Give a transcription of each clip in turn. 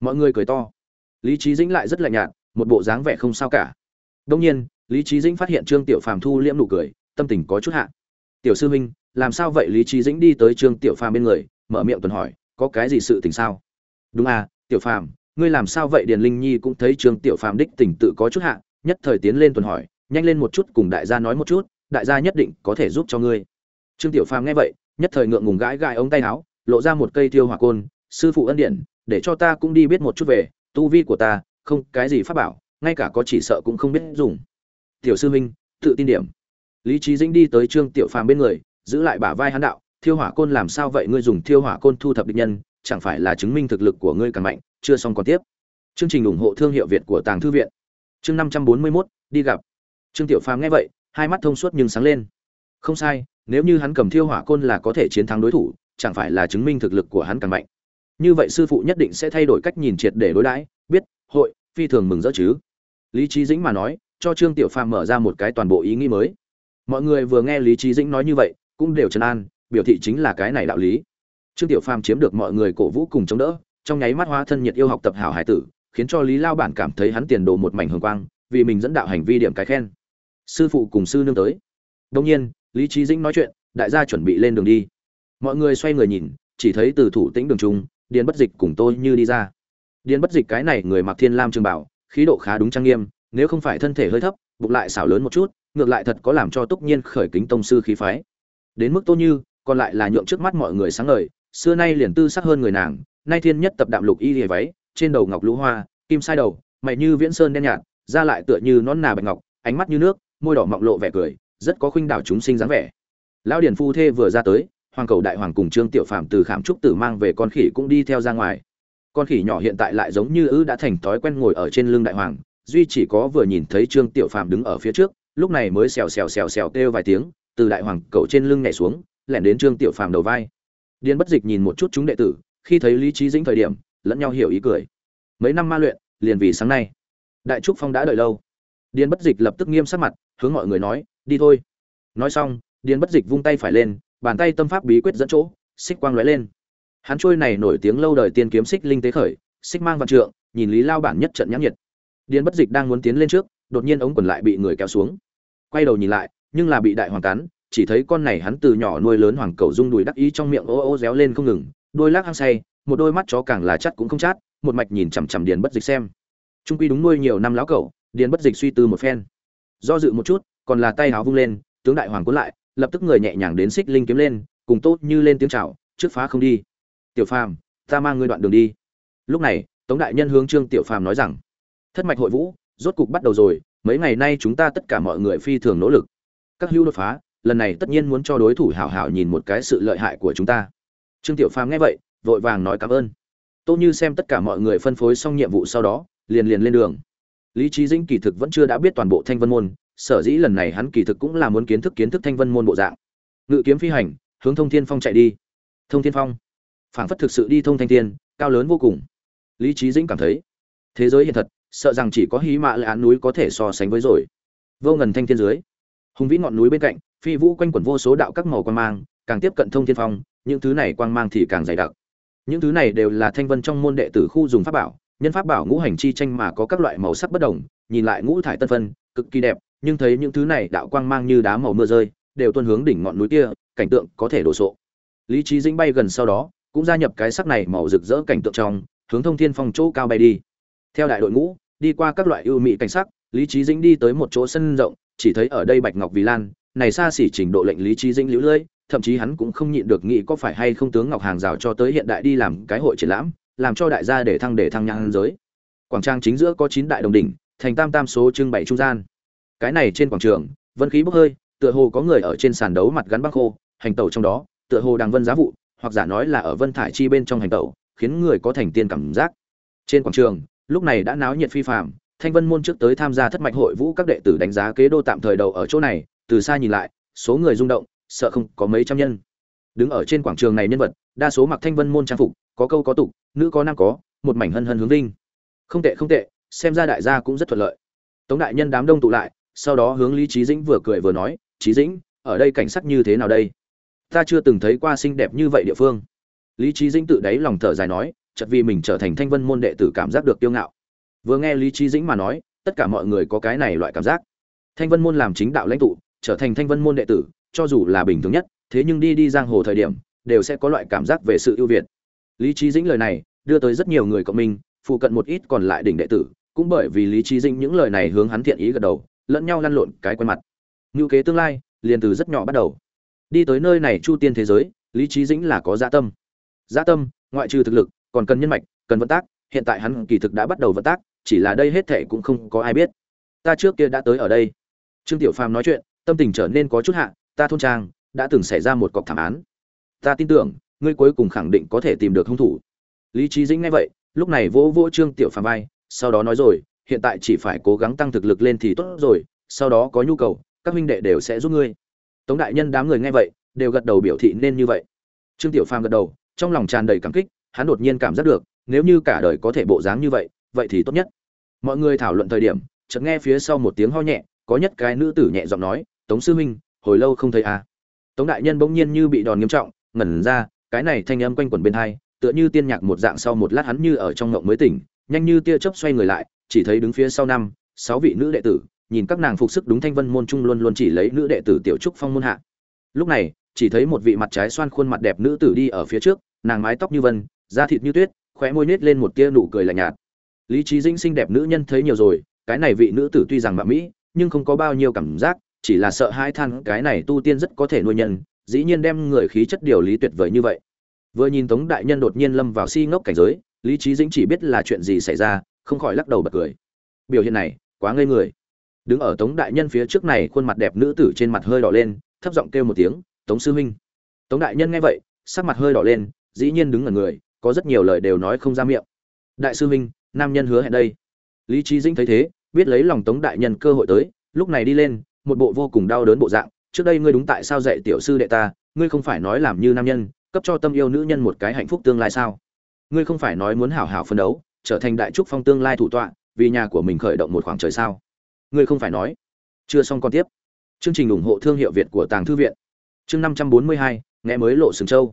mọi người cười to. Lý trí dĩnh lại rất lạnh nhạt, một bộ dáng vẻ không sao cả. Đông nhiên, lý trí dĩnh phát hiện trương tiểu phàm thu liễm nụ cười, tâm tình có chút hạ. Tiểu sư huynh, làm sao vậy? Lý trí dĩnh đi tới trương tiểu phàm bên người, mở miệng tuần hỏi, có cái gì sự tình sao? Đúng à tiểu phàm, ngươi làm sao vậy? Điền linh nhi cũng thấy trương tiểu phàm đích tỉnh tự có chút hạ, nhất thời tiến lên tuần hỏi, nhanh lên một chút cùng đại gia nói một chút, đại gia nhất định có thể giúp cho ngươi. Trương tiểu phàm nghe vậy, nhất thời ngượng ngùng gãi gãi ống tay áo, lộ ra một cây tiêu hỏa côn, sư phụ ân điển để cho ta cũng đi biết một chút về, tu vi của ta, không cái gì pháp bảo, ngay cả có chỉ sợ cũng không biết dùng. Tiểu sư huynh, tự tin điểm. Lý trí dĩnh đi tới trương tiểu phàm bên người, giữ lại bả vai hắn đạo, thiêu hỏa côn làm sao vậy? Ngươi dùng thiêu hỏa côn thu thập địch nhân, chẳng phải là chứng minh thực lực của ngươi càng mạnh, chưa xong còn tiếp. Chương trình ủng hộ thương hiệu việt của tàng thư viện. Chương năm trăm bốn mươi mốt, đi gặp. Trương tiểu phàm nghe vậy, hai mắt thông suốt nhưng sáng lên. Không sai, nếu như hắn cầm thiêu hỏa côn là có thể chiến thắng đối thủ, chẳng phải là chứng minh thực lực của hắn càng mạnh như vậy sư phụ nhất định sẽ thay đổi cách nhìn triệt để đối đãi, biết, hội, phi thường mừng rỡ chứ. Lý trí dĩnh mà nói, cho trương tiểu phàm mở ra một cái toàn bộ ý nghĩ mới. Mọi người vừa nghe lý trí dĩnh nói như vậy, cũng đều trấn an, biểu thị chính là cái này đạo lý. Trương tiểu phàm chiếm được mọi người cổ vũ cùng chống đỡ, trong nháy mắt hóa thân nhiệt yêu học tập hảo hải tử, khiến cho lý lao bản cảm thấy hắn tiền đồ một mảnh hường quang, vì mình dẫn đạo hành vi điểm cái khen. Sư phụ cùng sư nương tới. Đông nhiên, lý trí dĩnh nói chuyện, đại gia chuẩn bị lên đường đi. Mọi người xoay người nhìn, chỉ thấy từ thủ tĩnh đường trung điền bất dịch cùng tôi như đi ra. Điền bất dịch cái này người mặc thiên lam trường bảo, khí độ khá đúng trang nghiêm, nếu không phải thân thể hơi thấp, bụng lại xảo lớn một chút, ngược lại thật có làm cho túc nhiên khởi kính tông sư khí phái. Đến mức tô như, còn lại là nhượng trước mắt mọi người sáng ngời, xưa nay liền tư sắc hơn người nàng, nay thiên nhất tập đạm lục y lìa váy, trên đầu ngọc lũ hoa, kim sai đầu, mày như viễn sơn đen nhạt, da lại tựa như nón nà bạch ngọc, ánh mắt như nước, môi đỏ mọng lộ vẻ cười, rất có khuynh đảo chúng sinh dáng vẻ. Lão điển phu thê vừa ra tới hoàng cầu đại hoàng cùng trương tiểu phạm từ khảm trúc tử mang về con khỉ cũng đi theo ra ngoài. Con khỉ nhỏ hiện tại lại giống như ư đã thành thói quen ngồi ở trên lưng đại hoàng, duy chỉ có vừa nhìn thấy trương tiểu phạm đứng ở phía trước, lúc này mới xèo xèo xèo xèo kêu vài tiếng, từ đại hoàng cầu trên lưng nhảy xuống, lẻn đến trương tiểu phạm đầu vai. Điên bất dịch nhìn một chút chúng đệ tử, khi thấy lý trí dĩnh thời điểm, lẫn nhau hiểu ý cười. Mấy năm ma luyện, liền vì sáng nay. Đại trúc phong đã đợi lâu. Điên bất dịch lập tức nghiêm sắc mặt, hướng mọi người nói, đi thôi. Nói xong Điên bất dịch vung tay phải lên bàn tay tâm pháp bí quyết dẫn chỗ, xích quang lóe lên. Hắn trôi này nổi tiếng lâu đời tiên kiếm xích linh tế khởi, xích mang vạn trượng, nhìn lý lao bản nhất trận nhãn nhiệt. Điền bất dịch đang muốn tiến lên trước, đột nhiên ống quần lại bị người kéo xuống. Quay đầu nhìn lại, nhưng là bị đại hoàng cắn, chỉ thấy con này hắn từ nhỏ nuôi lớn hoàng cầu rung đùi đắc ý trong miệng ô ô réo lên không ngừng, đôi lắc hăng say, một đôi mắt chó càng là chắt cũng không chát, một mạch nhìn chằm chằm điền bất dịch xem. Trung quy đúng nuôi nhiều năm lão cẩu, điền bất dịch suy tư một phen. Do dự một chút, còn là tay háo vung lên, tướng đại hoàng cuốn lại lập tức người nhẹ nhàng đến xích linh kiếm lên, cùng tốt như lên tiếng chào, trước phá không đi. Tiểu phàm, ta mang ngươi đoạn đường đi. Lúc này, tống đại nhân hướng trương tiểu phàm nói rằng, thất mạch hội vũ, rốt cục bắt đầu rồi, mấy ngày nay chúng ta tất cả mọi người phi thường nỗ lực. Các hưu đột phá, lần này tất nhiên muốn cho đối thủ hảo hảo nhìn một cái sự lợi hại của chúng ta. Trương tiểu phàm nghe vậy, vội vàng nói cảm ơn. Tô như xem tất cả mọi người phân phối xong nhiệm vụ sau đó, liền liền lên đường. Lý trí dĩnh kỳ thực vẫn chưa đã biết toàn bộ thanh vân môn sở dĩ lần này hắn kỳ thực cũng là muốn kiến thức kiến thức thanh vân môn bộ dạng. Ngự kiếm phi hành, hướng thông thiên phong chạy đi. Thông thiên phong. Phảng phất thực sự đi thông thanh thiên, cao lớn vô cùng. Lý trí dĩnh cảm thấy, thế giới hiện thật, sợ rằng chỉ có hí mạ lệ án núi có thể so sánh với rồi. Vô ngần thanh thiên dưới, hùng vĩ ngọn núi bên cạnh, phi vũ quanh quẩn vô số đạo các màu quang mang, càng tiếp cận thông thiên phong, những thứ này quang mang thì càng dày đặc. Những thứ này đều là thanh vân trong môn đệ tử khu dùng pháp bảo, nhân pháp bảo ngũ hành chi tranh mà có các loại màu sắc bất đồng, nhìn lại ngũ thải tân phân, cực kỳ đẹp nhưng thấy những thứ này đạo quang mang như đá màu mưa rơi, đều tuôn hướng đỉnh ngọn núi kia, cảnh tượng có thể đổ sộ. Lý trí dĩnh bay gần sau đó, cũng gia nhập cái sắc này màu rực rỡ cảnh tượng trong, hướng thông thiên phong chỗ cao bay đi. Theo đại đội ngũ, đi qua các loại ưu mỹ cảnh sắc, lý trí dĩnh đi tới một chỗ sân rộng, chỉ thấy ở đây bạch ngọc vì lan, này xa xỉ trình độ lệnh lý trí dĩnh liễu lưỡi thậm chí hắn cũng không nhịn được nghĩ có phải hay không tướng ngọc hàng rào cho tới hiện đại đi làm cái hội triển lãm, làm cho đại gia để thăng để thăng nhang giới. Quảng trang chính giữa có chín đại đồng đỉnh, thành tam tam số trưng bày trung gian cái này trên quảng trường, vân khí bốc hơi, tựa hồ có người ở trên sàn đấu mặt gắn băng khô, hành tẩu trong đó, tựa hồ đang vân giá vụ, hoặc giả nói là ở vân thải chi bên trong hành tẩu, khiến người có thành tiên cảm giác. Trên quảng trường, lúc này đã náo nhiệt phi phạm thanh vân môn trước tới tham gia thất mạch hội vũ các đệ tử đánh giá kế đô tạm thời đầu ở chỗ này, từ xa nhìn lại, số người rung động, sợ không có mấy trăm nhân. Đứng ở trên quảng trường này nhân vật, đa số mặc thanh vân môn trang phục, có câu có tục, nữ có nam có, một mảnh hân hân hướng vinh. Không tệ không tệ, xem ra đại gia cũng rất thuận lợi. Tống đại nhân đám đông tụ lại sau đó hướng lý trí dĩnh vừa cười vừa nói trí dĩnh, ở đây cảnh sắc như thế nào đây? Ta chưa từng thấy qua xinh đẹp như vậy địa phương. Lý trí dĩnh tự đáy lòng thở dài nói chật vì mình trở thành thanh vân môn đệ tử cảm giác được kiêu ngạo. Vừa nghe lý trí dĩnh mà nói, tất cả mọi người có cái này loại cảm giác. Thanh vân môn làm chính đạo lãnh tụ, trở thành thanh vân môn đệ tử, cho dù là bình thường nhất, thế nhưng đi đi giang hồ thời điểm, đều sẽ có loại cảm giác về sự ưu việt. Lý trí dĩnh lời này, đưa tới rất nhiều người cộng minh, phụ cận một ít còn lại đỉnh đệ tử, cũng bởi vì lý trí dĩnh những lời này hướng hắn thiện ý gật đầu lẫn nhau lăn lộn cái quen mặt. Ngữ kế tương lai, liền từ rất nhỏ bắt đầu. Đi tới nơi này chu tiên thế giới, lý trí dĩnh là có dạ tâm. Dạ tâm, ngoại trừ thực lực, còn cần nhân mạch, cần vận tác, hiện tại hắn kỳ thực đã bắt đầu vận tác, chỉ là đây hết thệ cũng không có ai biết. Ta trước kia đã tới ở đây. Trương tiểu phàm nói chuyện, tâm tình trở nên có chút hạ, ta thôn trang, đã từng xảy ra một cọc thảm án. Ta tin tưởng, ngươi cuối cùng khẳng định có thể tìm được hung thủ. Lý trí dĩnh nghe vậy, lúc này vỗ vỗ trương tiểu phàm vai, sau đó nói rồi hiện tại chỉ phải cố gắng tăng thực lực lên thì tốt rồi sau đó có nhu cầu các huynh đệ đều sẽ giúp ngươi. Tống đại nhân đám người nghe vậy đều gật đầu biểu thị nên như vậy. Trương tiểu phàm gật đầu trong lòng tràn đầy cảm kích hắn đột nhiên cảm giác được nếu như cả đời có thể bộ dáng như vậy vậy thì tốt nhất. Mọi người thảo luận thời điểm chợt nghe phía sau một tiếng ho nhẹ có nhất cái nữ tử nhẹ giọng nói tống sư huynh hồi lâu không thấy à? Tống đại nhân bỗng nhiên như bị đòn nghiêm trọng ngẩn ra cái này thanh âm quanh quẩn bên tai, tựa như tiên nhạc một dạng sau một lát hắn như ở trong ngộng mới tỉnh nhanh như tia chớp xoay người lại chỉ thấy đứng phía sau năm, sáu vị nữ đệ tử, nhìn các nàng phục sức đúng thanh vân môn trung luôn luôn chỉ lấy nữ đệ tử tiểu trúc phong môn hạ. Lúc này, chỉ thấy một vị mặt trái xoan khuôn mặt đẹp nữ tử đi ở phía trước, nàng mái tóc như vân, da thịt như tuyết, khóe môi nết lên một tia nụ cười lạnh nhạt. Lý trí dĩnh xinh đẹp nữ nhân thấy nhiều rồi, cái này vị nữ tử tuy rằng mạ mỹ, nhưng không có bao nhiêu cảm giác, chỉ là sợ hai than cái này tu tiên rất có thể nuôi nhân, dĩ nhiên đem người khí chất điều lý tuyệt vời như vậy. Vừa nhìn tống đại nhân đột nhiên lâm vào si ngốc cảnh giới, lý trí dĩnh chỉ biết là chuyện gì xảy ra không khỏi lắc đầu bật cười. Biểu hiện này, quá ngây người. Đứng ở tống đại nhân phía trước này, khuôn mặt đẹp nữ tử trên mặt hơi đỏ lên, thấp giọng kêu một tiếng, tống sư huynh. Tống đại nhân nghe vậy, sắc mặt hơi đỏ lên, dĩ nhiên đứng ở người, có rất nhiều lời đều nói không ra miệng. Đại sư huynh, nam nhân hứa hẹn đây. Lý trí dĩnh thấy thế, biết lấy lòng tống đại nhân cơ hội tới, lúc này đi lên, một bộ vô cùng đau đớn bộ dạng, trước đây ngươi đúng tại sao dạy tiểu sư đệ ta, ngươi không phải nói làm như nam nhân, cấp cho tâm yêu nữ nhân một cái hạnh phúc tương lai sao? Ngươi không phải nói muốn hảo hảo phấn đấu trở thành đại trúc phong tương lai thủ tọa, vì nhà của mình khởi động một khoảng trời sao? Ngươi không phải nói. Chưa xong còn tiếp. Chương trình ủng hộ thương hiệu việt của tàng thư viện. Chương năm trăm bốn mươi hai, nghe mới lộ sừng châu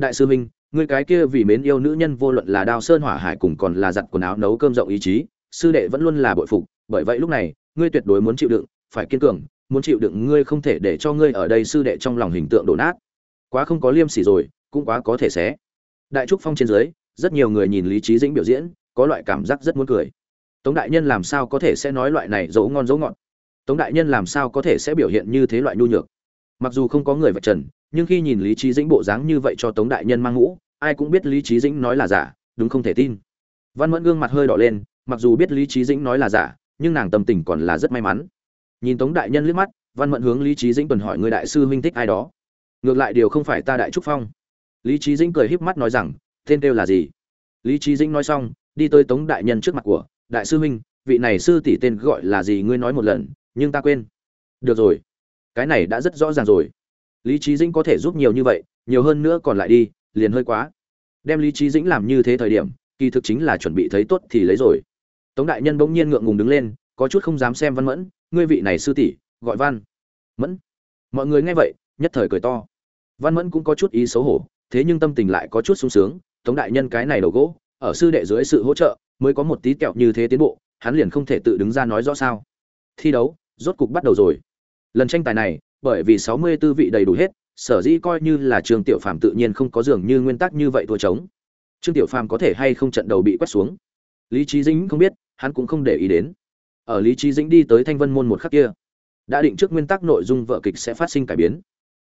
đại sư minh, ngươi cái kia vì mến yêu nữ nhân vô luận là đao sơn hỏa hải cùng còn là giặt quần áo nấu cơm rộng ý chí, sư đệ vẫn luôn là bội phục, bởi vậy lúc này, ngươi tuyệt đối muốn chịu đựng, phải kiên cường, muốn chịu đựng ngươi không thể để cho ngươi ở đây sư đệ trong lòng hình tượng đổ nát. Quá không có liêm sỉ rồi, cũng quá có thể xé. Đại trúc phong trên dưới, rất nhiều người nhìn lý trí dĩnh biểu diễn có loại cảm giác rất muốn cười. Tống đại nhân làm sao có thể sẽ nói loại này dấu ngon dấu ngọt? Tống đại nhân làm sao có thể sẽ biểu hiện như thế loại nhu nhược? Mặc dù không có người vạch trần, nhưng khi nhìn lý trí dĩnh bộ dáng như vậy cho tống đại nhân mang ngũ, ai cũng biết lý trí dĩnh nói là giả, đúng không thể tin. Văn mẫn gương mặt hơi đỏ lên, mặc dù biết lý trí dĩnh nói là giả, nhưng nàng tâm tình còn là rất may mắn. Nhìn tống đại nhân liếc mắt, văn mẫn hướng lý trí dĩnh tuần hỏi người đại sư huynh thích ai đó. Ngược lại điều không phải ta đại trúc phong. Lý trí dĩnh cười híp mắt nói rằng, tên kêu là gì? Lý trí dĩnh nói xong đi tới tống đại nhân trước mặt của, đại sư huynh, vị này sư tỷ tên gọi là gì ngươi nói một lần, nhưng ta quên. Được rồi, cái này đã rất rõ ràng rồi. Lý trí dĩnh có thể giúp nhiều như vậy, nhiều hơn nữa còn lại đi, liền hơi quá. Đem lý trí dĩnh làm như thế thời điểm, kỳ thực chính là chuẩn bị thấy tốt thì lấy rồi. Tống đại nhân bỗng nhiên ngượng ngùng đứng lên, có chút không dám xem văn mẫn, ngươi vị này sư tỷ, gọi văn mẫn. Mọi người nghe vậy, nhất thời cười to. Văn mẫn cũng có chút ý xấu hổ, thế nhưng tâm tình lại có chút sung sướng, tống đại nhân cái này đầu gỗ ở sư đệ dưới sự hỗ trợ, mới có một tí kẹo như thế tiến bộ, hắn liền không thể tự đứng ra nói rõ sao. Thi đấu, rốt cục bắt đầu rồi. Lần tranh tài này, bởi vì sáu mươi 64 vị đầy đủ hết, sở dĩ coi như là trương tiểu phàm tự nhiên không có dường như nguyên tắc như vậy thua trống. Trương tiểu phàm có thể hay không trận đầu bị quét xuống? Lý trí dĩnh không biết, hắn cũng không để ý đến. Ở lý trí dĩnh đi tới thanh vân môn một khắc kia, đã định trước nguyên tắc nội dung vợ kịch sẽ phát sinh cải biến.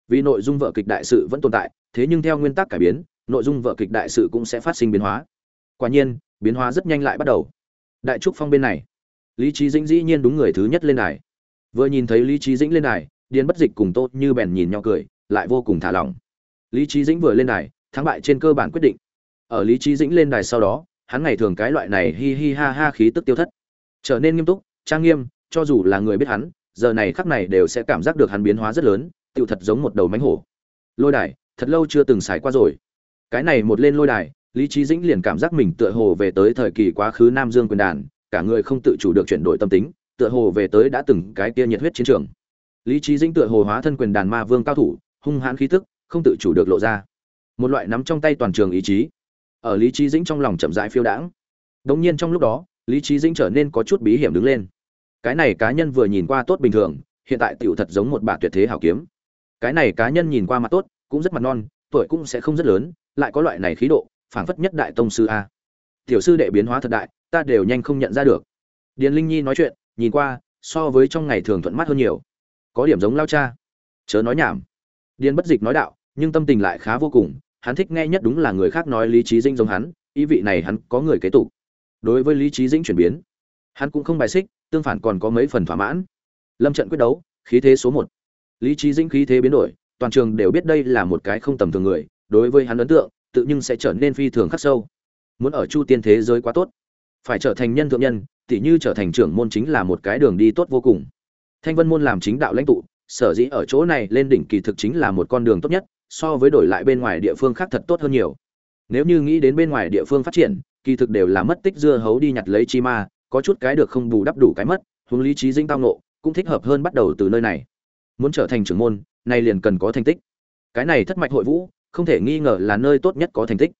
Vì nội dung vợ kịch đại sự vẫn tồn tại, thế nhưng theo nguyên tắc cải biến, nội dung vợ kịch đại sự cũng sẽ phát sinh biến hóa quả nhiên, biến hóa rất nhanh lại bắt đầu. Đại trúc phong bên này. Lý trí dĩnh dĩ nhiên đúng người thứ nhất lên đài. Vừa nhìn thấy lý trí dĩnh lên đài, điền bất dịch cùng tốt như bèn nhìn nhau cười, lại vô cùng thả lỏng. Lý trí dĩnh vừa lên đài, thắng bại trên cơ bản quyết định. Ở lý trí dĩnh lên đài sau đó, hắn ngày thường cái loại này hi hi ha ha khí tức tiêu thất. Trở nên nghiêm túc, trang nghiêm, cho dù là người biết hắn, giờ này khắc này đều sẽ cảm giác được hắn biến hóa rất lớn, tựu thật giống một đầu mánh hổ. Lôi đài, thật lâu chưa từng xài qua rồi. Cái này một lên lôi đài lý trí dĩnh liền cảm giác mình tựa hồ về tới thời kỳ quá khứ nam dương quyền đàn, cả người không tự chủ được chuyển đổi tâm tính, tựa hồ về tới đã từng cái kia nhiệt huyết chiến trường. Lý trí dĩnh tựa hồ hóa thân quyền đàn ma vương cao thủ, hung hãn khí tức, không tự chủ được lộ ra. Một loại nắm trong tay toàn trường ý chí. Ở lý trí dĩnh trong lòng chậm rãi phiêu đãng. Đống nhiên trong lúc đó, lý trí dĩnh trở nên có chút bí hiểm đứng lên. Cái này cá nhân vừa nhìn qua tốt bình thường, hiện tại tựu thật giống một bà tuyệt thế hảo kiếm. Cái này cá nhân nhìn qua mặt tốt, cũng rất mặt non, tuổi cũng sẽ không rất lớn, lại có loại này khí độ phảng phất nhất đại tông sư a. Tiểu sư đệ biến hóa thật đại, ta đều nhanh không nhận ra được. Điền linh nhi nói chuyện, nhìn qua, so với trong ngày thường thuận mắt hơn nhiều. Có điểm giống lao cha. Chớ nói nhảm. Điền bất dịch nói đạo, nhưng tâm tình lại khá vô cùng, hắn thích nghe nhất đúng là người khác nói lý trí dinh giống hắn, ý vị này hắn có người kế tục. Đối với lý trí dĩnh chuyển biến, hắn cũng không bài xích, tương phản còn có mấy phần thỏa mãn. Lâm trận quyết đấu, khí thế số một. Lý trí dĩnh khí thế biến đổi, toàn trường đều biết đây là một cái không tầm thường người, đối với hắn ấn tượng tự nhưng sẽ trở nên phi thường khắc sâu. Muốn ở chu tiên thế giới quá tốt, phải trở thành nhân thượng nhân, tỉ như trở thành trưởng môn chính là một cái đường đi tốt vô cùng. Thanh vân môn làm chính đạo lãnh tụ, sở dĩ ở chỗ này lên đỉnh kỳ thực chính là một con đường tốt nhất, so với đổi lại bên ngoài địa phương khác thật tốt hơn nhiều. Nếu như nghĩ đến bên ngoài địa phương phát triển, kỳ thực đều là mất tích dưa hấu đi nhặt lấy chi ma, có chút cái được không bù đắp đủ cái mất, hướng lý trí dinh tao nộ cũng thích hợp hơn bắt đầu từ nơi này. Muốn trở thành trưởng môn, nay liền cần có thành tích. Cái này thất mạch hội vũ không thể nghi ngờ là nơi tốt nhất có thành tích.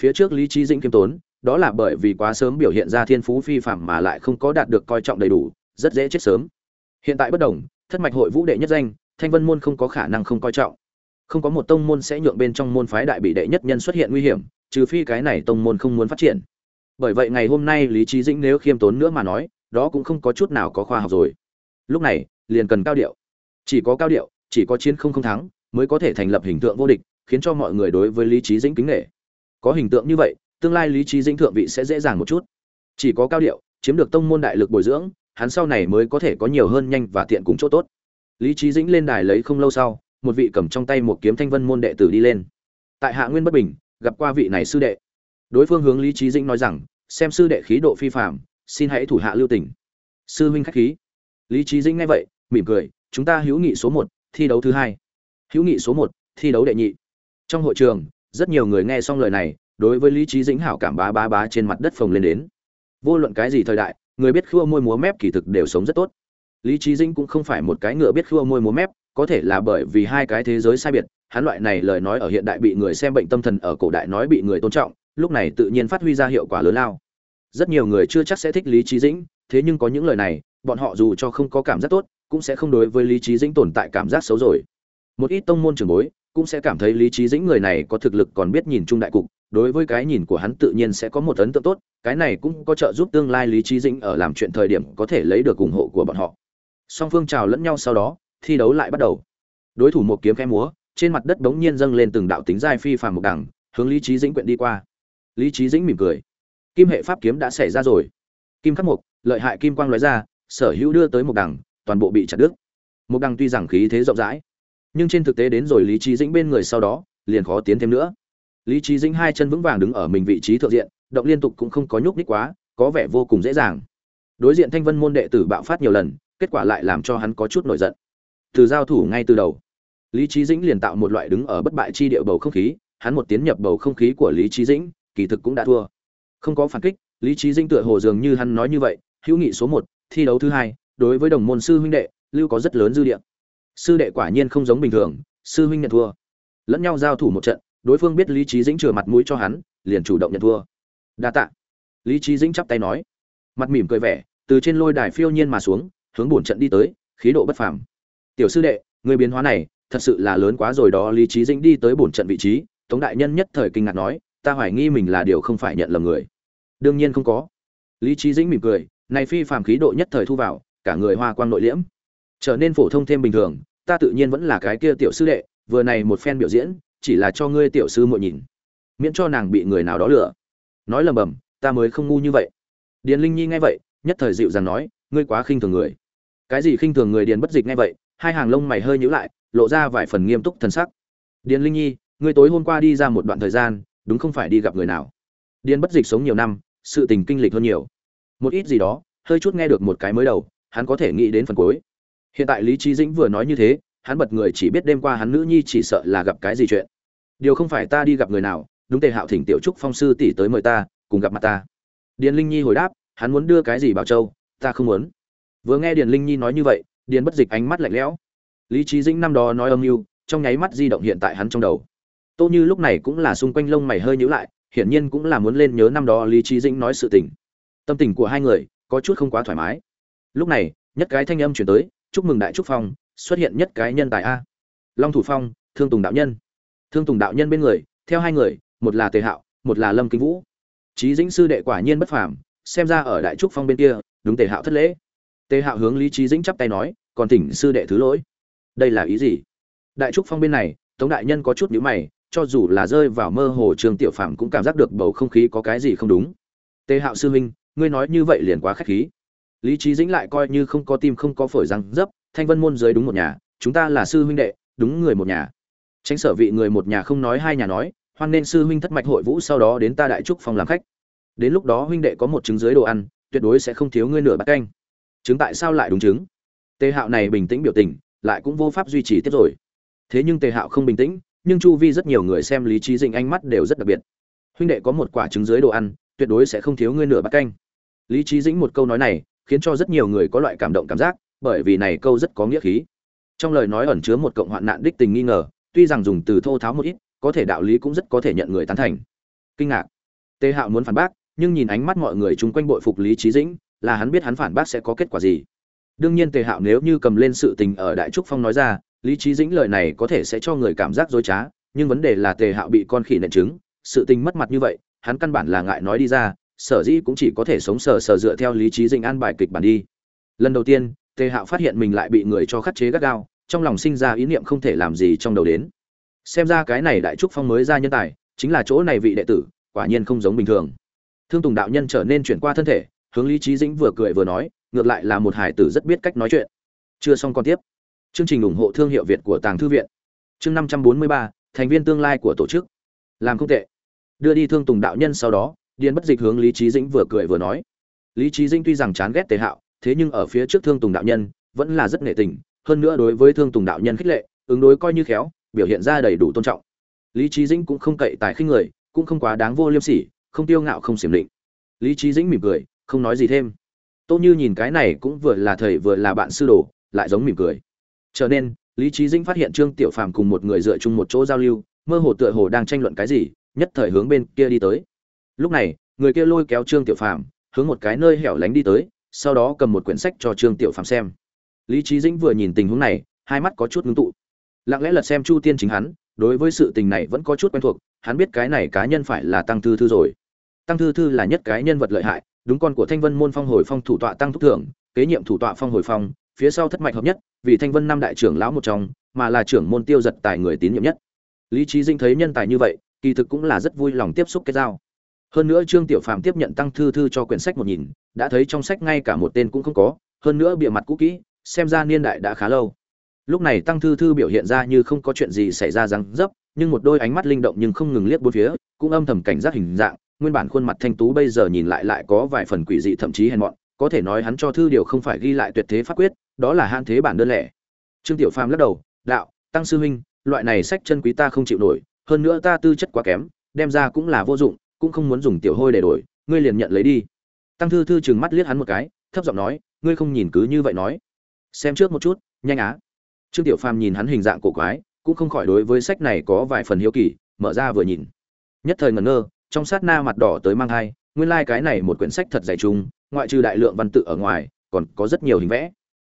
Phía trước lý Chí dĩnh kiêm tốn, đó là bởi vì quá sớm biểu hiện ra thiên phú phi phạm mà lại không có đạt được coi trọng đầy đủ, rất dễ chết sớm. Hiện tại bất đồng, thất mạch hội vũ đệ nhất danh, thanh vân môn không có khả năng không coi trọng. Không có một tông môn sẽ nhượng bên trong môn phái đại bị đệ nhất nhân xuất hiện nguy hiểm, trừ phi cái này tông môn không muốn phát triển. Bởi vậy ngày hôm nay lý Chí dĩnh nếu khiêm tốn nữa mà nói, đó cũng không có chút nào có khoa học rồi. Lúc này, liền cần cao điệu. Chỉ có cao điệu, chỉ có chiến không không thắng, mới có thể thành lập hình tượng vô địch khiến cho mọi người đối với lý trí dĩnh kính nghệ có hình tượng như vậy, tương lai lý trí dĩnh thượng vị sẽ dễ dàng một chút. Chỉ có cao điệu, chiếm được tông môn đại lực bồi dưỡng, hắn sau này mới có thể có nhiều hơn nhanh và tiện cùng chỗ tốt. Lý trí dĩnh lên đài lấy không lâu sau, một vị cầm trong tay một kiếm thanh vân môn đệ tử đi lên. Tại hạ nguyên bất bình, gặp qua vị này sư đệ. Đối phương hướng lý trí dĩnh nói rằng, xem sư đệ khí độ phi phạm xin hãy thủ hạ lưu tình. Sư huynh khách khí. Lý trí dĩnh nghe vậy, mỉm cười, chúng ta hữu nghị số một, thi đấu thứ hai. Hữu nghị số một, thi đấu đệ nhị trong hội trường, rất nhiều người nghe xong lời này, đối với lý trí dĩnh hảo cảm bá bá bá trên mặt đất phồng lên đến. Vô luận cái gì thời đại, người biết khua môi múa mép kỳ thực đều sống rất tốt. Lý trí dĩnh cũng không phải một cái ngựa biết khua môi múa mép, có thể là bởi vì hai cái thế giới sai biệt, hắn loại này lời nói ở hiện đại bị người xem bệnh tâm thần ở cổ đại nói bị người tôn trọng, lúc này tự nhiên phát huy ra hiệu quả lớn lao. Rất nhiều người chưa chắc sẽ thích lý trí dĩnh, thế nhưng có những lời này, bọn họ dù cho không có cảm giác tốt, cũng sẽ không đối với lý trí dĩnh tồn tại cảm giác xấu rồi. Một ít tông môn trường bối cũng sẽ cảm thấy lý trí dĩnh người này có thực lực còn biết nhìn chung đại cục, đối với cái nhìn của hắn tự nhiên sẽ có một ấn tượng tốt, cái này cũng có trợ giúp tương lai lý trí dĩnh ở làm chuyện thời điểm có thể lấy được ủng hộ của bọn họ. Song phương chào lẫn nhau sau đó, thi đấu lại bắt đầu. Đối thủ một kiếm khẽ múa, trên mặt đất bỗng nhiên dâng lên từng đạo tính giai phi phàm một đẳng, hướng lý trí dĩnh quyện đi qua. Lý trí dĩnh mỉm cười. Kim hệ pháp kiếm đã xảy ra rồi. Kim khắc mục, lợi hại kim quang lóe ra, sở hữu đưa tới một đẳng, toàn bộ bị chặt đứt. Một đẳng tuy rằng khí thế rộng rãi nhưng trên thực tế đến rồi lý trí dĩnh bên người sau đó, liền khó tiến thêm nữa. Lý trí dĩnh hai chân vững vàng đứng ở mình vị trí thượng diện, động liên tục cũng không có nhúc nhích quá, có vẻ vô cùng dễ dàng. Đối diện thanh vân môn đệ tử bạo phát nhiều lần, kết quả lại làm cho hắn có chút nổi giận. Từ giao thủ ngay từ đầu, lý trí dĩnh liền tạo một loại đứng ở bất bại chi địa bầu không khí, hắn một tiến nhập bầu không khí của lý trí dĩnh, kỳ thực cũng đã thua. Không có phản kích, lý trí dĩnh tựa hồ dường như hắn nói như vậy, hữu nghị số một, thi đấu thứ hai, đối với đồng môn sư huynh đệ, lưu có rất lớn dư địa sư đệ quả nhiên không giống bình thường, sư huynh nhận thua. Lẫn nhau giao thủ một trận, đối phương biết lý trí dĩnh chừa mặt mũi cho hắn, liền chủ động nhận thua. Đa tạ. Lý trí dĩnh chắp tay nói. Mặt mỉm cười vẻ, từ trên lôi đài phiêu nhiên mà xuống, hướng bổn trận đi tới, khí độ bất phàm. Tiểu sư đệ, người biến hóa này, thật sự là lớn quá rồi đó, lý trí dĩnh đi tới bổn trận vị trí, tống đại nhân nhất thời kinh ngạc nói, ta hoài nghi mình là điều không phải nhận lầm người. Đương nhiên không có. Lý trí dĩnh mỉm cười, này phi phàm khí độ nhất thời thu vào, cả người hoa quang nội liễm trở nên phổ thông thêm bình thường, ta tự nhiên vẫn là cái kia tiểu sư đệ, vừa này một phen biểu diễn, chỉ là cho ngươi tiểu sư muội nhìn, miễn cho nàng bị người nào đó lừa. Nói lầm bầm, ta mới không ngu như vậy. Điền linh nhi nghe vậy, nhất thời dịu dàng nói, ngươi quá khinh thường người. Cái gì khinh thường người điền bất dịch nghe vậy, hai hàng lông mày hơi nhíu lại, lộ ra vài phần nghiêm túc thần sắc. Điền linh nhi, ngươi tối hôm qua đi ra một đoạn thời gian, đúng không phải đi gặp người nào? Điền bất dịch sống nhiều năm, sự tình kinh lịch hơn nhiều. Một ít gì đó, hơi chút nghe được một cái mới đầu, hắn có thể nghĩ đến phần cuối hiện tại lý trí dĩnh vừa nói như thế, hắn bật người chỉ biết đêm qua hắn nữ nhi chỉ sợ là gặp cái gì chuyện. Điều không phải ta đi gặp người nào, đúng tề hạo thỉnh tiểu trúc phong sư tỷ tới mời ta, cùng gặp mặt ta. Điền linh nhi hồi đáp, hắn muốn đưa cái gì bảo châu, ta không muốn. Vừa nghe điền linh nhi nói như vậy, điền bất dịch ánh mắt lạnh lẽo. Lý trí dĩnh năm đó nói âm mưu, trong nháy mắt di động hiện tại hắn trong đầu. Tô như lúc này cũng là xung quanh lông mày hơi nhíu lại, hiển nhiên cũng là muốn lên nhớ năm đó lý trí dĩnh nói sự tình. Tâm tình của hai người có chút không quá thoải mái. Lúc này, nhất cái thanh âm chuyển tới chúc mừng đại trúc phong, xuất hiện nhất cái nhân tài a. Long thủ phong, thương tùng đạo nhân. Thương tùng đạo nhân bên người, theo hai người, một là tề hạo, một là lâm kinh vũ. Trí dĩnh sư đệ quả nhiên bất phàm, xem ra ở đại trúc phong bên kia, đúng tề hạo thất lễ. Tề hạo hướng lý trí dĩnh chắp tay nói, còn tỉnh sư đệ thứ lỗi. Đây là ý gì? Đại trúc phong bên này, tống đại nhân có chút nhíu mày, cho dù là rơi vào mơ hồ trường tiểu phạm cũng cảm giác được bầu không khí có cái gì không đúng. Tề hạo sư huynh, ngươi nói như vậy liền quá khách khí lý trí dĩnh lại coi như không có tim không có phổi răng dấp, thanh vân môn giới đúng một nhà, chúng ta là sư huynh đệ, đúng người một nhà. Tránh sở vị người một nhà không nói hai nhà nói, hoan nên sư huynh thất mạch hội vũ sau đó đến ta đại trúc phòng làm khách. Đến lúc đó huynh đệ có một trứng dưới đồ ăn, tuyệt đối sẽ không thiếu ngươi nửa bát canh. Chứng tại sao lại đúng chứng tề hạo này bình tĩnh biểu tình, lại cũng vô pháp duy trì tiếp rồi. Thế nhưng tề hạo không bình tĩnh, nhưng chu vi rất nhiều người xem lý trí dĩnh ánh mắt đều rất đặc biệt. Huynh đệ có một quả trứng dưới đồ ăn, tuyệt đối sẽ không thiếu ngươi nửa bát canh. Lý trí dĩnh một câu nói này khiến cho rất nhiều người có loại cảm động cảm giác, bởi vì này câu rất có nghĩa khí. Trong lời nói ẩn chứa một cộng hoạn nạn đích tình nghi ngờ, tuy rằng dùng từ thô tháo một ít, có thể đạo lý cũng rất có thể nhận người tán thành. Kinh ngạc. Tề hạo muốn phản bác, nhưng nhìn ánh mắt mọi người chung quanh bội phục lý trí dĩnh, là hắn biết hắn phản bác sẽ có kết quả gì. Đương nhiên tề hạo nếu như cầm lên sự tình ở đại trúc phong nói ra, lý trí dĩnh lời này có thể sẽ cho người cảm giác dối trá, nhưng vấn đề là tề hạo bị con khỉ nện trứng, sự tình mất mặt như vậy, hắn căn bản là ngại nói đi ra sở dĩ cũng chỉ có thể sống sờ sờ dựa theo lý trí dĩnh an bài kịch bản đi. Lần đầu tiên, tề hạo phát hiện mình lại bị người cho khắc chế gắt gao, trong lòng sinh ra ý niệm không thể làm gì trong đầu đến. Xem ra cái này đại trúc phong mới ra nhân tài, chính là chỗ này vị đệ tử, quả nhiên không giống bình thường. Thương tùng đạo nhân trở nên chuyển qua thân thể, hướng lý trí dĩnh vừa cười vừa nói, ngược lại là một hải tử rất biết cách nói chuyện. Chưa xong còn tiếp. Chương trình ủng hộ thương hiệu việt của tàng thư viện. Chương năm trăm bốn mươi ba, thành viên tương lai của tổ chức. Làm không tệ. Đưa đi thương tùng đạo nhân sau đó điền bất dịch hướng lý trí dĩnh vừa cười vừa nói. Lý trí dĩnh tuy rằng chán ghét tề hạo, thế nhưng ở phía trước thương tùng đạo nhân vẫn là rất nể tình, hơn nữa đối với thương tùng đạo nhân khích lệ, ứng đối coi như khéo, biểu hiện ra đầy đủ tôn trọng. Lý trí dĩnh cũng không cậy tài khinh người, cũng không quá đáng vô liêm sỉ, không tiêu ngạo không xiểm định. Lý trí dĩnh mỉm cười, không nói gì thêm. Tô như nhìn cái này cũng vừa là thầy vừa là bạn sư đồ, lại giống mỉm cười. Trở nên, lý trí dĩnh phát hiện trương tiểu phàm cùng một người dựa chung một chỗ giao lưu, mơ hồ tựa hồ đang tranh luận cái gì, nhất thời hướng bên kia đi tới lúc này, người kia lôi kéo trương tiểu phàm, hướng một cái nơi hẻo lánh đi tới, sau đó cầm một quyển sách cho trương tiểu phàm xem. Lý trí dĩnh vừa nhìn tình huống này, hai mắt có chút ngưng tụ. Lặng lẽ lật xem chu tiên chính hắn, đối với sự tình này vẫn có chút quen thuộc, hắn biết cái này cá nhân phải là tăng thư thư rồi. Tăng thư thư là nhất cái nhân vật lợi hại, đúng con của thanh vân môn phong hồi phong thủ tọa tăng thúc thưởng kế nhiệm thủ tọa phong hồi phong, phía sau thất mạch hợp nhất, vì thanh vân năm đại trưởng lão một trong, mà là trưởng môn tiêu giật tài người tín nhiệm nhất. Lý trí dinh thấy nhân tài như vậy, kỳ thực cũng là rất vui lòng tiếp xúc kết giao hơn nữa trương tiểu phàm tiếp nhận tăng thư thư cho quyển sách một nhìn, đã thấy trong sách ngay cả một tên cũng không có, hơn nữa bịa mặt cũ kỹ, xem ra niên đại đã khá lâu. Lúc này tăng thư thư biểu hiện ra như không có chuyện gì xảy ra răng dấp nhưng một đôi ánh mắt linh động nhưng không ngừng liếc bốn phía, cũng âm thầm cảnh giác hình dạng, nguyên bản khuôn mặt thanh tú bây giờ nhìn lại lại có vài phần quỷ dị thậm chí hèn mọn, có thể nói hắn cho thư điều không phải ghi lại tuyệt thế pháp quyết, đó là hạn thế bản đơn lẻ. Trương tiểu phàm lắc đầu, đạo, tăng sư huynh, loại này sách chân quý ta không chịu nổi, hơn nữa ta tư chất quá kém, đem ra cũng là vô dụng cũng không muốn dùng tiểu hôi để đổi, ngươi liền nhận lấy đi. Tăng thư thư chừng mắt liếc hắn một cái, thấp giọng nói, ngươi không nhìn cứ như vậy nói. Xem trước một chút, nhanh á. Trương tiểu phàm nhìn hắn hình dạng cổ quái, cũng không khỏi đối với sách này có vài phần hiếu kỳ, mở ra vừa nhìn. Nhất thời ngẩn ngơ, trong sát na mặt đỏ tới mang thai, nguyên lai cái này một quyển sách thật dày chung, ngoại trừ đại lượng văn tự ở ngoài, còn có rất nhiều hình vẽ.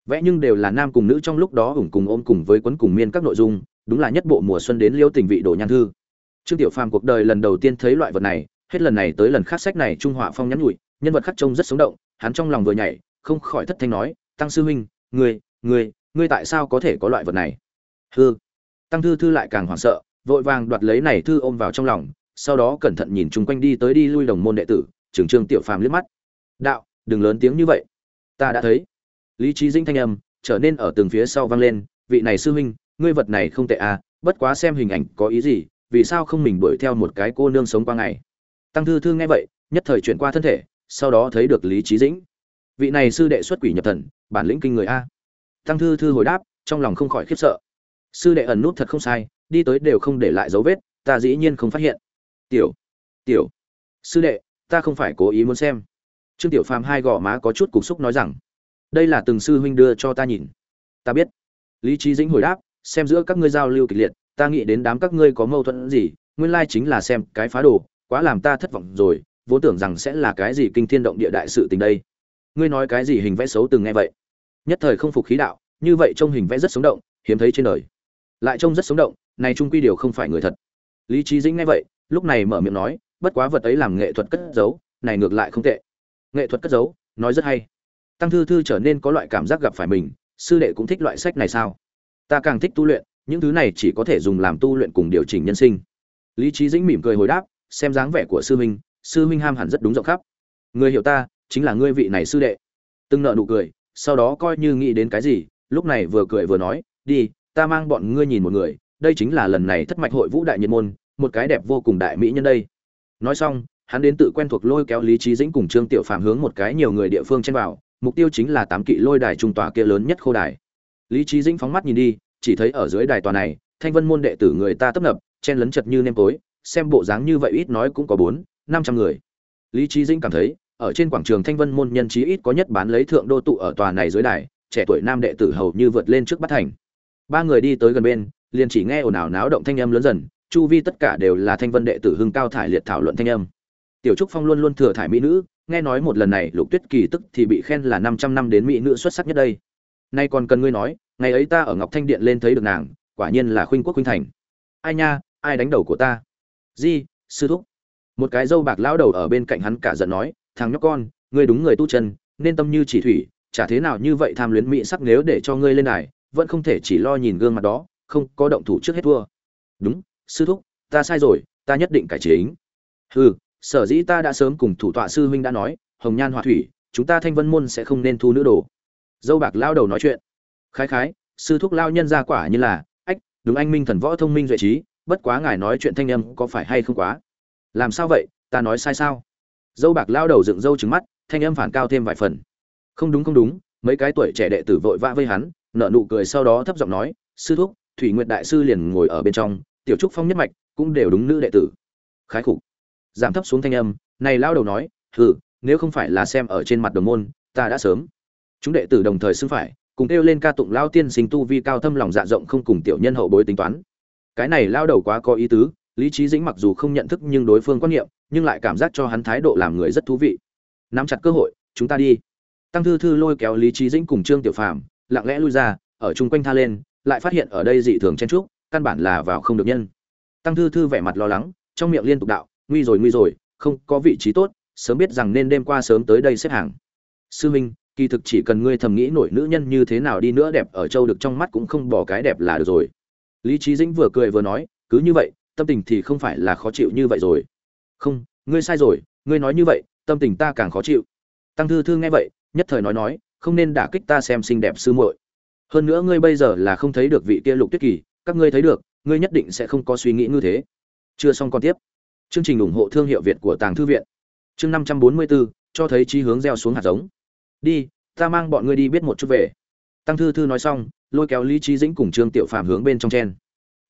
Vẽ nhưng đều là nam cùng nữ trong lúc đó ủng cùng ôm cùng với quấn cùng miên các nội dung, đúng là nhất bộ mùa xuân đến liêu tình vị đồ nhan thư trương tiểu phàm cuộc đời lần đầu tiên thấy loại vật này, hết lần này tới lần khác sách này trung họa phong nhắn nhủi, nhân vật khắc trông rất sống động, hắn trong lòng vừa nhảy, không khỏi thất thanh nói, tăng sư huynh, ngươi ngươi ngươi tại sao có thể có loại vật này? Hư tăng thư thư lại càng hoảng sợ, vội vàng đoạt lấy này thư ôm vào trong lòng, sau đó cẩn thận nhìn chung quanh đi tới đi lui đồng môn đệ tử, Trưởng trương tiểu phàm liếc mắt. Đạo, đừng lớn tiếng như vậy. Ta đã thấy. Lý trí dinh thanh âm trở nên ở từng phía sau vang lên, vị này sư huynh, ngươi vật này không tệ à bất quá xem hình ảnh có ý gì vì sao không mình đuổi theo một cái cô nương sống qua ngày? Tăng thư thư nghe vậy, nhất thời chuyển qua thân thể, sau đó thấy được lý trí dĩnh. Vị này sư đệ xuất quỷ nhập thần, bản lĩnh kinh người a. Tăng thư thư hồi đáp, trong lòng không khỏi khiếp sợ. Sư đệ ẩn nút thật không sai, đi tới đều không để lại dấu vết, ta dĩ nhiên không phát hiện. Tiểu tiểu, sư đệ, ta không phải cố ý muốn xem. Trương tiểu phàm hai gò má có chút cục xúc nói rằng, đây là từng sư huynh đưa cho ta nhìn. Ta biết. Lý trí dĩnh hồi đáp, xem giữa các ngươi giao lưu kịch liệt ta nghĩ đến đám các ngươi có mâu thuẫn gì, nguyên lai chính là xem cái phá đồ, quá làm ta thất vọng rồi, vốn tưởng rằng sẽ là cái gì kinh thiên động địa đại sự tình đây. Ngươi nói cái gì hình vẽ xấu từng nghe vậy? Nhất thời không phục khí đạo, như vậy trông hình vẽ rất sống động, hiếm thấy trên đời. Lại trông rất sống động, này trung quy điều không phải người thật. Lý trí dĩnh nghe vậy, lúc này mở miệng nói, bất quá vật ấy làm nghệ thuật cất giấu, này ngược lại không tệ. Nghệ thuật cất giấu, nói rất hay. Tăng thư thư trở nên có loại cảm giác gặp phải mình, sư đệ cũng thích loại sách này sao? Ta càng thích tu luyện những thứ này chỉ có thể dùng làm tu luyện cùng điều chỉnh nhân sinh. Lý trí dĩnh mỉm cười hồi đáp, xem dáng vẻ của sư huynh sư huynh ham hẳn rất đúng rộng khắp. Người hiểu ta, chính là ngươi vị này sư đệ. Từng nợ nụ cười, sau đó coi như nghĩ đến cái gì, lúc này vừa cười vừa nói, đi, ta mang bọn ngươi nhìn một người, đây chính là lần này thất mạch hội vũ đại nhiệt môn, một cái đẹp vô cùng đại mỹ nhân đây. Nói xong, hắn đến tự quen thuộc lôi kéo lý trí dĩnh cùng trương tiểu phàm hướng một cái nhiều người địa phương trên vào, mục tiêu chính là tám kỵ lôi đài trung tòa kia lớn nhất khô đài. Lý trí dĩnh phóng mắt nhìn đi chỉ thấy ở dưới đài tòa này, thanh vân môn đệ tử người ta tấp nập, chen lấn chật như nêm tối, xem bộ dáng như vậy ít nói cũng có bốn, năm trăm người. Lý trí dĩnh cảm thấy, ở trên quảng trường thanh vân môn nhân trí ít có nhất bán lấy thượng đô tụ ở tòa này dưới đài, trẻ tuổi nam đệ tử hầu như vượt lên trước bắt thành. Ba người đi tới gần bên, liền chỉ nghe ồn ào náo động thanh âm lớn dần, chu vi tất cả đều là thanh vân đệ tử hưng cao thải liệt thảo luận thanh âm. Tiểu trúc phong luôn luôn thừa thải mỹ nữ, nghe nói một lần này lục tuyết kỳ tức thì bị khen là năm trăm năm đến mỹ nữ xuất sắc nhất đây. Nay còn cần ngươi nói ngày ấy ta ở ngọc thanh điện lên thấy được nàng, quả nhiên là khuynh quốc khuynh thành. Ai nha, ai đánh đầu của ta? Di, sư thúc. Một cái dâu bạc lão đầu ở bên cạnh hắn cả giận nói, thằng nhóc con, ngươi đúng người tu chân, nên tâm như chỉ thủy, chả thế nào như vậy tham luyến mỹ sắc nếu để cho ngươi lên đài, vẫn không thể chỉ lo nhìn gương mặt đó, không có động thủ trước hết thua. Đúng, sư thúc, ta sai rồi, ta nhất định cải chính. Hừ, sở dĩ ta đã sớm cùng thủ tọa sư huynh đã nói, hồng nhan họa thủy, chúng ta thanh vân môn sẽ không nên thu nữ đồ. Dâu bạc lao đầu nói chuyện khái khái, sư thúc lao nhân ra quả như là, ách, đúng anh minh thần võ thông minh duệ trí, bất quá ngài nói chuyện thanh âm có phải hay không quá? Làm sao vậy, ta nói sai sao? Dâu bạc lao đầu dựng dâu trứng mắt, thanh âm phản cao thêm vài phần. Không đúng không đúng, mấy cái tuổi trẻ đệ tử vội vã vây hắn nợ nụ cười sau đó thấp giọng nói, sư thúc, thủy nguyệt đại sư liền ngồi ở bên trong, tiểu trúc phong nhất mạch cũng đều đúng nữ đệ tử. Khái khục. Giảm thấp xuống thanh âm, này lao đầu nói, hừ, nếu không phải là xem ở trên mặt đồng môn, ta đã sớm. Chúng đệ tử đồng thời xưng phải cùng kêu lên ca tụng lao tiên sinh tu vi cao thâm lòng dạ rộng không cùng tiểu nhân hậu bối tính toán. Cái này lao đầu quá có ý tứ, lý trí dĩnh mặc dù không nhận thức nhưng đối phương quan niệm, nhưng lại cảm giác cho hắn thái độ làm người rất thú vị. Nắm chặt cơ hội, chúng ta đi. Tăng thư thư lôi kéo lý trí dĩnh cùng trương tiểu phàm, lặng lẽ lui ra, ở chung quanh tha lên, lại phát hiện ở đây dị thường chen trúc căn bản là vào không được nhân. Tăng thư thư vẻ mặt lo lắng, trong miệng liên tục đạo, nguy rồi nguy rồi, không có vị trí tốt, sớm biết rằng nên đêm qua sớm tới đây xếp hàng. Sư minh kỳ thực chỉ cần ngươi thầm nghĩ nổi nữ nhân như thế nào đi nữa đẹp ở châu được trong mắt cũng không bỏ cái đẹp là được rồi. Lý trí dĩnh vừa cười vừa nói, cứ như vậy, tâm tình thì không phải là khó chịu như vậy rồi. Không, ngươi sai rồi, ngươi nói như vậy, tâm tình ta càng khó chịu. Tăng thư thư nghe vậy, nhất thời nói nói, không nên đả kích ta xem xinh đẹp sư muội. Hơn nữa ngươi bây giờ là không thấy được vị kia lục tuyết kỳ, các ngươi thấy được, ngươi nhất định sẽ không có suy nghĩ như thế. Chưa xong còn tiếp. Chương trình ủng hộ thương hiệu việt của tàng thư viện. Chương năm trăm bốn mươi bốn cho thấy trí hướng gieo xuống hạt giống đi, ta mang bọn ngươi đi biết một chút về. Tăng thư thư nói xong, lôi kéo lý trí dĩnh cùng trương tiểu phàm hướng bên trong chen.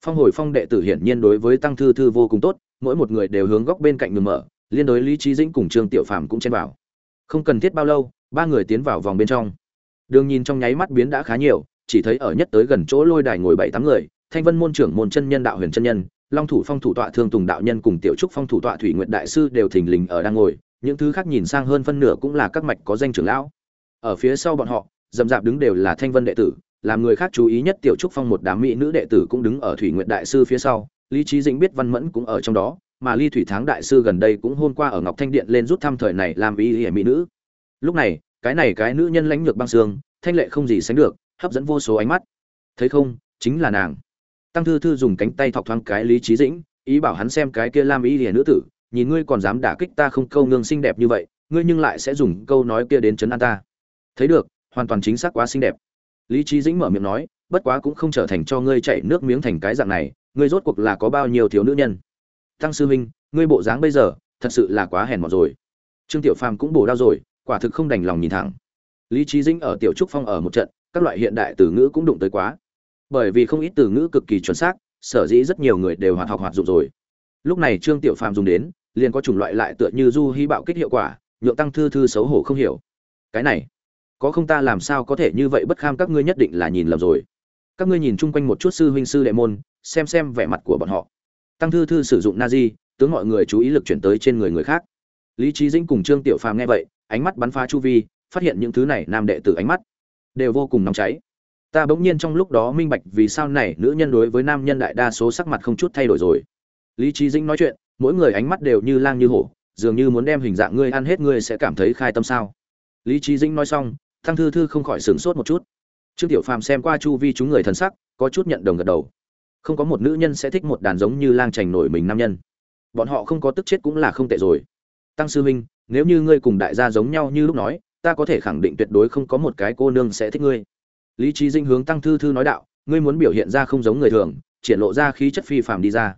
Phong hồi phong đệ tử hiển nhiên đối với tăng thư thư vô cùng tốt, mỗi một người đều hướng góc bên cạnh ngừng mở, liên đối lý trí dĩnh cùng trương tiểu phàm cũng chen vào. Không cần thiết bao lâu, ba người tiến vào vòng bên trong. Đường nhìn trong nháy mắt biến đã khá nhiều, chỉ thấy ở nhất tới gần chỗ lôi đài ngồi bảy tám người, thanh vân môn trưởng môn chân nhân đạo huyền chân nhân, long thủ phong thủ tọa thương tùng đạo nhân cùng tiểu trúc phong thủ tọa thủy nguyện đại sư đều thình lình ở đang ngồi, những thứ khác nhìn sang hơn phân nửa cũng là các mạch có danh trưởng lão ở phía sau bọn họ, dầm dạp đứng đều là thanh vân đệ tử, làm người khác chú ý nhất tiểu trúc phong một đám mỹ nữ đệ tử cũng đứng ở thủy nguyện đại sư phía sau, lý trí dĩnh biết văn mẫn cũng ở trong đó, mà ly thủy tháng đại sư gần đây cũng hôm qua ở ngọc thanh điện lên rút thăm thời này làm ý hiểm mỹ nữ. Lúc này, cái này cái nữ nhân lãnh lược băng xương, thanh lệ không gì sánh được, hấp dẫn vô số ánh mắt. Thấy không, chính là nàng. Tăng thư thư dùng cánh tay thọc thoáng cái lý trí dĩnh, ý bảo hắn xem cái kia lam ý hiểm nữ tử, nhìn ngươi còn dám đả kích ta không câu nương xinh đẹp như vậy, ngươi nhưng lại sẽ dùng câu nói kia đến chấn an ta thấy được, hoàn toàn chính xác quá xinh đẹp. Lý trí dĩnh mở miệng nói, bất quá cũng không trở thành cho ngươi chạy nước miếng thành cái dạng này, ngươi rốt cuộc là có bao nhiêu thiếu nữ nhân? Tăng sư huynh, ngươi bộ dáng bây giờ, thật sự là quá hèn mọt rồi. Trương tiểu phàm cũng bổ đau rồi, quả thực không đành lòng nhìn thẳng. Lý trí dĩnh ở tiểu trúc phong ở một trận, các loại hiện đại từ ngữ cũng đụng tới quá. Bởi vì không ít từ ngữ cực kỳ chuẩn xác, sở dĩ rất nhiều người đều hoạt học hoạt dụng rồi. Lúc này trương tiểu phàm dùng đến, liền có chủng loại lại tựa như du hy bạo kích hiệu quả, nhượng tăng thư thư xấu hổ không hiểu. Cái này có không ta làm sao có thể như vậy bất kham các ngươi nhất định là nhìn lầm rồi. Các ngươi nhìn chung quanh một chút sư huynh sư đệ môn, xem xem vẻ mặt của bọn họ. Tăng thư thư sử dụng na di tướng mọi người chú ý lực chuyển tới trên người người khác. Lý trí dĩnh cùng trương tiểu phàm nghe vậy, ánh mắt bắn phá chu vi, phát hiện những thứ này nam đệ tử ánh mắt đều vô cùng nóng cháy. Ta bỗng nhiên trong lúc đó minh bạch vì sao này nữ nhân đối với nam nhân đại đa số sắc mặt không chút thay đổi rồi. Lý trí dĩnh nói chuyện, mỗi người ánh mắt đều như lang như hổ, dường như muốn đem hình dạng ngươi ăn hết ngươi sẽ cảm thấy khai tâm sao. Lý trí dĩnh nói xong thăng thư thư không khỏi sửng sốt một chút. Trương tiểu phàm xem qua chu vi chúng người thần sắc, có chút nhận đồng gật đầu. Không có một nữ nhân sẽ thích một đàn giống như lang trành nổi mình nam nhân. Bọn họ không có tức chết cũng là không tệ rồi. Tăng sư huynh nếu như ngươi cùng đại gia giống nhau như lúc nói, ta có thể khẳng định tuyệt đối không có một cái cô nương sẽ thích ngươi. Lý trí dinh hướng tăng thư thư nói đạo, ngươi muốn biểu hiện ra không giống người thường, triển lộ ra khí chất phi phàm đi ra.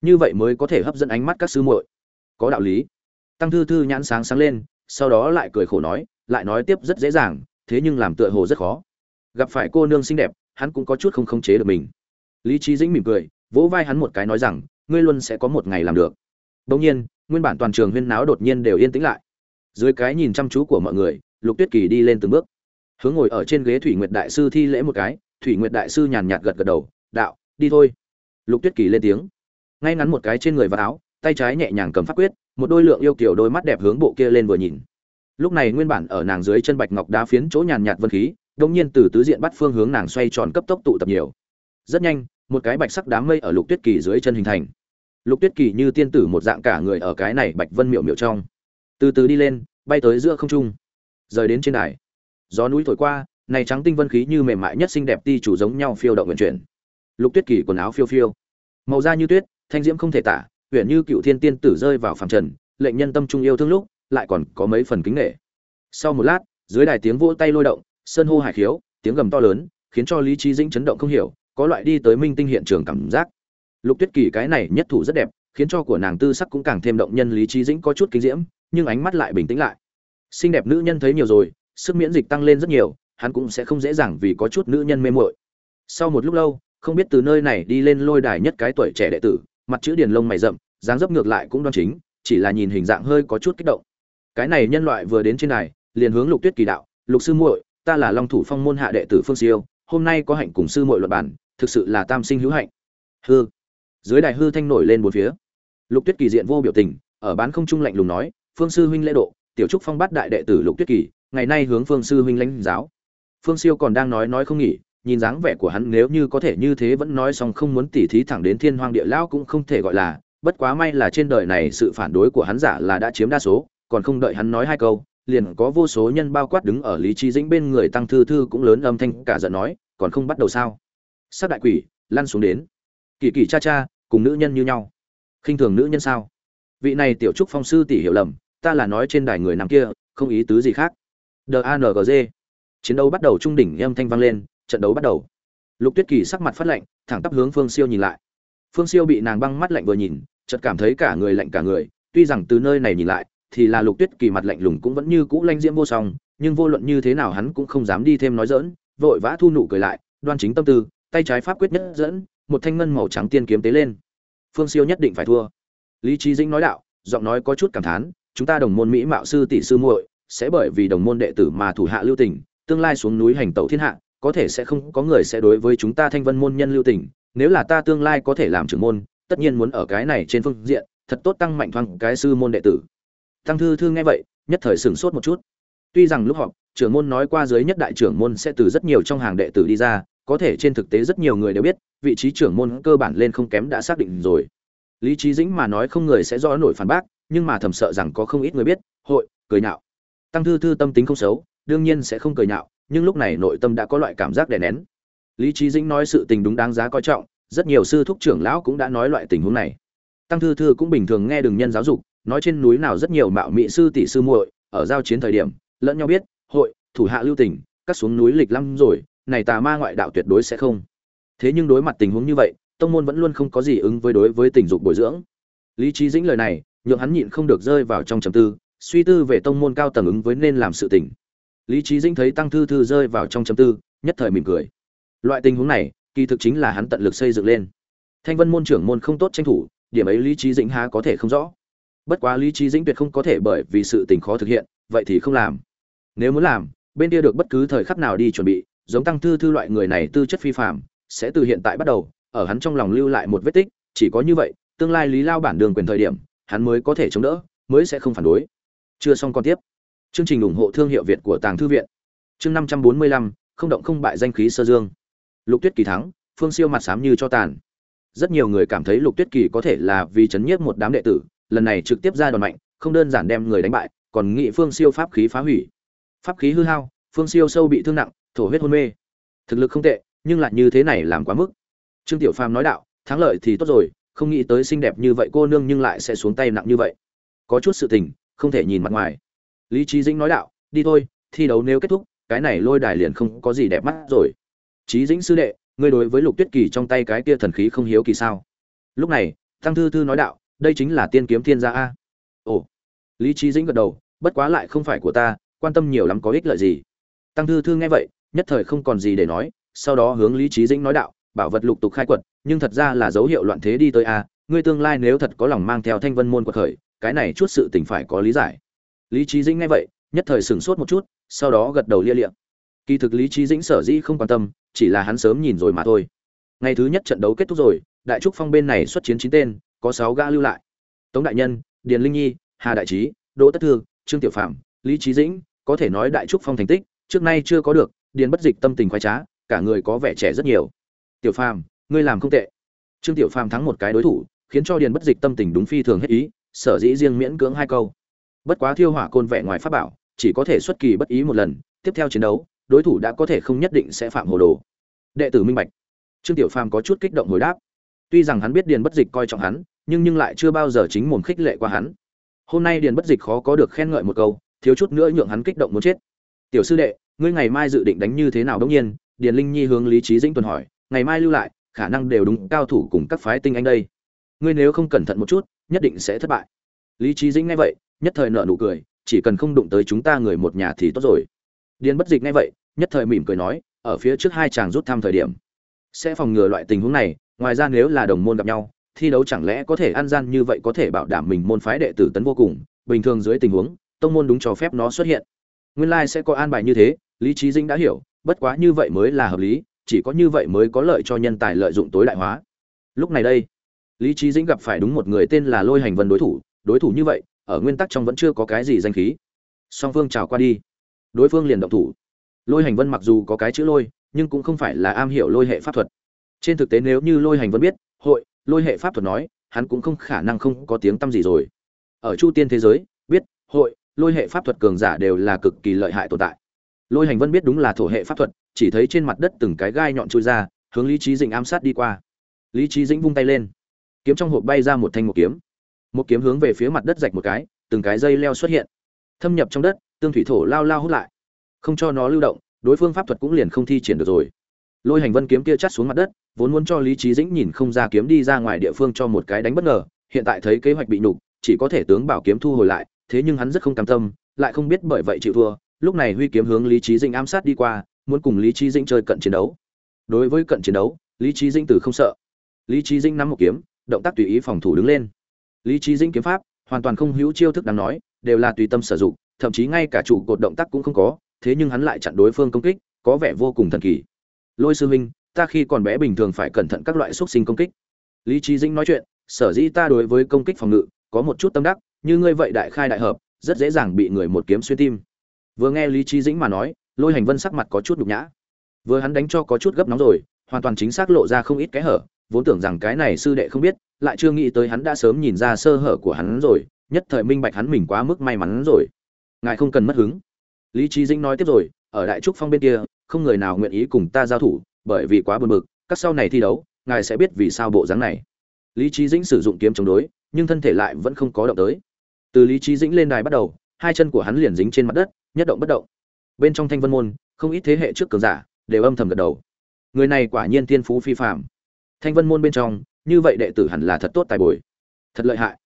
Như vậy mới có thể hấp dẫn ánh mắt các sư muội. Có đạo lý. Tăng thư thư nhãn sáng sáng lên, sau đó lại cười khổ nói lại nói tiếp rất dễ dàng thế nhưng làm tựa hồ rất khó gặp phải cô nương xinh đẹp hắn cũng có chút không khống chế được mình lý trí dĩnh mỉm cười vỗ vai hắn một cái nói rằng ngươi luôn sẽ có một ngày làm được đông nhiên, nguyên bản toàn trường huyên náo đột nhiên đều yên tĩnh lại. Dưới cái nhìn chăm chú của mọi người, Lục Tuyết Kỳ đi lên từng bước, hướng ngồi ở trên ghế Thủy Nguyệt đại sư thi lễ một cái, Thủy Nguyệt đại sư nhàn nhạt gật gật đầu, "Đạo, đi thôi." Lục Tuyết Kỳ lên tiếng. Ngay ngắn một cái trên người và áo, tay trái nhẹ nhàng cầm pháp quyết, một đôi lượng yêu kiều đôi mắt đẹp hướng bộ kia lên vừa nhìn. Lúc này nguyên bản ở nàng dưới chân bạch ngọc đá phiến chỗ nhàn nhạt vân khí, đông nhiên từ tứ diện bắt phương hướng nàng xoay tròn cấp tốc tụ tập nhiều. Rất nhanh, một cái bạch sắc đám mây ở Lục Tuyết Kỳ dưới chân hình thành. Lục tuyết kỳ như tiên tử một dạng cả người ở cái này bạch vân miệu miệu trong. Từ từ đi lên bay tới giữa không trung. Rời đến trên đài. Gió núi thổi qua này trắng tinh vân khí như mềm mại nhất xinh đẹp ti chủ giống nhau phiêu động vận chuyển. Lục tuyết kỳ quần áo phiêu phiêu. Màu da như tuyết thanh diễm không thể tả huyện như cựu thiên tiên tử rơi vào phàm trần lệnh nhân tâm trung yêu thương lúc lại còn có mấy phần kính nghệ sau một lát, dưới đài tiếng vỗ tay lôi động, sơn hô hải khiếu, tiếng gầm to lớn, khiến cho lý trí dĩnh chấn động không hiểu, có loại đi tới minh tinh hiện trường cảm giác. Lục tuyết kỳ cái này nhất thủ rất đẹp, khiến cho của nàng tư sắc cũng càng thêm động nhân, lý trí dĩnh có chút kinh diễm, nhưng ánh mắt lại bình tĩnh lại. Xinh đẹp nữ nhân thấy nhiều rồi, sức miễn dịch tăng lên rất nhiều, hắn cũng sẽ không dễ dàng vì có chút nữ nhân mê muội. Sau một lúc lâu, không biết từ nơi này đi lên lôi đài nhất cái tuổi trẻ đệ tử, mặt chữ điền lông mày rậm, dáng dấp ngược lại cũng đoan chính, chỉ là nhìn hình dạng hơi có chút kích động cái này nhân loại vừa đến trên này liền hướng lục tuyết kỳ đạo, lục sư muội, ta là long thủ phong môn hạ đệ tử phương siêu, hôm nay có hạnh cùng sư muội luật bản thực sự là tam sinh hữu hạnh. Hư dưới đài hư thanh nổi lên bốn phía. Lục tuyết kỳ diện vô biểu tình, ở bán không trung lạnh lùng nói, phương sư huynh lễ độ, tiểu trúc phong bắt đại đệ tử lục tuyết kỳ, ngày nay hướng phương sư huynh lãnh giáo. Phương siêu còn đang nói nói không nghỉ, nhìn dáng vẻ của hắn nếu như có thể như thế vẫn nói xong không muốn tỉ thí thẳng đến thiên hoang địa lão cũng không thể gọi là, bất quá may là trên đời này sự phản đối của hắn giả là đã chiếm đa số còn không đợi hắn nói hai câu, liền có vô số nhân bao quát đứng ở lý trí dĩnh bên người tăng thư thư cũng lớn âm thanh cả giận nói, còn không bắt đầu sao? Sát đại quỷ, lăn xuống đến. Kỳ kỳ cha cha, cùng nữ nhân như nhau. Khinh thường nữ nhân sao? Vị này tiểu trúc phong sư tỷ hiểu lầm, ta là nói trên đài người nằm kia, không ý tứ gì khác. Dangg chiến đấu bắt đầu trung đỉnh, âm thanh vang lên, trận đấu bắt đầu. Lục tuyết kỳ sắc mặt phát lạnh, thẳng tắp hướng phương siêu nhìn lại. Phương siêu bị nàng băng mắt lạnh vừa nhìn, chợt cảm thấy cả người lạnh cả người, tuy rằng từ nơi này nhìn lại thì là lục tuyết kỳ mặt lạnh lùng cũng vẫn như cũ lanh diễm vô song, nhưng vô luận như thế nào hắn cũng không dám đi thêm nói dỡn vội vã thu nụ cười lại, đoan chính tâm tư, tay trái pháp quyết nhất dẫn, một thanh ngân màu trắng tiên kiếm tế lên. Phương siêu nhất định phải thua. Lý trí dĩnh nói đạo, giọng nói có chút cảm thán, chúng ta đồng môn mỹ mạo sư tỷ sư muội, sẽ bởi vì đồng môn đệ tử mà thủ hạ lưu tình, tương lai xuống núi hành tẩu thiên hạ, có thể sẽ không có người sẽ đối với chúng ta thanh vân môn nhân lưu tình, nếu là ta tương lai có thể làm trưởng môn, tất nhiên muốn ở cái này trên phương diện, thật tốt tăng mạnh thoáng cái sư môn đệ tử tăng thư thư nghe vậy, nhất thời sửng sốt một chút. Tuy rằng lúc họp, trưởng môn nói qua dưới nhất đại trưởng môn sẽ từ rất nhiều trong hàng đệ tử đi ra, có thể trên thực tế rất nhiều người đều biết, vị trí trưởng môn cơ bản lên không kém đã xác định rồi. Lý trí dĩnh mà nói không người sẽ rõ nổi phản bác, nhưng mà thầm sợ rằng có không ít người biết, hội, cười nhạo. Tăng thư thư tâm tính không xấu, đương nhiên sẽ không cười nhạo, nhưng lúc này nội tâm đã có loại cảm giác đè nén. Lý trí dĩnh nói sự tình đúng đáng giá coi trọng, rất nhiều sư thúc trưởng lão cũng đã nói loại tình huống này. Tăng thư thư cũng bình thường nghe đường nhân giáo dục nói trên núi nào rất nhiều mạo mỹ sư tỷ sư muội, ở giao chiến thời điểm, lẫn nhau biết, hội, thủ hạ lưu tình, cắt xuống núi lịch lăng rồi, này tà ma ngoại đạo tuyệt đối sẽ không. Thế nhưng đối mặt tình huống như vậy, tông môn vẫn luôn không có gì ứng với đối với tình dục bồi dưỡng. Lý trí dĩnh lời này, nhượng hắn nhịn không được rơi vào trong trầm tư, suy tư về tông môn cao tầng ứng với nên làm sự tình. Lý trí dĩnh thấy tăng thư thư rơi vào trong trầm tư, nhất thời mỉm cười. Loại tình huống này, kỳ thực chính là hắn tận lực xây dựng lên. Thanh vân môn trưởng môn không tốt tranh thủ, điểm ấy lý trí dĩnh há có thể không rõ bất quá lý trí dĩnh tuyệt không có thể bởi vì sự tình khó thực hiện, vậy thì không làm. Nếu muốn làm, bên kia được bất cứ thời khắc nào đi chuẩn bị, giống tăng thư thư loại người này tư chất phi phạm sẽ từ hiện tại bắt đầu, ở hắn trong lòng lưu lại một vết tích, chỉ có như vậy, tương lai lý lao bản đường quyền thời điểm, hắn mới có thể chống đỡ, mới sẽ không phản đối. Chưa xong còn tiếp. Chương trình ủng hộ thương hiệu việt của tàng thư viện. Chương năm trăm bốn mươi lăm, không động không bại danh khí sơ dương. Lục tuyết kỳ thắng, phương siêu mặt sám như cho tàn. Rất nhiều người cảm thấy lục tuyết kỳ có thể là vì chấn nhiếp một đám đệ tử lần này trực tiếp ra đòn mạnh, không đơn giản đem người đánh bại, còn nghị phương siêu pháp khí phá hủy. Pháp khí hư hao, phương siêu sâu bị thương nặng, thổ huyết hôn mê. Thực lực không tệ, nhưng lại như thế này làm quá mức. Trương tiểu phàm nói đạo, thắng lợi thì tốt rồi, không nghĩ tới xinh đẹp như vậy cô nương nhưng lại sẽ xuống tay nặng như vậy. Có chút sự tình, không thể nhìn mặt ngoài. Lý trí dĩnh nói đạo, đi thôi, thi đấu nếu kết thúc, cái này lôi đài liền không có gì đẹp mắt rồi. Trí dĩnh sư đệ, ngươi đối với lục tuyết kỳ trong tay cái kia thần khí không hiếu kỳ sao? Lúc này tăng thư thư nói đạo đây chính là tiên kiếm thiên gia a. Ồ. Lý trí dĩnh gật đầu, bất quá lại không phải của ta, quan tâm nhiều lắm có ích lợi gì. Tăng thư thư nghe vậy, nhất thời không còn gì để nói, sau đó hướng lý trí dĩnh nói đạo, bảo vật lục tục khai quật, nhưng thật ra là dấu hiệu loạn thế đi tới a, ngươi tương lai nếu thật có lòng mang theo thanh vân môn quật khởi, cái này chút sự tình phải có lý giải. Lý trí dĩnh nghe vậy, nhất thời sửng sốt một chút, sau đó gật đầu lia liệm kỳ thực lý trí dĩnh sở dĩ không quan tâm, chỉ là hắn sớm nhìn rồi mà thôi. Ngày thứ nhất trận đấu kết thúc rồi, đại trúc phong bên này xuất chiến chín tên có sáu gã lưu lại. Tống đại nhân, điền linh nhi, hà đại trí, đỗ tất thương trương tiểu phạm lý trí dĩnh, có thể nói đại trúc phong thành tích, trước nay chưa có được, điền bất dịch tâm tình khoái trá, cả người có vẻ trẻ rất nhiều. Tiểu phàm, ngươi làm không tệ. Trương tiểu phàm thắng một cái đối thủ, khiến cho điền bất dịch tâm tình đúng phi thường hết ý, sở dĩ riêng miễn cưỡng hai câu. Bất quá thiêu hỏa côn vẻ ngoài pháp bảo, chỉ có thể xuất kỳ bất ý một lần, tiếp theo chiến đấu, đối thủ đã có thể không nhất định sẽ phạm hồ đồ. Đệ tử minh bạch. Trương tiểu phàm có chút kích động hồi đáp. Tuy rằng hắn biết điền bất dịch coi trọng hắn nhưng nhưng lại chưa bao giờ chính mồm khích lệ qua hắn. Hôm nay điền bất dịch khó có được khen ngợi một câu, thiếu chút nữa nhượng hắn kích động muốn chết. Tiểu sư đệ, ngươi ngày mai dự định đánh như thế nào? Đương nhiên, điền linh nhi hướng lý Chí dĩnh tuần hỏi, ngày mai lưu lại, khả năng đều đúng cao thủ cùng các phái tinh anh đây. Ngươi nếu không cẩn thận một chút, nhất định sẽ thất bại. Lý Chí dĩnh nghe vậy, nhất thời nở nụ cười, chỉ cần không đụng tới chúng ta người một nhà thì tốt rồi. Điền bất dịch nghe vậy, nhất thời mỉm cười nói, ở phía trước hai chàng rút thăm thời điểm, sẽ phòng ngừa loại tình huống này, ngoài ra nếu là đồng môn gặp nhau thi đấu chẳng lẽ có thể ăn gian như vậy có thể bảo đảm mình môn phái đệ tử tấn vô cùng, bình thường dưới tình huống, tông môn đúng cho phép nó xuất hiện. Nguyên lai sẽ có an bài như thế, lý trí dinh đã hiểu, bất quá như vậy mới là hợp lý, chỉ có như vậy mới có lợi cho nhân tài lợi dụng tối đại hóa. Lúc này đây, lý trí dĩnh gặp phải đúng một người tên là lôi hành vân đối thủ đối thủ như vậy, ở nguyên tắc trong vẫn chưa có cái gì danh khí. Song phương chào qua đi, đối phương liền động thủ. Lôi hành vân mặc dù có cái chữ lôi, nhưng cũng không phải là am hiểu lôi hệ pháp thuật. Trên thực tế nếu như lôi hành vân biết, hội lôi hệ pháp thuật nói, hắn cũng không khả năng không có tiếng tăm gì rồi. Ở chu tiên thế giới, biết, hội, lôi hệ pháp thuật cường giả đều là cực kỳ lợi hại tồn tại. Lôi hành vân biết đúng là thổ hệ pháp thuật, chỉ thấy trên mặt đất từng cái gai nhọn trôi ra, hướng lý trí dĩnh ám sát đi qua. Lý trí dĩnh vung tay lên. Kiếm trong hộp bay ra một thanh một kiếm. Một kiếm hướng về phía mặt đất rạch một cái, từng cái dây leo xuất hiện. Thâm nhập trong đất, tương thủy thổ lao lao hút lại. Không cho nó lưu động, đối phương pháp thuật cũng liền không thi triển được rồi lôi hành vân kiếm kia chắt xuống mặt đất, vốn muốn cho lý trí dĩnh nhìn không ra kiếm đi ra ngoài địa phương cho một cái đánh bất ngờ, hiện tại thấy kế hoạch bị nhục, chỉ có thể tướng bảo kiếm thu hồi lại, thế nhưng hắn rất không cam tâm, lại không biết bởi vậy chịu thua, lúc này huy kiếm hướng lý trí dĩnh ám sát đi qua, muốn cùng lý trí dĩnh chơi cận chiến đấu. Đối với cận chiến đấu, lý trí dĩnh từ không sợ. Lý trí dĩnh nắm một kiếm, động tác tùy ý phòng thủ đứng lên. Lý trí dĩnh kiếm pháp, hoàn toàn không hữu chiêu thức đáng nói, đều là tùy tâm sử dụng, thậm chí ngay cả chủ cột động tác cũng không có, thế nhưng hắn lại chặn đối phương công kích, có vẻ vô cùng thần kỳ lôi sư huynh, ta khi còn bé bình thường phải cẩn thận các loại xúc sinh công kích. Lý trí dĩnh nói chuyện, sở dĩ ta đối với công kích phòng ngự có một chút tâm đắc, như ngươi vậy đại khai đại hợp, rất dễ dàng bị người một kiếm xuyên tim. Vừa nghe lý trí dĩnh mà nói, lôi hành vân sắc mặt có chút nhục nhã. Vừa hắn đánh cho có chút gấp nóng rồi, hoàn toàn chính xác lộ ra không ít cái hở, vốn tưởng rằng cái này sư đệ không biết, lại chưa nghĩ tới hắn đã sớm nhìn ra sơ hở của hắn rồi, nhất thời minh bạch hắn mình quá mức may mắn rồi. Ngài không cần mất hứng. Lý trí dĩnh nói tiếp rồi, ở đại trúc phong bên kia không người nào nguyện ý cùng ta giao thủ, bởi vì quá buồn bực, các sau này thi đấu, ngài sẽ biết vì sao bộ dáng này. Lý trí dĩnh sử dụng kiếm chống đối, nhưng thân thể lại vẫn không có động tới. Từ lý trí dĩnh lên đài bắt đầu, hai chân của hắn liền dính trên mặt đất, nhất động bất động. Bên trong thanh vân môn, không ít thế hệ trước cường giả, đều âm thầm gật đầu. Người này quả nhiên tiên phú phi phạm thanh vân môn bên trong, như vậy đệ tử hẳn là thật tốt tài bồi. Thật lợi hại.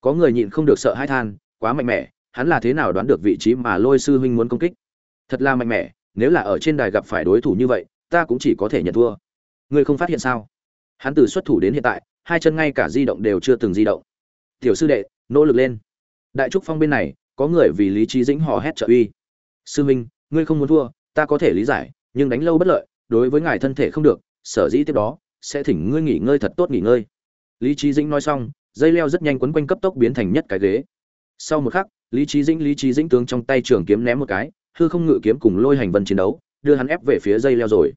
Có người nhịn không được sợ hãi than, quá mạnh mẽ, hắn là thế nào đoán được vị trí mà lôi sư huynh muốn công kích? Thật là mạnh mẽ nếu là ở trên đài gặp phải đối thủ như vậy, ta cũng chỉ có thể nhận thua. Ngươi không phát hiện sao? Hắn từ xuất thủ đến hiện tại, hai chân ngay cả di động đều chưa từng di động. Tiểu sư đệ, nỗ lực lên. Đại trúc phong bên này, có người vì lý trí dĩnh hò hét trợ uy. Sư minh, ngươi không muốn thua, ta có thể lý giải, nhưng đánh lâu bất lợi, đối với ngài thân thể không được, sở dĩ tiếp đó, sẽ thỉnh ngươi nghỉ ngơi thật tốt nghỉ ngơi. Lý trí dĩnh nói xong, dây leo rất nhanh quấn quanh cấp tốc biến thành nhất cái ghế. Sau một khắc, lý trí dĩnh, lý trí dĩnh tướng trong tay trường kiếm ném một cái hư không ngự kiếm cùng lôi hành vân chiến đấu, đưa hắn ép về phía dây leo rồi.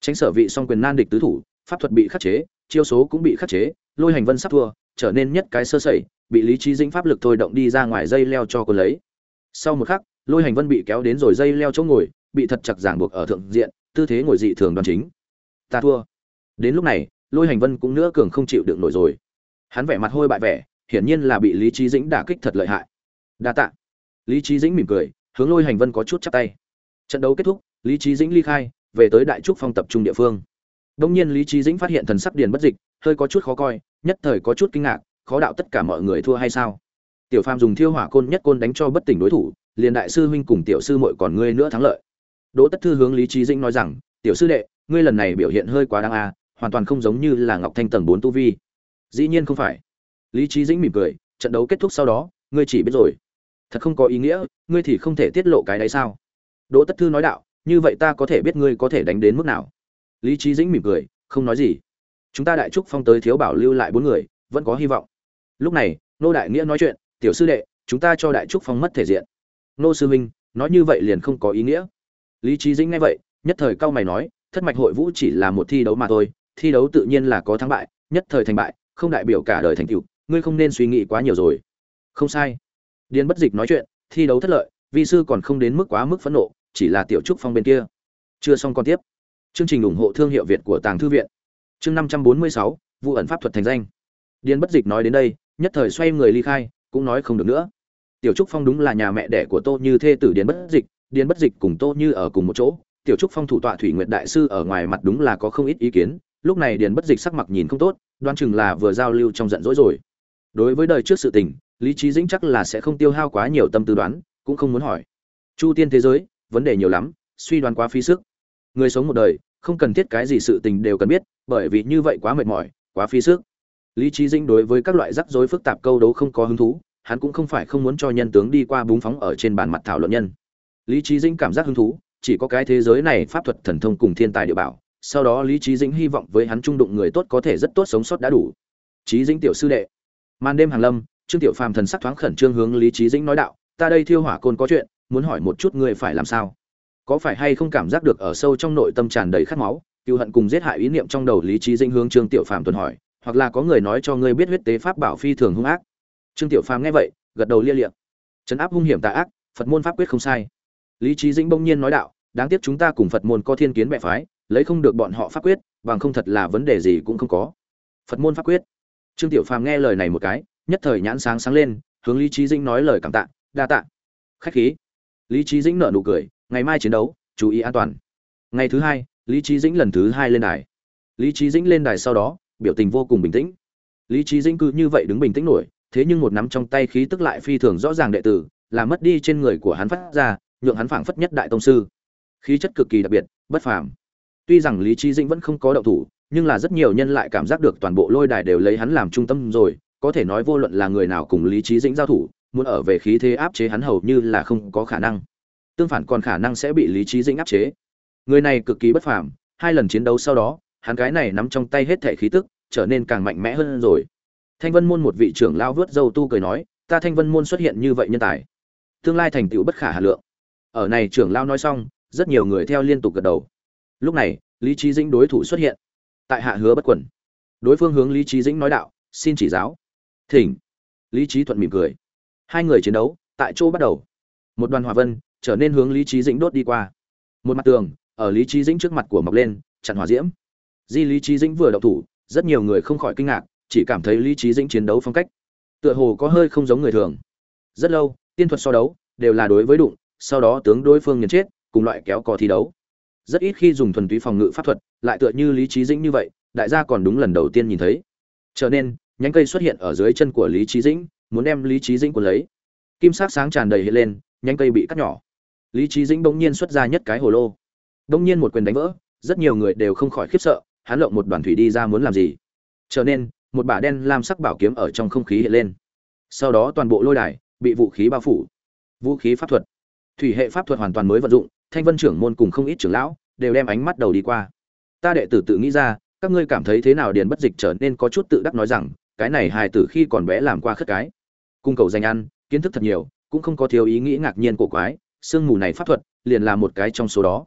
Tránh sở vị song quyền nan địch tứ thủ, pháp thuật bị khắc chế, chiêu số cũng bị khắc chế, lôi hành vân sắp thua, trở nên nhất cái sơ sẩy, bị lý trí dĩnh pháp lực thôi động đi ra ngoài dây leo cho cô lấy. Sau một khắc, lôi hành vân bị kéo đến rồi dây leo chỗ ngồi, bị thật chặt ràng buộc ở thượng diện, tư thế ngồi dị thường đoàn chính. Ta thua. Đến lúc này, lôi hành vân cũng nữa cường không chịu đựng nổi rồi. Hắn vẻ mặt hôi bại vẻ, hiển nhiên là bị lý trí dĩnh đả kích thật lợi hại. Đa tạ. Lý trí dĩnh mỉm cười hướng lôi hành vân có chút chắp tay. Trận đấu kết thúc, lý trí dĩnh ly khai, về tới đại trúc phong tập trung địa phương. Đông nhiên lý trí dĩnh phát hiện thần sắc điền bất dịch, hơi có chút khó coi, nhất thời có chút kinh ngạc, khó đạo tất cả mọi người thua hay sao? Tiểu phàm dùng thiêu hỏa côn nhất côn đánh cho bất tỉnh đối thủ, liền đại sư huynh cùng tiểu sư muội còn ngươi nữa thắng lợi. Đỗ tất thư hướng lý trí dĩnh nói rằng, tiểu sư đệ, ngươi lần này biểu hiện hơi quá đáng a, hoàn toàn không giống như là ngọc thanh tầng bốn tu vi. Dĩ nhiên không phải. Lý trí dĩnh mỉm cười, trận đấu kết thúc sau đó, ngươi chỉ biết rồi thật không có ý nghĩa, ngươi thì không thể tiết lộ cái đấy sao? Đỗ tất thư nói đạo, như vậy ta có thể biết ngươi có thể đánh đến mức nào. Lý trí dĩnh mỉm cười, không nói gì. Chúng ta đại trúc phong tới thiếu bảo lưu lại bốn người, vẫn có hy vọng. Lúc này, nô đại nghĩa nói chuyện, tiểu sư đệ, chúng ta cho đại trúc phong mất thể diện. Nô sư huynh nói như vậy liền không có ý nghĩa. Lý trí dĩnh nghe vậy, nhất thời cao mày nói, thất mạch hội vũ chỉ là một thi đấu mà thôi, thi đấu tự nhiên là có thắng bại, nhất thời thành bại, không đại biểu cả đời thành tựu, ngươi không nên suy nghĩ quá nhiều rồi. Không sai điền bất dịch nói chuyện, thi đấu thất lợi, vi sư còn không đến mức quá mức phẫn nộ, chỉ là tiểu trúc phong bên kia. Chưa xong còn tiếp. Chương trình ủng hộ thương hiệu việt của tàng thư viện. Chương năm trăm bốn mươi sáu, vụ ẩn pháp thuật thành danh. Điền bất dịch nói đến đây, nhất thời xoay người ly khai, cũng nói không được nữa. Tiểu trúc phong đúng là nhà mẹ đẻ của tô như thê tử điền bất dịch, điền bất dịch cùng tô như ở cùng một chỗ. Tiểu trúc phong thủ tọa thủy nguyện đại sư ở ngoài mặt đúng là có không ít ý kiến. Lúc này điền bất dịch sắc mặt nhìn không tốt đoan chừng là vừa giao lưu trong giận dỗi rồi đối với đời trước sự tình, lý trí dĩnh chắc là sẽ không tiêu hao quá nhiều tâm tư đoán, cũng không muốn hỏi. Chu tiên thế giới, vấn đề nhiều lắm, suy đoán quá phí sức. Người sống một đời, không cần thiết cái gì sự tình đều cần biết, bởi vì như vậy quá mệt mỏi, quá phí sức. Lý trí dĩnh đối với các loại rắc rối phức tạp câu đấu không có hứng thú, hắn cũng không phải không muốn cho nhân tướng đi qua búng phóng ở trên bàn mặt thảo luận nhân. Lý trí dĩnh cảm giác hứng thú, chỉ có cái thế giới này pháp thuật thần thông cùng thiên tài địa bảo, sau đó lý trí dĩnh hy vọng với hắn trung đụng người tốt có thể rất tốt sống sót đã đủ. Trí dĩnh tiểu sư đệ màn đêm hàng lâm, trương tiểu phàm thần sắc thoáng khẩn trương hướng lý trí dĩnh nói đạo, ta đây thiêu hỏa côn có chuyện, muốn hỏi một chút ngươi phải làm sao? Có phải hay không cảm giác được ở sâu trong nội tâm tràn đầy khát máu? Cựu hận cùng giết hại ý niệm trong đầu lý trí dĩnh hướng trương tiểu phàm tuần hỏi, hoặc là có người nói cho ngươi biết huyết tế pháp bảo phi thường hung ác? Trương tiểu phàm nghe vậy, gật đầu lia liệm trấn áp hung hiểm tà ác, phật môn pháp quyết không sai. Lý trí dĩnh bỗng nhiên nói đạo, đáng tiếc chúng ta cùng phật môn có thiên kiến mẹ phái, lấy không được bọn họ pháp quyết, bằng không thật là vấn đề gì cũng không có. Phật môn pháp quyết trương tiểu phàm nghe lời này một cái, nhất thời nhãn sáng sáng lên, hướng lý trí dĩnh nói lời cảm tạ, đa tạ. Khách khí. Lý trí dĩnh nở nụ cười, ngày mai chiến đấu, chú ý an toàn. Ngày thứ hai, lý trí dĩnh lần thứ hai lên đài. Lý trí dĩnh lên đài sau đó, biểu tình vô cùng bình tĩnh. Lý trí dĩnh cứ như vậy đứng bình tĩnh nổi, thế nhưng một nắm trong tay khí tức lại phi thường rõ ràng đệ tử, là mất đi trên người của hắn phát ra, nhượng hắn phảng phất nhất đại tông sư. Khí chất cực kỳ đặc biệt, bất phàm. Tuy rằng lý trí dĩnh vẫn không có động thủ nhưng là rất nhiều nhân lại cảm giác được toàn bộ lôi đài đều lấy hắn làm trung tâm rồi, có thể nói vô luận là người nào cùng lý trí dĩnh giao thủ, muốn ở về khí thế áp chế hắn hầu như là không có khả năng. Tương phản còn khả năng sẽ bị lý trí dĩnh áp chế. Người này cực kỳ bất phàm, hai lần chiến đấu sau đó, hắn cái này nắm trong tay hết thể khí tức, trở nên càng mạnh mẽ hơn rồi. Thanh vân môn một vị trưởng lao vớt dâu tu cười nói, ta thanh vân môn xuất hiện như vậy nhân tài, tương lai thành tựu bất khả hà lượng. Ở này trưởng lao nói xong, rất nhiều người theo liên tục gật đầu. Lúc này, lý trí dĩnh đối thủ xuất hiện tại hạ hứa bất quẩn đối phương hướng lý trí dĩnh nói đạo, xin chỉ giáo. Thỉnh. Lý trí thuận mỉm cười. Hai người chiến đấu tại chỗ bắt đầu. Một đoàn hòa vân trở nên hướng lý trí dĩnh đốt đi qua. Một mặt tường ở lý trí dĩnh trước mặt của mọc lên, chặn hỏa diễm. Di lý trí dĩnh vừa đậu thủ, rất nhiều người không khỏi kinh ngạc, chỉ cảm thấy lý trí dĩnh chiến đấu phong cách tựa hồ có hơi không giống người thường. Rất lâu, tiên thuật so đấu đều là đối với đụng, sau đó tướng đối phương nhấn chết, cùng loại kéo cò thi đấu rất ít khi dùng thuần túy phòng ngự pháp thuật, lại tựa như lý trí dĩnh như vậy, đại gia còn đúng lần đầu tiên nhìn thấy. Trở nên, nhánh cây xuất hiện ở dưới chân của lý trí dĩnh, muốn đem lý trí dĩnh của lấy. Kim sắc sáng tràn đầy hiện lên, nhánh cây bị cắt nhỏ. Lý trí dĩnh bỗng nhiên xuất ra nhất cái hồ lô. Bỗng nhiên một quyền đánh vỡ, rất nhiều người đều không khỏi khiếp sợ, hắn lộng một đoàn thủy đi ra muốn làm gì. Trở nên, một bả đen lam sắc bảo kiếm ở trong không khí hiện lên. Sau đó toàn bộ lôi đài, bị vũ khí bao phủ. Vũ khí pháp thuật. Thủy hệ pháp thuật hoàn toàn mới vận dụng thanh vân trưởng môn cùng không ít trưởng lão đều đem ánh mắt đầu đi qua. Ta đệ tử tự nghĩ ra, các ngươi cảm thấy thế nào điền bất dịch trở nên có chút tự đắc nói rằng, cái này hài tử khi còn bé làm qua khất cái. Cung cầu danh ăn, kiến thức thật nhiều, cũng không có thiếu ý nghĩ ngạc nhiên cổ quái, sương mù này pháp thuật liền là một cái trong số đó.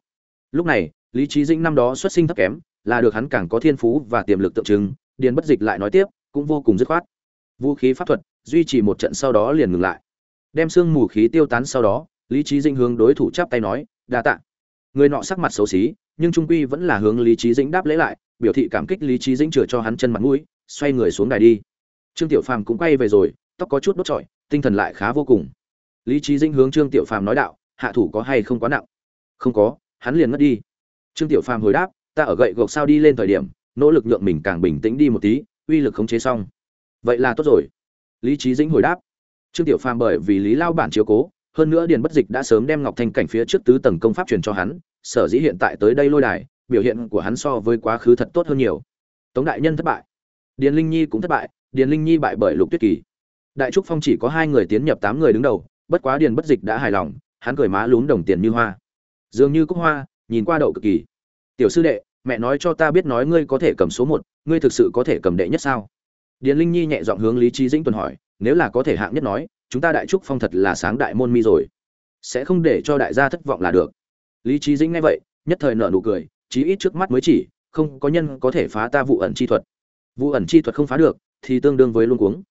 Lúc này, lý trí dĩnh năm đó xuất sinh thấp kém, là được hắn càng có thiên phú và tiềm lực tượng trưng, điền bất dịch lại nói tiếp, cũng vô cùng dứt khoát. Vũ khí pháp thuật, duy trì một trận sau đó liền ngừng lại. Đem sương mù khí tiêu tán sau đó, lý trí dĩnh hướng đối thủ chắp tay nói đa tạ. Người nọ sắc mặt xấu xí, nhưng trung quy vẫn là hướng lý trí dĩnh đáp lễ lại, biểu thị cảm kích lý trí dĩnh chừa cho hắn chân mặt mũi, xoay người xuống đài đi. Trương tiểu phàm cũng quay về rồi, tóc có chút đốt trọi, tinh thần lại khá vô cùng. Lý trí dĩnh hướng trương tiểu phàm nói đạo, hạ thủ có hay không quá nặng? Không có, hắn liền ngất đi. Trương tiểu phàm hồi đáp, ta ở gậy gộc sao đi lên thời điểm, nỗ lực nhượng mình càng bình tĩnh đi một tí, uy lực khống chế xong. Vậy là tốt rồi. Lý trí dĩnh hồi đáp. Trương tiểu phàm bởi vì lý lao bản chiếu cố hơn nữa điền bất dịch đã sớm đem ngọc thanh cảnh phía trước tứ tầng công pháp truyền cho hắn, sở dĩ hiện tại tới đây lôi đài, biểu hiện của hắn so với quá khứ thật tốt hơn nhiều. Tống đại nhân thất bại. Điền linh nhi cũng thất bại, điền linh nhi bại bởi lục tuyết kỳ. Đại trúc phong chỉ có hai người tiến nhập tám người đứng đầu, bất quá điền bất dịch đã hài lòng, hắn cười má lún đồng tiền như hoa. Dường như cúc hoa, nhìn qua đậu cực kỳ. Tiểu sư đệ, mẹ nói cho ta biết nói ngươi có thể cầm số một, ngươi thực sự có thể cầm đệ nhất sao? Điền linh nhi nhẹ giọng hướng lý trí dĩnh tuần hỏi, nếu là có thể hạng nhất nói chúng ta đại trúc phong thật là sáng đại môn mi rồi. Sẽ không để cho đại gia thất vọng là được. Lý trí dĩnh nghe vậy, nhất thời nở nụ cười, chí ít trước mắt mới chỉ, không có nhân có thể phá ta vụ ẩn chi thuật. Vụ ẩn chi thuật không phá được, thì tương đương với luôn cuống.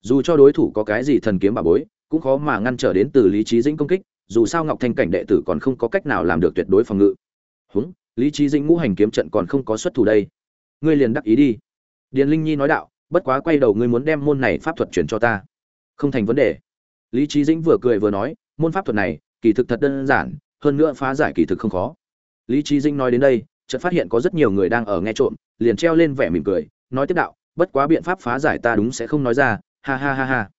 Dù cho đối thủ có cái gì thần kiếm bà bối, cũng khó mà ngăn trở đến từ lý trí dĩnh công kích, dù sao ngọc thanh cảnh đệ tử còn không có cách nào làm được tuyệt đối phòng ngự. Húng, lý trí dĩnh ngũ hành kiếm trận còn không có xuất thủ đây. Ngươi liền đắc ý đi. Điền linh nhi nói đạo, bất quá quay đầu ngươi muốn đem môn này pháp thuật chuyển cho ta. Không thành vấn đề lý trí dĩnh vừa cười vừa nói, môn pháp thuật này, kỳ thực thật đơn giản, hơn nữa phá giải kỳ thực không khó. Lý trí dĩnh nói đến đây, chợt phát hiện có rất nhiều người đang ở nghe trộm, liền treo lên vẻ mỉm cười, nói tiếp đạo, bất quá biện pháp phá giải ta đúng sẽ không nói ra, ha ha ha ha.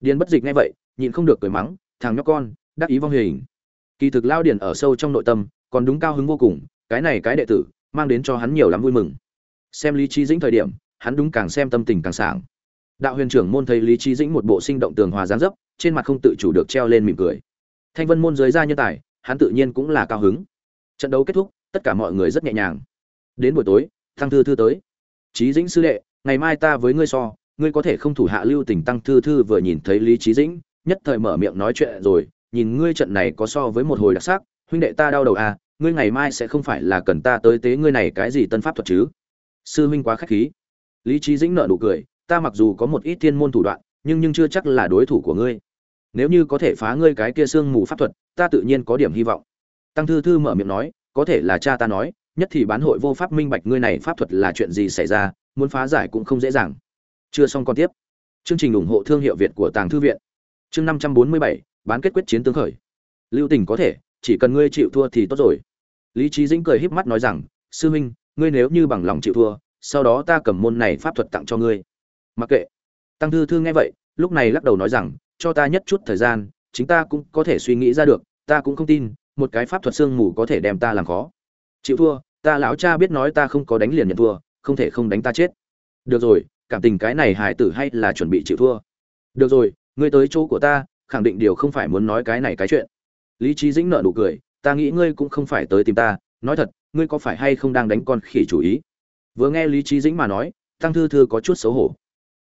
Điền bất dịch nghe vậy, nhịn không được cười mắng, thằng nhóc con, đắc ý vong hình. Kỳ thực lao điền ở sâu trong nội tâm, còn đúng cao hứng vô cùng, cái này cái đệ tử, mang đến cho hắn nhiều lắm vui mừng. Xem lý trí dĩnh thời điểm, hắn đúng càng xem tâm tình càng sảng đạo huyền trưởng môn thấy lý trí dĩnh một bộ sinh động tường hòa gián dấp, trên mặt không tự chủ được treo lên mỉm cười. Thanh vân môn giới ra nhân tài, hắn tự nhiên cũng là cao hứng. Trận đấu kết thúc, tất cả mọi người rất nhẹ nhàng. Đến buổi tối, tăng thư thư tới. Trí dĩnh sư đệ, ngày mai ta với ngươi so, ngươi có thể không thủ hạ lưu tình tăng thư thư vừa nhìn thấy lý trí dĩnh, nhất thời mở miệng nói chuyện rồi, nhìn ngươi trận này có so với một hồi đặc sắc, huynh đệ ta đau đầu à ngươi ngày mai sẽ không phải là cần ta tới tế ngươi này cái gì tân pháp thuật chứ? Sư huynh quá khách khí. Lý trí dĩnh nợ nụ cười ta mặc dù có một ít thiên môn thủ đoạn, nhưng nhưng chưa chắc là đối thủ của ngươi. Nếu như có thể phá ngươi cái kia xương mù pháp thuật, ta tự nhiên có điểm hy vọng. Tăng thư thư mở miệng nói, có thể là cha ta nói, nhất thì bán hội vô pháp minh bạch ngươi này pháp thuật là chuyện gì xảy ra, muốn phá giải cũng không dễ dàng. Chưa xong còn tiếp. Chương trình ủng hộ thương hiệu việt của tàng thư viện. Chương năm trăm bốn mươi bảy, bán kết quyết chiến tướng khởi. Lưu tình có thể, chỉ cần ngươi chịu thua thì tốt rồi. Lý trí dĩnh cười híp mắt nói rằng, sư huynh ngươi nếu như bằng lòng chịu thua, sau đó ta cầm môn này pháp thuật tặng cho ngươi mặc kệ. Tăng thư thư nghe vậy, lúc này lắc đầu nói rằng, cho ta nhất chút thời gian, chính ta cũng có thể suy nghĩ ra được, ta cũng không tin, một cái pháp thuật sương mù có thể đem ta làm khó. Chịu thua, ta lão cha biết nói ta không có đánh liền nhận thua, không thể không đánh ta chết. Được rồi, cảm tình cái này hải tử hay là chuẩn bị chịu thua? Được rồi, ngươi tới chỗ của ta, khẳng định điều không phải muốn nói cái này cái chuyện. Lý trí dĩnh nợ nụ cười, ta nghĩ ngươi cũng không phải tới tìm ta, nói thật, ngươi có phải hay không đang đánh con khỉ chủ ý? Vừa nghe lý trí dĩnh mà nói, tăng thư thư có chút xấu hổ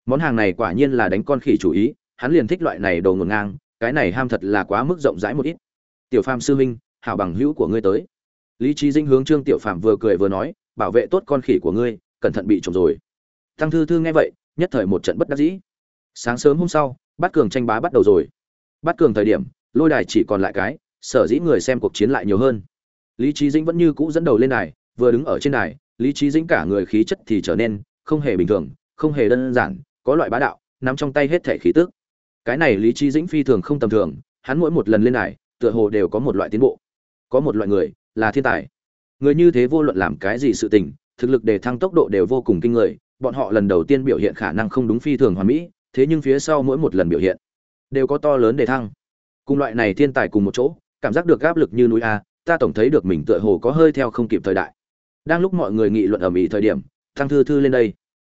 món hàng này quả nhiên là đánh con khỉ chủ ý, hắn liền thích loại này đầu ngổn ngang, cái này ham thật là quá mức rộng rãi một ít. Tiểu phàm sư huynh, hảo bằng hữu của ngươi tới. Lý trí dinh hướng trương tiểu phàm vừa cười vừa nói, bảo vệ tốt con khỉ của ngươi, cẩn thận bị trộm rồi. Tăng thư thư nghe vậy, nhất thời một trận bất đắc dĩ. Sáng sớm hôm sau, Bát cường tranh bá bắt đầu rồi. Bát cường thời điểm, lôi đài chỉ còn lại cái, sở dĩ người xem cuộc chiến lại nhiều hơn. Lý trí dĩnh vẫn như cũ dẫn đầu lên đài, vừa đứng ở trên đài, lý trí dĩnh cả người khí chất thì trở nên không hề bình thường, không hề đơn giản có loại bá đạo nắm trong tay hết thể khí tức. Cái này lý trí dĩnh phi thường không tầm thường hắn mỗi một lần lên này, tựa hồ đều có một loại tiến bộ. Có một loại người là thiên tài. Người như thế vô luận làm cái gì sự tình thực lực để thăng tốc độ đều vô cùng kinh người bọn họ lần đầu tiên biểu hiện khả năng không đúng phi thường hoàn mỹ thế nhưng phía sau mỗi một lần biểu hiện đều có to lớn để thăng. Cùng loại này thiên tài cùng một chỗ cảm giác được áp lực như núi a ta tổng thấy được mình tựa hồ có hơi theo không kịp thời đại. Đang lúc mọi người nghị luận ở mỹ thời điểm tăng thư thư lên đây.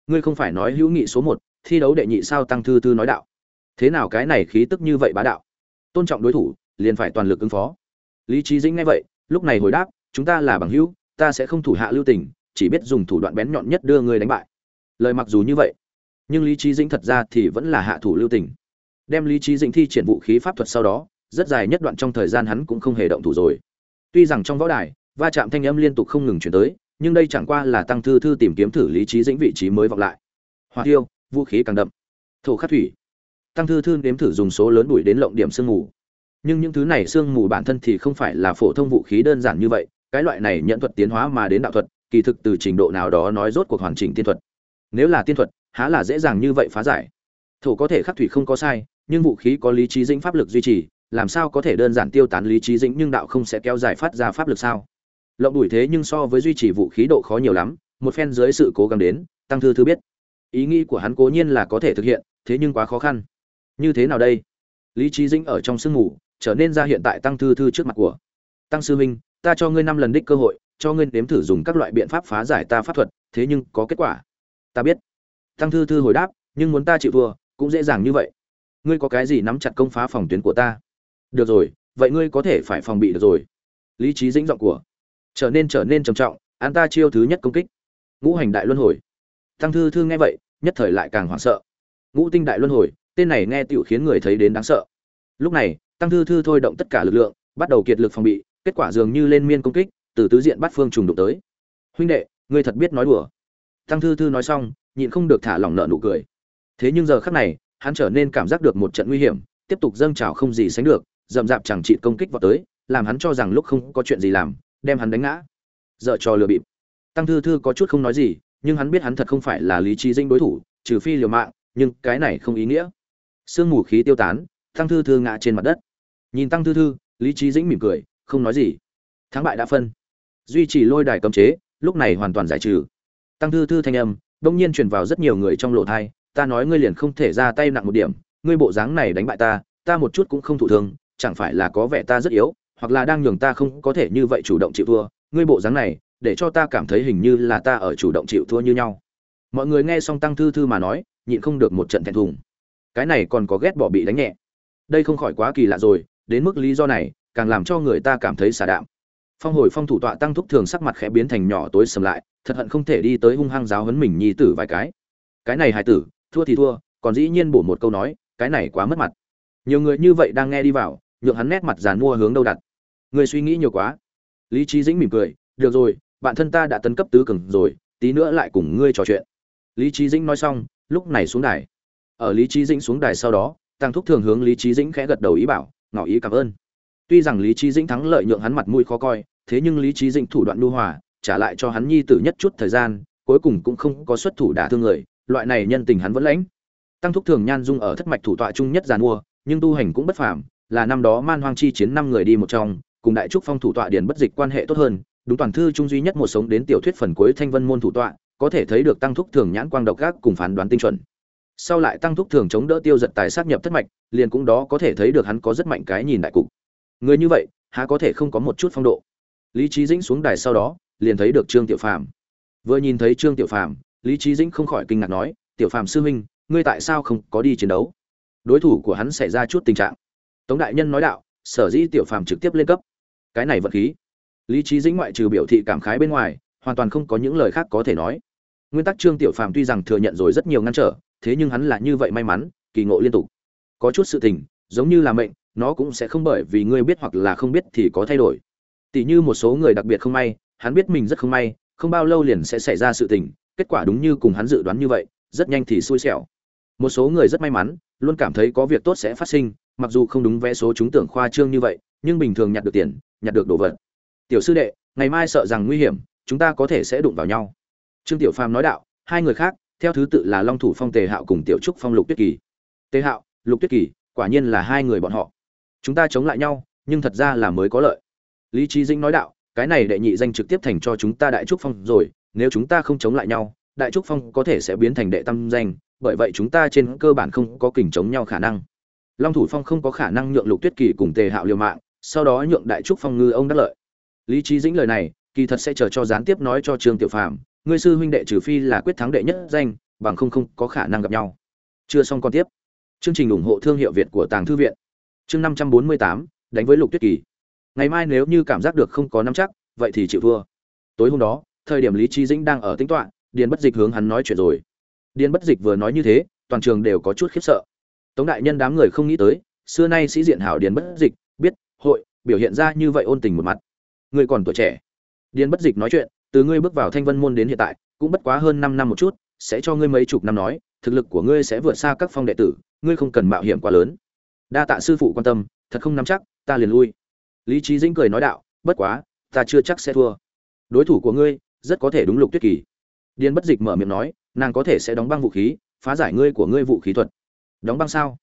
Ngươi không phải nói hữu nghị số một thi đấu đệ nhị sao tăng thư thư nói đạo. Thế nào cái này khí tức như vậy bá đạo? Tôn trọng đối thủ, liền phải toàn lực ứng phó. Lý trí dĩnh nghe vậy, lúc này hồi đáp, chúng ta là bằng hữu, ta sẽ không thủ hạ lưu tình, chỉ biết dùng thủ đoạn bén nhọn nhất đưa người đánh bại. Lời mặc dù như vậy, nhưng lý trí dĩnh thật ra thì vẫn là hạ thủ lưu tình. Đem lý trí dĩnh thi triển vũ khí pháp thuật sau đó, rất dài nhất đoạn trong thời gian hắn cũng không hề động thủ rồi. Tuy rằng trong võ đài, va chạm thanh âm liên tục không ngừng chuyển tới, nhưng đây chẳng qua là tăng thư thư tìm kiếm thử lý trí dĩnh vị trí mới vọng lại. Hoa tiêu vũ khí càng đậm. Thổ khắc thủy. Tăng thư thư nếm thử dùng số lớn đuổi đến lộng điểm sương mù. Nhưng những thứ này sương mù bản thân thì không phải là phổ thông vũ khí đơn giản như vậy. Cái loại này nhận thuật tiến hóa mà đến đạo thuật, kỳ thực từ trình độ nào đó nói rốt cuộc hoàn chỉnh tiên thuật. Nếu là tiên thuật, há là dễ dàng như vậy phá giải. Thổ có thể khắc thủy không có sai, nhưng vũ khí có lý trí dĩnh pháp lực duy trì, làm sao có thể đơn giản tiêu tán lý trí dĩnh nhưng đạo không sẽ kéo dài phát ra pháp lực sao? Lộng đuổi thế nhưng so với duy trì vũ khí độ khó nhiều lắm, một phen dưới sự cố gắng đến, tăng thư thư biết ý nghĩ của hắn cố nhiên là có thể thực hiện, thế nhưng quá khó khăn. Như thế nào đây? Lý trí dĩnh ở trong sương mù, trở nên ra hiện tại tăng thư thư trước mặt của. Tăng sư huynh ta cho ngươi năm lần đích cơ hội, cho ngươi nếm thử dùng các loại biện pháp phá giải ta pháp thuật, thế nhưng có kết quả. Ta biết. Tăng thư thư hồi đáp, nhưng muốn ta chịu thua, cũng dễ dàng như vậy. Ngươi có cái gì nắm chặt công phá phòng tuyến của ta? Được rồi, vậy ngươi có thể phải phòng bị được rồi. Lý trí dĩnh giọng của. Trở nên trở nên trầm trọng an ta chiêu thứ nhất công kích. Ngũ hành đại luân hồi. Tăng thư thư nghe vậy nhất thời lại càng hoảng sợ. Ngũ tinh đại luân hồi, tên này nghe tựu khiến người thấy đến đáng sợ. Lúc này, tăng thư thư thôi động tất cả lực lượng, bắt đầu kiệt lực phòng bị, kết quả dường như lên miên công kích, từ tứ diện bắt phương trùng đụng tới. Huynh đệ, ngươi thật biết nói đùa. Tăng thư thư nói xong, nhịn không được thả lỏng nợ nụ cười. Thế nhưng giờ khắc này, hắn trở nên cảm giác được một trận nguy hiểm, tiếp tục dâng trào không gì sánh được rậm rạp chẳng trị công kích vào tới, làm hắn cho rằng lúc không có chuyện gì làm, đem hắn đánh ngã. Dợ trò lừa bịp. Tăng thư thư có chút không nói gì nhưng hắn biết hắn thật không phải là lý trí dinh đối thủ, trừ phi liều mạng, nhưng cái này không ý nghĩa. Sương mù khí tiêu tán tăng thư thư ngã trên mặt đất. Nhìn tăng thư thư, lý trí dĩnh mỉm cười, không nói gì. Thắng bại đã phân. Duy trì lôi đài cấm chế, lúc này hoàn toàn giải trừ. Tăng thư thư thanh âm đông nhiên truyền vào rất nhiều người trong lộ thai, ta nói ngươi liền không thể ra tay nặng một điểm, ngươi bộ dáng này đánh bại ta ta một chút cũng không thụ thương, chẳng phải là có vẻ ta rất yếu, hoặc là đang nhường ta không có thể như vậy chủ động chịu thua, ngươi bộ dáng này để cho ta cảm thấy hình như là ta ở chủ động chịu thua như nhau. Mọi người nghe xong tăng thư thư mà nói, nhịn không được một trận thẹn thùng. Cái này còn có ghét bỏ bị đánh nhẹ. Đây không khỏi quá kỳ lạ rồi, đến mức lý do này, càng làm cho người ta cảm thấy xả đạm. Phong hồi phong thủ tọa tăng thúc thường sắc mặt khẽ biến thành nhỏ tối sầm lại, thật hận không thể đi tới hung hăng giáo huấn mình nhi tử vài cái. Cái này hài tử, thua thì thua, còn dĩ nhiên bổ một câu nói, cái này quá mất mặt. Nhiều người như vậy đang nghe đi vào, nhượng hắn nét mặt giàn mua hướng đâu đặt. Người suy nghĩ nhiều quá. Lý trí dĩnh mỉm cười, được rồi bạn thân ta đã tấn cấp tứ cường rồi, tí nữa lại cùng ngươi trò chuyện. Lý trí dĩnh nói xong, lúc này xuống đài. Ở lý trí dĩnh xuống đài sau đó tăng thúc thường hướng lý trí dĩnh khẽ gật đầu ý bảo ngỏ ý cảm ơn. Tuy rằng lý trí dĩnh thắng lợi nhượng hắn mặt mũi khó coi, thế nhưng lý trí dĩnh thủ đoạn lưu hòa, trả lại cho hắn nhi tử nhất chút thời gian, cuối cùng cũng không có xuất thủ đả thương người, loại này nhân tình hắn vẫn lãnh. Tăng thúc thường nhan dung ở thất mạch thủ tọa trung nhất giàn mua, nhưng tu hành cũng bất phàm, là năm đó man hoang chi chiến năm người đi một trong, cùng đại trúc phong thủ tọa điền bất dịch quan hệ tốt hơn đúng toàn thư trung duy nhất một sống đến tiểu thuyết phần cuối thanh vân môn thủ tọa, có thể thấy được tăng thúc thường nhãn quang độc gác cùng phán đoán tinh chuẩn. Sau lại tăng thúc thường chống đỡ tiêu giật tài sát nhập thất mạch, liền cũng đó có thể thấy được hắn có rất mạnh cái nhìn đại cục. Người như vậy, há có thể không có một chút phong độ? Lý trí dĩnh xuống đài sau đó, liền thấy được trương tiểu phàm. Vừa nhìn thấy trương tiểu phàm, lý trí dĩnh không khỏi kinh ngạc nói, tiểu phàm sư huynh, ngươi tại sao không có đi chiến đấu? Đối thủ của hắn xảy ra chút tình trạng. Tống đại nhân nói đạo, sở dĩ tiểu phàm trực tiếp lên cấp, cái này vật khí lý trí dĩnh ngoại trừ biểu thị cảm khái bên ngoài, hoàn toàn không có những lời khác có thể nói. Nguyên tắc trương tiểu phàm tuy rằng thừa nhận rồi rất nhiều ngăn trở, thế nhưng hắn là như vậy may mắn, kỳ ngộ liên tục. Có chút sự tình, giống như là mệnh, nó cũng sẽ không bởi vì ngươi biết hoặc là không biết thì có thay đổi. Tỷ như một số người đặc biệt không may, hắn biết mình rất không may, không bao lâu liền sẽ xảy ra sự tình, kết quả đúng như cùng hắn dự đoán như vậy, rất nhanh thì xui xẻo. Một số người rất may mắn, luôn cảm thấy có việc tốt sẽ phát sinh, mặc dù không đúng vé số chúng tưởng khoa trương như vậy, nhưng bình thường nhặt được tiền, nhặt được đồ vật tiểu sư đệ, ngày mai sợ rằng nguy hiểm, chúng ta có thể sẽ đụng vào nhau. Trương tiểu phàm nói đạo, hai người khác, theo thứ tự là long thủ phong, tề hạo cùng tiểu trúc phong, lục tuyết kỳ. Tề hạo, lục tuyết kỳ, quả nhiên là hai người bọn họ. Chúng ta chống lại nhau, nhưng thật ra là mới có lợi. Lý trí dĩnh nói đạo, cái này đệ nhị danh trực tiếp thành cho chúng ta đại trúc phong rồi, nếu chúng ta không chống lại nhau, đại trúc phong có thể sẽ biến thành đệ tam danh, bởi vậy chúng ta trên cơ bản không có kình chống nhau khả năng. Long thủ phong không có khả năng nhượng lục tuyết kỳ cùng tề hạo liều mạng, sau đó nhượng đại trúc phong ngư ông đắc lợi lý trí dĩnh lời này, kỳ thật sẽ chờ cho gián tiếp nói cho trương tiểu phàm ngươi sư huynh đệ trừ phi là quyết thắng đệ nhất danh, bằng không không có khả năng gặp nhau. Chưa xong còn tiếp. Chương trình ủng hộ thương hiệu việt của tàng thư viện. Chương năm trăm bốn mươi tám, đánh với lục tuyết kỳ. Ngày mai nếu như cảm giác được không có nắm chắc, vậy thì chịu thua. Tối hôm đó, thời điểm lý trí dĩnh đang ở tính toán điền bất dịch hướng hắn nói chuyện rồi. Điền bất dịch vừa nói như thế, toàn trường đều có chút khiếp sợ. Tống đại nhân đám người không nghĩ tới, xưa nay sĩ diện hảo điền bất dịch, biết, hội, biểu hiện ra như vậy ôn tình một mặt ngươi còn tuổi trẻ. Điền bất dịch nói chuyện, từ ngươi bước vào thanh vân môn đến hiện tại, cũng bất quá hơn năm năm một chút, sẽ cho ngươi mấy chục năm nói, thực lực của ngươi sẽ vượt xa các phong đệ tử, ngươi không cần mạo hiểm quá lớn. Đa tạ sư phụ quan tâm, thật không nắm chắc, ta liền lui. Lý trí dĩnh cười nói đạo, bất quá, ta chưa chắc sẽ thua. Đối thủ của ngươi, rất có thể đúng lục tuyết kỳ. Điền bất dịch mở miệng nói, nàng có thể sẽ đóng băng vũ khí, phá giải ngươi của ngươi vũ khí thuật. Đóng băng sao?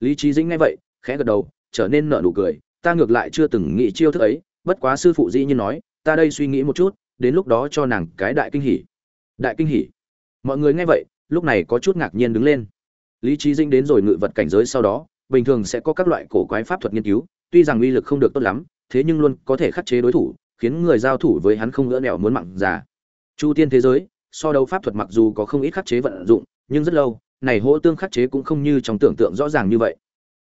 Lý trí dĩnh nghe vậy, khẽ gật đầu, trở nên nở nụ cười, ta ngược lại chưa từng nghĩ chiêu thức ấy bất quá sư phụ dĩ nhiên nói, ta đây suy nghĩ một chút, đến lúc đó cho nàng cái đại kinh hỉ. Đại kinh hỉ? Mọi người nghe vậy, lúc này có chút ngạc nhiên đứng lên. Lý trí dĩnh đến rồi ngự vật cảnh giới sau đó, bình thường sẽ có các loại cổ quái pháp thuật nghiên cứu, tuy rằng uy lực không được tốt lắm, thế nhưng luôn có thể khắc chế đối thủ, khiến người giao thủ với hắn không gỡ nẻo muốn mặn già. Chu tiên thế giới, so đấu pháp thuật mặc dù có không ít khắc chế vận dụng, nhưng rất lâu, này hỗ tương khắc chế cũng không như trong tưởng tượng rõ ràng như vậy.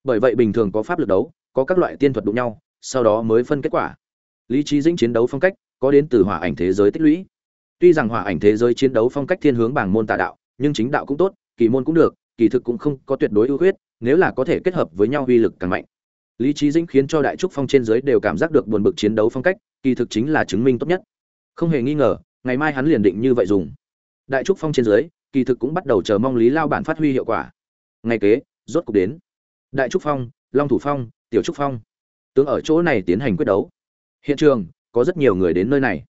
Bởi vậy bình thường có pháp lực đấu, có các loại tiên thuật đụng nhau, sau đó mới phân kết quả lý trí dĩnh chiến đấu phong cách, có đến từ hỏa ảnh thế giới tích lũy. Tuy rằng hỏa ảnh thế giới chiến đấu phong cách thiên hướng bảng môn tà đạo, nhưng chính đạo cũng tốt, kỳ môn cũng được, kỳ thực cũng không có tuyệt đối ưu khuyết, nếu là có thể kết hợp với nhau uy lực càng mạnh. Lý trí dĩnh khiến cho đại trúc phong trên dưới đều cảm giác được buồn bực chiến đấu phong cách, kỳ thực chính là chứng minh tốt nhất. Không hề nghi ngờ, ngày mai hắn liền định như vậy dùng. Đại trúc phong trên dưới, kỳ thực cũng bắt đầu chờ mong lý lao bản phát huy hiệu quả. Ngày kế, rốt cục đến. Đại trúc phong, long thủ phong, tiểu trúc phong. Tướng ở chỗ này tiến hành quyết đấu hiện trường, có rất nhiều người đến nơi này.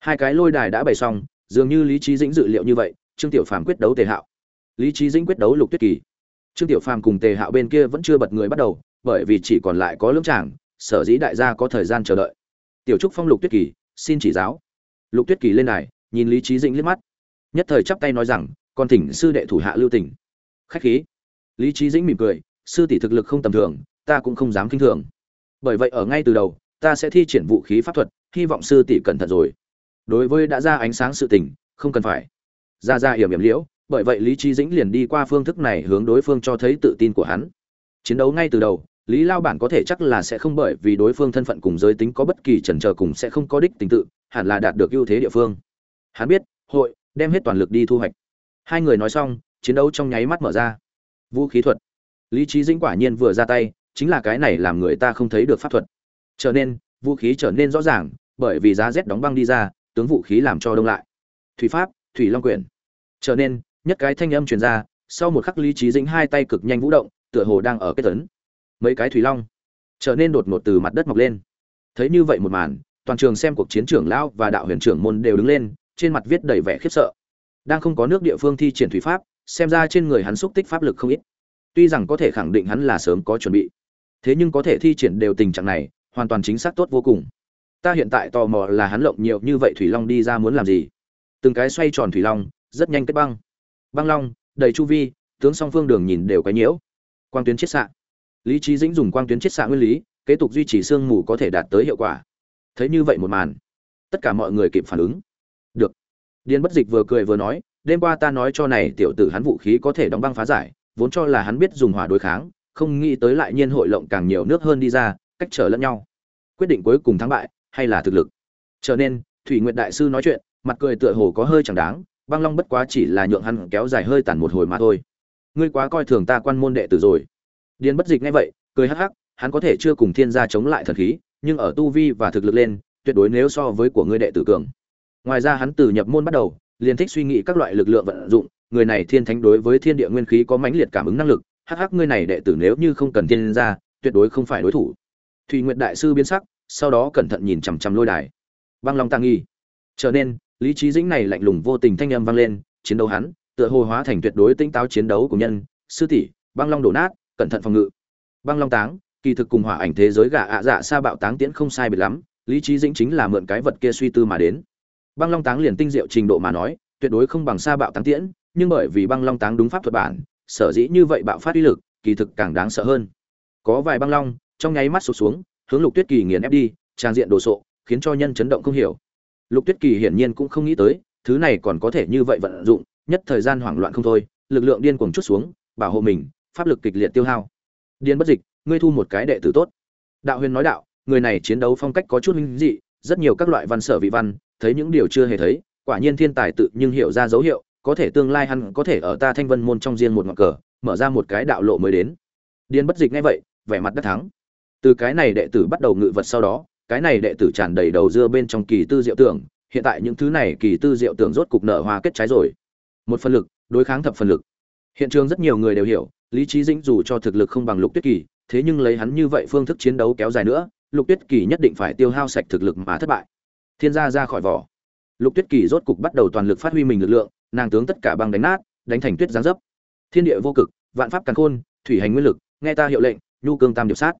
Hai cái lôi đài đã bày xong, dường như lý trí dĩnh dự liệu như vậy, trương tiểu phàm quyết đấu tề hạo. Lý trí dĩnh quyết đấu lục tuyết kỳ. Trương tiểu phàm cùng tề hạo bên kia vẫn chưa bật người bắt đầu, bởi vì chỉ còn lại có lưỡng tràng, sở dĩ đại gia có thời gian chờ đợi. Tiểu trúc phong lục tuyết kỳ, xin chỉ giáo. Lục tuyết kỳ lên đài, nhìn lý trí dĩnh liếc mắt. Nhất thời chắp tay nói rằng, còn thỉnh sư đệ thủ hạ lưu tỉnh khách khí. Lý trí dĩnh mỉm cười, sư tỷ thực lực không tầm thường, ta cũng không dám kinh thường. Bởi vậy ở ngay từ đầu ta sẽ thi triển vũ khí pháp thuật, hy vọng sư tỷ cẩn thận rồi. Đối với đã ra ánh sáng sự tình, không cần phải. Ra ra hiểm hiểm liễu, bởi vậy lý trí dĩnh liền đi qua phương thức này hướng đối phương cho thấy tự tin của hắn. Chiến đấu ngay từ đầu, lý lao bản có thể chắc là sẽ không bởi vì đối phương thân phận cùng giới tính có bất kỳ chần chờ cùng sẽ không có đích tình tự, hẳn là đạt được ưu thế địa phương. Hắn biết, hội, đem hết toàn lực đi thu hoạch. Hai người nói xong, chiến đấu trong nháy mắt mở ra. Vũ khí thuật. Lý trí dĩnh quả nhiên vừa ra tay, chính là cái này làm người ta không thấy được pháp thuật trở nên, vũ khí trở nên rõ ràng, bởi vì giá rét đóng băng đi ra, tướng vũ khí làm cho đông lại. Thủy pháp, thủy long quyển. Trở nên, nhất cái thanh âm truyền ra, sau một khắc lý trí dính hai tay cực nhanh vũ động, tựa hồ đang ở kết tấn mấy cái thủy long trở nên đột ngột từ mặt đất mọc lên. Thấy như vậy một màn, toàn trường xem cuộc chiến trưởng lão và đạo huyền trưởng môn đều đứng lên, trên mặt viết đầy vẻ khiếp sợ. Đang không có nước địa phương thi triển thủy pháp, xem ra trên người hắn xúc tích pháp lực không ít. Tuy rằng có thể khẳng định hắn là sớm có chuẩn bị, thế nhưng có thể thi triển đều tình trạng này hoàn toàn chính xác tốt vô cùng. Ta hiện tại tò mò là hắn lộng nhiều như vậy thủy long đi ra muốn làm gì? Từng cái xoay tròn thủy long, rất nhanh kết băng. Băng long, đầy chu vi, tướng song phương đường nhìn đều cái nhiễu. Quang tuyến chiết xạ. Lý trí dĩnh dùng quang tuyến chiết xạ nguyên lý, kế tục duy trì sương mù có thể đạt tới hiệu quả. Thấy như vậy một màn, tất cả mọi người kịp phản ứng. Được. Điền bất dịch vừa cười vừa nói, đêm qua ta nói cho này tiểu tử hắn vũ khí có thể đóng băng phá giải, vốn cho là hắn biết dùng hỏa đối kháng, không nghĩ tới lại nhiên hội lộng càng nhiều nước hơn đi ra cách trở lẫn nhau. Quyết định cuối cùng thắng bại hay là thực lực? Trở nên, thủy nguyện đại sư nói chuyện, mặt cười tựa hồ có hơi chẳng đáng, băng long bất quá chỉ là nhượng hắn kéo dài hơi tàn một hồi mà thôi. Ngươi quá coi thường ta quan môn đệ tử rồi. Điền bất dịch nghe vậy, cười hắc hắc, hắn có thể chưa cùng thiên gia chống lại thần khí, nhưng ở tu vi và thực lực lên, tuyệt đối nếu so với của ngươi đệ tử cường. Ngoài ra hắn từ nhập môn bắt đầu, liền thích suy nghĩ các loại lực lượng vận dụng, người này thiên thánh đối với thiên địa nguyên khí có mãnh liệt cảm ứng năng lực, hắc hắc, ngươi này đệ tử nếu như không cần thiên gia, tuyệt đối không phải đối thủ thùy nguyệt đại sư biến sắc, sau đó cẩn thận nhìn chằm chằm lôi đài. Băng long tăng nghi. Trở nên, lý trí dĩnh này lạnh lùng vô tình thanh âm vang lên, chiến đấu hắn, tựa hồ hóa thành tuyệt đối tinh táo chiến đấu của nhân, sư tỷ, băng long đổ nát, cẩn thận phòng ngự. Băng long táng, kỳ thực cùng hỏa ảnh thế giới gà ạ dạ sa bạo táng tiễn không sai biệt lắm, lý trí dĩnh chính là mượn cái vật kia suy tư mà đến. Băng long táng liền tinh diệu trình độ mà nói, tuyệt đối không bằng sa bạo táng tiễn, nhưng bởi vì băng long táng đúng pháp thuật bản, sở dĩ như vậy bạo phát uy lực, kỳ thực càng đáng sợ hơn. Có vài băng long trong nháy mắt sụp xuống, hướng lục tuyết kỳ nghiền ép đi, trang diện đồ sộ, khiến cho nhân chấn động không hiểu. Lục tuyết kỳ hiển nhiên cũng không nghĩ tới, thứ này còn có thể như vậy vận dụng, nhất thời gian hoảng loạn không thôi, lực lượng điên cuồng chút xuống, bảo hộ mình, pháp lực kịch liệt tiêu hao. Điên bất dịch, ngươi thu một cái đệ tử tốt. Đạo huyền nói đạo, người này chiến đấu phong cách có chút minh dị, rất nhiều các loại văn sở vị văn, thấy những điều chưa hề thấy, quả nhiên thiên tài tự nhưng hiểu ra dấu hiệu, có thể tương lai hắn có thể ở ta thanh vân môn trong riêng một ngọn cờ, mở ra một cái đạo lộ mới đến. Điên bất dịch ngay vậy, vẻ mặt đắc thắng từ cái này đệ tử bắt đầu ngự vật sau đó, cái này đệ tử tràn đầy đầu dưa bên trong kỳ tư diệu tưởng, hiện tại những thứ này kỳ tư diệu tưởng rốt cục nở hoa kết trái rồi. Một phần lực, đối kháng thập phần lực. Hiện trường rất nhiều người đều hiểu, lý trí dĩnh dù cho thực lực không bằng lục tuyết kỳ, thế nhưng lấy hắn như vậy phương thức chiến đấu kéo dài nữa, lục tuyết kỳ nhất định phải tiêu hao sạch thực lực mà thất bại. Thiên gia ra khỏi vỏ. Lục tuyết kỳ rốt cục bắt đầu toàn lực phát huy mình lực lượng, nàng tướng tất cả băng đánh nát, đánh thành tuyết giáng dấp. Thiên địa vô cực, vạn pháp càn khôn, thủy hành nguyên lực, nghe ta hiệu lệnh, nhu cương tam điệp sát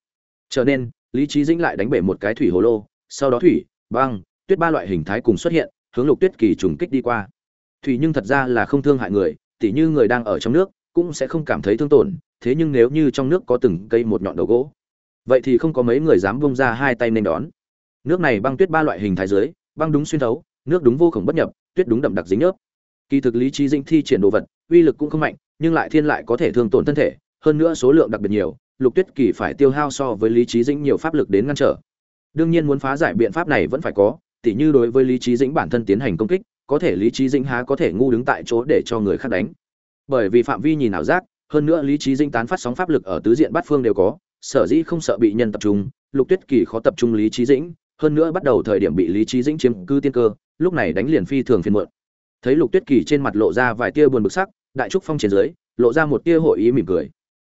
trở nên, lý trí dĩnh lại đánh bể một cái thủy hồ lô, sau đó thủy, băng, tuyết ba loại hình thái cùng xuất hiện, hướng lục tuyết kỳ trùng kích đi qua. Thủy nhưng thật ra là không thương hại người, tỉ như người đang ở trong nước, cũng sẽ không cảm thấy thương tổn, thế nhưng nếu như trong nước có từng cây một nhọn đầu gỗ, vậy thì không có mấy người dám bông ra hai tay nên đón. Nước này băng tuyết ba loại hình thái dưới, băng đúng xuyên thấu, nước đúng vô khổng bất nhập, tuyết đúng đậm đặc dính nhớp. Kỳ thực lý trí dĩnh thi triển đồ vật, uy lực cũng không mạnh, nhưng lại thiên lại có thể thương tổn thân thể, hơn nữa số lượng đặc biệt nhiều lục tuyết kỳ phải tiêu hao so với lý trí dĩnh nhiều pháp lực đến ngăn trở. Đương nhiên muốn phá giải biện pháp này vẫn phải có, tỉ như đối với lý trí dĩnh bản thân tiến hành công kích, có thể lý trí dĩnh há có thể ngu đứng tại chỗ để cho người khác đánh. Bởi vì phạm vi nhìn ảo giác, hơn nữa lý trí dĩnh tán phát sóng pháp lực ở tứ diện bát phương đều có, sở dĩ không sợ bị nhân tập trung, lục tuyết kỳ khó tập trung lý trí dĩnh, hơn nữa bắt đầu thời điểm bị lý trí dĩnh chiếm cư tiên cơ, lúc này đánh liền phi thường phiên muộn. Thấy lục tuyết kỳ trên mặt lộ ra vài tia buồn bực sắc, đại trúc phong trên dưới, lộ ra một tia hội ý mỉm cười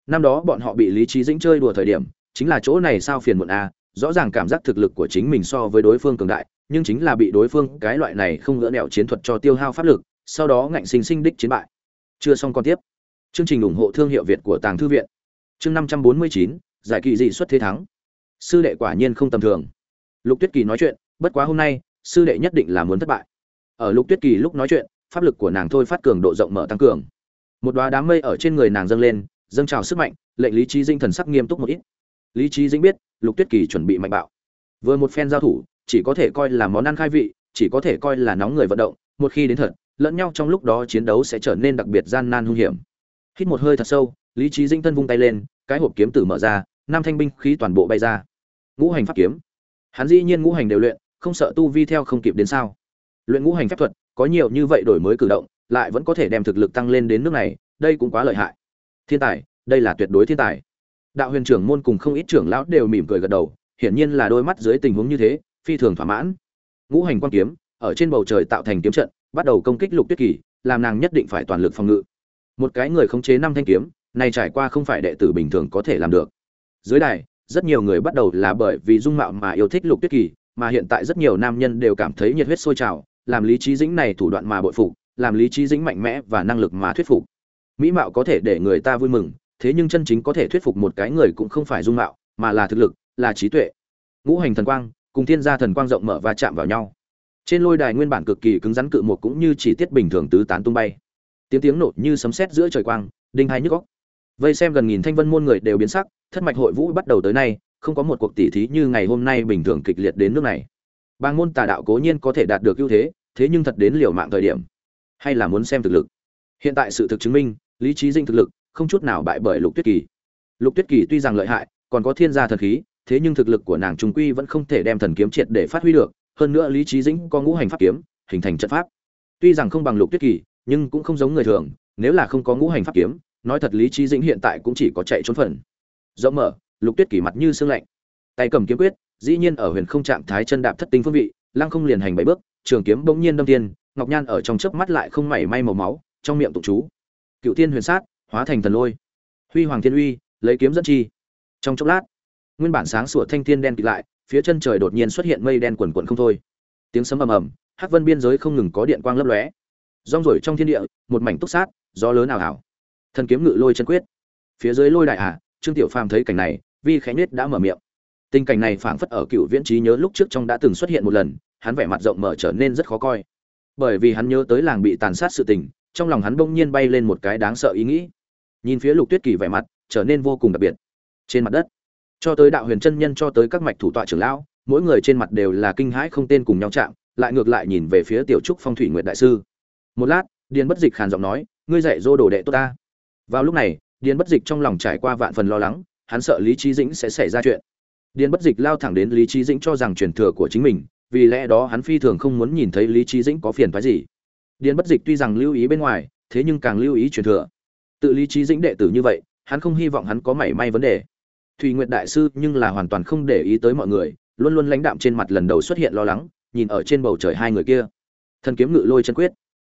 năm đó bọn họ bị lý trí dĩnh chơi đùa thời điểm, chính là chỗ này sao phiền muộn a rõ ràng cảm giác thực lực của chính mình so với đối phương cường đại, nhưng chính là bị đối phương, cái loại này không gỡ nẹo chiến thuật cho tiêu hao pháp lực, sau đó ngạnh sinh sinh đích chiến bại. Chưa xong còn tiếp. Chương trình ủng hộ thương hiệu việt của tàng thư viện. Chương năm trăm bốn mươi chín, giải kỳ dị xuất thế thắng. Sư đệ quả nhiên không tầm thường. Lục tuyết kỳ nói chuyện, bất quá hôm nay, sư đệ nhất định là muốn thất bại. Ở lục tuyết kỳ lúc nói chuyện, pháp lực của nàng thôi phát cường độ rộng mở tăng cường. Một đoá đám mây ở trên người nàng dâng lên dâng trào sức mạnh, lệnh lý trí dinh thần sắc nghiêm túc một ít. Lý trí dĩnh biết, lục tuyết kỳ chuẩn bị mạnh bạo. Vừa một phen giao thủ, chỉ có thể coi là món ăn khai vị, chỉ có thể coi là nóng người vận động, một khi đến thật, lẫn nhau trong lúc đó chiến đấu sẽ trở nên đặc biệt gian nan hung hiểm. Hít một hơi thật sâu, lý trí dinh thân vung tay lên, cái hộp kiếm tử mở ra, năm thanh binh khí toàn bộ bay ra. Ngũ hành pháp kiếm. Hắn dĩ nhiên ngũ hành đều luyện, không sợ tu vi theo không kịp đến sao. Luyện ngũ hành phép thuật, có nhiều như vậy đổi mới cử động, lại vẫn có thể đem thực lực tăng lên đến nước này, đây cũng quá lợi hại thiên tài, đây là tuyệt đối thiên tài. Đạo huyền trưởng môn cùng không ít trưởng lão đều mỉm cười gật đầu, hiển nhiên là đôi mắt dưới tình huống như thế, phi thường thỏa mãn. Ngũ hành quan kiếm, ở trên bầu trời tạo thành kiếm trận, bắt đầu công kích lục tuyết kỳ, làm nàng nhất định phải toàn lực phòng ngự. Một cái người khống chế năm thanh kiếm, này trải qua không phải đệ tử bình thường có thể làm được. Dưới đài, rất nhiều người bắt đầu là bởi vì dung mạo mà yêu thích lục tuyết kỳ, mà hiện tại rất nhiều nam nhân đều cảm thấy nhiệt huyết sôi trào, làm lý trí dĩnh này thủ đoạn mà bội phục, làm lý trí dĩnh mạnh mẽ và năng lực mà thuyết phục mỹ mạo có thể để người ta vui mừng, thế nhưng chân chính có thể thuyết phục một cái người cũng không phải dung mạo, mà là thực lực, là trí tuệ. Ngũ hành thần quang, cùng thiên gia thần quang rộng mở và chạm vào nhau. Trên lôi đài nguyên bản cực kỳ cứng rắn cự một cũng như chỉ tiết bình thường tứ tán tung bay. Tiếng tiếng nổ như sấm sét giữa trời quang, đinh hai nhức góc vây xem gần nghìn thanh vân môn người đều biến sắc, thất mạch hội vũ bắt đầu tới nay, không có một cuộc tỉ thí như ngày hôm nay bình thường kịch liệt đến nước này. Bang môn tà đạo cố nhiên có thể đạt được ưu thế thế nhưng thật đến liều mạng thời điểm. Hay là muốn xem thực lực. Hiện tại sự thực chứng minh lý trí dinh thực lực, không chút nào bại bởi lục tuyết kỳ. Lục tuyết kỳ tuy rằng lợi hại, còn có thiên gia thần khí, thế nhưng thực lực của nàng trung quy vẫn không thể đem thần kiếm triệt để phát huy được, hơn nữa lý trí dĩnh có ngũ hành pháp kiếm, hình thành trận pháp. Tuy rằng không bằng lục tuyết kỳ, nhưng cũng không giống người thường, nếu là không có ngũ hành pháp kiếm, nói thật lý trí dĩnh hiện tại cũng chỉ có chạy trốn phần. Rộng mở, lục tuyết kỳ mặt như sương lạnh. Tay cầm kiếm quyết, dĩ nhiên ở huyền không trạng thái chân đạp thất tinh phương vị, lăng không liền hành bảy bước, trường kiếm bỗng nhiên đâm tiên ngọc nhan ở trong chớp mắt lại không mảy may màu máu, trong miệng tụ chú cựu tiên huyền sát, hóa thành thần lôi. Huy hoàng thiên uy, lấy kiếm dẫn chi. Trong chốc lát, nguyên bản sáng sủa thanh thiên đen kịt lại, phía chân trời đột nhiên xuất hiện mây đen quần quần không thôi. Tiếng sấm ầm ầm, hắc vân biên giới không ngừng có điện quang lấp lóe. Rong rổi trong thiên địa, một mảnh túc sát, gió lớn ảo ảo. Thần kiếm ngự lôi chân quyết. Phía dưới lôi đại hà trương tiểu phàm thấy cảnh này, vi khẽ nết đã mở miệng. Tình cảnh này phảng phất ở cựu viễn trí nhớ lúc trước trong đã từng xuất hiện một lần, hắn vẻ mặt rộng mở trở nên rất khó coi. Bởi vì hắn nhớ tới làng bị tàn sát sự tình trong lòng hắn bỗng nhiên bay lên một cái đáng sợ ý nghĩ. Nhìn phía lục tuyết kỳ vẻ mặt, trở nên vô cùng đặc biệt. Trên mặt đất, cho tới đạo huyền chân nhân cho tới các mạch thủ tọa trưởng lão, mỗi người trên mặt đều là kinh hãi không tên cùng nhau chạm, lại ngược lại nhìn về phía tiểu trúc phong thủy nguyệt đại sư. Một lát, điền bất dịch khàn giọng nói, ngươi dạy dô đồ đệ tốt ta. Vào lúc này, điền bất dịch trong lòng trải qua vạn phần lo lắng, hắn sợ lý trí dĩnh sẽ xảy ra chuyện. Điền bất dịch lao thẳng đến lý trí dĩnh cho rằng truyền thừa của chính mình, vì lẽ đó hắn phi thường không muốn nhìn thấy lý trí dĩnh có phiền phái gì điền bất dịch tuy rằng lưu ý bên ngoài, thế nhưng càng lưu ý truyền thừa. Tự lý trí dĩnh đệ tử như vậy, hắn không hy vọng hắn có mảy may vấn đề. Thùy nguyệt đại sư nhưng là hoàn toàn không để ý tới mọi người, luôn luôn lãnh đạm trên mặt lần đầu xuất hiện lo lắng, nhìn ở trên bầu trời hai người kia. Thần kiếm ngự lôi chân quyết.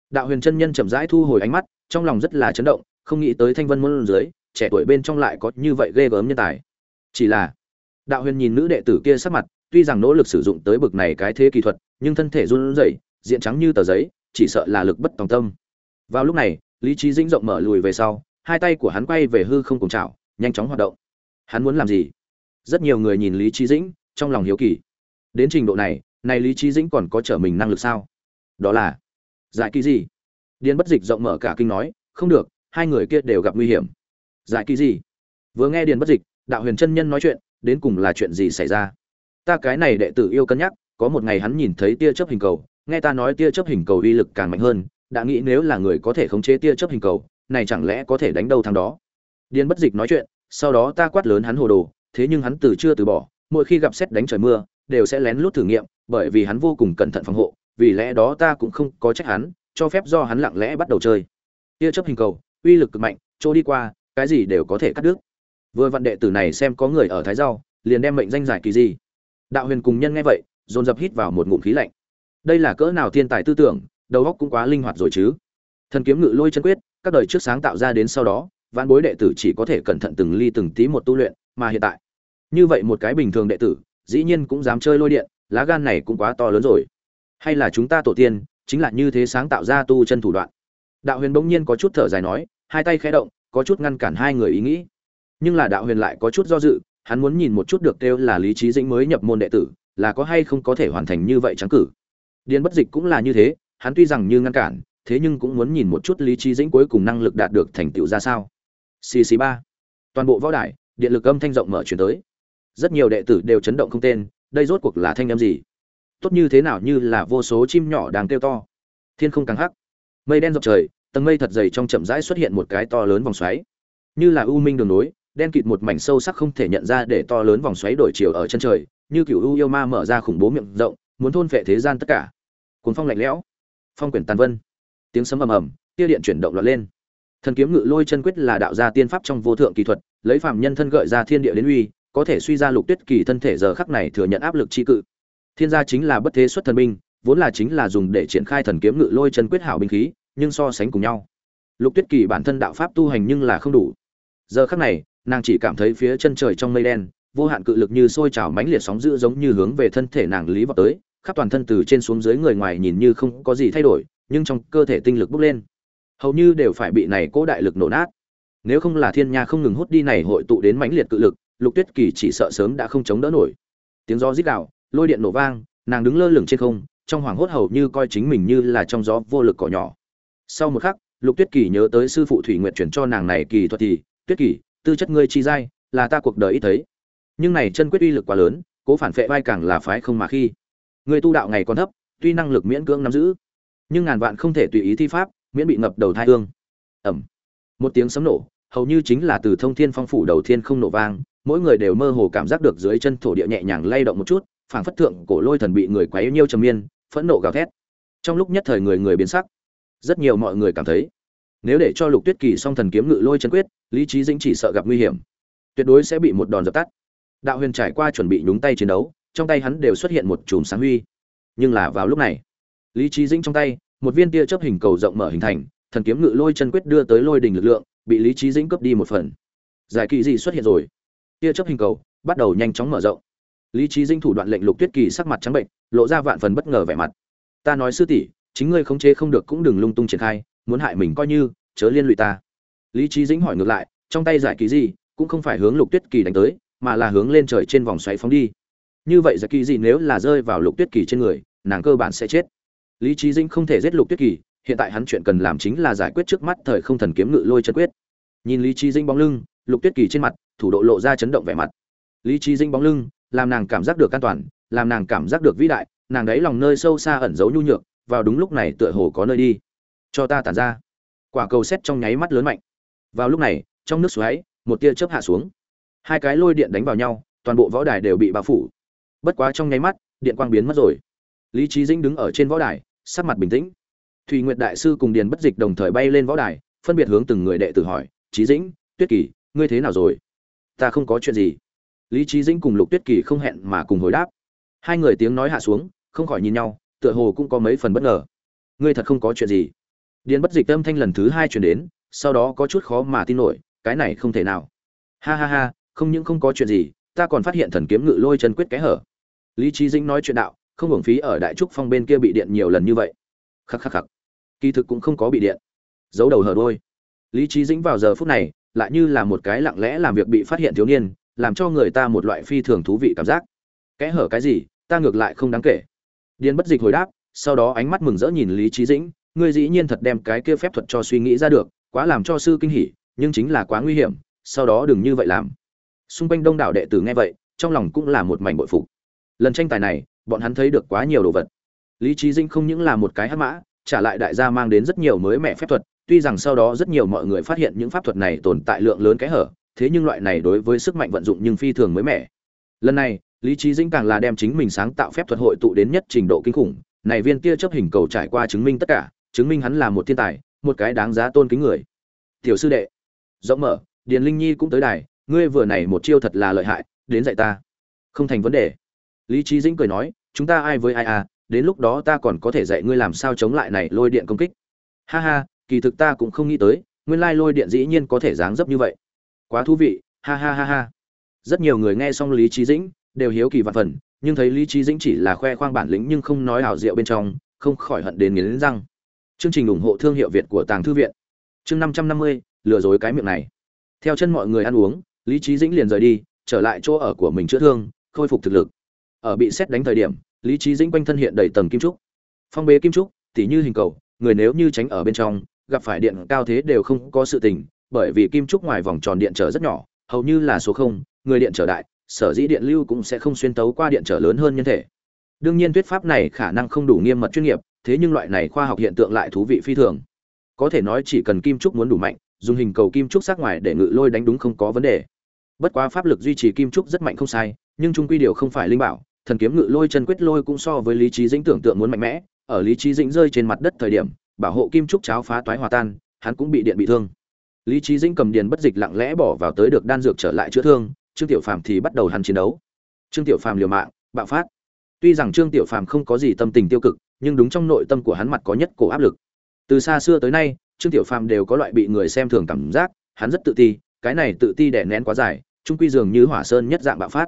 Đạo huyền chân nhân chậm rãi thu hồi ánh mắt, trong lòng rất là chấn động, không nghĩ tới thanh vân môn dưới, trẻ tuổi bên trong lại có như vậy ghê gớm nhân tài. Chỉ là, đạo huyền nhìn nữ đệ tử kia sắc mặt, tuy rằng nỗ lực sử dụng tới bực này cái thế kỹ thuật, nhưng thân thể run rẩy, diện trắng như tờ giấy chỉ sợ là lực bất tòng tâm. Vào lúc này, lý trí dĩnh rộng mở lùi về sau, hai tay của hắn quay về hư không cùng chảo, nhanh chóng hoạt động. Hắn muốn làm gì? Rất nhiều người nhìn lý trí dĩnh, trong lòng hiếu kỳ. Đến trình độ này này lý trí dĩnh còn có trở mình năng lực sao? Đó là, giải kỳ gì? Điền bất dịch rộng mở cả kinh nói, không được, hai người kia đều gặp nguy hiểm. Giải kỳ gì? Vừa nghe điền bất dịch, đạo huyền chân nhân nói chuyện, đến cùng là chuyện gì xảy ra? Ta cái này đệ tử yêu cân nhắc, có một ngày hắn nhìn thấy tia chớp hình cầu nghe ta nói tia chớp hình cầu uy lực càng mạnh hơn, đã nghĩ nếu là người có thể khống chế tia chớp hình cầu, này chẳng lẽ có thể đánh đâu thằng đó? Điền bất dịch nói chuyện, sau đó ta quát lớn hắn hồ đồ, thế nhưng hắn từ chưa từ bỏ, mỗi khi gặp xét đánh trời mưa, đều sẽ lén lút thử nghiệm, bởi vì hắn vô cùng cẩn thận phòng hộ, vì lẽ đó ta cũng không có trách hắn, cho phép do hắn lặng lẽ bắt đầu chơi. Tia chớp hình cầu, uy lực cực mạnh trôi đi qua, cái gì đều có thể cắt đứt. Vừa vạn đệ tử này xem có người ở thái rau liền đem mệnh danh giải kỳ gì. Đạo huyền cùng nhân nghe vậy, dồn dập hít vào một ngụm khí lạnh đây là cỡ nào thiên tài tư tưởng, đầu óc cũng quá linh hoạt rồi chứ. Thần kiếm ngự lôi chân quyết, các đời trước sáng tạo ra đến sau đó vạn bối đệ tử chỉ có thể cẩn thận từng ly từng tí một tu luyện, mà hiện tại, như vậy một cái bình thường đệ tử, dĩ nhiên cũng dám chơi lôi điện, lá gan này cũng quá to lớn rồi. Hay là chúng ta tổ tiên, chính là như thế sáng tạo ra tu chân thủ đoạn. Đạo huyền bỗng nhiên có chút thở dài nói, hai tay khẽ động, có chút ngăn cản hai người ý nghĩ. Nhưng là đạo huyền lại có chút do dự, hắn muốn nhìn một chút được kêu là lý trí dĩnh mới nhập môn đệ tử, là có hay không có thể hoàn thành như vậy trắng cử điền bất dịch cũng là như thế, hắn tuy rằng như ngăn cản, thế nhưng cũng muốn nhìn một chút lý trí dĩnh cuối cùng năng lực đạt được thành tựu ra sao. Cc ba. Toàn bộ võ đài, điện lực âm thanh rộng mở chuyển tới. Rất nhiều đệ tử đều chấn động không tên, đây rốt cuộc là thanh âm gì? Tốt như thế nào như là vô số chim nhỏ đang kêu to. Thiên không càng hắc. Mây đen dọc trời, tầng mây thật dày trong chậm rãi xuất hiện một cái to lớn vòng xoáy. Như là u minh đường nối, đen kịt một mảnh sâu sắc không thể nhận ra để to lớn vòng xoáy đổi chiều ở chân trời, như kiểu u yêu ma mở ra khủng bố miệng rộng muốn thôn phệ thế gian tất cả. Cuốn phong lạnh lẽo, phong quyển tàn vân, tiếng sấm ầm ầm, tia điện chuyển động lọt lên. Thần kiếm ngự lôi chân quyết là đạo gia tiên pháp trong vô thượng kỳ thuật, lấy phạm nhân thân gợi ra thiên địa đến uy, có thể suy ra lục tuyết kỳ thân thể giờ khắc này thừa nhận áp lực chi cự. Thiên gia chính là bất thế xuất thần binh, vốn là chính là dùng để triển khai thần kiếm ngự lôi chân quyết hảo binh khí, nhưng so sánh cùng nhau. Lục tuyết kỳ bản thân đạo pháp tu hành nhưng là không đủ. Giờ khắc này, nàng chỉ cảm thấy phía chân trời trong mây đen, vô hạn cự lực như sôi trào mãnh liệt sóng dữ giống như hướng về thân thể nàng lý vào tới khắp toàn thân từ trên xuống dưới người ngoài nhìn như không có gì thay đổi, nhưng trong cơ thể tinh lực bốc lên. Hầu như đều phải bị này cố đại lực nổ nát. Nếu không là thiên nha không ngừng hút đi này hội tụ đến mãnh liệt cự lực, lục tuyết kỳ chỉ sợ sớm đã không chống đỡ nổi. Tiếng gió rít đạo lôi điện nổ vang, nàng đứng lơ lửng trên không, trong hoàng hốt hầu như coi chính mình như là trong gió vô lực cỏ nhỏ. Sau một khắc, lục tuyết kỳ nhớ tới sư phụ thủy nguyện chuyển cho nàng này kỳ thuật thì, tuyết kỳ, tư chất ngươi chi dai, là ta cuộc đời ít thấy. Nhưng này chân quyết uy lực quá lớn, cố phản phệ vai càng là phái không mà khi người tu đạo ngày còn thấp, tuy năng lực miễn cưỡng nắm giữ, nhưng ngàn vạn không thể tùy ý thi pháp, miễn bị ngập đầu thai hương. Ẩm. Một tiếng sấm nổ, hầu như chính là từ thông thiên phong phủ đầu thiên không nổ vang, mỗi người đều mơ hồ cảm giác được dưới chân thổ địa nhẹ nhàng lay động một chút, phảng phất thượng cổ lôi thần bị người quấy nhiêu trầm miên, phẫn nộ gào thét. Trong lúc nhất thời người người biến sắc. Rất nhiều mọi người cảm thấy, nếu để cho lục tuyết kỳ song thần kiếm ngự lôi chân quyết, lý trí dĩnh chỉ sợ gặp nguy hiểm. Tuyệt đối sẽ bị một đòn dập tắt. Đạo huyền trải qua chuẩn bị nhúng tay chiến đấu trong tay hắn đều xuất hiện một chùm sáng huy. Nhưng là vào lúc này, lý trí dĩnh trong tay, một viên tia chớp hình cầu rộng mở hình thành, thần kiếm ngự lôi chân quyết đưa tới lôi đình lực lượng, bị lý trí dĩnh cướp đi một phần. Giải kỳ gì xuất hiện rồi. Tia chớp hình cầu bắt đầu nhanh chóng mở rộng. Lý trí dĩnh thủ đoạn lệnh lục tuyết kỳ sắc mặt trắng bệnh, lộ ra vạn phần bất ngờ vẻ mặt. Ta nói sư tỷ, chính ngươi khống chế không được cũng đừng lung tung triển khai, muốn hại mình coi như, chớ liên lụy ta. Lý trí dĩnh hỏi ngược lại, trong tay giải kỳ gì cũng không phải hướng lục tuyết kỳ đánh tới, mà là hướng lên trời trên vòng xoáy phóng đi như vậy giải kỳ gì nếu là rơi vào lục tuyết kỳ trên người, nàng cơ bản sẽ chết. Lý trí dinh không thể giết lục tuyết kỳ, hiện tại hắn chuyện cần làm chính là giải quyết trước mắt thời không thần kiếm ngự lôi chân quyết. Nhìn lý trí dinh bóng lưng, lục tuyết kỳ trên mặt, thủ độ lộ ra chấn động vẻ mặt. Lý trí dinh bóng lưng, làm nàng cảm giác được an toàn, làm nàng cảm giác được vĩ đại, nàng đáy lòng nơi sâu xa ẩn giấu nhu nhược, vào đúng lúc này tựa hồ có nơi đi. Cho ta tản ra. Quả cầu xét trong nháy mắt lớn mạnh. Vào lúc này, trong nước xoáy, một tia chớp hạ xuống. Hai cái lôi điện đánh vào nhau, toàn bộ võ đài đều bị bao phủ bất quá trong nháy mắt, điện quang biến mất rồi. Lý trí dĩnh đứng ở trên võ đài, sắc mặt bình tĩnh. Thùy nguyệt đại sư cùng điền bất dịch đồng thời bay lên võ đài, phân biệt hướng từng người đệ tử hỏi trí dĩnh, tuyết kỳ, ngươi thế nào rồi? Ta không có chuyện gì. Lý trí dĩnh cùng lục tuyết kỳ không hẹn mà cùng hồi đáp. Hai người tiếng nói hạ xuống, không khỏi nhìn nhau, tựa hồ cũng có mấy phần bất ngờ. Ngươi thật không có chuyện gì? Điền bất dịch âm thanh lần thứ hai chuyển đến, sau đó có chút khó mà tin nổi, cái này không thể nào. Ha ha ha, không những không có chuyện gì, ta còn phát hiện thần kiếm ngự lôi chân quyết kẽ hở lý trí dĩnh nói chuyện đạo, không hưởng phí ở đại trúc phong bên kia bị điện nhiều lần như vậy. Khắc khắc khắc. Kỳ thực cũng không có bị điện. Giấu đầu hở đôi. Lý trí dĩnh vào giờ phút này, lại như là một cái lặng lẽ làm việc bị phát hiện thiếu niên, làm cho người ta một loại phi thường thú vị cảm giác. Kẽ hở cái gì, ta ngược lại không đáng kể. Điền bất dịch hồi đáp, sau đó ánh mắt mừng rỡ nhìn lý trí dĩnh, ngươi dĩ nhiên thật đem cái kia phép thuật cho suy nghĩ ra được, quá làm cho sư kinh hỉ, nhưng chính là quá nguy hiểm, sau đó đừng như vậy làm. Xung quanh đông đảo đệ tử nghe vậy, trong lòng cũng là một mảnh bội phục lần tranh tài này, bọn hắn thấy được quá nhiều đồ vật. Lý trí dĩnh không những là một cái hát mã, trả lại đại gia mang đến rất nhiều mới mẻ phép thuật, tuy rằng sau đó rất nhiều mọi người phát hiện những pháp thuật này tồn tại lượng lớn cái hở, thế nhưng loại này đối với sức mạnh vận dụng nhưng phi thường mới mẻ. Lần này, lý trí dĩnh càng là đem chính mình sáng tạo phép thuật hội tụ đến nhất trình độ kinh khủng, này viên tia chấp hình cầu trải qua chứng minh tất cả, chứng minh hắn là một thiên tài, một cái đáng giá tôn kính người. Tiểu sư đệ, rộng mở, điền linh nhi cũng tới đài, ngươi vừa này một chiêu thật là lợi hại, đến dạy ta. Không thành vấn đề lý trí dĩnh cười nói, chúng ta ai với ai à đến lúc đó ta còn có thể dạy ngươi làm sao chống lại này lôi điện công kích. Ha ha, kỳ thực ta cũng không nghĩ tới, nguyên lai lôi điện dĩ nhiên có thể dáng dấp như vậy. Quá thú vị, ha ha ha ha. Rất nhiều người nghe xong lý trí dĩnh đều hiếu kỳ vạn phần, nhưng thấy lý trí dĩnh chỉ là khoe khoang bản lĩnh nhưng không nói hào diệu bên trong, không khỏi hận đến nghiến răng. Chương trình ủng hộ thương hiệu việt của tàng thư viện. Chương năm trăm năm mươi, lừa dối cái miệng này. Theo chân mọi người ăn uống, lý trí dĩnh liền rời đi, trở lại chỗ ở của mình chữa thương, khôi phục thực lực ở bị xét đánh thời điểm, lý trí dĩnh quanh thân hiện đầy tầng kim trúc. Phong bế kim trúc, tỉ như hình cầu, người nếu như tránh ở bên trong, gặp phải điện cao thế đều không có sự tình, bởi vì kim trúc ngoài vòng tròn điện trở rất nhỏ, hầu như là số không, người điện trở đại, sở dĩ điện lưu cũng sẽ không xuyên tấu qua điện trở lớn hơn nhân thể. Đương nhiên thuyết pháp này khả năng không đủ nghiêm mật chuyên nghiệp, thế nhưng loại này khoa học hiện tượng lại thú vị phi thường. Có thể nói chỉ cần kim trúc muốn đủ mạnh, dùng hình cầu kim trúc sát ngoài để ngự lôi đánh đúng không có vấn đề. Bất quá pháp lực duy trì kim trúc rất mạnh không sai, nhưng trung quy điều không phải linh bảo thần kiếm ngự lôi chân quyết lôi cũng so với lý trí dĩnh tưởng tượng muốn mạnh mẽ. Ở lý trí dĩnh rơi trên mặt đất thời điểm, bảo hộ kim trúc cháo phá toái hòa tan, hắn cũng bị điện bị thương. Lý trí dĩnh cầm điền bất dịch lặng lẽ bỏ vào tới được đan dược trở lại chữa thương, trương tiểu phàm thì bắt đầu hắn chiến đấu. Trương tiểu phàm liều mạng, bạo phát. Tuy rằng trương tiểu phàm không có gì tâm tình tiêu cực, nhưng đúng trong nội tâm của hắn mặt có nhất cổ áp lực. Từ xa xưa tới nay, trương tiểu phàm đều có loại bị người xem thường cảm giác, hắn rất tự ti, cái này tự ti đè nén quá dài, trung quy dường như hỏa sơn nhất dạng bạo phát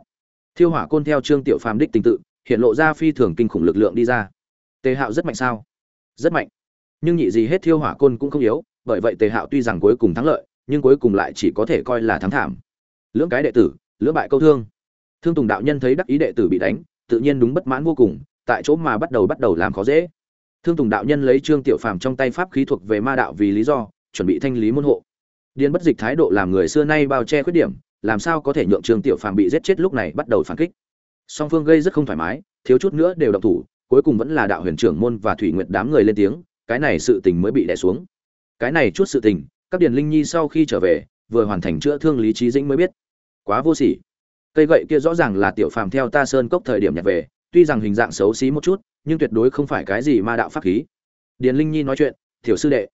thiêu hỏa côn theo trương tiểu phàm đích tình tự, hiện lộ ra phi thường kinh khủng lực lượng đi ra. Tề hạo rất mạnh sao? Rất mạnh. Nhưng nhị gì hết thiêu hỏa côn cũng không yếu, bởi vậy tề hạo tuy rằng cuối cùng thắng lợi, nhưng cuối cùng lại chỉ có thể coi là thắng thảm. Lưỡng cái đệ tử, lưỡng bại câu thương. Thương tùng đạo nhân thấy đắc ý đệ tử bị đánh, tự nhiên đúng bất mãn vô cùng, tại chỗ mà bắt đầu bắt đầu làm khó dễ. Thương tùng đạo nhân lấy trương tiểu phàm trong tay pháp khí thuộc về ma đạo vì lý do, chuẩn bị thanh lý môn hộ. Điền bất dịch thái độ làm người xưa nay bao che khuyết điểm làm sao có thể nhượng trương tiểu phàm bị giết chết lúc này bắt đầu phản kích? Song phương gây rất không thoải mái, thiếu chút nữa đều động thủ, cuối cùng vẫn là đạo huyền trưởng môn và thủy nguyệt đám người lên tiếng, cái này sự tình mới bị đè xuống. Cái này chút sự tình, các điền linh nhi sau khi trở về, vừa hoàn thành chữa thương lý trí dĩnh mới biết. Quá vô sỉ. Cây gậy kia rõ ràng là tiểu phàm theo ta sơn cốc thời điểm nhặt về, tuy rằng hình dạng xấu xí một chút, nhưng tuyệt đối không phải cái gì ma đạo pháp khí. Điền linh nhi nói chuyện, tiểu sư đệ,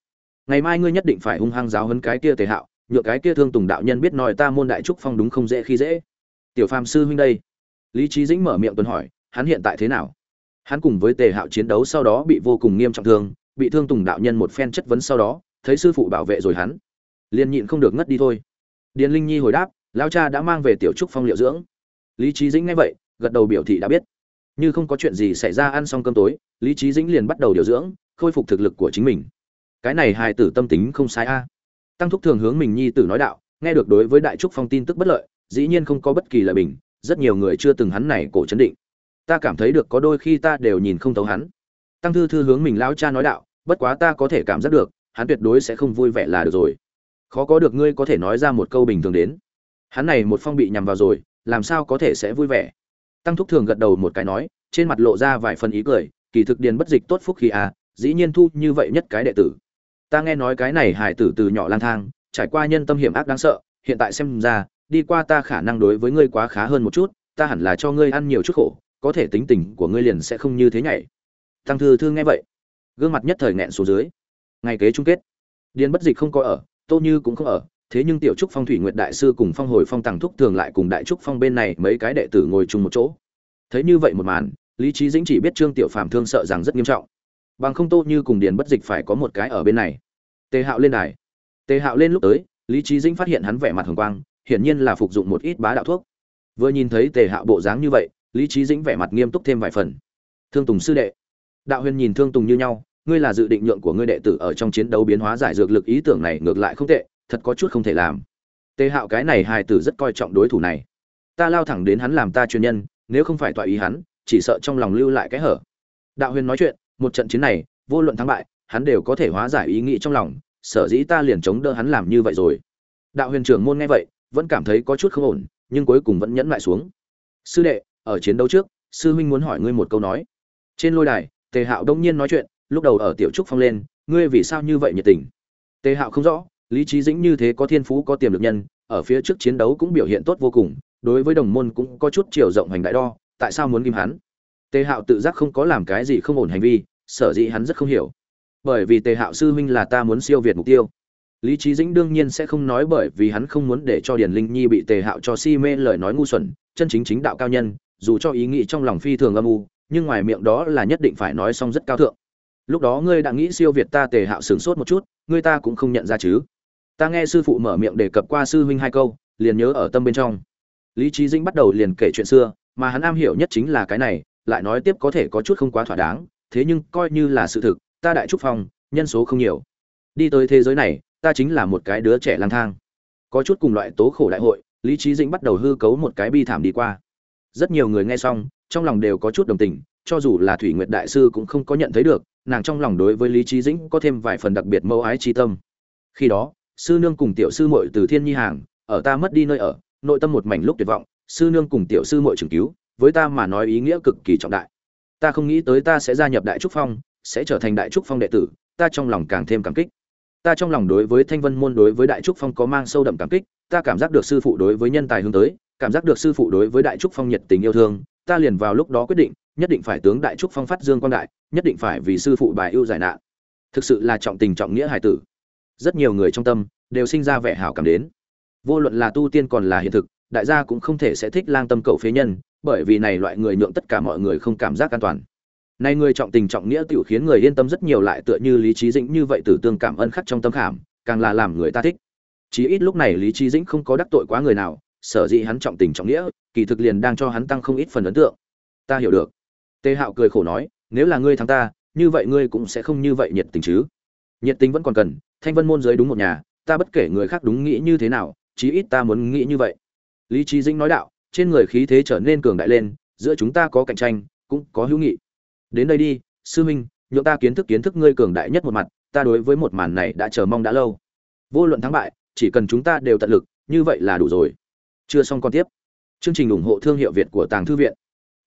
ngày mai ngươi nhất định phải hung hăng giáo hấn cái kia tề hạo nhựa cái kia thương tùng đạo nhân biết nói ta môn đại trúc phong đúng không dễ khi dễ. Tiểu phàm sư huynh đây. Lý trí dĩnh mở miệng tuần hỏi, hắn hiện tại thế nào? Hắn cùng với tề hạo chiến đấu sau đó bị vô cùng nghiêm trọng thương, bị thương tùng đạo nhân một phen chất vấn sau đó, thấy sư phụ bảo vệ rồi hắn. Liền nhịn không được ngất đi thôi. Điền linh nhi hồi đáp lao cha đã mang về tiểu trúc phong liệu dưỡng. Lý trí dĩnh nghe vậy, gật đầu biểu thị đã biết. Như không có chuyện gì xảy ra ăn xong cơm tối, lý trí dĩnh liền bắt đầu điều dưỡng, khôi phục thực lực của chính mình. Cái này hài tử tâm tính không sai a tăng thúc thường hướng mình nhi tử nói đạo, nghe được đối với đại trúc phong tin tức bất lợi, dĩ nhiên không có bất kỳ lợi bình, rất nhiều người chưa từng hắn này cổ chấn định. Ta cảm thấy được có đôi khi ta đều nhìn không thấu hắn. Tăng thư thư hướng mình lão cha nói đạo, bất quá ta có thể cảm giác được, hắn tuyệt đối sẽ không vui vẻ là được rồi. Khó có được ngươi có thể nói ra một câu bình thường đến. Hắn này một phong bị nhằm vào rồi, làm sao có thể sẽ vui vẻ? Tăng thúc thường gật đầu một cái nói, trên mặt lộ ra vài phần ý cười, kỳ thực điền bất dịch tốt phúc khi à dĩ nhiên thu như vậy nhất cái đệ tử ta nghe nói cái này hải tử từ nhỏ lang thang, trải qua nhân tâm hiểm ác đáng sợ, hiện tại xem ra, đi qua ta khả năng đối với ngươi quá khá hơn một chút, ta hẳn là cho ngươi ăn nhiều chút khổ, có thể tính tình của ngươi liền sẽ không như thế nhảy. Tăng thư thư nghe vậy, gương mặt nhất thời nghẹn xuống dưới. Ngày kế chung kết, điền bất dịch không có ở, tô như cũng không ở, thế nhưng tiểu trúc phong thủy nguyện đại sư cùng phong hồi phong tàng thúc thường lại cùng đại trúc phong bên này mấy cái đệ tử ngồi chung một chỗ. Thấy như vậy một màn, lý trí dĩnh chỉ biết trương tiểu phàm thương sợ rằng rất nghiêm trọng bằng không tô như cùng điền bất dịch phải có một cái ở bên này. Tề hạo lên đài. Tề hạo lên lúc tới, lý trí dĩnh phát hiện hắn vẻ mặt hồng quang, hiển nhiên là phục dụng một ít bá đạo thuốc. Vừa nhìn thấy tề hạo bộ dáng như vậy, lý trí dĩnh vẻ mặt nghiêm túc thêm vài phần. Thương tùng sư đệ. Đạo huyền nhìn thương tùng như nhau, ngươi là dự định nhượng của ngươi đệ tử ở trong chiến đấu biến hóa giải dược lực ý tưởng này ngược lại không tệ, thật có chút không thể làm. Tề hạo cái này hài tử rất coi trọng đối thủ này. Ta lao thẳng đến hắn làm ta chuyên nhân, nếu không phải tọa ý hắn, chỉ sợ trong lòng lưu lại cái hở. Đạo huyền nói chuyện một trận chiến này, vô luận thắng bại, hắn đều có thể hóa giải ý nghĩ trong lòng, sở dĩ ta liền chống đỡ hắn làm như vậy rồi. Đạo huyền trưởng môn nghe vậy, vẫn cảm thấy có chút không ổn, nhưng cuối cùng vẫn nhẫn lại xuống. Sư đệ, ở chiến đấu trước, sư huynh muốn hỏi ngươi một câu nói. Trên lôi đài, tề hạo đông nhiên nói chuyện, lúc đầu ở tiểu trúc phong lên, ngươi vì sao như vậy nhiệt tình? Tề hạo không rõ, lý trí dĩnh như thế có thiên phú, có tiềm lực nhân, ở phía trước chiến đấu cũng biểu hiện tốt vô cùng, đối với đồng môn cũng có chút chiều rộng hành đại đo, tại sao muốn ghim hắn? Tề hạo tự giác không có làm cái gì không ổn hành vi, sở dĩ hắn rất không hiểu. Bởi vì tề hạo sư huynh là ta muốn siêu việt mục tiêu. Lý trí dĩnh đương nhiên sẽ không nói bởi vì hắn không muốn để cho điền linh nhi bị tề hạo cho si mê lời nói ngu xuẩn, chân chính chính đạo cao nhân, dù cho ý nghĩ trong lòng phi thường âm u, nhưng ngoài miệng đó là nhất định phải nói xong rất cao thượng. Lúc đó ngươi đã nghĩ siêu việt ta, tề hạo sửng sốt một chút, ngươi ta cũng không nhận ra chứ. Ta nghe sư phụ mở miệng đề cập qua sư huynh hai câu, liền nhớ ở tâm bên trong. Lý trí dĩnh bắt đầu liền kể chuyện xưa, mà hắn am hiểu nhất chính là cái này lại nói tiếp có thể có chút không quá thỏa đáng, thế nhưng coi như là sự thực, ta đại trúc phong, nhân số không nhiều. Đi tới thế giới này, ta chính là một cái đứa trẻ lang thang. Có chút cùng loại tố khổ đại hội, lý trí dĩnh bắt đầu hư cấu một cái bi thảm đi qua. Rất nhiều người nghe xong, trong lòng đều có chút đồng tình, cho dù là thủy nguyệt đại sư cũng không có nhận thấy được, nàng trong lòng đối với lý trí dĩnh có thêm vài phần đặc biệt mâu ái tri tâm. Khi đó, sư nương cùng tiểu sư muội từ thiên nhi hàng, ở ta mất đi nơi ở, nội tâm một mảnh lúc tuyệt vọng, sư nương cùng tiểu sư muội trường cứu với ta mà nói ý nghĩa cực kỳ trọng đại. Ta không nghĩ tới ta sẽ gia nhập đại trúc phong, sẽ trở thành đại trúc phong đệ tử, ta trong lòng càng thêm cảm kích. Ta trong lòng đối với thanh vân môn, đối với đại trúc phong có mang sâu đậm cảm kích, ta cảm giác được sư phụ đối với nhân tài hướng tới, cảm giác được sư phụ đối với đại trúc phong nhiệt tình yêu thương, ta liền vào lúc đó quyết định, nhất định phải tướng đại trúc phong phát dương quan đại, nhất định phải vì sư phụ bài ưu giải nạn. Thực sự là trọng tình trọng nghĩa hải tử. Rất nhiều người trong tâm đều sinh ra vẻ hảo cảm đến. Vô luận là tu tiên còn là hiện thực đại gia cũng không thể sẽ thích lang tâm cầu phế nhân, bởi vì này loại người nhượng tất cả mọi người không cảm giác an toàn. Này người trọng tình trọng nghĩa tiểu khiến người yên tâm rất nhiều lại tựa như lý trí dĩnh như vậy tử tương cảm ân khắc trong tâm khảm, càng là làm người ta thích. Chí ít lúc này lý trí dĩnh không có đắc tội quá người nào, sở dĩ hắn trọng tình trọng nghĩa, kỳ thực liền đang cho hắn tăng không ít phần ấn tượng. Ta hiểu được. Tề hạo cười khổ nói, nếu là ngươi thắng ta, như vậy ngươi cũng sẽ không như vậy nhiệt tình chứ. Nhiệt tình vẫn còn cần, thanh vân môn giới đúng một nhà, ta bất kể người khác đúng nghĩ như thế nào, chí ít ta muốn nghĩ như vậy lý trí dĩnh nói đạo, trên người khí thế trở nên cường đại lên, giữa chúng ta có cạnh tranh, cũng có hữu nghị. Đến đây đi, sư minh nhượng ta kiến thức kiến thức ngươi cường đại nhất một mặt, ta đối với một màn này đã chờ mong đã lâu. Vô luận thắng bại, chỉ cần chúng ta đều tận lực, như vậy là đủ rồi. Chưa xong còn tiếp. Chương trình ủng hộ thương hiệu việt của tàng thư viện.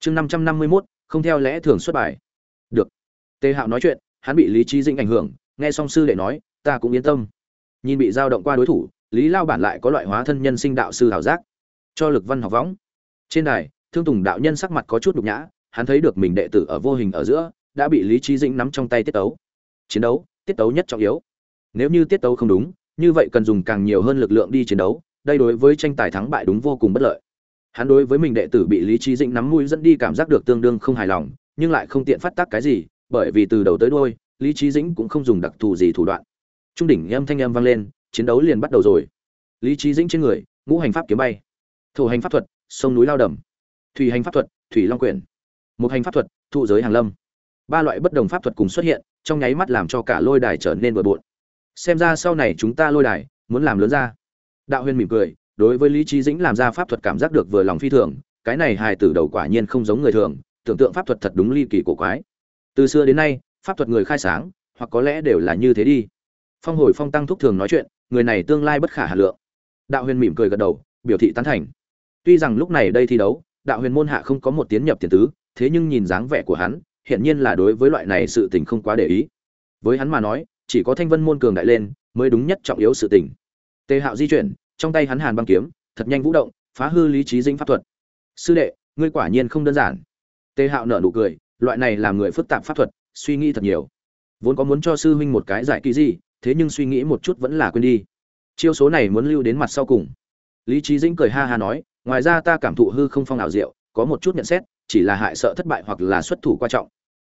Chương năm trăm năm mươi mốt, không theo lẽ thường xuất bài. Được. Tề hạo nói chuyện, hắn bị lý trí dĩnh ảnh hưởng, nghe song sư đệ nói, ta cũng yên tâm. Nhìn bị dao động qua đối thủ, lý lao bản lại có loại hóa thân nhân sinh đạo sư hảo giác cho lực văn học võng. Trên đài, thương tùng đạo nhân sắc mặt có chút nhục nhã, hắn thấy được mình đệ tử ở vô hình ở giữa, đã bị lý trí dĩnh nắm trong tay tiết tấu. Chiến đấu, tiết tấu nhất trọng yếu. Nếu như tiết tấu không đúng, như vậy cần dùng càng nhiều hơn lực lượng đi chiến đấu, đây đối với tranh tài thắng bại đúng vô cùng bất lợi. Hắn đối với mình đệ tử bị lý trí dĩnh nắm mũi dẫn đi cảm giác được tương đương không hài lòng, nhưng lại không tiện phát tác cái gì, bởi vì từ đầu tới đôi lý trí dĩnh cũng không dùng đặc thù gì thủ đoạn. Trung đỉnh âm thanh âm vang lên, chiến đấu liền bắt đầu rồi. Lý trí dĩnh trên người, ngũ hành pháp kiếm bay thổ hành pháp thuật, sông núi lao đầm. Thủy hành pháp thuật, thủy long quyển. Một hành pháp thuật, thụ giới hàng lâm. Ba loại bất đồng pháp thuật cùng xuất hiện, trong nháy mắt làm cho cả lôi đài trở nên bừa bộn. Xem ra sau này chúng ta lôi đài, muốn làm lớn ra. Đạo huyền mỉm cười, đối với lý trí dĩnh làm ra pháp thuật cảm giác được vừa lòng phi thường, cái này hài tử đầu quả nhiên không giống người thường, tưởng tượng pháp thuật thật đúng ly kỳ cổ quái. Từ xưa đến nay, pháp thuật người khai sáng, hoặc có lẽ đều là như thế đi. Phong hồi phong tăng thúc thường nói chuyện, người này tương lai bất khả hà lượng. Đạo huyền mỉm cười gật đầu, biểu thị tán thành tuy rằng lúc này đây thi đấu, đạo huyền môn hạ không có một tiến nhập tiền tứ, thế nhưng nhìn dáng vẻ của hắn hiện nhiên là đối với loại này sự tình không quá để ý. Với hắn mà nói, chỉ có thanh vân môn cường đại lên, mới đúng nhất trọng yếu sự tình. Tề hạo di chuyển, trong tay hắn hàn băng kiếm, thật nhanh vũ động, phá hư lý trí dinh pháp thuật. Sư đệ, ngươi quả nhiên không đơn giản. Tề hạo nở nụ cười, loại này làm người phức tạp pháp thuật, suy nghĩ thật nhiều. Vốn có muốn cho sư huynh một cái giải kỳ gì, thế nhưng suy nghĩ một chút vẫn là quên đi. Chiêu số này muốn lưu đến mặt sau cùng. Lý trí dĩnh cười ha ha nói ngoài ra ta cảm thụ hư không phong ảo diệu, có một chút nhận xét, chỉ là hại sợ thất bại hoặc là xuất thủ quan trọng.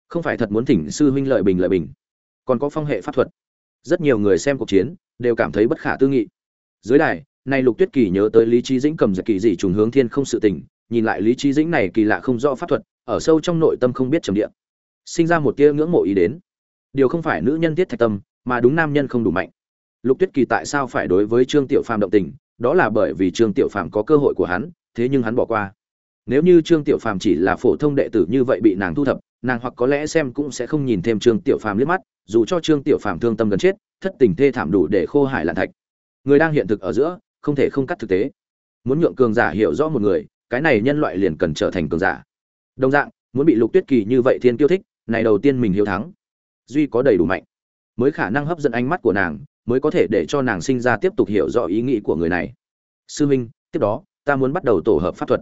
Không phải thật muốn thỉnh sư huynh lợi bình lợi bình. Còn có phong hệ pháp thuật. Rất nhiều người xem cuộc chiến, đều cảm thấy bất khả tư nghị. Dưới đài này lục tuyết kỳ nhớ tới lý trí dĩnh cầm giật kỳ dị trùng hướng thiên không sự tình, nhìn lại lý trí dĩnh này kỳ lạ không rõ pháp thuật, ở sâu trong nội tâm không biết trầm địa. Sinh ra một tia ngưỡng mộ ý đến. Điều không phải nữ nhân tiết thạch tâm, mà đúng nam nhân không đủ mạnh. Lục tuyết kỳ tại sao phải đối với trương tiểu phàm động tình đó là bởi vì trương tiểu phàm có cơ hội của hắn, thế nhưng hắn bỏ qua. Nếu như trương tiểu phàm chỉ là phổ thông đệ tử như vậy bị nàng thu thập, nàng hoặc có lẽ xem cũng sẽ không nhìn thêm trương tiểu phàm liếc mắt, dù cho trương tiểu phàm thương tâm gần chết, thất tình thê thảm đủ để khô hải lạn thạch. Người đang hiện thực ở giữa, không thể không cắt thực tế. Muốn nhượng cường giả hiểu rõ một người, cái này nhân loại liền cần trở thành cường giả. Đồng dạng, muốn bị lục tuyết kỳ như vậy thiên kiêu thích, này đầu tiên mình hiếu thắng. Duy có đầy đủ mạnh. Mới khả năng hấp dẫn ánh mắt của nàng mới có thể để cho nàng sinh ra tiếp tục hiểu rõ ý nghĩ của người này. Sư minh, tiếp đó, ta muốn bắt đầu tổ hợp pháp thuật.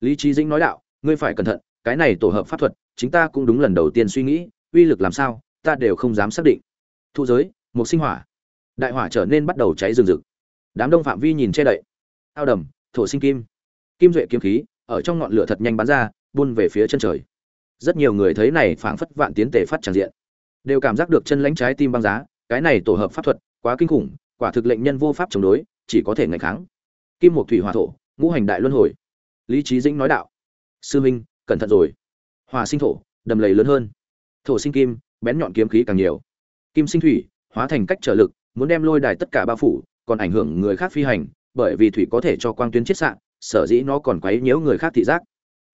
Lý trí dĩnh nói đạo, ngươi phải cẩn thận, cái này tổ hợp pháp thuật, chính ta cũng đúng lần đầu tiên suy nghĩ, uy lực làm sao, ta đều không dám xác định. Thu giới, một sinh hỏa. Đại hỏa trở nên bắt đầu cháy rừng rực. Đám đông phạm vi nhìn che đậy. Ao đầm, thổ sinh kim. Kim duệ kiếm khí, ở trong ngọn lửa thật nhanh bắn ra, buôn về phía chân trời. Rất nhiều người thấy này phảng phất vạn tiến tề phát tràn diện. Đều cảm giác được chân lãnh trái tim băng giá, cái này tổ hợp pháp thuật quá kinh khủng quả thực lệnh nhân vô pháp chống đối chỉ có thể ngày kháng. Kim một thủy hỏa thổ ngũ hành đại luân hồi. Lý trí dĩnh nói đạo sư minh cẩn thận rồi. Hòa sinh thổ đầm lầy lớn hơn. Thổ sinh kim bén nhọn kiếm khí càng nhiều. Kim sinh thủy hóa thành cách trở lực muốn đem lôi đài tất cả bao phủ còn ảnh hưởng người khác phi hành bởi vì thủy có thể cho quang tuyến chiết sạn, sở dĩ nó còn quấy nhiễu người khác thị giác.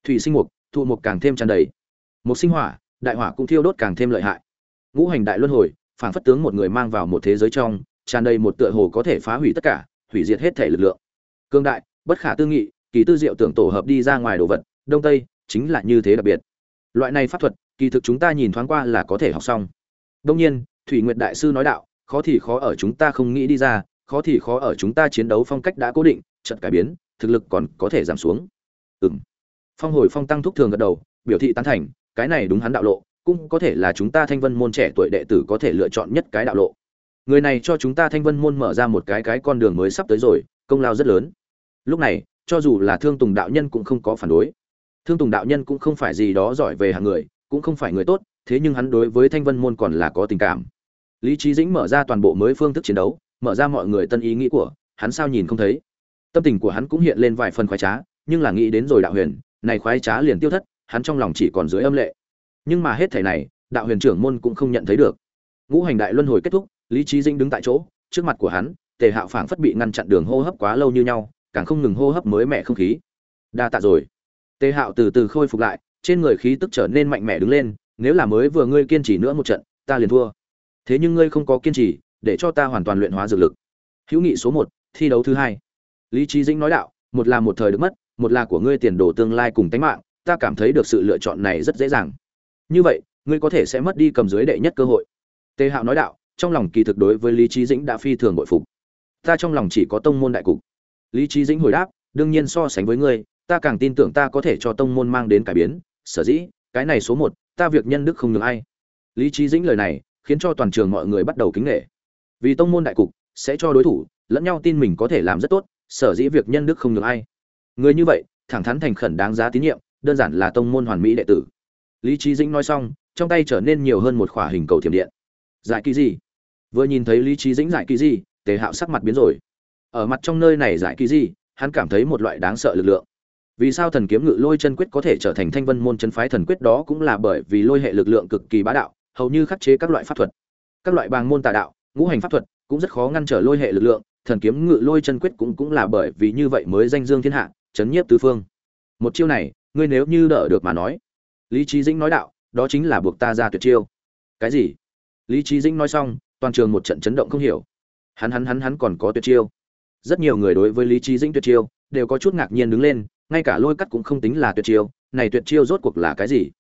Thủy sinh mục thụ mục càng thêm tràn đầy. Mục sinh hỏa đại hỏa cũng thiêu đốt càng thêm lợi hại. Ngũ hành đại luân hồi phản phất tướng một người mang vào một thế giới trong, tràn đầy một tựa hồ có thể phá hủy tất cả, hủy diệt hết thể lực lượng. Cương đại, bất khả tư nghị, kỳ tư diệu tưởng tổ hợp đi ra ngoài đồ vật, đông tây, chính là như thế đặc biệt. Loại này pháp thuật, kỳ thực chúng ta nhìn thoáng qua là có thể học xong. Đông nhiên, thủy nguyệt đại sư nói đạo, khó thì khó ở chúng ta không nghĩ đi ra, khó thì khó ở chúng ta chiến đấu phong cách đã cố định trận cải biến, thực lực còn có thể giảm xuống. Ừng phong hồi phong tăng thúc thường gật đầu, biểu thị tán thành, cái này đúng hắn đạo lộ cũng có thể là chúng ta thanh vân môn trẻ tuổi đệ tử có thể lựa chọn nhất cái đạo lộ. Người này cho chúng ta thanh vân môn mở ra một cái cái con đường mới sắp tới rồi, công lao rất lớn. Lúc này, cho dù là thương tùng đạo nhân cũng không có phản đối. Thương tùng đạo nhân cũng không phải gì đó giỏi về hàng người, cũng không phải người tốt, thế nhưng hắn đối với thanh vân môn còn là có tình cảm. Lý trí dĩnh mở ra toàn bộ mới phương thức chiến đấu, mở ra mọi người tân ý nghĩ của, hắn sao nhìn không thấy. Tâm tình của hắn cũng hiện lên vài phần khoái trá, nhưng là nghĩ đến rồi đạo huyền, này khoái trá liền tiêu thất, hắn trong lòng chỉ còn dưới âm lệ nhưng mà hết thể này, đạo huyền trưởng môn cũng không nhận thấy được. Ngũ hành đại luân hồi kết thúc, lý trí dinh đứng tại chỗ, trước mặt của hắn, tề hạo phảng phất bị ngăn chặn đường hô hấp quá lâu như nhau, càng không ngừng hô hấp mới mẻ không khí. Đa tạ rồi. Tề hạo từ từ khôi phục lại, trên người khí tức trở nên mạnh mẽ đứng lên, nếu là mới vừa ngươi kiên trì nữa một trận, ta liền thua. Thế nhưng ngươi không có kiên trì, để cho ta hoàn toàn luyện hóa dược lực. Hữu nghị số một, thi đấu thứ hai. Lý trí dĩnh nói đạo, một là một thời được mất, một là của ngươi tiền đồ tương lai cùng tánh mạng, ta cảm thấy được sự lựa chọn này rất dễ dàng như vậy, ngươi có thể sẽ mất đi cầm dưới đệ nhất cơ hội. Tề hạo nói đạo, trong lòng kỳ thực đối với lý trí dĩnh đã phi thường bội phục. Ta trong lòng chỉ có tông môn đại cục. Lý trí dĩnh hồi đáp, đương nhiên so sánh với ngươi, ta càng tin tưởng ta có thể cho tông môn mang đến cải biến. Sở dĩ, cái này số một, ta việc nhân đức không ngừng ai. Lý trí dĩnh lời này, khiến cho toàn trường mọi người bắt đầu kính nghệ vì tông môn đại cục, sẽ cho đối thủ, lẫn nhau tin mình có thể làm rất tốt, sở dĩ việc nhân đức không ngừng ai. Người như vậy, thẳng thắn thành khẩn đáng giá tín nhiệm, đơn giản là tông môn hoàn mỹ đệ tử lý trí dĩnh nói xong, trong tay trở nên nhiều hơn một khỏa hình cầu thiểm điện. Giải kỳ gì? Vừa nhìn thấy lý trí dĩnh giải kỳ gì, tề hạo sắc mặt biến rồi. Ở mặt trong nơi này giải kỳ gì, hắn cảm thấy một loại đáng sợ lực lượng. Vì sao thần kiếm ngự lôi chân quyết có thể trở thành thanh vân môn chân phái thần quyết đó cũng là bởi vì lôi hệ lực lượng cực kỳ bá đạo, hầu như khắc chế các loại pháp thuật. Các loại bàng môn tà đạo, ngũ hành pháp thuật cũng rất khó ngăn trở lôi hệ lực lượng, thần kiếm ngự lôi chân quyết cũng cũng là bởi vì như vậy mới danh dương thiên hạ, chấn nhiếp tứ phương. Một chiêu này, ngươi nếu như đỡ được mà nói lý trí dĩnh nói đạo, đó chính là buộc ta ra tuyệt chiêu. Cái gì? Lý trí dĩnh nói xong, toàn trường một trận chấn động không hiểu. Hắn hắn hắn hắn còn có tuyệt chiêu. Rất nhiều người đối với lý trí dĩnh tuyệt chiêu đều có chút ngạc nhiên đứng lên, ngay cả lôi cắt cũng không tính là tuyệt chiêu, này tuyệt chiêu rốt cuộc là cái gì?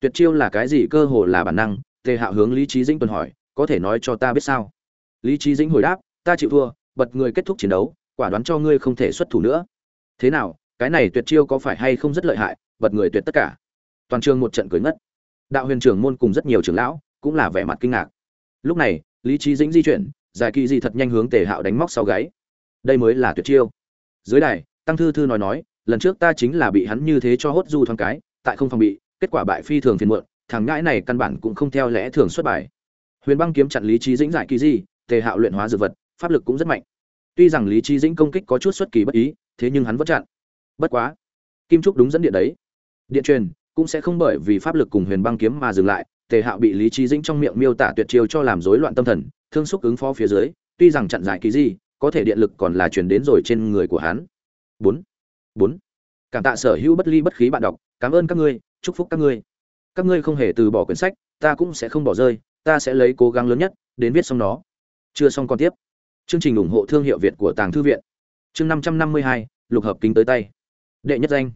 Tuyệt chiêu là cái gì cơ hồ là bản năng? Tề hạo hướng lý trí dĩnh tuần hỏi, có thể nói cho ta biết sao? Lý trí dĩnh hồi đáp, ta chịu thua, bật người kết thúc chiến đấu, quả đoán cho ngươi không thể xuất thủ nữa. Thế nào, cái này tuyệt chiêu có phải hay không rất lợi hại, bật người tuyệt tất cả? Toàn trường một trận cười ngất. Đạo huyền trưởng môn cùng rất nhiều trưởng lão cũng là vẻ mặt kinh ngạc. Lúc này, lý trí dĩnh di chuyển, giải kỳ di thật nhanh hướng tề hạo đánh móc sau gáy. Đây mới là tuyệt chiêu. Dưới đài, tăng thư thư nói nói, lần trước ta chính là bị hắn như thế cho hốt du thoáng cái, tại không phòng bị, kết quả bại phi thường phiền muộn, thằng ngãi này căn bản cũng không theo lẽ thường xuất bài. Huyền băng kiếm chặn lý trí dĩnh giải kỳ di tề hạo luyện hóa dược vật, pháp lực cũng rất mạnh. Tuy rằng lý trí dĩnh công kích có chút xuất kỳ bất ý, thế nhưng hắn vẫn chặn. Bất quá, kim trúc đúng dẫn điện đấy. Điện truyền cũng sẽ không bởi vì pháp lực cùng huyền băng kiếm mà dừng lại, tề hạo bị lý trí dĩnh trong miệng miêu tả tuyệt chiêu cho làm rối loạn tâm thần, thương xúc ứng phó phía dưới, tuy rằng chặn giải kỳ di, có thể điện lực còn là truyền đến rồi trên người của hắn. Bốn bốn. Cảm tạ sở hữu bất ly bất khí bạn đọc, cảm ơn các ngươi, chúc phúc các ngươi. Các ngươi không hề từ bỏ quyển sách, ta cũng sẽ không bỏ rơi, ta sẽ lấy cố gắng lớn nhất đến viết xong nó. Chưa xong còn tiếp. Chương trình ủng hộ thương hiệu việt của tàng thư viện. Chương năm trăm năm mươi hai, lục hợp kính tới tay. Đệ nhất danh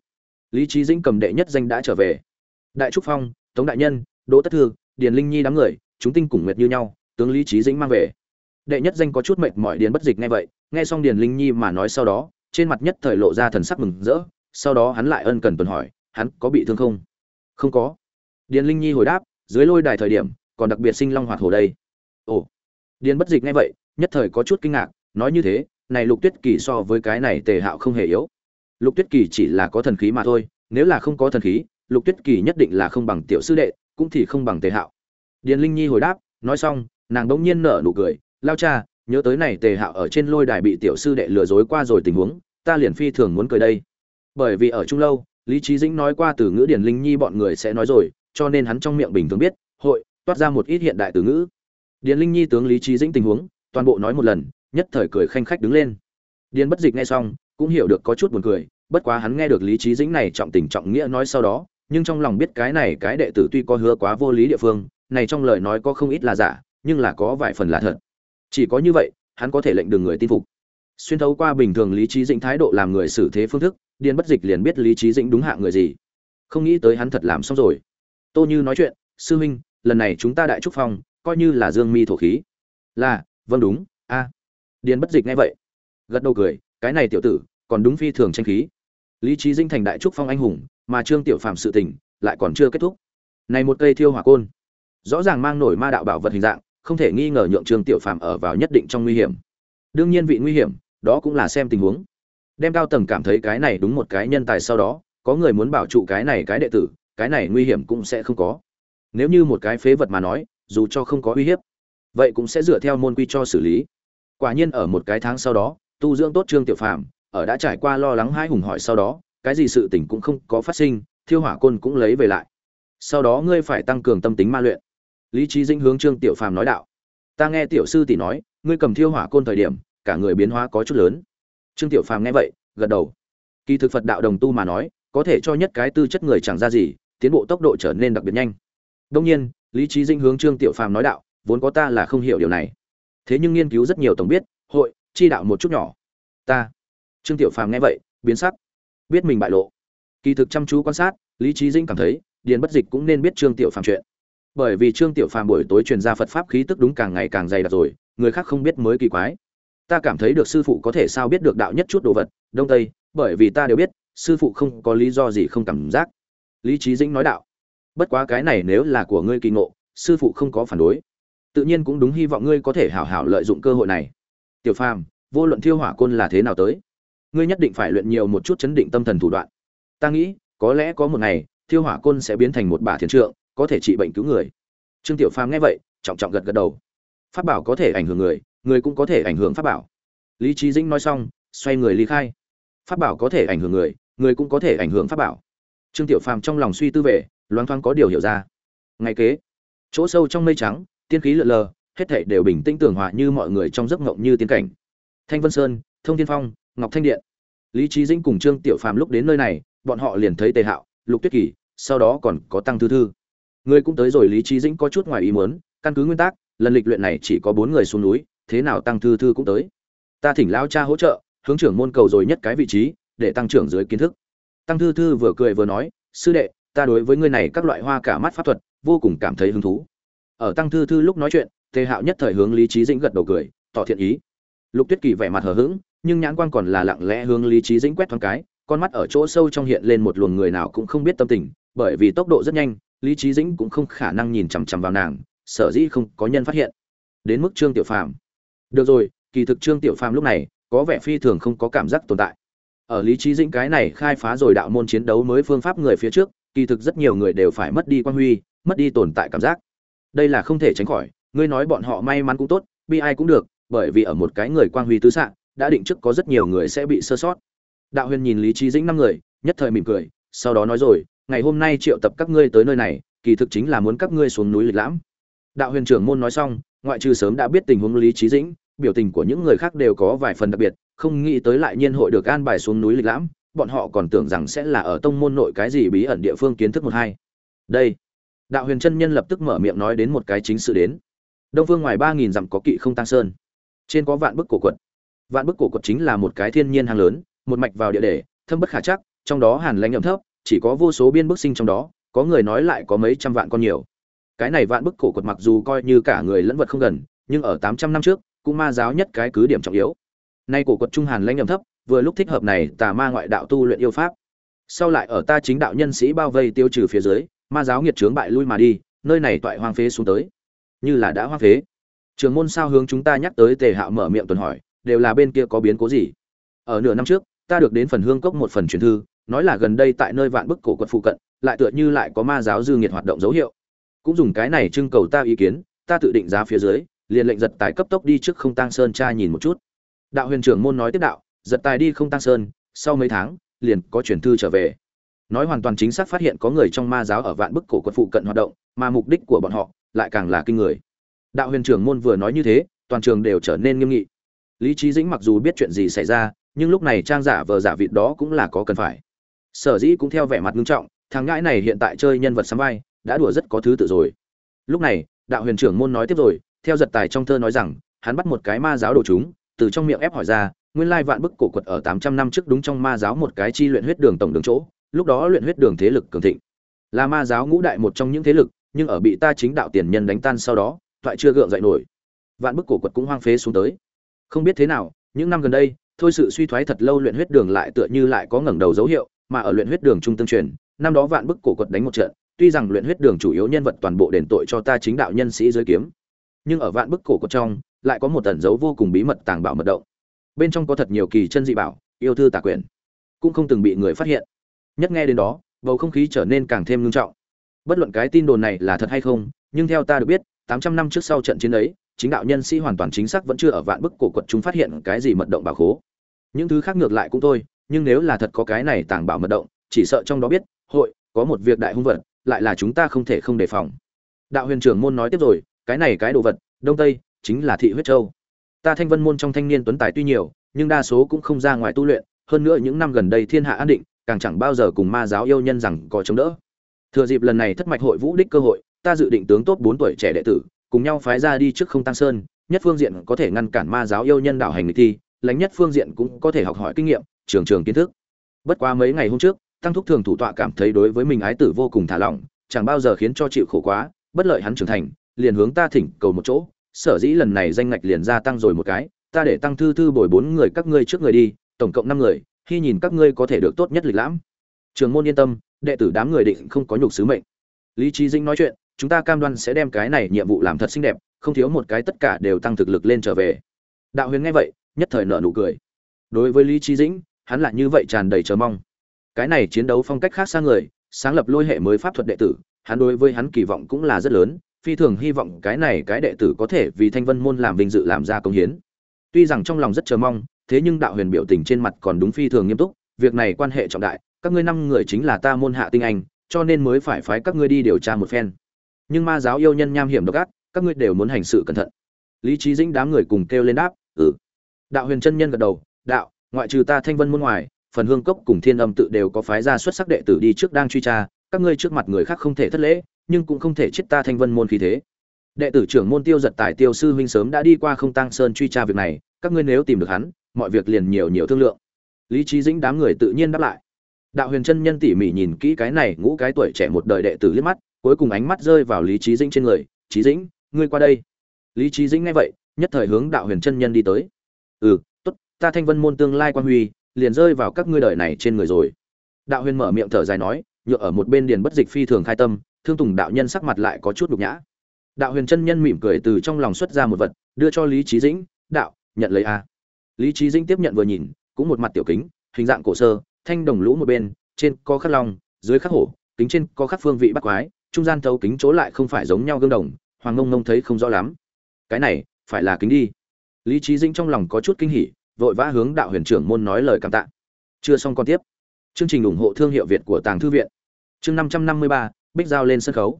lý trí dĩnh cầm đệ nhất danh đã trở về. Đại trúc phong, tống đại nhân, đỗ tất thư, điền linh nhi đám người, chúng tinh cùng nguyệt như nhau, tướng lý trí dĩnh mang về. Đệ nhất danh có chút mệt mỏi điền bất dịch nghe vậy, nghe xong điền linh nhi mà nói sau đó, trên mặt nhất thời lộ ra thần sắc mừng rỡ, sau đó hắn lại ân cần tuần hỏi, hắn có bị thương không? Không có. Điền linh nhi hồi đáp, dưới lôi đài thời điểm, còn đặc biệt sinh long hoạt hồ đây. Ồ. Điền bất dịch nghe vậy, nhất thời có chút kinh ngạc, nói như thế, này lục tuyết kỳ so với cái này tề hạo không hề yếu lục tuyết kỳ chỉ là có thần khí mà thôi, nếu là không có thần khí, lục tuyết kỳ nhất định là không bằng tiểu sư đệ, cũng thì không bằng tề hạo. Điền linh nhi hồi đáp, nói xong, nàng đ ỗ n g nhiên nở nụ cười, lao cha, nhớ tới này tề hạo ở trên lôi đài bị tiểu sư đệ lừa dối qua rồi tình huống, ta liền phi thường muốn cười đây. Bởi vì ở trung lâu, lý trí dĩnh nói qua từ ngữ điền linh nhi bọn người sẽ nói rồi, cho nên hắn trong miệng bình thường biết, hội, toát ra một ít hiện đại từ ngữ. Điền linh nhi tướng lý trí dĩnh tình huống, toàn bộ nói một lần, nhất thời cười khanh khách đứng lên. Điền bất dịch nghe xong cũng hiểu được có chút buồn cười, bất quá hắn nghe được lý trí dĩnh này trọng tình trọng nghĩa nói sau đó, nhưng trong lòng biết cái này cái đệ tử tuy có hứa quá vô lý địa phương, này trong lời nói có không ít là giả, nhưng là có vài phần là thật. Chỉ có như vậy, hắn có thể lệnh đường người tin phục. Xuyên thấu qua bình thường lý trí dĩnh thái độ làm người xử thế phương thức, điền bất dịch liền biết lý trí dĩnh đúng hạ người gì. Không nghĩ tới hắn thật làm xong rồi. Tô như nói chuyện, sư huynh, lần này chúng ta đại trúc phong, coi như là dương mi thổ khí. Là vâng đúng, a. Điền bất dịch nghe vậy, gật đầu cười, cái này tiểu tử còn đúng phi thường tranh khí. Lý trí dinh thành đại trúc phong anh hùng, mà trương tiểu phàm sự tình lại còn chưa kết thúc. Này một cây thiêu hỏa côn, rõ ràng mang nổi ma đạo bảo vật hình dạng, không thể nghi ngờ nhượng trương tiểu phàm ở vào nhất định trong nguy hiểm. Đương nhiên vị nguy hiểm, đó cũng là xem tình huống. Đem cao tầng cảm thấy cái này đúng một cái nhân tài sau đó, có người muốn bảo trụ cái này cái đệ tử, cái này nguy hiểm cũng sẽ không có. Nếu như một cái phế vật mà nói, dù cho không có uy hiếp, vậy cũng sẽ dựa theo môn quy cho xử lý. Quả nhiên ở một cái tháng sau đó, tu dưỡng tốt trương tiểu phàm ở đã trải qua lo lắng hai hùng hỏi sau đó, cái gì sự tình cũng không có phát sinh, thiêu hỏa côn cũng lấy về lại. Sau đó ngươi phải tăng cường tâm tính ma luyện. Lý trí dĩnh hướng trương tiểu phàm nói đạo. Ta nghe tiểu sư tỷ nói, ngươi cầm thiêu hỏa côn thời điểm, cả người biến hóa có chút lớn. Trương tiểu phàm nghe vậy, gật đầu. Kỳ thực phật đạo đồng tu mà nói, có thể cho nhất cái tư chất người chẳng ra gì, tiến bộ tốc độ trở nên đặc biệt nhanh. Đông nhiên, lý trí dĩnh hướng trương tiểu phàm nói đạo, vốn có ta là không hiểu điều này. Thế nhưng nghiên cứu rất nhiều tổng biết, hội, chi đạo một chút nhỏ. Ta trương tiểu phàm nghe vậy, biến sắc. Biết mình bại lộ. Kỳ thực chăm chú quan sát, lý trí dĩnh cảm thấy, điền bất dịch cũng nên biết trương tiểu phàm chuyện. Bởi vì trương tiểu phàm buổi tối truyền ra phật pháp khí tức đúng càng ngày càng dày đặc rồi, người khác không biết mới kỳ quái. Ta cảm thấy được sư phụ có thể sao biết được đạo nhất chút đồ vật, đông tây, bởi vì ta đều biết, sư phụ không có lý do gì không cảm giác. Lý trí dĩnh nói đạo, bất quá cái này nếu là của ngươi kỳ ngộ, sư phụ không có phản đối. Tự nhiên cũng đúng hy vọng ngươi có thể hảo hảo lợi dụng cơ hội này. Tiểu phàm, vô luận thiêu hỏa côn là thế nào tới? Ngươi nhất định phải luyện nhiều một chút chấn định tâm thần thủ đoạn. Ta nghĩ, có lẽ có một ngày, thiêu hỏa côn sẽ biến thành một bả thiền trượng, có thể trị bệnh cứu người. Trương tiểu phàm nghe vậy, trọng trọng gật gật đầu. Pháp bảo có thể ảnh hưởng người người cũng có thể ảnh hưởng pháp bảo. Lý trí dĩnh nói xong, xoay người ly khai. Pháp bảo có thể ảnh hưởng người người cũng có thể ảnh hưởng pháp bảo. Trương tiểu phàm trong lòng suy tư về, loáng thoáng có điều hiểu ra. Ngày kế, chỗ sâu trong mây trắng, tiên khí lượn lờ, hết thảy đều bình tĩnh tường hòa như mọi người trong giấc ngộng như tiên cảnh. Thanh vân sơn, thông thiên phong ngọc thanh điện. Lý trí dĩnh cùng trương tiểu phàm lúc đến nơi này, bọn họ liền thấy tề hạo, lục tuyết kỳ, sau đó còn có tăng thư thư. Người cũng tới rồi, lý trí dĩnh có chút ngoài ý muốn, căn cứ nguyên tắc, lần lịch luyện này chỉ có bốn người xuống núi, thế nào tăng thư thư cũng tới. Ta thỉnh lao cha hỗ trợ, hướng trưởng môn cầu rồi nhất cái vị trí, để tăng trưởng dưới kiến thức. Tăng thư thư vừa cười vừa nói, sư đệ, ta đối với ngươi này các loại hoa cả mắt pháp thuật, vô cùng cảm thấy hứng thú. Ở tăng thư thư lúc nói chuyện, tề hạo nhất thời hướng lý trí dĩnh gật đầu cười, tỏ thiện ý. Lục tuyết kỳ vẻ mặt hờ hững nhưng nhãn quan còn là lặng lẽ hướng lý trí dĩnh quét thoáng cái, con mắt ở chỗ sâu trong hiện lên một luồng người nào cũng không biết tâm tình, bởi vì tốc độ rất nhanh, lý trí dĩnh cũng không khả năng nhìn chằm chằm vào nàng, sở dĩ không có nhân phát hiện. Đến mức trương tiểu phàm. Được rồi, kỳ thực trương tiểu phàm lúc này, có vẻ phi thường không có cảm giác tồn tại. Ở lý trí dĩnh cái này khai phá rồi đạo môn chiến đấu mới phương pháp người phía trước, kỳ thực rất nhiều người đều phải mất đi quan huy, mất đi tồn tại cảm giác. Đây là không thể tránh khỏi, ngươi nói bọn họ may mắn cũng tốt, bi ai cũng được, bởi vì ở một cái người quang huy tứ xạ đã định trước có rất nhiều người sẽ bị sơ sót. Đạo huyền nhìn lý trí dĩnh năm người, nhất thời mỉm cười, sau đó nói rồi, ngày hôm nay triệu tập các ngươi tới nơi này, kỳ thực chính là muốn các ngươi xuống núi lịch lãm. Đạo huyền trưởng môn nói xong, ngoại trừ sớm đã biết tình huống lý trí dĩnh, biểu tình của những người khác đều có vài phần đặc biệt, không nghĩ tới lại nhiên hội được an bài xuống núi lịch lãm, bọn họ còn tưởng rằng sẽ là ở tông môn nội cái gì bí ẩn địa phương kiến thức một hai. Đây, đạo huyền chân nhân lập tức mở miệng nói đến một cái chính sự đến. Đông phương ngoài ba nghìn dặm có kỵ không tăng sơn, trên có vạn bức cổ quật vạn bức cổ quật chính là một cái thiên nhiên hàng lớn, một mạch vào địa để, thâm bất khả chắc, trong đó hàn lãnh ẩm thấp, chỉ có vô số biên bức sinh trong đó, có người nói lại có mấy trăm vạn con nhiều. Cái này vạn bức cổ quật mặc dù coi như cả người lẫn vật không gần, nhưng ở tám trăm năm trước, cũng ma giáo nhất cái cứ điểm trọng yếu. Nay cổ quật trung hàn lãnh ẩm thấp, vừa lúc thích hợp này, tà ma ngoại đạo tu luyện yêu pháp. Sau lại ở ta chính đạo nhân sĩ bao vây tiêu trừ phía dưới, ma giáo nghiệt trướng bại lui mà đi, nơi này toại hoang phế xuống tới. Như là đã hoang phế. Trường môn sao hướng chúng ta nhắc tới tề hạo mở miệng tuần hỏi đều là bên kia có biến cố gì. Ở nửa năm trước, ta được đến phần hương cốc một phần truyền thư, nói là gần đây tại nơi vạn bức cổ quật phụ cận, lại tựa như lại có ma giáo dư nghiệt hoạt động dấu hiệu. Cũng dùng cái này trưng cầu ta ý kiến, ta tự định giá phía dưới, liền lệnh giật tài cấp tốc đi trước không tăng sơn tra nhìn một chút. Đạo huyền trưởng môn nói tiếp đạo, giật tài đi không tăng sơn, sau mấy tháng, liền có truyền thư trở về. Nói hoàn toàn chính xác phát hiện có người trong ma giáo ở vạn bức cổ quật phụ cận hoạt động, mà mục đích của bọn họ lại càng là kinh người. Đạo huyền trưởng môn vừa nói như thế, toàn trường đều trở nên nghiêm nghị lý trí dĩnh mặc dù biết chuyện gì xảy ra, nhưng lúc này trang giả vờ giả vịt đó cũng là có cần phải. Sở dĩ cũng theo vẻ mặt nghiêm trọng, thằng ngãi này hiện tại chơi nhân vật sắm vai, đã đùa rất có thứ tự rồi. Lúc này, đạo huyền trưởng môn nói tiếp rồi, theo giật tài trong thơ nói rằng, hắn bắt một cái ma giáo đồ chúng, từ trong miệng ép hỏi ra, nguyên lai vạn bức cổ quật ở tám trăm năm trước đúng trong ma giáo một cái chi luyện huyết đường tổng đường chỗ, lúc đó luyện huyết đường thế lực cường thịnh. Là ma giáo ngũ đại một trong những thế lực, nhưng ở bị ta chính đạo tiền nhân đánh tan sau đó, thoại chưa gượng dậy nổi. Vạn bức cổ quật cũng hoang phế xuống tới không biết thế nào, những năm gần đây, thôi sự suy thoái thật lâu luyện huyết đường lại tựa như lại có ngẩng đầu dấu hiệu, mà ở luyện huyết đường trung tương truyền, năm đó vạn bức cổ quật đánh một trận, tuy rằng luyện huyết đường chủ yếu nhân vật toàn bộ đền tội cho ta chính đạo nhân sĩ giới kiếm, nhưng ở vạn bức cổ quật trong, lại có một tẩn dấu vô cùng bí mật tàng bảo mật động. Bên trong có thật nhiều kỳ chân dị bảo, yêu thư tà quyền cũng không từng bị người phát hiện. Nhất nghe đến đó, bầu không khí trở nên càng thêm ngưng trọng. Bất luận cái tin đồn này là thật hay không, nhưng theo ta được biết, tám trăm năm trước sau trận chiến ấy chính đạo nhân sĩ hoàn toàn chính xác vẫn chưa ở vạn bức cổ quật chúng phát hiện cái gì mật động bảo khố. Những thứ khác ngược lại cũng thôi, nhưng nếu là thật có cái này tàng bảo mật động, chỉ sợ trong đó biết, hội, có một việc đại hung vật, lại là chúng ta không thể không đề phòng. Đạo huyền trưởng môn nói tiếp rồi, cái này cái đồ vật, đông tây, chính là thị huyết châu. Ta thanh vân môn trong thanh niên tuấn tài tuy nhiều, nhưng đa số cũng không ra ngoài tu luyện, hơn nữa những năm gần đây thiên hạ an định, càng chẳng bao giờ cùng ma giáo yêu nhân rằng có chống đỡ. Thừa dịp lần này thất mạch hội vũ đích cơ hội, ta dự định tướng tốt bốn tuổi trẻ đệ tử cùng nhau phái ra đi trước không tăng sơn, nhất phương diện có thể ngăn cản ma giáo yêu nhân đạo hành nghịch thi, lãnh nhất phương diện cũng có thể học hỏi kinh nghiệm, trường trường kiến thức. Bất quá mấy ngày hôm trước, tăng thúc thường thủ tọa cảm thấy đối với mình ái tử vô cùng thả lỏng, chẳng bao giờ khiến cho chịu khổ quá, bất lợi hắn trưởng thành, liền hướng ta thỉnh cầu một chỗ, sở dĩ lần này danh ngạch liền gia tăng rồi một cái, ta để tăng thư thư bồi bốn người các ngươi trước người đi, tổng cộng năm người khi nhìn các ngươi có thể được tốt nhất lịch lãm. Trường môn yên tâm, đệ tử đám người định không có nhục sứ mệnh. Lý trí dinh nói chuyện chúng ta cam đoan sẽ đem cái này nhiệm vụ làm thật xinh đẹp, không thiếu một cái tất cả đều tăng thực lực lên trở về. Đạo huyền nghe vậy, nhất thời nợ nụ cười. Đối với lý trí dĩnh, hắn lại như vậy tràn đầy chờ mong. Cái này chiến đấu phong cách khác xa người, sáng lập lôi hệ mới pháp thuật đệ tử, hắn đối với hắn kỳ vọng cũng là rất lớn, phi thường hy vọng cái này cái đệ tử có thể vì thanh vân môn làm vinh dự làm ra công hiến. Tuy rằng trong lòng rất chờ mong, thế nhưng đạo huyền biểu tình trên mặt còn đúng phi thường nghiêm túc, việc này quan hệ trọng đại, các ngươi năm người chính là ta môn hạ tinh anh, cho nên mới phải phái các ngươi đi điều tra một phen nhưng ma giáo yêu nhân nham hiểm độc ác, các ngươi đều muốn hành sự cẩn thận. Lý trí dĩnh đám người cùng kêu lên đáp ừ. Đạo huyền chân nhân gật đầu, đạo, ngoại trừ ta thanh vân môn ngoài, phần hương cốc cùng thiên âm tự đều có phái ra xuất sắc đệ tử đi trước đang truy tra, các ngươi trước mặt người khác không thể thất lễ, nhưng cũng không thể chết ta thanh vân môn khí thế. Đệ tử trưởng môn tiêu giật tài tiêu sư huynh sớm đã đi qua không tăng sơn truy tra việc này, các ngươi nếu tìm được hắn, mọi việc liền nhiều nhiều thương lượng. Lý trí dĩnh đám người tự nhiên đáp lại. Đạo huyền chân nhân tỉ mỉ nhìn kỹ cái này, ngũ cái tuổi trẻ một đời đệ tử liếc mắt cuối cùng ánh mắt rơi vào lý trí dĩnh trên người trí dĩnh, ngươi qua đây. Lý trí dĩnh nghe vậy, nhất thời hướng đạo huyền chân nhân đi tới. Ừ tốt, ta thanh vân môn tương lai quan huy, liền rơi vào các ngươi đời này trên người rồi. Đạo huyền mở miệng thở dài nói, nhựa ở một bên điền bất dịch phi thường khai tâm, thương tùng đạo nhân sắc mặt lại có chút nhục nhã. Đạo huyền chân nhân mỉm cười từ trong lòng xuất ra một vật, đưa cho lý trí dĩnh, đạo, nhận lấy a. Lý trí dĩnh tiếp nhận vừa nhìn, cũng một mặt tiểu kính, hình dạng cổ sơ, thanh đồng lũ một bên, trên có khắc long, dưới khắc hổ, kính trên có khắc phương vị bắt quái trung gian thấu kính chỗ lại không phải giống nhau gương đồng, hoàng ngông ngông thấy không rõ lắm. Cái này, phải là kính đi. Lý trí dĩnh trong lòng có chút kinh hỉ, vội vã hướng đạo huyền trưởng môn nói lời cảm tạ. Chưa xong còn tiếp. Chương trình ủng hộ thương hiệu việt của tàng thư viện. Chương năm trăm năm mươi ba, bích giao lên sân khấu.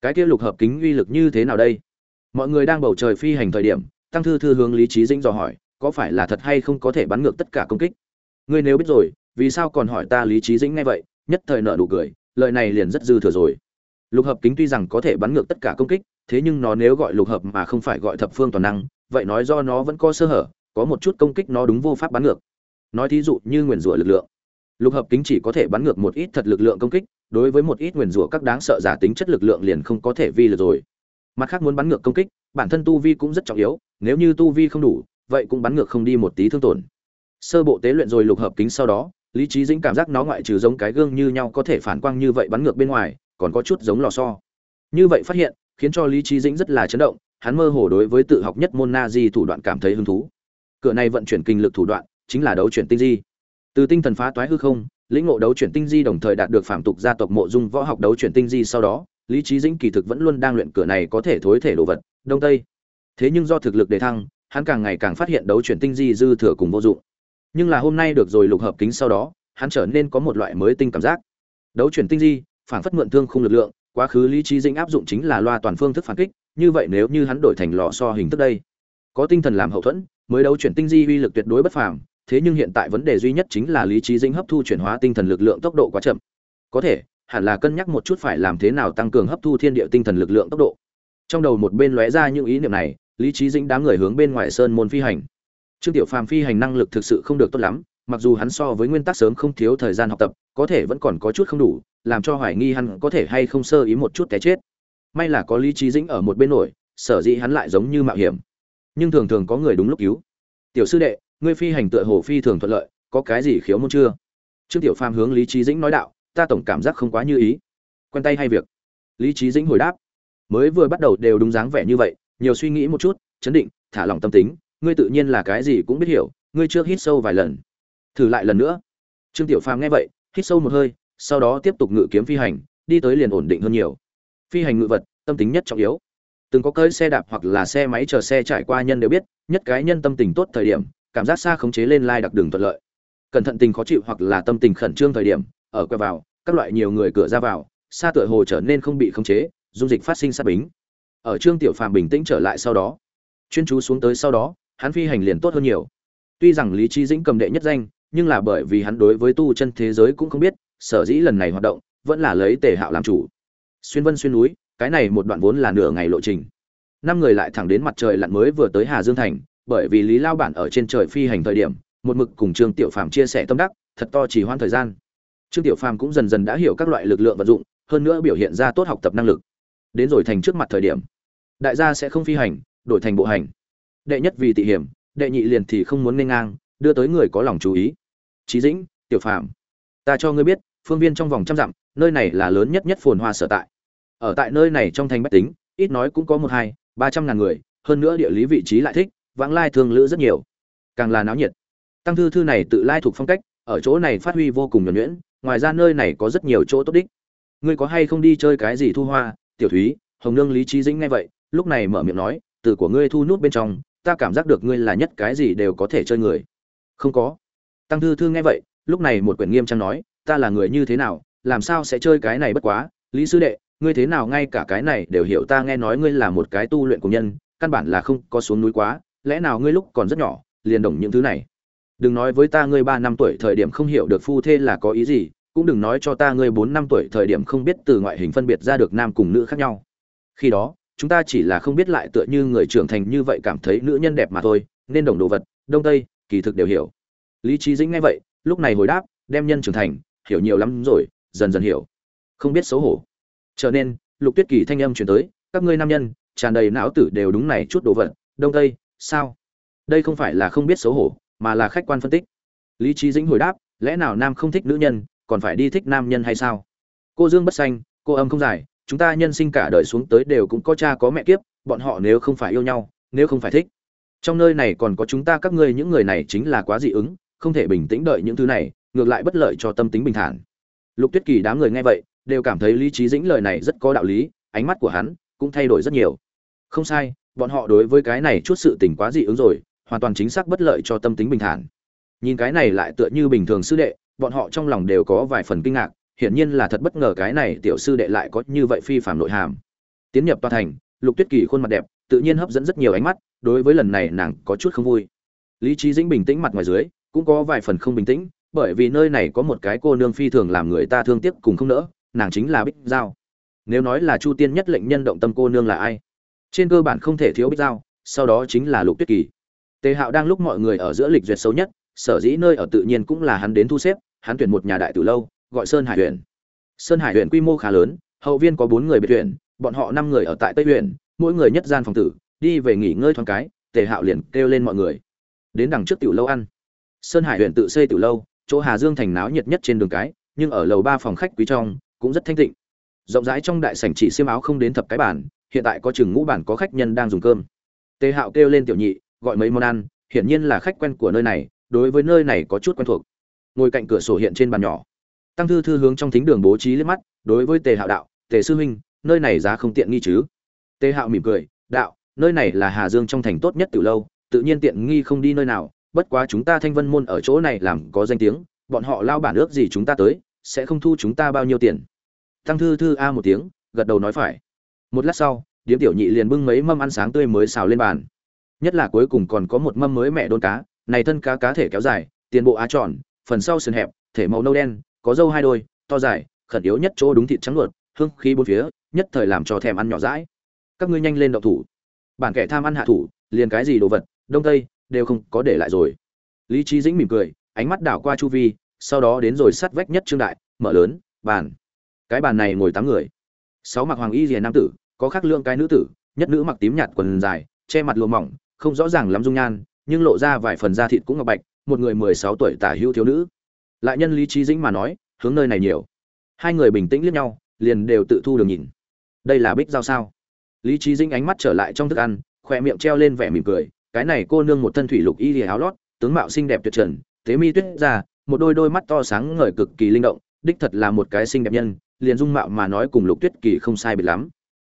Cái kia lục hợp kính uy lực như thế nào đây? Mọi người đang bầu trời phi hành thời điểm, tăng thư thư hướng lý trí dĩnh dò hỏi, có phải là thật hay không có thể bắn ngược tất cả công kích? Ngươi nếu biết rồi, vì sao còn hỏi ta lý trí dĩnh ngay vậy? Nhất thời nợ nụ cười, lời này liền rất dư thừa rồi lục hợp kính tuy rằng có thể bắn ngược tất cả công kích, thế nhưng nó nếu gọi lục hợp mà không phải gọi thập phương toàn năng, vậy nói do nó vẫn có sơ hở, có một chút công kích nó đúng vô pháp bắn ngược. Nói thí dụ như nguyền rủa lực lượng. Lục hợp kính chỉ có thể bắn ngược một ít thật lực lượng công kích, đối với một ít nguyền rủa các đáng sợ giả tính chất lực lượng liền không có thể vi lượt rồi. Mặt khác muốn bắn ngược công kích, bản thân tu vi cũng rất trọng yếu, nếu như tu vi không đủ, vậy cũng bắn ngược không đi một tí thương tổn. Sơ bộ tế luyện rồi lục hợp kính sau đó, lý trí dĩnh cảm giác nó ngoại trừ giống cái gương như nhau có thể phản quang như vậy bắn ngược bên ngoài còn có chút giống lò xo. Như vậy phát hiện, khiến cho lý trí dĩnh rất là chấn động, hắn mơ hồ đối với tự học nhất môn na di thủ đoạn cảm thấy hứng thú. Cửa này vận chuyển kinh lực thủ đoạn, chính là đấu chuyển tinh di. Từ tinh thần phá toái hư không, lĩnh ngộ đấu chuyển tinh di đồng thời đạt được phạm tục gia tộc mộ dung võ học đấu chuyển tinh di sau đó, lý trí dĩnh kỳ thực vẫn luôn đang luyện cửa này có thể thối thể đồ vật, đông tây. Thế nhưng do thực lực đề thăng, hắn càng ngày càng phát hiện đấu chuyển tinh di dư thừa cùng vô dụng. Nhưng là hôm nay được rồi lục hợp kính sau đó, hắn trở nên có một loại mới tinh cảm giác. Đấu chuyển tinh di phản phất mượn thương khung lực lượng, quá khứ lý trí dĩnh áp dụng chính là loa toàn phương thức phản kích, như vậy nếu như hắn đổi thành lò so hình thức đây, có tinh thần làm hậu thuẫn, mới đấu chuyển tinh di uy lực tuyệt đối bất phàm, thế nhưng hiện tại vấn đề duy nhất chính là lý trí dĩnh hấp thu chuyển hóa tinh thần lực lượng tốc độ quá chậm. Có thể, hẳn là cân nhắc một chút phải làm thế nào tăng cường hấp thu thiên địa tinh thần lực lượng tốc độ. Trong đầu một bên lóe ra những ý niệm này, lý trí dĩnh đám người hướng bên ngoài sơn môn phi hành. Trương tiểu phàm phi hành năng lực thực sự không được tốt lắm, mặc dù hắn so với nguyên tắc sớm không thiếu thời gian học tập có thể vẫn còn có chút không đủ, làm cho hoài nghi hắn có thể hay không sơ ý một chút cái chết. May là có lý trí dĩnh ở một bên nổi, sở dĩ hắn lại giống như mạo hiểm. Nhưng thường thường có người đúng lúc cứu. Tiểu sư đệ, ngươi phi hành tựa hồ phi thường thuận lợi, có cái gì khiếu môn chưa? Trương tiểu phàm hướng lý trí dĩnh nói đạo, ta tổng cảm giác không quá như ý. Quen tay hay việc. Lý trí dĩnh hồi đáp, mới vừa bắt đầu đều đúng dáng vẻ như vậy, nhiều suy nghĩ một chút, chấn định, thả lỏng tâm tính, ngươi tự nhiên là cái gì cũng biết hiểu, ngươi trước hít sâu vài lần, thử lại lần nữa. Trương tiểu phàm nghe vậy hít sâu một hơi, sau đó tiếp tục ngự kiếm phi hành, đi tới liền ổn định hơn nhiều. Phi hành ngự vật, tâm tính nhất trọng yếu. Từng có cơi xe đạp hoặc là xe máy chờ xe trải qua nhân đều biết, nhất cái nhân tâm tình tốt thời điểm, cảm giác xa khống chế lên lai đặc đường thuận lợi. Cẩn thận tình khó chịu hoặc là tâm tình khẩn trương thời điểm, ở quay vào, các loại nhiều người cửa ra vào, xa tựa hồ trở nên không bị khống chế, dung dịch phát sinh sát bính. Ở trương tiểu phàm bình tĩnh trở lại sau đó, chuyên chú xuống tới sau đó, hắn phi hành liền tốt hơn nhiều. Tuy rằng lý trí dĩnh cầm đệ nhất danh nhưng là bởi vì hắn đối với tu chân thế giới cũng không biết, sở dĩ lần này hoạt động, vẫn là lấy tề hạo làm chủ. Xuyên vân xuyên núi, cái này một đoạn vốn là nửa ngày lộ trình. Năm người lại thẳng đến mặt trời lặn mới vừa tới hà dương thành, bởi vì lý lao bản ở trên trời phi hành thời điểm, một mực cùng trương tiểu phàm chia sẻ tâm đắc, thật to chỉ hoãn thời gian. Trương tiểu phàm cũng dần dần đã hiểu các loại lực lượng vận dụng, hơn nữa biểu hiện ra tốt học tập năng lực. Đến rồi thành trước mặt thời điểm, đại gia sẽ không phi hành, đổi thành bộ hành. Đệ nhất vì tị hiểm, đệ nhị liền thì không muốn nên ngang, đưa tới người có lòng chú ý trí dĩnh, tiểu phàm, ta cho ngươi biết, phương viên trong vòng trăm dặm, nơi này là lớn nhất nhất phồn hoa sở tại. Ở tại nơi này trong thành bách tính, ít nói cũng có một hai, ba trăm ngàn người, hơn nữa địa lý vị trí lại thích, vãng lai thương lữ rất nhiều. Càng là náo nhiệt. Tăng thư thư này tự lai thuộc phong cách, ở chỗ này phát huy vô cùng nhuẩn nhuyễn, ngoài ra nơi này có rất nhiều chỗ tốt đích. Ngươi có hay không đi chơi cái gì thu hoa, tiểu thúy, hồng nương lý trí dĩnh nghe vậy, lúc này mở miệng nói, từ của ngươi thu nút bên trong, ta cảm giác được ngươi là nhất cái gì đều có thể chơi người. Không có tăng thư thư nghe vậy, lúc này một quyển nghiêm trang nói, ta là người như thế nào, làm sao sẽ chơi cái này bất quá? Lý sư đệ, ngươi thế nào ngay cả cái này đều hiểu ta nghe nói ngươi là một cái tu luyện của nhân, căn bản là không có xuống núi quá, lẽ nào ngươi lúc còn rất nhỏ, liền đồng những thứ này? Đừng nói với ta ngươi ba năm tuổi thời điểm không hiểu được phu thê là có ý gì, cũng đừng nói cho ta ngươi bốn năm tuổi thời điểm không biết từ ngoại hình phân biệt ra được nam cùng nữ khác nhau. Khi đó, chúng ta chỉ là không biết lại tựa như người trưởng thành như vậy cảm thấy nữ nhân đẹp mà thôi, nên đồng đồ vật, đông tây, kỳ thực đều hiểu lý trí dĩnh nghe vậy, lúc này hồi đáp, đem nhân trưởng thành, hiểu nhiều lắm rồi, dần dần hiểu. Không biết xấu hổ. Trở nên, lục tuyết kỳ thanh âm chuyển tới, các ngươi nam nhân, tràn đầy não tử đều đúng này chút đồ vật, đông tây, sao? Đây không phải là không biết xấu hổ, mà là khách quan phân tích. Lý trí dĩnh hồi đáp, lẽ nào nam không thích nữ nhân, còn phải đi thích nam nhân hay sao? Cô dương bất xanh cô âm không dài chúng ta nhân sinh cả đời xuống tới đều cũng có cha có mẹ kiếp, bọn họ nếu không phải yêu nhau, nếu không phải thích. Trong nơi này còn có chúng ta các ngươi, những người này chính là quá dị ứng không thể bình tĩnh đợi những thứ này, ngược lại bất lợi cho tâm tính bình thản. Lục tuyết kỳ đám người nghe vậy, đều cảm thấy lý trí dĩnh lời này rất có đạo lý, ánh mắt của hắn cũng thay đổi rất nhiều. Không sai, bọn họ đối với cái này chút sự tình quá dị ứng rồi, hoàn toàn chính xác bất lợi cho tâm tính bình thản. Nhìn cái này lại tựa như bình thường sư đệ, bọn họ trong lòng đều có vài phần kinh ngạc, hiển nhiên là thật bất ngờ cái này tiểu sư đệ lại có như vậy phi phạm nội hàm. Tiến nhập tòa thành, lục tuyết kỳ khuôn mặt đẹp, tự nhiên hấp dẫn rất nhiều ánh mắt, đối với lần này nàng có chút không vui. Lý trí dĩnh bình tĩnh mặt ngoài dưới cũng có vài phần không bình tĩnh, bởi vì nơi này có một cái cô nương phi thường làm người ta thương tiếc cùng không nỡ, nàng chính là bích giao. Nếu nói là chu tiên nhất lệnh nhân động tâm cô nương là ai? Trên cơ bản không thể thiếu bích giao, sau đó chính là lục tuyết kỳ. Tề hạo đang lúc mọi người ở giữa lịch duyệt xấu nhất, sở dĩ nơi ở tự nhiên cũng là hắn đến thu xếp, hắn tuyển một nhà đại từ lâu, gọi sơn hải huyện sơn hải huyện quy mô khá lớn, hậu viên có bốn người biệt huyện bọn họ năm người ở tại tây huyện mỗi người nhất gian phòng tử, đi về nghỉ ngơi thoáng cái, tề hạo liền kêu lên mọi người. Đến đằng trước tiểu lâu ăn sơn hải huyện tự xây tiểu lâu, chỗ hà dương thành náo nhiệt nhất trên đường cái, nhưng ở lầu ba phòng khách quý trong, cũng rất thanh tịnh. Rộng rãi trong đại sảnh chỉ xiêm áo không đến thập cái bản hiện tại có chừng ngũ bản có khách nhân đang dùng cơm. Tề hạo kêu lên tiểu nhị, gọi mấy món ăn, hiển nhiên là khách quen của nơi này, đối với nơi này có chút quen thuộc. Ngồi cạnh cửa sổ hiện trên bàn nhỏ. Tăng thư thư hướng trong thính đường bố trí liếc mắt, đối với tề hạo đạo, tề sư huynh, nơi này giá không tiện nghi chứ? Tề hạo mỉm cười, đạo, nơi này là hà dương trong thành tốt nhất từ lâu, tự nhiên tiện nghi không đi nơi nào bất quá chúng ta thanh vân môn ở chỗ này làm có danh tiếng bọn họ lao bản ước gì chúng ta tới sẽ không thu chúng ta bao nhiêu tiền. Tăng thư thư a một tiếng gật đầu nói phải. Một lát sau điếm tiểu nhị liền bưng mấy mâm ăn sáng tươi mới xào lên bàn. Nhất là cuối cùng còn có một mâm mới mẹ đôn cá này thân cá cá thể kéo dài tiền bộ á tròn phần sau sườn hẹp thể màu nâu đen có dâu hai đôi to dài khẩn yếu nhất chỗ đúng thịt trắng luột, hương khí bốn phía nhất thời làm cho thèm ăn nhỏ rãi các ngươi nhanh lên đậu thủ. Bản kẻ tham ăn hạ thủ liền cái gì đồ vật đông tây đều không có để lại rồi. Lý trí dĩnh mỉm cười, ánh mắt đảo qua chu vi, sau đó đến rồi sát vách nhất trương đại, mở lớn, bàn. Cái bàn này ngồi tám người. Sáu mặc hoàng y rìa nam tử, có khác lượng cái nữ tử, nhất nữ mặc tím nhạt quần dài, che mặt lùa mỏng, không rõ ràng lắm dung nhan, nhưng lộ ra vài phần da thịt cũng ngọc bạch, một người mười sáu tuổi tả hữu thiếu nữ. Lại nhân lý trí dĩnh mà nói, hướng nơi này nhiều. Hai người bình tĩnh liếc nhau, liền đều tự thu được nhìn. Đây là bích giao sao? Lý trí dĩnh ánh mắt trở lại trong thức ăn khoe miệng treo lên vẻ mỉm cười cái này cô nương một thân thủy lục y lìa áo lót, tướng mạo xinh đẹp tuyệt trần tế mi tuyết ra, một đôi đôi mắt to sáng ngời cực kỳ linh động, đích thật là một cái xinh đẹp nhân, liền dung mạo mà nói cùng lục tuyết kỳ không sai biệt lắm.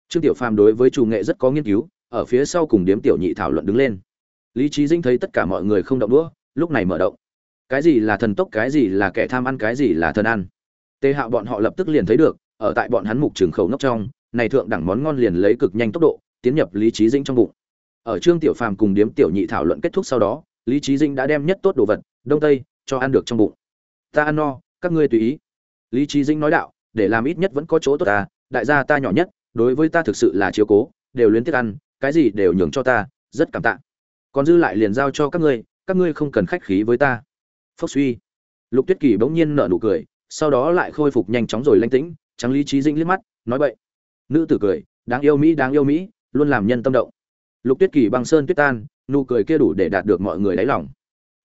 Trương tiểu phàm đối với chủ nghệ rất có nghiên cứu, ở phía sau cùng điếm tiểu nhị thảo luận đứng lên. Lý trí dĩnh thấy tất cả mọi người không động đũa, lúc này mở động. Cái gì là thần tốc, cái gì là kẻ tham ăn, cái gì là thần ăn? Tê hạo bọn họ lập tức liền thấy được, ở tại bọn hắn mục trường khẩu nóc trong, này thượng đẳng món ngon liền lấy cực nhanh tốc độ, tiến nhập lý trí dĩnh trong bụng ở trương tiểu phàm cùng điếm tiểu nhị thảo luận kết thúc sau đó, lý trí dinh đã đem nhất tốt đồ vật, đông tây, cho ăn được trong bụng. Ta ăn no, các ngươi tùy ý. Lý trí dinh nói đạo, để làm ít nhất vẫn có chỗ tốt ta, đại gia ta nhỏ nhất, đối với ta thực sự là chiếu cố, đều luyến tiếc ăn, cái gì đều nhường cho ta, rất cảm tạ. Còn dư lại liền giao cho các ngươi các ngươi không cần khách khí với ta. Phốc suy. Lục tuyết kỳ bỗng nhiên nở nụ cười, sau đó lại khôi phục nhanh chóng rồi lanh tĩnh, trắng lý trí dinh liếc mắt, nói bậy. Nữ tử cười, đáng yêu mỹ, đáng yêu mỹ, luôn làm nhân tâm động lục tuyết kỳ băng sơn tuyết tan, nụ cười kia đủ để đạt được mọi người đáy lòng.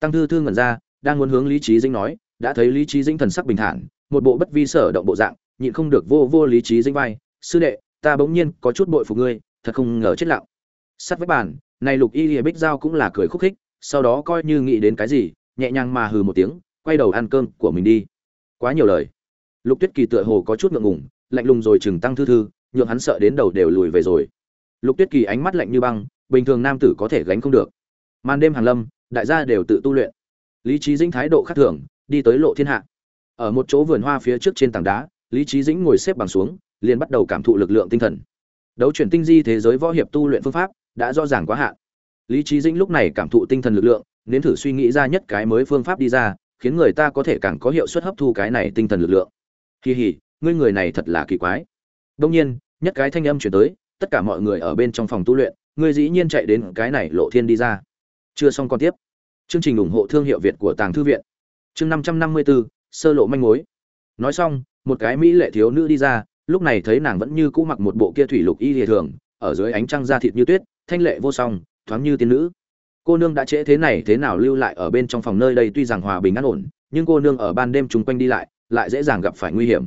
Tăng thư thư ngẩn ra, đang muốn hướng lý trí dĩnh nói, đã thấy lý trí dĩnh thần sắc bình thản, một bộ bất vi sở động bộ dạng, nhịn không được vô vô lý trí dĩnh vai, sư đệ, ta bỗng nhiên có chút bội phục ngươi, thật không ngờ chết lặng. Sắt với bàn, này lục y lìa bích giao cũng là cười khúc khích, sau đó coi như nghĩ đến cái gì, nhẹ nhàng mà hừ một tiếng, quay đầu ăn cơm của mình đi. Quá nhiều lời. Lục tuyết kỳ tựa hồ có chút ngượng ngùng, lạnh lùng rồi chừng tăng thư thư, nhượng hắn sợ đến đầu đều lùi về rồi lục tuyết kỳ ánh mắt lạnh như băng, bình thường nam tử có thể gánh không được. Màn đêm hàng lâm, đại gia đều tự tu luyện. Lý trí dĩnh thái độ khác thường, đi tới lộ thiên hạ. Ở một chỗ vườn hoa phía trước trên tảng đá, lý trí dĩnh ngồi xếp bằng xuống, liền bắt đầu cảm thụ lực lượng tinh thần. Đấu chuyển tinh di thế giới võ hiệp tu luyện phương pháp, đã rõ ràng quá hạn. Lý trí dĩnh lúc này cảm thụ tinh thần lực lượng nếm thử suy nghĩ ra nhất cái mới phương pháp đi ra, khiến người ta có thể càng có hiệu suất hấp thu cái này tinh thần lực lượng. Kỳ hỉ ngươi người này thật là kỳ quái. Đông nhiên, nhất cái thanh âm chuyển tới tất cả mọi người ở bên trong phòng tu luyện ngươi dĩ nhiên chạy đến cái này lộ thiên đi ra. Chưa xong còn tiếp. Chương trình ủng hộ thương hiệu việt của tàng thư viện. Chương năm trăm năm mươi bốn sơ lộ manh mối. Nói xong, một cái mỹ lệ thiếu nữ đi ra, lúc này thấy nàng vẫn như cũ mặc một bộ kia thủy lục y lìa thường, ở dưới ánh trăng da thịt như tuyết, thanh lệ vô song, thoáng như tiên nữ. Cô nương đã trễ thế này thế nào lưu lại ở bên trong phòng nơi đây tuy rằng hòa bình an ổn, nhưng cô nương ở ban đêm chung quanh đi lại lại dễ dàng gặp phải nguy hiểm.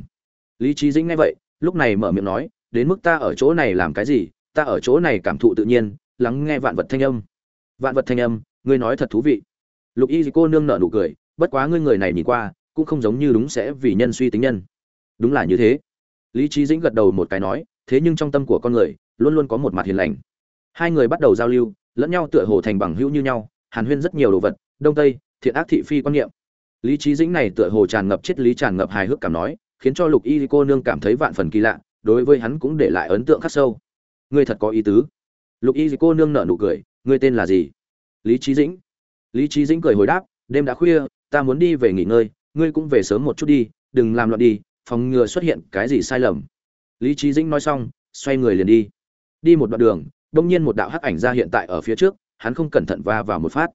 Lý trí dĩnh nghe vậy, lúc này mở miệng nói đến mức ta ở chỗ này làm cái gì, ta ở chỗ này cảm thụ tự nhiên, lắng nghe vạn vật thanh âm. Vạn vật thanh âm, ngươi nói thật thú vị. Lục y cô nương nở nụ cười, bất quá ngươi người này nhìn qua, cũng không giống như đúng sẽ vì nhân suy tính nhân. Đúng là như thế. Lý trí dĩnh gật đầu một cái nói, thế nhưng trong tâm của con người, luôn luôn có một mặt hiền lành. Hai người bắt đầu giao lưu, lẫn nhau tựa hồ thành bằng hữu như nhau, hàn huyên rất nhiều đồ vật, đông tây, thiện ác thị phi quan niệm. Lý trí dĩnh này tựa hồ tràn ngập triết lý, tràn ngập hài hước cảm nói, khiến cho lục y cô nương cảm thấy vạn phần kỳ lạ đối với hắn cũng để lại ấn tượng khắc sâu. Ngươi thật có ý tứ. Lục y cô nương nở nụ cười, ngươi tên là gì? Lý trí dĩnh. Lý trí dĩnh cười hồi đáp, đêm đã khuya, ta muốn đi về nghỉ ngơi, ngươi cũng về sớm một chút đi, đừng làm loạn đi, phòng ngừa xuất hiện cái gì sai lầm. Lý trí dĩnh nói xong, xoay người liền đi. Đi một đoạn đường, đông nhiên một đạo hắc ảnh ra hiện tại ở phía trước, hắn không cẩn thận va vào một phát.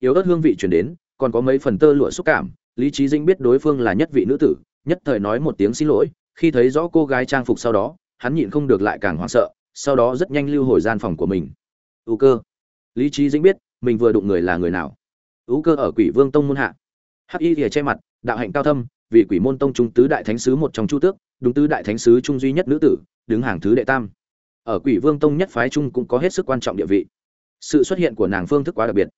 Yếu ớt hương vị chuyển đến, còn có mấy phần tơ lụa xúc cảm, lý trí dĩnh biết đối phương là nhất vị nữ tử, nhất thời nói một tiếng xin lỗi khi thấy rõ cô gái trang phục sau đó, hắn nhịn không được lại càng hoảng sợ, sau đó rất nhanh lưu hồi gian phòng của mình. Ưu cơ. Lý trí dĩnh biết, mình vừa đụng người là người nào. Ưu cơ ở quỷ vương tông môn hạ. Hắc y thì che mặt, đạo hạnh cao thâm vị quỷ môn tông trung tứ đại thánh sứ một trong chu tước, đúng tứ đại thánh sứ trung duy nhất nữ tử, đứng hàng thứ đệ tam. Ở quỷ vương tông nhất phái trung cũng có hết sức quan trọng địa vị. Sự xuất hiện của nàng phương thức quá đặc biệt.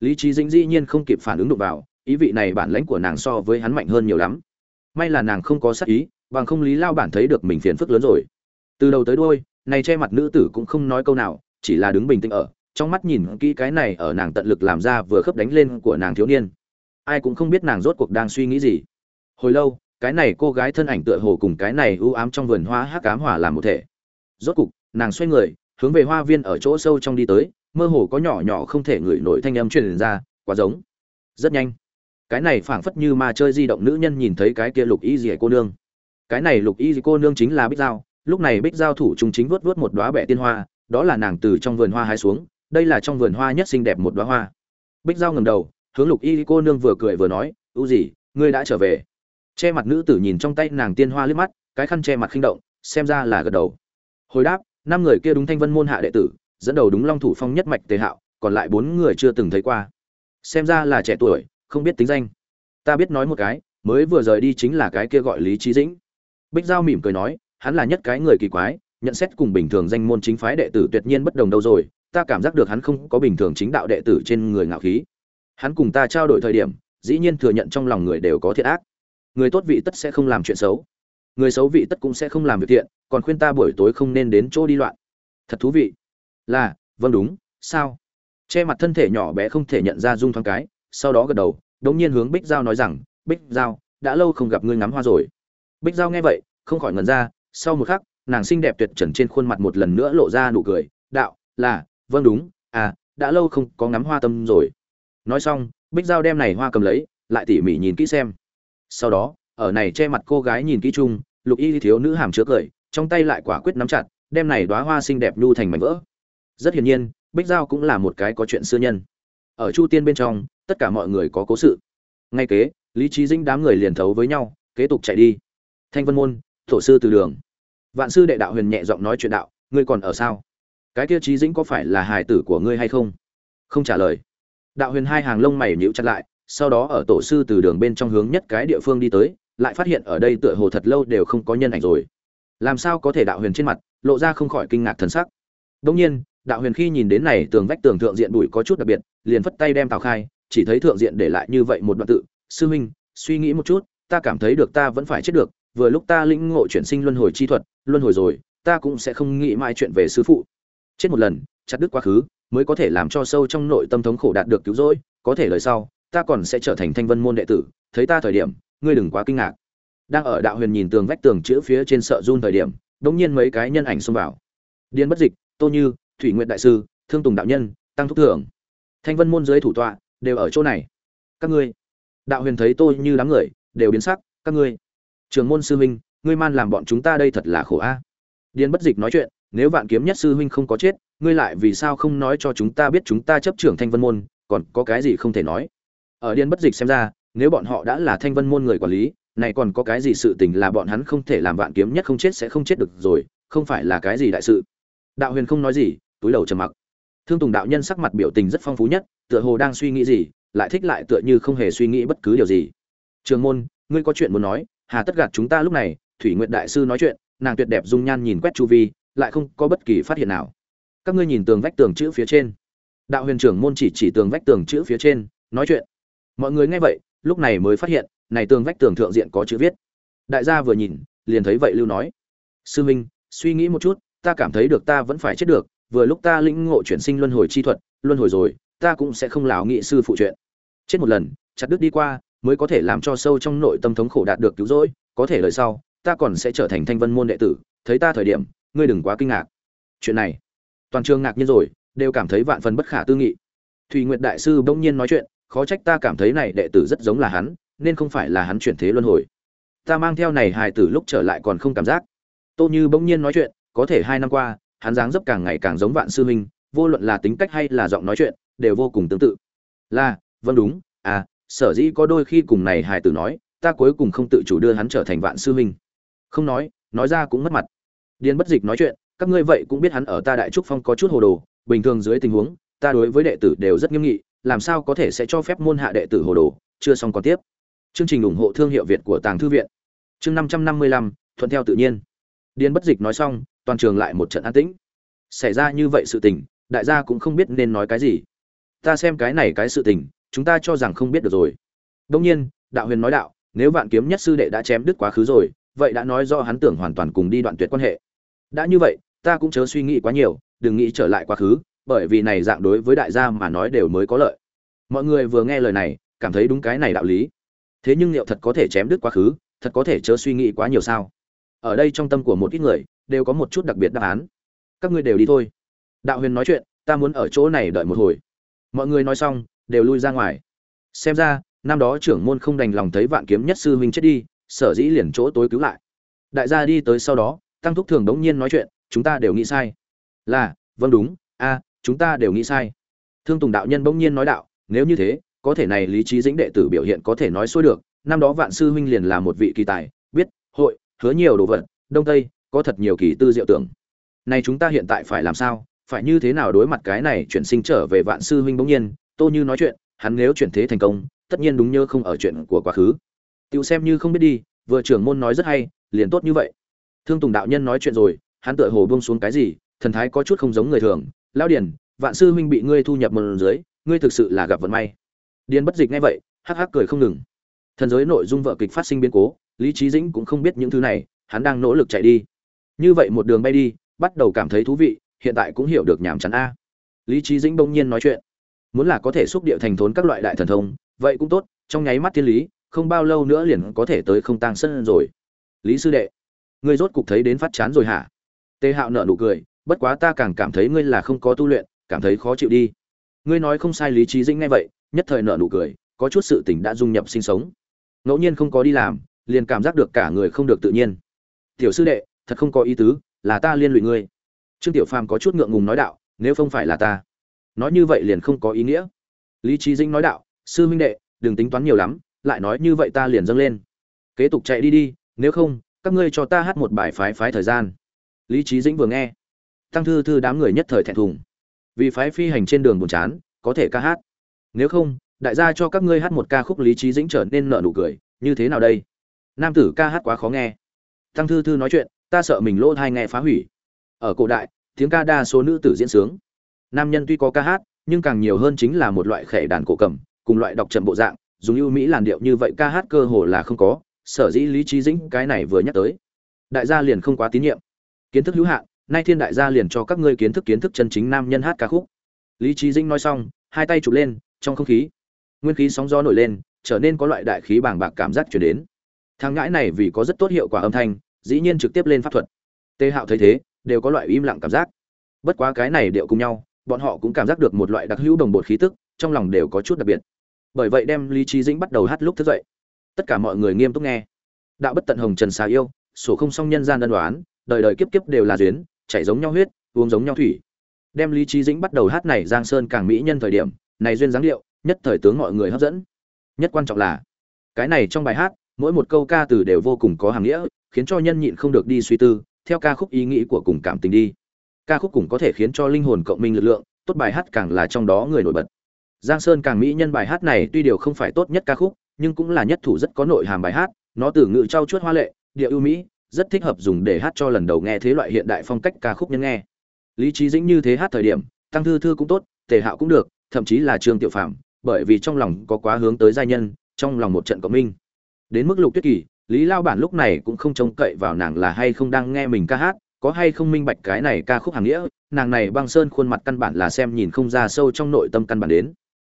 Lý trí dĩnh dĩ nhiên không kịp phản ứng đụng vào, ý vị này bản lãnh của nàng so với hắn mạnh hơn nhiều lắm may là nàng không có sát ý, bằng không lý lao bản thấy được mình phiền phức lớn rồi. Từ đầu tới đôi này che mặt nữ tử cũng không nói câu nào, chỉ là đứng bình tĩnh ở, trong mắt nhìn kỹ cái này ở nàng tận lực làm ra vừa khớp đánh lên của nàng thiếu niên. Ai cũng không biết nàng rốt cuộc đang suy nghĩ gì. Hồi lâu, cái này cô gái thân ảnh tựa hồ cùng cái này ưu ám trong vườn hoa hắc ám hỏa làm một thể. Rốt cục, nàng xoay người, hướng về hoa viên ở chỗ sâu trong đi tới, mơ hồ có nhỏ nhỏ không thể ngửi nổi thanh âm truyền ra, quá giống. Rất nhanh cái này phảng phất như ma chơi di động nữ nhân nhìn thấy cái kia lục y dì cô nương. Cái này lục y dì cô nương chính là bích giao. Lúc này bích giao thủ trung chính vớt vớt một đoá bẹ tiên hoa, đó là nàng từ trong vườn hoa hái xuống, đây là trong vườn hoa nhất xinh đẹp một đoá hoa. Bích giao ngầm đầu, hướng lục y cô nương vừa cười vừa nói ưu gì ngươi đã trở về. Che mặt nữ tử nhìn trong tay nàng tiên hoa liếc mắt, cái khăn che mặt khinh động, xem ra là gật đầu. Hồi đáp, năm người kia đúng thanh vân môn hạ đệ tử, dẫn đầu đúng long thủ phong nhất mạch tề hạo, còn lại bốn người chưa từng thấy qua. Xem ra là trẻ tuổi không biết tính danh. Ta biết nói một cái, mới vừa rời đi chính là cái kia gọi lý trí dĩnh. Bích giao mỉm cười nói, hắn là nhất cái người kỳ quái, nhận xét cùng bình thường danh môn chính phái đệ tử tuyệt nhiên bất đồng đâu rồi, ta cảm giác được hắn không có bình thường chính đạo đệ tử trên người ngạo khí. Hắn cùng ta trao đổi thời điểm, dĩ nhiên thừa nhận trong lòng người đều có thiện ác. Người tốt vị tất sẽ không làm chuyện xấu. Người xấu vị tất cũng sẽ không làm việc thiện, còn khuyên ta buổi tối không nên đến chỗ đi loạn. Thật thú vị. Là vâng đúng, sao? Che mặt thân thể nhỏ bé không thể nhận ra dung thoáng cái sau đó gật đầu, đống nhiên hướng bích giao nói rằng, bích giao, đã lâu không gặp ngươi ngắm hoa rồi. Bích giao nghe vậy, không khỏi ngần ra, sau một khắc, nàng xinh đẹp tuyệt trần trên khuôn mặt một lần nữa lộ ra nụ cười, đạo, là vâng đúng à đã lâu không có ngắm hoa tâm rồi. Nói xong, bích giao đem này hoa cầm lấy, lại tỉ mỉ nhìn kỹ xem. Sau đó, ở này che mặt cô gái nhìn kỹ chung, lục y thiếu nữ hàm chứa cười, trong tay lại quả quyết nắm chặt, đem này đóa hoa xinh đẹp nhu thành mảnh vỡ. Rất hiển nhiên, bích giao cũng là một cái có chuyện xưa nhân. Ở chu tiên bên trong tất cả mọi người có cố sự. Ngay kế, lý trí dĩnh đám người liền thấu với nhau, kế tục chạy đi. Thanh vân môn thổ sư từ đường. Vạn sư đệ đạo huyền nhẹ giọng nói chuyện đạo, ngươi còn ở sao? Cái kia trí dĩnh có phải là hài tử của ngươi hay không? Không trả lời. Đạo huyền hai hàng lông mày nhíu chặt lại, sau đó ở tổ sư từ đường bên trong hướng nhất cái địa phương đi tới, lại phát hiện ở đây tựa hồ thật lâu đều không có nhân ảnh rồi. Làm sao có thể đạo huyền trên mặt, lộ ra không khỏi kinh ngạc thần sắc. Đông nhiên, đạo huyền khi nhìn đến này tường vách tường thượng diện bụi có chút đặc biệt, liền phất tay đem tào khai chỉ thấy thượng diện để lại như vậy một đoạn tự. Sư huynh suy nghĩ một chút, ta cảm thấy được ta vẫn phải chết được, vừa lúc ta lĩnh ngộ chuyển sinh luân hồi chi thuật, luân hồi rồi, ta cũng sẽ không nghĩ mãi chuyện về sư phụ. Chết một lần, chặt đứt quá khứ, mới có thể làm cho sâu trong nội tâm thống khổ đạt được cứu rỗi, có thể lời sau, ta còn sẽ trở thành thanh vân môn đệ tử, thấy ta thời điểm, ngươi đừng quá kinh ngạc. Đang ở đạo huyền nhìn tường vách tường chữ phía trên sợ run thời điểm đống nhiên mấy cái nhân ảnh xông vào. Điên bất dịch, tô như, thủy nguyện đại sư, thương tùng đạo nhân, tăng thúc thưởng thanh vân môn dưới thủ tọa đều ở chỗ này. Các ngươi, đạo huyền thấy tôi như đám người, đều biến sắc, các ngươi. Trường môn sư huynh, ngươi man làm bọn chúng ta đây thật là khổ a. Điên bất dịch nói chuyện, nếu vạn kiếm nhất sư huynh không có chết, ngươi lại vì sao không nói cho chúng ta biết chúng ta chấp trưởng thanh vân môn, còn có cái gì không thể nói? Ở điên bất dịch xem ra, nếu bọn họ đã là thanh vân môn người quản lý, này còn có cái gì sự tình là bọn hắn không thể làm vạn kiếm nhất không chết sẽ không chết được rồi, không phải là cái gì đại sự. Đạo huyền không nói gì, túi đầu trầm mặc. Thương tùng đạo nhân sắc mặt biểu tình rất phong phú nhất tựa hồ đang suy nghĩ gì, lại thích lại tựa như không hề suy nghĩ bất cứ điều gì. Trường môn, ngươi có chuyện muốn nói, hà tất gạt chúng ta lúc này, thủy nguyện đại sư nói chuyện, nàng tuyệt đẹp dung nhan nhìn quét chu vi, lại không có bất kỳ phát hiện nào. Các ngươi nhìn tường vách tường chữ phía trên. Đạo huyền trưởng môn chỉ chỉ tường vách tường chữ phía trên, nói chuyện. Mọi người nghe vậy, lúc này mới phát hiện, này tường vách tường thượng diện có chữ viết. Đại gia vừa nhìn, liền thấy vậy lưu nói. Sư minh, suy nghĩ một chút, ta cảm thấy được ta vẫn phải chết được, vừa lúc ta lĩnh ngộ chuyển sinh luân hồi chi thuật, luân hồi rồi ta cũng sẽ không lão nghị sư phụ chuyện. Chết một lần, chặt đứt đi qua, mới có thể làm cho sâu trong nội tâm thống khổ đạt được cứu rỗi, có thể lời sau, ta còn sẽ trở thành thanh vân môn đệ tử, thấy ta thời điểm, ngươi đừng quá kinh ngạc. Chuyện này, toàn trường ngạc nhiên rồi, đều cảm thấy vạn phần bất khả tư nghị. Thùy nguyệt đại sư bỗng nhiên nói chuyện, khó trách ta cảm thấy này đệ tử rất giống là hắn, nên không phải là hắn chuyển thế luân hồi. Ta mang theo này hài tử lúc trở lại còn không cảm giác. Tô như bỗng nhiên nói chuyện, có thể hai năm qua, hắn dáng dấp càng ngày càng giống vạn sư minh vô luận là tính cách hay là giọng nói chuyện đều vô cùng tương tự. Là vâng đúng à sở dĩ có đôi khi cùng này hài tử nói, ta cuối cùng không tự chủ đưa hắn trở thành vạn sư huynh. không nói nói ra cũng mất mặt. Điền bất dịch nói chuyện, các ngươi vậy cũng biết hắn ở ta đại trúc phong có chút hồ đồ, bình thường dưới tình huống, ta đối với đệ tử đều rất nghiêm nghị, làm sao có thể sẽ cho phép môn hạ đệ tử hồ đồ, chưa xong còn tiếp. Chương trình ủng hộ thương hiệu việt của tàng thư viện. Chương năm trăm năm mươi lăm, thuận theo tự nhiên. Điền bất dịch nói xong, toàn trường lại một trận an tĩnh. Xảy ra như vậy sự tình, đại gia cũng không biết nên nói cái gì ta xem cái này cái sự tình, chúng ta cho rằng không biết được rồi. Đông nhiên, đạo huyền nói đạo, nếu vạn kiếm nhất sư đệ đã chém đứt quá khứ rồi, vậy đã nói do hắn tưởng hoàn toàn cùng đi đoạn tuyệt quan hệ. Đã như vậy, ta cũng chớ suy nghĩ quá nhiều, đừng nghĩ trở lại quá khứ, bởi vì này dạng đối với đại gia mà nói đều mới có lợi. Mọi người vừa nghe lời này, cảm thấy đúng cái này đạo lý. Thế nhưng liệu thật có thể chém đứt quá khứ, thật có thể chớ suy nghĩ quá nhiều sao? Ở đây trong tâm của một ít người, đều có một chút đặc biệt đáp án. Các ngươi đều đi thôi. Đạo huyền nói chuyện, ta muốn ở chỗ này đợi một hồi mọi người nói xong, đều lui ra ngoài. Xem ra, năm đó trưởng môn không đành lòng thấy vạn kiếm nhất sư huynh chết đi, sở dĩ liền chỗ tối cứu lại. Đại gia đi tới sau đó, tăng thúc thường đống nhiên nói chuyện, chúng ta đều nghĩ sai. Là vâng đúng, a, chúng ta đều nghĩ sai. Thương tùng đạo nhân bỗng nhiên nói đạo, nếu như thế, có thể này lý trí dĩnh đệ tử biểu hiện có thể nói xuôi được, năm đó vạn sư huynh liền là một vị kỳ tài, biết, hội, hứa nhiều đồ vật, đông tây, có thật nhiều kỳ tư diệu tưởng. Này chúng ta hiện tại phải làm sao? Phải như thế nào đối mặt cái này chuyển sinh trở về vạn sư huynh bỗng nhiên tô như nói chuyện hắn nếu chuyển thế thành công tất nhiên đúng như không ở chuyện của quá khứ Tiểu xem như không biết đi, vừa trưởng môn nói rất hay, liền tốt như vậy. Thương Tùng đạo nhân nói chuyện rồi, hắn tựa hồ buông xuống cái gì, thần thái có chút không giống người thường. Lão Điền, vạn sư huynh bị ngươi thu nhập một lần dưới, ngươi thực sự là gặp vận may. Điền bất dịch nghe vậy, hắc hắc cười không ngừng. Thần giới nội dung vợ kịch phát sinh biến cố, Lý trí Dĩnh cũng không biết những thứ này, hắn đang nỗ lực chạy đi. Như vậy một đường bay đi, bắt đầu cảm thấy thú vị, hiện tại cũng hiểu được nhảm chán a. Lý Chí Dĩnh bỗng nhiên nói chuyện, muốn là có thể xúc địa thành thốn các loại đại thần thông, vậy cũng tốt, trong nháy mắt thiên lý, không bao lâu nữa liền có thể tới không tăng sân rồi. Lý sư đệ ngươi rốt cục thấy đến phát chán rồi hả? Tề hạo nợ nụ cười bất quá ta càng cảm thấy ngươi là không có tu luyện cảm thấy khó chịu đi. Ngươi nói không sai lý trí dĩnh ngay vậy nhất thời nợ nụ cười có chút sự tình đã dung nhập sinh sống. Ngẫu nhiên không có đi làm liền cảm giác được cả người không được tự nhiên. Tiểu sư đệ thật không có ý tứ là ta liên lụy ngươi trương tiểu phàm có chút ngượng ngùng nói đạo, nếu không phải là ta, nói như vậy liền không có ý nghĩa. Lý trí dĩnh nói đạo, sư huynh đệ, đừng tính toán nhiều lắm, lại nói như vậy ta liền dâng lên. Kế tục chạy đi đi, nếu không, các ngươi cho ta hát một bài phái phái thời gian. Lý trí dĩnh vừa nghe, tăng thư thư đám người nhất thời thẹn thùng. Vì phái phi hành trên đường buồn chán, có thể ca hát. Nếu không, đại gia cho các ngươi hát một ca khúc lý trí dĩnh trở nên nợ nụ cười, như thế nào đây? Nam tử ca hát quá khó nghe. Tăng thư thư nói chuyện, ta sợ mình lỗ thai nghe phá hủy ở cổ đại, tiếng ca đa số nữ tử diễn sướng. Nam nhân tuy có ca hát, nhưng càng nhiều hơn chính là một loại khẻ đàn cổ cầm, cùng loại đọc trầm bộ dạng, dùng ưu mỹ làn điệu như vậy ca hát cơ hồ là không có, sở dĩ lý trí dĩnh cái này vừa nhắc tới. Đại gia liền không quá tín nhiệm. Kiến thức hữu hạn, nay thiên đại gia liền cho các ngươi kiến thức kiến thức chân chính nam nhân hát ca khúc. Lý trí dĩnh nói xong, hai tay chụp lên, trong không khí, nguyên khí sóng gió nổi lên, trở nên có loại đại khí bàng bạc cảm giác chuyển đến. Thang ngãi này vì có rất tốt hiệu quả âm thanh, dĩ nhiên trực tiếp lên pháp thuật. Tê hạo thấy thế đều có loại im lặng cảm giác. Bất quá cái này điệu cùng nhau, bọn họ cũng cảm giác được một loại đặc hữu đồng bột khí tức, trong lòng đều có chút đặc biệt. Bởi vậy đem lý trí dĩnh bắt đầu hát lúc thức dậy. Tất cả mọi người nghiêm túc nghe. Đạo bất tận hồng trần xà yêu, sổ không song nhân gian đơn đoán đời đời kiếp kiếp đều là duyên, chảy giống nhau huyết, uống giống nhau thủy. Đem lý trí dĩnh bắt đầu hát này giang sơn càng mỹ nhân thời điểm, này duyên dáng điệu, nhất thời tướng mọi người hấp dẫn. Nhất quan trọng là, cái này trong bài hát, mỗi một câu ca từ đều vô cùng có hàm nghĩa, khiến cho nhân nhịn không được đi suy tư theo ca khúc ý nghĩ của cùng cảm tình đi. Ca khúc cũng có thể khiến cho linh hồn cộng minh lực lượng tốt bài hát càng là trong đó người nổi bật. Giang Sơn càng mỹ nhân bài hát này tuy điều không phải tốt nhất ca khúc, nhưng cũng là nhất thủ rất có nội hàm bài hát, nó từ ngữ trau chuốt hoa lệ, địa ưu mỹ, rất thích hợp dùng để hát cho lần đầu nghe thế loại hiện đại phong cách ca khúc nhân nghe. Lý trí dĩnh như thế hát thời điểm tăng thư thư cũng tốt tề hạo cũng được thậm chí là trương tiểu phạm bởi vì trong lòng có quá hướng tới giai nhân trong lòng một trận cộng minh. Đến mức lục tuyết kỳ lý lao bản lúc này cũng không trông cậy vào nàng là hay không đang nghe mình ca hát, có hay không minh bạch cái này ca khúc hàng nghĩa, nàng này băng sơn khuôn mặt căn bản là xem nhìn không ra sâu trong nội tâm căn bản đến.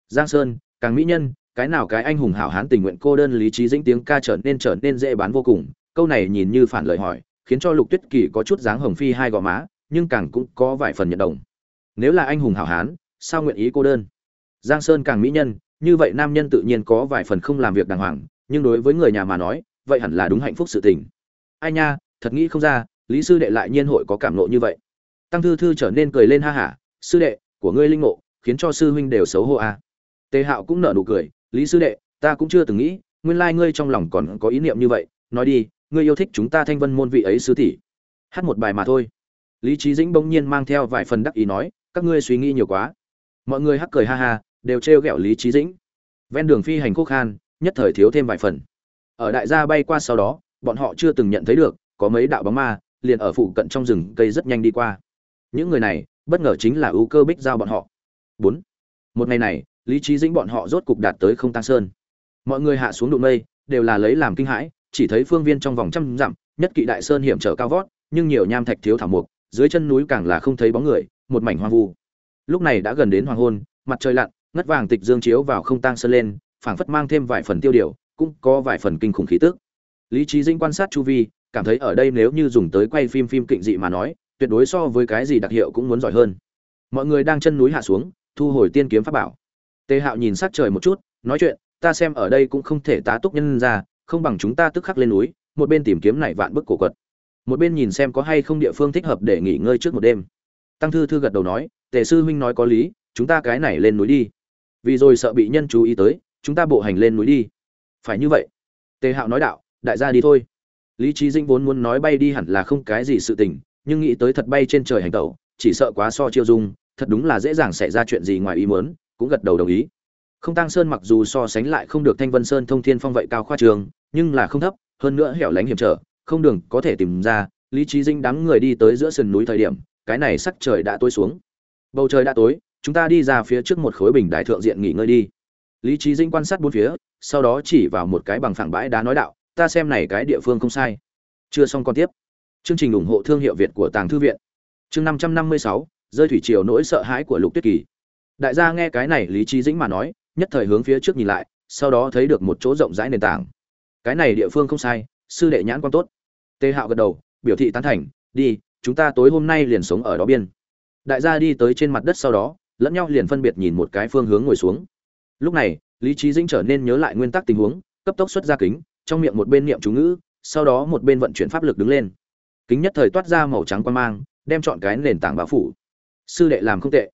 Giang sơn, càng mỹ nhân, cái nào cái anh hùng hảo hán tình nguyện cô đơn lý trí dĩnh tiếng ca trở nên trở nên dễ bán vô cùng, câu này nhìn như phản lời hỏi, khiến cho lục tuyết kỳ có chút dáng hồng phi hai gò má, nhưng càng cũng có vài phần nhận đồng. Nếu là anh hùng hảo hán, sao nguyện ý cô đơn? Giang sơn càng mỹ nhân, như vậy nam nhân tự nhiên có vài phần không làm việc đàng hoàng, nhưng đối với người nhà mà nói vậy hẳn là đúng hạnh phúc sự tình. Ai nha, thật nghĩ không ra, lý sư đệ lại nhiên hội có cảm nộ như vậy. Tăng thư thư trở nên cười lên ha hả, sư đệ, của ngươi linh ngộ, khiến cho sư huynh đều xấu hổ a à. tề hạo cũng nở nụ cười, lý sư đệ, ta cũng chưa từng nghĩ, nguyên lai ngươi trong lòng còn có ý niệm như vậy. Nói đi, ngươi yêu thích chúng ta thanh vân môn vị ấy sư tỷ? Hát một bài mà thôi. Lý trí dĩnh bỗng nhiên mang theo vài phần đắc ý nói, các ngươi suy nghĩ nhiều quá. Mọi người hắc cười ha ha, đều trêu ghẹo lý trí dĩnh. Ven đường phi hành khúc khan, nhất thời thiếu thêm vài phần ở đại gia bay qua sau đó, bọn họ chưa từng nhận thấy được, có mấy đạo bóng ma liền ở phụ cận trong rừng cây rất nhanh đi qua. Những người này, bất ngờ chính là ưu cơ bích giao bọn họ. Bốn. Một ngày này, lý trí dĩnh bọn họ rốt cục đạt tới không tăng sơn. Mọi người hạ xuống đụng mây, đều là lấy làm kinh hãi, chỉ thấy phương viên trong vòng trăm dặm, nhất kỵ đại sơn hiểm trở cao vót, nhưng nhiều nham thạch thiếu thảo mục, dưới chân núi càng là không thấy bóng người, một mảnh hoang vu. Lúc này đã gần đến hoàng hôn, mặt trời lặn, ngất vàng tịch dương chiếu vào không tăng sơn lên, phảng phất mang thêm vài phần tiêu điều cũng có vài phần kinh khủng khí tức. Lý Chí dĩnh quan sát chu vi, cảm thấy ở đây nếu như dùng tới quay phim phim kịch dị mà nói, tuyệt đối so với cái gì đặc hiệu cũng muốn giỏi hơn. Mọi người đang chân núi hạ xuống, thu hồi tiên kiếm pháp bảo. Tề hạo nhìn sát trời một chút, nói chuyện, ta xem ở đây cũng không thể tá túc nhân ra, không bằng chúng ta tức khắc lên núi, một bên tìm kiếm này vạn bức cổ quật. Một bên nhìn xem có hay không địa phương thích hợp để nghỉ ngơi trước một đêm. Tăng thư thư gật đầu nói, tề sư huynh nói có lý, chúng ta cái này lên núi đi. Vì rồi sợ bị nhân chú ý tới, chúng ta bộ hành lên núi đi phải như vậy. Tề hạo nói đạo, đại gia đi thôi. Lý trí dinh vốn muốn nói bay đi hẳn là không cái gì sự tình, nhưng nghĩ tới thật bay trên trời hành tẩu, chỉ sợ quá so chiêu dung, thật đúng là dễ dàng xảy ra chuyện gì ngoài ý muốn, cũng gật đầu đồng ý. Không tăng sơn mặc dù so sánh lại không được thanh vân sơn thông thiên phong vậy cao khoa trường, nhưng là không thấp, hơn nữa hẻo lánh hiểm trở, không đường có thể tìm ra, lý trí dinh đắng người đi tới giữa sườn núi thời điểm, cái này sắc trời đã tối xuống. Bầu trời đã tối, chúng ta đi ra phía trước một khối bình đại thượng diện nghỉ ngơi đi lý trí dinh quan sát bốn phía, sau đó chỉ vào một cái bằng phẳng bãi đá nói đạo, ta xem này cái địa phương không sai. Chưa xong còn tiếp. Chương trình ủng hộ thương hiệu việt của tàng thư viện. Chương năm trăm năm mươi sáu, rơi thủy triều nỗi sợ hãi của lục tuyết kỳ. Đại gia nghe cái này lý trí dĩnh mà nói, nhất thời hướng phía trước nhìn lại, sau đó thấy được một chỗ rộng rãi nền tảng. Cái này địa phương không sai, sư đệ nhãn quan tốt. Tê hạo gật đầu, biểu thị tán thành, đi, chúng ta tối hôm nay liền sống ở đó biên. Đại gia đi tới trên mặt đất sau đó, lẫn nhau liền phân biệt nhìn một cái phương hướng ngồi xuống lúc này, lý trí dĩnh trở nên nhớ lại nguyên tắc tình huống, cấp tốc xuất ra kính, trong miệng một bên niệm chú ngữ, sau đó một bên vận chuyển pháp lực đứng lên. Kính nhất thời toát ra màu trắng quan mang, đem chọn cái nền tảng báo phủ. Sư đệ làm không tệ.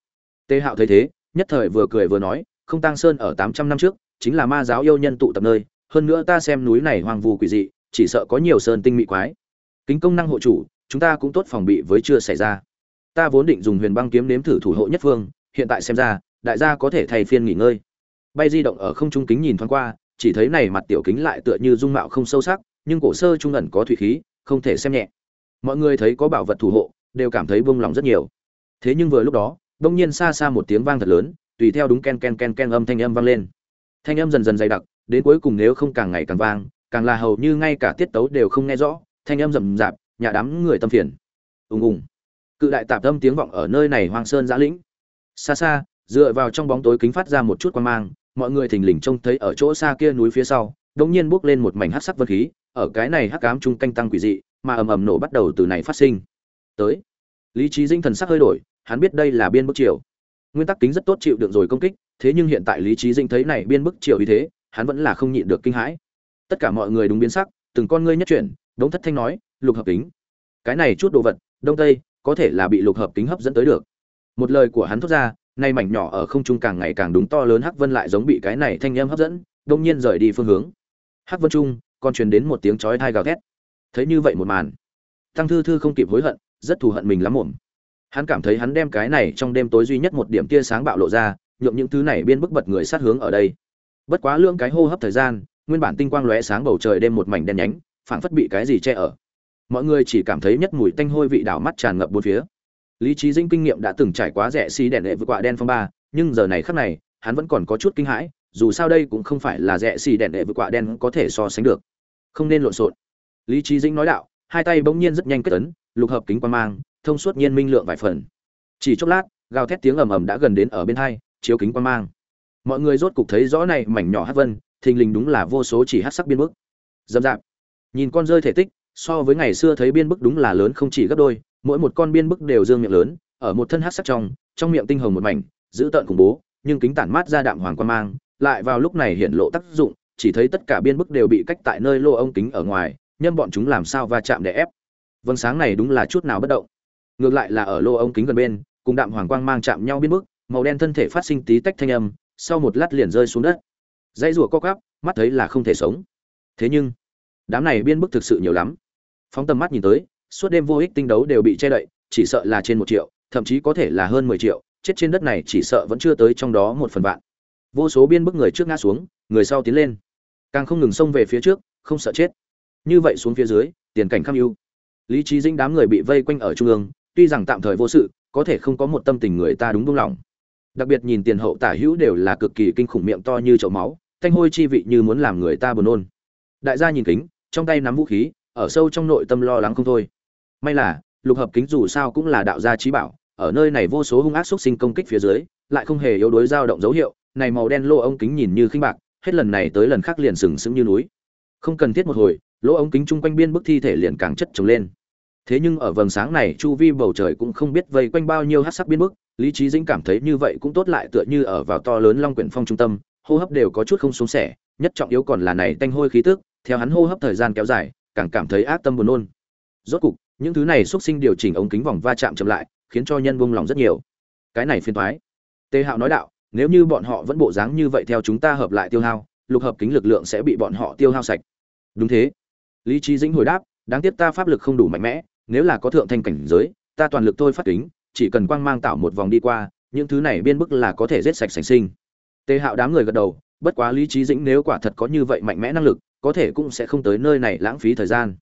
Tê hạo thấy thế, nhất thời vừa cười vừa nói, không tăng sơn ở tám trăm năm trước, chính là ma giáo yêu nhân tụ tập nơi, hơn nữa ta xem núi này hoang vu quỷ dị, chỉ sợ có nhiều sơn tinh mị quái. Kính công năng hộ chủ, chúng ta cũng tốt phòng bị với chưa xảy ra. Ta vốn định dùng huyền băng kiếm nếm thử thủ hộ nhất phương, hiện tại xem ra, đại gia có thể thay phiên nghỉ ngơi bay di động ở không trung kính nhìn thoáng qua, chỉ thấy này mặt tiểu kính lại tựa như dung mạo không sâu sắc, nhưng cổ sơ trung ẩn có thủy khí, không thể xem nhẹ. Mọi người thấy có bảo vật thủ hộ, đều cảm thấy buông lòng rất nhiều. Thế nhưng vừa lúc đó, đông nhiên xa xa một tiếng vang thật lớn, tùy theo đúng ken ken ken ken âm thanh âm vang lên. Thanh âm dần dần dày đặc, đến cuối cùng nếu không càng ngày càng vang, càng là hầu như ngay cả tiết tấu đều không nghe rõ, thanh âm rầm rạp nhà đám người tâm phiền. Ùng ùng. Cự đại tạp âm tiếng vọng ở nơi này hoang sơn giã lĩnh. Xa xa, dựa vào trong bóng tối kính phát ra một chút quan mang mọi người thình lình trông thấy ở chỗ xa kia núi phía sau đột nhiên bước lên một mảnh hắc sắc vân khí, ở cái này hắc ám trung canh tăng quỷ dị, mà ầm ầm nổ bắt đầu từ này phát sinh. Tới, lý trí dinh thần sắc hơi đổi, hắn biết đây là biên bức triều. Nguyên tắc kính rất tốt chịu được rồi công kích, thế nhưng hiện tại lý trí dinh thấy này biên bức triều như thế, hắn vẫn là không nhịn được kinh hãi. Tất cả mọi người đúng biến sắc, từng con ngươi nhất chuyển, đống thất thanh nói, lục hợp kính, cái này chút đồ vật, đông tây, có thể là bị lục hợp kính hấp dẫn tới được. Một lời của hắn thốt ra nay mảnh nhỏ ở không trung càng ngày càng đúng to lớn hắc vân lại giống bị cái này thanh âm hấp dẫn, đông nhiên rời đi phương hướng. Hắc vân trung, còn truyền đến một tiếng chói tai gào thét. Thấy như vậy một màn, tăng thư thư không kịp hối hận, rất thù hận mình lắm mồm hắn cảm thấy hắn đem cái này trong đêm tối duy nhất một điểm tia sáng bạo lộ ra nhuộm những thứ này biên bức bật người sát hướng ở đây. Bất quá lưỡng cái hô hấp thời gian, nguyên bản tinh quang lóe sáng bầu trời đêm một mảnh đen nhánh, phảng phất bị cái gì che ở. Mọi người chỉ cảm thấy nhất mùi tanh hôi vị đảo mắt tràn ngập bốn phía lý trí dĩnh kinh nghiệm đã từng trải quá rẻ xi đèn lệ vượt qua đen phong ba, nhưng giờ này khắc này, hắn vẫn còn có chút kinh hãi, dù sao đây cũng không phải là rẻ xi đèn lệ vượt qua đen có thể so sánh được. Không nên lộn xộn. Lý trí dĩnh nói đạo, hai tay bỗng nhiên rất nhanh kết tấn lục hợp kính quan mang, thông suốt nhiên minh lượng vài phần. Chỉ chốc lát, gào thét tiếng ầm ầm đã gần đến ở bên hai, chiếu kính quan mang. Mọi người rốt cục thấy rõ này mảnh nhỏ hát vân, thình lình đúng là vô số chỉ hát sắc biên bức. Dâm dạp. Nhìn con rơi thể tích, so với ngày xưa thấy biên bức đúng là lớn không chỉ gấp đôi mỗi một con biên bức đều dương miệng lớn, ở một thân hát sắc trong trong miệng tinh hồng một mảnh giữ tợn khủng bố, nhưng kính tản mát ra đạm hoàng quan mang, lại vào lúc này hiện lộ tác dụng, chỉ thấy tất cả biên bức đều bị cách tại nơi lô ông kính ở ngoài nhân bọn chúng làm sao va chạm để ép. Vâng sáng này đúng là chút nào bất động. Ngược lại là ở lô ông kính gần bên, cùng đạm hoàng quang mang chạm nhau biên bức, màu đen thân thể phát sinh tí tách thanh âm, sau một lát liền rơi xuống đất. Dãy rùa co cắp mắt thấy là không thể sống. Thế nhưng, đám này biên bức thực sự nhiều lắm. Phóng tầm mắt nhìn tới suốt đêm vô ích tinh đấu đều bị che đậy, chỉ sợ là trên một triệu, thậm chí có thể là hơn mười triệu, chết trên đất này chỉ sợ vẫn chưa tới trong đó một phần vạn. Vô số biên bức người trước ngã xuống, người sau tiến lên. Càng không ngừng xông về phía trước, không sợ chết. Như vậy xuống phía dưới, tiền cảnh kham ưu. Lý trí dĩnh đám người bị vây quanh ở trung ương, tuy rằng tạm thời vô sự, có thể không có một tâm tình người ta đúng buông lòng. Đặc biệt nhìn tiền hậu tả hữu đều là cực kỳ kinh khủng miệng to như chậu máu, thanh hôi chi vị như muốn làm người ta buồn nôn. Đại gia nhìn kính, trong tay nắm vũ khí, ở sâu trong nội tâm lo lắng không thôi may là, lục hợp kính dù sao cũng là đạo gia trí bảo, ở nơi này vô số hung ác xúc sinh công kích phía dưới, lại không hề yếu đuối dao động dấu hiệu, này màu đen lô ống kính nhìn như khinh bạc, hết lần này tới lần khác liền sừng sững như núi. Không cần thiết một hồi, lỗ ống kính chung quanh biên bức thi thể liền càng chất trồng lên. Thế nhưng ở vầng sáng này, chu vi bầu trời cũng không biết vây quanh bao nhiêu hát sắc biên bức, lý trí dĩnh cảm thấy như vậy cũng tốt lại tựa như ở vào to lớn long quyển phong trung tâm, hô hấp đều có chút không xuống sẻ, nhất trọng yếu còn là này tanh hôi khí tức, theo hắn hô hấp thời gian kéo dài, càng cảm thấy ác tâm buồn nôn. Rốt cục những thứ này xuất sinh điều chỉnh ống kính vòng va chạm chậm lại, khiến cho nhân vung lòng rất nhiều. Cái này phiền toái. Tề hạo nói đạo, nếu như bọn họ vẫn bộ dáng như vậy theo chúng ta hợp lại tiêu hao, lục hợp kính lực lượng sẽ bị bọn họ tiêu hao sạch. Đúng thế. Lý trí dĩnh hồi đáp, đáng tiếc ta pháp lực không đủ mạnh mẽ, nếu là có thượng thanh cảnh giới, ta toàn lực thôi phát kính, chỉ cần quang mang tạo một vòng đi qua, những thứ này biên bức là có thể giết sạch sành sinh. Tề hạo đám người gật đầu, bất quá lý trí dĩnh nếu quả thật có như vậy mạnh mẽ năng lực, có thể cũng sẽ không tới nơi này lãng phí thời gian.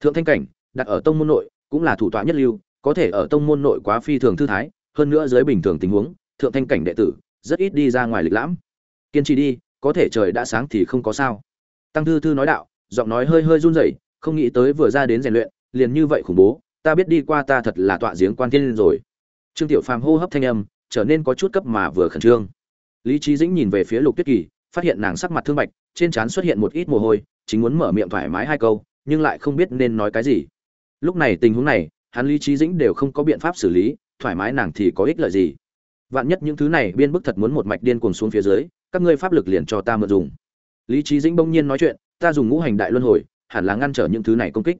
Thượng thanh cảnh đặt ở tông môn nội, cũng là thủ tọa nhất lưu, có thể ở tông môn nội quá phi thường thư thái, hơn nữa dưới bình thường tình huống, thượng thanh cảnh đệ tử, rất ít đi ra ngoài lịch lãm. Kiên trì đi, có thể trời đã sáng thì không có sao. Tăng thư thư nói đạo, giọng nói hơi hơi run rẩy, không nghĩ tới vừa ra đến rèn luyện, liền như vậy khủng bố, ta biết đi qua ta thật là tọa giếng quan thiên rồi. Trương tiểu phàm hô hấp thanh âm, trở nên có chút cấp mà vừa khẩn trương. Lý trí dĩnh nhìn về phía lục tuyết kỳ, phát hiện nàng sắc mặt thương bạch, trên trán xuất hiện một ít mồ hôi, chính muốn mở miệng thoải mái hai câu, nhưng lại không biết nên nói cái gì lúc này tình huống này, hắn lý trí dĩnh đều không có biện pháp xử lý, thoải mái nàng thì có ích lợi gì. Vạn nhất những thứ này biên bức thật muốn một mạch điên cuồng xuống phía dưới, các ngươi pháp lực liền cho ta mượn dùng. Lý trí dĩnh bỗng nhiên nói chuyện, ta dùng ngũ hành đại luân hồi, hẳn là ngăn trở những thứ này công kích.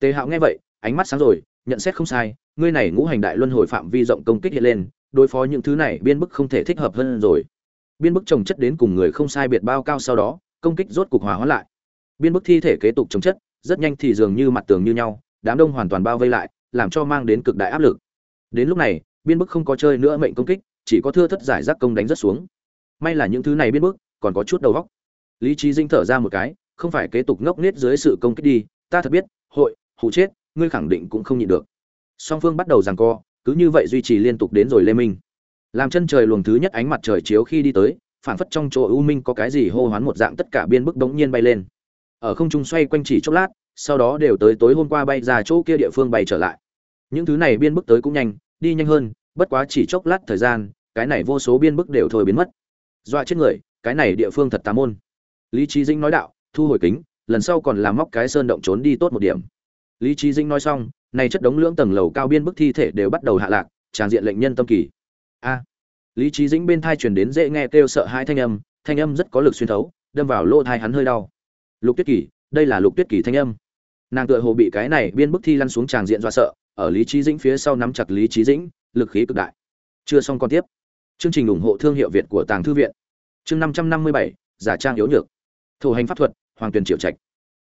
Tề hạo nghe vậy, ánh mắt sáng rồi, nhận xét không sai, ngươi này ngũ hành đại luân hồi phạm vi rộng công kích hiện lên, đối phó những thứ này biên bức không thể thích hợp hơn rồi. Biên bức trồng chất đến cùng người không sai biệt bao cao sau đó, công kích rốt cục hòa hóa lại. Biên bức thi thể kế tục trồng chất, rất nhanh thì dường như mặt tường như nhau đám đông hoàn toàn bao vây lại, làm cho mang đến cực đại áp lực. Đến lúc này, biên bức không có chơi nữa mệnh công kích, chỉ có thưa thất giải giác công đánh rất xuống. May là những thứ này biên bức, còn có chút đầu óc. Lý trí dinh thở ra một cái, không phải kế tục ngốc nghếch dưới sự công kích đi, ta thật biết, hội, hụ chết, ngươi khẳng định cũng không nhịn được. Song phương bắt đầu giằng co, cứ như vậy duy trì liên tục đến rồi lê minh. Làm chân trời luồng thứ nhất ánh mặt trời chiếu khi đi tới phản phất trong chỗ u minh có cái gì hô hoán một dạng tất cả biên bức đống nhiên bay lên. Ở không trung xoay quanh chỉ chốc lát sau đó đều tới tối hôm qua bay ra chỗ kia địa phương bay trở lại. Những thứ này biên bức tới cũng nhanh, đi nhanh hơn, bất quá chỉ chốc lát thời gian, cái này vô số biên bức đều thôi biến mất. Dọa chết người, cái này địa phương thật tà môn. Lý trí dĩnh nói đạo, thu hồi kính, lần sau còn làm móc cái sơn động trốn đi tốt một điểm. Lý trí dĩnh nói xong, này chất đống lưỡng tầng lầu cao biên bức thi thể đều bắt đầu hạ lạc, tràn diện lệnh nhân tâm kỳ. A. À. Lý trí dĩnh bên thai truyền đến dễ nghe kêu sợ hai thanh âm thanh âm rất có lực xuyên thấu, đâm vào lỗ thai hắn hơi đau. Lục tuyết kỳ, đây là lục tuyết kỳ thanh âm nàng tựa hồ bị cái này biên bức thi lăn xuống tràng diện do sợ, ở lý trí dĩnh phía sau nắm chặt lý trí dĩnh, lực khí cực đại. Chưa xong còn tiếp. Chương trình ủng hộ thương hiệu việt của tàng thư viện. Chương năm trăm năm mươi bảy, giả trang yếu nhược. Thủ hành pháp thuật, hoàng tuyền triệu trạch.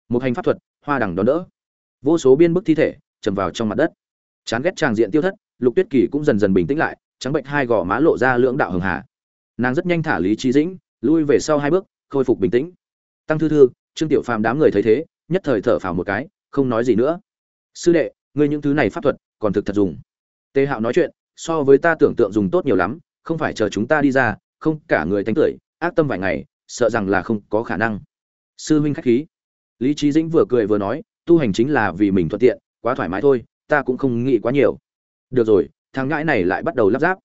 Một hành pháp thuật, hoa đằng đón đỡ. Vô số biên bức thi thể, chầm vào trong mặt đất. Chán ghét tràng diện tiêu thất, lục tuyết kỳ cũng dần dần bình tĩnh lại, trắng bệnh hai gò má lộ ra lưỡng đạo hường hà. Nàng rất nhanh thả lý trí dĩnh, lui về sau hai bước, khôi phục bình tĩnh. Tăng thư thư, trương tiểu phàm đám người thấy thế, nhất thời thở phào một cái không nói gì nữa. Sư đệ, ngươi những thứ này pháp thuật còn thực thật dùng. Tề hạo nói chuyện, so với ta tưởng tượng dùng tốt nhiều lắm, không phải chờ chúng ta đi ra, không, cả người tánh cười ác tâm vài ngày, sợ rằng là không có khả năng. Sư huynh khách khí. Lý trí dĩnh vừa cười vừa nói, tu hành chính là vì mình thuận tiện, quá thoải mái thôi, ta cũng không nghĩ quá nhiều. Được rồi, thằng ngãi này lại bắt đầu lắp ráp.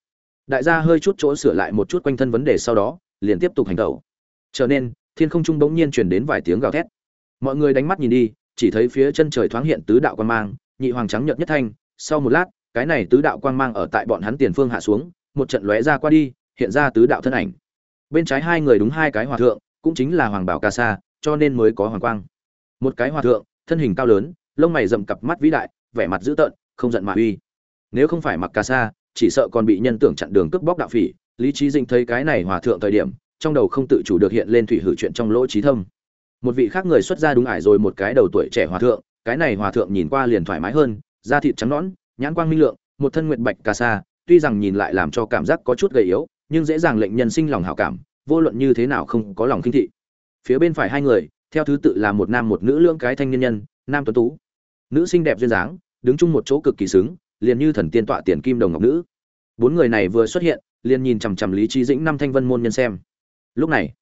Đại gia hơi chút chỗ sửa lại một chút quanh thân vấn đề sau đó, liền tiếp tục hành tẩu. Trở nên, thiên không trung bỗng nhiên truyền đến vài tiếng gào thét. Mọi người đánh mắt nhìn đi chỉ thấy phía chân trời thoáng hiện tứ đạo quang mang, nhị hoàng trắng nhợt nhất thanh, sau một lát, cái này tứ đạo quang mang ở tại bọn hắn tiền phương hạ xuống, một trận lóe ra qua đi, hiện ra tứ đạo thân ảnh. Bên trái hai người đúng hai cái hòa thượng, cũng chính là hoàng bảo ca sa, cho nên mới có hoàng quang. Một cái hòa thượng, thân hình cao lớn, lông mày rậm cặp mắt vĩ đại, vẻ mặt dữ tợn, không giận mà uy. Nếu không phải mặc ca sa, chỉ sợ còn bị nhân tưởng chặn đường cướp bóc đạo phỉ, lý trí Dĩnh thấy cái này hòa thượng thời điểm, trong đầu không tự chủ được hiện lên thủy hử chuyện trong lỗ trí thâm một vị khác người xuất ra đúng ải rồi một cái đầu tuổi trẻ hòa thượng, cái này hòa thượng nhìn qua liền thoải mái hơn, da thịt trắng nõn, nhãn quang minh lượng, một thân nguyện bạch ca sa, tuy rằng nhìn lại làm cho cảm giác có chút gầy yếu, nhưng dễ dàng lệnh nhân sinh lòng hảo cảm, vô luận như thế nào không có lòng kinh thị. Phía bên phải hai người, theo thứ tự là một nam một nữ lưỡng cái thanh niên nhân, nam tuấn tú. Nữ xinh đẹp duyên dáng, đứng chung một chỗ cực kỳ xứng, liền như thần tiên tọa tiền kim đồng ngọc nữ. Bốn người này vừa xuất hiện, liền nhìn chằm chằm lý trí dĩnh năm thanh vân môn nhân xem. Lúc này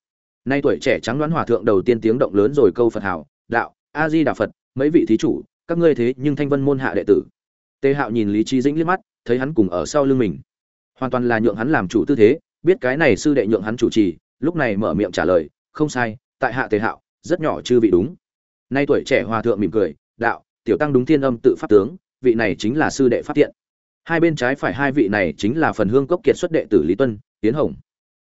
nay tuổi trẻ trắng đoán hòa thượng đầu tiên tiếng động lớn rồi câu phật hảo đạo, a di đà phật, mấy vị thí chủ, các ngươi thế nhưng thanh vân môn hạ đệ tử. Tề hạo nhìn lý trí dĩnh liếc mắt, thấy hắn cùng ở sau lưng mình. Hoàn toàn là nhượng hắn làm chủ tư thế, biết cái này sư đệ nhượng hắn chủ trì, lúc này mở miệng trả lời, không sai, tại hạ tề hạo, rất nhỏ chư vị đúng. Nay tuổi trẻ hòa thượng mỉm cười, đạo, tiểu tăng đúng thiên âm tự pháp tướng, vị này chính là sư đệ pháp tiện. Hai bên trái phải hai vị này chính là phần hương cốc kiệt xuất đệ tử lý tuân, tiến hồng.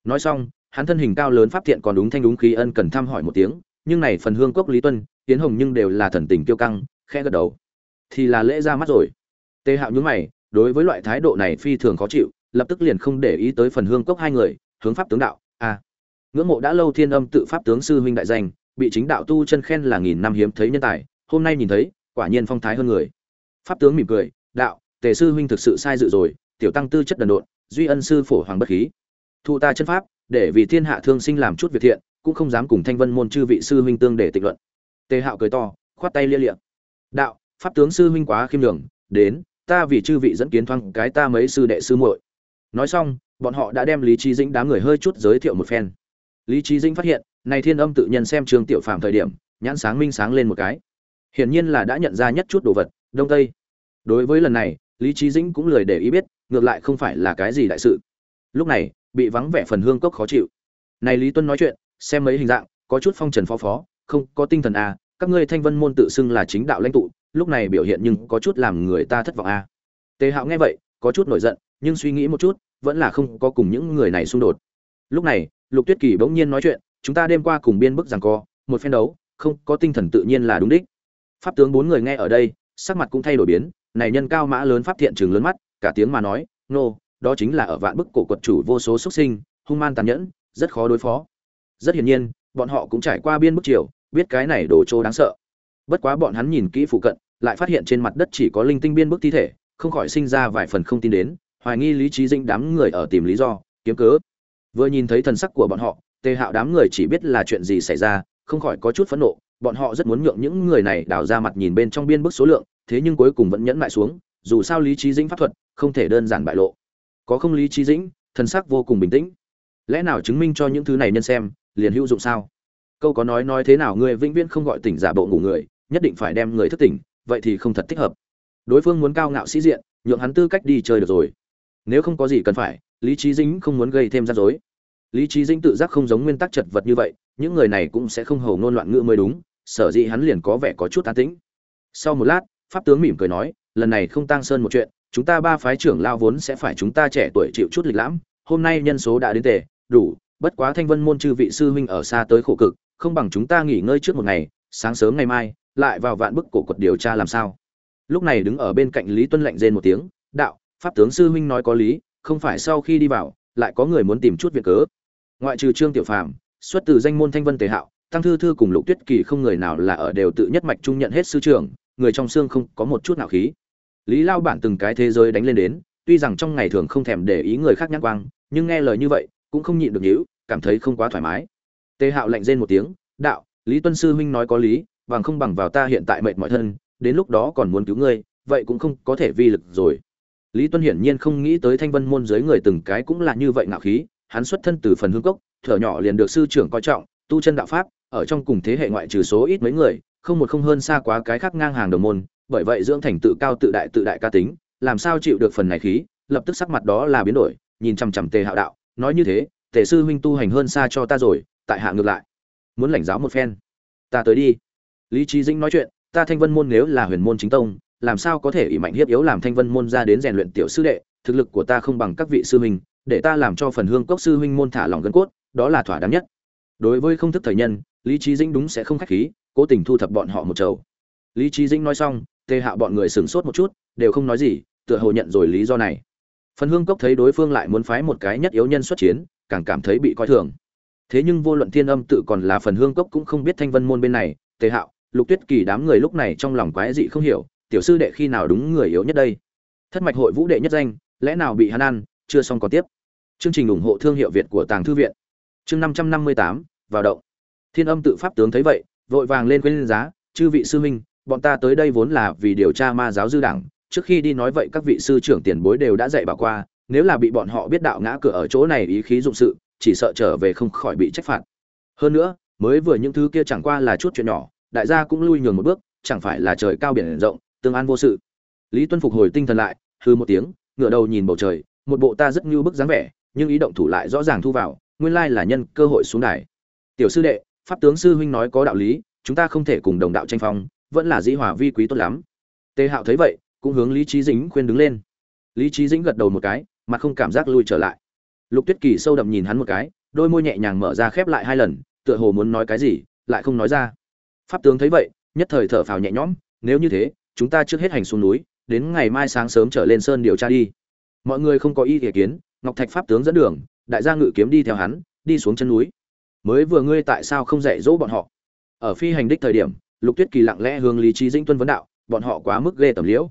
Nói xong hắn thân hình cao lớn pháp thiện còn đúng thanh đúng khí ân cần thăm hỏi một tiếng, nhưng này phần hương cốc lý tuân tiến hồng nhưng đều là thần tình kiêu căng, khẽ gật đầu. Thì là lễ ra mắt rồi. Tề hạo nhún mày, đối với loại thái độ này phi thường khó chịu, lập tức liền không để ý tới phần hương cốc hai người, hướng pháp tướng đạo, a, ngưỡng mộ đã lâu thiên âm tự pháp tướng sư huynh đại danh, bị chính đạo tu chân khen là nghìn năm hiếm thấy nhân tài, hôm nay nhìn thấy, quả nhiên phong thái hơn người. Pháp tướng mỉm cười, đạo, tề sư huynh thực sự sai dự rồi, tiểu tăng tư chất đần độn, duy ân sư phổ hoàng bất khí. Thu ta chân pháp để vì thiên hạ thương sinh làm chút việc thiện, cũng không dám cùng thanh vân môn chư vị sư huynh tương để tịch luận. Tề hạo cười to, khoát tay lia lịa. đạo, pháp tướng sư huynh quá khiêm đường đến, ta vì chư vị dẫn kiến thoáng cái ta mấy sư đệ sư muội. Nói xong, bọn họ đã đem lý trí dĩnh đám người hơi chút giới thiệu một phen. Lý trí dĩnh phát hiện, này thiên âm tự nhân xem trường tiểu phàm thời điểm, nhãn sáng minh sáng lên một cái. Hiển nhiên là đã nhận ra nhất chút đồ vật, đông tây. Đối với lần này, lý trí dĩnh cũng lười để ý biết, ngược lại không phải là cái gì đại sự. Lúc này bị vắng vẻ phần hương cốc khó chịu. Này lý tuân nói chuyện xem mấy hình dạng có chút phong trần phó phó không có tinh thần a à, các ngươi thanh vân môn tự xưng là chính đạo lãnh tụ lúc này biểu hiện nhưng có chút làm người ta thất vọng a à. tề hạo nghe vậy có chút nổi giận nhưng suy nghĩ một chút vẫn là không có cùng những người này xung đột. Lúc này lục tuyết kỳ bỗng nhiên nói chuyện chúng ta đêm qua cùng biên bức rằng co một phen đấu không có tinh thần tự nhiên là đúng đích. Pháp tướng bốn người nghe ở đây sắc mặt cũng thay đổi biến này nhân cao mã lớn pháp thiện trường lớn mắt cả tiếng mà nói nô đó chính là ở vạn bức cổ quật chủ vô số xuất sinh, hung man tàn nhẫn, rất khó đối phó. Rất hiển nhiên, bọn họ cũng trải qua biên bức triều, biết cái này đồ trô đáng sợ. Bất quá bọn hắn nhìn kỹ phụ cận, lại phát hiện trên mặt đất chỉ có linh tinh biên bức thi thể, không khỏi sinh ra vài phần không tin đến, hoài nghi lý trí dinh đám người ở tìm lý do, kiếm cớ. Vừa nhìn thấy thần sắc của bọn họ, tề hạo đám người chỉ biết là chuyện gì xảy ra, không khỏi có chút phẫn nộ, bọn họ rất muốn nhượng những người này đào ra mặt nhìn bên trong biên bức số lượng, thế nhưng cuối cùng vẫn nhẫn lại xuống, dù sao lý trí dĩnh pháp thuật không thể đơn giản bại lộ có không lý trí dĩnh, thần sắc vô cùng bình tĩnh. Lẽ nào chứng minh cho những thứ này nhân xem, liền hữu dụng sao? Câu có nói nói thế nào người vĩnh viễn không gọi tỉnh giả bộ ngủ người, nhất định phải đem người thức tỉnh, vậy thì không thật thích hợp. Đối phương muốn cao ngạo sĩ diện, nhượng hắn tư cách đi chơi được rồi. Nếu không có gì cần phải, lý trí dĩnh không muốn gây thêm rắc rối. Lý trí dĩnh tự giác không giống nguyên tắc chật vật như vậy, những người này cũng sẽ không hầu ngôn loạn ngữ mới đúng, sở dĩ hắn liền có vẻ có chút an tĩnh. Sau một lát, pháp tướng mỉm cười nói, lần này không tăng sơn một chuyện chúng ta ba phái trưởng lao vốn sẽ phải chúng ta trẻ tuổi chịu chút lịch lãm, hôm nay nhân số đã đến tề, đủ, bất quá thanh vân môn chư vị sư huynh ở xa tới khổ cực, không bằng chúng ta nghỉ ngơi trước một ngày, sáng sớm ngày mai, lại vào vạn bức cổ quật điều tra làm sao. Lúc này đứng ở bên cạnh lý tuân lạnh rên một tiếng, đạo, pháp tướng sư huynh nói có lý, không phải sau khi đi vào, lại có người muốn tìm chút việc cớ. Ngoại trừ trương tiểu phàm, xuất từ danh môn thanh vân tề hạo, tăng thư thư cùng lục tuyết kỳ không người nào là ở đều tự nhất mạch trung nhận hết sư trưởng, người trong xương không có một chút nào khí lý lao bản từng cái thế giới đánh lên đến, tuy rằng trong ngày thường không thèm để ý người khác nhắc quang, nhưng nghe lời như vậy, cũng không nhịn được nhíu, cảm thấy không quá thoải mái. Tề hạo lạnh rên một tiếng, đạo, lý tuân sư huynh nói có lý, bằng không bằng vào ta hiện tại mệt mỏi thân, đến lúc đó còn muốn cứu ngươi, vậy cũng không có thể vi lực rồi. Lý tuân hiển nhiên không nghĩ tới thanh vân môn dưới người từng cái cũng là như vậy ngạo khí, hắn xuất thân từ phần hương cốc, thở nhỏ liền được sư trưởng coi trọng, tu chân đạo pháp, ở trong cùng thế hệ ngoại trừ số ít mấy người, không một không hơn xa quá cái khác ngang hàng đồng môn bởi vậy dưỡng thành tự cao tự đại tự đại ca tính, làm sao chịu được phần này khí, lập tức sắc mặt đó là biến đổi, nhìn chằm chằm tề hạo đạo, nói như thế, tề sư huynh tu hành hơn xa cho ta rồi, tại hạ ngược lại. Muốn lãnh giáo một phen. Ta tới đi. Lý trí dĩnh nói chuyện, ta thanh vân môn nếu là huyền môn chính tông, làm sao có thể ỷ mạnh hiếp yếu làm thanh vân môn ra đến rèn luyện tiểu sư đệ, thực lực của ta không bằng các vị sư huynh, để ta làm cho phần hương cốc sư huynh môn thả lòng gân cốt, đó là thỏa đáng nhất. Đối với không thức thời nhân, lý trí dĩnh đúng sẽ không khách khí, cố tình thu thập bọn họ một chầu. Lý trí dĩnh nói xong tề hạo bọn người sửng sốt một chút, đều không nói gì, tựa hồ nhận rồi lý do này. Phần hương cốc thấy đối phương lại muốn phái một cái nhất yếu nhân xuất chiến, càng cảm thấy bị coi thường. Thế nhưng vô luận thiên âm tự còn là phần hương cốc cũng không biết thanh vân môn bên này, tề hạo lục tuyết kỳ đám người lúc này trong lòng quái dị không hiểu, tiểu sư đệ khi nào đúng người yếu nhất đây? Thất mạch hội vũ đệ nhất danh, lẽ nào bị hắn ăn, chưa xong còn tiếp. Chương trình ủng hộ thương hiệu việt của tàng thư viện. Chương năm trăm năm mươi tám, vào động. Thiên âm tự pháp tướng thấy vậy, vội vàng lên quên giá, chư vị sư huynh bọn ta tới đây vốn là vì điều tra ma giáo dư đảng trước khi đi nói vậy các vị sư trưởng tiền bối đều đã dạy bảo qua, nếu là bị bọn họ biết đạo ngã cửa ở chỗ này ý khí dụng sự, chỉ sợ trở về không khỏi bị trách phạt. Hơn nữa, mới vừa những thứ kia chẳng qua là chút chuyện nhỏ, đại gia cũng lui nhường một bước, chẳng phải là trời cao biển rộng, tương an vô sự. Lý tuân phục hồi tinh thần lại hư một tiếng, ngửa đầu nhìn bầu trời, một bộ ta rất như bức dáng vẻ, nhưng ý động thủ lại rõ ràng thu vào, nguyên lai là nhân cơ hội xuống đài. Tiểu sư đệ, pháp tướng sư huynh nói có đạo lý, chúng ta không thể cùng đồng đạo tranh phong vẫn là dĩ hòa vi quý tốt lắm. Tề hạo thấy vậy, cũng hướng lý trí dĩnh khuyên đứng lên. Lý trí dĩnh gật đầu một cái mà không cảm giác lui trở lại. Lục tuyết kỳ sâu đậm nhìn hắn một cái, đôi môi nhẹ nhàng mở ra khép lại hai lần, tựa hồ muốn nói cái gì, lại không nói ra. Pháp tướng thấy vậy, nhất thời thở phào nhẹ nhõm, nếu như thế, chúng ta trước hết hành xuống núi, đến ngày mai sáng sớm trở lên sơn điều tra đi. Mọi người không có ý ý kiến, ngọc thạch pháp tướng dẫn đường, đại gia ngự kiếm đi theo hắn, đi xuống chân núi. Mới vừa ngươi tại sao không dạy dỗ bọn họ? Ở phi hành đích thời điểm lục tuyết kỳ lặng lẽ hướng lý trí dĩnh tuân vấn đạo, bọn họ quá mức ghê tầm liễu.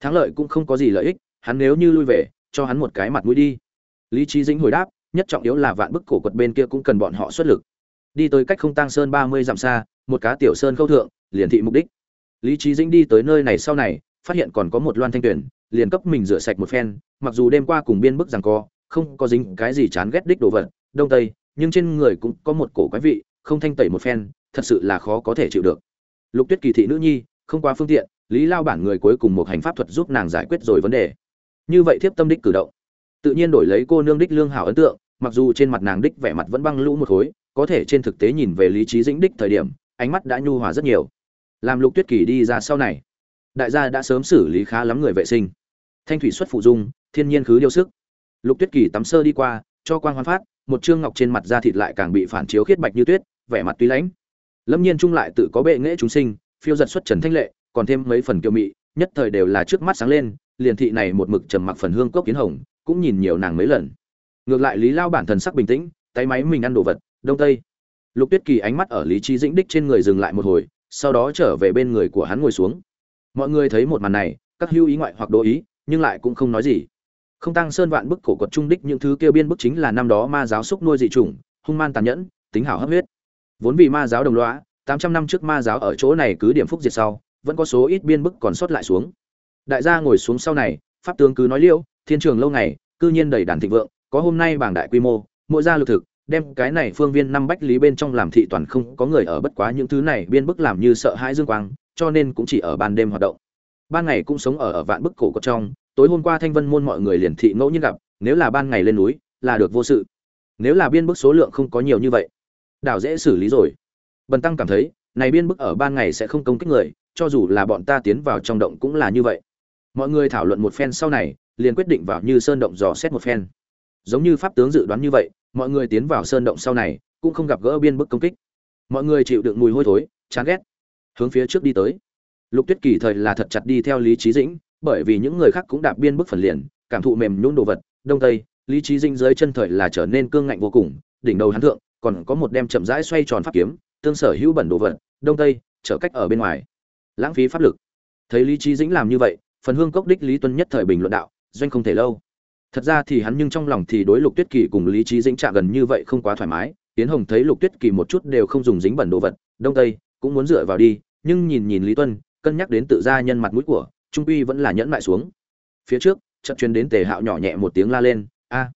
Thắng lợi cũng không có gì lợi ích, hắn nếu như lui về, cho hắn một cái mặt mũi đi. Lý trí dĩnh hồi đáp, nhất trọng yếu là vạn bức cổ quật bên kia cũng cần bọn họ xuất lực. Đi tới cách không tăng sơn ba mươi dặm xa, một cá tiểu sơn khâu thượng, liền thị mục đích. Lý trí dĩnh đi tới nơi này sau này, phát hiện còn có một loan thanh tuyển, liền cấp mình rửa sạch một phen, mặc dù đêm qua cùng biên bức rằng co, không có dính cái gì chán ghét đích đồ vật, đông tây, nhưng trên người cũng có một cổ quái vị, không thanh tẩy một phen, thật sự là khó có thể chịu được lục tuyết kỳ thị nữ nhi, không qua phương tiện, lý lao bản người cuối cùng một hành pháp thuật giúp nàng giải quyết rồi vấn đề. Như vậy thiếp tâm đích cử động, tự nhiên đổi lấy cô nương đích lương hảo ấn tượng, mặc dù trên mặt nàng đích vẻ mặt vẫn băng lũ một khối, có thể trên thực tế nhìn về lý trí dĩnh đích thời điểm, ánh mắt đã nhu hòa rất nhiều. Làm lục tuyết kỳ đi ra sau này, đại gia đã sớm xử lý khá lắm người vệ sinh. Thanh thủy xuất phụ dung, thiên nhiên khứ điêu sức. Lục tuyết kỳ tắm sơ đi qua, cho quan hoan phát, một trương ngọc trên mặt da thịt lại càng bị phản chiếu khiết bạch như tuyết, vẻ mặt tuy lãnh lâm nhiên trung lại tự có bệ nghệ chúng sinh, phiêu giật xuất trần thanh lệ, còn thêm mấy phần kiêu mị, nhất thời đều là trước mắt sáng lên, liền thị này một mực trầm mặc phần hương cốc kiến hồng, cũng nhìn nhiều nàng mấy lần. Ngược lại lý lao bản thần sắc bình tĩnh, tay máy mình ăn đồ vật, đông tây. Lục tuyết kỳ ánh mắt ở lý trí dĩnh đích trên người dừng lại một hồi, sau đó trở về bên người của hắn ngồi xuống. Mọi người thấy một màn này, các hưu ý ngoại hoặc đố ý, nhưng lại cũng không nói gì. Không tăng sơn vạn bức cổ quật trung đích những thứ kêu biên bức chính là năm đó ma giáo xúc nuôi dị chủng, hung man tàn nhẫn, tính hảo hấp huyết vốn vì ma giáo đồng lõa, tám trăm năm trước ma giáo ở chỗ này cứ điểm phúc diệt sau vẫn có số ít biên bức còn sót lại xuống. Đại gia ngồi xuống sau này pháp tướng cứ nói liêu thiên trường lâu ngày cư nhiên đầy đàn thịnh vượng có hôm nay bảng đại quy mô mỗi gia lực thực đem cái này phương viên năm bách lý bên trong làm thị toàn không có người ở bất quá những thứ này biên bức làm như sợ hãi dương quang cho nên cũng chỉ ở ban đêm hoạt động. Ban ngày cũng sống ở ở vạn bức cổ cọc trong tối hôm qua thanh vân môn mọi người liền thị ngẫu nhiên gặp nếu là ban ngày lên núi là được vô sự. Nếu là biên bức số lượng không có nhiều như vậy đảo dễ xử lý rồi. Bần tăng cảm thấy, này biên bức ở ban ngày sẽ không công kích người, cho dù là bọn ta tiến vào trong động cũng là như vậy. Mọi người thảo luận một phen sau này, liền quyết định vào như sơn động dò xét một phen. Giống như pháp tướng dự đoán như vậy, mọi người tiến vào sơn động sau này, cũng không gặp gỡ biên bức công kích. Mọi người chịu đựng mùi hôi thối, chán ghét, hướng phía trước đi tới. Lục tuyết kỳ thời là thật chặt đi theo lý trí dĩnh, bởi vì những người khác cũng đạp biên bức phần liền, cảm thụ mềm nhún đồ vật, đông tây, lý trí dĩnh dưới chân thời là trở nên cương ngạnh vô cùng, đỉnh đầu hắn thượng còn có một đem chậm rãi xoay tròn pháp kiếm, tương sở hữu bẩn đồ vật, đông tây trở cách ở bên ngoài. Lãng phí pháp lực. Thấy lý trí dĩnh làm như vậy, phần hương cốc đích lý tuân nhất thời bình luận đạo, doanh không thể lâu. Thật ra thì hắn nhưng trong lòng thì đối lục tuyết kỳ cùng lý trí dĩnh chạm gần như vậy không quá thoải mái tiến hồng thấy lục tuyết kỳ một chút đều không dùng dính bẩn đồ vật, đông tây, cũng muốn dựa vào đi, nhưng nhìn nhìn lý tuân, cân nhắc đến tự gia nhân mặt mũi của, trung uy vẫn là nhẫn lại xuống. Phía trước, chợt truyền đến tề hạo nhỏ nhẹ một tiếng la lên, a!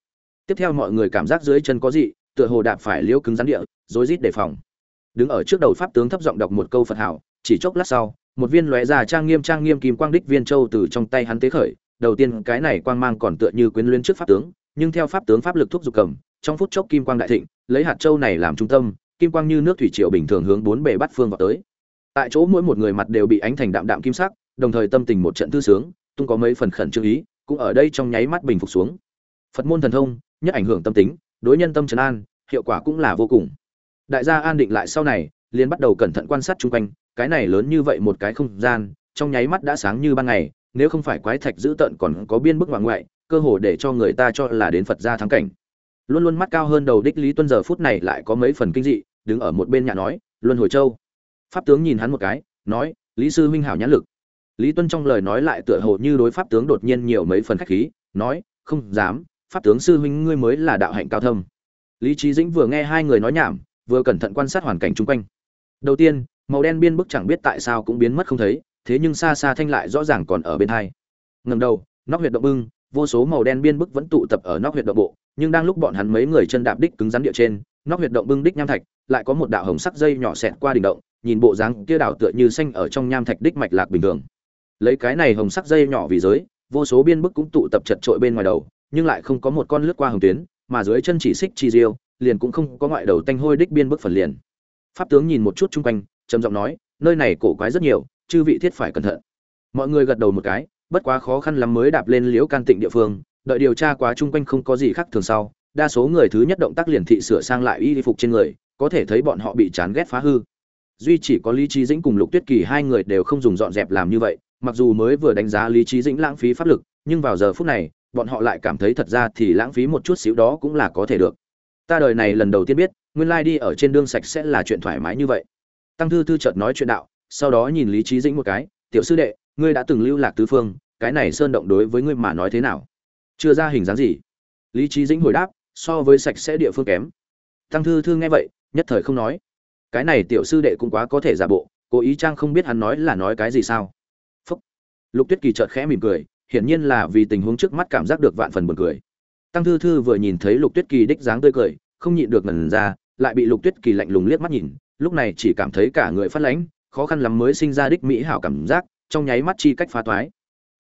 Tiếp theo mọi người cảm giác dưới chân có gì tựa hồ đạp phải liễu cứng rắn địa, rối rít đề phòng. Đứng ở trước đầu pháp tướng thấp giọng đọc một câu phật hảo, chỉ chốc lát sau, một viên lóe ra trang nghiêm trang nghiêm kim quang đích viên châu từ trong tay hắn tế khởi, đầu tiên cái này quang mang còn tựa như quyến luyến trước pháp tướng, nhưng theo pháp tướng pháp lực thúc giục cầm, trong phút chốc kim quang đại thịnh, lấy hạt châu này làm trung tâm, kim quang như nước thủy triều bình thường hướng bốn bề bắt phương vào tới. Tại chỗ mỗi một người mặt đều bị ánh thành đạm đạm kim sắc, đồng thời tâm tình một trận thư sướng, tung có mấy phần khẩn trương ý, cũng ở đây trong nháy mắt bình phục xuống. Phật môn thần thông, nhất ảnh hưởng tâm tính đối nhân tâm trấn an, hiệu quả cũng là vô cùng. Đại gia an định lại sau này, liền bắt đầu cẩn thận quan sát chung quanh, cái này lớn như vậy một cái không gian, trong nháy mắt đã sáng như ban ngày, nếu không phải quái thạch giữ tận còn có biên bức ngoại ngoại, cơ hồ để cho người ta cho là đến phật gia thắng cảnh. Luôn luôn mắt cao hơn đầu đích lý tuân giờ phút này lại có mấy phần kinh dị, đứng ở một bên nhà nói, luân hồi châu. Pháp tướng nhìn hắn một cái, nói, lý sư huynh hảo nhãn lực. Lý tuân trong lời nói lại tựa hồ như đối pháp tướng đột nhiên nhiều mấy phần khách khí, nói, không dám pháp tướng sư huynh ngươi mới là đạo hạnh cao thâm. Lý trí dĩnh vừa nghe hai người nói nhảm, vừa cẩn thận quan sát hoàn cảnh chung quanh. Đầu tiên, màu đen biên bức chẳng biết tại sao cũng biến mất không thấy, thế nhưng xa xa thanh lại rõ ràng còn ở bên hai. Ngầm đầu, nóc huyệt động bưng, vô số màu đen biên bức vẫn tụ tập ở nóc huyệt động bộ, nhưng đang lúc bọn hắn mấy người chân đạp đích cứng rắn địa trên, nóc huyệt động bưng đích nham thạch, lại có một đạo hồng sắc dây nhỏ xẹt qua đỉnh động, nhìn bộ dáng kia đảo tựa như xanh ở trong nham thạch đích mạch lạc bình thường. Lấy cái này hồng sắc dây nhỏ vì giới, vô số biên bức cũng tụ tập chật trội bên ngoài đầu nhưng lại không có một con lướt qua hồng tuyến, mà dưới chân chỉ xích chi diêu, liền cũng không có ngoại đầu tanh hôi đích biên bức phần liền. Pháp tướng nhìn một chút chung quanh, trầm giọng nói, nơi này cổ quái rất nhiều, chư vị thiết phải cẩn thận. Mọi người gật đầu một cái, bất quá khó khăn lắm mới đạp lên liễu can tịnh địa phương, đợi điều tra quá chung quanh không có gì khác thường sau, đa số người thứ nhất động tác liền thị sửa sang lại y phục trên người, có thể thấy bọn họ bị chán ghét phá hư. Duy chỉ có lý trí dĩnh cùng lục tuyết kỳ hai người đều không dùng dọn dẹp làm như vậy, mặc dù mới vừa đánh giá lý trí dĩnh lãng phí pháp lực, nhưng vào giờ phút này bọn họ lại cảm thấy thật ra thì lãng phí một chút xíu đó cũng là có thể được. Ta đời này lần đầu tiên biết, nguyên lai đi ở trên đường sạch sẽ là chuyện thoải mái như vậy. Tăng thư thư chợt nói chuyện đạo, sau đó nhìn lý trí dĩnh một cái, tiểu sư đệ, ngươi đã từng lưu lạc tứ phương, cái này sơn động đối với ngươi mà nói thế nào? Chưa ra hình dáng gì? Lý trí dĩnh hồi đáp, so với sạch sẽ địa phương kém. Tăng thư thư nghe vậy, nhất thời không nói. Cái này tiểu sư đệ cũng quá có thể giả bộ, cố ý trang không biết hắn nói là nói cái gì sao? Phúc. Lục tuyết kỳ chợt khẽ mỉm cười hiển nhiên là vì tình huống trước mắt cảm giác được vạn phần buồn cười. Tăng thư thư vừa nhìn thấy lục tuyết kỳ đích dáng tươi cười, không nhịn được ngẩn ra, lại bị lục tuyết kỳ lạnh lùng liếc mắt nhìn, lúc này chỉ cảm thấy cả người phát lãnh, khó khăn lắm mới sinh ra đích mỹ hảo cảm giác, trong nháy mắt chi cách phá toái.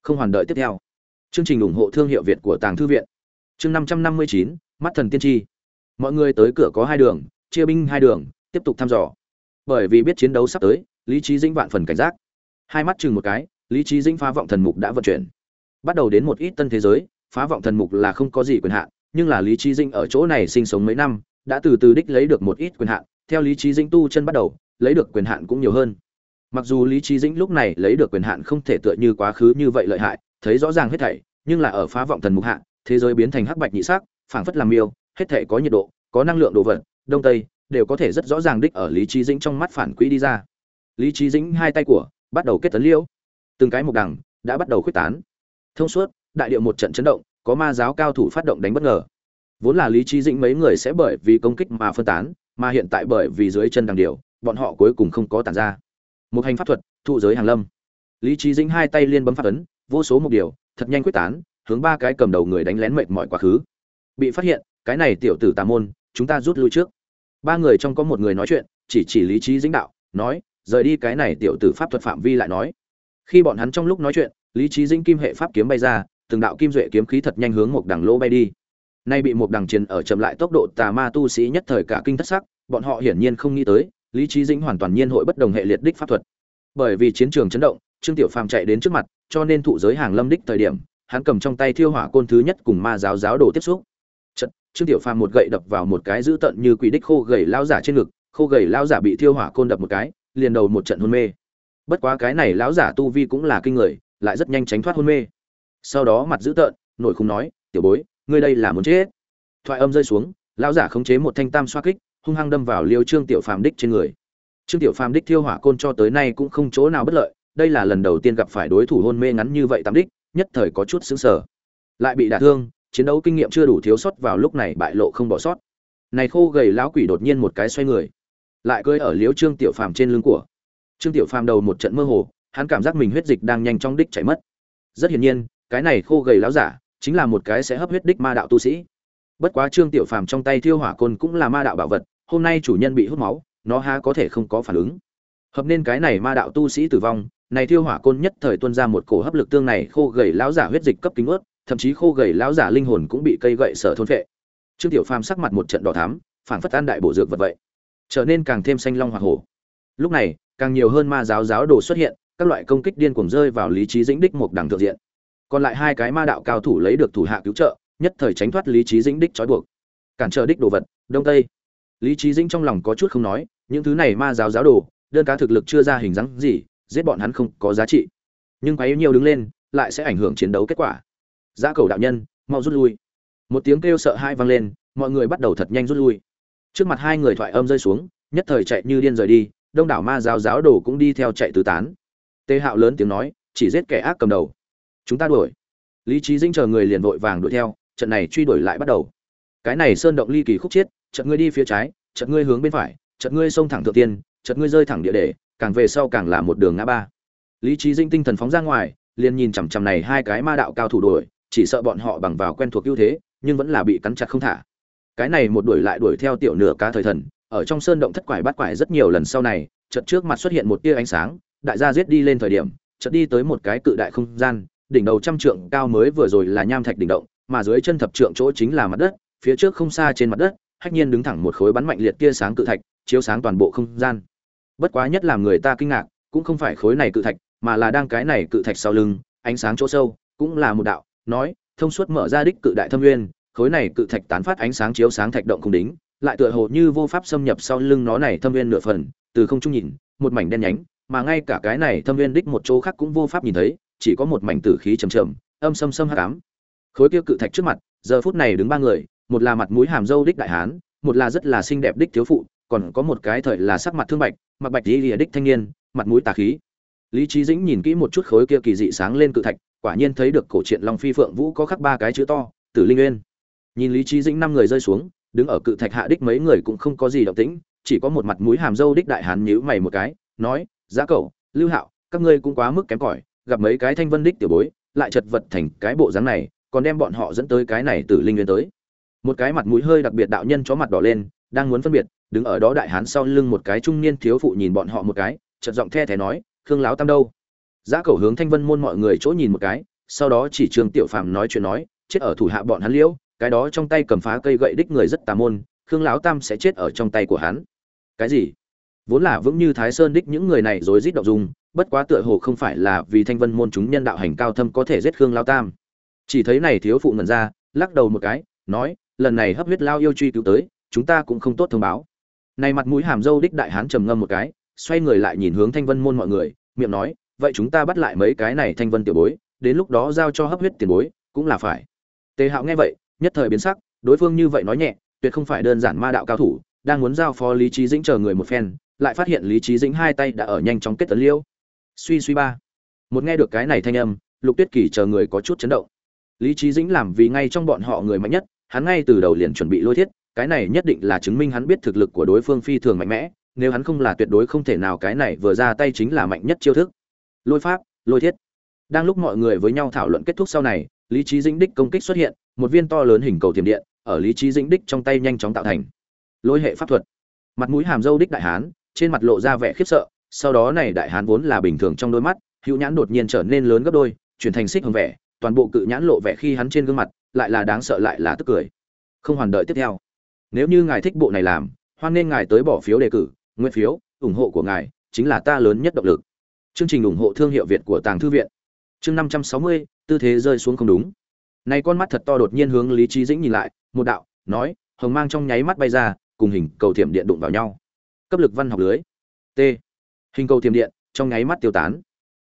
Không hoàn đợi tiếp theo. Chương trình ủng hộ thương hiệu việt của tàng thư viện. Chương năm trăm năm mươi chín, mắt thần tiên tri. Mọi người tới cửa có hai đường, chia binh hai đường, tiếp tục thăm dò. Bởi vì biết chiến đấu sắp tới, lý trí dĩnh vạn phần cảnh giác. Hai mắt chừng một cái, lý trí dĩnh phá vọng thần mục đã vận chuyển bắt đầu đến một ít tân thế giới, phá vọng thần mục là không có gì quyền hạn, nhưng là lý trí dĩnh ở chỗ này sinh sống mấy năm, đã từ từ đích lấy được một ít quyền hạn. Theo lý trí dĩnh tu chân bắt đầu, lấy được quyền hạn cũng nhiều hơn. Mặc dù lý trí dĩnh lúc này lấy được quyền hạn không thể tựa như quá khứ như vậy lợi hại, thấy rõ ràng hết thảy, nhưng là ở phá vọng thần mục hạ, thế giới biến thành hắc bạch nhị sắc, phảng phất làm miêu, hết thảy có nhiệt độ, có năng lượng đồ vật, đông tây, đều có thể rất rõ ràng đích ở lý trí dĩnh trong mắt phản quỹ đi ra. Lý trí dĩnh hai tay của bắt đầu kết tấn liêu từng cái mục đằng đã bắt đầu khuếch tán thông suốt, đại điệu một trận chấn động, có ma giáo cao thủ phát động đánh bất ngờ. Vốn là lý trí dĩnh mấy người sẽ bởi vì công kích mà phân tán, mà hiện tại bởi vì dưới chân đằng điều, bọn họ cuối cùng không có tản ra. Một hành pháp thuật, thụ giới hàng lâm. Lý trí dĩnh hai tay liên bấm phát ấn, vô số một điều, thật nhanh quyết tán, hướng ba cái cầm đầu người đánh lén mệt mỏi quá khứ. Bị phát hiện, cái này tiểu tử tà môn, chúng ta rút lui trước. Ba người trong có một người nói chuyện, chỉ chỉ lý trí dĩnh đạo, nói, rời đi cái này tiểu tử pháp thuật phạm vi lại nói. Khi bọn hắn trong lúc nói chuyện lý trí dĩnh kim hệ pháp kiếm bay ra từng đạo kim duệ kiếm khí thật nhanh hướng một đằng lô bay đi. Nay bị một đằng chiến ở chậm lại tốc độ tà ma tu sĩ nhất thời cả kinh thất sắc bọn họ hiển nhiên không nghĩ tới lý trí dĩnh hoàn toàn nhiên hội bất đồng hệ liệt đích pháp thuật. Bởi vì chiến trường chấn động trương tiểu phàm chạy đến trước mặt cho nên thụ giới hàng lâm đích thời điểm hắn cầm trong tay thiêu hỏa côn thứ nhất cùng ma giáo giáo đồ tiếp xúc. Chật, trương tiểu phàm một gậy đập vào một cái dữ tận như quỷ đích khô gầy lao giả trên ngực khô gầy lao giả bị thiêu hỏa côn đập một cái liền đầu một trận hôn mê. Bất quá cái này lão giả tu vi cũng là kinh người lại rất nhanh tránh thoát hôn mê. Sau đó mặt dữ tợn, nổi không nói, tiểu bối, ngươi đây là muốn chết. Thoại âm rơi xuống, lão giả khống chế một thanh tam xoa kích, hung hăng đâm vào liêu trương tiểu phàm đích trên người. Trương tiểu phàm đích thiêu hỏa côn cho tới nay cũng không chỗ nào bất lợi, đây là lần đầu tiên gặp phải đối thủ hôn mê ngắn như vậy tam đích, nhất thời có chút xứng sở lại bị đả thương, chiến đấu kinh nghiệm chưa đủ thiếu sót vào lúc này bại lộ không bỏ sót. Này khô gầy lão quỷ đột nhiên một cái xoay người, lại cưỡi ở liêu trương tiểu phàm trên lưng của. Trương tiểu phàm đầu một trận mơ hồ hắn cảm giác mình huyết dịch đang nhanh chóng đích chảy mất. Rất hiển nhiên, cái này khô gầy láo giả chính là một cái sẽ hấp huyết đích ma đạo tu sĩ. Bất quá trương tiểu phàm trong tay thiêu hỏa côn cũng là ma đạo bảo vật, hôm nay chủ nhân bị hút máu, nó há có thể không có phản ứng. Hợp nên cái này ma đạo tu sĩ tử vong, này thiêu hỏa côn nhất thời tuôn ra một cổ hấp lực tương này khô gầy lão giả huyết dịch cấp kính ướt, thậm chí khô gầy lão giả linh hồn cũng bị cây gậy sở thôn phệ. Trương tiểu phàm sắc mặt một trận đỏ thắm phản phất an đại bổ dược vật vậy, trở nên càng thêm xanh long hoa hổ. Lúc này, càng nhiều hơn ma giáo giáo đồ xuất hiện các loại công kích điên cuồng rơi vào lý trí dĩnh đích một đẳng thượng diện. Còn lại hai cái ma đạo cao thủ lấy được thủ hạ cứu trợ, nhất thời tránh thoát lý trí dĩnh đích trói buộc. Cản trở đích đồ vật, đông tây. Lý trí dĩnh trong lòng có chút không nói, những thứ này ma giáo giáo đồ, đơn cá thực lực chưa ra hình dáng gì, giết bọn hắn không có giá trị. Nhưng quá yếu nhiều đứng lên, lại sẽ ảnh hưởng chiến đấu kết quả. Giá cầu đạo nhân, mau rút lui. Một tiếng kêu sợ hai vang lên, mọi người bắt đầu thật nhanh rút lui. Trước mặt hai người thoại âm rơi xuống, nhất thời chạy như điên rời đi, đông đảo ma giáo giáo đồ cũng đi theo chạy tứ tán tê hạo lớn tiếng nói, chỉ giết kẻ ác cầm đầu. Chúng ta đuổi. Lý trí dinh chờ người liền vội vàng đuổi theo, trận này truy đuổi lại bắt đầu. Cái này sơn động ly kỳ khúc chiết trận ngươi đi phía trái trận ngươi hướng bên phải trận ngươi xông thẳng thượng tiên trận ngươi rơi thẳng địa để càng về sau càng là một đường ngã ba. Lý trí dinh tinh thần phóng ra ngoài, liền nhìn chằm chằm này hai cái ma đạo cao thủ đuổi, chỉ sợ bọn họ bằng vào quen thuộc ưu thế, nhưng vẫn là bị cắn chặt không thả. Cái này một đuổi lại đuổi theo tiểu nửa cá thời thần, ở trong sơn động thất quải bắt quải rất nhiều lần sau này, chợt trước mặt xuất hiện một tia ánh sáng đại gia giết đi lên thời điểm, chợt đi tới một cái cự đại không gian, đỉnh đầu trăm trượng cao mới vừa rồi là nham thạch đỉnh động, mà dưới chân thập trượng chỗ chính là mặt đất, phía trước không xa trên mặt đất, hách nhiên đứng thẳng một khối bắn mạnh liệt tia sáng cự thạch, chiếu sáng toàn bộ không gian. Bất quá nhất làm người ta kinh ngạc, cũng không phải khối này cự thạch, mà là đang cái này cự thạch sau lưng, ánh sáng chỗ sâu, cũng là một đạo, nói, thông suốt mở ra đích cự đại thâm nguyên, khối này cự thạch tán phát ánh sáng chiếu sáng thạch động không đính, lại tựa hồ như vô pháp xâm nhập sau lưng nó này thâm nguyên nửa phần, từ không trung nhìn, một mảnh đen nhánh mà ngay cả cái này thâm Viên đích một chỗ khác cũng vô pháp nhìn thấy, chỉ có một mảnh tử khí trầm trầm, âm xâm xâm hắc ám. Khối kia cự thạch trước mặt, giờ phút này đứng ba người, một là mặt mũi hàm dâu đích đại hán, một là rất là xinh đẹp đích thiếu phụ, còn có một cái thời là sắc mặt thương bạch, mặc bạch đi lìa đích thanh niên, mặt mũi tà khí. Lý trí dĩnh nhìn kỹ một chút khối kia kỳ dị sáng lên cự thạch, quả nhiên thấy được cổ truyện long phi phượng vũ có khắc ba cái chữ to, tử linh nguyên nhìn lý trí dĩnh năm người rơi xuống, đứng ở cự thạch hạ đích mấy người cũng không có gì động tĩnh, chỉ có một mặt mũi hàm dâu đích đại hán nhíu mày một cái, nói giá cậu lưu hạo, các ngươi cũng quá mức kém cỏi, gặp mấy cái thanh vân đích tiểu bối, lại chật vật thành cái bộ dáng này, còn đem bọn họ dẫn tới cái này tử linh nguyên tới. Một cái mặt mũi hơi đặc biệt đạo nhân chó mặt đỏ lên, đang muốn phân biệt, đứng ở đó đại hán sau lưng một cái trung niên thiếu phụ nhìn bọn họ một cái, chợt giọng the thé nói, khương láo tam đâu? Giá cầu hướng thanh vân môn mọi người chỗ nhìn một cái, sau đó chỉ Trường tiểu phạm nói chuyện nói, chết ở thủ hạ bọn hắn liễu cái đó trong tay cầm phá cây gậy đích người rất tà môn, khương lão tam sẽ chết ở trong tay của hắn. Cái gì? Vốn là vững như thái sơn đích những người này rối rít động dung, bất quá tựa hồ không phải là vì thanh vân môn chúng nhân đạo hành cao thâm có thể giết khương lao tam. Chỉ thấy này thiếu phụ ngẩn ra, lắc đầu một cái, nói, lần này hấp huyết lao yêu truy cứu tới, chúng ta cũng không tốt thông báo. Này mặt mũi hàm dâu đích đại hán trầm ngâm một cái, xoay người lại nhìn hướng thanh vân môn mọi người, miệng nói, vậy chúng ta bắt lại mấy cái này thanh vân tiểu bối, đến lúc đó giao cho hấp huyết tiền bối, cũng là phải. Tề hạo nghe vậy, nhất thời biến sắc, đối phương như vậy nói nhẹ, tuyệt không phải đơn giản ma đạo cao thủ, đang muốn giao phó lý trí dĩnh chờ người một phen lại phát hiện lý trí dĩnh hai tay đã ở nhanh chóng kết tấn liêu. Suy suy ba. Một nghe được cái này thanh âm, lục tuyết kỳ chờ người có chút chấn động. Lý trí dĩnh làm vì ngay trong bọn họ người mạnh nhất, hắn ngay từ đầu liền chuẩn bị lôi thiết, cái này nhất định là chứng minh hắn biết thực lực của đối phương phi thường mạnh mẽ, nếu hắn không là tuyệt đối không thể nào cái này vừa ra tay chính là mạnh nhất chiêu thức. Lôi pháp, lôi thiết. Đang lúc mọi người với nhau thảo luận kết thúc sau này, lý trí dĩnh đích công kích xuất hiện, một viên to lớn hình cầu tiềm điện, ở lý trí dĩnh đích trong tay nhanh chóng tạo thành. Lôi hệ pháp thuật. Mặt mũi hàm dâu đích đại hán trên mặt lộ ra vẻ khiếp sợ, sau đó này đại hán vốn là bình thường trong đôi mắt, hữu nhãn đột nhiên trở nên lớn gấp đôi, chuyển thành xích hồng vẻ, toàn bộ cự nhãn lộ vẻ khi hắn trên gương mặt, lại là đáng sợ lại là tức cười. Không hoàn đợi tiếp theo. Nếu như ngài thích bộ này làm, hoan nên ngài tới bỏ phiếu đề cử nguyên phiếu, ủng hộ của ngài, chính là ta lớn nhất động lực. Chương trình ủng hộ thương hiệu việt của tàng thư viện. Chương năm trăm sáu mươi, tư thế rơi xuống không đúng. Này con mắt thật to đột nhiên hướng lý trí dĩnh nhìn lại, một đạo, nói, hồng mang trong nháy mắt bay ra, cùng hình cầu thiểm điện đụng vào nhau cấp lực văn học lưới. T. Hình cầu tiềm điện, trong nháy mắt tiêu tán.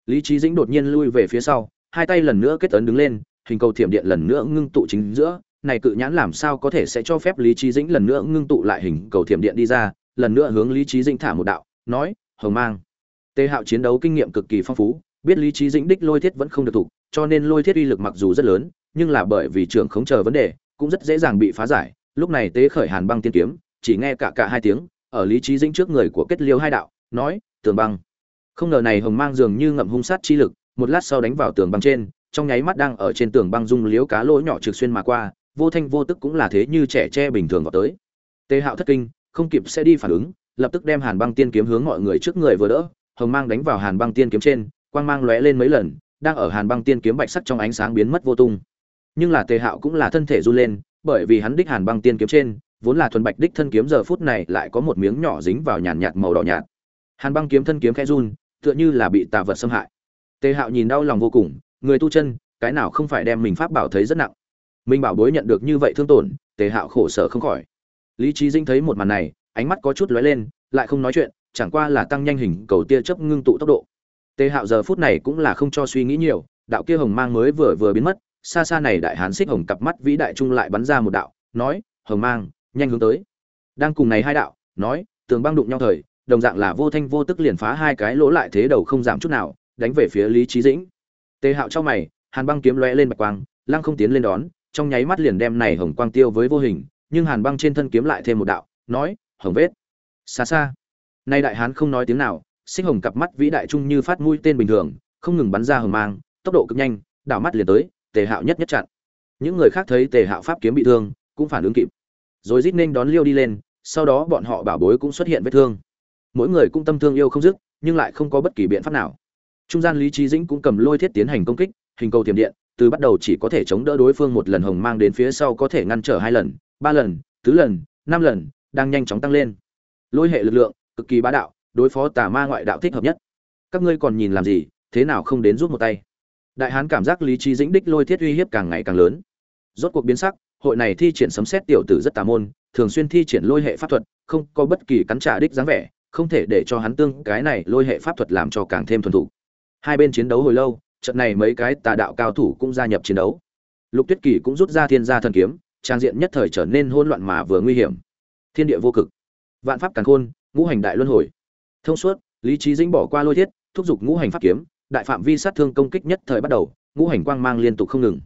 Lý trí dĩnh đột nhiên lui về phía sau, hai tay lần nữa kết ấn đứng lên, hình cầu thiểm điện lần nữa ngưng tụ chính giữa. Này cự nhãn làm sao có thể sẽ cho phép lý trí dĩnh lần nữa ngưng tụ lại hình cầu thiểm điện đi ra, lần nữa hướng lý trí dĩnh thả một đạo, nói, hồng mang. Tê hạo chiến đấu kinh nghiệm cực kỳ phong phú, biết lý trí dĩnh đích lôi thiết vẫn không được thủ, cho nên lôi thiết uy lực mặc dù rất lớn, nhưng là bởi vì trưởng không chờ vấn đề, cũng rất dễ dàng bị phá giải. Lúc này tế khởi hàn băng tiên kiếm, chỉ nghe cả cả hai tiếng ở lý trí dĩnh trước người của kết liêu hai đạo, nói, tường băng. Không ngờ này hồng mang dường như ngậm hung sát chi lực, một lát sau đánh vào tường băng trên, trong nháy mắt đang ở trên tường băng dung liếu cá lỗ nhỏ trực xuyên mà qua, vô thanh vô tức cũng là thế như trẻ tre bình thường vào tới. Tề hạo thất kinh, không kịp sẽ đi phản ứng, lập tức đem hàn băng tiên kiếm hướng mọi người trước người vừa đỡ, hồng mang đánh vào hàn băng tiên kiếm trên, quang mang lóe lên mấy lần, đang ở hàn băng tiên kiếm bạch sắc trong ánh sáng biến mất vô tung. Nhưng là tề hạo cũng là thân thể run lên, bởi vì hắn đích hàn băng tiên kiếm trên vốn là thuần bạch đích thân kiếm giờ phút này lại có một miếng nhỏ dính vào nhàn nhạt màu đỏ nhạt. Hàn băng kiếm thân kiếm khẽ run, tựa như là bị tà vật xâm hại. Tề hạo nhìn đau lòng vô cùng, người tu chân, cái nào không phải đem mình pháp bảo thấy rất nặng. Minh bảo bối nhận được như vậy thương tổn, tề hạo khổ sở không khỏi. Lý trí dinh thấy một màn này, ánh mắt có chút lóe lên, lại không nói chuyện, chẳng qua là tăng nhanh hình cầu tia chớp ngưng tụ tốc độ. Tề hạo giờ phút này cũng là không cho suy nghĩ nhiều, đạo kia hồng mang mới vừa vừa biến mất, xa xa này đại hán xích hồng cặp mắt vĩ đại trung lại bắn ra một đạo, nói, hồng mang nhanh hướng tới. Đang cùng này hai đạo, nói, tường băng đụng nhau thời, đồng dạng là vô thanh vô tức liền phá hai cái lỗ lại thế đầu không giảm chút nào, đánh về phía lý trí dĩnh. Tề hạo trong mày, hàn băng kiếm lóe lên bạch quang, lăng không tiến lên đón, trong nháy mắt liền đem này hồng quang tiêu với vô hình, nhưng hàn băng trên thân kiếm lại thêm một đạo, nói, hồng vết. Xa xa. Nay đại hán không nói tiếng nào, xích hồng cặp mắt vĩ đại trung như phát mũi tên bình thường, không ngừng bắn ra hồng mang, tốc độ cực nhanh, đảo mắt liền tới, tề hạo nhất nhất chặn. Những người khác thấy tề hạo pháp kiếm bị thương, cũng phản ứng kịp rồi rít nên đón liêu đi lên, sau đó bọn họ bảo bối cũng xuất hiện vết thương. Mỗi người cũng tâm thương yêu không dứt, nhưng lại không có bất kỳ biện pháp nào. Trung gian lý trí dĩnh cũng cầm lôi thiết tiến hành công kích, hình cầu tiềm điện, từ bắt đầu chỉ có thể chống đỡ đối phương một lần hồng mang đến phía sau có thể ngăn trở hai lần, ba lần, tứ lần, năm lần, đang nhanh chóng tăng lên. Lôi hệ lực lượng, cực kỳ bá đạo, đối phó tà ma ngoại đạo thích hợp nhất. Các ngươi còn nhìn làm gì, thế nào không đến rút một tay? Đại hán cảm giác lý trí dĩnh đích lôi thiết uy hiếp càng ngày càng lớn. Rốt cuộc biến sắc hội này thi triển sấm xét tiểu tử rất tà môn, thường xuyên thi triển lôi hệ pháp thuật, không có bất kỳ cắn trả đích dáng vẻ, không thể để cho hắn tương cái này lôi hệ pháp thuật làm cho càng thêm thuần thủ hai bên chiến đấu hồi lâu, trận này mấy cái tà đạo cao thủ cũng gia nhập chiến đấu. Lục tuyết kỳ cũng rút ra thiên gia thần kiếm, trang diện nhất thời trở nên hỗn loạn mà vừa nguy hiểm. Thiên địa vô cực. Vạn pháp càn khôn, ngũ hành đại luân hồi. Thông suốt, lý trí dĩnh bỏ qua lôi thiết, thúc giục ngũ hành pháp kiếm, đại phạm vi sát thương công kích nhất thời bắt đầu, ngũ hành quang mang liên tục không ngừng.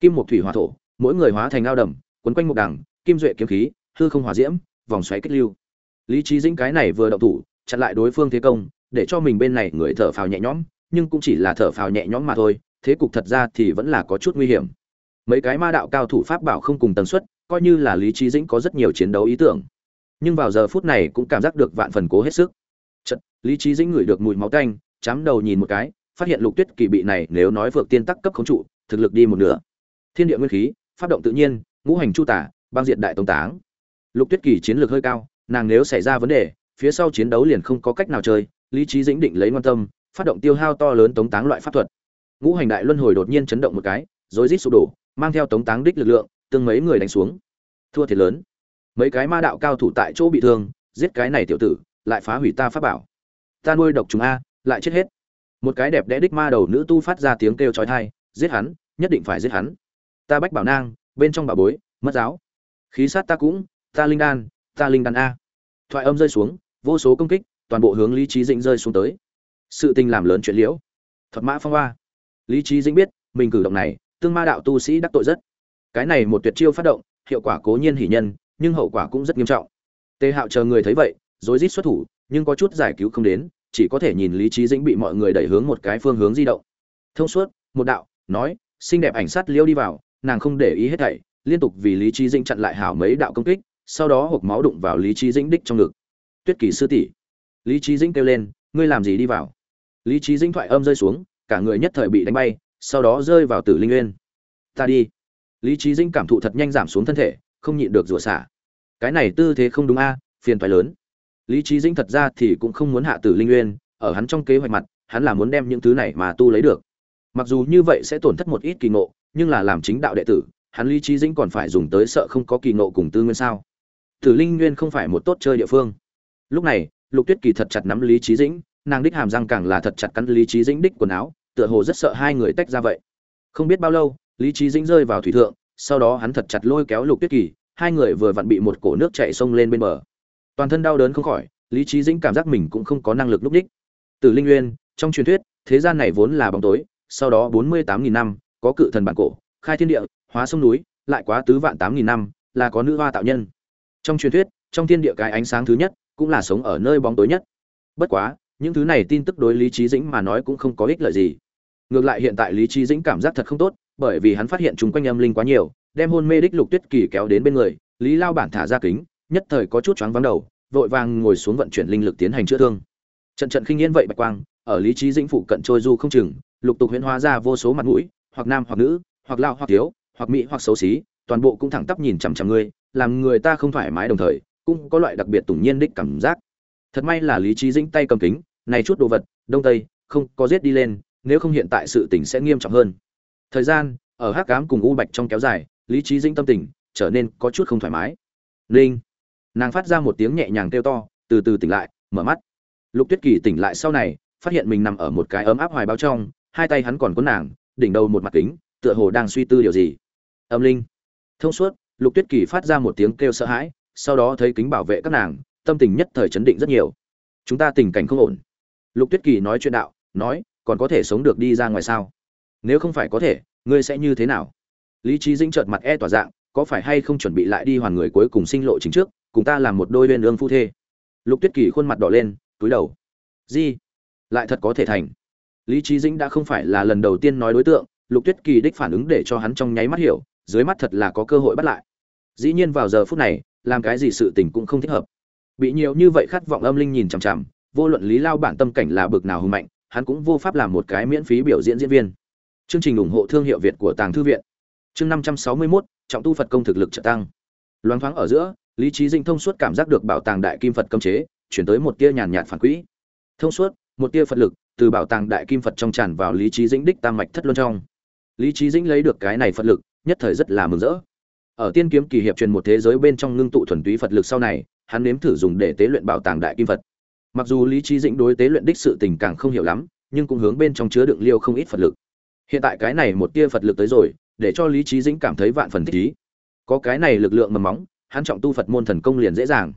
Kim một thủy hỏa thổ mỗi người hóa thành ao đầm quấn quanh một đằng kim duệ kiếm khí hư không hỏa diễm vòng xoáy kích lưu. Lý trí dĩnh cái này vừa động thủ chặn lại đối phương thế công để cho mình bên này người thở phào nhẹ nhõm nhưng cũng chỉ là thở phào nhẹ nhõm mà thôi thế cục thật ra thì vẫn là có chút nguy hiểm. Mấy cái ma đạo cao thủ pháp bảo không cùng tần suất coi như là lý trí dĩnh có rất nhiều chiến đấu ý tưởng. Nhưng vào giờ phút này cũng cảm giác được vạn phần cố hết sức. Chật, lý trí dĩnh ngửi được mùi máu tanh chám đầu nhìn một cái phát hiện lục tuyết kỳ bị này nếu nói vượt tiên tắc cấp khống trụ thực lực đi một nửa. Thiên địa nguyên khí phát động tự nhiên, ngũ hành chu tả, băng diện đại tông táng. Lục tuyết kỳ chiến lược hơi cao, nàng nếu xảy ra vấn đề, phía sau chiến đấu liền không có cách nào chơi, lý trí dĩnh định lấy quan tâm, phát động tiêu hao to lớn tống táng loại pháp thuật. Ngũ hành đại luân hồi đột nhiên chấn động một cái rồi rít sụp đổ, mang theo tống táng đích lực lượng, tương mấy người đánh xuống. Thua thiệt lớn. Mấy cái ma đạo cao thủ tại chỗ bị thương, giết cái này tiểu tử, lại phá hủy ta pháp bảo. Ta nuôi độc chúng a, lại chết hết. Một cái đẹp đẽ đích ma đầu nữ tu phát ra tiếng kêu chói tai, giết hắn, nhất định phải giết hắn ta bách bảo nang, bên trong bảo bối, mất giáo. Khí sát ta cũng, ta linh đan, ta linh đan a. Thoại âm rơi xuống, vô số công kích, toàn bộ hướng lý trí dĩnh rơi xuống tới. Sự tình làm lớn chuyện liễu. Thuật mã phong hoa. Lý trí dĩnh biết, mình cử động này, tương ma đạo tu sĩ đắc tội rất. Cái này một tuyệt chiêu phát động, hiệu quả cố nhiên hỷ nhân, nhưng hậu quả cũng rất nghiêm trọng. Tề hạo chờ người thấy vậy, rối rít xuất thủ, nhưng có chút giải cứu không đến, chỉ có thể nhìn lý trí dĩnh bị mọi người đẩy hướng một cái phương hướng di động. Thông suốt, một đạo, nói, xinh đẹp ảnh sát liêu đi vào nàng không để ý hết thảy, liên tục vì lý trí dĩnh chặn lại hảo mấy đạo công kích, sau đó hộp máu đụng vào lý trí dĩnh đích trong ngực. Tuyết kỳ sư tỷ. Lý trí dĩnh kêu lên, ngươi làm gì đi vào? Lý trí dĩnh thoại âm rơi xuống, cả người nhất thời bị đánh bay, sau đó rơi vào tử linh nguyên ta đi. Lý trí dĩnh cảm thụ thật nhanh giảm xuống thân thể, không nhịn được rủa xả. Cái này tư thế không đúng a, phiền toái lớn. Lý trí dĩnh thật ra thì cũng không muốn hạ tử linh nguyên ở hắn trong kế hoạch mặt, hắn là muốn đem những thứ này mà tu lấy được. Mặc dù như vậy sẽ tổn thất một ít kỳ ngộ nhưng là làm chính đạo đệ tử, hắn lý trí dĩnh còn phải dùng tới sợ không có kỳ nộ cùng tư nguyên sao. Tử linh nguyên không phải một tốt chơi địa phương. Lúc này, lục tuyết kỳ thật chặt nắm lý trí dĩnh, nàng đích hàm răng càng là thật chặt cắn lý trí dĩnh đích quần áo, tựa hồ rất sợ hai người tách ra vậy. Không biết bao lâu, lý trí dĩnh rơi vào thủy thượng, sau đó hắn thật chặt lôi kéo lục tuyết kỳ, hai người vừa vặn bị một cổ nước chạy sông lên bên bờ. Toàn thân đau đớn không khỏi, lý trí dĩnh cảm giác mình cũng không có năng lực lúc đích. Tử linh uyên trong truyền thuyết, thế gian này vốn là bóng tối, sau đó bốn mươi tám nghìn năm có cự thần bản cổ, khai thiên địa, hóa sông núi, lại quá tứ vạn tám nghìn năm, là có nữ hoa tạo nhân. Trong truyền thuyết, trong thiên địa cái ánh sáng thứ nhất, cũng là sống ở nơi bóng tối nhất. Bất quá, những thứ này tin tức đối lý trí dĩnh mà nói cũng không có ích lợi gì. Ngược lại hiện tại lý trí dĩnh cảm giác thật không tốt, bởi vì hắn phát hiện chúng quanh âm linh quá nhiều, đem hôn mê đích lục tuyết kỳ kéo đến bên người, lý lao bản thả ra kính, nhất thời có chút choáng vắng đầu, vội vàng ngồi xuống vận chuyển linh lực tiến hành chữa thương. Trận trận khinh yên vậy bạch quang, ở lý trí dĩnh phụ cận trôi du không chừng, lục tục huyễn hóa ra vô số mặt mũi hoặc nam hoặc nữ, hoặc lao hoặc thiếu, hoặc mỹ hoặc xấu xí, toàn bộ cũng thẳng tắp nhìn chằm chằm ngươi, làm người ta không thoải mái đồng thời, cũng có loại đặc biệt tủng nhiên đích cảm giác. Thật may là lý trí dĩnh tay cầm kính, này chút đồ vật, đông tây, không có giết đi lên, nếu không hiện tại sự tình sẽ nghiêm trọng hơn. Thời gian, ở hắc cám cùng u bạch trong kéo dài, lý trí dĩnh tâm tình trở nên có chút không thoải mái. Linh, nàng phát ra một tiếng nhẹ nhàng kêu to, từ từ tỉnh lại, mở mắt. Lục tuyết kỳ tỉnh lại sau này, phát hiện mình nằm ở một cái ấm áp hoài bao trong, hai tay hắn còn có nàng đỉnh đầu một mặt kính, tựa hồ đang suy tư điều gì. Âm linh. Thông suốt, lục tuyết kỳ phát ra một tiếng kêu sợ hãi, sau đó thấy kính bảo vệ các nàng, tâm tình nhất thời chấn định rất nhiều. Chúng ta tình cảnh không ổn. Lục tuyết kỳ nói chuyện đạo, nói, còn có thể sống được đi ra ngoài sao? Nếu không phải có thể, ngươi sẽ như thế nào? Lý trí dĩnh trợt mặt e tỏa dạng, có phải hay không chuẩn bị lại đi hoàn người cuối cùng sinh lộ chính trước, cùng ta làm một đôi bên ương phu thê? Lục tuyết kỳ khuôn mặt đỏ lên, túi đầu. Di lại thật có thể thành lý trí dĩnh đã không phải là lần đầu tiên nói đối tượng lục tuyết kỳ đích phản ứng để cho hắn trong nháy mắt hiểu dưới mắt thật là có cơ hội bắt lại. Dĩ nhiên vào giờ phút này làm cái gì sự tình cũng không thích hợp. Bị nhiều như vậy khát vọng âm linh nhìn chằm chằm vô luận lý lao bản tâm cảnh là bực nào hùng mạnh hắn cũng vô pháp làm một cái miễn phí biểu diễn diễn viên. Chương trình ủng hộ thương hiệu việt của tàng thư viện. Chương năm trăm sáu mươi 561, trọng tu phật công thực lực trợ tăng. Loáng thoáng ở giữa lý trí dinh thông suốt cảm giác được bảo tàng đại kim phật cấm chế chuyển tới một tia nhàn nhạt phản quỹ. Thông suốt một tia phật lực từ bảo tàng đại kim phật trong tràn vào lý trí dĩnh đích tam mạch thất luân trong. Lý trí dĩnh lấy được cái này phật lực nhất thời rất là mừng rỡ. Ở tiên kiếm kỳ hiệp truyền một thế giới bên trong ngưng tụ thuần túy phật lực sau này hắn nếm thử dùng để tế luyện bảo tàng đại kim phật. Mặc dù lý trí dĩnh đối tế luyện đích sự tình càng không hiểu lắm nhưng cũng hướng bên trong chứa đựng liêu không ít phật lực. Hiện tại cái này một tia phật lực tới rồi để cho lý trí dĩnh cảm thấy vạn phần thích ý có cái này lực lượng mầm móng hắn trọng tu phật môn thần công liền dễ dàng.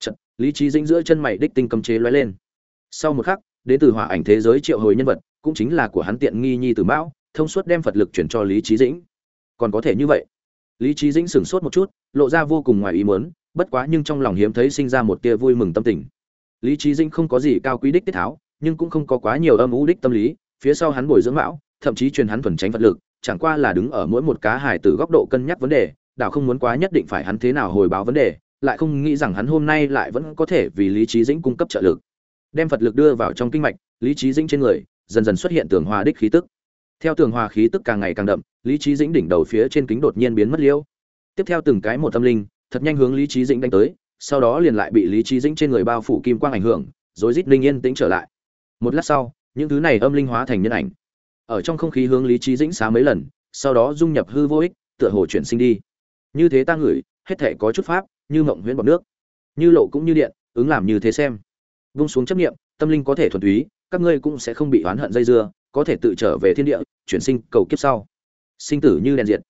Chật, lý trí dĩnh giữa chân mày đích tinh cấm chế lóe lên. Sau một khắc đến từ hỏa ảnh thế giới triệu hồi nhân vật, cũng chính là của hắn tiện nghi nhi tử mão, thông suốt đem phật lực chuyển cho lý trí dĩnh. Còn có thể như vậy. Lý trí dĩnh sửng sốt một chút, lộ ra vô cùng ngoài ý muốn, bất quá nhưng trong lòng hiếm thấy sinh ra một tia vui mừng tâm tình. Lý trí dĩnh không có gì cao quý đích tiết tháo, nhưng cũng không có quá nhiều âm ú đích tâm lý, phía sau hắn bồi dưỡng mão, thậm chí truyền hắn thuần tránh vật lực, chẳng qua là đứng ở mỗi một cá hài từ góc độ cân nhắc vấn đề, đảo không muốn quá nhất định phải hắn thế nào hồi báo vấn đề, lại không nghĩ rằng hắn hôm nay lại vẫn có thể vì lý trí dĩnh cung cấp trợ lực đem phật lực đưa vào trong kinh mạch, lý trí dĩnh trên người, dần dần xuất hiện tường hòa đích khí tức. Theo tường hòa khí tức càng ngày càng đậm, lý trí dĩnh đỉnh đầu phía trên kính đột nhiên biến mất liêu. Tiếp theo từng cái một tâm linh, thật nhanh hướng lý trí dĩnh đánh tới, sau đó liền lại bị lý trí dĩnh trên người bao phủ kim quang ảnh hưởng rồi rít linh yên tĩnh trở lại. Một lát sau, những thứ này âm linh hóa thành nhân ảnh. Ở trong không khí hướng lý trí dĩnh xá mấy lần, sau đó dung nhập hư vô ích, tựa hồ chuyển sinh đi. Như thế ta ngửi, hết thể có chút pháp, như mộng huyễn bọc nước. Như lộ cũng như điện, ứng làm như thế xem vung xuống chấp niệm, tâm linh có thể thuần túy các ngươi cũng sẽ không bị oán hận dây dưa có thể tự trở về thiên địa chuyển sinh cầu kiếp sau. Sinh tử như đèn diệt.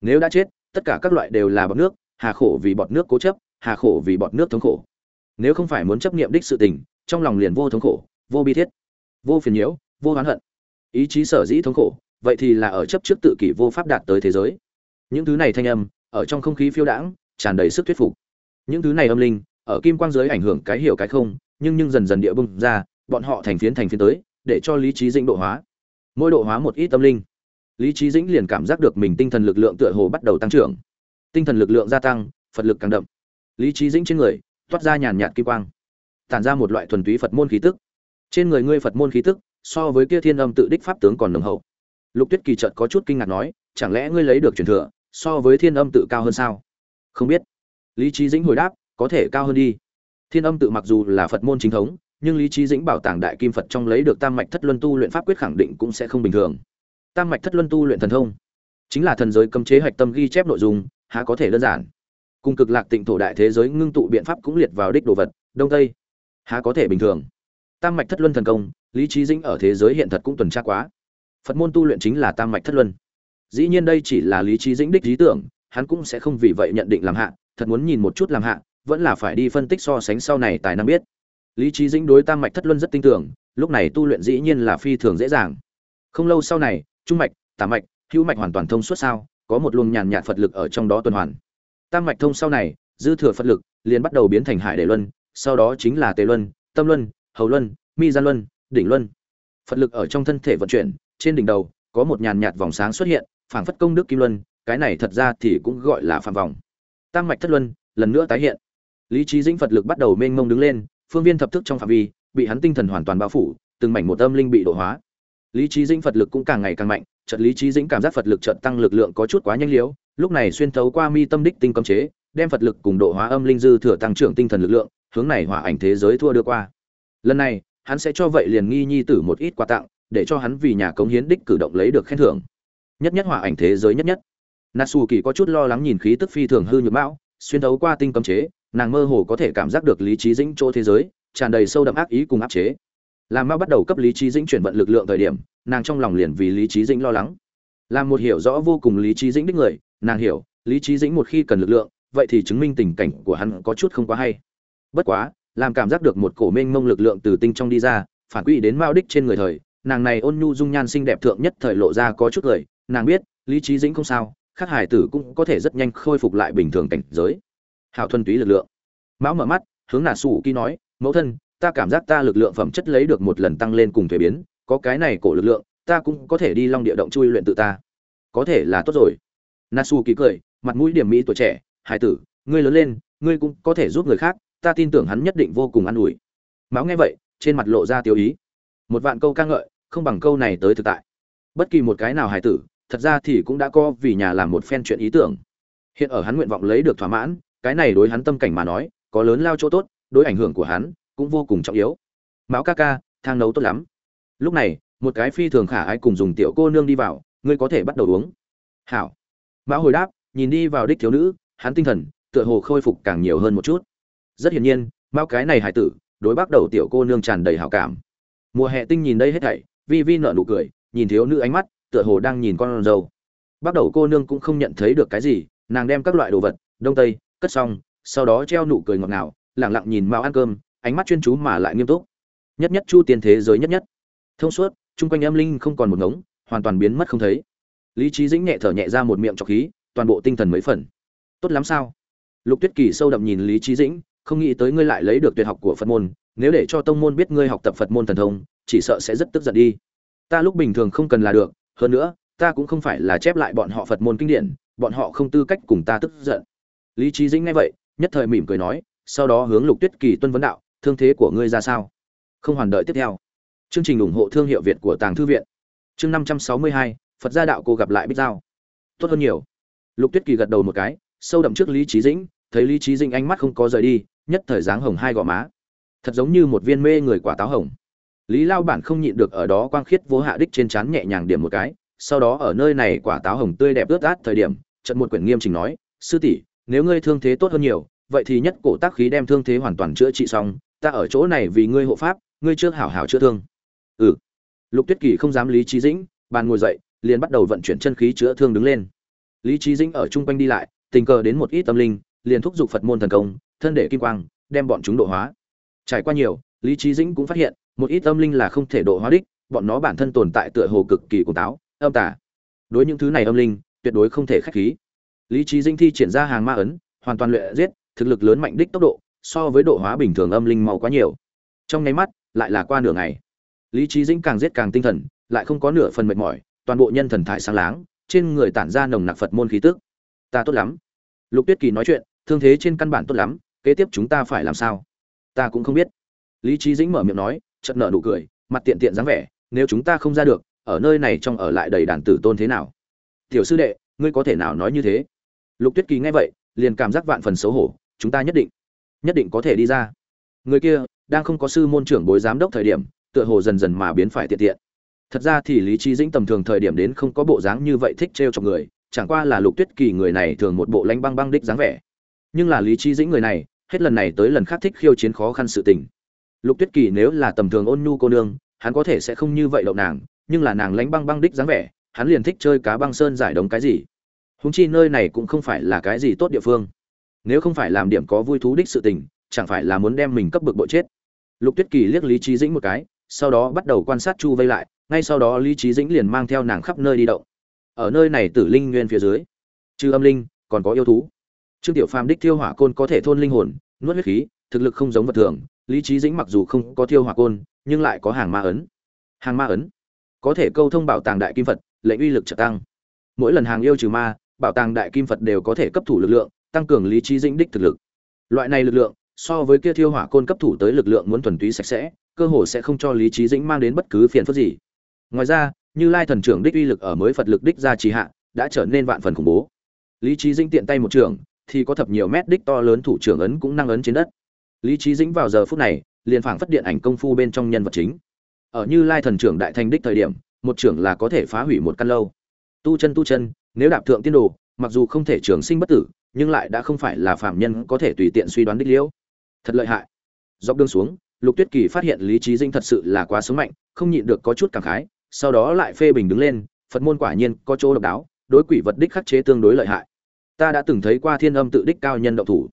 Nếu đã chết tất cả các loại đều là bọt nước hà khổ vì bọt nước cố chấp hà khổ vì bọt nước thống khổ. Nếu không phải muốn chấp niệm đích sự tình trong lòng liền vô thống khổ vô bi thiết vô phiền nhiễu vô oán hận. Ý chí sở dĩ thống khổ vậy thì là ở chấp trước tự kỷ vô pháp đạt tới thế giới. Những thứ này thanh âm ở trong không khí phiêu đãng tràn đầy sức thuyết phục. Những thứ này âm linh ở kim quang giới ảnh hưởng cái hiểu cái không nhưng nhưng dần dần địa bung ra, bọn họ thành phiến thành phiến tới, để cho lý trí dĩnh độ hóa. Mỗi độ hóa một ít tâm linh, lý trí dĩnh liền cảm giác được mình tinh thần lực lượng tựa hồ bắt đầu tăng trưởng. Tinh thần lực lượng gia tăng, phật lực càng đậm. Lý trí dĩnh trên người, toát ra nhàn nhạt kim quang, tản ra một loại thuần túy phật môn khí tức. Trên người ngươi phật môn khí tức, so với kia thiên âm tự đích pháp tướng còn nồng hậu. Lục tuyết kỳ chợt có chút kinh ngạc nói, chẳng lẽ ngươi lấy được truyền thừa, so với thiên âm tự cao hơn sao? Không biết. Lý trí dĩnh hồi đáp, có thể cao hơn đi thiên âm tự mặc dù là phật môn chính thống, nhưng lý trí dĩnh bảo tàng đại kim phật trong lấy được tam mạch thất luân tu luyện pháp quyết khẳng định cũng sẽ không bình thường. Tam mạch thất luân tu luyện thần thông, chính là thần giới cấm chế hạch tâm ghi chép nội dung, há có thể đơn giản. Cùng cực lạc tịnh thổ đại thế giới ngưng tụ biện pháp cũng liệt vào đích đồ vật, đông tây, há có thể bình thường. Tam mạch thất luân thần công, lý trí dĩnh ở thế giới hiện thật cũng tuần tra quá. Phật môn tu luyện chính là tam mạch thất luân. Dĩ nhiên đây chỉ là lý trí dĩnh đích lý tưởng, hắn cũng sẽ không vì vậy nhận định làm hạ, thật muốn nhìn một chút làm hạ vẫn là phải đi phân tích so sánh sau này tài năng biết. Lý trí dĩnh đối tam mạch thất luân rất tin tưởng, lúc này tu luyện dĩ nhiên là phi thường dễ dàng. Không lâu sau này, trung mạch, tả mạch, hữu mạch hoàn toàn thông suốt sao, có một luồng nhàn nhạt phật lực ở trong đó tuần hoàn. Tam mạch thông sau này, dư thừa phật lực, liền bắt đầu biến thành hải đệ luân, sau đó chính là tề luân, tâm luân, hầu luân, mi gian luân, đỉnh luân. Phật lực ở trong thân thể vận chuyển, trên đỉnh đầu, có một nhàn nhạt vòng sáng xuất hiện, phảng phất công đức kim luân, cái này thật ra thì cũng gọi là phạm vòng. Tam mạch thất luân, lần nữa tái hiện lý trí dĩnh phật lực bắt đầu mênh mông đứng lên, phương viên thập thức trong phạm vi, bị hắn tinh thần hoàn toàn bao phủ, từng mảnh một âm linh bị độ hóa. Lý trí dĩnh phật lực cũng càng ngày càng mạnh trận lý trí dĩnh cảm giác phật lực trận tăng lực lượng có chút quá nhanh liếu lúc này xuyên thấu qua mi tâm đích tinh cấm chế, đem phật lực cùng độ hóa âm linh dư thừa tăng trưởng tinh thần lực lượng, hướng này hỏa ảnh thế giới thua đưa qua. Lần này, hắn sẽ cho vậy liền nghi nhi tử một ít quà tặng, để cho hắn vì nhà cống hiến đích cử động lấy được khen thưởng. Nhất nhất hỏa ảnh thế giới nhất nhất. Nasu kỳ có chút lo lắng nhìn khí tức phi thường hư nhược mão xuyên thấu qua tinh cấm chế nàng mơ hồ có thể cảm giác được lý trí dĩnh chỗ thế giới, tràn đầy sâu đậm ác ý cùng áp chế. Làm mao bắt đầu cấp lý trí dĩnh chuyển vận lực lượng thời điểm, nàng trong lòng liền vì lý trí dĩnh lo lắng. Làm một hiểu rõ vô cùng lý trí dĩnh đích người, nàng hiểu, lý trí dĩnh một khi cần lực lượng, vậy thì chứng minh tình cảnh của hắn có chút không quá hay. Bất quá, làm cảm giác được một cổ mênh mông lực lượng từ tinh trong đi ra, phản quỹ đến mao đích trên người thời, nàng này ôn nhu dung nhan xinh đẹp thượng nhất thời lộ ra có chút cười. Nàng biết, lý trí dĩnh không sao, khắc hải tử cũng có thể rất nhanh khôi phục lại bình thường cảnh giới hào thuần túy lực lượng. Mão mở mắt, hướng nà sủ kỳ nói, mẫu thân, ta cảm giác ta lực lượng phẩm chất lấy được một lần tăng lên cùng thuế biến, có cái này cổ lực lượng, ta cũng có thể đi long địa động chui luyện tự ta. Có thể là tốt rồi. Nasu kỳ cười, mặt mũi điểm mỹ tuổi trẻ, hải tử, ngươi lớn lên, ngươi cũng có thể giúp người khác, ta tin tưởng hắn nhất định vô cùng an ủi. Mão nghe vậy, trên mặt lộ ra tiêu ý. Một vạn câu ca ngợi, không bằng câu này tới thực tại. Bất kỳ một cái nào hải tử, thật ra thì cũng đã có vì nhà làm một phen chuyện ý tưởng. Hiện ở hắn nguyện vọng lấy được thỏa mãn cái này đối hắn tâm cảnh mà nói, có lớn lao chỗ tốt, đối ảnh hưởng của hắn cũng vô cùng trọng yếu. Mão ca ca, thang nấu tốt lắm. Lúc này, một cái phi thường khả ai cùng dùng tiểu cô nương đi vào, ngươi có thể bắt đầu uống. Hảo. Mão hồi đáp, nhìn đi vào đích thiếu nữ, hắn tinh thần tựa hồ khôi phục càng nhiều hơn một chút. Rất hiển nhiên, mão cái này hải tử, đối bắt đầu tiểu cô nương tràn đầy hảo cảm. Mùa hè tinh nhìn đây hết thảy, vi vi nở nụ cười, nhìn thiếu nữ ánh mắt, tựa hồ đang nhìn con râu bắt đầu cô nương cũng không nhận thấy được cái gì, nàng đem các loại đồ vật, đông tây cất xong, sau đó treo nụ cười ngọt ngào, lẳng lặng nhìn mao ăn cơm, ánh mắt chuyên chú mà lại nghiêm túc. Nhất nhất chu tiên thế giới nhất nhất. Thông suốt, chung quanh âm linh không còn một ngống, hoàn toàn biến mất không thấy. Lý trí dĩnh nhẹ thở nhẹ ra một miệng trọc khí, toàn bộ tinh thần mấy phần. Tốt lắm sao? Lục tuyết kỳ sâu đậm nhìn lý trí dĩnh, không nghĩ tới ngươi lại lấy được tuyệt học của phật môn, nếu để cho tông môn biết ngươi học tập phật môn thần thông, chỉ sợ sẽ rất tức giận đi. Ta lúc bình thường không cần là được, hơn nữa, ta cũng không phải là chép lại bọn họ phật môn kinh điển, bọn họ không tư cách cùng ta tức giận lý trí dĩnh nghe vậy, nhất thời mỉm cười nói, sau đó hướng lục tuyết kỳ tuân vấn đạo, thương thế của ngươi ra sao? Không hoàn đợi tiếp theo. Chương trình ủng hộ thương hiệu việt của tàng thư viện. Chương năm trăm sáu mươi hai, phật gia đạo cô gặp lại bích giao. Tốt hơn nhiều. Lục tuyết kỳ gật đầu một cái, sâu đậm trước lý trí dĩnh, thấy lý trí dĩnh ánh mắt không có rời đi, nhất thời dáng hồng hai gò má. Thật giống như một viên mê người quả táo hồng. Lý lao bản không nhịn được ở đó quang khiết vô hạ đích trên trán nhẹ nhàng điểm một cái, sau đó ở nơi này quả táo hồng tươi đẹp ướt át thời điểm trận một quyển nghiêm trình nói, sư tỷ nếu ngươi thương thế tốt hơn nhiều, vậy thì nhất cổ tác khí đem thương thế hoàn toàn chữa trị xong, ta ở chỗ này vì ngươi hộ pháp, ngươi trước hảo hảo chữa thương. Ừ. Lục tuyết kỳ không dám lý trí dĩnh, bàn ngồi dậy, liền bắt đầu vận chuyển chân khí chữa thương đứng lên. Lý trí dĩnh ở chung quanh đi lại, tình cờ đến một ít tâm linh, liền thúc giục phật môn thần công, thân để kim quang, đem bọn chúng độ hóa. Trải qua nhiều, lý trí dĩnh cũng phát hiện, một ít tâm linh là không thể độ hóa đích, bọn nó bản thân tồn tại tựa hồ cực kỳ cổ táo, âm tà. đối những thứ này âm linh, tuyệt đối không thể khách khí lý trí dĩnh thi triển ra hàng ma ấn, hoàn toàn luyện giết, thực lực lớn mạnh đích tốc độ, so với độ hóa bình thường âm linh mau quá nhiều. Trong nháy mắt, lại là qua nửa ngày. Lý trí dĩnh càng giết càng tinh thần, lại không có nửa phần mệt mỏi, toàn bộ nhân thần thải sáng láng, trên người tản ra nồng nặc phật môn khí tức. Ta tốt lắm. Lục tuyết kỳ nói chuyện, thương thế trên căn bản tốt lắm, kế tiếp chúng ta phải làm sao? Ta cũng không biết. Lý trí dĩnh mở miệng nói, chợt nở nụ cười, mặt tiện tiện dáng vẻ, nếu chúng ta không ra được, ở nơi này trong ở lại đầy đàn tử tôn thế nào? Tiểu sư đệ, ngươi có thể nào nói như thế? Lục tuyết kỳ nghe vậy, liền cảm giác vạn phần xấu hổ, chúng ta nhất định nhất định có thể đi ra. Người kia, đang không có sư môn trưởng bối giám đốc thời điểm, tựa hồ dần dần mà biến phải tiện tiện. Thật ra thì lý trí dĩnh tầm thường thời điểm đến không có bộ dáng như vậy thích trêu chọc người, chẳng qua là lục tuyết kỳ người này thường một bộ lanh băng băng đích dáng vẻ. Nhưng là lý trí dĩnh người này, hết lần này tới lần khác thích khiêu chiến khó khăn sự tình. Lục tuyết kỳ nếu là tầm thường ôn nhu cô nương, hắn có thể sẽ không như vậy đậu nàng, nhưng là nàng lánh băng băng đích dáng vẻ, hắn liền thích chơi cá băng sơn giải đống cái gì húng chi nơi này cũng không phải là cái gì tốt địa phương. Nếu không phải làm điểm có vui thú đích sự tình, chẳng phải là muốn đem mình cấp bực bội chết. Lục tuyết kỳ liếc lý trí dĩnh một cái, sau đó bắt đầu quan sát chu vây lại, ngay sau đó lý trí dĩnh liền mang theo nàng khắp nơi đi động. Ở nơi này tử linh nguyên phía dưới, trừ âm linh, còn có yêu thú. Trương tiểu phàm đích thiêu hỏa côn có thể thôn linh hồn, nuốt huyết khí, thực lực không giống vật thường. Lý trí dĩnh mặc dù không có thiêu hỏa côn, nhưng lại có hàng ma ấn. Hàng ma ấn, có thể câu thông bảo tàng đại kim phật, lệnh uy lực trợ tăng. Mỗi lần hàng yêu trừ ma bảo tàng đại kim phật đều có thể cấp thủ lực lượng, tăng cường lý trí dĩnh đích thực lực. Loại này lực lượng, so với kia thiêu hỏa côn cấp thủ tới lực lượng muốn thuần túy sạch sẽ, cơ hồ sẽ không cho lý trí dĩnh mang đến bất cứ phiền phức gì. Ngoài ra, như lai thần trưởng đích uy lực ở mới phật lực đích ra trì hạ, đã trở nên vạn phần khủng bố. Lý trí dĩnh tiện tay một trường, thì có thập nhiều mét đích to lớn thủ trưởng ấn cũng năng ấn trên đất. Lý trí dĩnh vào giờ phút này, liền phảng phất điện ảnh công phu bên trong nhân vật chính. Ở như lai thần trưởng đại thành đích thời điểm, một trưởng là có thể phá hủy một căn lâu tu chân tu chân, nếu đạp thượng tiên đồ, mặc dù không thể trường sinh bất tử, nhưng lại đã không phải là phạm nhân có thể tùy tiện suy đoán đích liễu. Thật lợi hại. Dọc đường xuống, lục tuyết kỳ phát hiện lý trí dinh thật sự là quá sống mạnh, không nhịn được có chút cảm khái, sau đó lại phê bình đứng lên, phật môn quả nhiên có chỗ độc đáo, đối quỷ vật đích khắc chế tương đối lợi hại. Ta đã từng thấy qua thiên âm tự đích cao nhân động thủ,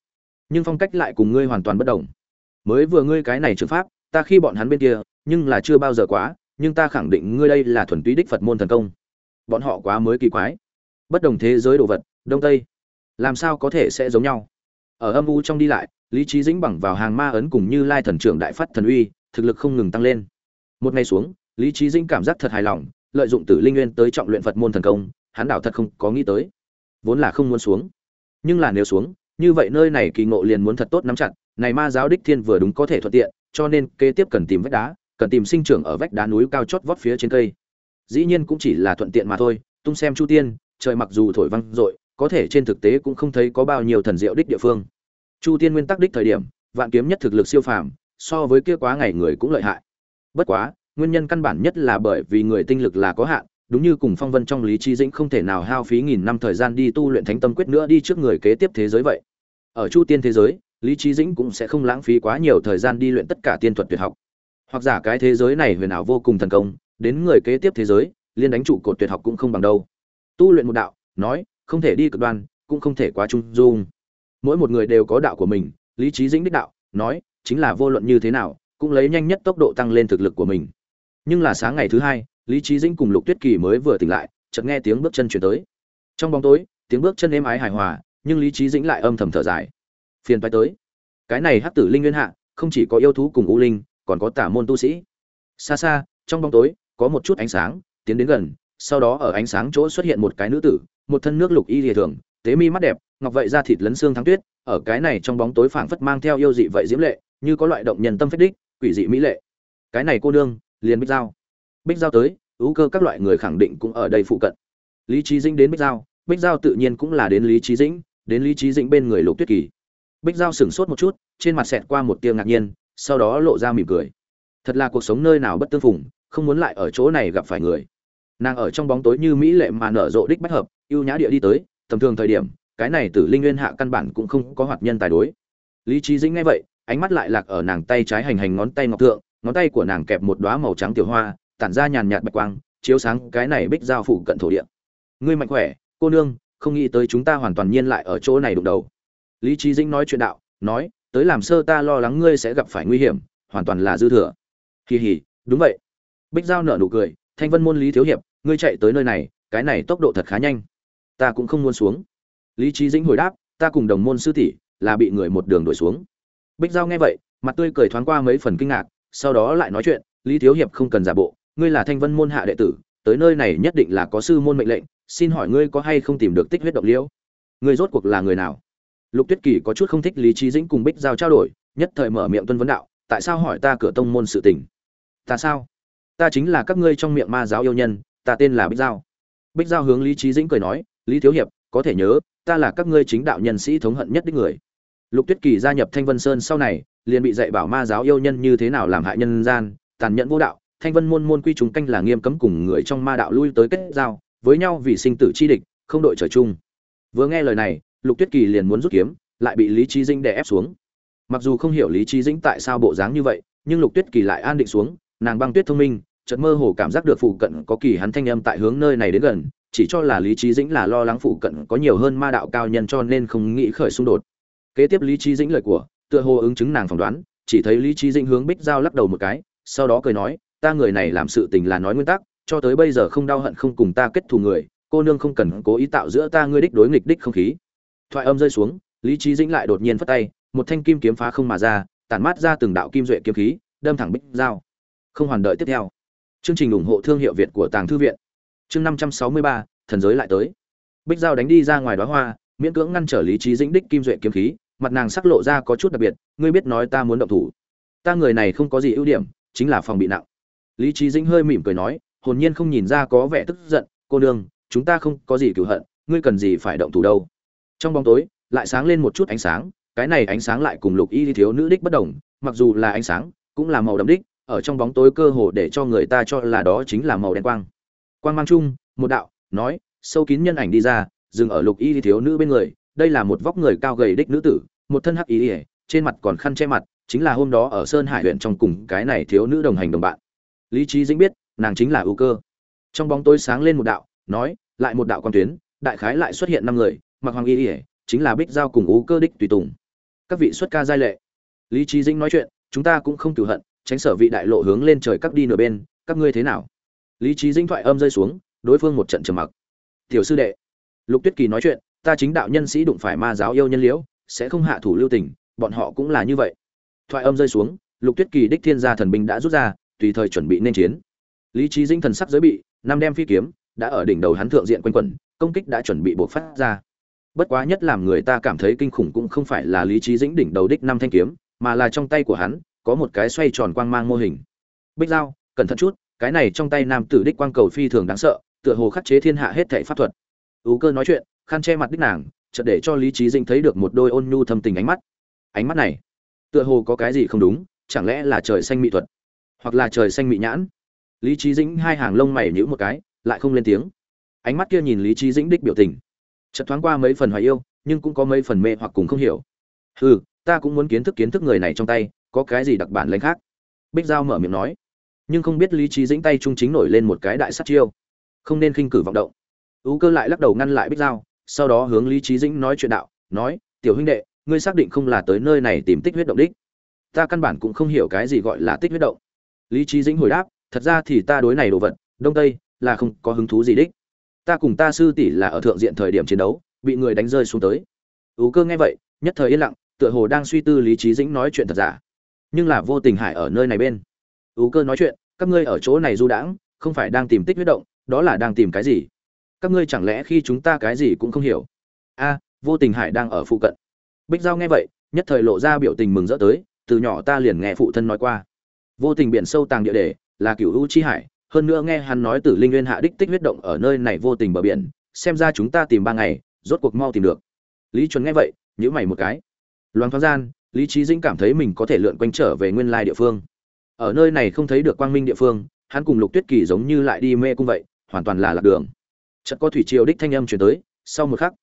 nhưng phong cách lại cùng ngươi hoàn toàn bất đồng. Mới vừa ngươi cái này trường pháp, ta khi bọn hắn bên kia, nhưng là chưa bao giờ quá, nhưng ta khẳng định ngươi đây là thuần túy đích phật môn thần công bọn họ quá mới kỳ quái. Bất đồng thế giới đồ vật, đông tây, làm sao có thể sẽ giống nhau? Ở âm u trong đi lại, lý trí dĩnh bằng vào hàng ma ấn cùng như lai thần trưởng đại phát thần uy, thực lực không ngừng tăng lên. Một ngày xuống, lý trí dĩnh cảm giác thật hài lòng, lợi dụng tử linh nguyên tới trọng luyện phật môn thần công, hắn đảo thật không có nghĩ tới. Vốn là không muốn xuống. Nhưng là nếu xuống, như vậy nơi này kỳ ngộ liền muốn thật tốt nắm chặt, này ma giáo đích thiên vừa đúng có thể thuận tiện, cho nên kế tiếp cần tìm vách đá, cần tìm sinh trưởng ở vách đá núi cao chót vót phía trên cây dĩ nhiên cũng chỉ là thuận tiện mà thôi, tung xem chu tiên, trời mặc dù thổi văng dội, có thể trên thực tế cũng không thấy có bao nhiêu thần diệu đích địa phương. Chu tiên nguyên tắc đích thời điểm, vạn kiếm nhất thực lực siêu phàm, so với kia quá ngày người cũng lợi hại. Bất quá, nguyên nhân căn bản nhất là bởi vì người tinh lực là có hạn, đúng như cùng phong vân trong lý trí dĩnh không thể nào hao phí nghìn năm thời gian đi tu luyện thánh tâm quyết nữa đi trước người kế tiếp thế giới vậy. Ở chu tiên thế giới, lý trí dĩnh cũng sẽ không lãng phí quá nhiều thời gian đi luyện tất cả tiên thuật tuyệt học. Hoặc giả cái thế giới này huyền ảo vô cùng thần công đến người kế tiếp thế giới, liên đánh trụ cột tuyệt học cũng không bằng đâu. Tu luyện một đạo, nói, không thể đi cực đoan, cũng không thể quá trung dung. Mỗi một người đều có đạo của mình, lý trí dĩnh đích đạo, nói, chính là vô luận như thế nào, cũng lấy nhanh nhất tốc độ tăng lên thực lực của mình. Nhưng là sáng ngày thứ hai, lý trí dĩnh cùng lục tuyết kỳ mới vừa tỉnh lại, chợt nghe tiếng bước chân chuyển tới. Trong bóng tối, tiếng bước chân êm ái hài hòa, nhưng lý trí dĩnh lại âm thầm thở dài. Phiền phải tới. Cái này hắc tử linh nguyên hạ, không chỉ có yêu thú cùng u linh, còn có tả môn tu sĩ. Xa xa, trong bóng tối có một chút ánh sáng, tiến đến gần, sau đó ở ánh sáng chỗ xuất hiện một cái nữ tử, một thân nước lục y lìa thường, tế mi mắt đẹp, ngọc vậy ra thịt lấn xương thắng tuyết, ở cái này trong bóng tối phảng phất mang theo yêu dị vậy diễm lệ, như có loại động nhân tâm phách đích, quỷ dị mỹ lệ. Cái này cô nương, liền bích giao. Bích giao tới, ưu cơ các loại người khẳng định cũng ở đây phụ cận. Lý trí dĩnh đến bích giao bích giao tự nhiên cũng là đến lý trí dĩnh, đến lý trí dĩnh bên người lục tuyết kỳ. Bích giao sửng sốt một chút, trên mặt xẹt qua một tia ngạc nhiên, sau đó lộ ra mỉm cười. Thật là cuộc sống nơi nào bất tương phùng không muốn lại ở chỗ này gặp phải người. Nàng ở trong bóng tối như mỹ lệ mà nở rộ đích bách hợp ưu nhã địa đi tới, tầm thường thời điểm, cái này tử linh nguyên hạ căn bản cũng không có hoạt nhân tài đối. Lý trí dĩnh nghe vậy, ánh mắt lại lạc ở nàng tay trái hành hành ngón tay ngọc thượng, ngón tay của nàng kẹp một đóa màu trắng tiểu hoa, tản ra nhàn nhạt bạch quang, chiếu sáng cái này bích giao phủ cận thổ địa. Ngươi mạnh khỏe, cô nương, không nghĩ tới chúng ta hoàn toàn nhiên lại ở chỗ này đụng đầu. Lý trí dĩnh nói chuyện đạo, nói, tới làm sơ ta lo lắng ngươi sẽ gặp phải nguy hiểm, hoàn toàn là dư thừa. Kỳ hỉ đúng vậy bích giao nở nụ cười, thanh vân môn lý thiếu hiệp, ngươi chạy tới nơi này, cái này tốc độ thật khá nhanh. Ta cũng không muốn xuống. Lý trí dĩnh hồi đáp, ta cùng đồng môn sư tỷ là bị người một đường đuổi xuống. Bích giao nghe vậy, mặt tươi cười thoáng qua mấy phần kinh ngạc, sau đó lại nói chuyện, lý thiếu hiệp không cần giả bộ, ngươi là thanh vân môn hạ đệ tử, tới nơi này nhất định là có sư môn mệnh lệnh, xin hỏi ngươi có hay không tìm được tích huyết độc liễu? Ngươi rốt cuộc là người nào? Lục tuyết kỳ có chút không thích lý trí dĩnh cùng bích giao trao đổi, nhất thời mở miệng tuân vấn đạo, tại sao hỏi ta cửa tông môn sự tình? Ta sao? Ta chính là các ngươi trong miệng ma giáo yêu nhân, ta tên là bích giao. Bích giao hướng lý trí dĩnh cười nói, lý thiếu hiệp, có thể nhớ, ta là các ngươi chính đạo nhân sĩ thống hận nhất đích người. Lục tuyết kỳ gia nhập thanh vân sơn sau này, liền bị dạy bảo ma giáo yêu nhân như thế nào làm hại nhân gian, tàn nhẫn vô đạo. Thanh vân môn môn quy chúng canh là nghiêm cấm cùng người trong ma đạo lui tới kết giao, với nhau vì sinh tử chi địch, không đội trời chung. Vừa nghe lời này, lục tuyết kỳ liền muốn rút kiếm, lại bị lý trí dĩnh đè ép xuống. Mặc dù không hiểu lý trí dĩnh tại sao bộ dáng như vậy, nhưng lục tuyết kỳ lại an định xuống nàng băng tuyết thông minh, chợt mơ hồ cảm giác được phụ cận có kỳ hắn thanh âm tại hướng nơi này đến gần, chỉ cho là lý trí dĩnh là lo lắng phụ cận có nhiều hơn ma đạo cao nhân cho nên không nghĩ khởi xung đột. Kế tiếp lý trí dĩnh lời của, tựa hồ ứng chứng nàng phỏng đoán, chỉ thấy lý trí dĩnh hướng bích giao lắc đầu một cái, sau đó cười nói, ta người này làm sự tình là nói nguyên tắc, cho tới bây giờ không đau hận không cùng ta kết thù người, cô nương không cần cố ý tạo giữa ta ngươi đích đối nghịch đích không khí. Thoại âm rơi xuống, lý trí dĩnh lại đột nhiên phất tay, một thanh kim kiếm phá không mà ra, tản mát ra từng đạo kim duệ kiếm khí, đâm thẳng bích giao không hoàn đợi tiếp theo. Chương trình ủng hộ thương hiệu việt của tàng thư viện. Chương năm trăm sáu mươi ba, thần giới lại tới. Bích giao đánh đi ra ngoài đóa hoa, miễn cưỡng ngăn trở lý trí dĩnh đích kim duệ kiếm khí, mặt nàng sắc lộ ra có chút đặc biệt, ngươi biết nói ta muốn động thủ. Ta người này không có gì ưu điểm, chính là phòng bị nặng. Lý trí dĩnh hơi mỉm cười nói, hồn nhiên không nhìn ra có vẻ tức giận, cô đương chúng ta không có gì cửu hận, ngươi cần gì phải động thủ đâu. Trong bóng tối, lại sáng lên một chút ánh sáng, cái này ánh sáng lại cùng lục y thiếu nữ đích bất đồng, mặc dù là ánh sáng, cũng là màu đậm đích ở trong bóng tối cơ hồ để cho người ta cho là đó chính là màu đen quang. Quang mang chung, một đạo, nói, sâu kín nhân ảnh đi ra, dừng ở lục y thiếu nữ bên người, đây là một vóc người cao gầy đích nữ tử, một thân hắc y trên mặt còn khăn che mặt, chính là hôm đó ở sơn hải huyện trong cùng cái này thiếu nữ đồng hành đồng bạn. Lý trí dĩnh biết, nàng chính là ưu cơ. Trong bóng tối sáng lên một đạo, nói, lại một đạo quan tuyến, đại khái lại xuất hiện năm người, mặc hoàng y chính là bích giao cùng ưu cơ đích tùy tùng. Các vị xuất ca giai lệ. Lý trí dĩnh nói chuyện, chúng ta cũng không cửu hận tránh sở vị đại lộ hướng lên trời các đi nửa bên, các ngươi thế nào? Lý trí dĩnh thoại âm rơi xuống, đối phương một trận trầm mặc. Tiểu sư đệ, lục tuyết kỳ nói chuyện, ta chính đạo nhân sĩ đụng phải ma giáo yêu nhân liễu, sẽ không hạ thủ lưu tình, bọn họ cũng là như vậy. Thoại âm rơi xuống, lục tuyết kỳ đích thiên gia thần binh đã rút ra, tùy thời chuẩn bị nên chiến. Lý trí dinh thần sắc giới bị, năm đem phi kiếm, đã ở đỉnh đầu hắn thượng diện quanh quẩn, công kích đã chuẩn bị buộc phát ra. Bất quá nhất làm người ta cảm thấy kinh khủng cũng không phải là lý trí dĩnh đỉnh đầu đích năm thanh kiếm, mà là trong tay của hắn có một cái xoay tròn quang mang mô hình. Bích dao cẩn thận chút, cái này trong tay nam tử đích quang cầu phi thường đáng sợ, tựa hồ khắc chế thiên hạ hết thảy pháp thuật. Ú cơ nói chuyện, khăn che mặt đích nàng, chợt để cho lý trí dĩnh thấy được một đôi ôn nhu thâm tình ánh mắt. Ánh mắt này, tựa hồ có cái gì không đúng, chẳng lẽ là trời xanh mỹ thuật, hoặc là trời xanh mỹ nhãn? Lý trí dĩnh hai hàng lông mày nhíu một cái, lại không lên tiếng. Ánh mắt kia nhìn lý trí dĩnh đích biểu tình, chợt thoáng qua mấy phần hoài yêu, nhưng cũng có mấy phần mê hoặc cùng không hiểu. Hừ, ta cũng muốn kiến thức kiến thức người này trong tay có cái gì đặc bản lãnh khác? Bích giao mở miệng nói. Nhưng không biết lý trí dĩnh tay trung chính nổi lên một cái đại sát chiêu. Không nên khinh cử vọng động. Ú cơ lại lắc đầu ngăn lại bích giao, sau đó hướng lý trí dĩnh nói chuyện đạo, nói, tiểu huynh đệ, ngươi xác định không là tới nơi này tìm tích huyết động đích. Ta căn bản cũng không hiểu cái gì gọi là tích huyết động. Lý trí dĩnh hồi đáp, thật ra thì ta đối này đồ vật, đông tây, là không có hứng thú gì đích. Ta cùng ta sư tỷ là ở thượng diện thời điểm chiến đấu, bị người đánh rơi xuống tới. Ú cơ nghe vậy, nhất thời yên lặng, tựa hồ đang suy tư lý trí dĩnh nói chuyện thật giả nhưng là vô tình hải ở nơi này bên. Ú cơ nói chuyện, các ngươi ở chỗ này du đãng, không phải đang tìm tích huyết động, đó là đang tìm cái gì? Các ngươi chẳng lẽ khi chúng ta cái gì cũng không hiểu? A, vô tình hải đang ở phụ cận. Bích giao nghe vậy, nhất thời lộ ra biểu tình mừng rỡ tới, từ nhỏ ta liền nghe phụ thân nói qua. Vô tình biển sâu tàng địa đề, là cửu u chi hải, hơn nữa nghe hắn nói từ linh nguyên hạ đích tích huyết động ở nơi này vô tình bờ biển, xem ra chúng ta tìm ba ngày, rốt cuộc mau tìm được. Lý chuẩn nghe vậy nhữ mày một cái. Loáng thoáng gian lý trí dĩnh cảm thấy mình có thể lượn quanh trở về nguyên lai địa phương. Ở nơi này không thấy được quang minh địa phương, hắn cùng lục tuyết kỳ giống như lại đi mê cung vậy, hoàn toàn là lạc đường. Chợt có thủy triều đích thanh âm chuyển tới, sau một khắc,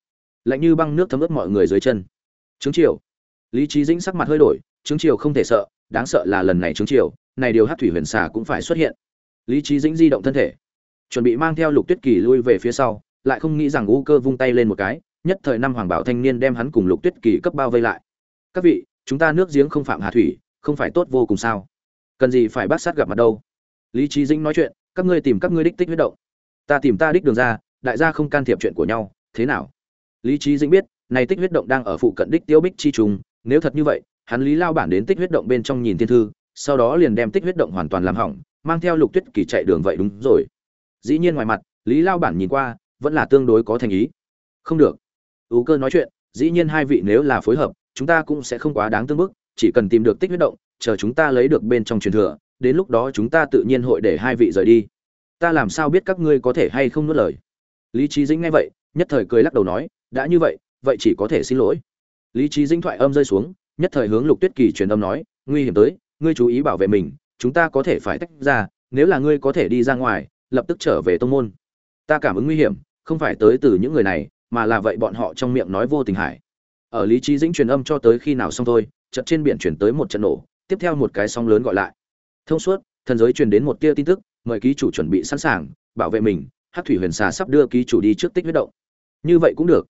lạnh như băng nước thấm ướt mọi người dưới chân. Trứng triều. Lý trí dĩnh sắc mặt hơi đổi, trứng triều không thể sợ, đáng sợ là lần này trứng triều, này điều hát thủy huyền xà cũng phải xuất hiện. Lý trí dĩnh di động thân thể, chuẩn bị mang theo lục tuyết kỳ lui về phía sau, lại không nghĩ rằng u cơ vung tay lên một cái, nhất thời năm hoàng bảo thanh niên đem hắn cùng lục tuyết kỳ cấp bao vây lại. Các vị chúng ta nước giếng không phạm hà thủy, không phải tốt vô cùng sao? Cần gì phải bắt sát gặp mặt đâu? Lý trí dĩnh nói chuyện, các ngươi tìm các ngươi đích tích huyết động. Ta tìm ta đích đường ra, đại gia không can thiệp chuyện của nhau, thế nào? Lý trí dĩnh biết, này tích huyết động đang ở phụ cận đích tiêu bích chi trùng nếu thật như vậy, hắn lý lao bản đến tích huyết động bên trong nhìn thiên thư, sau đó liền đem tích huyết động hoàn toàn làm hỏng, mang theo lục tuyết kỳ chạy đường vậy đúng rồi. Dĩ nhiên ngoài mặt, lý lao bản nhìn qua, vẫn là tương đối có thành ý. Không được. Ú cơ nói chuyện, dĩ nhiên hai vị nếu là phối hợp chúng ta cũng sẽ không quá đáng tương bức, chỉ cần tìm được tích huyết động, chờ chúng ta lấy được bên trong truyền thừa, đến lúc đó chúng ta tự nhiên hội để hai vị rời đi. Ta làm sao biết các ngươi có thể hay không nuốt lời? Lý Chí dĩnh nghe vậy, nhất thời cười lắc đầu nói, đã như vậy vậy chỉ có thể xin lỗi. Lý Chí dĩnh thoại âm rơi xuống, nhất thời hướng lục tuyết kỳ truyền âm nói, nguy hiểm tới, ngươi chú ý bảo vệ mình, chúng ta có thể phải tách ra, nếu là ngươi có thể đi ra ngoài, lập tức trở về tông môn. Ta cảm ứng nguy hiểm, không phải tới từ những người này, mà là vậy bọn họ trong miệng nói vô tình hải ở lý trí dĩnh truyền âm cho tới khi nào xong thôi trận trên biển chuyển tới một trận nổ, tiếp theo một cái sóng lớn gọi lại. Thông suốt, thần giới truyền đến một tia tin tức, mời ký chủ chuẩn bị sẵn sàng, bảo vệ mình hát thủy huyền xà sắp đưa ký chủ đi trước tích huyết động. Như vậy cũng được.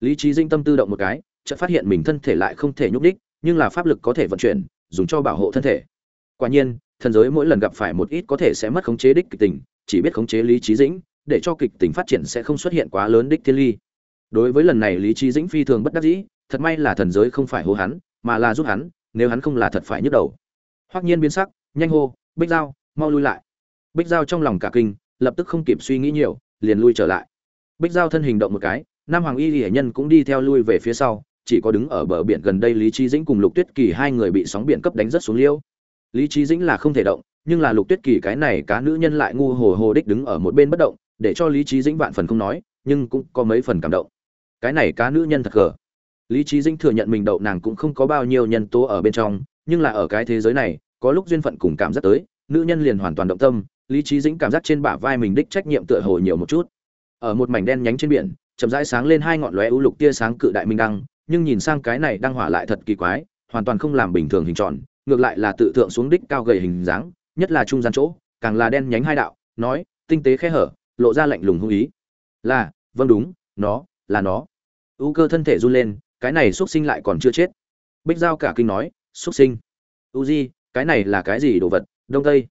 Lý trí dinh tâm tư động một cái, chợt phát hiện mình thân thể lại không thể nhúc đích nhưng là pháp lực có thể vận chuyển, dùng cho bảo hộ thân thể. Quả nhiên, thần giới mỗi lần gặp phải một ít có thể sẽ mất khống chế đích kịch tình, chỉ biết khống chế lý trí dĩnh, để cho kịch tình phát triển sẽ không xuất hiện quá lớn đích thiên ly. Đối với lần này lý trí dĩnh phi thường bất đắc dĩ thật may là thần giới không phải hô hắn, mà là giúp hắn, nếu hắn không là thật phải nhức đầu. Hoắc nhiên biến sắc, nhanh hô, bích giao, mau lui lại. Bích giao trong lòng cả kinh, lập tức không kịp suy nghĩ nhiều, liền lui trở lại. Bích giao thân hình động một cái, nam hoàng y hiển nhân cũng đi theo lui về phía sau, chỉ có đứng ở bờ biển gần đây lý trí dĩnh cùng lục tuyết kỳ hai người bị sóng biển cấp đánh rất xuống liêu. Lý trí dĩnh là không thể động, nhưng là lục tuyết kỳ cái này cá nữ nhân lại ngu hồ hồ đích đứng ở một bên bất động, để cho lý trí dĩnh vạn phần không nói, nhưng cũng có mấy phần cảm động. Cái này cá nữ nhân thật gờ lý trí dĩnh thừa nhận mình đậu nàng cũng không có bao nhiêu nhân tố ở bên trong, nhưng là ở cái thế giới này, có lúc duyên phận cùng cảm giác tới, nữ nhân liền hoàn toàn động tâm, lý trí dĩnh cảm giác trên bả vai mình đích trách nhiệm tựa hồ nhiều một chút. Ở một mảnh đen nhánh trên biển, chậm rãi sáng lên hai ngọn lóe ưu lục tia sáng cự đại minh đăng, nhưng nhìn sang cái này đang hỏa lại thật kỳ quái, hoàn toàn không làm bình thường hình tròn, ngược lại là tự thượng xuống đích cao gầy hình dáng, nhất là trung gian chỗ, càng là đen nhánh hai đạo, nói, tinh tế khe hở, lộ ra lạnh lùng hung ý. Là vâng đúng, nó, là nó. Ưu cơ thân thể run lên cái này xuất sinh lại còn chưa chết. Bích giao cả kinh nói, xuất sinh. U di cái này là cái gì đồ vật, đông tây?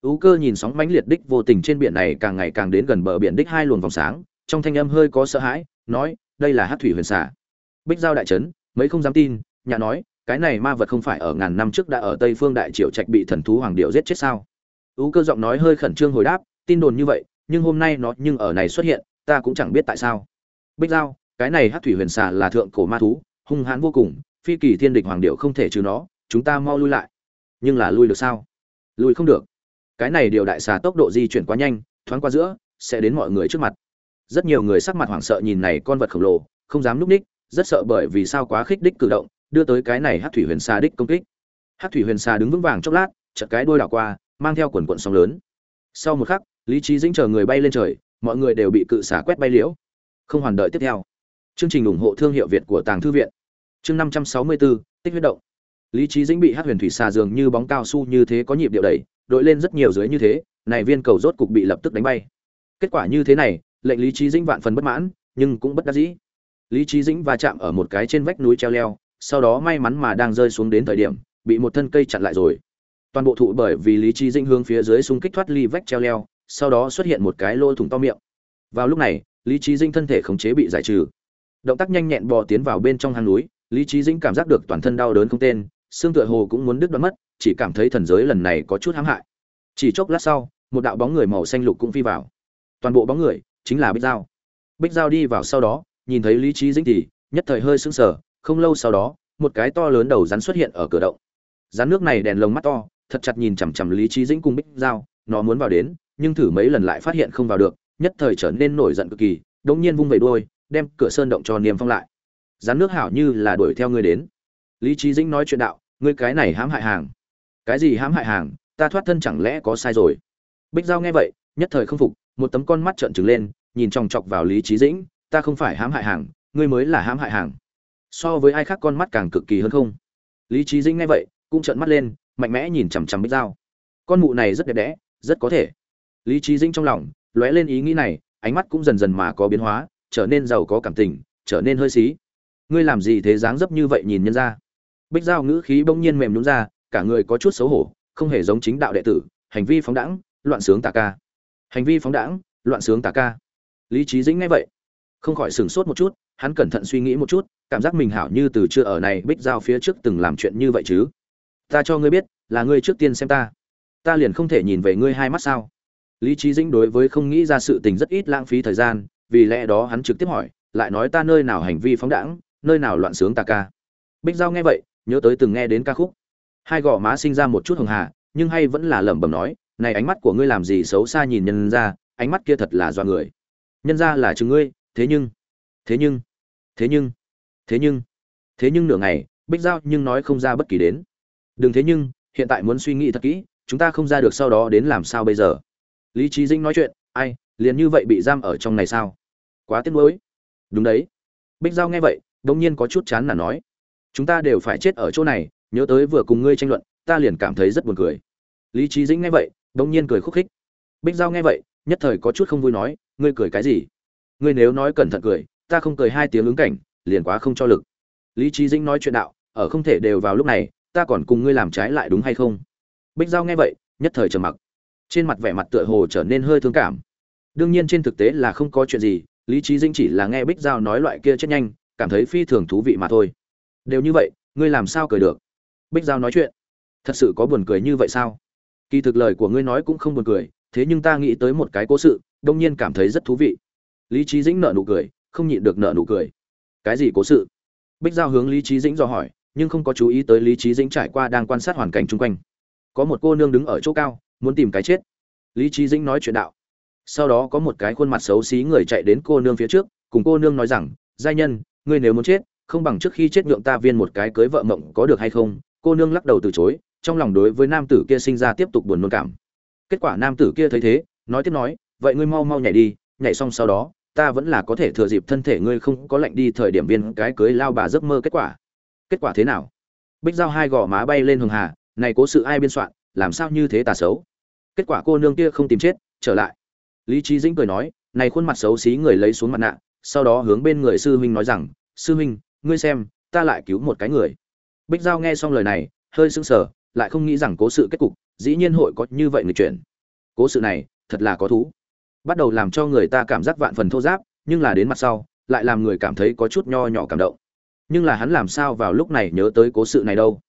U cơ nhìn sóng mãnh liệt đích vô tình trên biển này càng ngày càng đến gần bờ biển đích hai luồng vòng sáng, trong thanh âm hơi có sợ hãi, nói, đây là hát thủy huyền xả bích giao đại trấn, mấy không dám tin nhà nói, cái này ma vật không phải ở ngàn năm trước đã ở tây phương đại triệu trạch bị thần thú hoàng điệu giết chết sao? U cơ giọng nói hơi khẩn trương hồi đáp, tin đồn như vậy, nhưng hôm nay nó nhưng ở này xuất hiện, ta cũng chẳng biết tại sao. Bích giao cái này hát thủy huyền xà là thượng cổ ma thú, hung hãn vô cùng, phi kỳ thiên địch hoàng điệu không thể trừ nó, chúng ta mau lui lại. Nhưng là lui được sao? Lui không được. Cái này điều đại xà tốc độ di chuyển quá nhanh, thoáng qua giữa, sẽ đến mọi người trước mặt. Rất nhiều người sắc mặt hoảng sợ nhìn này con vật khổng lồ, không dám núp ních, rất sợ bởi vì sao quá khích đích cử động, đưa tới cái này hát thủy huyền xà đích công kích. Hát thủy huyền xà đứng vững vàng chốc lát, chợt cái đuôi đảo qua, mang theo quần quận sóng lớn. Sau một khắc, lý trí dĩnh chờ người bay lên trời, mọi người đều bị cự xả quét bay liễu. Không hoàn đợi tiếp theo chương trình ủng hộ thương hiệu việt của tàng thư viện. Chương năm trăm sáu mươi bốn tích huyết động. Lý trí dĩnh bị hát huyền thủy xà dường như bóng cao su như thế có nhịp điệu đẩy, đội lên rất nhiều dưới như thế, này viên cầu rốt cục bị lập tức đánh bay. Kết quả như thế này, lệnh lý trí dĩnh vạn phần bất mãn, nhưng cũng bất đắc dĩ. Lý trí dĩnh va chạm ở một cái trên vách núi treo leo, sau đó may mắn mà đang rơi xuống đến thời điểm, bị một thân cây chặn lại rồi. Toàn bộ thụ bởi vì lý trí dĩnh hướng phía dưới xung kích thoát ly vách treo leo, sau đó xuất hiện một cái lỗ thủng to miệng. Vào lúc này, lý trí dĩnh thân thể khống chế bị giải trừ động tác nhanh nhẹn bò tiến vào bên trong hang núi, lý trí dĩnh cảm giác được toàn thân đau đớn không tên, xương tựa hồ cũng muốn đứt đoạn mất, chỉ cảm thấy thần giới lần này có chút hãm hại. Chỉ chốc lát sau, một đạo bóng người màu xanh lục cũng phi vào. Toàn bộ bóng người chính là bích giao. Bích giao đi vào sau đó, nhìn thấy lý trí dĩnh thì nhất thời hơi sững sờ, không lâu sau đó, một cái to lớn đầu rắn xuất hiện ở cửa động. Rắn nước này đèn lồng mắt to, thật chặt nhìn chằm chằm lý trí dĩnh cùng bích giao, nó muốn vào đến, nhưng thử mấy lần lại phát hiện không vào được, nhất thời trở nên nổi giận cực kỳ đống nhiên vung về đuôi đem cửa sơn động cho niêm phong lại. Rắn nước hảo như là đuổi theo ngươi đến. Lý trí dĩnh nói chuyện đạo, ngươi cái này hãm hại hàng. Cái gì hãm hại hàng, ta thoát thân chẳng lẽ có sai rồi? Bích giao nghe vậy, nhất thời không phục, một tấm con mắt trợn trừng lên, nhìn chòng chọc vào lý trí dĩnh, ta không phải hãm hại hàng, ngươi mới là hãm hại hàng. So với ai khác con mắt càng cực kỳ hơn không? Lý trí dĩnh nghe vậy, cũng trợn mắt lên, mạnh mẽ nhìn chằm chằm bích giao. Con mụ này rất đẹp đẽ, rất có thể. Lý trí dĩnh trong lòng, lóe lên ý nghĩ này, ánh mắt cũng dần dần mà có biến hóa trở nên giàu có cảm tình, trở nên hơi xí. Ngươi làm gì thế dáng dấp như vậy nhìn nhân ra? Bích giao ngữ khí bỗng nhiên mềm nhún ra, cả người có chút xấu hổ, không hề giống chính đạo đệ tử, hành vi phóng đãng, loạn sướng tà ca. Hành vi phóng đãng, loạn sướng tà ca. Lý trí dĩnh nghe vậy, không khỏi sửng sốt một chút, hắn cẩn thận suy nghĩ một chút, cảm giác mình hảo như từ chưa ở này bích giao phía trước từng làm chuyện như vậy chứ? Ta cho ngươi biết, là ngươi trước tiên xem ta. Ta liền không thể nhìn về ngươi hai mắt sao? Lý trí dĩnh đối với không nghĩ ra sự tình rất ít lãng phí thời gian vì lẽ đó hắn trực tiếp hỏi, lại nói ta nơi nào hành vi phóng đãng, nơi nào loạn sướng ta ca. Bích giao nghe vậy, nhớ tới từng nghe đến ca khúc. Hai gò má sinh ra một chút hường hà, nhưng hay vẫn là lẩm bẩm nói, này ánh mắt của ngươi làm gì xấu xa nhìn nhân ra, ánh mắt kia thật là do người. Nhân ra là chừng ngươi, thế nhưng thế nhưng thế nhưng thế nhưng thế nhưng nửa ngày, bích giao nhưng nói không ra bất kỳ đến. Đừng thế nhưng, hiện tại muốn suy nghĩ thật kỹ, chúng ta không ra được sau đó đến làm sao bây giờ. Lý trí dinh nói chuyện, ai liền như vậy bị giam ở trong này sao? Quá tiếc nuối. Đúng đấy. Bích giao nghe vậy đông nhiên có chút chán là nói, chúng ta đều phải chết ở chỗ này, nhớ tới vừa cùng ngươi tranh luận, ta liền cảm thấy rất buồn cười. Lý trí dĩnh nghe vậy đông nhiên cười khúc khích. Bích giao nghe vậy, nhất thời có chút không vui nói, ngươi cười cái gì? Ngươi nếu nói cẩn thận cười, ta không cười hai tiếng ứng cảnh, liền quá không cho lực. Lý trí dĩnh nói chuyện đạo, ở không thể đều vào lúc này, ta còn cùng ngươi làm trái lại đúng hay không? Bích giao nghe vậy, nhất thời trầm mặc. Trên mặt vẻ mặt tựa hồ trở nên hơi thương cảm đương nhiên trên thực tế là không có chuyện gì, lý trí dĩnh chỉ là nghe bích giao nói loại kia chết nhanh, cảm thấy phi thường thú vị mà thôi. Đều như vậy, ngươi làm sao cười được? Bích giao nói chuyện. Thật sự có buồn cười như vậy sao? Kỳ thực lời của ngươi nói cũng không buồn cười, thế nhưng ta nghĩ tới một cái cố sự, đông nhiên cảm thấy rất thú vị. Lý trí dĩnh nợ nụ cười, không nhịn được nợ nụ cười. Cái gì cố sự? Bích giao hướng lý trí dĩnh do hỏi, nhưng không có chú ý tới lý trí dĩnh trải qua đang quan sát hoàn cảnh chung quanh. Có một cô nương đứng ở chỗ cao, muốn tìm cái chết. Lý trí dĩnh nói chuyện đạo sau đó có một cái khuôn mặt xấu xí người chạy đến cô nương phía trước, cùng cô nương nói rằng, giai nhân, ngươi nếu muốn chết, không bằng trước khi chết nhượng ta viên một cái cưới vợ mộng có được hay không? Cô nương lắc đầu từ chối, trong lòng đối với nam tử kia sinh ra tiếp tục buồn nôn cảm. Kết quả nam tử kia thấy thế, nói tiếp nói, vậy ngươi mau mau nhảy đi, nhảy xong sau đó, ta vẫn là có thể thừa dịp thân thể ngươi không có lạnh đi thời điểm viên cái cưới lao bà giấc mơ kết quả. Kết quả thế nào? Bích giao hai gò má bay lên hường hà, này cố sự ai biên soạn, làm sao như thế tà xấu? Kết quả cô nương kia không tìm chết, trở lại lý trí dĩnh cười nói, này khuôn mặt xấu xí người lấy xuống mặt nạ. Sau đó hướng bên người sư huynh nói rằng, sư huynh, ngươi xem, ta lại cứu một cái người. Bích giao nghe xong lời này, hơi sững sờ, lại không nghĩ rằng cố sự kết cục, dĩ nhiên hội có như vậy người chuyển. Cố sự này, thật là có thú. Bắt đầu làm cho người ta cảm giác vạn phần thô giáp, nhưng là đến mặt sau, lại làm người cảm thấy có chút nho nhỏ cảm động. Nhưng là hắn làm sao vào lúc này nhớ tới cố sự này đâu?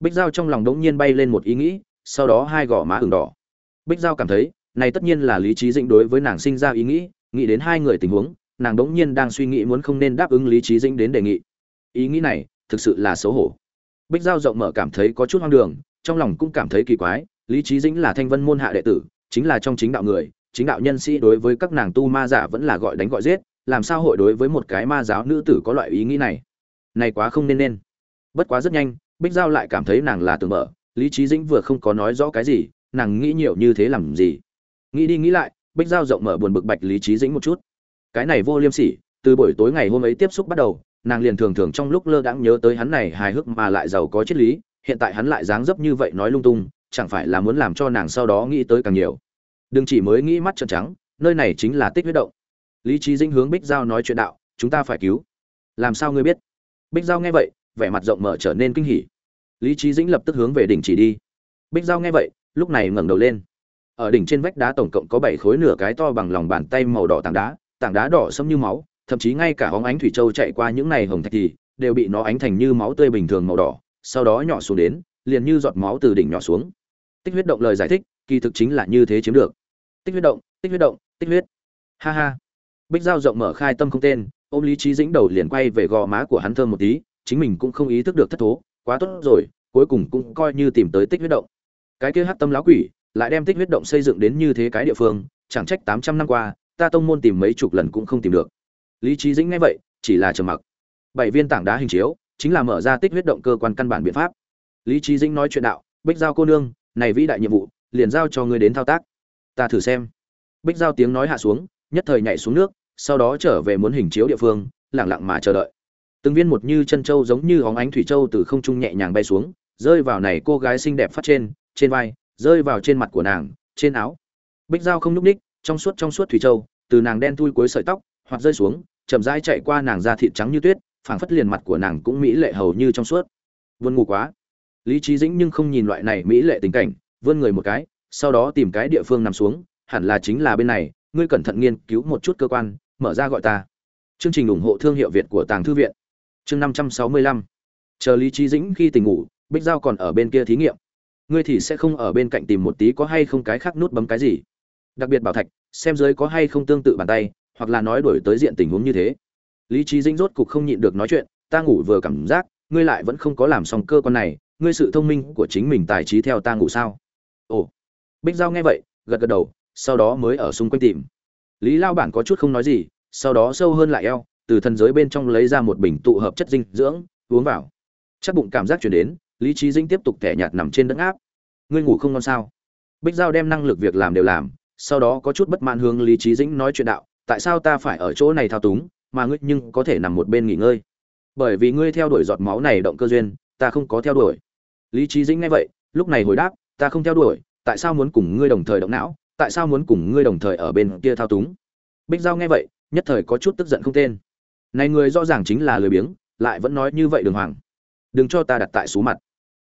Bích giao trong lòng đống nhiên bay lên một ý nghĩ, sau đó hai gò má ửng đỏ. Bích giao cảm thấy này tất nhiên là lý trí dĩnh đối với nàng sinh ra ý nghĩ nghĩ đến hai người tình huống, nàng đống nhiên đang suy nghĩ muốn không nên đáp ứng lý trí dĩnh đến đề nghị. Ý nghĩ này thực sự là xấu hổ. Bích giao rộng mở cảm thấy có chút hoang đường, trong lòng cũng cảm thấy kỳ quái, lý trí dĩnh là thanh vân môn hạ đệ tử, chính là trong chính đạo người, chính đạo nhân sĩ đối với các nàng tu ma giả vẫn là gọi đánh gọi giết, làm sao hội đối với một cái ma giáo nữ tử có loại ý nghĩ này? Này quá không nên nên. Bất quá rất nhanh, bích giao lại cảm thấy nàng là tưởng mở, lý trí dĩnh vừa không có nói rõ cái gì, nàng nghĩ nhiều như thế làm gì? Nghĩ đi nghĩ lại, bích giao rộng mở buồn bực bạch lý trí dĩnh một chút. Cái này vô liêm sỉ, từ buổi tối ngày hôm ấy tiếp xúc bắt đầu, nàng liền thường thường trong lúc lơ đãng nhớ tới hắn này hài hước mà lại giàu có triết lý, hiện tại hắn lại dáng dấp như vậy nói lung tung, chẳng phải là muốn làm cho nàng sau đó nghĩ tới càng nhiều. Đừng chỉ mới nghĩ mắt trợn trắng, nơi này chính là tích huyết động. Lý trí dĩnh hướng bích giao nói chuyện đạo, chúng ta phải cứu. Làm sao ngươi biết? Bích giao nghe vậy, vẻ mặt rộng mở trở nên kinh hỉ. Lý trí dĩnh lập tức hướng về đỉnh chỉ đi. Bích giao nghe vậy, lúc này ngẩng đầu lên ở đỉnh trên vách đá tổng cộng có bảy khối nửa cái to bằng lòng bàn tay màu đỏ tảng đá tảng đá đỏ sẫm như máu, thậm chí ngay cả hóng ánh thủy châu chạy qua những này hồng thạch thì đều bị nó ánh thành như máu tươi bình thường màu đỏ, sau đó nhỏ xuống đến, liền như giọt máu từ đỉnh nhỏ xuống. Tích huyết động lời giải thích, kỳ thực chính là như thế chiếm được. Tích huyết động, tích huyết động, tích huyết. Ha ha. Bích giao rộng mở khai tâm không tên, ôm lý trí dĩnh đầu liền quay về gò má của hắn thơm một tí, chính mình cũng không ý thức được thất thố, quá tốt rồi, cuối cùng cũng coi như tìm tới tích huyết động. Cái kia hát tâm lão quỷ lại đem tích huyết động xây dựng đến như thế cái địa phương, chẳng trách tám trăm năm qua, ta tông môn tìm mấy chục lần cũng không tìm được. Lý trí dĩnh nghe vậy, chỉ là trầm mặc. Bảy viên tảng đá hình chiếu, chính là mở ra tích huyết động cơ quan căn bản biện pháp. Lý trí dĩnh nói chuyện đạo, bích giao cô nương, này vĩ đại nhiệm vụ, liền giao cho ngươi đến thao tác. Ta thử xem. Bích giao tiếng nói hạ xuống, nhất thời nhảy xuống nước, sau đó trở về muốn hình chiếu địa phương lẳng lặng mà chờ đợi. Từng viên một như chân châu giống như óng ánh thủy châu từ không trung nhẹ nhàng bay xuống, rơi vào này cô gái xinh đẹp phát trên trên vai rơi vào trên mặt của nàng, trên áo. Bích dao không nhúc ních trong suốt trong suốt thủy châu, từ nàng đen thui cuối sợi tóc, hoặc rơi xuống, chậm rãi chạy qua nàng da thịt trắng như tuyết, phảng phất liền mặt của nàng cũng mỹ lệ hầu như trong suốt. Vươn ngủ quá. Lý trí dĩnh nhưng không nhìn loại này mỹ lệ tình cảnh, vươn người một cái, sau đó tìm cái địa phương nằm xuống, hẳn là chính là bên này, ngươi cẩn thận nghiên cứu một chút cơ quan, mở ra gọi ta. Chương trình ủng hộ thương hiệu việt của tàng thư viện. Chương năm trăm sáu mươi lăm. Chờ lý trí dĩnh khi tỉnh ngủ, bích giao còn ở bên kia thí nghiệm ngươi thì sẽ không ở bên cạnh tìm một tí có hay không cái khác nút bấm cái gì. Đặc biệt bảo thạch, xem dưới có hay không tương tự bàn tay, hoặc là nói đổi tới diện tình huống như thế. Lý trí Dinh rốt cục không nhịn được nói chuyện, ta ngủ vừa cảm giác, ngươi lại vẫn không có làm xong cơ quan này, ngươi sự thông minh của chính mình tài trí theo ta ngủ sao? Ồ. Bích giao nghe vậy, gật gật đầu, sau đó mới ở xung quanh tìm. Lý lao bản có chút không nói gì, sau đó sâu hơn lại eo, từ thần giới bên trong lấy ra một bình tụ hợp chất dinh dưỡng, uống vào. Chắc bụng cảm giác chuyển đến lý trí dĩnh tiếp tục thẻ nhạt nằm trên đất áp ngươi ngủ không ngon sao? Bích giao đem năng lực việc làm đều làm, sau đó có chút bất mãn hướng lý trí dĩnh nói chuyện đạo, tại sao ta phải ở chỗ này thao túng, mà ngươi nhưng có thể nằm một bên nghỉ ngơi? Bởi vì ngươi theo đuổi giọt máu này động cơ duyên, ta không có theo đuổi. Lý trí dĩnh nghe vậy, lúc này hồi đáp, ta không theo đuổi, tại sao muốn cùng ngươi đồng thời động não, tại sao muốn cùng ngươi đồng thời ở bên kia thao túng? Bích giao nghe vậy, nhất thời có chút tức giận không tên. Này người rõ ràng chính là lười biếng, lại vẫn nói như vậy đường hoàng đừng cho ta đặt tại số mặt.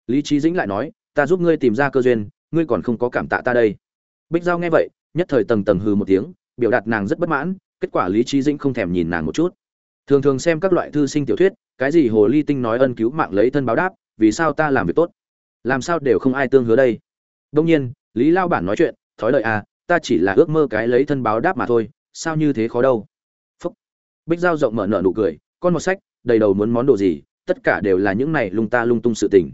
Lý trí dĩnh lại nói, ta giúp ngươi tìm ra cơ duyên, ngươi còn không có cảm tạ ta đây. Bích giao nghe vậy, nhất thời tầng tầng hừ một tiếng, biểu đạt nàng rất bất mãn, kết quả lý trí dĩnh không thèm nhìn nàng một chút. Thường thường xem các loại thư sinh tiểu thuyết, cái gì hồ ly tinh nói ân cứu mạng lấy thân báo đáp, vì sao ta làm việc tốt? Làm sao đều không ai tương hứa đây? Đông nhiên, lý lao bản nói chuyện, thói lợi à ta chỉ là ước mơ cái lấy thân báo đáp mà thôi, sao như thế khó đâu? Phúc. Bích giao rộng mở nợ nụ cười, con một sách, đầy đầu muốn món đồ gì tất cả đều là những này lung ta lung tung sự tình.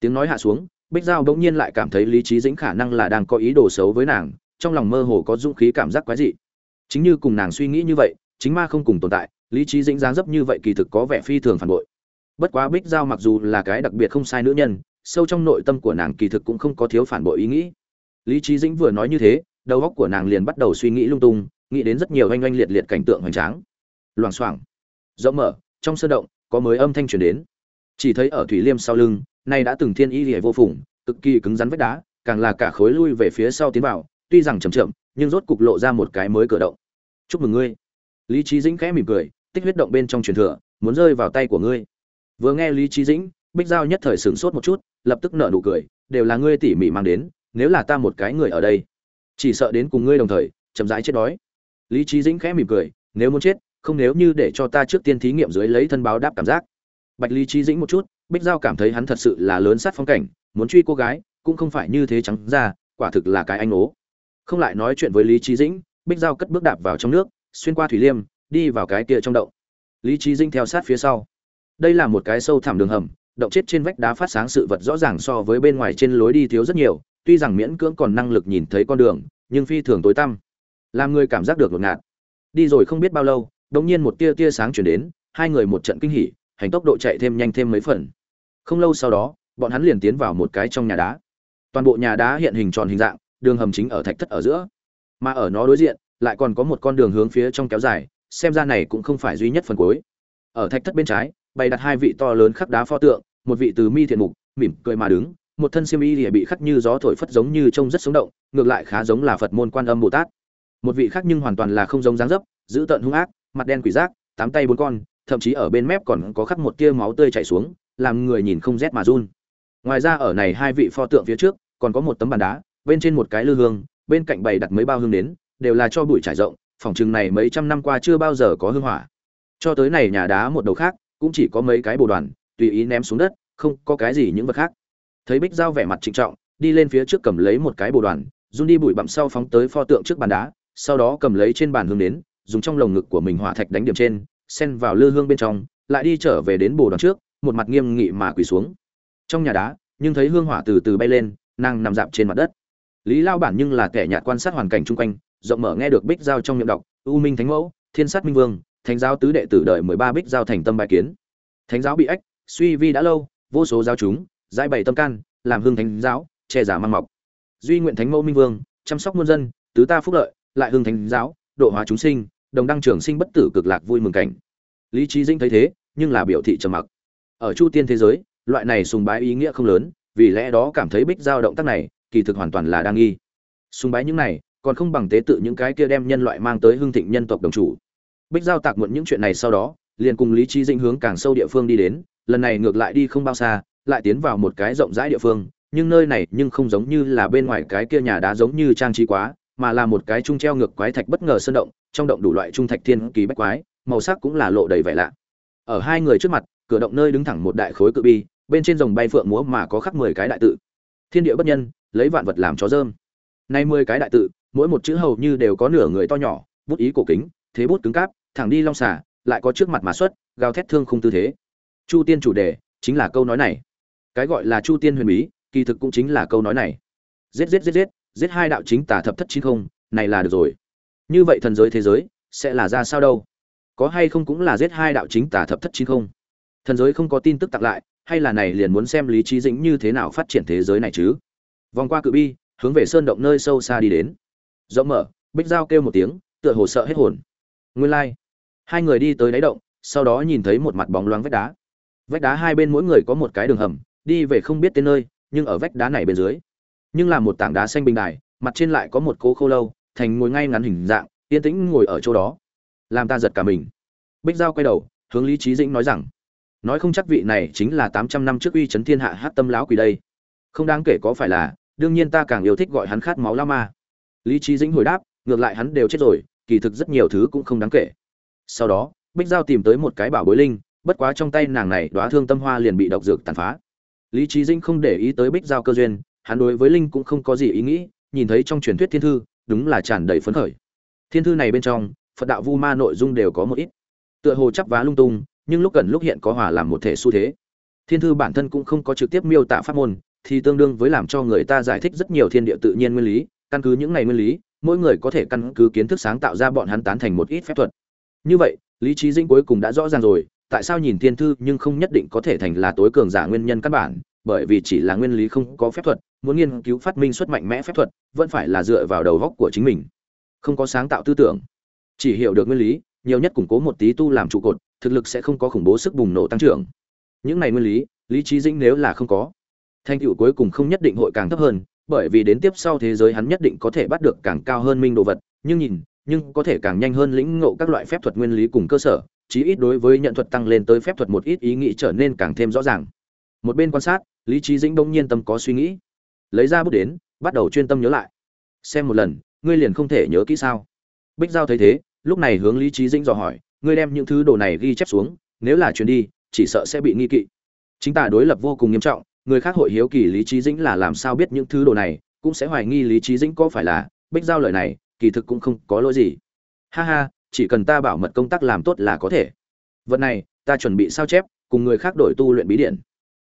Tiếng nói hạ xuống, bích giao bỗng nhiên lại cảm thấy lý trí dĩnh khả năng là đang có ý đồ xấu với nàng, trong lòng mơ hồ có dũng khí cảm giác quái dị. Chính như cùng nàng suy nghĩ như vậy, chính ma không cùng tồn tại, lý trí dĩnh dáng dấp như vậy kỳ thực có vẻ phi thường phản bội. Bất quá bích giao mặc dù là cái đặc biệt không sai nữ nhân, sâu trong nội tâm của nàng kỳ thực cũng không có thiếu phản bội ý nghĩ. Lý trí dĩnh vừa nói như thế, đầu óc của nàng liền bắt đầu suy nghĩ lung tung, nghĩ đến rất nhiều oanh oanh liệt liệt cảnh tượng hoành tráng. Loảng xoảng. Rộng mở, trong sơ động có mới âm thanh truyền đến. Chỉ thấy ở thủy liêm sau lưng, nay đã từng thiên y lìa vô phùng, cực kỳ cứng rắn vách đá, càng là cả khối lui về phía sau tiến vào, tuy rằng chậm chậm, nhưng rốt cục lộ ra một cái mới cửa động. Chúc mừng ngươi. Lý trí dĩnh khẽ mỉm cười, tích huyết động bên trong truyền thừa, muốn rơi vào tay của ngươi. Vừa nghe lý trí dĩnh, bích giao nhất thời sửng sốt một chút, lập tức nở nụ cười, đều là ngươi tỉ mỉ mang đến, nếu là ta một cái người ở đây, chỉ sợ đến cùng ngươi đồng thời, chậm rãi chết đói. Lý trí dĩnh khẽ mỉm cười, nếu muốn chết không nếu như để cho ta trước tiên thí nghiệm dưới lấy thân báo đáp cảm giác. Bạch lý trí dĩnh một chút, bích giao cảm thấy hắn thật sự là lớn sát phong cảnh, muốn truy cô gái, cũng không phải như thế trắng ra, quả thực là cái anh ố. Không lại nói chuyện với lý trí dĩnh, bích giao cất bước đạp vào trong nước, xuyên qua thủy liêm, đi vào cái kia trong động. Lý trí dĩnh theo sát phía sau. Đây là một cái sâu thẳm đường hầm, động chết trên vách đá phát sáng sự vật rõ ràng so với bên ngoài trên lối đi thiếu rất nhiều, tuy rằng miễn cưỡng còn năng lực nhìn thấy con đường, nhưng phi thường tối tăm. Làm người cảm giác được ngột ngạt. Đi rồi không biết bao lâu đột nhiên một tia tia sáng chuyển đến, hai người một trận kinh hỉ, hành tốc độ chạy thêm nhanh thêm mấy phần. Không lâu sau đó, bọn hắn liền tiến vào một cái trong nhà đá. Toàn bộ nhà đá hiện hình tròn hình dạng, đường hầm chính ở thạch thất ở giữa. Mà ở nó đối diện, lại còn có một con đường hướng phía trong kéo dài, xem ra này cũng không phải duy nhất phần cuối. Ở thạch thất bên trái, bày đặt hai vị to lớn khắc đá pho tượng, một vị từ mi thiện mục, mỉm cười mà đứng, một thân xiêm y liễu bị khắc như gió thổi phất giống như trông rất sống động, ngược lại khá giống là phật môn quan âm bồ tát. Một vị khác nhưng hoàn toàn là không giống dáng dấp, giữ tợn hung ác mặt đen quỷ giác, tám tay bốn con, thậm chí ở bên mép còn có khắc một tia máu tươi chảy xuống, làm người nhìn không rét mà run. Ngoài ra ở này hai vị pho tượng phía trước, còn có một tấm bàn đá, bên trên một cái lư hương, bên cạnh bày đặt mấy bao hương đến đều là cho bụi trải rộng, phòng chừng này mấy trăm năm qua chưa bao giờ có hương hỏa. Cho tới này nhà đá một đầu khác, cũng chỉ có mấy cái bồ đoàn, tùy ý ném xuống đất, không có cái gì những vật khác. Thấy bích giao vẻ mặt trịnh trọng, đi lên phía trước cầm lấy một cái bồ đoàn, run đi bụi bặm sau phóng tới pho tượng trước bàn đá, sau đó cầm lấy trên bàn hương đến dùng trong lồng ngực của mình hỏa thạch đánh điểm trên, xen vào lư hương bên trong, lại đi trở về đến bồ đoàn trước, một mặt nghiêm nghị mà quỳ xuống. Trong nhà đá, nhưng thấy hương hỏa từ từ bay lên, nàng nằm dạp trên mặt đất. Lý lao bản nhưng là kẻ nhạt quan sát hoàn cảnh chung quanh, rộng mở nghe được bích giao trong miệng đọc, u minh thánh mẫu, thiên sát minh vương, thánh giáo tứ đệ tử đợi mười ba bích giao thành tâm bài kiến. Thánh giáo bị ách, suy vi đã lâu, vô số giáo chúng, giải bày tâm can, làm hương thánh giáo, che giả mang mọc. Duy nguyện thánh mẫu minh vương, chăm sóc muôn dân, tứ ta phúc lợi, lại hương thánh giáo, độ hóa chúng sinh đồng đăng trưởng sinh bất tử cực lạc vui mừng cảnh. Lý trí dinh thấy thế, nhưng là biểu thị trầm mặc. Ở chu tiên thế giới, loại này sùng bái ý nghĩa không lớn, vì lẽ đó cảm thấy bích giao động tác này, kỳ thực hoàn toàn là đang nghi. Sùng bái những này, còn không bằng tế tự những cái kia đem nhân loại mang tới hương thịnh nhân tộc đồng chủ. Bích giao tạc muộn những chuyện này sau đó, liền cùng lý trí dinh hướng càng sâu địa phương đi đến, lần này ngược lại đi không bao xa, lại tiến vào một cái rộng rãi địa phương, nhưng nơi này nhưng không giống như là bên ngoài cái kia nhà đá giống như trang trí quá mà là một cái trung treo ngược quái thạch bất ngờ sơn động, trong động đủ loại trung thạch thiên kỳ bách quái, màu sắc cũng là lộ đầy vẻ lạ. Ở hai người trước mặt, cửa động nơi đứng thẳng một đại khối cự bi, bên trên rồng bay phượng múa mà có khắc mười cái đại tự. Thiên địa bất nhân, lấy vạn vật làm chó dơm. Nay mười cái đại tự, mỗi một chữ hầu như đều có nửa người to nhỏ, bút ý cổ kính, thế bút cứng cáp, thẳng đi long xả lại có trước mặt mà xuất, gào thét thương không tư thế. Chu tiên chủ đề chính là câu nói này. Cái gọi là chu tiên huyền bí, kỳ thực cũng chính là câu nói này. Giết giết giết giết giết hai đạo chính tà thập thất chín không, này là được rồi. Như vậy thần giới thế giới, sẽ là ra sao đâu? Có hay không cũng là giết hai đạo chính tà thập thất chín không? Thần giới không có tin tức tặng lại, hay là này liền muốn xem lý trí dĩnh như thế nào phát triển thế giới này chứ? Vòng qua cự bi, hướng về sơn động nơi sâu xa đi đến. Rộng mở, bích dao kêu một tiếng, tựa hồ sợ hết hồn. Nguyên lai、like. hai người đi tới đáy động, sau đó nhìn thấy một mặt bóng loáng vách đá. Vách đá hai bên mỗi người có một cái đường hầm, đi về không biết tên nơi, nhưng ở vách đá này bên dưới nhưng là một tảng đá xanh bình đài, mặt trên lại có một cố khô lâu, thành ngồi ngay ngắn hình dạng, yên tĩnh ngồi ở chỗ đó. Làm ta giật cả mình. Bích giao quay đầu, hướng lý trí dĩnh nói rằng, nói không chắc vị này chính là tám trăm năm trước uy chấn thiên hạ hát tâm lão quỷ đây. Không đáng kể có phải là, đương nhiên ta càng yêu thích gọi hắn khát máu lao ma. Lý trí dĩnh hồi đáp, ngược lại hắn đều chết rồi, kỳ thực rất nhiều thứ cũng không đáng kể. Sau đó, bích giao tìm tới một cái bảo bối linh, bất quá trong tay nàng này đóa thương tâm hoa liền bị độc dược tàn phá. Lý trí dĩnh không để ý tới bích giao cơ duyên hắn đối với linh cũng không có gì ý nghĩ, nhìn thấy trong truyền thuyết thiên thư, đúng là tràn đầy phấn khởi. Thiên thư này bên trong, phật đạo vu ma nội dung đều có một ít. Tựa hồ chắp vá lung tung, nhưng lúc gần lúc hiện có hòa làm một thể xu thế. Thiên thư bản thân cũng không có trực tiếp miêu tả pháp môn, thì tương đương với làm cho người ta giải thích rất nhiều thiên địa tự nhiên nguyên lý, căn cứ những này nguyên lý, mỗi người có thể căn cứ kiến thức sáng tạo ra bọn hắn tán thành một ít phép thuật. Như vậy, lý trí dinh cuối cùng đã rõ ràng rồi, tại sao nhìn thiên thư nhưng không nhất định có thể thành là tối cường giả nguyên nhân căn bản? Bởi vì chỉ là nguyên lý không có phép thuật, muốn nghiên cứu phát minh xuất mạnh mẽ phép thuật, vẫn phải là dựa vào đầu góc của chính mình. Không có sáng tạo tư tưởng, chỉ hiểu được nguyên lý, nhiều nhất củng cố một tí tu làm trụ cột, thực lực sẽ không có khủng bố sức bùng nổ tăng trưởng. Những này nguyên lý lý trí dĩnh nếu là không có, thành tựu cuối cùng không nhất định hội càng thấp hơn, bởi vì đến tiếp sau thế giới hắn nhất định có thể bắt được càng cao hơn minh đồ vật, nhưng nhìn, nhưng có thể càng nhanh hơn lĩnh ngộ các loại phép thuật nguyên lý cùng cơ sở, chí ít đối với nhận thuật tăng lên tới phép thuật một ít ý nghĩ trở nên càng thêm rõ ràng. Một bên quan sát lý trí dĩnh bỗng nhiên tâm có suy nghĩ. Lấy ra bút đến, bắt đầu chuyên tâm nhớ lại. Xem một lần, ngươi liền không thể nhớ kỹ sao? Bích giao thấy thế, lúc này hướng lý trí dĩnh dò hỏi, ngươi đem những thứ đồ này ghi chép xuống, nếu là chuyến đi, chỉ sợ sẽ bị nghi kỵ. Chính tả đối lập vô cùng nghiêm trọng, người khác hội hiếu kỳ lý trí dĩnh là làm sao biết những thứ đồ này, cũng sẽ hoài nghi lý trí dĩnh có phải là bích giao lời này, kỳ thực cũng không có lỗi gì. Ha ha, chỉ cần ta bảo mật công tác làm tốt là có thể. Vật này, ta chuẩn bị sao chép, cùng người khác đổi tu luyện bí điện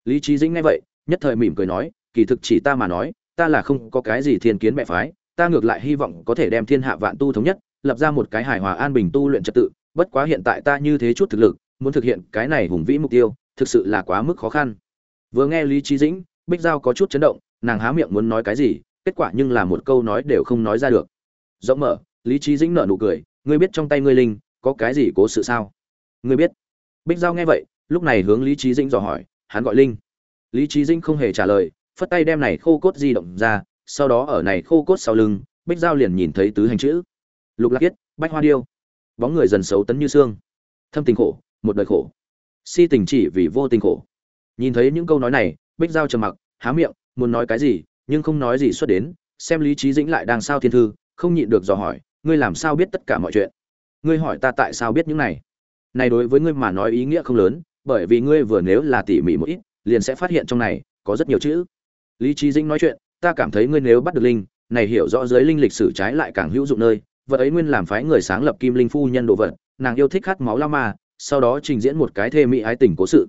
lý trí dĩnh nghe vậy, nhất thời mỉm cười nói, kỳ thực chỉ ta mà nói, ta là không có cái gì thiên kiến mẹ phái, ta ngược lại hy vọng có thể đem thiên hạ vạn tu thống nhất, lập ra một cái hài hòa an bình tu luyện trật tự, bất quá hiện tại ta như thế chút thực lực, muốn thực hiện cái này hùng vĩ mục tiêu, thực sự là quá mức khó khăn. Vừa nghe lý trí dĩnh, bích giao có chút chấn động, nàng há miệng muốn nói cái gì, kết quả nhưng là một câu nói đều không nói ra được. Rộng mở, lý trí dĩnh nở nụ cười, ngươi biết trong tay ngươi linh, có cái gì cố sự sao? Ngươi biết. Bích giao nghe vậy, lúc này hướng lý trí dĩnh dò hỏi hắn gọi linh. Lý trí dĩnh không hề trả lời, phất tay đem này khô cốt di động ra, sau đó ở này khô cốt sau lưng, bích giao liền nhìn thấy tứ hành chữ. Lục lạc kiết bách hoa điêu. Bóng người dần xấu tấn như xương. Thâm tình khổ, một đời khổ. Si tình chỉ vì vô tình khổ. Nhìn thấy những câu nói này, bích giao trầm mặc, há miệng, muốn nói cái gì, nhưng không nói gì xuất đến, xem lý trí dĩnh lại đang sao thiên thư, không nhịn được dò hỏi, ngươi làm sao biết tất cả mọi chuyện? Ngươi hỏi ta tại sao biết những này? Này đối với ngươi mà nói ý nghĩa không lớn bởi vì ngươi vừa nếu là tỉ mỉ một ít, liền sẽ phát hiện trong này có rất nhiều chữ. Lý trí dĩnh nói chuyện, ta cảm thấy ngươi nếu bắt được linh, này hiểu rõ giới linh lịch sử trái lại càng hữu dụng nơi, vật ấy nguyên làm phái người sáng lập kim linh phu nhân đồ vật, nàng yêu thích khát máu lao ma, sau đó trình diễn một cái thê mỹ ái tình cố sự.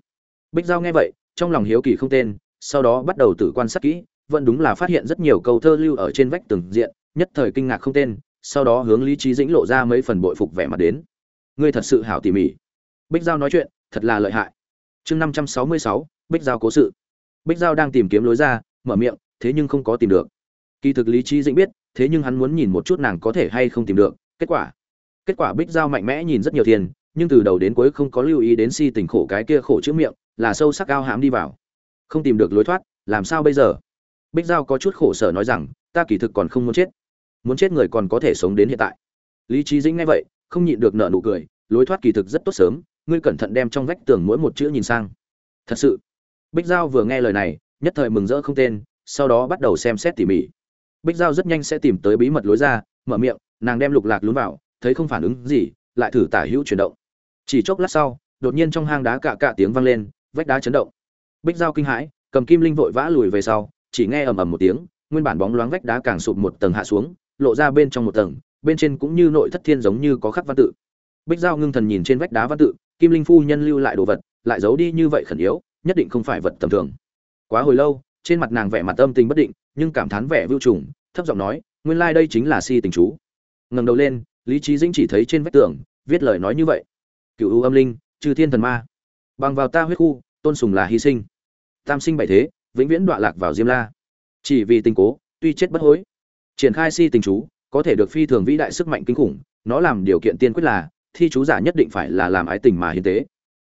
Bích giao nghe vậy, trong lòng hiếu kỳ không tên, sau đó bắt đầu tự quan sát kỹ, vẫn đúng là phát hiện rất nhiều câu thơ lưu ở trên vách từng diện, nhất thời kinh ngạc không tên, sau đó hướng lý trí dĩnh lộ ra mấy phần bội phục vẻ mặt đến. Ngươi thật sự hảo tỉ mỉ. Bích giao nói chuyện thật là lợi hại. Chương năm trăm sáu mươi sáu, bích giao cố sự. Bích giao đang tìm kiếm lối ra, mở miệng, thế nhưng không có tìm được. Kỳ thực lý trí dĩnh biết, thế nhưng hắn muốn nhìn một chút nàng có thể hay không tìm được, kết quả. Kết quả bích giao mạnh mẽ nhìn rất nhiều tiền, nhưng từ đầu đến cuối không có lưu ý đến si tình khổ cái kia khổ chữ miệng, là sâu sắc cao hãm đi vào. Không tìm được lối thoát, làm sao bây giờ? Bích giao có chút khổ sở nói rằng, ta kỳ thực còn không muốn chết. Muốn chết người còn có thể sống đến hiện tại. Lý trí dĩnh nghe vậy, không nhịn được nợ nụ cười, lối thoát kỳ thực rất tốt sớm ngươi cẩn thận đem trong vách tường mỗi một chữ nhìn sang. Thật sự. Bích giao vừa nghe lời này, nhất thời mừng rỡ không tên, sau đó bắt đầu xem xét tỉ mỉ. Bích giao rất nhanh sẽ tìm tới bí mật lối ra, mở miệng, nàng đem lục lạc lún vào, thấy không phản ứng gì, lại thử tả hữu chuyển động. Chỉ chốc lát sau, đột nhiên trong hang đá cạ cạ tiếng vang lên, vách đá chấn động. Bích giao kinh hãi, cầm kim linh vội vã lùi về sau, chỉ nghe ầm ầm một tiếng, nguyên bản bóng loáng vách đá càng sụp một tầng hạ xuống, lộ ra bên trong một tầng, bên trên cũng như nội thất thiên giống như có khắc văn tự. Bích giao ngưng thần nhìn trên vách đá văn tự kim linh phu nhân lưu lại đồ vật, lại giấu đi như vậy khẩn yếu, nhất định không phải vật tầm thường. Quá hồi lâu, trên mặt nàng vẻ mặt âm tình bất định, nhưng cảm thán vẻ vưu trùng, thấp giọng nói, nguyên lai đây chính là si tình chú. Ngẩng đầu lên, lý trí dĩnh chỉ thấy trên vách tường, viết lời nói như vậy. Cựu ưu âm linh, trừ thiên thần ma. Bằng vào ta huyết khu, tôn sùng là hy sinh. Tam sinh bảy thế, vĩnh viễn đọa lạc vào diêm la. Chỉ vì tình cố, tuy chết bất hối. Triển khai si tình chú, có thể được phi thường vĩ đại sức mạnh kinh khủng, nó làm điều kiện tiên quyết là thi chú giả nhất định phải là làm ái tình mà hiến tế.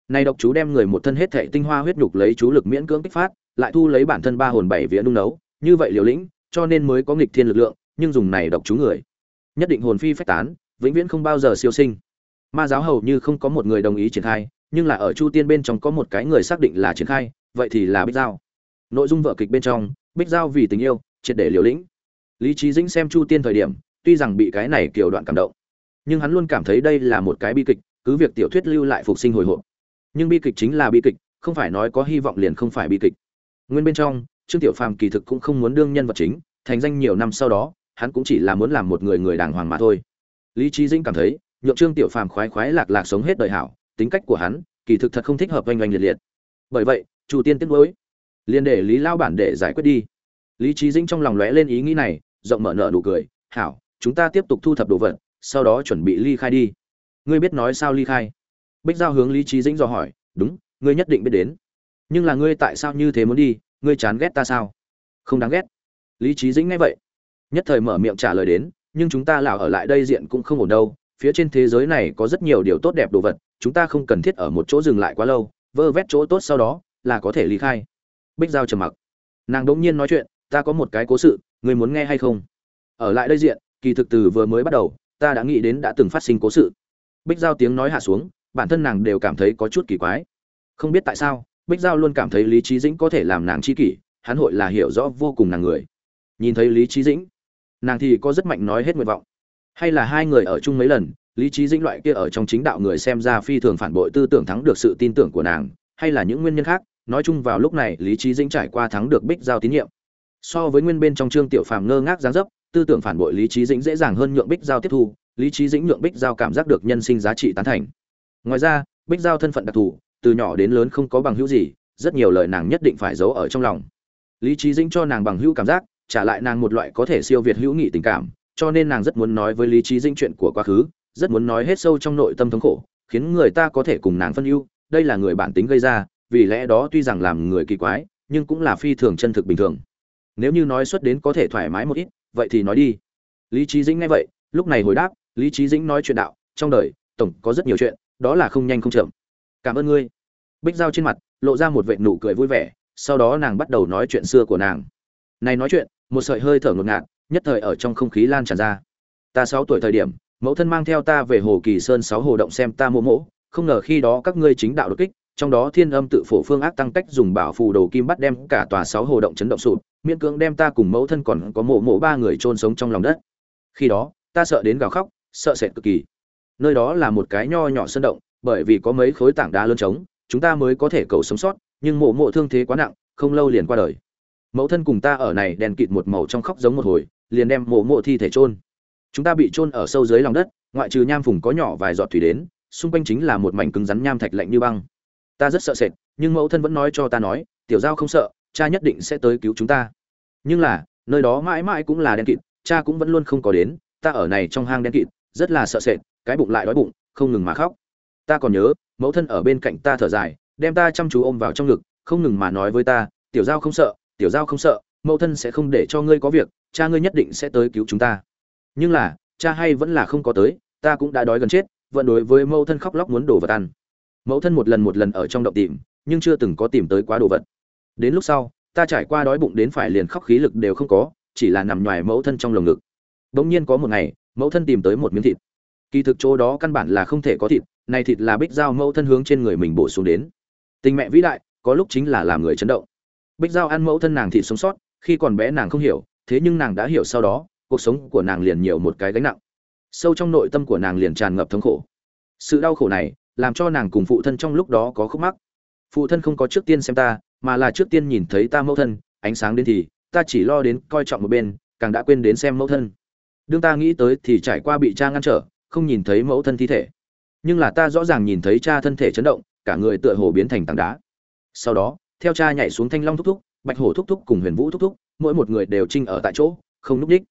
Nay độc chú đem người một thân hết thệ tinh hoa huyết nhục lấy chú lực miễn cưỡng kích phát, lại thu lấy bản thân ba hồn bảy vía nung nấu, như vậy liều lĩnh, cho nên mới có nghịch thiên lực lượng, nhưng dùng này độc chú người, nhất định hồn phi phách tán, vĩnh viễn không bao giờ siêu sinh. Ma giáo hầu như không có một người đồng ý triển khai, nhưng là ở chu tiên bên trong có một cái người xác định là triển khai, vậy thì là bích giao. Nội dung vở kịch bên trong, bích giao vì tình yêu, triệt để liều lĩnh. Lý trí dĩnh xem chu tiên thời điểm, tuy rằng bị cái này kiểu đoạn cảm động nhưng hắn luôn cảm thấy đây là một cái bi kịch cứ việc tiểu thuyết lưu lại phục sinh hồi hộp. Nhưng bi kịch chính là bi kịch không phải nói có hy vọng liền không phải bi kịch. Nguyên bên trong trương tiểu phàm kỳ thực cũng không muốn đương nhân vật chính thành danh nhiều năm sau đó hắn cũng chỉ là muốn làm một người người đàng hoàng mà thôi. Lý trí dĩnh cảm thấy nhượng trương tiểu phàm khoái khoái lạc lạc sống hết đời hảo tính cách của hắn kỳ thực thật không thích hợp oanh oanh liệt liệt. Bởi vậy chủ tiên tiết nối, liền để lý lao bản để giải quyết đi. Lý trí dĩnh trong lòng lóe lên ý nghĩ này rộng mở nợ nụ cười hảo chúng ta tiếp tục thu thập đồ vật sau đó chuẩn bị ly khai đi. Ngươi biết nói sao ly khai? Bích giao hướng lý trí dĩnh dò hỏi, đúng, ngươi nhất định biết đến. Nhưng là ngươi tại sao như thế muốn đi? Ngươi chán ghét ta sao? Không đáng ghét. Lý trí dĩnh nghe vậy, nhất thời mở miệng trả lời đến, nhưng chúng ta lào ở lại đây diện cũng không ổn đâu. Phía trên thế giới này có rất nhiều điều tốt đẹp đồ vật, chúng ta không cần thiết ở một chỗ dừng lại quá lâu, vơ vét chỗ tốt sau đó là có thể ly khai. Bích giao trầm mặc. Nàng đỗng nhiên nói chuyện, ta có một cái cố sự người muốn nghe hay không? Ở lại đây diện, kỳ thực từ vừa mới bắt đầu ta đã nghĩ đến đã từng phát sinh cố sự. Bích giao tiếng nói hạ xuống, bản thân nàng đều cảm thấy có chút kỳ quái. Không biết tại sao, bích giao luôn cảm thấy lý trí dĩnh có thể làm nàng chi kỷ, hắn hội là hiểu rõ vô cùng nàng người. Nhìn thấy lý trí dĩnh, nàng thì có rất mạnh nói hết nguyện vọng. Hay là hai người ở chung mấy lần, lý trí dĩnh loại kia ở trong chính đạo người xem ra phi thường phản bội tư tưởng thắng được sự tin tưởng của nàng, hay là những nguyên nhân khác, nói chung vào lúc này lý trí dĩnh trải qua thắng được bích giao tín nhiệm. So với nguyên bên trong trương tiểu phàm ngơ ngác giáng dấp tư tưởng phản bội lý trí dĩnh dễ dàng hơn nhượng bích giao tiếp thu, lý trí dĩnh nhượng bích giao cảm giác được nhân sinh giá trị tán thành. Ngoài ra, bích giao thân phận đặc thù, từ nhỏ đến lớn không có bằng hữu gì, rất nhiều lời nàng nhất định phải giấu ở trong lòng. Lý trí dĩnh cho nàng bằng hữu cảm giác, trả lại nàng một loại có thể siêu việt hữu nghị tình cảm, cho nên nàng rất muốn nói với lý trí dĩnh chuyện của quá khứ, rất muốn nói hết sâu trong nội tâm thống khổ, khiến người ta có thể cùng nàng phân ưu, đây là người bản tính gây ra, vì lẽ đó tuy rằng làm người kỳ quái, nhưng cũng là phi thường chân thực bình thường. Nếu như nói xuất đến có thể thoải mái một ít vậy thì nói đi. Lý trí dĩnh nghe vậy, lúc này hồi đáp, lý trí dĩnh nói chuyện đạo, trong đời, tổng có rất nhiều chuyện, đó là không nhanh không chậm. Cảm ơn ngươi. Bích giao trên mặt, lộ ra một vệ nụ cười vui vẻ, sau đó nàng bắt đầu nói chuyện xưa của nàng. Này nói chuyện, một sợi hơi thở ngột ngạt, nhất thời ở trong không khí lan tràn ra. Ta sáu tuổi thời điểm, mẫu thân mang theo ta về hồ kỳ sơn sáu hồ động xem ta mô mỗ không ngờ khi đó các ngươi chính đạo đột kích, trong đó thiên âm tự phổ phương ác tăng cách dùng bảo phù đồ kim bắt đem cả tòa sáu hồ động chấn động sụp miễn cưỡng đem ta cùng mẫu thân còn có mộ mộ ba người chôn sống trong lòng đất. Khi đó, ta sợ đến gào khóc, sợ sệt cực kỳ. Nơi đó là một cái nho nhỏ sơn động, bởi vì có mấy khối tảng đá lớn trống, chúng ta mới có thể cầu sống sót, nhưng mộ mộ thương thế quá nặng, không lâu liền qua đời. Mẫu thân cùng ta ở này đèn kịt một màu trong khóc giống một hồi, liền đem mộ mộ thi thể chôn. Chúng ta bị chôn ở sâu dưới lòng đất, ngoại trừ nham phùng có nhỏ vài giọt thủy đến, xung quanh chính là một mảnh cứng rắn nham thạch lạnh như băng. Ta rất sợ sệt, nhưng mẫu thân vẫn nói cho ta nói, tiểu giao không sợ cha nhất định sẽ tới cứu chúng ta. Nhưng là, nơi đó mãi mãi cũng là đen kịt, cha cũng vẫn luôn không có đến, ta ở này trong hang đen kịt, rất là sợ sệt, cái bụng lại đói bụng, không ngừng mà khóc. Ta còn nhớ, mẫu thân ở bên cạnh ta thở dài, đem ta chăm chú ôm vào trong ngực, không ngừng mà nói với ta, tiểu giao không sợ, tiểu giao không sợ, mẫu thân sẽ không để cho ngươi có việc, cha ngươi nhất định sẽ tới cứu chúng ta. Nhưng là, cha hay vẫn là không có tới, ta cũng đã đói gần chết, vẫn đối với mẫu thân khóc lóc muốn đồ vật ăn. Mẫu thân một lần một lần ở trong động tìm, nhưng chưa từng có tìm tới quá đồ vật đến lúc sau, ta trải qua đói bụng đến phải liền khóc khí lực đều không có, chỉ là nằm ngoài mẫu thân trong lồng ngực. Bỗng nhiên có một ngày, mẫu thân tìm tới một miếng thịt. Kỳ thực chỗ đó căn bản là không thể có thịt, này thịt là bích dao mẫu thân hướng trên người mình bổ xuống đến. Tình mẹ vĩ đại, có lúc chính là làm người chấn động. Bích dao ăn mẫu thân nàng thịt sống sót, khi còn bé nàng không hiểu, thế nhưng nàng đã hiểu sau đó, cuộc sống của nàng liền nhiều một cái gánh nặng. Sâu trong nội tâm của nàng liền tràn ngập thống khổ. Sự đau khổ này, làm cho nàng cùng phụ thân trong lúc đó có khúc mắc. Phụ thân không có trước tiên xem ta mà là trước tiên nhìn thấy ta mẫu thân, ánh sáng đến thì, ta chỉ lo đến coi trọng một bên, càng đã quên đến xem mẫu thân. Đương ta nghĩ tới thì trải qua bị cha ngăn trở, không nhìn thấy mẫu thân thi thể. Nhưng là ta rõ ràng nhìn thấy cha thân thể chấn động, cả người tựa hồ biến thành tảng đá. Sau đó, theo cha nhảy xuống thanh long thúc thúc, bạch hổ thúc thúc cùng huyền vũ thúc thúc, mỗi một người đều trinh ở tại chỗ, không núp đích.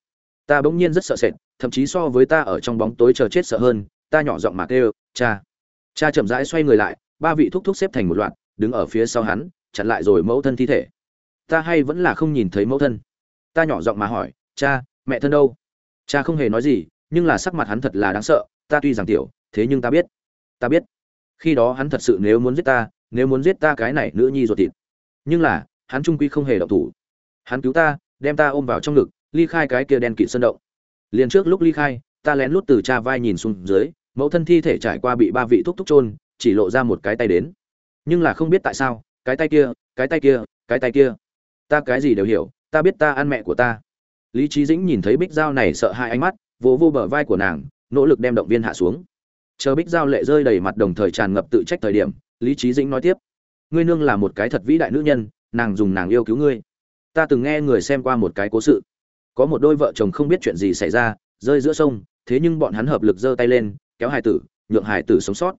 Ta bỗng nhiên rất sợ sệt, thậm chí so với ta ở trong bóng tối chờ chết sợ hơn, ta nhỏ giọng mà kêu, cha. Cha chậm rãi xoay người lại, ba vị thúc thúc xếp thành một loạt, đứng ở phía sau hắn chặn lại rồi mẫu thân thi thể. Ta hay vẫn là không nhìn thấy mẫu thân. Ta nhỏ giọng mà hỏi, cha, mẹ thân đâu? Cha không hề nói gì, nhưng là sắc mặt hắn thật là đáng sợ, ta tuy rằng tiểu, thế nhưng ta biết ta biết. Khi đó hắn thật sự nếu muốn giết ta, nếu muốn giết ta cái này nữ nhi ruột thịt. Nhưng là, hắn trung quy không hề động thủ. Hắn cứu ta, đem ta ôm vào trong ngực, ly khai cái kia đen kịt sơn động. Liền trước lúc ly khai, ta lén lút từ cha vai nhìn xuống dưới, mẫu thân thi thể trải qua bị ba vị thúc thúc chôn, chỉ lộ ra một cái tay đến. Nhưng là không biết tại sao cái tay kia cái tay kia cái tay kia. Ta cái gì đều hiểu ta biết ta ăn mẹ của ta. Lý trí dĩnh nhìn thấy bích dao này sợ hai ánh mắt vỗ vô, vô bờ vai của nàng nỗ lực đem động viên hạ xuống. Chờ bích dao lệ rơi đầy mặt đồng thời tràn ngập tự trách thời điểm lý trí dĩnh nói tiếp. Ngươi nương là một cái thật vĩ đại nữ nhân nàng dùng nàng yêu cứu ngươi. Ta từng nghe người xem qua một cái cố sự. Có một đôi vợ chồng không biết chuyện gì xảy ra rơi giữa sông thế nhưng bọn hắn hợp lực giơ tay lên kéo hải tử nhượng hải tử sống sót.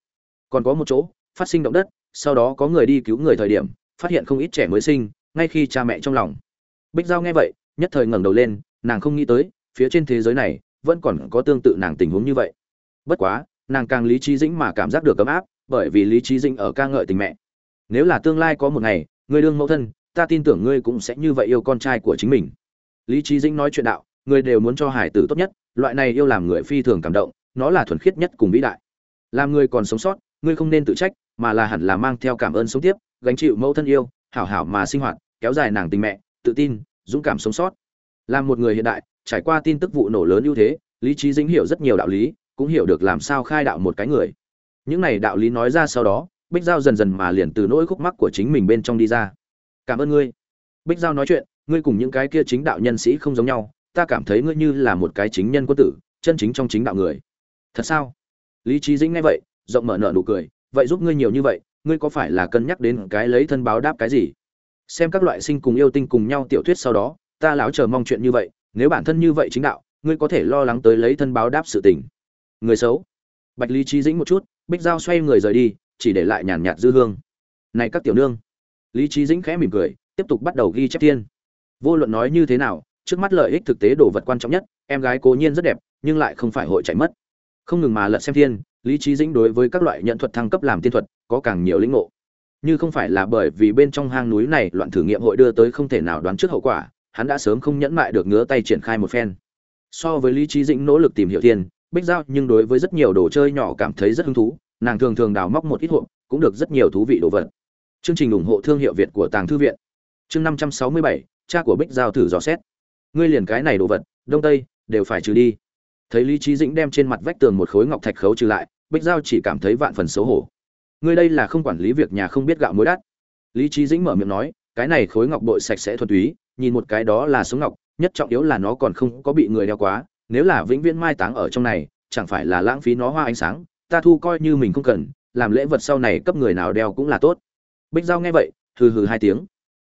Còn có một chỗ phát sinh động đất sau đó có người đi cứu người thời điểm, phát hiện không ít trẻ mới sinh, ngay khi cha mẹ trong lòng. Bích giao nghe vậy, nhất thời ngẩng đầu lên, nàng không nghĩ tới, phía trên thế giới này, vẫn còn có tương tự nàng tình huống như vậy. Bất quá, nàng càng lý trí dĩnh mà cảm giác được ấm áp, bởi vì lý trí dĩnh ở ca ngợi tình mẹ. Nếu là tương lai có một ngày ngươi đương mẫu thân, ta tin tưởng ngươi cũng sẽ như vậy yêu con trai của chính mình. Lý trí dĩnh nói chuyện đạo, người đều muốn cho hải tử tốt nhất, loại này yêu làm người phi thường cảm động, nó là thuần khiết nhất cùng vĩ đại. Làm người còn sống sót, ngươi không nên tự trách mà là hẳn là mang theo cảm ơn sống tiếp, gánh chịu mẫu thân yêu, hảo hảo mà sinh hoạt, kéo dài nàng tình mẹ, tự tin, dũng cảm sống sót. Làm một người hiện đại, trải qua tin tức vụ nổ lớn ưu thế, lý trí dĩnh hiểu rất nhiều đạo lý, cũng hiểu được làm sao khai đạo một cái người. Những này đạo lý nói ra sau đó, bích giao dần dần mà liền từ nỗi khúc mắc của chính mình bên trong đi ra. Cảm ơn ngươi. Bích giao nói chuyện, ngươi cùng những cái kia chính đạo nhân sĩ không giống nhau, ta cảm thấy ngươi như là một cái chính nhân quân tử, chân chính trong chính đạo người. Thật sao? Lý trí dĩnh nghe vậy, rộng mở nợ nụ cười vậy giúp ngươi nhiều như vậy, ngươi có phải là cân nhắc đến cái lấy thân báo đáp cái gì? Xem các loại sinh cùng yêu tinh cùng nhau tiểu thuyết sau đó, ta láo chờ mong chuyện như vậy, nếu bản thân như vậy chính đạo, ngươi có thể lo lắng tới lấy thân báo đáp sự tình. Người xấu. Bạch lý trí dĩnh một chút, bích dao xoay người rời đi, chỉ để lại nhàn nhạt dư hương. Này các tiểu nương. Lý trí dĩnh khẽ mỉm cười, tiếp tục bắt đầu ghi chép tiên vô luận nói như thế nào, trước mắt lợi ích thực tế đồ vật quan trọng nhất, em gái cố nhiên rất đẹp, nhưng lại không phải hội chạy mất. Không ngừng mà lật xem thiên lý trí dĩnh đối với các loại nhận thuật thăng cấp làm tiên thuật, có càng nhiều lĩnh ngộ. Như không phải là bởi vì bên trong hang núi này loạn thử nghiệm hội đưa tới không thể nào đoán trước hậu quả, hắn đã sớm không nhẫn mại được ngứa tay triển khai một phen. So với lý trí dĩnh nỗ lực tìm hiểu thiên bích giao nhưng đối với rất nhiều đồ chơi nhỏ cảm thấy rất hứng thú, nàng thường thường đào móc một ít hộp, cũng được rất nhiều thú vị đồ vật. Chương trình ủng hộ thương hiệu việt của tàng thư viện. Chương năm trăm sáu mươi bảy, cha của bích giao thử dò xét. Ngươi liền cái này đồ vật, đông tây, đều phải trừ đi thấy lý trí dĩnh đem trên mặt vách tường một khối ngọc thạch khấu trừ lại, bích giao chỉ cảm thấy vạn phần xấu hổ. Ngươi đây là không quản lý việc nhà không biết gạo muối đắt. Lý trí dĩnh mở miệng nói, cái này khối ngọc bội sạch sẽ thuần túy, nhìn một cái đó là sống ngọc, nhất trọng yếu là nó còn không có bị người đeo quá, nếu là vĩnh viễn mai táng ở trong này, chẳng phải là lãng phí nó hoa ánh sáng, ta thu coi như mình không cần, làm lễ vật sau này cấp người nào đeo cũng là tốt. Bích giao nghe vậy, hừ hừ hai tiếng.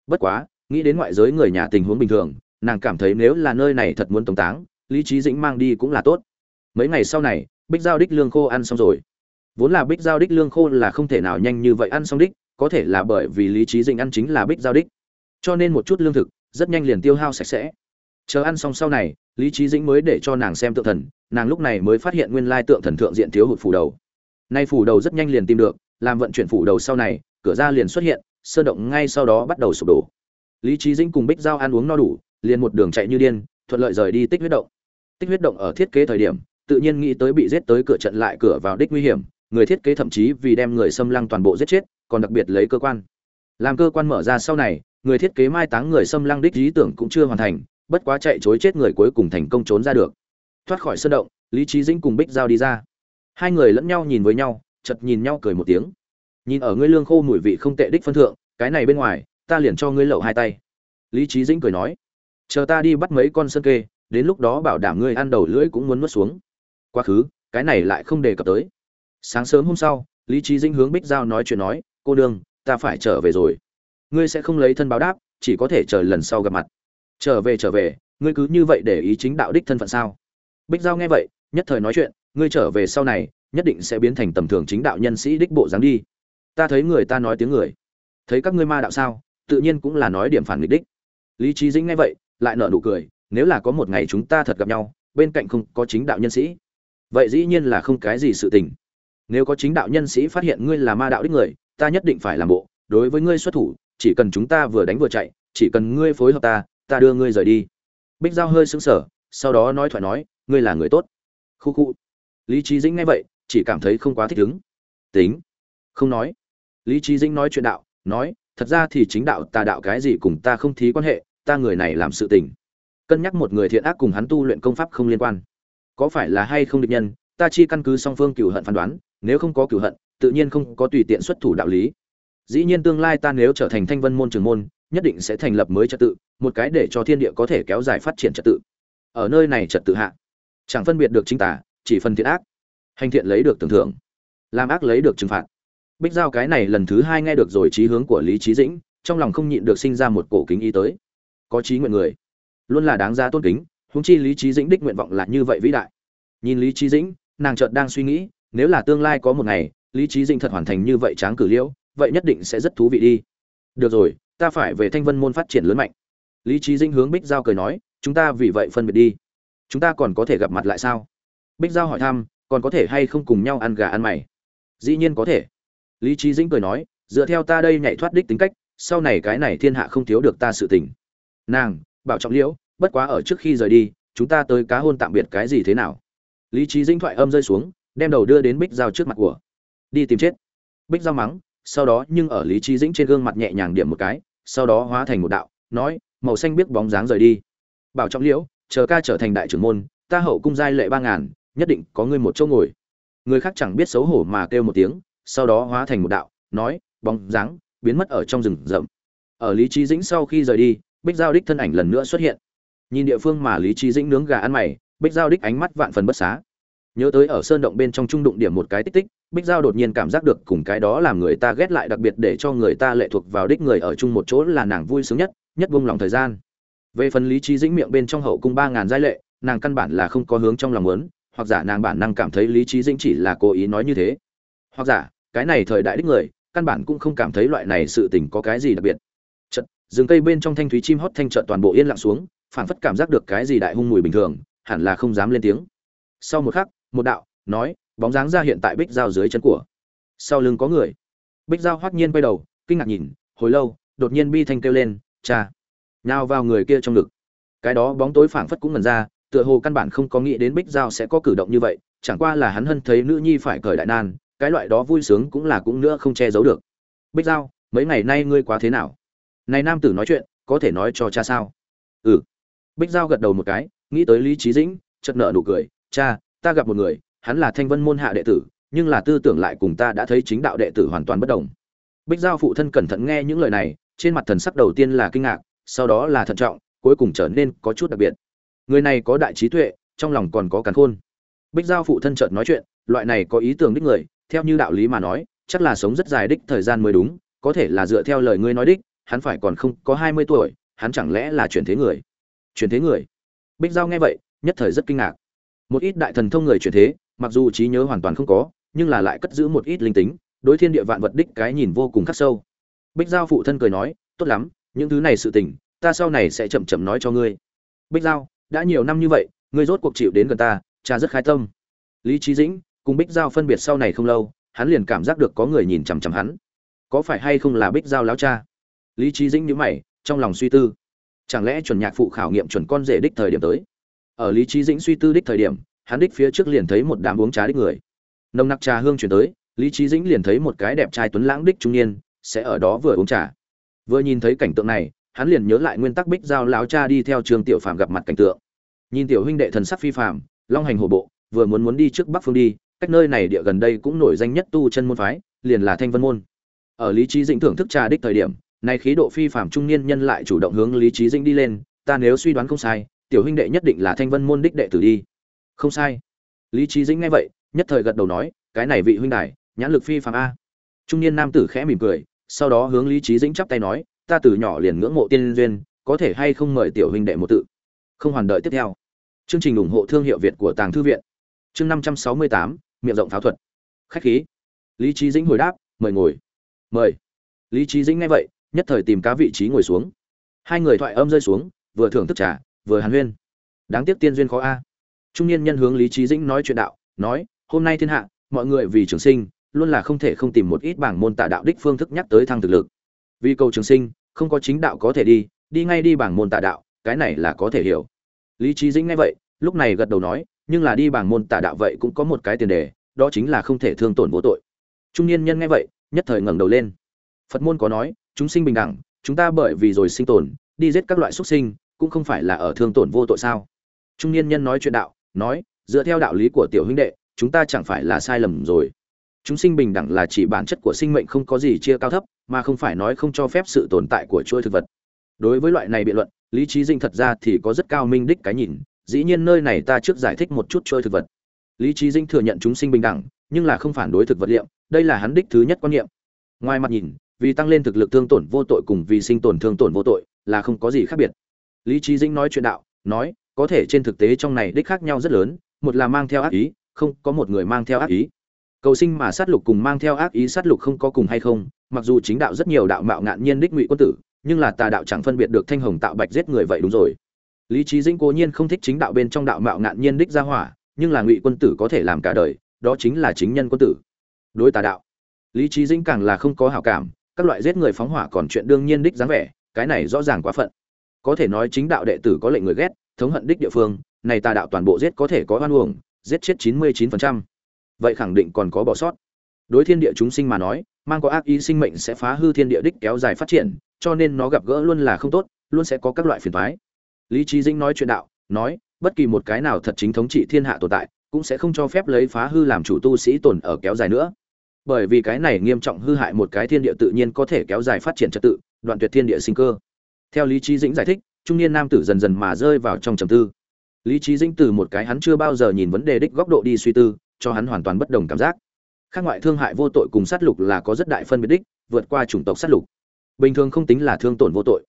Bất quá, nghĩ đến ngoại giới người nhà tình huống bình thường, nàng cảm thấy nếu là nơi này thật muốn tống táng lý trí dĩnh mang đi cũng là tốt. Mấy ngày sau này, bích giao đích lương khô ăn xong rồi. Vốn là bích giao đích lương khô là không thể nào nhanh như vậy ăn xong đích, có thể là bởi vì lý trí dĩnh ăn chính là bích giao đích. Cho nên một chút lương thực, rất nhanh liền tiêu hao sạch sẽ. Chờ ăn xong sau này, lý trí dĩnh mới để cho nàng xem tượng thần, nàng lúc này mới phát hiện nguyên lai tượng thần thượng diện thiếu hụt phủ đầu. Nay phủ đầu rất nhanh liền tìm được, làm vận chuyển phủ đầu sau này, cửa ra liền xuất hiện sơ động ngay sau đó bắt đầu sụp đổ. Lý trí dĩnh cùng bích giao ăn uống no đủ, liền một đường chạy như điên, thuận lợi rời đi tích huyết động tích huyết động ở thiết kế thời điểm, tự nhiên nghĩ tới bị giết tới cửa trận lại cửa vào đích nguy hiểm, người thiết kế thậm chí vì đem người xâm lăng toàn bộ giết chết, còn đặc biệt lấy cơ quan. Làm cơ quan mở ra sau này, người thiết kế mai táng người xâm lăng đích lý tưởng cũng chưa hoàn thành, bất quá chạy chối chết người cuối cùng thành công trốn ra được. Thoát khỏi sân động, lý trí dĩnh cùng bích giao đi ra. Hai người lẫn nhau nhìn với nhau chật nhìn nhau cười một tiếng. Nhìn ở ngươi lương khô mùi vị không tệ đích phân thượng, cái này bên ngoài, ta liền cho ngươi lậu hai tay. Lý trí dĩnh cười nói, chờ ta đi bắt mấy con sơn kê đến lúc đó bảo đảm ngươi ăn đầu lưỡi cũng muốn nuốt xuống. Quá khứ, cái này lại không đề cập tới. Sáng sớm hôm sau, lý trí Dinh hướng bích giao nói chuyện nói, cô đương ta phải trở về rồi. Ngươi sẽ không lấy thân báo đáp, chỉ có thể chờ lần sau gặp mặt. Trở về trở về, ngươi cứ như vậy để ý chính đạo đích thân phận sao? Bích giao nghe vậy, nhất thời nói chuyện, ngươi trở về sau này, nhất định sẽ biến thành tầm thường chính đạo nhân sĩ đích bộ dáng đi. Ta thấy người ta nói tiếng người. Thấy các ngươi ma đạo sao, tự nhiên cũng là nói điểm phản nghịch đích. Lý trí dĩnh nghe vậy, lại nở nụ cười nếu là có một ngày chúng ta thật gặp nhau, bên cạnh không có chính đạo nhân sĩ, vậy dĩ nhiên là không cái gì sự tình. Nếu có chính đạo nhân sĩ phát hiện ngươi là ma đạo đích người, ta nhất định phải làm bộ, đối với ngươi xuất thủ, chỉ cần chúng ta vừa đánh vừa chạy, chỉ cần ngươi phối hợp ta ta đưa ngươi rời đi. Bích giao hơi sững sờ, sau đó nói thoại nói, ngươi là người tốt. Khu khu. Lý trí dĩnh nghe vậy, chỉ cảm thấy không quá thích ứng. Tính. Không nói. Lý trí dĩnh nói chuyện đạo, nói, thật ra thì chính đạo tà đạo cái gì cùng ta không thí quan hệ, ta người này làm sự tình cân nhắc một người thiện ác cùng hắn tu luyện công pháp không liên quan. Có phải là hay không địch nhân, ta chi căn cứ song phương cửu hận phán đoán, nếu không có cửu hận, tự nhiên không có tùy tiện xuất thủ đạo lý. Dĩ nhiên tương lai ta nếu trở thành thanh vân môn trường môn, nhất định sẽ thành lập mới trật tự, một cái để cho thiên địa có thể kéo dài phát triển trật tự. Ở nơi này trật tự hạ, chẳng phân biệt được chính tả chỉ phân thiện ác. Hành thiện lấy được tưởng thưởng, làm ác lấy được trừng phạt. Bích giao cái này lần thứ hai nghe được rồi trí hướng của lý trí dĩnh, trong lòng không nhịn được sinh ra một cổ kính ý tới. Có trí nguyện người luôn là đáng giá tôn kính, huống chi lý trí dĩnh đích nguyện vọng là như vậy vĩ đại. Nhìn lý trí dĩnh, nàng chợt đang suy nghĩ, nếu là tương lai có một ngày, lý trí dĩnh thật hoàn thành như vậy tráng cử liễu, vậy nhất định sẽ rất thú vị đi. Được rồi, ta phải về thanh vân môn phát triển lớn mạnh. Lý trí dĩnh hướng bích giao cười nói, chúng ta vì vậy phân biệt đi. Chúng ta còn có thể gặp mặt lại sao? Bích giao hỏi thăm, còn có thể hay không cùng nhau ăn gà ăn mày? Dĩ nhiên có thể. Lý trí dĩnh cười nói, dựa theo ta đây nhảy thoát đích tính cách, sau này cái này thiên hạ không thiếu được ta sự tình. Nàng bảo trọng liễu, bất quá ở trước khi rời đi, chúng ta tới cá hôn tạm biệt cái gì thế nào? Lý trí dĩnh thoại âm rơi xuống, đem đầu đưa đến bích giao trước mặt của. Đi tìm chết. Bích giao mắng, sau đó nhưng ở lý trí dĩnh trên gương mặt nhẹ nhàng điểm một cái, sau đó hóa thành một đạo, nói, màu xanh biết bóng dáng rời đi. Bảo trọng liễu, chờ ca trở thành đại trưởng môn, ta hậu cung giai lệ ba ngàn, nhất định có ngươi một chỗ ngồi. Người khác chẳng biết xấu hổ mà kêu một tiếng, sau đó hóa thành một đạo, nói, bóng dáng, biến mất ở trong rừng rậm. Ở lý trí dĩnh sau khi rời đi bích giao đích thân ảnh lần nữa xuất hiện. Nhìn địa phương mà lý trí dĩnh nướng gà ăn mày, bích giao đích ánh mắt vạn phần bất xá. Nhớ tới ở sơn động bên trong trung đụng điểm một cái tích tích, bích giao đột nhiên cảm giác được cùng cái đó làm người ta ghét lại đặc biệt để cho người ta lệ thuộc vào đích người ở chung một chỗ là nàng vui sướng nhất nhất vung lòng thời gian. Về phần lý trí dĩnh miệng bên trong hậu cung ba ngàn giai lệ, nàng căn bản là không có hướng trong lòng muốn, hoặc giả nàng bản năng cảm thấy lý trí dĩnh chỉ là cố ý nói như thế. Hoặc giả, cái này thời đại đích người, căn bản cũng không cảm thấy loại này sự tình có cái gì đặc biệt rừng cây bên trong thanh thúy chim hót thanh trợ toàn bộ yên lặng xuống phảng phất cảm giác được cái gì đại hung mùi bình thường hẳn là không dám lên tiếng. Sau một khắc một đạo nói bóng dáng ra hiện tại bích dao dưới chân của. Sau lưng có người. Bích dao hoắc nhiên quay đầu kinh ngạc nhìn hồi lâu đột nhiên bi thanh kêu lên cha! Nhào vào người kia trong ngực. Cái đó bóng tối phảng phất cũng ngần ra tựa hồ căn bản không có nghĩ đến bích dao sẽ có cử động như vậy chẳng qua là hắn hân thấy nữ nhi phải cởi đại nan cái loại đó vui sướng cũng là cũng nữa không che giấu được. Bích dao, mấy ngày nay ngươi quá thế nào? Này nam tử nói chuyện, có thể nói cho cha sao? Ừ. Bích giao gật đầu một cái, nghĩ tới lý trí dĩnh, chợt nợ nụ cười. Cha, ta gặp một người, hắn là thanh vân môn hạ đệ tử, nhưng là tư tưởng lại cùng ta đã thấy chính đạo đệ tử hoàn toàn bất đồng. Bích giao phụ thân cẩn thận nghe những lời này, trên mặt thần sắc đầu tiên là kinh ngạc, sau đó là thận trọng, cuối cùng trở nên có chút đặc biệt. Người này có đại trí tuệ, trong lòng còn có càn khôn. Bích giao phụ thân chợt nói chuyện, loại này có ý tưởng đích người, theo như đạo lý mà nói, chắc là sống rất dài đích thời gian mới đúng, có thể là dựa theo lời ngươi nói đích hắn phải còn không có hai mươi tuổi, hắn chẳng lẽ là chuyển thế người? Chuyển thế người? Bích giao nghe vậy, nhất thời rất kinh ngạc. Một ít đại thần thông người chuyển thế, mặc dù trí nhớ hoàn toàn không có, nhưng là lại cất giữ một ít linh tính, đối thiên địa vạn vật đích cái nhìn vô cùng khắc sâu. Bích giao phụ thân cười nói, tốt lắm, những thứ này sự tình, ta sau này sẽ chậm chậm nói cho ngươi. Bích giao, đã nhiều năm như vậy, ngươi rốt cuộc chịu đến gần ta, cha rất khai tâm. Lý trí dĩnh cùng bích giao phân biệt sau này không lâu, hắn liền cảm giác được có người nhìn chằm chằm hắn. Có phải hay không là bích giao láo cha? Lý trí dĩnh nhíu mày, trong lòng suy tư. Chẳng lẽ chuẩn nhạc phụ khảo nghiệm chuẩn con rể đích thời điểm tới? Ở lý trí dĩnh suy tư đích thời điểm, hắn đích phía trước liền thấy một đám uống trà đích người. Nồng nặc trà hương chuyển tới, lý trí dĩnh liền thấy một cái đẹp trai tuấn lãng đích trung niên sẽ ở đó vừa uống trà. Vừa nhìn thấy cảnh tượng này, hắn liền nhớ lại nguyên tắc bích giao láo cha đi theo trường tiểu phàm gặp mặt cảnh tượng. Nhìn tiểu huynh đệ thần sắc phi phàm, long hành hổ bộ, vừa muốn muốn đi trước bắc phương đi, cách nơi này địa gần đây cũng nổi danh nhất tu chân môn phái, liền là thanh vân môn. Ở lý trí dĩnh thưởng thức trà đích thời điểm này khí độ phi phàm trung niên nhân lại chủ động hướng lý trí dĩnh đi lên, ta nếu suy đoán không sai, tiểu huynh đệ nhất định là thanh vân môn đích đệ tử đi. Không sai. Lý trí dĩnh nghe vậy, nhất thời gật đầu nói, cái này vị huynh đài, nhãn lực phi phàm a. Trung niên nam tử khẽ mỉm cười, sau đó hướng lý trí dĩnh chắp tay nói, ta từ nhỏ liền ngưỡng mộ tiên duyên, có thể hay không mời tiểu huynh đệ một tự? Không hoàn đợi tiếp theo. Chương trình ủng hộ thương hiệu việt của tàng thư viện. Chương năm trăm sáu mươi tám, miệng rộng pháo thuật. Khách khí. Lý trí dĩnh hồi đáp, mời ngồi. Mời. Lý trí dĩnh nghe vậy nhất thời tìm cá vị trí ngồi xuống. Hai người thoại âm rơi xuống, vừa thưởng thức trà, vừa hàn huyên. Đáng tiếc tiên duyên khó a. Trung niên nhân hướng lý trí dĩnh nói chuyện đạo, nói, hôm nay thiên hạ, mọi người vì trường sinh, luôn là không thể không tìm một ít bảng môn tạ đạo đích phương thức nhắc tới thăng thực lực. Vì cầu trường sinh, không có chính đạo có thể đi đi ngay đi bảng môn tạ đạo, cái này là có thể hiểu. Lý trí dĩnh nghe vậy, lúc này gật đầu nói, nhưng là đi bảng môn tạ đạo vậy cũng có một cái tiền đề, đó chính là không thể thương tổn vô tội. Trung niên nhân nghe vậy, nhất thời ngẩng đầu lên. Phật môn có nói chúng sinh bình đẳng, chúng ta bởi vì rồi sinh tồn, đi giết các loại xuất sinh, cũng không phải là ở thương tổn vô tội sao? Trung niên nhân nói chuyện đạo, nói, dựa theo đạo lý của tiểu huynh đệ, chúng ta chẳng phải là sai lầm rồi. Chúng sinh bình đẳng là chỉ bản chất của sinh mệnh không có gì chia cao thấp, mà không phải nói không cho phép sự tồn tại của chuỗi thực vật. Đối với loại này biện luận, lý trí dinh thật ra thì có rất cao minh đích cái nhìn, dĩ nhiên nơi này ta trước giải thích một chút chuỗi thực vật. Lý trí dinh thừa nhận chúng sinh bình đẳng, nhưng là không phản đối thực vật liệu, đây là hắn đích thứ nhất quan niệm. Ngoài mặt nhìn vì tăng lên thực lực thương tổn vô tội cùng vì sinh tổn thương tổn vô tội, là không có gì khác biệt. Lý trí dĩnh nói chuyện đạo, nói, có thể trên thực tế trong này đích khác nhau rất lớn, một là mang theo ác ý, không, có một người mang theo ác ý. Cầu sinh mà sát lục cùng mang theo ác ý sát lục không có cùng hay không, mặc dù chính đạo rất nhiều đạo mạo ngạn nhiên đích ngụy quân tử, nhưng là tà đạo chẳng phân biệt được thanh hồng tạo bạch giết người vậy đúng rồi. Lý trí dĩnh cố nhiên không thích chính đạo bên trong đạo mạo ngạn nhiên đích ra hỏa, nhưng là ngụy quân tử có thể làm cả đời, đó chính là chính nhân quân tử. Đối tà đạo, lý trí dĩnh càng là không có hảo cảm các loại giết người phóng hỏa còn chuyện đương nhiên đích dáng vẻ, cái này rõ ràng quá phận. Có thể nói chính đạo đệ tử có lệnh người ghét, thống hận đích địa phương, này tà đạo toàn bộ giết có thể có oan uổng, giết chết chín mươi 99%. vậy khẳng định còn có bỏ sót. Đối thiên địa chúng sinh mà nói, mang có ác ý sinh mệnh sẽ phá hư thiên địa đích kéo dài phát triển, cho nên nó gặp gỡ luôn là không tốt, luôn sẽ có các loại phiền toái. Lý trí dĩnh nói chuyện đạo, nói, bất kỳ một cái nào thật chính thống trị thiên hạ tồn tại, cũng sẽ không cho phép lấy phá hư làm chủ tu sĩ tồn ở kéo dài nữa bởi vì cái này nghiêm trọng hư hại một cái thiên địa tự nhiên có thể kéo dài phát triển trật tự, đoạn tuyệt thiên địa sinh cơ. Theo lý trí dĩnh giải thích, trung niên nam tử dần dần mà rơi vào trong trầm tư. Lý trí dĩnh từ một cái hắn chưa bao giờ nhìn vấn đề đích góc độ đi suy tư, cho hắn hoàn toàn bất đồng cảm giác. Khác ngoại thương hại vô tội cùng sát lục là có rất đại phân biệt đích, vượt qua chủng tộc sát lục. Bình thường không tính là thương tổn vô tội.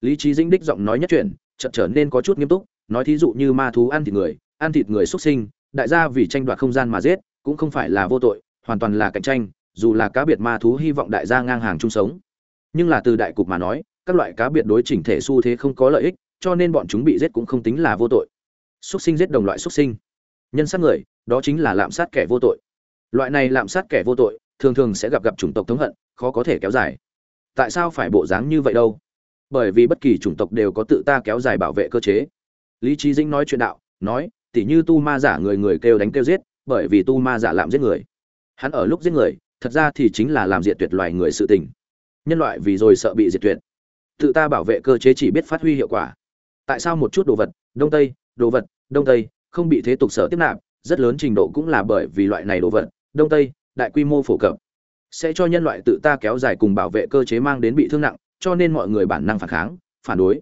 Lý trí dĩnh đích giọng nói nhất chuyện chợt trở nên có chút nghiêm túc, nói thí dụ như ma thú ăn thịt người, ăn thịt người xuất sinh, đại gia vì tranh đoạt không gian mà giết, cũng không phải là vô tội hoàn toàn là cạnh tranh, dù là cá biệt ma thú hy vọng đại gia ngang hàng chung sống. Nhưng là từ đại cục mà nói, các loại cá biệt đối chỉnh thể xu thế không có lợi ích, cho nên bọn chúng bị giết cũng không tính là vô tội. Xuất sinh giết đồng loại xuất sinh. Nhân sát người, đó chính là lạm sát kẻ vô tội. Loại này lạm sát kẻ vô tội, thường thường sẽ gặp gặp chủng tộc thống hận, khó có thể kéo dài. Tại sao phải bộ dáng như vậy đâu? Bởi vì bất kỳ chủng tộc đều có tự ta kéo dài bảo vệ cơ chế. Lý trí dĩnh nói chuyện đạo, nói, tỉ như tu ma giả người người kêu đánh kêu giết, bởi vì tu ma giả lạm giết người hắn ở lúc giết người, thật ra thì chính là làm diệt tuyệt loài người sự tình. Nhân loại vì rồi sợ bị diệt tuyệt. Tự ta bảo vệ cơ chế chỉ biết phát huy hiệu quả. Tại sao một chút đồ vật, đông tây, đồ vật, đông tây, không bị thế tục sở tiếp nạp, rất lớn trình độ cũng là bởi vì loại này đồ vật, đông tây, đại quy mô phổ cập. Sẽ cho nhân loại tự ta kéo dài cùng bảo vệ cơ chế mang đến bị thương nặng, cho nên mọi người bản năng phản kháng, phản đối.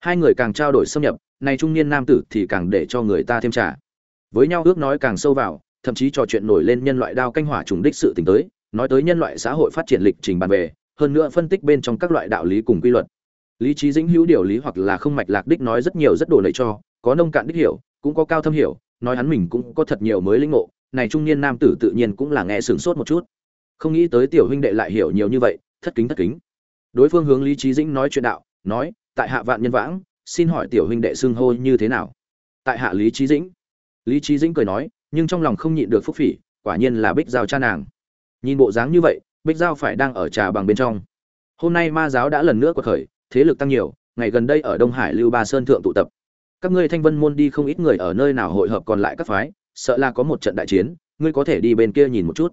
Hai người càng trao đổi xâm nhập, này trung niên nam tử thì càng để cho người ta thêm trả. Với nhau ước nói càng sâu vào thậm chí trò chuyện nổi lên nhân loại đao canh hỏa trùng đích sự tình tới, nói tới nhân loại xã hội phát triển lịch trình bàn về hơn nữa phân tích bên trong các loại đạo lý cùng quy luật. Lý trí dĩnh hữu điều lý hoặc là không mạch lạc đích nói rất nhiều rất đồ lợi cho, có nông cạn đích hiểu, cũng có cao thâm hiểu, nói hắn mình cũng có thật nhiều mới linh ngộ, này trung niên nam tử tự nhiên cũng là nghe sửng sốt một chút. Không nghĩ tới tiểu huynh đệ lại hiểu nhiều như vậy, thất kính thất kính. Đối phương hướng lý trí dĩnh nói chuyện đạo, nói, tại hạ vạn nhân vãng, xin hỏi tiểu huynh đệ xưng hô như thế nào? Tại hạ lý trí dĩnh. Lý trí dĩnh cười nói nhưng trong lòng không nhịn được phúc phỉ, quả nhiên là bích giao cha nàng. Nhìn bộ dáng như vậy, bích giao phải đang ở trà bằng bên trong. Hôm nay ma giáo đã lần nữa quật khởi, thế lực tăng nhiều, ngày gần đây ở đông hải lưu ba sơn thượng tụ tập. Các ngươi thanh vân môn đi không ít người ở nơi nào hội hợp còn lại các phái, sợ là có một trận đại chiến, ngươi có thể đi bên kia nhìn một chút.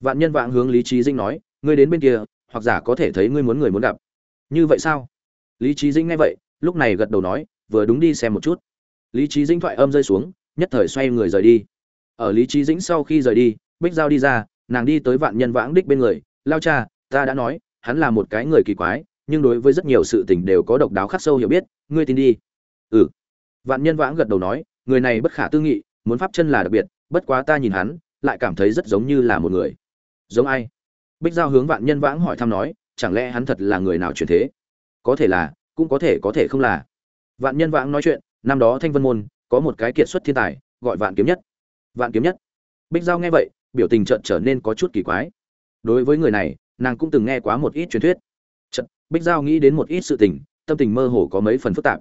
Vạn nhân vạn hướng lý trí dinh nói, ngươi đến bên kia, hoặc giả có thể thấy ngươi muốn người muốn gặp. Như vậy sao? Lý trí dinh nghe vậy, lúc này gật đầu nói, vừa đúng đi xem một chút. Lý trí dinh thoại âm rơi xuống, nhất thời xoay người rời đi ở lý trí dĩnh sau khi rời đi, bích giao đi ra, nàng đi tới vạn nhân vãng đích bên người. Lao cha, ta đã nói, hắn là một cái người kỳ quái, nhưng đối với rất nhiều sự tình đều có độc đáo khắc sâu hiểu biết, ngươi tin đi. Ừ. Vạn nhân vãng gật đầu nói, người này bất khả tư nghị, muốn pháp chân là đặc biệt, bất quá ta nhìn hắn, lại cảm thấy rất giống như là một người. Giống ai? Bích giao hướng vạn nhân vãng hỏi thăm nói, chẳng lẽ hắn thật là người nào truyền thế? Có thể là, cũng có thể có thể không là. Vạn nhân vãng nói chuyện, năm đó thanh vân môn, có một cái kiệt xuất thiên tài, gọi vạn kiếm nhất vạn kiếm nhất. Bích giao nghe vậy, biểu tình trợn trở nên có chút kỳ quái. Đối với người này, nàng cũng từng nghe quá một ít truyền thuyết. Trận bích giao nghĩ đến một ít sự tình, tâm tình mơ hồ có mấy phần phức tạp.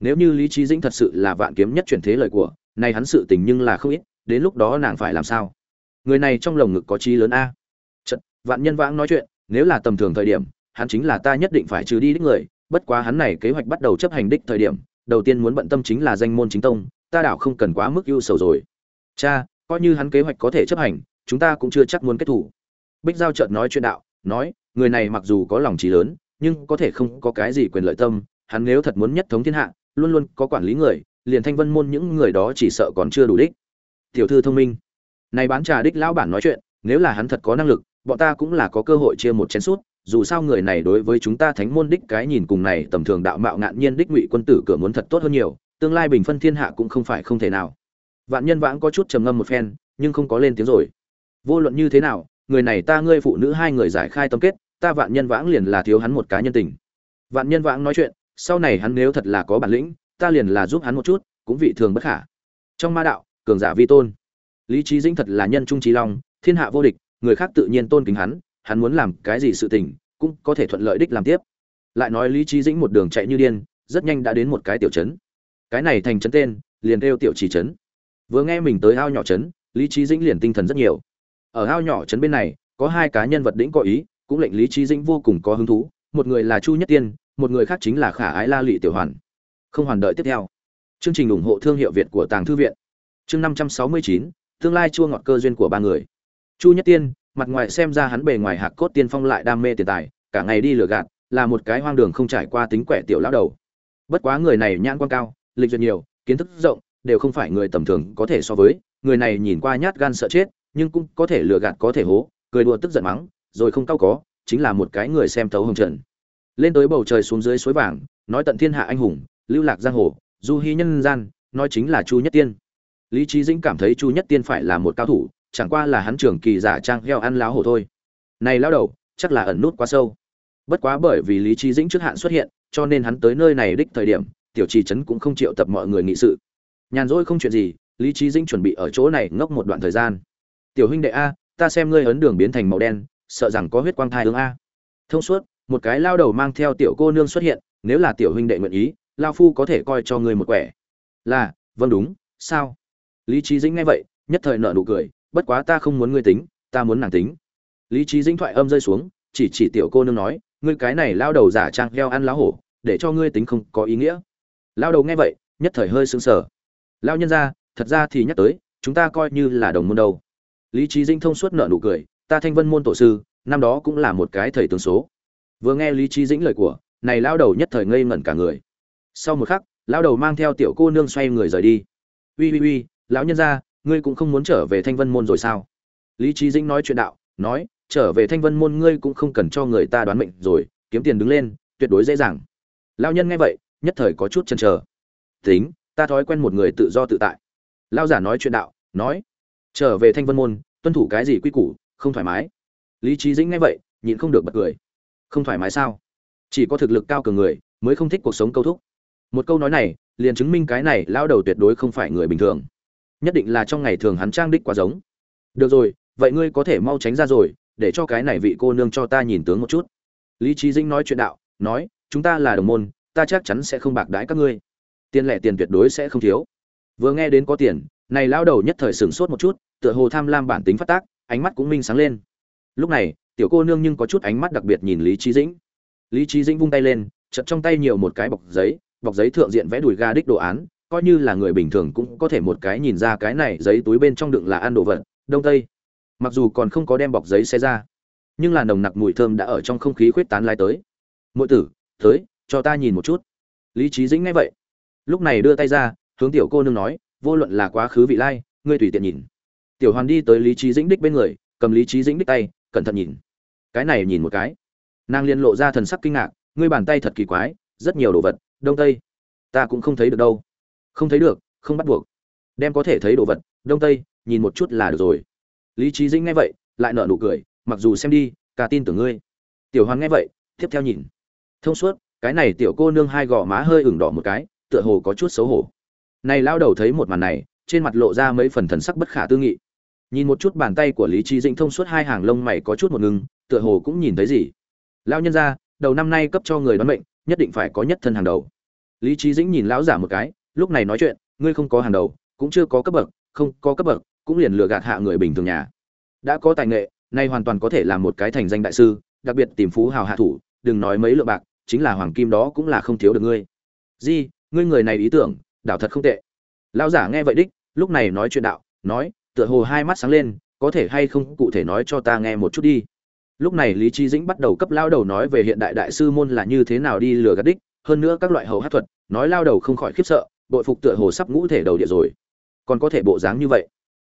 Nếu như lý trí dĩnh thật sự là vạn kiếm nhất chuyển thế lời của, nay hắn sự tình nhưng là không ít, đến lúc đó nàng phải làm sao? Người này trong lồng ngực có trí lớn a. Trận vạn nhân vãng nói chuyện, nếu là tầm thường thời điểm, hắn chính là ta nhất định phải trừ đi đích người, bất quá hắn này kế hoạch bắt đầu chấp hành đích thời điểm, đầu tiên muốn bận tâm chính là danh môn chính tông, ta đảo không cần quá mức ưu sầu rồi cha, coi như hắn kế hoạch có thể chấp hành, chúng ta cũng chưa chắc muốn kết thủ. Bích giao chợt nói chuyện đạo, nói, người này mặc dù có lòng trí lớn, nhưng có thể không có cái gì quyền lợi tâm, hắn nếu thật muốn nhất thống thiên hạ, luôn luôn có quản lý người, liền thanh vân môn những người đó chỉ sợ còn chưa đủ đích. Tiểu thư thông minh. Này bán trà đích lão bản nói chuyện, nếu là hắn thật có năng lực, bọn ta cũng là có cơ hội chia một chén suốt dù sao người này đối với chúng ta thánh môn đích cái nhìn cùng này tầm thường đạo mạo ngạn nhiên đích ngụy quân tử cửa muốn thật tốt hơn nhiều, tương lai bình phân thiên hạ cũng không phải không thể nào vạn nhân vãng có chút trầm ngâm một phen, nhưng không có lên tiếng rồi. Vô luận như thế nào, người này ta ngươi phụ nữ hai người giải khai tâm kết, ta vạn nhân vãng liền là thiếu hắn một cá nhân tình. Vạn nhân vãng nói chuyện, sau này hắn nếu thật là có bản lĩnh, ta liền là giúp hắn một chút, cũng vị thường bất khả. Trong ma đạo, cường giả vi tôn. Lý trí dĩnh thật là nhân trung trí long, thiên hạ vô địch, người khác tự nhiên tôn kính hắn hắn muốn làm cái gì sự tình, cũng có thể thuận lợi đích làm tiếp. Lại nói lý trí dĩnh một đường chạy như điên, rất nhanh đã đến một cái tiểu trấn. Cái này thành trấn tên, liền kêu tiểu trì trấn vừa nghe mình tới ao nhỏ trấn, lý trí dĩnh liền tinh thần rất nhiều. Ở ao nhỏ trấn bên này, có hai cá nhân vật đĩnh có ý, cũng lệnh lý trí dĩnh vô cùng có hứng thú, một người là chu nhất tiên, một người khác chính là khả ái la lị tiểu hoàn. Không hoàn đợi tiếp theo. Chương trình ủng hộ thương hiệu việt của tàng thư viện. Chương năm trăm sáu mươi chín, tương lai chua ngọt cơ duyên của ba người. Chu nhất tiên, mặt ngoài xem ra hắn bề ngoài hạc cốt tiên phong lại đam mê tiền tài, cả ngày đi lừa gạt, là một cái hoang đường không trải qua tính quẻ tiểu lão đầu. Bất quá người này nhãn quan cao, lịch duyệt nhiều, kiến thức rộng đều không phải người tầm thường có thể so với, người này nhìn qua nhát gan sợ chết, nhưng cũng có thể lừa gạt, có thể hố, cười đùa tức giận mắng, rồi không cao có, chính là một cái người xem thấu hồng trần. Lên tới bầu trời xuống dưới suối vàng, nói tận thiên hạ anh hùng, lưu lạc giang hồ, du hy nhân gian, nói chính là chu nhất tiên. Lý trí dĩnh cảm thấy chu nhất tiên phải là một cao thủ, chẳng qua là hắn trưởng kỳ giả trang heo ăn láo hổ thôi. Này lao đầu, chắc là ẩn nút quá sâu. Bất quá bởi vì lý trí dĩnh trước hạn xuất hiện, cho nên hắn tới nơi này đích thời điểm, tiểu trì trấn cũng không chịu tập mọi người nghị sự nhàn rỗi không chuyện gì, lý trí dĩnh chuẩn bị ở chỗ này ngốc một đoạn thời gian. Tiểu huynh đệ a, ta xem ngươi ấn đường biến thành màu đen, sợ rằng có huyết quang thai hướng a. Thông suốt, một cái lao đầu mang theo tiểu cô nương xuất hiện, nếu là tiểu huynh đệ nguyện ý, lao phu có thể coi cho ngươi một quẻ. Là vâng đúng, sao? Lý trí dĩnh nghe vậy, nhất thời nợ nụ cười, bất quá ta không muốn ngươi tính, ta muốn nàng tính. Lý trí dĩnh thoại âm rơi xuống, chỉ chỉ tiểu cô nương nói, ngươi cái này lao đầu giả trang heo ăn lá hổ, để cho ngươi tính không có ý nghĩa. Lao đầu nghe vậy, nhất thời hơi sững sờ lao nhân ra thật ra thì nhắc tới, chúng ta coi như là đồng môn đâu. Lý trí dĩnh thông suốt nợ nụ cười, ta thanh vân môn tổ sư, năm đó cũng là một cái thầy tướng số. Vừa nghe lý trí dĩnh lời của, này lao đầu nhất thời ngây ngẩn cả người. Sau một khắc lao đầu mang theo tiểu cô nương xoay người rời đi. Uy uy uy, lão nhân ra ngươi cũng không muốn trở về thanh vân môn rồi sao? Lý trí dĩnh nói chuyện đạo, nói, trở về thanh vân môn ngươi cũng không cần cho người ta đoán mệnh rồi, kiếm tiền đứng lên, tuyệt đối dễ dàng. Lao nhân nghe vậy, nhất thời có chút chần chờ. Tính ta thói quen một người tự do tự tại. Lao giả nói chuyện đạo, nói, trở về thanh vân môn, tuân thủ cái gì quy củ, không thoải mái. Lý trí dĩnh nghe vậy, nhịn không được bật cười. Không thoải mái sao? Chỉ có thực lực cao cường người mới không thích cuộc sống câu thúc. Một câu nói này, liền chứng minh cái này lao đầu tuyệt đối không phải người bình thường. Nhất định là trong ngày thường hắn trang đích quá giống. Được rồi, vậy ngươi có thể mau tránh ra rồi, để cho cái này vị cô nương cho ta nhìn tướng một chút. Lý trí dĩnh nói chuyện đạo, nói, chúng ta là đồng môn, ta chắc chắn sẽ không bạc đãi các ngươi tiền lẻ tiền tuyệt đối sẽ không thiếu. Vừa nghe đến có tiền, này lao đầu nhất thời sửng sốt một chút, tựa hồ tham lam bản tính phát tác, ánh mắt cũng minh sáng lên. Lúc này, tiểu cô nương nhưng có chút ánh mắt đặc biệt nhìn lý trí dĩnh. Lý trí dĩnh vung tay lên chật trong tay nhiều một cái bọc giấy bọc giấy thượng diện vẽ đùi ga đích đồ án, coi như là người bình thường cũng có thể một cái nhìn ra cái này giấy túi bên trong đựng là ăn đồ vật, đông tây. Mặc dù còn không có đem bọc giấy xe ra, nhưng là nồng nặc mùi thơm đã ở trong không khí khuyết tán lai tới. Mỗi tử, tới, cho ta nhìn một chút. Lý trí dĩnh nghe vậy lúc này đưa tay ra, hướng tiểu cô nương nói, vô luận là quá khứ vị lai, ngươi tùy tiện nhìn. Tiểu hoàn đi tới lý trí dĩnh đích bên người, cầm lý trí dĩnh đích tay, cẩn thận nhìn. Cái này nhìn một cái. Nàng liên lộ ra thần sắc kinh ngạc, ngươi bàn tay thật kỳ quái, rất nhiều đồ vật, đông tây, ta cũng không thấy được đâu. Không thấy được, không bắt buộc. Đem có thể thấy đồ vật, đông tây, nhìn một chút là được rồi. Lý trí dĩnh nghe vậy, lại nở nụ cười, mặc dù xem đi cả tin tưởng ngươi. Tiểu hoàn nghe vậy, tiếp theo nhìn. Thông suốt, cái này tiểu cô nương hai gò má hơi ửng đỏ một cái tựa hồ có chút xấu hổ. Này lao đầu thấy một màn này, trên mặt lộ ra mấy phần thần sắc bất khả tư nghị. Nhìn một chút bàn tay của lý trí dĩnh thông suốt hai hàng lông mày có chút một ngừng, tựa hồ cũng nhìn thấy gì. Lao nhân ra đầu năm nay cấp cho người đoán mệnh, nhất định phải có nhất thân hàng đầu. Lý trí dĩnh nhìn lão giả một cái, lúc này nói chuyện, ngươi không có hàng đầu, cũng chưa có cấp bậc, không có cấp bậc, cũng liền lừa gạt hạ người bình thường nhà. Đã có tài nghệ, nay hoàn toàn có thể làm một cái thành danh đại sư, đặc biệt tìm phú hào hạ thủ, đừng nói mấy lượng bạc, chính là hoàng kim đó cũng là không thiếu được ngươi. Di ngươi người này ý tưởng đạo thật không tệ. Lão giả nghe vậy đích, lúc này nói chuyện đạo, nói, tựa hồ hai mắt sáng lên, có thể hay không cụ thể nói cho ta nghe một chút đi. Lúc này lý trí dĩnh bắt đầu cấp lao đầu nói về hiện đại đại sư môn là như thế nào đi lừa gạt đích, hơn nữa các loại hầu hát thuật, nói lao đầu không khỏi khiếp sợ, bội phục tựa hồ sắp ngũ thể đầu địa rồi. Còn có thể bộ dáng như vậy.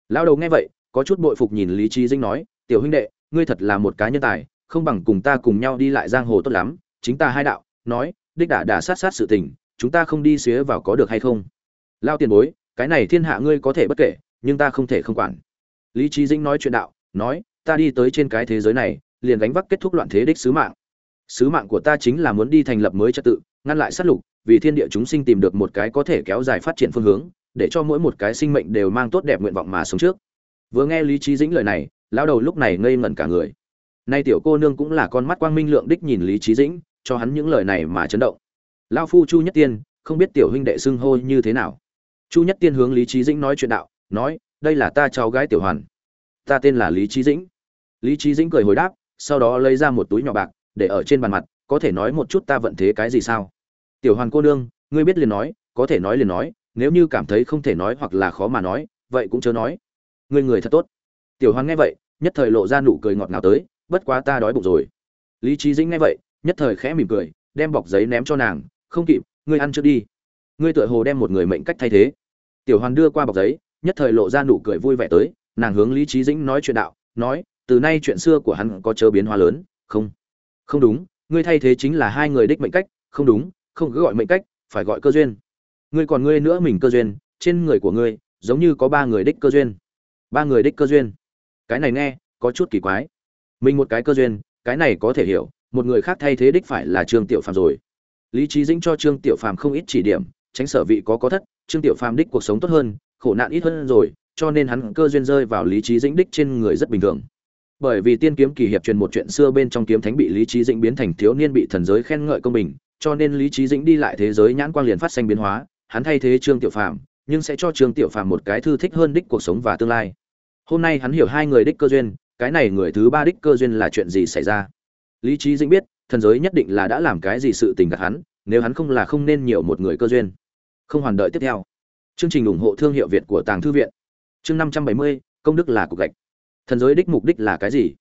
Lao đầu nghe vậy, có chút bội phục nhìn lý trí dĩnh nói, tiểu huynh đệ, ngươi thật là một cá nhân tài, không bằng cùng ta cùng nhau đi lại giang hồ tốt lắm, chính ta hai đạo, nói, đích đả đả sát sát sự tình chúng ta không đi xía vào có được hay không? Lao tiền bối, cái này thiên hạ ngươi có thể bất kể, nhưng ta không thể không quản. Lý trí dĩnh nói chuyện đạo, nói, ta đi tới trên cái thế giới này, liền gánh vác kết thúc loạn thế đích sứ mạng. Sứ mạng của ta chính là muốn đi thành lập mới trật tự, ngăn lại sát lục, vì thiên địa chúng sinh tìm được một cái có thể kéo dài phát triển phương hướng, để cho mỗi một cái sinh mệnh đều mang tốt đẹp nguyện vọng mà sống trước. Vừa nghe lý trí dĩnh lời này, lão đầu lúc này ngây ngẩn cả người. Nay tiểu cô nương cũng là con mắt quang minh lượng đích nhìn lý trí dĩnh, cho hắn những lời này mà chấn động lao phu chu nhất tiên, không biết tiểu huynh đệ xưng hô như thế nào. Chu nhất tiên hướng lý trí dĩnh nói chuyện đạo, nói, đây là ta cháu gái tiểu hoàn. Ta tên là lý trí dĩnh. Lý trí dĩnh cười hồi đáp, sau đó lấy ra một túi nhỏ bạc, để ở trên bàn mặt, có thể nói một chút ta vận thế cái gì sao? Tiểu hoàn cô nương, ngươi biết liền nói, có thể nói liền nói, nếu như cảm thấy không thể nói hoặc là khó mà nói, vậy cũng chớ nói. Ngươi người thật tốt. Tiểu hoàn nghe vậy, nhất thời lộ ra nụ cười ngọt ngào tới, bất quá ta đói bụng rồi. Lý trí dĩnh nghe vậy, nhất thời khẽ mỉm cười, đem bọc giấy ném cho nàng không kịp, ngươi ăn trước đi. Ngươi tựa hồ đem một người mệnh cách thay thế. Tiểu hoàn đưa qua bọc giấy, nhất thời lộ ra nụ cười vui vẻ tới, nàng hướng lý trí dĩnh nói chuyện đạo, nói, từ nay chuyện xưa của hắn có chớ biến hóa lớn, không. Không đúng, ngươi thay thế chính là hai người đích mệnh cách, không đúng, không cứ gọi mệnh cách, phải gọi cơ duyên. Ngươi còn ngươi nữa mình cơ duyên, trên người của ngươi, giống như có ba người đích cơ duyên. Ba người đích cơ duyên. Cái này nghe, có chút kỳ quái. Mình một cái cơ duyên, cái này có thể hiểu, một người khác thay thế đích phải là trương tiểu phàm rồi lý trí dĩnh cho trương tiểu phàm không ít chỉ điểm, tránh sở vị có có thất, trương tiểu phàm đích cuộc sống tốt hơn, khổ nạn ít hơn rồi, cho nên hắn cơ duyên rơi vào lý trí dĩnh đích trên người rất bình thường. Bởi vì tiên kiếm kỳ hiệp truyền một chuyện xưa bên trong kiếm thánh bị lý trí dĩnh biến thành thiếu niên bị thần giới khen ngợi công bình, cho nên lý trí dĩnh đi lại thế giới nhãn quang liền phát sinh biến hóa, hắn thay thế trương tiểu phàm, nhưng sẽ cho trương tiểu phàm một cái thư thích hơn đích cuộc sống và tương lai. Hôm nay hắn hiểu hai người đích cơ duyên, cái này người thứ ba đích cơ duyên là chuyện gì xảy ra? Lý trí dĩnh biết thần giới nhất định là đã làm cái gì sự tình gạt hắn, nếu hắn không là không nên nhiều một người cơ duyên. Không hoàn đợi tiếp theo. Chương trình ủng hộ thương hiệu việt của tàng thư viện. Chương năm trăm bảy mươi, công đức là cục gạch. Thần giới đích mục đích là cái gì?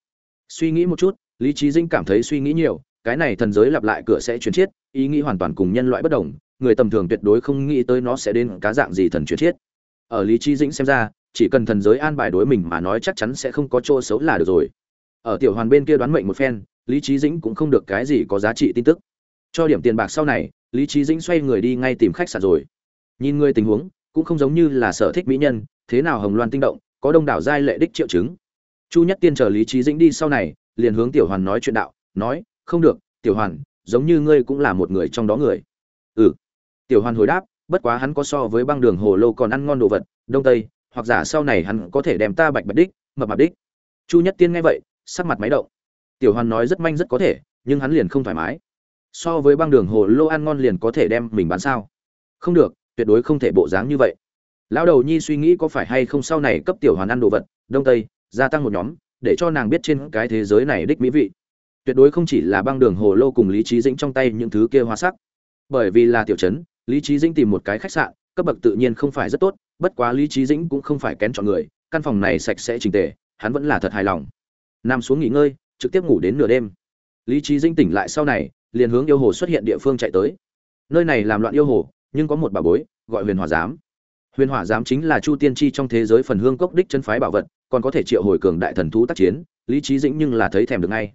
Suy nghĩ một chút, lý trí dĩnh cảm thấy suy nghĩ nhiều, cái này thần giới lặp lại cửa sẽ chuyển chiết, ý nghĩ hoàn toàn cùng nhân loại bất đồng, người tầm thường tuyệt đối không nghĩ tới nó sẽ đến cá dạng gì thần chuyển chiết. Ở lý trí dĩnh xem ra, chỉ cần thần giới an bài đối mình mà nói chắc chắn sẽ không có chỗ xấu là được rồi. Ở tiểu hoàn bên kia đoán mệnh một phen lý trí dĩnh cũng không được cái gì có giá trị tin tức. Cho điểm tiền bạc sau này, lý trí dĩnh xoay người đi ngay tìm khách sạn rồi. Nhìn người tình huống, cũng không giống như là sở thích mỹ nhân, thế nào hồng loan tinh động, có đông đảo giai lệ đích triệu chứng. Chu nhất tiên chờ lý trí dĩnh đi sau này, liền hướng tiểu hoàn nói chuyện đạo, nói, không được, tiểu hoàn, giống như ngươi cũng là một người trong đó người. Ừ. Tiểu hoàn hồi đáp, bất quá hắn có so với băng đường hồ lô còn ăn ngon đồ vật, đông tây, hoặc giả sau này hắn có thể đem ta bạch bạch đích, mập mạp đích. Chu nhất tiên nghe vậy, sắc mặt máy động tiểu hoàn nói rất manh rất có thể, nhưng hắn liền không thoải mái. So với băng đường hồ lô ăn ngon liền có thể đem mình bán sao? Không được, tuyệt đối không thể bộ dáng như vậy. Lão đầu nhi suy nghĩ có phải hay không sau này cấp tiểu hoàn ăn đồ vật, đông tây, gia tăng một nhóm, để cho nàng biết trên cái thế giới này đích mỹ vị. Tuyệt đối không chỉ là băng đường hồ lô cùng lý trí dĩnh trong tay những thứ kia hoa sắc. Bởi vì là tiểu trấn, lý trí dĩnh tìm một cái khách sạn, cấp bậc tự nhiên không phải rất tốt, bất quá lý trí dĩnh cũng không phải kén chọn người, căn phòng này sạch sẽ trình tề, hắn vẫn là thật hài lòng. Nằm xuống nghỉ ngơi trực tiếp ngủ đến nửa đêm. Lý trí dinh tỉnh lại sau này, liền hướng yêu hồ xuất hiện địa phương chạy tới. Nơi này làm loạn yêu hồ, nhưng có một bà bối, gọi huyền hỏa giám. Huyền hỏa giám chính là chu tiên tri trong thế giới phần hương cốc đích chân phái bảo vật, còn có thể triệu hồi cường đại thần thú tác chiến, lý trí dĩnh nhưng là thấy thèm được ngay.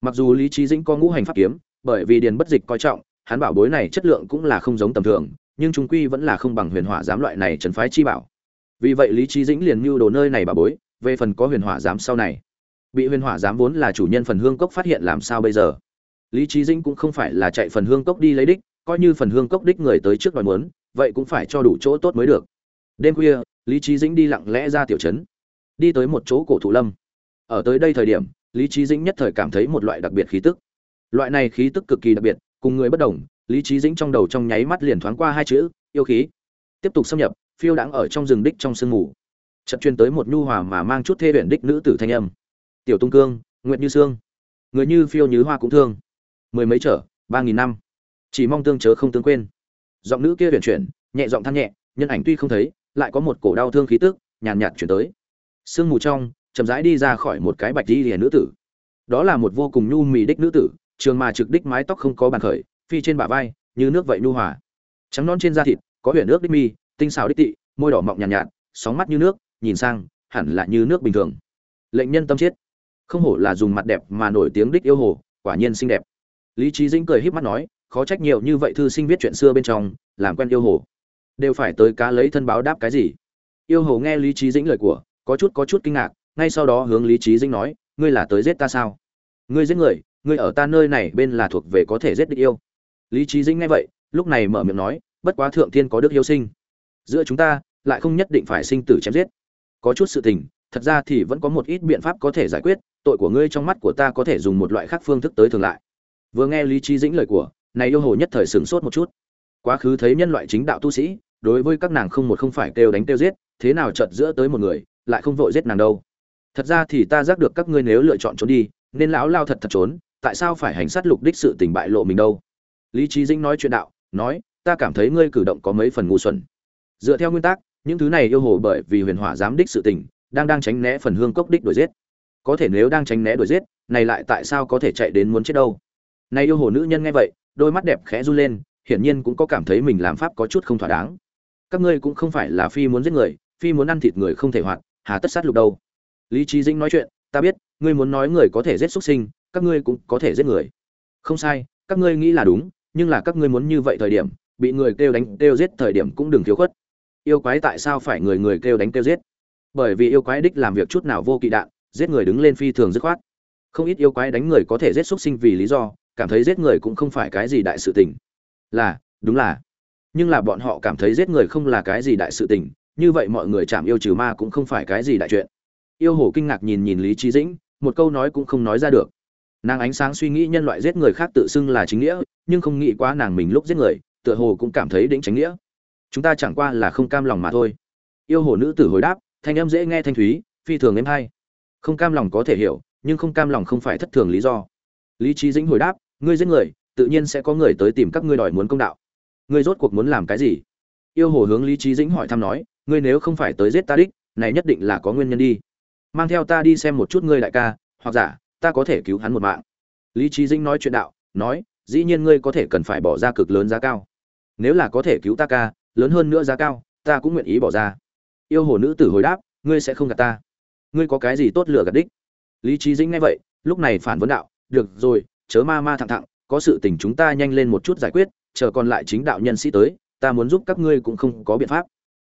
Mặc dù lý trí dĩnh có ngũ hành pháp kiếm, bởi vì điền bất dịch coi trọng, hắn bảo bối này chất lượng cũng là không giống tầm thường, nhưng chúng quy vẫn là không bằng huyền hỏa giám loại này trấn phái chi bảo. Vì vậy lý trí dĩnh liền mưu đồ nơi này bảo bối, về phần có huyền hỏa giám sau này bị huyền hỏa giám vốn là chủ nhân phần hương cốc phát hiện làm sao bây giờ? Lý trí dĩnh cũng không phải là chạy phần hương cốc đi lấy đích, coi như phần hương cốc đích người tới trước đòi muốn, vậy cũng phải cho đủ chỗ tốt mới được. Đêm khuya, lý trí dĩnh đi lặng lẽ ra tiểu trấn, đi tới một chỗ cổ thụ lâm. Ở tới đây thời điểm, lý trí dĩnh nhất thời cảm thấy một loại đặc biệt khí tức. Loại này khí tức cực kỳ đặc biệt, cùng người bất đồng, lý trí dĩnh trong đầu trong nháy mắt liền thoáng qua hai chữ, yêu khí. Tiếp tục xâm nhập, phiêu đãng ở trong rừng đích trong sương mù. Chợt truyền tới một nhu hòa mà mang chút thê huyện đích nữ tử thanh âm tiểu tung cương nguyện như sương. Người như phiêu như hoa cũng thương. Mười mấy trở ba nghìn năm. Chỉ mong tương chớ không tương quên. Giọng nữ kia huyền chuyển nhẹ giọng than nhẹ nhân ảnh tuy không thấy lại có một cổ đau thương khí tức nhàn nhạt chuyển tới. Sương mù trong chậm rãi đi ra khỏi một cái bạch đi hiền nữ tử. Đó là một vô cùng nhu mì đích nữ tử trường mà trực đích mái tóc không có bàn khởi phi trên bả vai như nước vậy nhu hòa. Trắng non trên da thịt có huyền nước đích mi tinh xào đích tị môi đỏ mọng nhàn nhạt, nhạt sóng mắt như nước nhìn sang hẳn là như nước bình thường. Lệnh nhân tâm chết không hổ là dùng mặt đẹp mà nổi tiếng đích yêu hồ, quả nhiên xinh đẹp. Lý trí dĩnh cười híp mắt nói, khó trách nhiều như vậy thư sinh viết chuyện xưa bên trong, làm quen yêu hồ. Đều phải tới cá lấy thân báo đáp cái gì? Yêu hồ nghe lý trí dĩnh lời của, có chút có chút kinh ngạc, ngay sau đó hướng lý trí dĩnh nói, ngươi là tới giết ta sao? Ngươi giết người, ngươi ở ta nơi này bên là thuộc về có thể giết địch yêu. Lý trí dĩnh nghe vậy, lúc này mở miệng nói, bất quá thượng thiên có đức yêu sinh. Giữa chúng ta, lại không nhất định phải sinh tử chém giết. Có chút sự tình, thật ra thì vẫn có một ít biện pháp có thể giải quyết tội của ngươi trong mắt của ta có thể dùng một loại khác phương thức tới thường lại. Vừa nghe lý trí dĩnh lời của, này yêu hồ nhất thời sửng sốt một chút. Quá khứ thấy nhân loại chính đạo tu sĩ, đối với các nàng không một không phải kêu đánh kêu giết, thế nào chợt giữa tới một người, lại không vội giết nàng đâu. Thật ra thì ta giác được các ngươi nếu lựa chọn trốn đi, nên lão lao thật thật trốn, tại sao phải hành sát lục đích sự tình bại lộ mình đâu? Lý trí dĩnh nói chuyện đạo, nói, ta cảm thấy ngươi cử động có mấy phần ngu xuẩn. Dựa theo nguyên tắc, những thứ này yêu hồ bởi vì huyền hỏa giám đích sự tình, đang đang tránh né phần hương cốc đích đuổi giết có thể nếu đang tránh né đuổi giết, này lại tại sao có thể chạy đến muốn chết đâu? Này yêu hồ nữ nhân nghe vậy, đôi mắt đẹp khẽ run lên, hiển nhiên cũng có cảm thấy mình làm pháp có chút không thỏa đáng. Các ngươi cũng không phải là phi muốn giết người, phi muốn ăn thịt người không thể hoạt, hà tất sát lục đâu. Lý trí dĩnh nói chuyện, ta biết, ngươi muốn nói người có thể giết xuất sinh, các ngươi cũng có thể giết người. Không sai, các ngươi nghĩ là đúng, nhưng là các ngươi muốn như vậy thời điểm, bị người kêu đánh kêu giết thời điểm cũng đừng thiếu khuất. Yêu quái tại sao phải người người kêu đánh kêu giết? Bởi vì yêu quái đích làm việc chút nào vô kỵ đạn giết người đứng lên phi thường dứt khoát. Không ít yêu quái đánh người có thể giết xúc sinh vì lý do, cảm thấy giết người cũng không phải cái gì đại sự tình. Là, đúng là. Nhưng là bọn họ cảm thấy giết người không là cái gì đại sự tình, như vậy mọi người chạm yêu trừ ma cũng không phải cái gì đại chuyện. Yêu hổ kinh ngạc nhìn nhìn lý trí dĩnh, một câu nói cũng không nói ra được. Nàng ánh sáng suy nghĩ nhân loại giết người khác tự xưng là chính nghĩa, nhưng không nghĩ quá nàng mình lúc giết người, tựa hồ cũng cảm thấy đĩnh tránh nghĩa. Chúng ta chẳng qua là không cam lòng mà thôi. Yêu hồ nữ tử hồi đáp, thanh âm dễ nghe thanh thúy, phi thường êm hay không cam lòng có thể hiểu, nhưng không cam lòng không phải thất thường lý do. Lý trí dĩnh hồi đáp, ngươi giết người, tự nhiên sẽ có người tới tìm các ngươi đòi muốn công đạo. Ngươi rốt cuộc muốn làm cái gì? Yêu hồ hướng lý trí dĩnh hỏi thăm nói, ngươi nếu không phải tới giết ta đích, này nhất định là có nguyên nhân đi. Mang theo ta đi xem một chút ngươi đại ca, hoặc giả, ta có thể cứu hắn một mạng. Lý trí dĩnh nói chuyện đạo, nói, dĩ nhiên ngươi có thể cần phải bỏ ra cực lớn giá cao. Nếu là có thể cứu ta ca, lớn hơn nữa giá cao, ta cũng nguyện ý bỏ ra. Yêu hồ nữ tử hồi đáp, ngươi sẽ không gạt ta ngươi có cái gì tốt lựa gạt đích? Lý trí dĩnh nghe vậy, lúc này phản vấn đạo, được rồi, chớ ma ma thẳng thẳng, có sự tình chúng ta nhanh lên một chút giải quyết, chờ còn lại chính đạo nhân sĩ tới, ta muốn giúp các ngươi cũng không có biện pháp.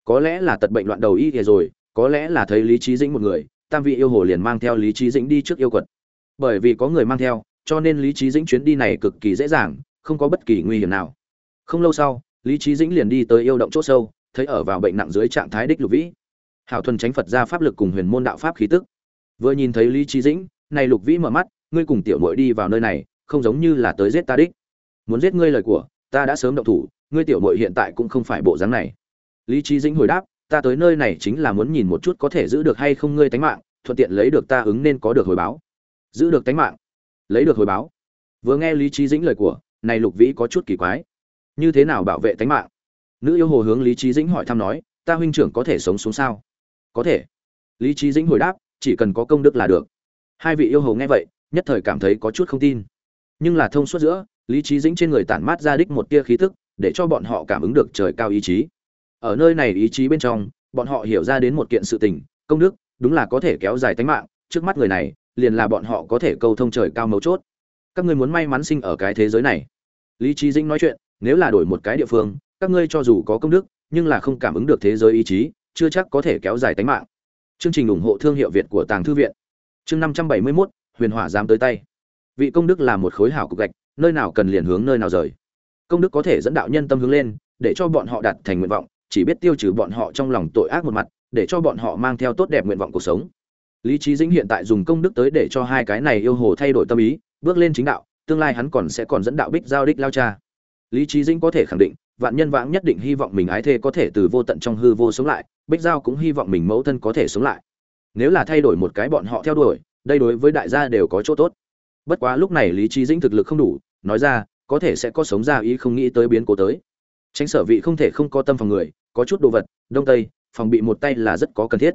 Có lẽ là tật bệnh loạn đầu y kìa rồi, có lẽ là thấy lý trí dĩnh một người, tam vị yêu hồ liền mang theo lý trí dĩnh đi trước yêu quật. Bởi vì có người mang theo, cho nên lý trí dĩnh chuyến đi này cực kỳ dễ dàng, không có bất kỳ nguy hiểm nào. Không lâu sau, lý trí dĩnh liền đi tới yêu động c h ỗ sâu, thấy ở vào bệnh nặng dưới trạng thái đích lục vĩ hảo thuần tránh phật ra pháp lực cùng huyền môn đạo pháp khí tức. Vừa nhìn thấy lý trí dĩnh, này lục vĩ mở mắt, ngươi cùng tiểu mội đi vào nơi này, không giống như là tới giết ta đích. Muốn giết ngươi lời của, ta đã sớm động thủ, ngươi tiểu mội hiện tại cũng không phải bộ dáng này. Lý trí dĩnh hồi đáp, ta tới nơi này chính là muốn nhìn một chút có thể giữ được hay không ngươi tánh mạng, thuận tiện lấy được ta ứng nên có được hồi báo. Giữ được tánh mạng? Lấy được hồi báo? Vừa nghe lý trí dĩnh lời của, này lục vĩ có chút kỳ quái. Như thế nào bảo vệ tánh mạng? Nữ yêu hồ hướng lý trí dĩnh hỏi thăm nói, ta huynh trưởng có thể sống xuống sao? Có thể. Lý trí dĩnh hồi đáp, chỉ cần có công đức là được. Hai vị yêu hầu nghe vậy, nhất thời cảm thấy có chút không tin. Nhưng là thông suốt giữa, lý trí dĩnh trên người tản mát ra đích một tia khí tức, để cho bọn họ cảm ứng được trời cao ý chí. Ở nơi này ý chí bên trong, bọn họ hiểu ra đến một kiện sự tình, công đức, đúng là có thể kéo dài tính mạng, trước mắt người này, liền là bọn họ có thể câu thông trời cao mấu chốt. Các ngươi muốn may mắn sinh ở cái thế giới này. Lý trí dĩnh nói chuyện, nếu là đổi một cái địa phương, các ngươi cho dù có công đức, nhưng là không cảm ứng được thế giới ý chí chưa chắc có thể kéo dài tính mạng. Chương trình ủng hộ thương hiệu việt của tàng thư viện. Chương năm trăm bảy mươi 571, huyền hỏa Giám tới tay. Vị công đức là một khối hảo cục gạch nơi nào cần liền hướng nơi nào rời. Công đức có thể dẫn đạo nhân tâm hướng lên để cho bọn họ đạt thành nguyện vọng chỉ biết tiêu trừ bọn họ trong lòng tội ác một mặt để cho bọn họ mang theo tốt đẹp nguyện vọng cuộc sống. Lý Chí dĩnh hiện tại dùng công đức tới để cho hai cái này yêu hồ thay đổi tâm ý bước lên chính đạo tương lai hắn còn sẽ còn dẫn đạo bích giao đích lao cha. Lý Chí dĩnh có thể khẳng định vạn nhân vãng nhất định hy vọng mình ái thê có thể từ vô tận trong hư vô sống lại, bích giao cũng hy vọng mình mẫu thân có thể sống lại. Nếu là thay đổi một cái bọn họ theo đuổi, đây đối với đại gia đều có chỗ tốt. Bất quá lúc này lý trí dĩnh thực lực không đủ, nói ra, có thể sẽ có sống ra ý không nghĩ tới biến cố tới. Tránh sở vị không thể không có tâm phòng người, có chút đồ vật, đông tây, phòng bị một tay là rất có cần thiết.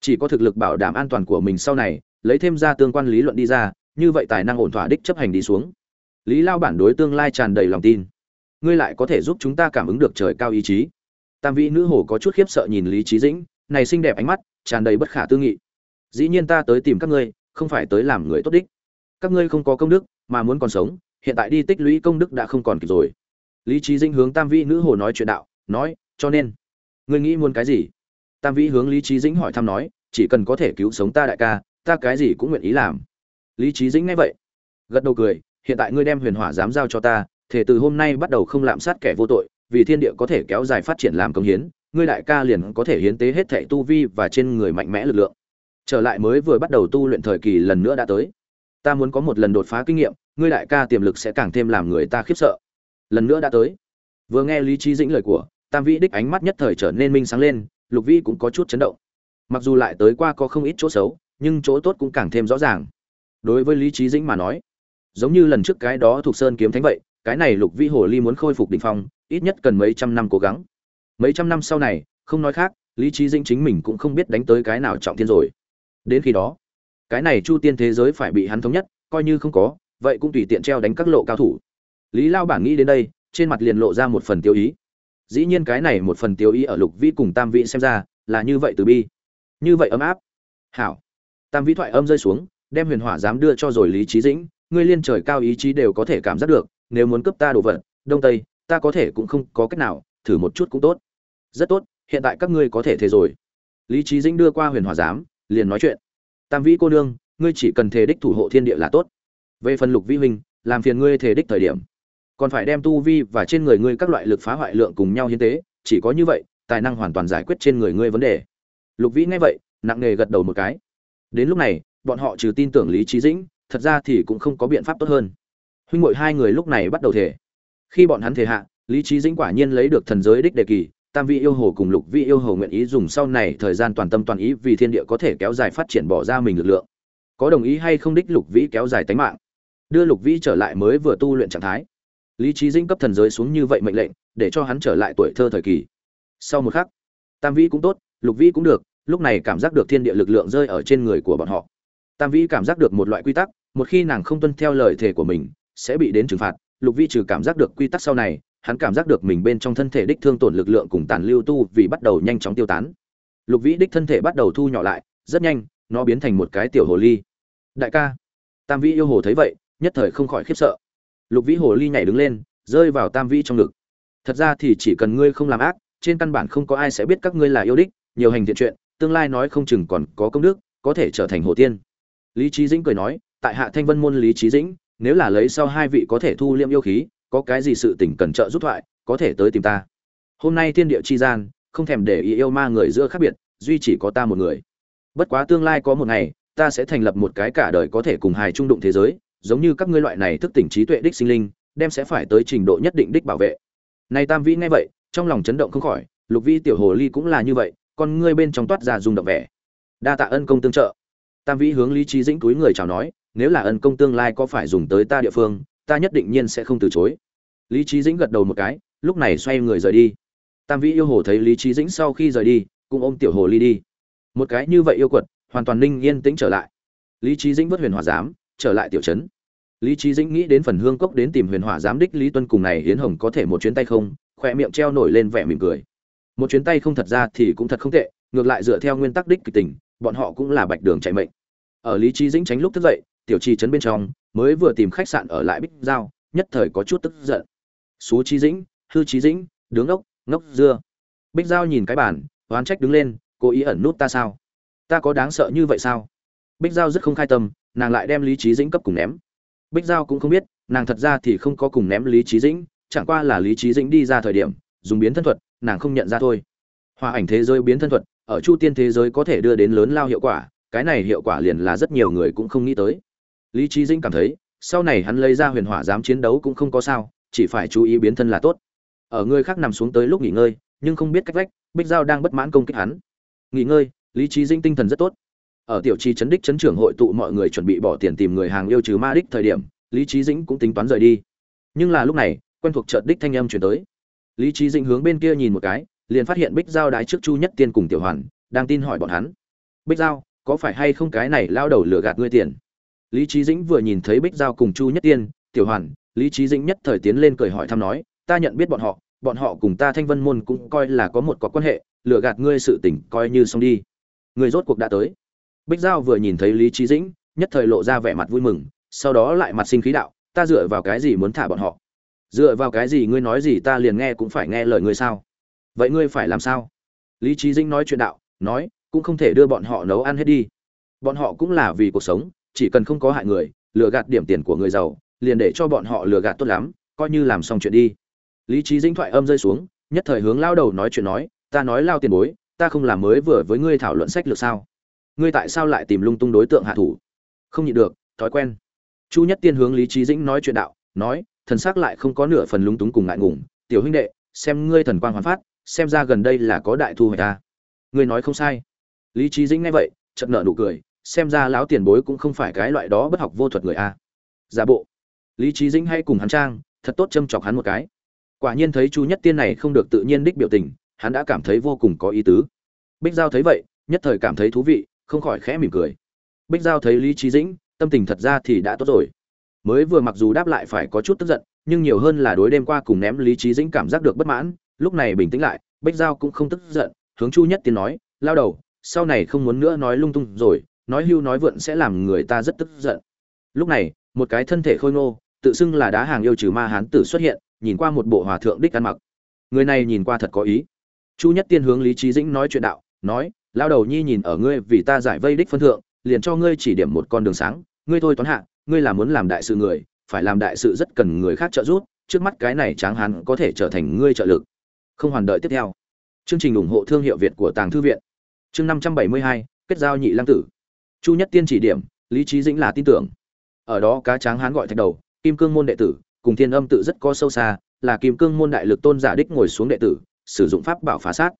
Chỉ có thực lực bảo đảm an toàn của mình sau này, lấy thêm ra tương quan lý luận đi ra, như vậy tài năng ổn thỏa đích chấp hành đi xuống. Lý lao bản đối tương lai tràn đầy lòng tin ngươi lại có thể giúp chúng ta cảm ứng được trời cao ý chí. Tam vị nữ hồ có chút khiếp sợ nhìn lý trí dĩnh, này xinh đẹp ánh mắt, tràn đầy bất khả tư nghị. Dĩ nhiên ta tới tìm các ngươi, không phải tới làm người tốt đích. Các ngươi không có công đức, mà muốn còn sống, hiện tại đi tích lũy công đức đã không còn kịp rồi. Lý trí Dĩnh hướng tam vĩ nữ hồ nói chuyện đạo, nói, cho nên, ngươi nghĩ muốn cái gì? Tam vĩ hướng lý trí dĩnh hỏi thăm nói, chỉ cần có thể cứu sống ta đại ca, ta cái gì cũng nguyện ý làm. Lý trí dĩnh nghe vậy, gật đầu cười, hiện tại ngươi đem huyền hỏa dám giao cho ta thể từ hôm nay bắt đầu không lạm sát kẻ vô tội, vì thiên địa có thể kéo dài phát triển làm công hiến, ngươi đại ca liền có thể hiến tế hết thệ tu vi và trên người mạnh mẽ lực lượng. Trở lại mới vừa bắt đầu tu luyện thời kỳ lần nữa đã tới. Ta muốn có một lần đột phá kinh nghiệm, ngươi đại ca tiềm lực sẽ càng thêm làm người ta khiếp sợ. Lần nữa đã tới. Vừa nghe lý trí dĩnh lời của, tam vĩ đích ánh mắt nhất thời trở nên minh sáng lên, lục vĩ cũng có chút chấn động. Mặc dù lại tới qua có không ít chỗ xấu, nhưng chỗ tốt cũng càng thêm rõ ràng. Đối với lý trí dĩnh mà nói, giống như lần trước cái đó thuộc sơn kiếm thánh vậy cái này lục vĩ hồ ly muốn khôi phục đỉnh phong, ít nhất cần mấy trăm năm cố gắng. Mấy trăm năm sau này, không nói khác, lý trí dĩnh chính mình cũng không biết đánh tới cái nào trọng thiên rồi. Đến khi đó, cái này chu tiên thế giới phải bị hắn thống nhất, coi như không có, vậy cũng tùy tiện treo đánh các lộ cao thủ. Lý lao bảng nghĩ đến đây, trên mặt liền lộ ra một phần tiêu ý. Dĩ nhiên cái này một phần tiêu ý ở lục vĩ cùng tam vĩ xem ra, là như vậy từ bi. Như vậy ấm áp. Hảo. Tam vĩ thoại âm rơi xuống, đem huyền hỏa dám đưa cho rồi lý trí dĩnh, ngươi liên trời cao ý chí đều có thể cảm giác được nếu muốn cướp ta đồ vật, đông tây, ta có thể cũng không có cách nào, thử một chút cũng tốt. Rất tốt, hiện tại các ngươi có thể thế rồi. Lý trí dĩnh đưa qua huyền hòa giám, liền nói chuyện. Tam vĩ cô nương, ngươi chỉ cần thể đích thủ hộ thiên địa là tốt. Về phần lục vĩ huynh, làm phiền ngươi thể đích thời điểm. Còn phải đem tu vi và trên người ngươi các loại lực phá hoại lượng cùng nhau hiến tế, chỉ có như vậy, tài năng hoàn toàn giải quyết trên người ngươi vấn đề. Lục vĩ nghe vậy, nặng nề gật đầu một cái. Đến lúc này, bọn họ trừ tin tưởng lý trí dĩnh, thật ra thì cũng không có biện pháp tốt hơn huynh muội hai người lúc này bắt đầu thể. Khi bọn hắn thể hạ, lý trí dĩnh quả nhiên lấy được thần giới đích đề kỳ, tam vị yêu hồ cùng lục vị yêu hồ nguyện ý dùng sau này thời gian toàn tâm toàn ý vì thiên địa có thể kéo dài phát triển bỏ ra mình lực lượng. Có đồng ý hay không đích lục vĩ kéo dài tánh mạng. Đưa lục vĩ trở lại mới vừa tu luyện trạng thái. Lý trí dĩnh cấp thần giới xuống như vậy mệnh lệnh, để cho hắn trở lại tuổi thơ thời kỳ. Sau một khắc, tam vĩ cũng tốt, lục vĩ cũng được, lúc này cảm giác được thiên địa lực lượng rơi ở trên người của bọn họ. Tam vĩ cảm giác được một loại quy tắc, một khi nàng không tuân theo lời thề của mình sẽ bị đến trừng phạt. Lục vĩ trừ cảm giác được quy tắc sau này, hắn cảm giác được mình bên trong thân thể đích thương tổn lực lượng cùng tàn lưu tu vì bắt đầu nhanh chóng tiêu tán. Lục vĩ đích thân thể bắt đầu thu nhỏ lại, rất nhanh, nó biến thành một cái tiểu hồ ly. Đại ca, tam vĩ yêu hồ thấy vậy, nhất thời không khỏi khiếp sợ. Lục vĩ hồ ly nhảy đứng lên, rơi vào tam vĩ trong ngực. Thật ra thì chỉ cần ngươi không làm ác, trên căn bản không có ai sẽ biết các ngươi là yêu đích, nhiều hành thiện chuyện, tương lai nói không chừng còn có công đức, có thể trở thành hồ tiên. Lý trí dĩnh cười nói, tại hạ thanh vân môn lý trí dĩnh nếu là lấy sau hai vị có thể thu liêm yêu khí, có cái gì sự tình cần trợ giúp thoại, có thể tới tìm ta. Hôm nay thiên địa chi gian, không thèm để ý yêu ma người giữa khác biệt, duy chỉ có ta một người. Bất quá tương lai có một ngày, ta sẽ thành lập một cái cả đời có thể cùng hài trung đụng thế giới, giống như các ngươi loại này thức tỉnh trí tuệ đích sinh linh, đem sẽ phải tới trình độ nhất định đích bảo vệ. Này tam vĩ nghe vậy, trong lòng chấn động không khỏi, lục vi tiểu hồ ly cũng là như vậy, con ngươi bên trong toát ra dùng động vẻ. Đa tạ ân công tương trợ. Tam vĩ hướng lý trí dĩnh túi người chào nói nếu là ân công tương lai có phải dùng tới ta địa phương, ta nhất định nhiên sẽ không từ chối. Lý trí dĩnh gật đầu một cái, lúc này xoay người rời đi. Tam vĩ yêu hồ thấy lý trí dĩnh sau khi rời đi, cũng ôm tiểu hồ ly đi. Một cái như vậy yêu quật, hoàn toàn ninh yên tĩnh trở lại. Lý trí dĩnh vớt huyền hỏa giám, trở lại tiểu trấn. Lý trí dĩnh nghĩ đến phần hương cốc đến tìm huyền hỏa giám đích lý tuân cùng này hiến hồng có thể một chuyến tay không khoe miệng treo nổi lên vẻ mỉm cười. Một chuyến tay không thật ra thì cũng thật không tệ, ngược lại dựa theo nguyên tắc đích kịch tình, bọn họ cũng là bạch đường chạy mệnh. Ở lý trí dĩnh tránh lúc thức dậy tiểu trì trấn bên trong, mới vừa tìm khách sạn ở lại bích giao, nhất thời có chút tức giận. Xú trí dĩnh, hư trí dĩnh, đứng ốc, ngốc dưa. Bích giao nhìn cái bản, oán trách đứng lên cố ý ẩn nút ta sao? Ta có đáng sợ như vậy sao? Bích giao rất không khai tâm, nàng lại đem lý trí dĩnh cấp cùng ném. Bích giao cũng không biết, nàng thật ra thì không có cùng ném lý trí dĩnh, chẳng qua là lý trí dĩnh đi ra thời điểm, dùng biến thân thuật, nàng không nhận ra thôi. Hòa ảnh thế giới biến thân thuật, ở chu tiên thế giới có thể đưa đến lớn lao hiệu quả, cái này hiệu quả liền là rất nhiều người cũng không nghĩ tới lý trí dĩnh cảm thấy, sau này hắn lấy ra huyền hỏa dám chiến đấu cũng không có sao, chỉ phải chú ý biến thân là tốt. Ở người khác nằm xuống tới lúc nghỉ ngơi, nhưng không biết cách vách, bích giao đang bất mãn công kích hắn. Nghỉ ngơi, lý trí dĩnh tinh thần rất tốt. Ở tiểu trì chấn đích chấn trưởng hội tụ mọi người chuẩn bị bỏ tiền tìm người hàng yêu trừ ma đích thời điểm, lý trí dĩnh cũng tính toán rời đi. Nhưng là lúc này, quen thuộc chợt đích thanh âm chuyển tới. Lý trí dĩnh hướng bên kia nhìn một cái, liền phát hiện bích giao đái trước chu nhất tiên cùng tiểu hoàn, đang tin hỏi bọn hắn. Bích giao, có phải hay không cái này lao đầu lừa gạt ngươi tiền? Lý trí dĩnh vừa nhìn thấy bích giao cùng chu nhất tiên, tiểu hoàn, lý trí dĩnh nhất thời tiến lên cười hỏi thăm nói, ta nhận biết bọn họ bọn họ cùng ta thanh vân môn cũng coi là có một có quan hệ, lừa gạt ngươi sự tình coi như xong đi. Người rốt cuộc đã tới. Bích giao vừa nhìn thấy lý trí dĩnh, nhất thời lộ ra vẻ mặt vui mừng, sau đó lại mặt sinh khí đạo, ta dựa vào cái gì muốn thả bọn họ? Dựa vào cái gì ngươi nói gì ta liền nghe cũng phải nghe lời ngươi sao? Vậy ngươi phải làm sao? Lý trí dĩnh nói chuyện đạo, nói, cũng không thể đưa bọn họ nấu ăn hết đi. Bọn họ cũng là vì cuộc sống chỉ cần không có hại người, lừa gạt điểm tiền của người giàu, liền để cho bọn họ lừa gạt tốt lắm, coi như làm xong chuyện đi. Lý trí dĩnh thoại âm rơi xuống, nhất thời hướng lao đầu nói chuyện nói, ta nói lao tiền bối, ta không làm mới vừa với ngươi thảo luận sách lược sao? Ngươi tại sao lại tìm lung tung đối tượng hạ thủ? Không nhịn được, thói quen. Chu nhất tiên hướng lý trí dĩnh nói chuyện đạo, nói, thần sắc lại không có nửa phần lung túng cùng ngại ngùng, tiểu huynh đệ, xem ngươi thần quang hoàn phát, xem ra gần đây là có đại thu hoạch ta. Ngươi nói không sai. Lý trí dĩnh nghe vậy chật nợ nụ cười xem ra lão tiền bối cũng không phải cái loại đó bất học vô thuật người a. Giả bộ. Lý trí dĩnh hay cùng hắn trang, thật tốt châm chọc hắn một cái. Quả nhiên thấy chu nhất tiên này không được tự nhiên đích biểu tình, hắn đã cảm thấy vô cùng có ý tứ. Bích giao thấy vậy, nhất thời cảm thấy thú vị, không khỏi khẽ mỉm cười. Bích giao thấy lý trí dĩnh, tâm tình thật ra thì đã tốt rồi. Mới vừa mặc dù đáp lại phải có chút tức giận, nhưng nhiều hơn là đối đêm qua cùng ném lý trí dĩnh cảm giác được bất mãn, lúc này bình tĩnh lại, bích giao cũng không tức giận, hướng chu nhất tiên nói, lao đầu, sau này không muốn nữa nói lung tung rồi nói hưu nói vượn sẽ làm người ta rất tức giận. Lúc này, một cái thân thể khôi ngô, tự xưng là đá hàng yêu trừ ma hán tử xuất hiện, nhìn qua một bộ hòa thượng đích ăn mặc. Người này nhìn qua thật có ý. Chu nhất tiên hướng lý trí dĩnh nói chuyện đạo, nói lao đầu nhi nhìn ở ngươi vì ta giải vây đích phân thượng, liền cho ngươi chỉ điểm một con đường sáng, ngươi thôi toán hạ, ngươi là muốn làm đại sự người, phải làm đại sự rất cần người khác trợ giúp, trước mắt cái này tráng hán có thể trở thành ngươi trợ lực. Không hoàn đợi tiếp theo. Chương trình ủng hộ thương hiệu việt của tàng thư viện. Chương năm trăm bảy mươi hai, kết giao nhị lăng tử chu nhất tiên chỉ điểm, lý trí dĩnh là tin tưởng ở đó cá tráng hán gọi thạch đầu, kim cương môn đệ tử, cùng thiên âm tự rất có sâu xa, là kim cương môn đại lực tôn giả đích ngồi xuống đệ tử, sử dụng pháp bảo phá sát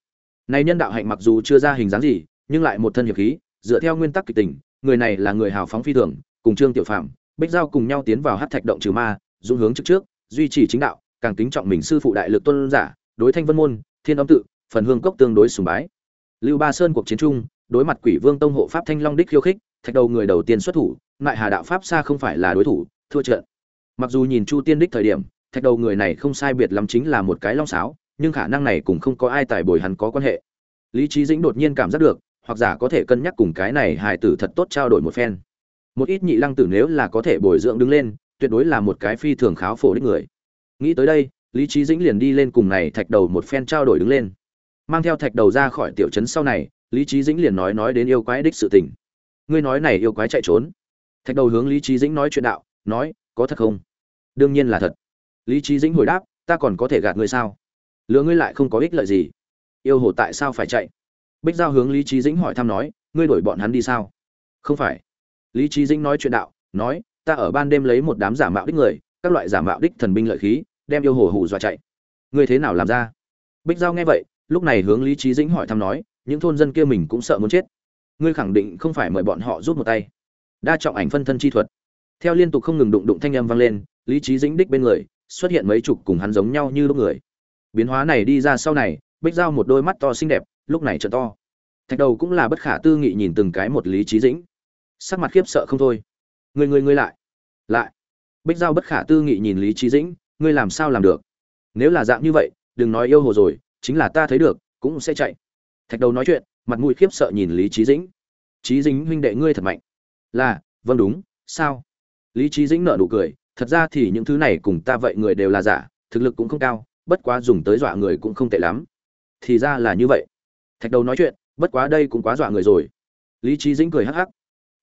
này nhân đạo hạnh mặc dù chưa ra hình dáng gì, nhưng lại một thân hiệp khí, dựa theo nguyên tắc kịch tình, người này là người hào phóng phi thường, cùng trương tiểu phạm bích giao cùng nhau tiến vào hát thạch động trừ ma, dũng hướng trước trước, duy trì chính đạo, càng kính trọng mình sư phụ đại lực tôn giả, đối thanh vân môn, thiên âm tự, phần hương cốc tương đối sùng bái lưu ba sơn cuộc chiến trung đối mặt quỷ vương tông hộ pháp thanh long đích khiêu khích, thạch đầu người đầu tiên xuất thủ, lại hà đạo pháp xa không phải là đối thủ, thua trận. Mặc dù nhìn chu tiên đích thời điểm, thạch đầu người này không sai biệt lắm chính là một cái long sáo, nhưng khả năng này cũng không có ai tài bồi hắn có quan hệ. Lý trí dĩnh đột nhiên cảm giác được, hoặc giả có thể cân nhắc cùng cái này hài tử thật tốt trao đổi một phen. Một ít nhị lăng tử nếu là có thể bồi dưỡng đứng lên, tuyệt đối là một cái phi thường kháo phổ đích người. Nghĩ tới đây, lý trí dĩnh liền đi lên cùng này thạch đầu một phen trao đổi đứng lên. Mang theo thạch đầu ra khỏi tiểu trấn sau này lý trí dĩnh liền nói nói đến yêu quái đích sự tình. Ngươi nói này yêu quái chạy trốn. Thạch đầu hướng lý trí dĩnh nói chuyện đạo, nói, có thật không? Đương nhiên là thật. Lý trí dĩnh hồi đáp, ta còn có thể gạt ngươi sao? Lừa ngươi lại không có ích lợi gì. Yêu hồ tại sao phải chạy? Bích giao hướng lý trí dĩnh hỏi thăm nói, ngươi đuổi bọn hắn đi sao? Không phải. Lý trí dĩnh nói chuyện đạo, nói, ta ở ban đêm lấy một đám giả mạo đích người, các loại giả mạo đích thần binh lợi khí, đem yêu hồ hù dọa chạy. Ngươi thế nào làm ra? Bích giao nghe vậy, lúc này hướng lý trí dĩnh hỏi thăm nói những thôn dân kia mình cũng sợ muốn chết. Ngươi khẳng định không phải mời bọn họ rút một tay. Đa trọng ảnh phân thân chi thuật. Theo liên tục không ngừng đụng đụng thanh âm vang lên, lý trí dĩnh đích bên người, xuất hiện mấy chục cùng hắn giống nhau như lúc người. Biến hóa này đi ra sau này, bích giao một đôi mắt to xinh đẹp, lúc này trợ to. Thạch đầu cũng là bất khả tư nghị nhìn từng cái một lý trí dĩnh. Sắc mặt khiếp sợ không thôi. Người người người lại. Lại. Bích giao bất khả tư nghị nhìn lý trí dĩnh, ngươi làm sao làm được? Nếu là dạng như vậy, đừng nói yêu hồ rồi, chính là ta thấy được, cũng sẽ chạy thạch đầu nói chuyện, mặt mũi khiếp sợ nhìn lý trí dĩnh. Trí dĩnh huynh đệ ngươi thật mạnh. Là vâng đúng, sao? Lý trí dĩnh nợ nụ cười, thật ra thì những thứ này cùng ta vậy người đều là giả, thực lực cũng không cao, bất quá dùng tới dọa người cũng không tệ lắm. Thì ra là như vậy. Thạch đầu nói chuyện, bất quá đây cũng quá dọa người rồi. Lý trí dĩnh cười hắc hắc.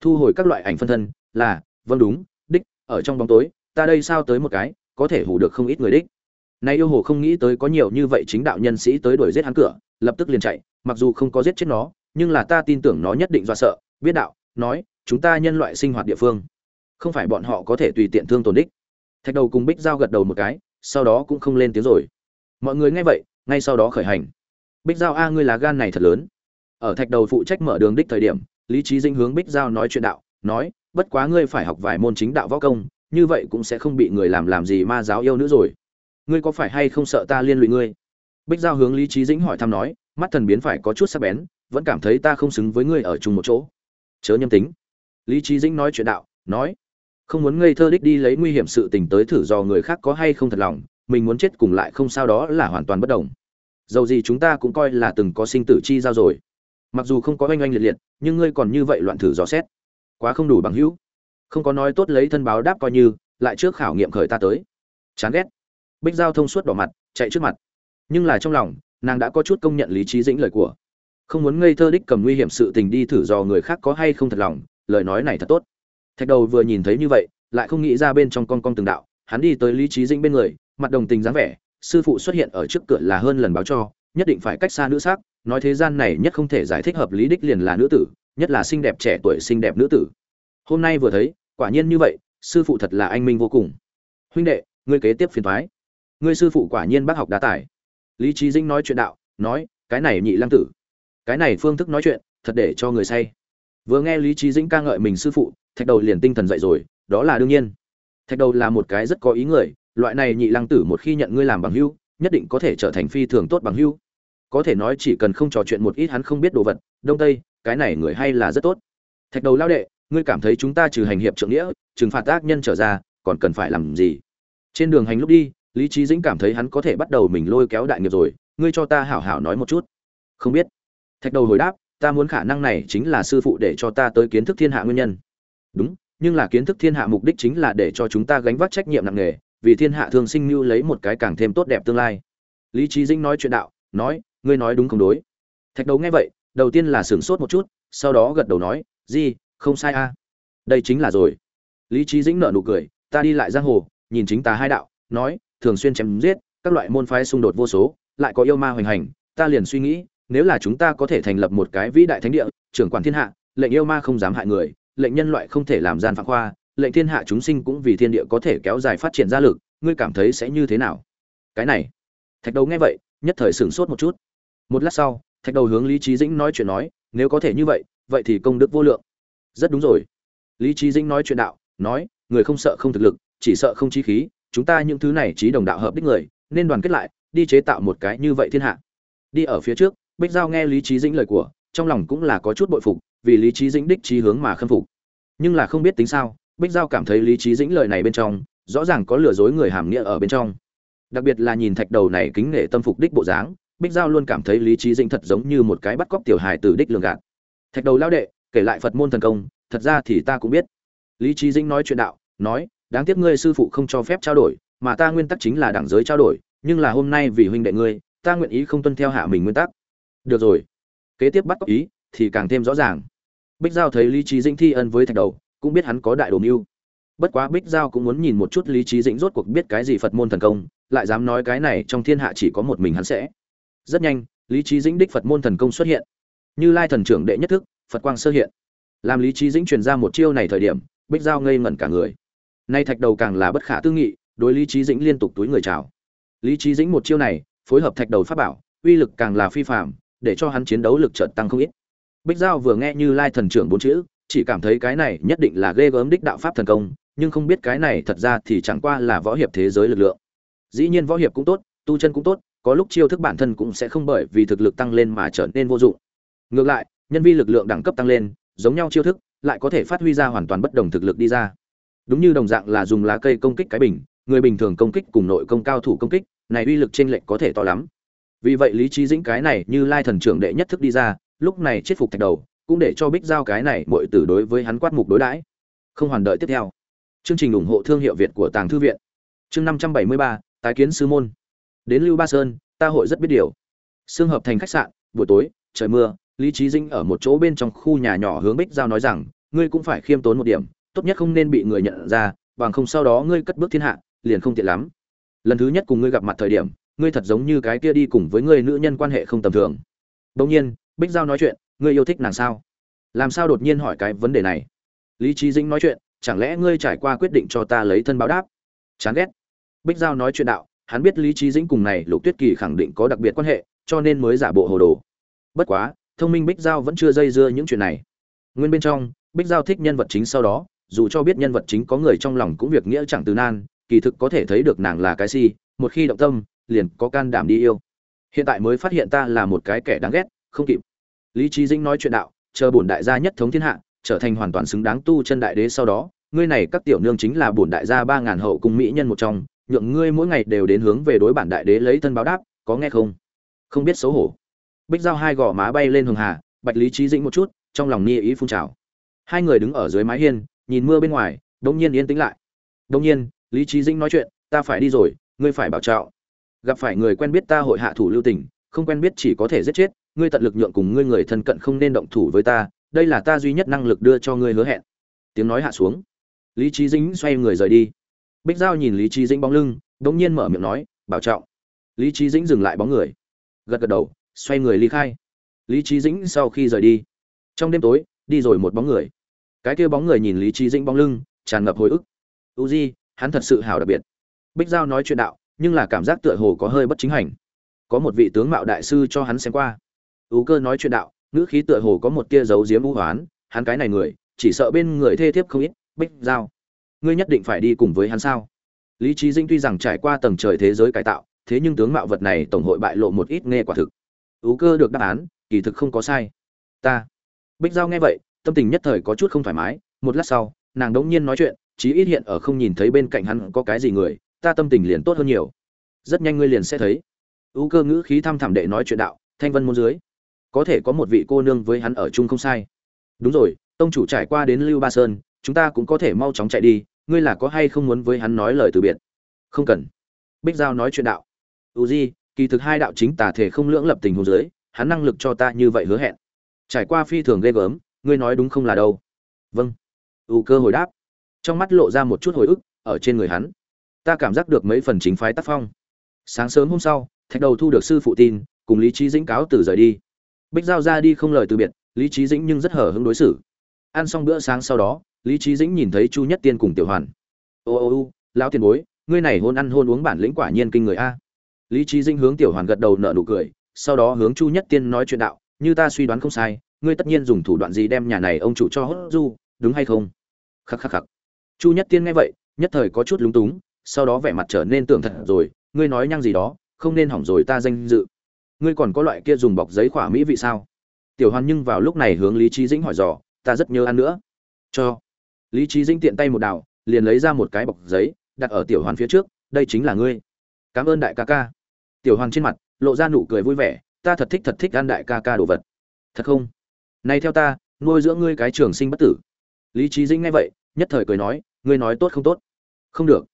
Thu hồi các loại ảnh phân thân, là vâng đúng, đích, ở trong bóng tối, ta đây sao tới một cái, có thể hủ được không ít người đích nay yêu hồ không nghĩ tới có nhiều như vậy chính đạo nhân sĩ tới đuổi giết hắn cửa, lập tức liền chạy, mặc dù không có giết chết nó, nhưng là ta tin tưởng nó nhất định do sợ, biết đạo, nói, chúng ta nhân loại sinh hoạt địa phương, không phải bọn họ có thể tùy tiện thương tổn đích. Thạch đầu cùng bích giao gật đầu một cái, sau đó cũng không lên tiếng rồi. Mọi người nghe vậy, ngay sau đó khởi hành. Bích giao, a, ngươi là gan này thật lớn. Ở thạch đầu phụ trách mở đường đích thời điểm, lý trí dinh hướng bích giao nói chuyện đạo, nói, bất quá ngươi phải học vài môn chính đạo võ công, như vậy cũng sẽ không bị người làm làm gì ma giáo yêu nữa rồi ngươi có phải hay không sợ ta liên lụy ngươi? Bích giao hướng lý trí dĩnh hỏi thăm nói, mắt thần biến phải có chút sắc bén, vẫn cảm thấy ta không xứng với ngươi ở chung một chỗ. Chớ nhâm tính. Lý trí dĩnh nói chuyện đạo, nói, không muốn ngây thơ đích đi lấy nguy hiểm sự tình tới thử dò người khác có hay không thật lòng, mình muốn chết cùng lại không sao đó là hoàn toàn bất đồng. Dầu gì chúng ta cũng coi là từng có sinh tử chi giao rồi. Mặc dù không có oanh oanh liệt liệt, nhưng ngươi còn như vậy loạn thử dò xét. Quá không đủ bằng hữu. Không có nói tốt lấy thân báo đáp coi như, lại trước khảo nghiệm khởi ta tới. Chán ghét bích giao thông suốt đỏ mặt, chạy trước mặt. Nhưng là trong lòng, nàng đã có chút công nhận lý trí dĩnh lời của. Không muốn ngây thơ đích cầm nguy hiểm sự tình đi thử dò người khác có hay không thật lòng, lời nói này thật tốt. Thạch đầu vừa nhìn thấy như vậy, lại không nghĩ ra bên trong con con từng đạo, hắn đi tới lý trí dĩnh bên người, mặt đồng tình dáng vẻ, sư phụ xuất hiện ở trước cửa là hơn lần báo cho, nhất định phải cách xa nữ sắc nói thế gian này nhất không thể giải thích hợp lý đích liền là nữ tử, nhất là xinh đẹp trẻ tuổi xinh đẹp nữ tử. Hôm nay vừa thấy, quả nhiên như vậy, sư phụ thật là anh minh vô cùng. Huynh đệ, ngươi kế tiếp phiền thoái ngươi sư phụ quả nhiên bác học đá tài. Lý trí dĩnh nói chuyện đạo, nói, cái này nhị lăng tử. Cái này phương thức nói chuyện, thật để cho người say. Vừa nghe lý trí dĩnh ca ngợi mình sư phụ, thạch đầu liền tinh thần dậy rồi, đó là đương nhiên. Thạch đầu là một cái rất có ý người, loại này nhị lăng tử một khi nhận ngươi làm bằng hưu, nhất định có thể trở thành phi thường tốt bằng hưu. Có thể nói chỉ cần không trò chuyện một ít hắn không biết đồ vật, đông tây, cái này người hay là rất tốt. Thạch đầu lao đệ, ngươi cảm thấy chúng ta trừ hành hiệp trượng nghĩa, trừng phạt ác nhân trở ra, còn cần phải làm gì? Trên đường hành lúc đi lý trí dĩnh cảm thấy hắn có thể bắt đầu mình lôi kéo đại nghiệp rồi, ngươi cho ta hảo hảo nói một chút. Không biết. Thạch đầu hồi đáp, ta muốn khả năng này chính là sư phụ để cho ta tới kiến thức thiên hạ nguyên nhân. Đúng, nhưng là kiến thức thiên hạ mục đích chính là để cho chúng ta gánh vác trách nhiệm nặng nề, vì thiên hạ thường sinh mưu lấy một cái càng thêm tốt đẹp tương lai. Lý trí dĩnh nói chuyện đạo, nói, ngươi nói đúng không đối? Thạch đầu nghe vậy, đầu tiên là sửng sốt một chút, sau đó gật đầu nói gì không sai a. Đây chính là rồi. Lý trí dĩnh nở nụ cười, ta đi lại giang hồ, nhìn chính ta hai đạo, nói thường xuyên chém giết, các loại môn phái xung đột vô số, lại có yêu ma hoành hành, ta liền suy nghĩ, nếu là chúng ta có thể thành lập một cái vĩ đại thánh địa, trưởng quản thiên hạ, lệnh yêu ma không dám hại người, lệnh nhân loại không thể làm gian phạm khoa, lệnh thiên hạ chúng sinh cũng vì thiên địa có thể kéo dài phát triển ra lực, ngươi cảm thấy sẽ như thế nào? Cái này, thạch đầu nghe vậy, nhất thời sửng sốt một chút. Một lát sau, thạch đầu hướng lý trí dĩnh nói chuyện nói, nếu có thể như vậy vậy thì công đức vô lượng. Rất đúng rồi. Lý trí dĩnh nói chuyện đạo, nói, người không sợ không thực lực, chỉ sợ không chi khí chúng ta những thứ này trí đồng đạo hợp đích người, nên đoàn kết lại, đi chế tạo một cái như vậy thiên hạ. Đi ở phía trước, bích giao nghe lý trí dĩnh lời của, trong lòng cũng là có chút bội phục, vì lý trí dĩnh đích trí hướng mà khâm phục. Nhưng là không biết tính sao, bích giao cảm thấy lý trí dĩnh lời này bên trong, rõ ràng có lừa dối người hàm nghĩa ở bên trong. Đặc biệt là nhìn thạch đầu này kính nể tâm phục đích bộ dáng, bích giao luôn cảm thấy lý trí dĩnh thật giống như một cái bắt cóc tiểu hài từ đích lường gạt. Thạch đầu lao đệ, kể lại phật môn thần công, thật ra thì ta cũng biết. Lý trí dĩnh nói chuyện đạo, nói đáng tiếc ngươi sư phụ không cho phép trao đổi, mà ta nguyên tắc chính là đẳng giới trao đổi, nhưng là hôm nay vì huynh đệ ngươi, ta nguyện ý không tuân theo hạ mình nguyên tắc. Được rồi. Kế tiếp bắt cóc ý, thì càng thêm rõ ràng. Bích giao thấy lý trí dĩnh thi ân với thạch đầu, cũng biết hắn có đại đồ mưu. Bất quá bích giao cũng muốn nhìn một chút lý trí dĩnh rốt cuộc biết cái gì phật môn thần công, lại dám nói cái này trong thiên hạ chỉ có một mình hắn sẽ. Rất nhanh, lý trí dĩnh đích phật môn thần công xuất hiện. Như lai thần trưởng đệ nhất thức, phật quang sơ hiện. Làm lý trí dĩnh truyền ra một chiêu này thời điểm, bích giao ngây ngẩn cả người nay thạch đầu càng là bất khả tư nghị, đối lý trí dĩnh liên tục túi người chào. Lý trí dĩnh một chiêu này, phối hợp thạch đầu pháp bảo, uy lực càng là phi phạm để cho hắn chiến đấu lực trận tăng không ít. Bích giao vừa nghe như lai thần trưởng bốn chữ, chỉ cảm thấy cái này nhất định là ghê gớm đích đạo pháp thần công, nhưng không biết cái này thật ra thì chẳng qua là võ hiệp thế giới lực lượng. Dĩ nhiên võ hiệp cũng tốt, tu chân cũng tốt, có lúc chiêu thức bản thân cũng sẽ không bởi vì thực lực tăng lên mà trở nên vô dụng. Ngược lại, nhân vi lực lượng đẳng cấp tăng lên, giống nhau chiêu thức, lại có thể phát huy ra hoàn toàn bất đồng thực lực đi ra đúng như đồng dạng là dùng lá cây công kích cái bình, người bình thường công kích cùng nội công cao thủ công kích, này uy lực trên lệnh có thể to lắm. Vì vậy lý trí dĩnh cái này như lai thần trưởng đệ nhất thức đi ra, lúc này chết phục thạch đầu, cũng để cho bích giao cái này mọi từ đối với hắn quát mục đối đãi. Không hoàn đợi tiếp theo. Chương trình ủng hộ thương hiệu việt của tàng thư viện. Chương năm trăm bảy mươi ba, tái kiến sư môn. Đến lưu ba sơn, ta hội rất biết điều. Xương hợp thành khách sạn, buổi tối, trời mưa, lý trí dĩnh ở một chỗ bên trong khu nhà nhỏ hướng bích giao nói rằng, ngươi cũng phải khiêm tốn một điểm tốt nhất không nên bị người nhận ra, bằng không sau đó ngươi cất bước thiên hạ, liền không tiện lắm. Lần thứ nhất cùng ngươi gặp mặt thời điểm, ngươi thật giống như cái kia đi cùng với ngươi nữ nhân quan hệ không tầm thường. Bỗng nhiên, bích giao nói chuyện, ngươi yêu thích nàng sao? Làm sao đột nhiên hỏi cái vấn đề này? Lý trí dĩnh nói chuyện, chẳng lẽ ngươi trải qua quyết định cho ta lấy thân báo đáp? Chán ghét. Bích giao nói chuyện đạo, hắn biết lý trí dĩnh cùng này lục tuyết kỳ khẳng định có đặc biệt quan hệ, cho nên mới giả bộ hồ đồ. Bất quá, thông minh bích giao vẫn chưa dây dưa những chuyện này. Nguyên bên trong, bích giao thích nhân vật chính sau đó dù cho biết nhân vật chính có người trong lòng cũng việc nghĩa chẳng từ nan, kỳ thực có thể thấy được nàng là cái gì một khi động tâm, liền có can đảm đi yêu. Hiện tại mới phát hiện ta là một cái kẻ đáng ghét, không kịp. Lý trí dĩnh nói chuyện đạo, chờ bổn đại gia nhất thống thiên hạ, trở thành hoàn toàn xứng đáng tu chân đại đế sau đó, ngươi này các tiểu nương chính là bổn đại gia ba ngàn hậu cung mỹ nhân một trong, nhượng ngươi mỗi ngày đều đến hướng về đối bản đại đế lấy thân báo đáp, có nghe không? Không biết xấu hổ. Bích giao hai gò má bay lên hường hà, bạch lý trí dĩnh một chút, trong lòng ni ý phun trào. Hai người đứng ở dưới mái hiên nhìn mưa bên ngoài đông nhiên yên tĩnh lại. Đông nhiên, lý trí dĩnh nói chuyện, ta phải đi rồi, ngươi phải bảo trọng. Gặp phải người quen biết ta hội hạ thủ lưu tình, không quen biết chỉ có thể giết chết, ngươi tận lực nhượng cùng ngươi người thân cận không nên động thủ với ta, đây là ta duy nhất năng lực đưa cho ngươi hứa hẹn. Tiếng nói hạ xuống. Lý trí dĩnh xoay người rời đi. Bích giao nhìn lý trí dĩnh bóng lưng đông nhiên mở miệng nói, bảo trọng. Lý trí dĩnh dừng lại bóng người. Gật gật đầu, xoay người ly khai. Lý trí dĩnh sau khi rời đi, trong đêm tối, đi rồi một bóng người cái kia bóng người nhìn lý trí dĩnh bóng lưng, tràn ngập hồi ức. U di hắn thật sự hảo đặc biệt. Bích giao nói chuyện đạo, nhưng là cảm giác tựa hồ có hơi bất chính hành. Có một vị tướng mạo đại sư cho hắn xem qua. U cơ nói chuyện đạo, ngữ khí tựa hồ có một tia dấu diếm u hoán, hắn cái này người, chỉ sợ bên người thê thiếp không ít, bích giao. Ngươi nhất định phải đi cùng với hắn sao? Lý trí dĩnh tuy rằng trải qua tầng trời thế giới cải tạo, thế nhưng tướng mạo vật này tổng hội bại lộ một ít nghe quả thực. Ú cơ được đáp án, kỳ thực không có sai. Ta. Bích giao nghe vậy tâm tình nhất thời có chút không thoải mái, một lát sau, nàng đống nhiên nói chuyện, chí ít hiện ở không nhìn thấy bên cạnh hắn có cái gì người, ta tâm tình liền tốt hơn nhiều. Rất nhanh ngươi liền sẽ thấy. Ú cơ ngữ khí thăm thẳm đệ nói chuyện đạo, thanh vân môn dưới. Có thể có một vị cô nương với hắn ở chung không sai. Đúng rồi, tông chủ trải qua đến lưu ba sơn, chúng ta cũng có thể mau chóng chạy đi, ngươi là có hay không muốn với hắn nói lời từ biệt? Không cần. Bích giao nói chuyện đạo. U di, kỳ thực hai đạo chính tả thể không lưỡng lập tình hồ dưới, hắn năng lực cho ta như vậy hứa hẹn. Trải qua phi thường ghê gớm ngươi nói đúng không là đâu? Vâng. U cơ hồi đáp. Trong mắt lộ ra một chút hồi ức, ở trên người hắn. Ta cảm giác được mấy phần chính phái tác phong. Sáng sớm hôm sau, thạch đầu thu được sư phụ tin, cùng lý trí dĩnh cáo từ rời đi. Bích giao ra đi không lời từ biệt, lý trí dĩnh nhưng rất hở hứng đối xử. Ăn xong bữa sáng sau đó, lý trí dĩnh nhìn thấy chu nhất tiên cùng tiểu hoàn. Ô ô ô, lão tiền bối, ngươi này hôn ăn hôn uống bản lĩnh quả nhiên kinh người a. Lý trí dĩnh hướng tiểu hoàn gật đầu nợ nụ cười, sau đó hướng chu nhất tiên nói chuyện đạo, như ta suy đoán không sai ngươi tất nhiên dùng thủ đoạn gì đem nhà này ông chủ cho hốt du, đúng hay không? Khắc khắc khắc. Chu nhất tiên nghe vậy, nhất thời có chút lúng túng, sau đó vẻ mặt trở nên tưởng thật rồi, ngươi nói nhăng gì đó, không nên hỏng rồi ta danh dự. Ngươi còn có loại kia dùng bọc giấy khỏa mỹ vị sao? Tiểu hoàn nhưng vào lúc này hướng lý trí dĩnh hỏi dò, ta rất nhớ ăn nữa. Cho. Lý trí dĩnh tiện tay một đào liền lấy ra một cái bọc giấy, đặt ở tiểu hoàn phía trước, đây chính là ngươi. Cảm ơn đại ca ca. Tiểu hoàn trên mặt, lộ ra nụ cười vui vẻ, ta thật thích thật thích ăn đại ca ca đồ vật. Thật không? Nay theo ta, nuôi dưỡng ngươi cái trường sinh bất tử. Lý trí dĩnh nghe vậy, nhất thời cười nói, ngươi nói tốt không tốt? Không được.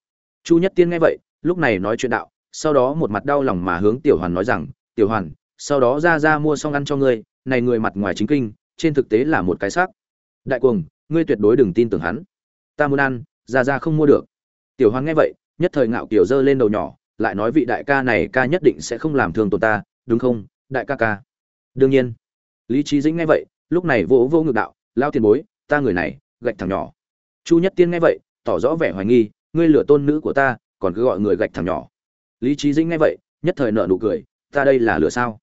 Chu nhất tiên nghe vậy, lúc này nói chuyện đạo, sau đó một mặt đau lòng mà hướng tiểu hoàn nói rằng, tiểu hoàn, sau đó ra ra mua xong ăn cho ngươi, này người mặt ngoài chính kinh, trên thực tế là một cái xác. Đại cuồng, ngươi tuyệt đối đừng tin tưởng hắn. Ta muốn ăn, ra ra không mua được. Tiểu hoàn nghe vậy, nhất thời ngạo kiểu giơ lên đầu nhỏ, lại nói, vị đại ca này ca nhất định sẽ không làm thương tổn ta, đúng không, đại ca ca? Đương nhiên. Lý trí dĩnh nghe vậy lúc này vỗ vô ngược đạo, lao tiền bối, ta người này, gạch thằng nhỏ. Chu nhất tiên nghe vậy, tỏ rõ vẻ hoài nghi, ngươi lửa tôn nữ của ta, còn cứ gọi người gạch thằng nhỏ. Lý trí dĩnh nghe vậy, nhất thời nợ nụ cười, ta đây là lửa sao?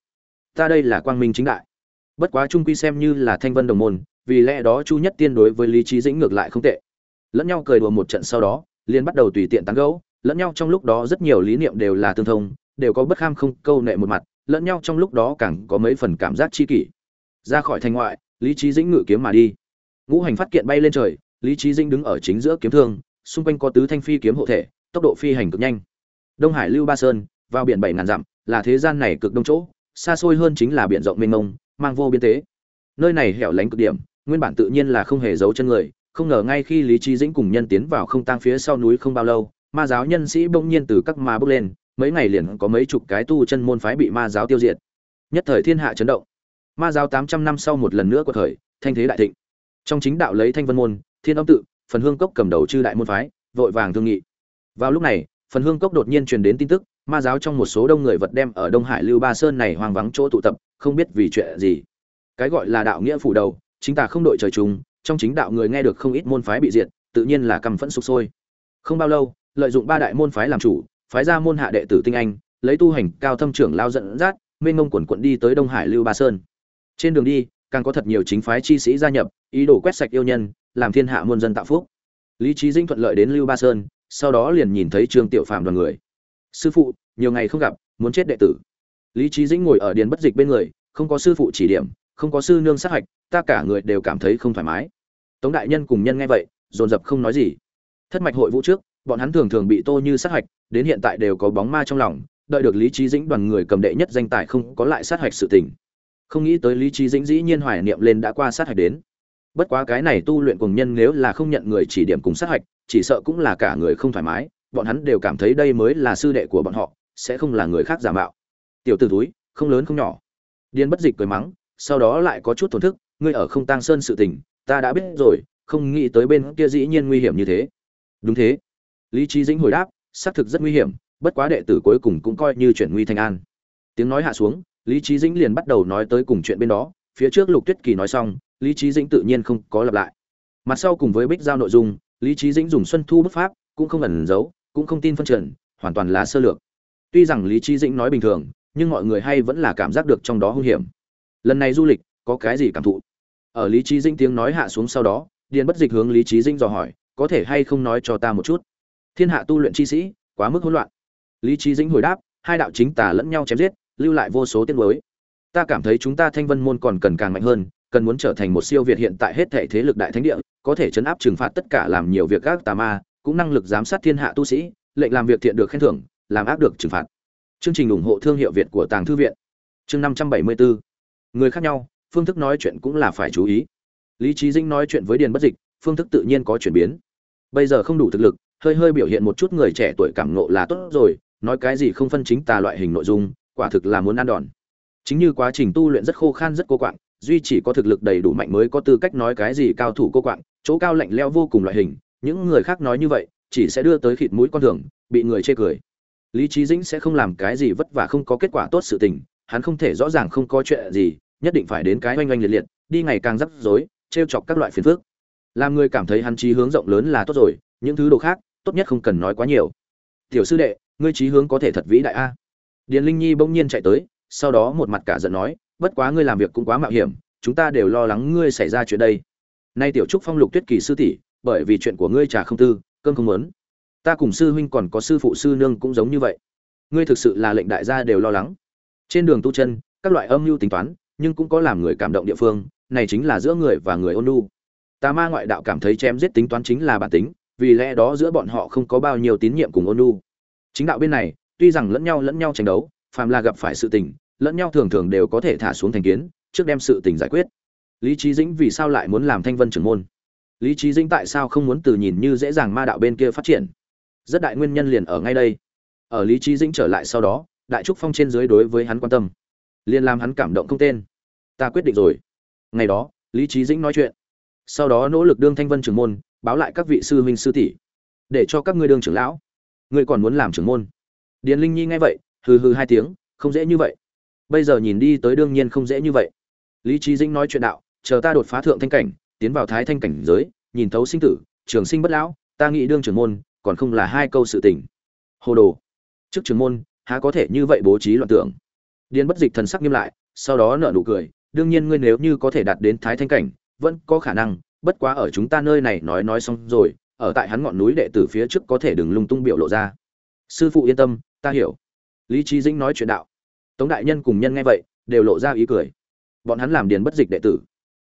Ta đây là quang minh chính đại. Bất quá trung quy xem như là thanh vân đồng môn, vì lẽ đó chu nhất tiên đối với lý trí dĩnh ngược lại không tệ. Lẫn nhau cười đùa một trận sau đó, liền bắt đầu tùy tiện tán gẫu, lẫn nhau trong lúc đó rất nhiều lý niệm đều là tương thông, đều có bất kham không câu nệ một mặt, lẫn nhau trong lúc đó càng có mấy phần cảm giác chi kỷ ra khỏi thành ngoại, lý trí dĩnh ngự kiếm mà đi. Ngũ hành phát kiện bay lên trời, lý trí dĩnh đứng ở chính giữa kiếm thương, xung quanh có tứ thanh phi kiếm hộ thể, tốc độ phi hành cực nhanh. Đông hải lưu ba sơn, vào biển bảy ngàn dặm, là thế gian này cực đông chỗ, xa xôi hơn chính là biển rộng mênh mông, mang vô biên tế. Nơi này hẻo lánh cực điểm, nguyên bản tự nhiên là không hề giấu chân người, không ngờ ngay khi lý trí dĩnh cùng nhân tiến vào không tang phía sau núi không bao lâu, ma giáo nhân sĩ bỗng nhiên từ các ma bước lên, mấy ngày liền có mấy chục cái tu chân môn phái bị ma giáo tiêu diệt. Nhất thời thiên hạ chấn động ma giáo tám trăm năm sau một lần nữa quật thời thanh thế đại thịnh. Trong chính đạo lấy thanh vân môn, thiên âm tự, phần hương cốc cầm đầu chư đại môn phái, vội vàng thương nghị. Vào lúc này, phần hương cốc đột nhiên truyền đến tin tức, ma giáo trong một số đông người vật đem ở đông hải lưu ba sơn này hoang vắng chỗ tụ tập, không biết vì chuyện gì. Cái gọi là đạo nghĩa phủ đầu, chính ta không đội trời chung, trong chính đạo người nghe được không ít môn phái bị diệt, tự nhiên là căm phẫn sục sôi. Không bao lâu, lợi dụng ba đại môn phái làm chủ, phái ra môn hạ đệ tử tinh anh, lấy tu hành cao thâm trưởng lao dẫn dắt, mênh mông quần quận đi tới đông hải lưu ba sơn trên đường đi, càng có thật nhiều chính phái chi sĩ gia nhập, ý đồ quét sạch yêu nhân, làm thiên hạ muôn dân tạo phúc. Lý trí dinh thuận lợi đến lưu ba sơn, sau đó liền nhìn thấy trương tiểu phàm đoàn người. Sư phụ, nhiều ngày không gặp, muốn chết đệ tử. Lý trí dĩnh ngồi ở điền bất dịch bên người, không có sư phụ chỉ điểm, không có sư nương sát hạch, ta cả người đều cảm thấy không thoải mái. Tống đại nhân cùng nhân nghe vậy, dồn dập không nói gì. Thất mạch hội vũ trước, bọn hắn thường thường bị tô như sát hạch, đến hiện tại đều có bóng ma trong lòng, đợi được lý trí dĩnh đoàn người cầm đệ nhất danh tài không có lại sát hạch sự tình không nghĩ tới lý trí dĩnh dĩ nhiên hoài niệm lên đã qua sát hạch đến. Bất quá cái này tu luyện cùng nhân nếu là không nhận người chỉ điểm cùng sát hạch, chỉ sợ cũng là cả người không thoải mái, bọn hắn đều cảm thấy đây mới là sư đệ của bọn họ, sẽ không là người khác giả mạo. Tiểu t ử túi không lớn không nhỏ. Điên bất dịch cười mắng, sau đó lại có chút thổn thức, ngươi ở không tang sơn sự tình, ta đã biết rồi, không nghĩ tới bên kia dĩ nhiên nguy hiểm như thế. Đúng thế. Lý trí dĩnh hồi đáp, xác thực rất nguy hiểm, bất quá đệ tử cuối cùng cũng coi như chuyển nguy thành an. Tiếng nói hạ xuống lý trí dĩnh liền bắt đầu nói tới cùng chuyện bên đó, phía trước lục tuyết kỳ nói xong, lý trí dĩnh tự nhiên không có lặp lại. Mặt sau cùng với bích giao nội dung, lý trí dĩnh dùng xuân thu bức pháp, cũng không ẩn giấu, cũng không tin phân trần, hoàn toàn là sơ lược. Tuy rằng lý trí dĩnh nói bình thường, nhưng mọi người hay vẫn là cảm giác được trong đó hung hiểm. Lần này du lịch, có cái gì cảm thụ? Ở lý trí dĩnh tiếng nói hạ xuống sau đó, điền bất dịch hướng lý trí dĩnh dò hỏi, có thể hay không nói cho ta một chút? Thiên hạ tu luyện chi sĩ, quá mức hỗn loạn. Lý trí dĩnh hồi đáp, hai đạo chính tà lẫn nhau chém giết lưu lại vô số tiết mới ta cảm thấy chúng ta thanh vân môn còn cần càng mạnh hơn, cần muốn trở thành một siêu việt hiện tại hết thể thế lực đại thánh địa, có thể chấn áp trừng phạt tất cả làm nhiều việc các tà ma, cũng năng lực giám sát thiên hạ tu sĩ, lệnh làm việc thiện được khen thưởng, làm ác được trừng phạt. Chương trình ủng hộ thương hiệu việt của tàng thư viện. Chương năm trăm bảy mươi bốn người khác nhau, phương thức nói chuyện cũng là phải chú ý. Lý trí dinh nói chuyện với điền bất dịch, phương thức tự nhiên có chuyển biến. Bây giờ không đủ thực lực, hơi hơi biểu hiện một chút người trẻ tuổi cảm nộ là tốt rồi, nói cái gì không phân chính tà loại hình nội dung quả thực là muốn ăn đòn. Chính như quá trình tu luyện rất khô khan rất cô quạng, duy chỉ có thực lực đầy đủ mạnh mới có tư cách nói cái gì cao thủ cô quạng, chỗ cao lạnh leo vô cùng loại hình, những người khác nói như vậy, chỉ sẽ đưa tới khịt mũi con thường bị người chê cười. Lý trí dĩnh sẽ không làm cái gì vất vả không có kết quả tốt sự tình, hắn không thể rõ ràng không có chuyện gì, nhất định phải đến cái oanh oanh liệt liệt, đi ngày càng rắc rối t chọc các loại phiền phức. Làm người cảm thấy hắn trí hướng rộng lớn là tốt rồi, những thứ đồ khác, tốt nhất không cần nói quá nhiều. Tiểu sư đệ, ngươi trí hướng có thể thật vĩ đại a điền linh nhi bỗng nhiên chạy tới, sau đó một mặt cả giận nói, bất quá ngươi làm việc cũng quá mạo hiểm, chúng ta đều lo lắng ngươi xảy ra chuyện đây. Nay tiểu trúc phong lục tuyết kỳ sư tỷ, bởi vì chuyện của ngươi trà không tư, cơm không muốn. Ta cùng sư huynh còn có sư phụ sư nương cũng giống như vậy. Ngươi thực sự là lệnh đại gia đều lo lắng. Trên đường tu chân, các loại âm mưu tính toán, nhưng cũng có làm người cảm động địa phương, này chính là giữa người và người ôn nhu. Tà ma ngoại đạo cảm thấy chém giết tính toán chính là bản tính, vì lẽ đó giữa bọn họ không có bao nhiêu tín nhiệm cùng ôn nhu. Chính đạo bên này tuy rằng lẫn nhau lẫn nhau tranh đấu, phàm là gặp phải sự tình, lẫn nhau thường thường đều có thể thả xuống thành kiến, trước đem sự tình giải quyết. Lý trí dĩnh vì sao lại muốn làm thanh vân trưởng môn? Lý trí dĩnh tại sao không muốn từ nhìn như dễ dàng ma đạo bên kia phát triển? Rất đại nguyên nhân liền ở ngay đây. Ở lý trí dĩnh trở lại sau đó, đại trúc phong trên dưới đối với hắn quan tâm. Liền làm hắn cảm động không tên. Ta quyết định rồi. Ngày đó, lý trí dĩnh nói chuyện. Sau đó nỗ lực đương thanh vân trưởng môn, báo lại các vị sư huynh sư tỷ. Để cho các ngươi đương trưởng lão. Ngươi còn muốn làm trưởng môn? Điền linh nhi nghe vậy, hừ hừ hai tiếng, không dễ như vậy. Bây giờ nhìn đi tới đương nhiên không dễ như vậy. Lý trí dĩnh nói chuyện đạo, chờ ta đột phá thượng thanh cảnh, tiến vào thái thanh cảnh giới, nhìn thấu sinh tử, trường sinh bất lão, ta nghĩ đương trưởng môn, còn không là hai câu sự tình. Hồ đồ. Trước trưởng môn, há có thể như vậy bố trí loạn tưởng? Điền bất dịch thần sắc nghiêm lại, sau đó nở nụ cười, đương nhiên ngươi nếu như có thể đạt đến thái thanh cảnh, vẫn có khả năng, bất quá ở chúng ta nơi này nói nói xong rồi, ở tại hắn ngọn núi đệ tử phía trước có thể đừng lung tung biểu lộ ra. Sư phụ yên tâm ta hiểu. Lý trí dĩnh nói chuyện đạo. Tống đại nhân cùng nhân nghe vậy, đều lộ ra ý cười. Bọn hắn làm điền bất dịch đệ tử.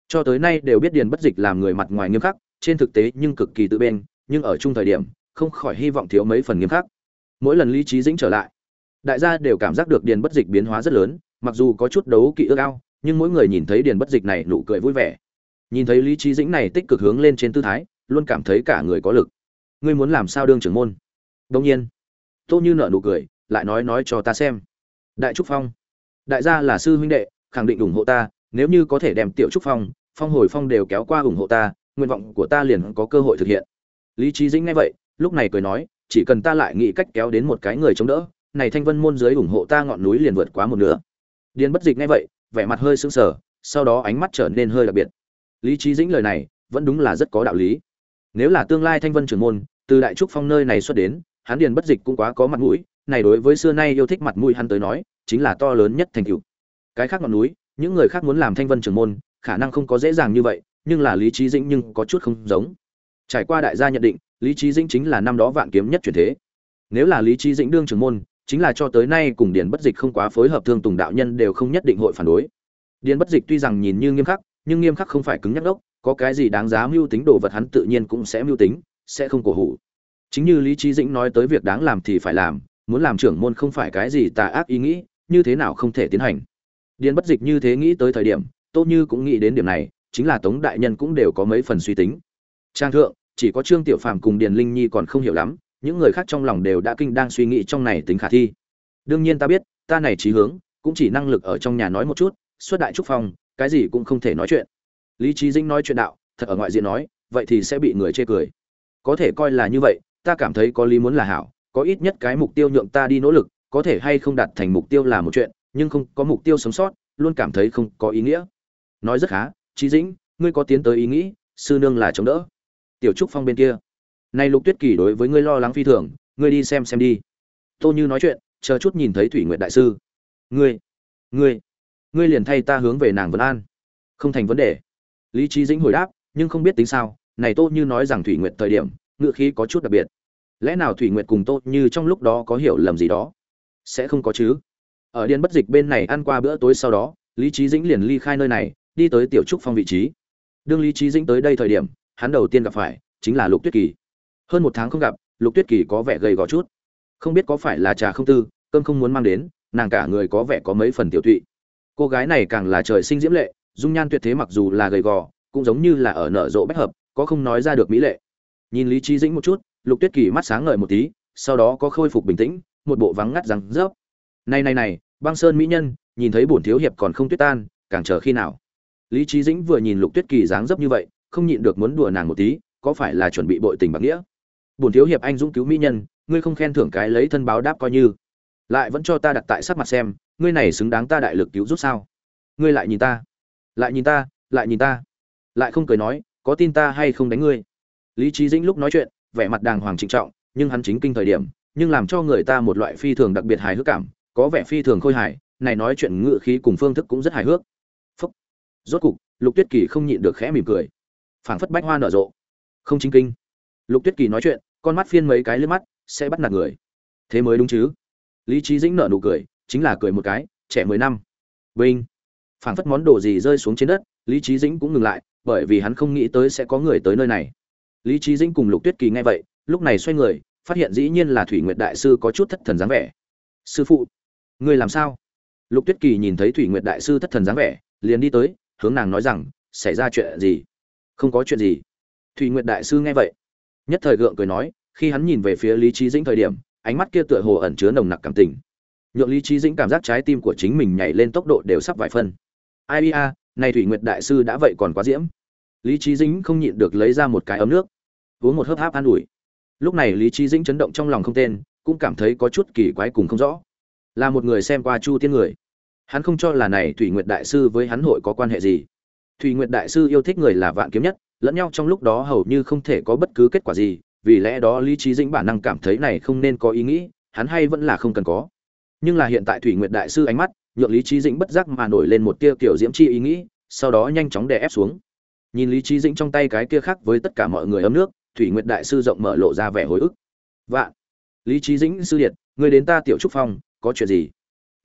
Cho tới nay đều biết điền bất dịch làm người mặt ngoài nghiêm khắc, trên thực tế nhưng cực kỳ tự bên, nhưng ở chung thời điểm, không khỏi hy vọng thiếu mấy phần nghiêm khắc. Mỗi lần lý trí dĩnh trở lại, đại gia đều cảm giác được điền bất dịch biến hóa rất lớn, mặc dù có chút đấu kỵ ước ao, nhưng mỗi người nhìn thấy điền bất dịch này nụ cười vui vẻ. Nhìn thấy lý trí dĩnh này tích cực hướng lên trên tư thái, luôn cảm thấy cả người có lực. Ngươi muốn làm sao đương trưởng môn? Đông nhiên tô như nợ nụ cười, lại nói nói cho ta xem. Đại trúc phong. Đại gia là sư huynh đệ, khẳng định ủng hộ ta, nếu như có thể đem tiểu trúc phong phong hồi phong đều kéo qua ủng hộ ta, nguyện vọng của ta liền có cơ hội thực hiện. Lý trí dĩnh nghe vậy, lúc này cười nói, chỉ cần ta lại nghĩ cách kéo đến một cái người chống đỡ, này thanh vân môn dưới ủng hộ ta ngọn núi liền vượt quá một nửa. Điền bất dịch nghe vậy, vẻ mặt hơi sững sờ, sau đó ánh mắt trở nên hơi đặc biệt. Lý trí dĩnh lời này, vẫn đúng là rất có đạo lý. Nếu là tương lai thanh vân trưởng môn, từ đại trúc phong nơi này xuất đến hắn điền bất dịch cũng quá có mặt mũi, này đối với xưa nay yêu thích mặt mũi hắn tới nói, chính là to lớn nhất thành tựu. Cái khác ngọn núi, những người khác muốn làm thanh vân trưởng môn, khả năng không có dễ dàng như vậy, nhưng là lý trí dĩnh nhưng có chút không giống. Trải qua đại gia nhận định, lý trí dĩnh chính là năm đó vạn kiếm nhất chuyển thế. Nếu là lý trí dĩnh đương trưởng môn, chính là cho tới nay cùng điền bất dịch không quá phối hợp thương tùng đạo nhân đều không nhất định hội phản đối. Điền bất dịch tuy rằng nhìn như nghiêm khắc, nhưng nghiêm khắc không phải cứng nhắc đốc, có cái gì đáng giá mưu tính đồ vật hắn tự nhiên cũng sẽ mưu tính, sẽ không cổ hủ chính như lý trí dĩnh nói tới việc đáng làm thì phải làm, muốn làm trưởng môn không phải cái gì tà ác ý nghĩ, như thế nào không thể tiến hành. Điền bất dịch như thế nghĩ tới thời điểm, tô như cũng nghĩ đến điểm này, chính là tống đại nhân cũng đều có mấy phần suy tính. Trang thượng, chỉ có trương tiểu phàm cùng điền linh nhi còn không hiểu lắm, những người khác trong lòng đều đã kinh đang suy nghĩ trong này tính khả thi. Đương nhiên ta biết, ta này trí hướng, cũng chỉ năng lực ở trong nhà nói một chút, xuất đại trúc phong, cái gì cũng không thể nói chuyện. Lý trí dĩnh nói chuyện đạo, thật ở ngoại diện nói, vậy thì sẽ bị người chê cười. Có thể coi là như vậy ta cảm thấy có lý muốn là hảo, có ít nhất cái mục tiêu nhượng ta đi nỗ lực, có thể hay không đạt thành mục tiêu là một chuyện, nhưng không có mục tiêu sống sót, luôn cảm thấy không có ý nghĩa. Nói rất khá trí dĩnh, ngươi có tiến tới ý nghĩ, sư nương là chống đỡ. Tiểu trúc phong bên kia. Nay lục tuyết kỳ đối với ngươi lo lắng phi thường, ngươi đi xem xem đi. Tô như nói chuyện, chờ chút nhìn thấy thủy nguyện đại sư. Ngươi ngươi ngươi liền thay ta hướng về nàng vân an. Không thành vấn đề. Lý trí dĩnh hồi đáp, nhưng không biết tính sao, này tô như nói rằng thủy nguyện thời điểm ngựa khí có chút đặc biệt. Lẽ nào thủy nguyện cùng tô như trong lúc đó có hiểu lầm gì đó? Sẽ không có chứ. Ở điên bất dịch bên này ăn qua bữa tối sau đó, lý trí dĩnh liền ly khai nơi này, đi tới tiểu trúc phong vị trí. Đương lý trí dĩnh tới đây thời điểm, hắn đầu tiên gặp phải chính là lục tuyết kỳ. Hơn một tháng không gặp, lục tuyết kỳ có vẻ gầy gò chút. Không biết có phải là trà không tư, cơm không muốn mang đến, nàng cả người có vẻ có mấy phần tiểu tụy. Cô gái này càng là trời sinh diễm lệ, dung nhan tuyệt thế mặc dù là gầy gò, cũng giống như là ở nở rộ bách hợp, có không nói ra được mỹ lệ nhìn lý trí dĩnh một chút, lục tuyết kỳ mắt sáng ngời một tí, sau đó có khôi phục bình tĩnh, một bộ vắng ngắt rằng rớp. Này này này, băng sơn mỹ nhân, nhìn thấy bổn thiếu hiệp còn không tuyết tan, càng chờ khi nào? Lý trí dĩnh vừa nhìn lục tuyết kỳ dáng dấp như vậy, không nhịn được muốn đùa nàng một tí, có phải là chuẩn bị bội tình bạc nghĩa? Bổn thiếu hiệp anh dũng cứu mỹ nhân, ngươi không khen thưởng cái lấy thân báo đáp coi như. Lại vẫn cho ta đặt tại sắc mặt xem, ngươi này xứng đáng ta đại lực cứu giúp sao? Ngươi lại nhìn ta. Lại nhìn ta, lại nhìn ta. Lại không cười nói, có tin ta hay không đánh ngươi? Lý trí dĩnh lúc nói chuyện, vẻ mặt đàng hoàng trịnh trọng, nhưng hắn chính kinh thời điểm, nhưng làm cho người ta một loại phi thường đặc biệt hài hước cảm, có vẻ phi thường khôi hài, này nói chuyện ngự khí cùng phương thức cũng rất hài hước. Phúc. Rốt cục, lục tuyết kỳ không nhịn được khẽ mỉm cười. Phảng phất bách hoa nở rộ. Không chính kinh. Lục tuyết kỳ nói chuyện, con mắt phiên mấy cái lướt mắt, sẽ bắt nạt người. Thế mới đúng chứ? Lý trí dĩnh nở nụ cười, chính là cười một cái, trẻ mười năm. Vinh. Phảng phất món đồ gì rơi xuống trên đất, lý trí dĩnh cũng ngừng lại, bởi vì hắn không nghĩ tới sẽ có người tới nơi này lý trí dĩnh cùng lục tuyết kỳ nghe vậy, lúc này xoay người, phát hiện dĩ nhiên là thủy nguyệt đại sư có chút thất thần dáng vẻ. Sư phụ người làm sao? Lục tuyết kỳ nhìn thấy thủy nguyệt đại sư thất thần dáng vẻ, liền đi tới, hướng nàng nói rằng, xảy ra chuyện gì? Không có chuyện gì. Thủy nguyệt đại sư nghe vậy, nhất thời gượng cười nói, khi hắn nhìn về phía lý trí dĩnh thời điểm, ánh mắt kia tựa hồ ẩn chứa nồng nặc cảm tình. Nhượng lý trí dĩnh cảm giác trái tim của chính mình nhảy lên tốc độ đều sắp vài phân. Ai ia, này thủy nguyệt đại sư đã vậy còn quá diễm lý trí dĩnh không nhịn được lấy ra một cái ấm nước, uống một hớp háp an ủi. Lúc này lý trí dĩnh chấn động trong lòng không tên, cũng cảm thấy có chút kỳ quái cùng không rõ. Là một người xem qua chu tiên người. Hắn không cho là này thủy nguyệt đại sư với hắn hội có quan hệ gì. Thủy nguyệt đại sư yêu thích người là vạn kiếm nhất, lẫn nhau trong lúc đó hầu như không thể có bất cứ kết quả gì, vì lẽ đó lý trí dĩnh bản năng cảm thấy này không nên có ý nghĩ, hắn hay vẫn là không cần có. Nhưng là hiện tại thủy nguyệt đại sư ánh mắt, nhượng lý trí dĩnh bất giác mà nổi lên một tia kiểu diễm chi ý nghĩ, sau đó nhanh chóng đè ép xuống nhìn lý trí dĩnh trong tay cái kia khác với tất cả mọi người ấm nước, thủy nguyệt đại sư rộng mở lộ ra vẻ hồi ức. Vạn, lý trí dĩnh sư điện người đến ta tiểu trúc phong, có chuyện gì?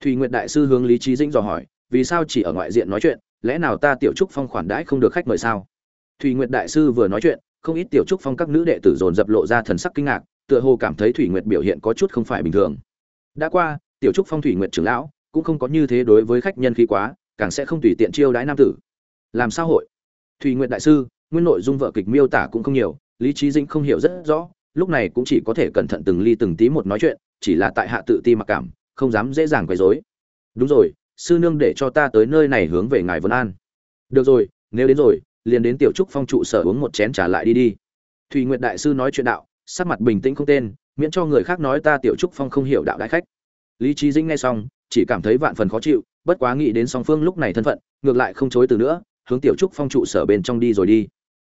Thủy nguyệt đại sư hướng lý trí dĩnh dò hỏi, vì sao chỉ ở ngoại diện nói chuyện, lẽ nào ta tiểu trúc phong khoản đãi không được khách mời sao? Thủy nguyệt đại sư vừa nói chuyện, không ít tiểu trúc phong các nữ đệ tử dồn dập lộ ra thần sắc kinh ngạc, tựa hồ cảm thấy thủy nguyệt biểu hiện có chút không phải bình thường. Đã qua, tiểu trúc phong thủy nguyệt trưởng lão, cũng không có như thế đối với khách nhân khí quá, càng sẽ không tùy tiện chiêu đãi nam tử. Làm sao hội? Thủy nguyệt đại sư, nguyên nội dung vợ kịch miêu tả cũng không nhiều, lý trí dĩnh không hiểu rất rõ, lúc này cũng chỉ có thể cẩn thận từng ly từng tí một nói chuyện, chỉ là tại hạ tự ti mặc cảm, không dám dễ dàng quấy rối. Đúng rồi, sư nương để cho ta tới nơi này hướng về ngài vân an. Được rồi, nếu đến rồi, liền đến tiểu trúc phong trụ sở uống một chén trả lại đi đi. Thùy nguyệt đại sư nói chuyện đạo, sắc mặt bình tĩnh không tên, miễn cho người khác nói ta tiểu trúc phong không hiểu đạo đại khách. Lý trí dĩnh nghe xong, chỉ cảm thấy vạn phần khó chịu, bất quá nghĩ đến song phương lúc này thân phận, ngược lại không chối từ nữa hướng tiểu trúc phong trụ sở bên trong đi rồi đi.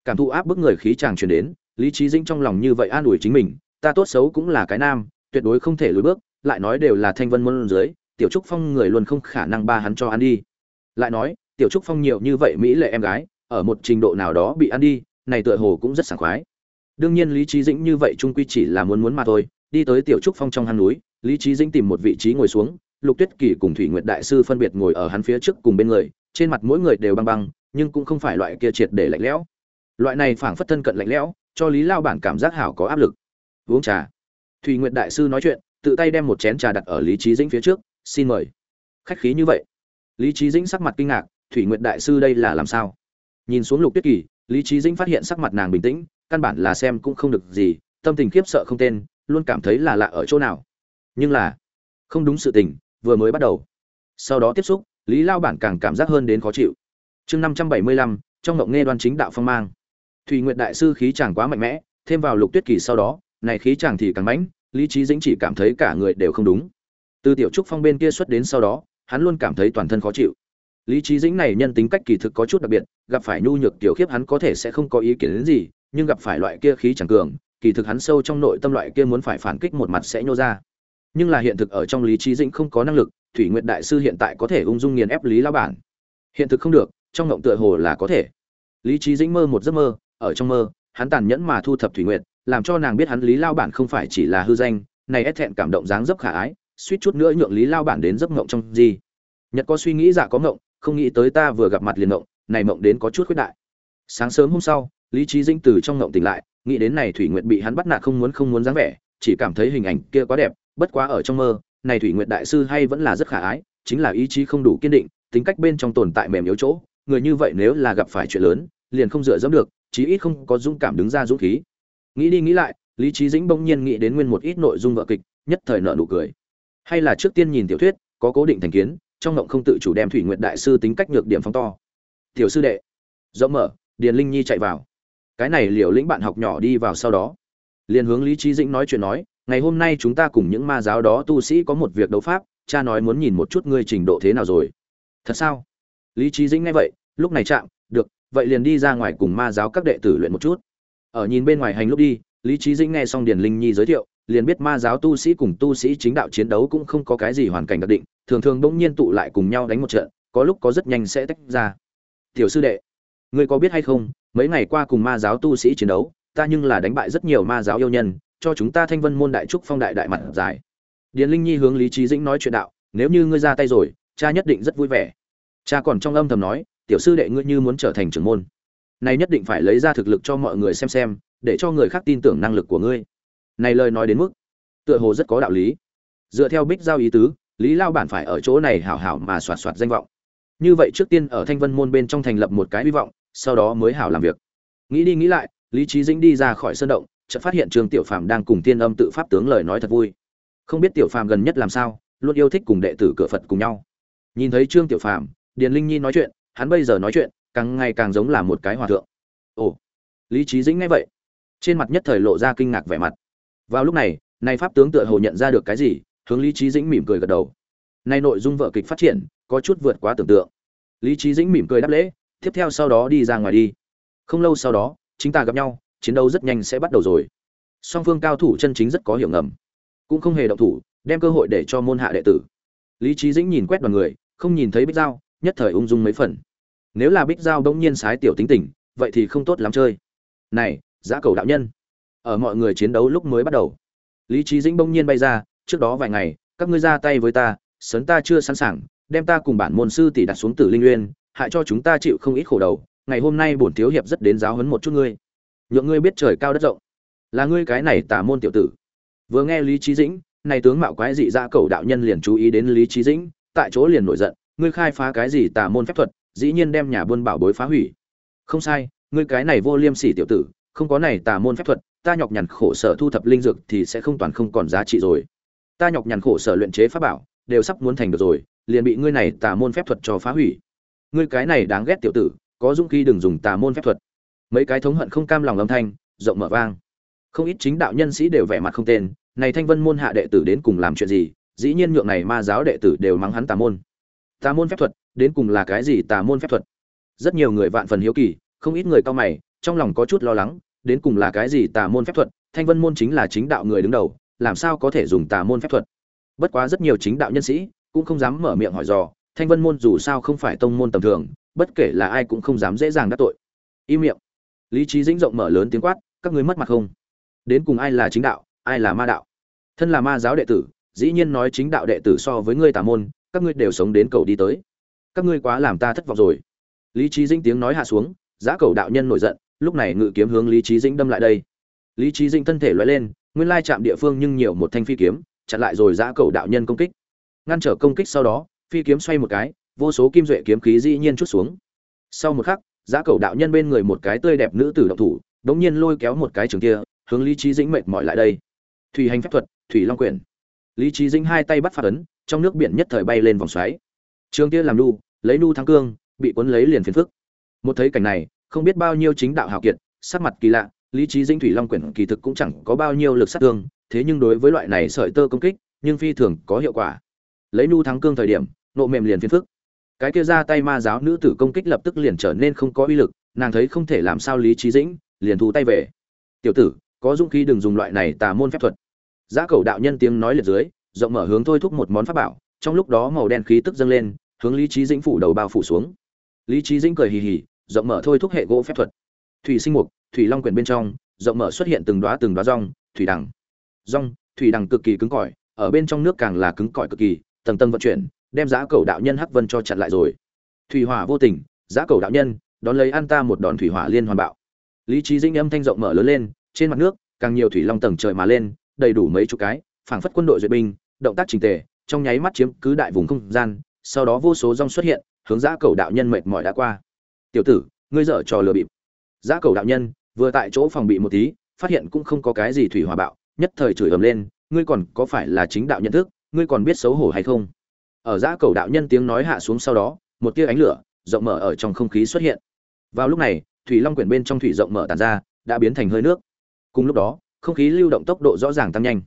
Cảm thụ áp bức người khí chàng truyền đến, lý trí dĩnh trong lòng như vậy an ủi chính mình, ta tốt xấu cũng là cái nam, tuyệt đối không thể lùi bước, lại nói đều là thanh vân môn dưới, tiểu trúc phong người luôn không khả năng ba hắn cho ăn đi. Lại nói, tiểu trúc phong nhiều như vậy mỹ lệ em gái, ở một trình độ nào đó bị ăn đi, này tựa hồ cũng rất sảng khoái. Đương nhiên lý trí dĩnh như vậy trung quy chỉ là muốn muốn mà thôi, đi tới tiểu trúc phong trong hang núi, lý trí dĩnh tìm một vị trí ngồi xuống, lục tuyết kỳ cùng thủy nguyệt đại sư phân biệt ngồi ở hắn phía trước cùng bên người, trên mặt mỗi người đều băng băng nhưng cũng không phải loại kia triệt để lạnh lẽo. Loại này phảng phất thân cận lạnh lẽo, cho lý lao bản cảm giác hảo có áp lực. Uống trà. Thủy nguyệt đại sư nói chuyện, tự tay đem một chén trà đặt ở lý trí dĩnh phía trước, xin mời. Khách khí như vậy. Lý trí dĩnh sắc mặt kinh ngạc, thủy nguyệt đại sư đây là làm sao? Nhìn xuống lục tuyết kỳ, lý trí dĩnh phát hiện sắc mặt nàng bình tĩnh, căn bản là xem cũng không được gì, tâm tình khiếp sợ không tên, luôn cảm thấy là lạ ở chỗ nào. Nhưng là, không đúng sự tình, vừa mới bắt đầu. Sau đó tiếp xúc, lý lao bản càng cảm giác hơn đến khó chịu chương năm trăm bảy mươi lăm, trong ngộng nghe đoan chính đạo phong mang. Thùy nguyệt đại sư khí chàng quá mạnh mẽ, thêm vào lục tuyết kỳ sau đó, này khí chàng thì càng mãnh, lý trí dĩnh chỉ cảm thấy cả người đều không đúng. Từ tiểu trúc phong bên kia xuất đến sau đó, hắn luôn cảm thấy toàn thân khó chịu. Lý trí dĩnh này nhân tính cách kỳ thực có chút đặc biệt, gặp phải nhu nhược tiểu khiếp hắn có thể sẽ không có ý kiến đến gì, nhưng gặp phải loại kia khí chẳng cường, kỳ thực hắn sâu trong nội tâm loại kia muốn phải phản kích một mặt sẽ nhô ra. Nhưng là hiện thực ở trong lý trí dĩnh không có năng lực, thủy nguyện đại sư hiện tại có thể ung dung nghiền ép lý lao bản. Hiện thực không được trong ngộng tựa hồ là có thể. Lý trí dĩnh mơ một giấc mơ, ở trong mơ, hắn tàn nhẫn mà thu thập thủy nguyệt, làm cho nàng biết hắn lý lao bản không phải chỉ là hư danh, này ép thẹn cảm động dáng dấp khả ái, suýt chút nữa nhượng lý lao bản đến giấc ngộng trong gì. Nhật có suy nghĩ giả có ngộng, không nghĩ tới ta vừa gặp mặt liền ngộng, này ngộng đến có chút khuyết đại. Sáng sớm hôm sau, lý trí dĩnh từ trong ngộng tỉnh lại, nghĩ đến này thủy nguyệt bị hắn bắt nạt không muốn không muốn dáng vẻ, chỉ cảm thấy hình ảnh kia quá đẹp, bất quá ở trong mơ, này thủy nguyệt đại sư hay vẫn là rất khả ái, chính là ý chí không đủ kiên định, tính cách bên trong tồn tại mềm yếu chỗ người như vậy nếu là gặp phải chuyện lớn, liền không dựa dẫm được, chí ít không có dũng cảm đứng ra dũng khí. Nghĩ đi nghĩ lại, lý trí dĩnh bỗng nhiên nghĩ đến nguyên một ít nội dung vợ kịch, nhất thời nợ nụ cười. Hay là trước tiên nhìn tiểu thuyết, có cố định thành kiến, trong ngộng không tự chủ đem thủy nguyện đại sư tính cách nhược điểm phóng to. Tiểu sư đệ, rộng mở, điền linh nhi chạy vào. Cái này liều lĩnh bạn học nhỏ đi vào sau đó. Liền hướng lý trí dĩnh nói chuyện nói, ngày hôm nay chúng ta cùng những ma giáo đó tu sĩ có một việc đấu pháp, cha nói muốn nhìn một chút ngươi trình độ thế nào rồi. Thật sao? Lý trí dĩnh nghe vậy, lúc này chạm, được, vậy liền đi ra ngoài cùng ma giáo các đệ tử luyện một chút. Ở nhìn bên ngoài hành lúc đi, lý trí dĩnh nghe xong điền linh nhi giới thiệu, liền biết ma giáo tu sĩ cùng tu sĩ chính đạo chiến đấu cũng không có cái gì hoàn cảnh đặc định, thường thường bỗng nhiên tụ lại cùng nhau đánh một trận, có lúc có rất nhanh sẽ tách ra. Tiểu sư đệ, ngươi có biết hay không, mấy ngày qua cùng ma giáo tu sĩ chiến đấu, ta nhưng là đánh bại rất nhiều ma giáo yêu nhân, cho chúng ta thanh vân môn đại trúc phong đại đại mặt dài điền linh nhi hướng lý trí dĩnh nói chuyện đạo, nếu như ngươi ra tay rồi, cha nhất định rất vui vẻ cha còn trong âm thầm nói, tiểu sư đệ ngươi như muốn trở thành trưởng môn, này nhất định phải lấy ra thực lực cho mọi người xem xem, để cho người khác tin tưởng năng lực của ngươi. Này lời nói đến mức, tựa hồ rất có đạo lý. Dựa theo bích giao ý tứ, lý lao bản phải ở chỗ này hảo hảo mà soạt soạt danh vọng. Như vậy trước tiên ở thanh vân môn bên trong thành lập một cái hy vọng, sau đó mới hảo làm việc. Nghĩ đi nghĩ lại, lý trí dĩnh đi ra khỏi sân động, chợt phát hiện trương tiểu phàm đang cùng tiên âm tự pháp tướng lời nói thật vui. Không biết tiểu phàm gần nhất làm sao, luôn yêu thích cùng đệ tử cửa phật cùng nhau. Nhìn thấy trương tiểu phàm điền linh nhi nói chuyện, hắn bây giờ nói chuyện, càng ngày càng giống là một cái hòa thượng. Ồ, lý trí dĩnh nghe vậy, trên mặt nhất thời lộ ra kinh ngạc vẻ mặt. Vào lúc này nay pháp tướng tựa hồ nhận ra được cái gì, hướng lý trí dĩnh mỉm cười gật đầu. Nay nội dung vợ kịch phát triển, có chút vượt quá tưởng tượng. Lý trí dĩnh mỉm cười đáp lễ, tiếp theo sau đó đi ra ngoài đi. Không lâu sau đó, chính ta gặp nhau, chiến đấu rất nhanh sẽ bắt đầu rồi. Song phương cao thủ chân chính rất có hiểu ngầm. Cũng không hề động thủ, đem cơ hội để cho môn hạ đệ tử. Lý trí dĩnh nhìn quét đoàn người, không nhìn thấy bích giao nhất thời ung dung mấy phần. Nếu là bích giao bỗng nhiên sái tiểu tính tình, vậy thì không tốt lắm chơi. Này, giã cầu đạo nhân. Ở mọi người chiến đấu lúc mới bắt đầu. Lý trí dĩnh bỗng nhiên bay ra, trước đó vài ngày, các ngươi ra tay với ta sấn ta chưa sẵn sàng, đem ta cùng bản môn sư tỷ đặt xuống tử linh uyên hại cho chúng ta chịu không ít khổ đầu, ngày hôm nay bổn thiếu hiệp rất đến giáo huấn một chút ngươi. Nhượng ngươi biết trời cao đất rộng. Là ngươi cái này tà môn tiểu tử. Vừa nghe lý trí dĩnh, này tướng mạo quái dị ra cầu đạo nhân liền chú ý đến lý trí dĩnh, tại chỗ liền nổi giận ngươi khai phá cái gì tà môn phép thuật, dĩ nhiên đem nhà buôn bảo bối phá hủy. Không sai, ngươi cái này vô liêm sỉ tiểu tử, không có này tà môn phép thuật, ta nhọc nhằn khổ sở thu thập linh dược thì sẽ không toàn không còn giá trị rồi. Ta nhọc nhằn khổ sở luyện chế pháp bảo, đều sắp muốn thành được rồi, liền bị ngươi này tà môn phép thuật cho phá hủy. Ngươi cái này đáng ghét tiểu tử, có dũng khí đừng dùng tà môn phép thuật. Mấy cái thống hận không cam lòng âm thanh, rộng mở vang. Không ít chính đạo nhân sĩ đều vẻ mặt không tên, này thanh vân môn hạ đệ tử đến cùng làm chuyện gì, dĩ nhiên nhượng này ma giáo đệ tử đều mắng hắn tà môn tà môn phép thuật, đến cùng là cái gì tà môn phép thuật? Rất nhiều người vạn phần hiếu kỳ, không ít người cao mày, trong lòng có chút lo lắng, đến cùng là cái gì tà môn phép thuật? Thanh vân môn chính là chính đạo người đứng đầu, làm sao có thể dùng tà môn phép thuật? Bất quá rất nhiều chính đạo nhân sĩ cũng không dám mở miệng hỏi dò, thanh vân môn dù sao không phải tông môn tầm thường, bất kể là ai cũng không dám dễ dàng đắc tội. Im miệng. Lý trí dĩnh rộng mở lớn tiếng quát, các ngươi mất mặt không? Đến cùng ai là chính đạo, ai là ma đạo? Thân là ma giáo đệ tử, dĩ nhiên nói chính đạo đệ tử so với ngươi tà môn các ngươi đều sống đến cầu đi tới. Các ngươi quá làm ta thất vọng rồi. Lý trí dĩnh tiếng nói hạ xuống, giá cầu đạo nhân nổi giận, lúc này ngự kiếm hướng lý trí dĩnh đâm lại đây. Lý trí dĩnh thân thể loại lên, nguyên lai chạm địa phương nhưng nhiều một thanh phi kiếm, chặn lại rồi giá cầu đạo nhân công kích. Ngăn trở công kích sau đó, phi kiếm xoay một cái, vô số kim duệ kiếm khí dĩ nhiên chút xuống. Sau một khắc, giá cầu đạo nhân bên người một cái tươi đẹp nữ tử động thủ, đống nhiên lôi kéo một cái trường kia, hướng lý trí dĩnh mệt mỏi lại đây. Thủy hành phép thuật, thủy long quyển. Lý trí dĩnh hai tay bắt phát ấn trong nước biển nhất thời bay lên vòng xoáy. Trường kia làm nu, lấy nu thắng cương, bị cuốn lấy liền phiền phức. Một thấy cảnh này, không biết bao nhiêu chính đạo hào kiệt, sắc mặt kỳ lạ, lý trí dĩnh thủy long quyển kỳ thực cũng chẳng có bao nhiêu lực sát thương, thế nhưng đối với loại này sợi tơ công kích, nhưng phi thường có hiệu quả. Lấy nu thắng cương thời điểm, nộ mềm liền phiền phức. Cái kia ra tay ma giáo nữ tử công kích lập tức liền trở nên không có uy lực, nàng thấy không thể làm sao lý trí dĩnh, liền thu tay về. Tiểu tử, có dũng khí đừng dùng loại này tà môn phép thuật. Giá cầu đạo nhân tiếng nói liệt dưới rộng mở hướng thôi thúc một món pháp bảo, trong lúc đó màu đen khí tức dâng lên, hướng lý trí dĩnh phủ đầu bao phủ xuống. Lý trí dĩnh cười hì hì, rộng mở thôi thúc hệ gỗ phép thuật. Thủy sinh mục, thủy long quyển bên trong, rộng mở xuất hiện từng đóa từng đóa rong, thủy đằng. Rong, thủy đằng cực kỳ cứng cỏi, ở bên trong nước càng là cứng cỏi cực kỳ, tầng tầng vận chuyển, đem giá cầu đạo nhân hắc vân cho chặn lại rồi. Thủy hỏa vô tình, giá cầu đạo nhân, đón lấy an ta một đòn thủy hỏa liên hoàn bạo. Lý trí dĩnh âm thanh rộng mở lớn lên, trên mặt nước, càng nhiều thủy long tầng trời mà lên, đầy đủ mấy chục cái phảng phất quân đội duyệt binh, động tác trình tề, trong nháy mắt chiếm cứ đại vùng không gian, sau đó vô số rong xuất hiện, hướng giã cầu đạo nhân mệt mỏi đã qua. Tiểu tử, ngươi dở trò lừa bịp. Giã cầu đạo nhân vừa tại chỗ phòng bị một tí, phát hiện cũng không có cái gì thủy hòa bạo, nhất thời chửi ầm lên, ngươi còn có phải là chính đạo nhận thức, ngươi còn biết xấu hổ hay không? Ở giã cầu đạo nhân tiếng nói hạ xuống sau đó, một tia ánh lửa, rộng mở ở trong không khí xuất hiện. Vào lúc này, thủy long quyển bên trong thủy rộng mở tàn ra, đã biến thành hơi nước. Cùng lúc đó, không khí lưu động tốc độ rõ ràng tăng nhanh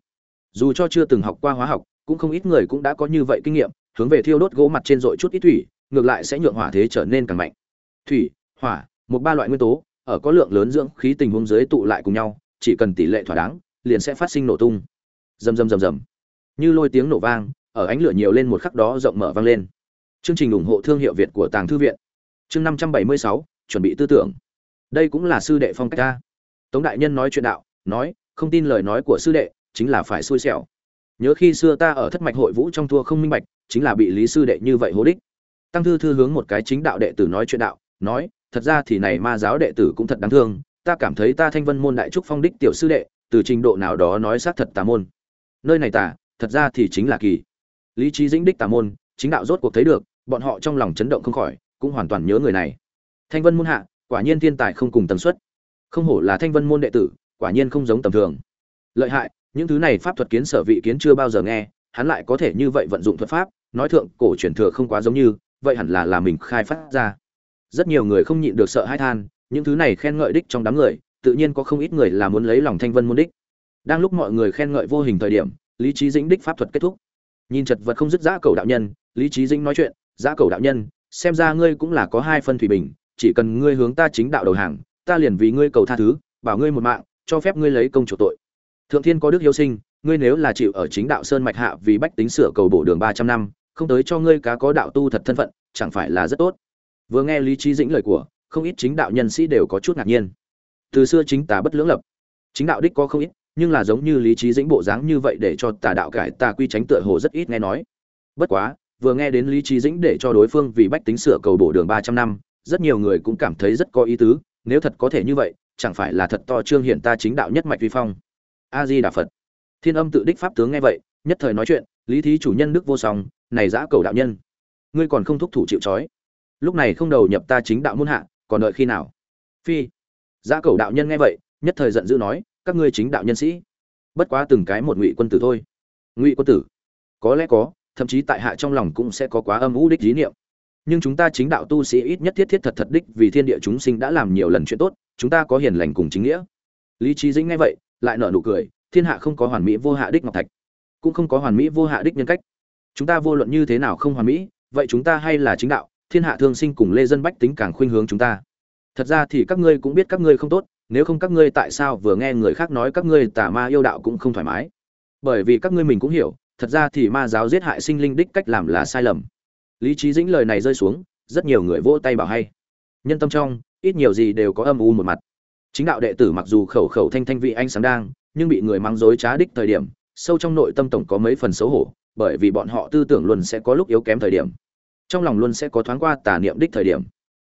dù cho chưa từng học qua hóa học, cũng không ít người cũng đã có như vậy kinh nghiệm, hướng về thiêu đốt gỗ mặt trên dội chút ít thủy, ngược lại sẽ nhượng hỏa thế trở nên càng mạnh. Thủy, hỏa, một ba loại nguyên tố, ở có lượng lớn dưỡng khí tình huống dưới tụ lại cùng nhau, chỉ cần tỷ lệ thỏa đáng, liền sẽ phát sinh nổ tung. Rầm rầm rầm rầm. Như lôi tiếng nổ vang, ở ánh lửa nhiều lên một khắc đó rộng mở vang lên. Chương trình ủng hộ thương hiệu việt của tàng thư viện. Chương năm trăm bảy mươi sáu, chuẩn bị tư tưởng. Đây cũng là sư đệ phong cách ta. Tống đại nhân nói chuyện đạo, nói, không tin lời nói của sư đệ chính là phải xui xẻo. Nhớ khi xưa ta ở thất mạch hội vũ trong thua không minh bạch, chính là bị lý sư đệ như vậy hố đích. Tăng thư thư hướng một cái chính đạo đệ tử nói chuyện đạo, nói, thật ra thì này ma giáo đệ tử cũng thật đáng thương, ta cảm thấy ta thanh vân môn đại trúc phong đích tiểu sư đệ, từ trình độ nào đó nói xác thật tà môn. Nơi này tà, thật ra thì chính là kỳ. Lý trí dĩnh đích tà môn, chính đạo rốt cuộc thấy được, bọn họ trong lòng chấn động không khỏi, cũng hoàn toàn nhớ người này. Thanh vân môn hạ, quả nhiên thiên tài không cùng tần suất. Không hổ là thanh vân môn đệ tử, quả nhiên không giống tầm thường. Lợi hại những thứ này pháp thuật kiến sở vị kiến chưa bao giờ nghe, hắn lại có thể như vậy vận dụng thuật pháp, nói thượng, cổ truyền thừa không quá giống như, vậy hẳn là là mình khai phát ra. Rất nhiều người không nhịn được sợ hãi than, những thứ này khen ngợi đích trong đám người, tự nhiên có không ít người là muốn lấy lòng thanh vân môn đích. Đang lúc mọi người khen ngợi vô hình thời điểm, lý trí dĩnh đích pháp thuật kết thúc. Nhìn chật vật không dứt giã cầu đạo nhân, lý trí dĩnh nói chuyện giã cầu đạo nhân, xem ra ngươi cũng là có hai phân thủy bình, chỉ cần ngươi hướng ta chính đạo đầu hàng, ta liền vì ngươi cầu tha thứ, bảo ngươi một mạng, cho phép ngươi lấy công chủ tội thượng thiên có đức hiếu sinh, ngươi nếu là chịu ở chính đạo sơn mạch hạ vì bách tính sửa cầu bổ đường ba trăm năm, không tới cho ngươi cá có đạo tu thật thân phận, chẳng phải là rất tốt. Vừa nghe lý trí dĩnh lời của, không ít chính đạo nhân sĩ đều có chút ngạc nhiên. Từ xưa chính tà bất lưỡng lập. Chính đạo đích có không ít, nhưng là giống như lý trí dĩnh bộ dáng như vậy để cho tà đạo cải tà quy tránh tựa hồ rất ít nghe nói. Bất quá, vừa nghe đến lý trí dĩnh để cho đối phương vì bách tính sửa cầu bổ đường ba trăm năm, rất nhiều người cũng cảm thấy rất có ý tứ, nếu thật có thể như vậy, chẳng phải là thật to trương hiện ta chính đạo nhất mạch vi phong a di đà phật. Thiên âm tự đích pháp tướng nghe vậy, nhất thời nói chuyện, lý thí chủ nhân đức vô song, này giã cầu đạo nhân. Ngươi còn không thúc thủ chịu trói. Lúc này không đầu nhập ta chính đạo muôn hạ, còn đợi khi nào? Phi. Giã cầu đạo nhân nghe vậy, nhất thời giận dữ nói, các ngươi chính đạo nhân sĩ. Bất quá từng cái một ngụy quân tử thôi. Ngụy quân tử. Có lẽ có, thậm chí tại hạ trong lòng cũng sẽ có quá âm u đích dí niệm. Nhưng chúng ta chính đạo tu sĩ ít nhất thiết thiết thật thật đích vì thiên địa chúng sinh đã làm nhiều lần chuyện tốt, chúng ta có hiền lành cùng chính nghĩa. Lý trí dĩnh nghe vậy lại nở nụ cười, thiên hạ không có hoàn mỹ vô hạ đích ngọc thạch, cũng không có hoàn mỹ vô hạ đích nhân cách. Chúng ta vô luận như thế nào không hoàn mỹ, vậy chúng ta hay là chính đạo, thiên hạ thương sinh cùng lê dân bách tính càng khuynh hướng chúng ta. Thật ra thì các ngươi cũng biết các ngươi không tốt, nếu không các ngươi tại sao vừa nghe người khác nói các ngươi tà ma yêu đạo cũng không thoải mái? Bởi vì các ngươi mình cũng hiểu, thật ra thì ma giáo giết hại sinh linh đích cách làm là sai lầm. Lý trí dĩnh lời này rơi xuống, rất nhiều người vỗ tay bảo hay. Nhân tâm trong, ít nhiều gì đều có âm u một mặt chính đạo đệ tử mặc dù khẩu khẩu thanh thanh vị anh sáng đang, nhưng bị người mắng dối trá đích thời điểm, sâu trong nội tâm tổng có mấy phần xấu hổ, bởi vì bọn họ tư tưởng luôn sẽ có lúc yếu kém thời điểm. Trong lòng luôn sẽ có thoáng qua tà niệm đích thời điểm.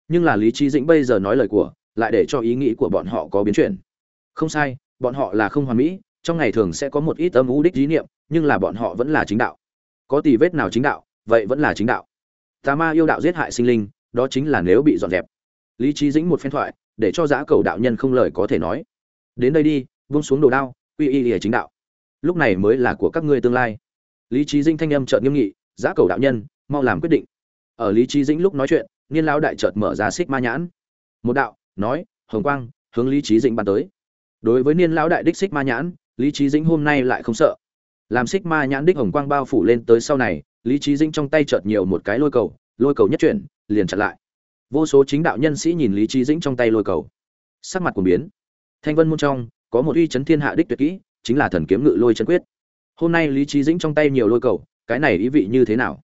Nhưng là lý trí dĩnh bây giờ nói lời của, lại để cho ý nghĩ của bọn họ có biến chuyển. Không sai, bọn họ là không hoàn mỹ, trong ngày thường sẽ có một ít âm u đích ý niệm, nhưng là bọn họ vẫn là chính đạo. Có tì vết nào chính đạo, vậy vẫn là chính đạo. Tà ma yêu đạo giết hại sinh linh, đó chính là nếu bị dọn dẹp. Lý trí dĩnh một phen thoại để cho giã cầu đạo nhân không lời có thể nói. Đến đây đi, vung xuống đồ đao, uy y lìa chính đạo. Lúc này mới là của các ngươi tương lai. Lý trí dĩnh thanh âm trợn nghiêm nghị, giã cầu đạo nhân, mau làm quyết định. Ở lý trí dĩnh lúc nói chuyện, niên lão đại chợt mở ra xích ma nhãn. Một đạo, nói, hồng quang, hướng lý trí dĩnh bắn tới. Đối với niên lão đại đích xích ma nhãn, lý trí dĩnh hôm nay lại không sợ. Làm xích ma nhãn đích hồng quang bao phủ lên tới sau này, lý trí dĩnh trong tay chợt nhiều một cái lôi cầu lôi cầu nhất chuyển, liền chặn lại vô số chính đạo nhân sĩ nhìn lý trí dĩnh trong tay lôi cầu. Sắc mặt của biến. Thanh vân môn trong, có một uy chấn thiên hạ đích tuyệt kỹ, chính là thần kiếm ngự lôi chân quyết. Hôm nay lý trí dĩnh trong tay nhiều lôi cầu, cái này ý vị như thế nào?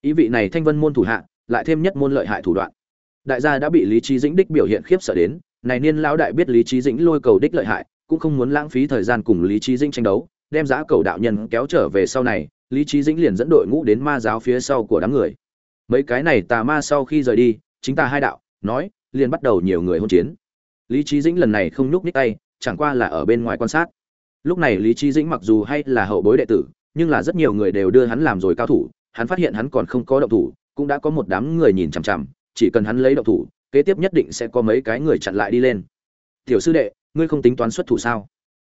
Ý vị này thanh vân môn thủ hạ, lại thêm nhất môn lợi hại thủ đoạn. Đại gia đã bị lý trí dĩnh đích biểu hiện khiếp sợ đến, này niên lão đại biết lý trí dĩnh lôi cầu đích lợi hại, cũng không muốn lãng phí thời gian cùng lý trí dĩnh tranh đấu, đem giá cầu đạo nhân kéo trở về sau này, lý trí dĩnh liền dẫn đội ngũ đến ma giáo phía sau của đám người. Mấy cái này tà ma sau khi rời đi chính ta hai đạo, nói, liền bắt đầu nhiều người hôn chiến. Lý trí dĩnh lần này không nhúc nhích tay, chẳng qua là ở bên ngoài quan sát. Lúc này lý trí dĩnh mặc dù hay là hậu bối đệ tử, nhưng là rất nhiều người đều đưa hắn làm rồi cao thủ, hắn phát hiện hắn còn không có động thủ, cũng đã có một đám người nhìn chằm chằm, chỉ cần hắn lấy động thủ, kế tiếp nhất định sẽ có mấy cái người chặn lại đi lên. Tiểu sư đệ, ngươi không tính toán xuất thủ sao?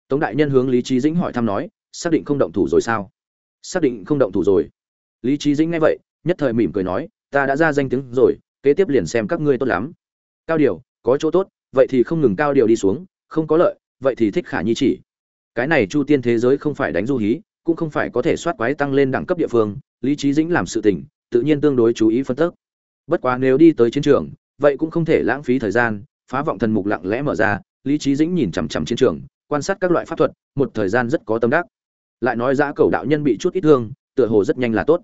Tống đại nhân hướng lý trí dĩnh hỏi thăm nói, xác định không động thủ rồi sao? Xác định không động thủ rồi. Lý trí dĩnh nghe vậy, nhất thời mỉm cười nói, ta đã ra danh tiếng rồi kế tiếp liền xem các ngươi tốt lắm. Cao điều, có chỗ tốt, vậy thì không ngừng cao điều đi xuống, không có lợi, vậy thì thích khả nhi chỉ. Cái này chu tiên thế giới không phải đánh du hí, cũng không phải có thể soát quái tăng lên đẳng cấp địa phương, lý trí dĩnh làm sự tình, tự nhiên tương đối chú ý phân tích. Bất quá nếu đi tới chiến trường, vậy cũng không thể lãng phí thời gian, phá vọng thần mục lặng lẽ mở ra, lý trí dĩnh nhìn chằm chằm chiến trường, quan sát các loại pháp thuật, một thời gian rất có tâm đắc. Lại nói giã cầu đạo nhân bị chút ít thương, tựa hồ rất nhanh là tốt.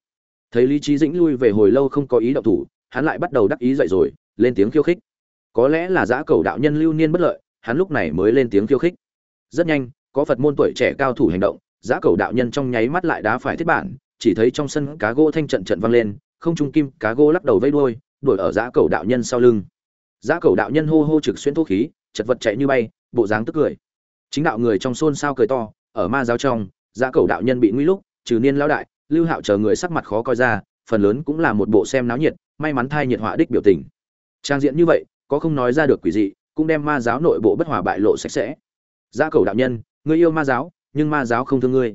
Thấy lý trí dĩnh lui về hồi lâu không có ý động thủ hắn lại bắt đầu đắc ý dậy rồi, lên tiếng khiêu khích. Có lẽ là giã cầu đạo nhân lưu niên bất lợi, hắn lúc này mới lên tiếng khiêu khích. Rất nhanh, có phật môn tuổi trẻ cao thủ hành động, giã cầu đạo nhân trong nháy mắt lại đá phải thiết bản, chỉ thấy trong sân cá gỗ thanh trận trận vang lên, không trung kim cá gỗ lắc đầu vây đuôi, đuổi ở giã cầu đạo nhân sau lưng. Giã cầu đạo nhân hô hô trực xuyên thuốc khí, chật vật chạy như bay, bộ dáng tức cười. Chính đạo người trong xôn xao cười to, ở ma giáo trong, giã cầu đạo nhân bị nguy lúc, trừ niên lão đại, lưu hạo chờ người sắc mặt khó coi ra phần lớn cũng là một bộ xem náo nhiệt, may mắn thai nhiệt họa đích biểu tình. Trang diện như vậy, có không nói ra được quỷ dị, cũng đem ma giáo nội bộ bất hòa bại lộ sạch sẽ. Gia cầu đạo nhân, ngươi yêu ma giáo, nhưng ma giáo không thương ngươi.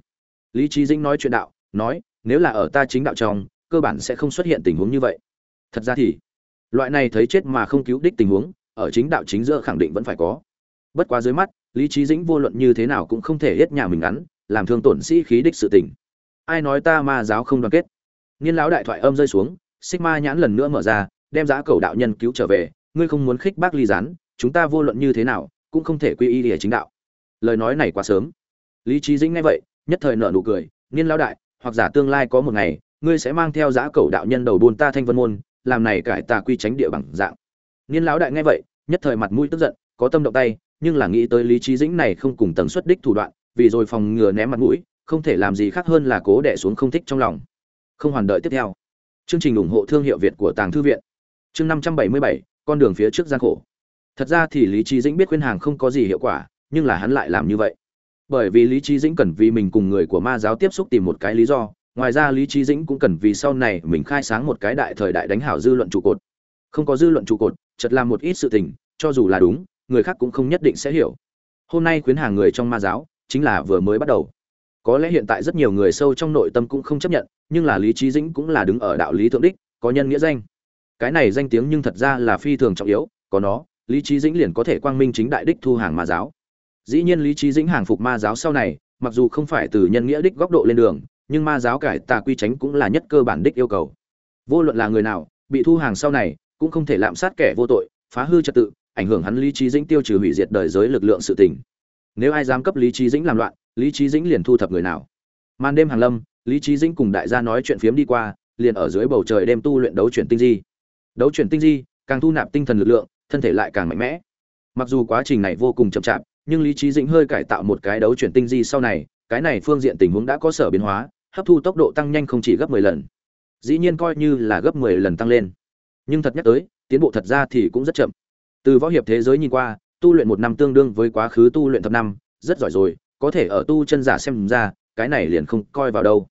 Lý trí dĩnh nói chuyện đạo, nói, nếu là ở ta chính đạo trong, cơ bản sẽ không xuất hiện tình huống như vậy. Thật ra thì, loại này thấy chết mà không cứu đích tình huống, ở chính đạo chính giữa khẳng định vẫn phải có. Bất quá dưới mắt, lý trí dĩnh vô luận như thế nào cũng không thể hết nhà mình ngắn, làm thương tổn sĩ khí đích sự tình. Ai nói ta ma giáo không đoàn kết? Niên lão đại thoại âm rơi xuống xích ma nhãn lần nữa mở ra, đem giá cầu đạo nhân cứu trở về, ngươi không muốn khích bác ly gián, chúng ta vô luận như thế nào, cũng không thể quy y để chính đạo. Lời nói này quá sớm. Lý trí dĩnh nghe vậy, nhất thời nở nụ cười, niên lão đại, hoặc giả tương lai có một ngày, ngươi sẽ mang theo giá cầu đạo nhân đầu buôn ta thanh vân môn, làm này cải tà quy tránh địa bằng dạng. Niên lão đại nghe vậy, nhất thời mặt mũi tức giận, có tâm động tay, nhưng là nghĩ tới lý trí dĩnh này không cùng tần suất đích thủ đoạn, vì rồi phòng ngừa ném mặt mũi, không thể làm gì khác hơn là cố đẻ xuống không thích trong lòng không hoàn đợi tiếp theo. Chương trình ủng hộ thương hiệu việt của tàng thư viện. Chương năm trăm bảy mươi bảy, con đường phía trước gian khổ. Thật ra thì lý trí dĩnh biết khuyên hàng không có gì hiệu quả, nhưng là hắn lại làm như vậy. Bởi vì lý trí dĩnh cần vì mình cùng người của ma giáo tiếp xúc tìm một cái lý do, ngoài ra lý trí dĩnh cũng cần vì sau này mình khai sáng một cái đại thời đại đánh hảo dư luận trụ cột. Không có dư luận trụ cột chật làm một ít sự tình, cho dù là đúng, người khác cũng không nhất định sẽ hiểu. Hôm nay khuyến hàng người trong ma giáo chính là vừa mới bắt đầu có lẽ hiện tại rất nhiều người sâu trong nội tâm cũng không chấp nhận, nhưng là lý trí dĩnh cũng là đứng ở đạo lý thượng đích, có nhân nghĩa danh. Cái này danh tiếng nhưng thật ra là phi thường trọng yếu, có nó, lý trí dĩnh liền có thể quang minh chính đại đích thu hàng ma giáo. Dĩ nhiên lý trí dĩnh hàng phục ma giáo sau này, mặc dù không phải từ nhân nghĩa đích góc độ lên đường, nhưng ma giáo cải tà quy tránh cũng là nhất cơ bản đích yêu cầu. Vô luận là người nào, bị thu hàng sau này, cũng không thể lạm sát kẻ vô tội, phá hư trật tự, ảnh hưởng hắn lý trí dĩnh tiêu trừ hủy diệt đời giới lực lượng sự tình. Nếu ai dám cấp lý trí dĩnh làm loạn lý trí dĩnh liền thu thập người nào? Màn đêm hàng lâm, lý trí dĩnh cùng đại gia nói chuyện phiếm đi qua, liền ở dưới bầu trời đêm tu luyện đấu chuyển tinh di. Đấu chuyển tinh di, càng thu nạp tinh thần lực lượng, thân thể lại càng mạnh mẽ. Mặc dù quá trình này vô cùng chậm chạp, nhưng lý trí dĩnh hơi cải tạo một cái đấu chuyển tinh di sau này, cái này phương diện tình huống đã có sở biến hóa, hấp thu tốc độ tăng nhanh không chỉ gấp 10 lần. Dĩ nhiên coi như là gấp 10 lần tăng lên. Nhưng thật nhắc tới, tiến bộ thật ra thì cũng rất chậm. Từ võ hiệp thế giới nhìn qua, tu luyện một năm tương đương với quá khứ tu luyện thập năm, rất giỏi rồi có thể ở tu chân giả xem ra cái này liền không coi vào đâu.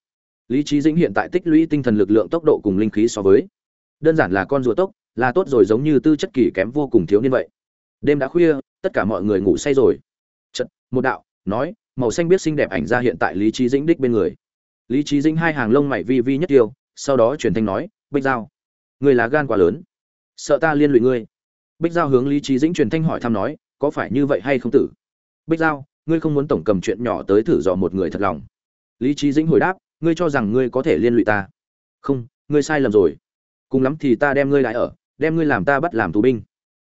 Lý trí dĩnh hiện tại tích lũy tinh thần lực lượng tốc độ cùng linh khí so với. Đơn giản là con rùa tốc là tốt rồi giống như tư chất kỳ kém vô cùng thiếu niên vậy. Đêm đã khuya tất cả mọi người ngủ say rồi. Chật, một đạo nói màu xanh biết xinh đẹp ảnh ra hiện tại lý trí dĩnh đích bên người. Lý trí dĩnh hai hàng lông mày vi vi nhất tiêu sau đó truyền thanh nói bích giao người là gan quá lớn. Sợ ta liên lụy ngươi. Bích giao hướng lý trí dĩnh truyền thanh hỏi thăm nói có phải như vậy hay không tử? Bích giao ngươi không muốn tổng cầm chuyện nhỏ tới thử dò một người thật lòng. Lý trí dĩnh hồi đáp, ngươi cho rằng ngươi có thể liên lụy ta? Không, ngươi sai lầm rồi. Cùng lắm thì ta đem ngươi lại ở, đem ngươi làm ta bắt làm tù binh.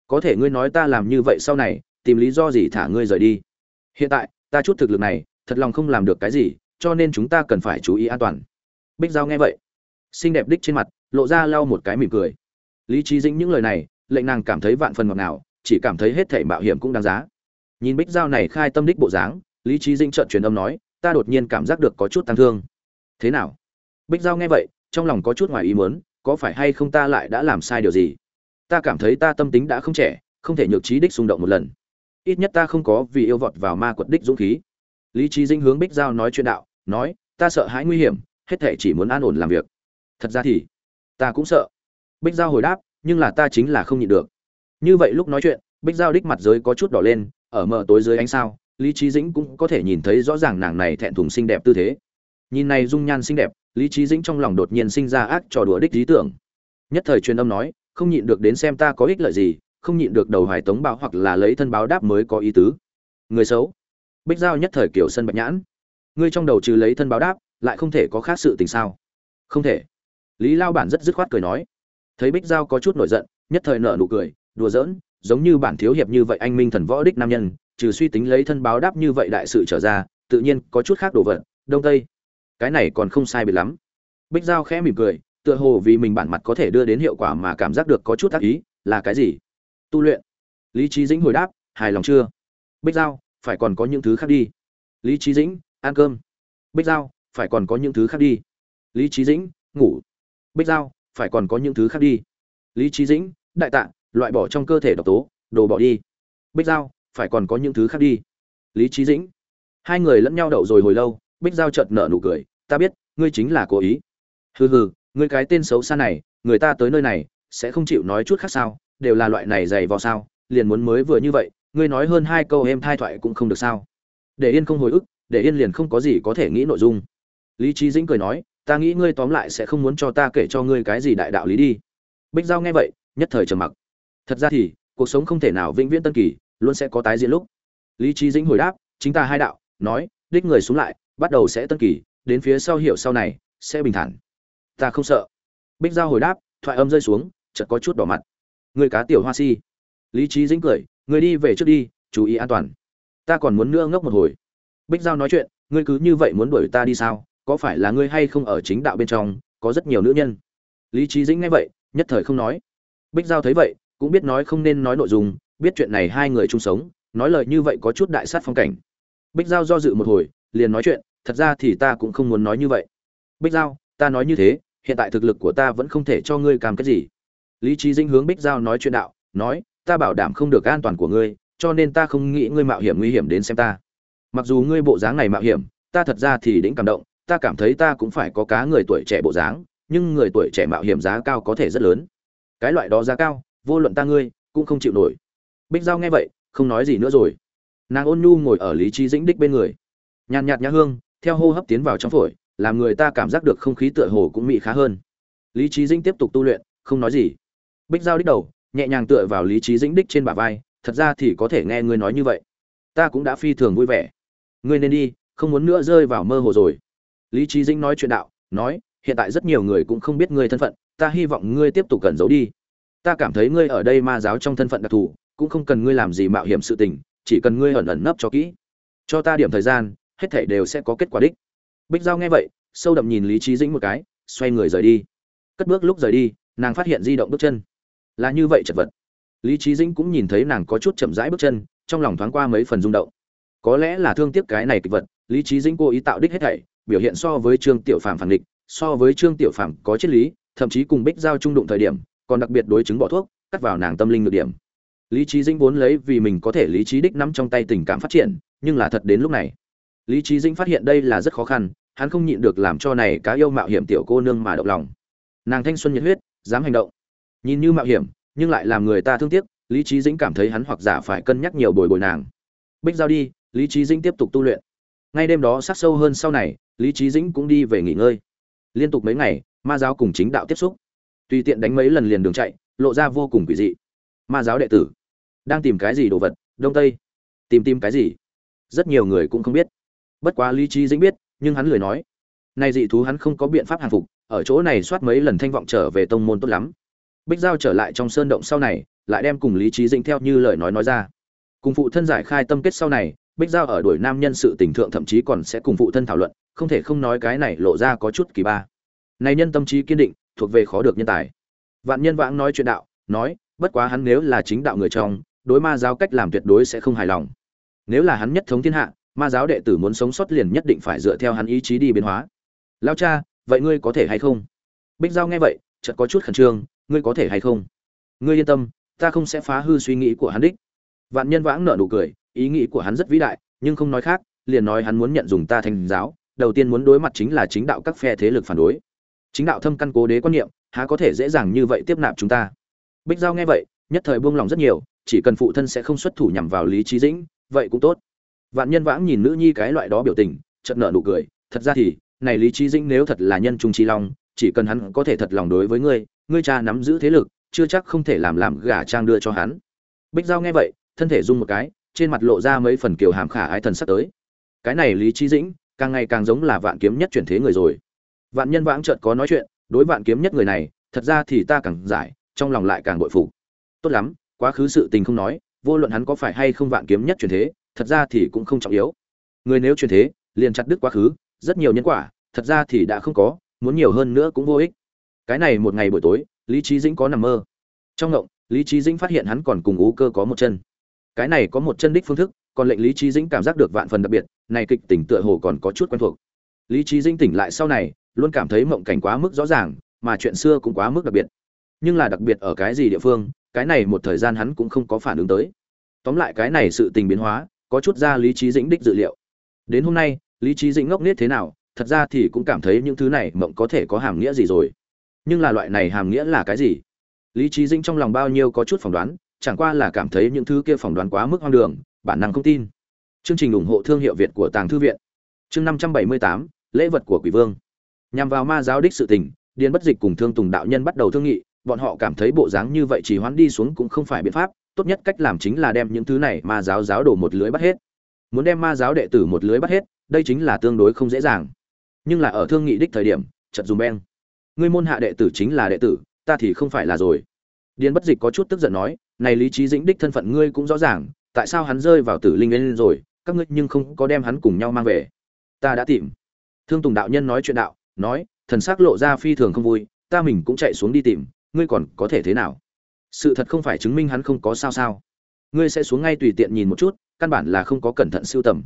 Có thể ngươi nói ta làm như vậy sau này, tìm lý do gì thả ngươi rời đi? Hiện tại, ta chút thực lực này, thật lòng không làm được cái gì, cho nên chúng ta cần phải chú ý an toàn. Bích giao nghe vậy, xinh đẹp đích trên mặt, lộ ra lau một cái mỉm cười. Lý trí dĩnh những lời này, lệnh nàng cảm thấy vạn phần ngọt ngào, chỉ cảm thấy hết thảy mạo hiểm cũng đáng giá nhìn bích giao này khai tâm đích bộ dáng, lý trí dinh trợn truyền âm nói, ta đột nhiên cảm giác được có chút tăng thương. Thế nào? Bích giao nghe vậy, trong lòng có chút ngoài ý muốn, có phải hay không ta lại đã làm sai điều gì? Ta cảm thấy ta tâm tính đã không trẻ, không thể nhược trí đích xung động một lần. Ít nhất ta không có vì yêu vọt vào ma quật đích dũng khí. Lý trí dinh hướng bích giao nói chuyện đạo, nói, ta sợ hãi nguy hiểm, hết thể chỉ muốn an ổn làm việc. Thật ra thì, ta cũng sợ. Bích giao hồi đáp, nhưng là ta chính là không nhịn được. Như vậy lúc nói chuyện, bích giao đích mặt giới có chút đỏ lên ở mờ tối dưới ánh sao, lý trí dĩnh cũng có thể nhìn thấy rõ ràng nàng này thẹn thùng xinh đẹp tư thế. Nhìn này dung nhan xinh đẹp, lý trí dĩnh trong lòng đột nhiên sinh ra ác trò đùa đích lý tưởng. Nhất thời truyền âm nói, không nhịn được đến xem ta có ích lợi gì, không nhịn được đầu hoài tống báo hoặc là lấy thân báo đáp mới có ý tứ. Người xấu. Bích giao nhất thời kiểu sân bạch nhãn. Ngươi trong đầu trừ lấy thân báo đáp, lại không thể có khác sự tình sao? Không thể. Lý lao bản rất dứt khoát cười nói. Thấy bích giao có chút nổi giận, nhất thời nở nụ cười, đùa giỡn giống như bản thiếu hiệp như vậy anh minh thần võ đích nam nhân, trừ suy tính lấy thân báo đáp như vậy đại sự trở ra, tự nhiên có chút khác đồ vật, đông tây. Cái này còn không sai biệt lắm. Bích giao khẽ mỉm cười, tựa hồ vì mình bản mặt có thể đưa đến hiệu quả mà cảm giác được có chút tác ý, là cái gì? Tu luyện. Lý trí dĩnh hồi đáp, hài lòng chưa? Bích giao, phải còn có những thứ khác đi. Lý trí dĩnh, ăn cơm. Bích giao, phải còn có những thứ khác đi. Lý trí dĩnh, ngủ. Bích giao, phải còn có những thứ khác đi. Lý trí dĩnh, đại tạ loại bỏ trong cơ thể độc tố, đồ bỏ đi. Bích giao, phải còn có những thứ khác đi. Lý trí dĩnh. Hai người lẫn nhau đậu rồi hồi lâu, bích giao chợt nở nụ cười, ta biết, ngươi chính là cố ý. Hừ hừ, ngươi cái tên xấu xa này, người ta tới nơi này, sẽ không chịu nói chút khác sao? Đều là loại này dày vào sao? Liền muốn mới vừa như vậy, ngươi nói hơn hai câu em thai thoại cũng không được sao? Để yên không hồi ức, để yên liền không có gì có thể nghĩ nội dung. Lý trí dĩnh cười nói, ta nghĩ ngươi tóm lại sẽ không muốn cho ta kể cho ngươi cái gì đại đạo lý đi. Bích giao nghe vậy, nhất thời trầm mặc thật ra thì, cuộc sống không thể nào vĩnh viễn tân kỳ, luôn sẽ có tái diễn lúc. Lý trí dĩnh hồi đáp, chính ta hai đạo, nói, đích người xuống lại, bắt đầu sẽ tân kỳ, đến phía sau hiểu sau này, sẽ bình thản. Ta không sợ. Bích giao hồi đáp, thoại âm rơi xuống, chợt có chút đỏ mặt. Người cá tiểu hoa si. Lý trí dĩnh cười, người đi về trước đi, chú ý an toàn. Ta còn muốn nữa ngốc một hồi. Bích giao nói chuyện, ngươi cứ như vậy muốn đuổi ta đi sao? Có phải là ngươi hay không ở chính đạo bên trong, có rất nhiều nữ nhân? Lý trí dĩnh nghe vậy, nhất thời không nói. Bích giao thấy vậy cũng biết nói không nên nói nội dung, biết chuyện này hai người chung sống, nói lời như vậy có chút đại sát phong cảnh. Bích giao do dự một hồi, liền nói chuyện, thật ra thì ta cũng không muốn nói như vậy. Bích giao, ta nói như thế, hiện tại thực lực của ta vẫn không thể cho ngươi cam kết gì. Lý trí Dinh hướng bích giao nói chuyện đạo, nói, ta bảo đảm không được an toàn của ngươi, cho nên ta không nghĩ ngươi mạo hiểm nguy hiểm đến xem ta. Mặc dù ngươi bộ dáng này mạo hiểm, ta thật ra thì đĩnh cảm động, ta cảm thấy ta cũng phải có cá người tuổi trẻ bộ dáng, nhưng người tuổi trẻ mạo hiểm giá cao có thể rất lớn. Cái loại đó giá cao vô luận ta ngươi, cũng không chịu nổi. Bích giao nghe vậy, không nói gì nữa rồi. Nàng ôn nhu ngồi ở lý trí dĩnh đích bên người. Nhàn nhạt nhã hương, theo hô hấp tiến vào trong phổi, làm người ta cảm giác được không khí tựa hồ cũng mị khá hơn. Lý trí dĩnh tiếp tục tu luyện, không nói gì. Bích giao đích đầu, nhẹ nhàng tựa vào lý trí dĩnh đích trên bả vai, thật ra thì có thể nghe ngươi nói như vậy. Ta cũng đã phi thường vui vẻ. Ngươi nên đi, không muốn nữa rơi vào mơ hồ rồi. Lý trí dĩnh nói chuyện đạo, nói, hiện tại rất nhiều người cũng không biết ngươi thân phận, ta hy vọng ngươi tiếp tục cẩn giấu đi ta cảm thấy ngươi ở đây ma giáo trong thân phận đặc thù, cũng không cần ngươi làm gì mạo hiểm sự tình, chỉ cần ngươi ẩn ẩn nấp cho kỹ. Cho ta điểm thời gian, hết thảy đều sẽ có kết quả đích. Bích giao nghe vậy, sâu đậm nhìn lý trí dĩnh một cái, xoay người rời đi. Cất bước lúc rời đi, nàng phát hiện di động bước chân. Là như vậy chật vật. Lý trí dĩnh cũng nhìn thấy nàng có chút chậm rãi bước chân, trong lòng thoáng qua mấy phần rung động. Có lẽ là thương tiếc cái này kịch vật, lý trí dĩnh cố ý tạo đích hết thảy, biểu hiện so với trương tiểu phàm phản địch so với trương tiểu phàm có triết lý, thậm chí cùng bích giao trung đụng thời điểm còn đặc biệt đối chứng bỏ thuốc, cắt vào nàng tâm linh được điểm. Lý trí dĩnh vốn lấy vì mình có thể lý trí đích nắm trong tay tình cảm phát triển, nhưng là thật đến lúc này. Lý trí dĩnh phát hiện đây là rất khó khăn, hắn không nhịn được làm cho này cá yêu mạo hiểm tiểu cô nương mà động lòng. Nàng thanh xuân nhiệt huyết, dám hành động. Nhìn như mạo hiểm, nhưng lại làm người ta thương tiếc, lý trí dĩnh cảm thấy hắn hoặc giả phải cân nhắc nhiều bồi bồi nàng. Bích giao đi, lý trí dĩnh tiếp tục tu luyện. Ngay đêm đó sát sâu hơn sau này, lý trí dĩnh cũng đi về nghỉ ngơi. Liên tục mấy ngày, ma giáo cùng chính đạo tiếp xúc tùy tiện đánh mấy lần liền đường chạy, lộ ra vô cùng quỷ dị. Ma giáo đệ tử đang tìm cái gì đồ vật, đông tây? Tìm tìm cái gì? Rất nhiều người cũng không biết. Bất quá lý trí dĩnh biết, nhưng hắn lười nói. Nay dị thú hắn không có biện pháp hàng phục, ở chỗ này soát mấy lần thanh vọng trở về tông môn tốt lắm. Bích giao trở lại trong sơn động sau này, lại đem cùng lý trí dĩnh theo như lời nói nói ra. Cùng phụ thân giải khai tâm kết sau này, bích giao ở đuổi nam nhân sự tình thượng thậm chí còn sẽ cùng phụ thân thảo luận, không thể không nói cái này lộ ra có chút kỳ ba. Này nhân tâm trí kiên định thuộc về khó được nhân tài. Vạn nhân vãng nói chuyện đạo, nói, bất quá hắn nếu là chính đạo người trong, đối ma giáo cách làm tuyệt đối sẽ không hài lòng. Nếu là hắn nhất thống thiên hạ, ma giáo đệ tử muốn sống sót liền nhất định phải dựa theo hắn ý chí đi biến hóa. Lao cha, vậy ngươi có thể hay không? Bích giao nghe vậy, chợt có chút khẩn trương, ngươi có thể hay không? Ngươi yên tâm, ta không sẽ phá hư suy nghĩ của hắn đích. Vạn nhân vãng nợ nụ cười, ý nghĩ của hắn rất vĩ đại, nhưng không nói khác, liền nói hắn muốn nhận dùng ta thành giáo, đầu tiên muốn đối mặt chính là chính đạo các phe thế lực phản đối chính đạo thâm căn cố đế quan niệm, há có thể dễ dàng như vậy tiếp nạp chúng ta? Bích giao nghe vậy, nhất thời buông lòng rất nhiều, chỉ cần phụ thân sẽ không xuất thủ nhằm vào lý trí dĩnh, vậy cũng tốt. Vạn nhân vãng nhìn nữ nhi cái loại đó biểu tình, chợt nở nụ cười, thật ra thì, này lý trí dĩnh nếu thật là nhân trung trí long, chỉ cần hắn có thể thật lòng đối với ngươi ngươi cha nắm giữ thế lực, chưa chắc không thể làm làm gả trang đưa cho hắn. Bích giao nghe vậy, thân thể rung một cái, trên mặt lộ ra mấy phần kiều hàm khả ái thần sắp tới. Cái này lý trí dĩnh, càng ngày càng giống là vạn kiếm nhất chuyển thế người rồi vạn nhân vãng chợt có nói chuyện, đối vạn kiếm nhất người này, thật ra thì ta càng giải, trong lòng lại càng bội phục. Tốt lắm, quá khứ sự tình không nói, vô luận hắn có phải hay không vạn kiếm nhất truyền thế, thật ra thì cũng không trọng yếu. Người nếu truyền thế, liền chặt đứt quá khứ, rất nhiều nhân quả, thật ra thì đã không có, muốn nhiều hơn nữa cũng vô ích. Cái này một ngày buổi tối, lý trí dĩnh có nằm mơ. Trong ngộng, lý trí dĩnh phát hiện hắn còn cùng ú cơ có một chân. Cái này có một chân đích phương thức, còn lệnh lý trí dĩnh cảm giác được vạn phần đặc biệt, này kịch tỉnh tựa hồ còn có chút quen thuộc. Lý trí dĩnh tỉnh lại sau này luôn cảm thấy mộng cảnh quá mức rõ ràng, mà chuyện xưa cũng quá mức đặc biệt. Nhưng là đặc biệt ở cái gì địa phương, cái này một thời gian hắn cũng không có phản ứng tới. Tóm lại cái này sự tình biến hóa, có chút ra lý trí dĩnh đích dự liệu. Đến hôm nay, lý trí dĩnh ngốc nết thế nào, thật ra thì cũng cảm thấy những thứ này mộng có thể có hàm nghĩa gì rồi. Nhưng là loại này hàm nghĩa là cái gì? Lý trí dĩnh trong lòng bao nhiêu có chút phỏng đoán, chẳng qua là cảm thấy những thứ kia phỏng đoán quá mức hoang đường, bản năng không tin. Chương trình ủng hộ thương hiệu việt của tàng thư viện. Chương năm trăm bảy mươi tám, lễ vật của quỷ vương nhằm vào ma giáo đích sự tình, điền bất dịch cùng thương tùng đạo nhân bắt đầu thương nghị, bọn họ cảm thấy bộ dáng như vậy chỉ hoán đi xuống cũng không phải biện pháp, tốt nhất cách làm chính là đem những thứ này ma giáo giáo đổ một lưới bắt hết. Muốn đem ma giáo đệ tử một lưới bắt hết, đây chính là tương đối không dễ dàng. Nhưng là ở thương nghị đích thời điểm chật dùm beng. Ngươi môn hạ đệ tử chính là đệ tử, ta thì không phải là rồi. Điền bất dịch có chút tức giận nói, này lý trí dĩnh đích thân phận ngươi cũng rõ ràng, tại sao hắn rơi vào tử linh lên rồi, các ngươi nhưng không có đem hắn cùng nhau mang về. Ta đã tìm. Thương tùng đạo nhân nói chuyện đạo nói, thần sắc lộ ra phi thường không vui, ta mình cũng chạy xuống đi tìm, ngươi còn có thể thế nào? Sự thật không phải chứng minh hắn không có sao sao. Ngươi sẽ xuống ngay tùy tiện nhìn một chút, căn bản là không có cẩn thận siêu tầm.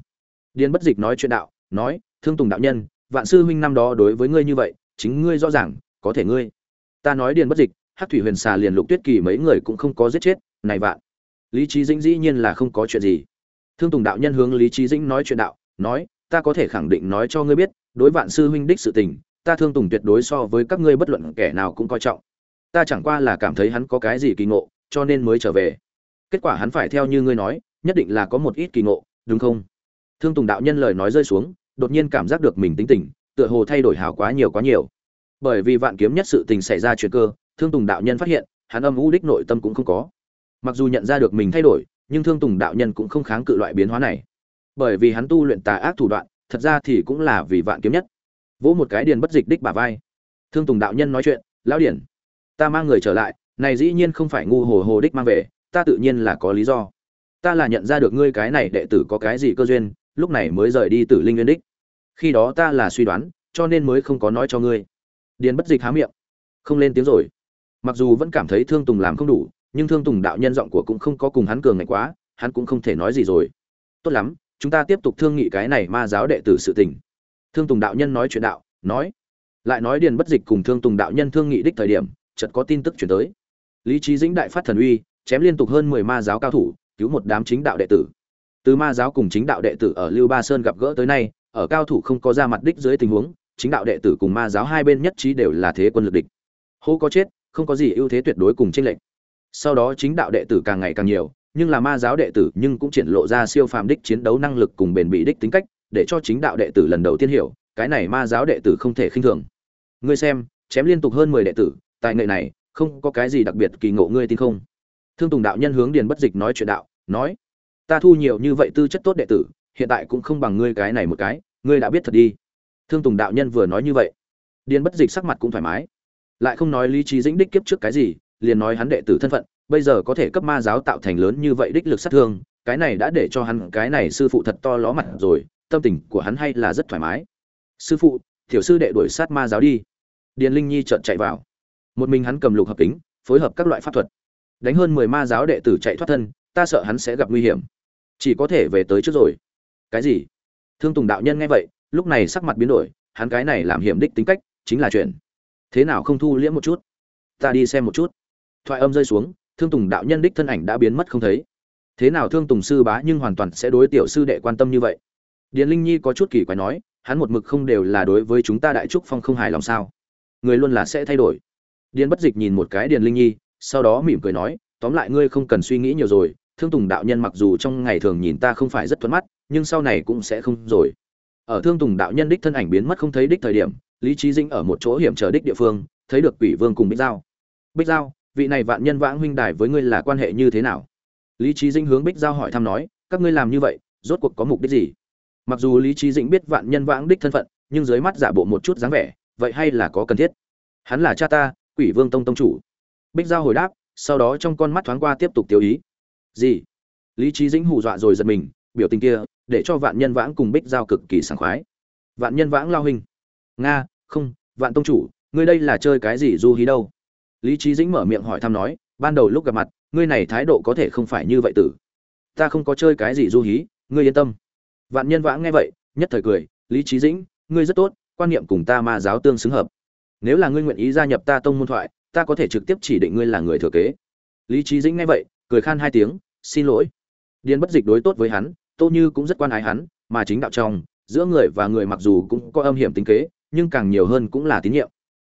Điền bất dịch nói chuyện đạo, nói, thương tùng đạo nhân, vạn sư huynh năm đó đối với ngươi như vậy, chính ngươi rõ ràng, có thể ngươi. Ta nói điền bất dịch hát thủy huyền xà liền lục tuyết kỳ mấy người cũng không có giết chết, này vạn. Lý trí dĩnh dĩ nhiên là không có chuyện gì. Thương tùng đạo nhân hướng lý trí dĩnh nói chuyện đạo, nói, ta có thể khẳng định nói cho ngươi biết đối vạn sư huynh đích sự tình, ta thương tùng tuyệt đối so với các ngươi bất luận kẻ nào cũng coi trọng. Ta chẳng qua là cảm thấy hắn có cái gì kỳ ngộ, cho nên mới trở về. Kết quả hắn phải theo như ngươi nói, nhất định là có một ít kỳ ngộ, đúng không? Thương tùng đạo nhân lời nói rơi xuống, đột nhiên cảm giác được mình tính tình, tựa hồ thay đổi hào quá nhiều quá nhiều. Bởi vì vạn kiếm nhất sự tình xảy ra chuyện cơ, thương tùng đạo nhân phát hiện, hắn âm u đích nội tâm cũng không có. Mặc dù nhận ra được mình thay đổi, nhưng thương tùng đạo nhân cũng không kháng cự loại biến hóa này. Bởi vì hắn tu luyện tà ác thủ đoạn thật ra thì cũng là vì vạn kiếm nhất. Vỗ một cái điền bất dịch đích bả vai. Thương tùng đạo nhân nói chuyện, lão điển, ta mang người trở lại, này dĩ nhiên không phải ngu hồ hồ đích mang về, ta tự nhiên là có lý do. Ta là nhận ra được ngươi cái này đệ tử có cái gì cơ duyên, lúc này mới rời đi tử linh nguyên đích. Khi đó ta là suy đoán, cho nên mới không có nói cho ngươi. Điền bất dịch há miệng. Không lên tiếng rồi. Mặc dù vẫn cảm thấy thương tùng làm không đủ, nhưng thương tùng đạo nhân giọng của cũng không có cùng hắn cường ngạch quá, hắn cũng không thể nói gì rồi. Tốt lắm chúng ta tiếp tục thương nghị cái này ma giáo đệ tử sự tình. Thương tùng đạo nhân nói chuyện đạo, nói. Lại nói điền bất dịch cùng thương tùng đạo nhân thương nghị đích thời điểm, chợt có tin tức chuyển tới. Lý trí dĩnh đại phát thần uy, chém liên tục hơn mười ma giáo cao thủ, cứu một đám chính đạo đệ tử. Từ ma giáo cùng chính đạo đệ tử ở lưu ba sơn gặp gỡ tới nay, ở cao thủ không có ra mặt đích dưới tình huống, chính đạo đệ tử cùng ma giáo hai bên nhất trí đều là thế quân lực địch. Hô có chết, không có gì ưu thế tuyệt đối cùng tranh lệch. Sau đó chính đạo đệ tử càng ngày càng nhiều nhưng là ma giáo đệ tử nhưng cũng triển lộ ra siêu phàm đích chiến đấu năng lực cùng bền bỉ đích tính cách, để cho chính đạo đệ tử lần đầu tiên hiểu, cái này ma giáo đệ tử không thể khinh thường. Ngươi xem, chém liên tục hơn mười đệ tử tại nghệ này, không có cái gì đặc biệt kỳ ngộ ngươi tin không? Thương tùng đạo nhân hướng điền bất dịch nói chuyện đạo, nói, ta thu nhiều như vậy tư chất tốt đệ tử, hiện tại cũng không bằng ngươi cái này một cái, ngươi đã biết thật đi. Thương tùng đạo nhân vừa nói như vậy, điền bất dịch sắc mặt cũng thoải mái, lại không nói lý trí dĩnh đích kiếp trước cái gì, liền nói hắn đệ tử thân phận bây giờ có thể cấp ma giáo tạo thành lớn như vậy đích lực sát thương, cái này đã để cho hắn, cái này sư phụ thật to ló mặt rồi, tâm tình của hắn hay là rất thoải mái. Sư phụ, tiểu sư đệ đuổi sát ma giáo đi. Điền linh nhi chợt chạy vào. Một mình hắn cầm lục hợp kính, phối hợp các loại pháp thuật. Đánh hơn mười ma giáo đệ tử chạy thoát thân, ta sợ hắn sẽ gặp nguy hiểm. Chỉ có thể về tới trước rồi. Cái gì? Thương tùng đạo nhân nghe vậy, lúc này sắc mặt biến đổi, hắn cái này làm hiểm đích tính cách, chính là chuyện. Thế nào không thu liễm một chút? Ta đi xem một chút. Thoại âm rơi xuống thương tùng đạo nhân đích thân ảnh đã biến mất không thấy. Thế nào thương tùng sư bá nhưng hoàn toàn sẽ đối tiểu sư đệ quan tâm như vậy? Điền linh nhi có chút kỳ quái nói, hắn một mực không đều là đối với chúng ta đại trúc phong không hài lòng sao? Người luôn là sẽ thay đổi. Điền bất dịch nhìn một cái điền linh nhi, sau đó mỉm cười nói, tóm lại ngươi không cần suy nghĩ nhiều rồi, thương tùng đạo nhân mặc dù trong ngày thường nhìn ta không phải rất thuận mắt, nhưng sau này cũng sẽ không rồi. Ở thương tùng đạo nhân đích thân ảnh biến mất không thấy đích thời điểm, lý trí dinh ở một chỗ hiểm trở đích địa phương, thấy được quỷ vương cùng bích giao. Bích giao vị này vạn nhân vãng huynh đài với ngươi là quan hệ như thế nào? Lý trí dinh hướng bích giao hỏi thăm nói, các ngươi làm như vậy, rốt cuộc có mục đích gì? Mặc dù lý trí dĩnh biết vạn nhân vãng đích thân phận, nhưng dưới mắt giả bộ một chút dáng vẻ, vậy hay là có cần thiết? Hắn là cha ta, quỷ vương tông tông chủ. Bích giao hồi đáp, sau đó trong con mắt thoáng qua tiếp tục tiêu ý. Gì? Lý trí dĩnh hù dọa rồi giật mình, biểu tình kia, để cho vạn nhân vãng cùng bích giao cực kỳ sảng khoái. Vạn nhân vãng lao hình nga, không, vạn tông chủ, ngươi đây là chơi cái gì du hí đâu? Lý trí dĩnh mở miệng hỏi thăm nói, ban đầu lúc gặp mặt, ngươi này thái độ có thể không phải như vậy tử. Ta không có chơi cái gì du hí, ngươi yên tâm. Vạn nhân vãng nghe vậy, nhất thời cười, lý trí dĩnh, ngươi rất tốt, quan niệm cùng ta ma giáo tương xứng hợp. Nếu là ngươi nguyện ý gia nhập ta tông môn thoại, ta có thể trực tiếp chỉ định ngươi là người thừa kế. Lý trí dĩnh nghe vậy, cười khan hai tiếng, xin lỗi. Điền bất dịch đối tốt với hắn, tô như cũng rất quan ái hắn, mà chính đạo trong, giữa người và người mặc dù cũng có âm hiểm tính kế, nhưng càng nhiều hơn cũng là tín nhiệm.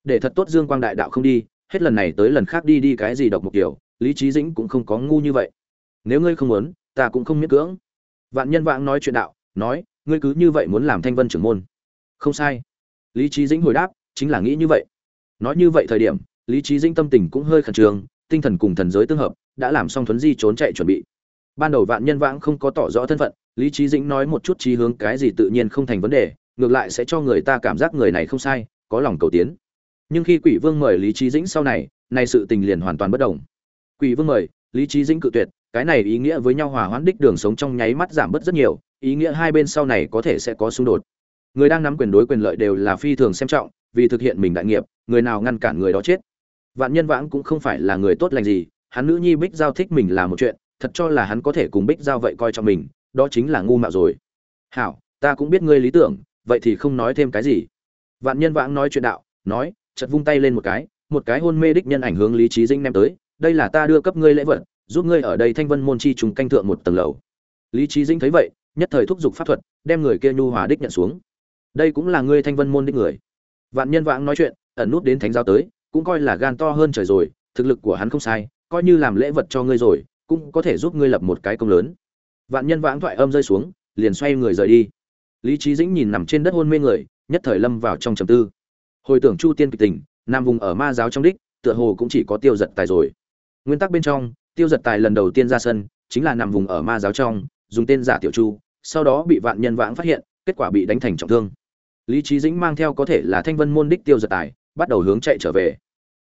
Để thật tốt dương quang đại đạo không đi hết lần này tới lần khác đi đi cái gì độc một kiểu lý trí dĩnh cũng không có ngu như vậy. Nếu ngươi không muốn, ta cũng không miễn cưỡng. Vạn nhân vãng nói chuyện đạo, nói, ngươi cứ như vậy muốn làm thanh vân trưởng môn. Không sai. Lý trí dĩnh hồi đáp, chính là nghĩ như vậy. Nói như vậy thời điểm, lý trí dĩnh tâm tình cũng hơi khẩn trương, tinh thần cùng thần giới tương hợp, đã làm xong thuấn di trốn chạy chuẩn bị. Ban đầu vạn nhân vãng không có tỏ rõ thân phận, lý trí dĩnh nói một chút trí hướng cái gì tự nhiên không thành vấn đề, ngược lại sẽ cho người ta cảm giác người này không sai, có lòng cầu tiến nhưng khi quỷ vương mời lý trí dĩnh sau này, nay sự tình liền hoàn toàn bất đồng. Quỷ vương mời, lý trí dĩnh cự tuyệt, cái này ý nghĩa với nhau hòa hoãn đích đường sống trong nháy mắt giảm bớt rất nhiều, ý nghĩa hai bên sau này có thể sẽ có xung đột. Người đang nắm quyền đối quyền lợi đều là phi thường xem trọng, vì thực hiện mình đại nghiệp, người nào ngăn cản người đó chết. Vạn nhân vãng cũng không phải là người tốt lành gì, hắn nữ nhi bích giao thích mình là một chuyện, thật cho là hắn có thể cùng bích giao vậy coi cho mình, đó chính là ngu mạo rồi. Hảo, ta cũng biết ngươi lý tưởng, vậy thì không nói thêm cái gì. Vạn nhân vãng nói chuyện đạo, nói chợt vung tay lên một cái một cái hôn mê đích nhân ảnh hướng lý trí dinh ném tới, đây là ta đưa cấp ngươi lễ vật, giúp ngươi ở đây thanh vân môn chi trùng canh thượng một tầng lầu. Lý trí dinh thấy vậy, nhất thời thúc giục pháp thuật, đem người kia nhu hòa đích nhận xuống. Đây cũng là ngươi thanh vân môn đích người. Vạn nhân vãng nói chuyện, ẩn nút đến thánh giáo tới, cũng coi là gan to hơn trời rồi, thực lực của hắn không sai, coi như làm lễ vật cho ngươi rồi, cũng có thể giúp ngươi lập một cái công lớn. Vạn nhân vãng thoại âm rơi xuống, liền xoay người rời đi. Lý trí dĩnh nhìn nằm trên đất hôn mê người, nhất thời lâm vào trong trầm tư hồi tưởng chu tiên kịch tình, nam vùng ở ma giáo trong đích, tựa hồ cũng chỉ có tiêu giật tài rồi. Nguyên tắc bên trong, tiêu giật tài lần đầu tiên ra sân, chính là nằm vùng ở ma giáo trong, dùng tên giả tiểu chu, sau đó bị vạn nhân vãng phát hiện, kết quả bị đánh thành trọng thương. Lý trí dĩnh mang theo có thể là thanh vân môn đích tiêu giật tài, bắt đầu hướng chạy trở về.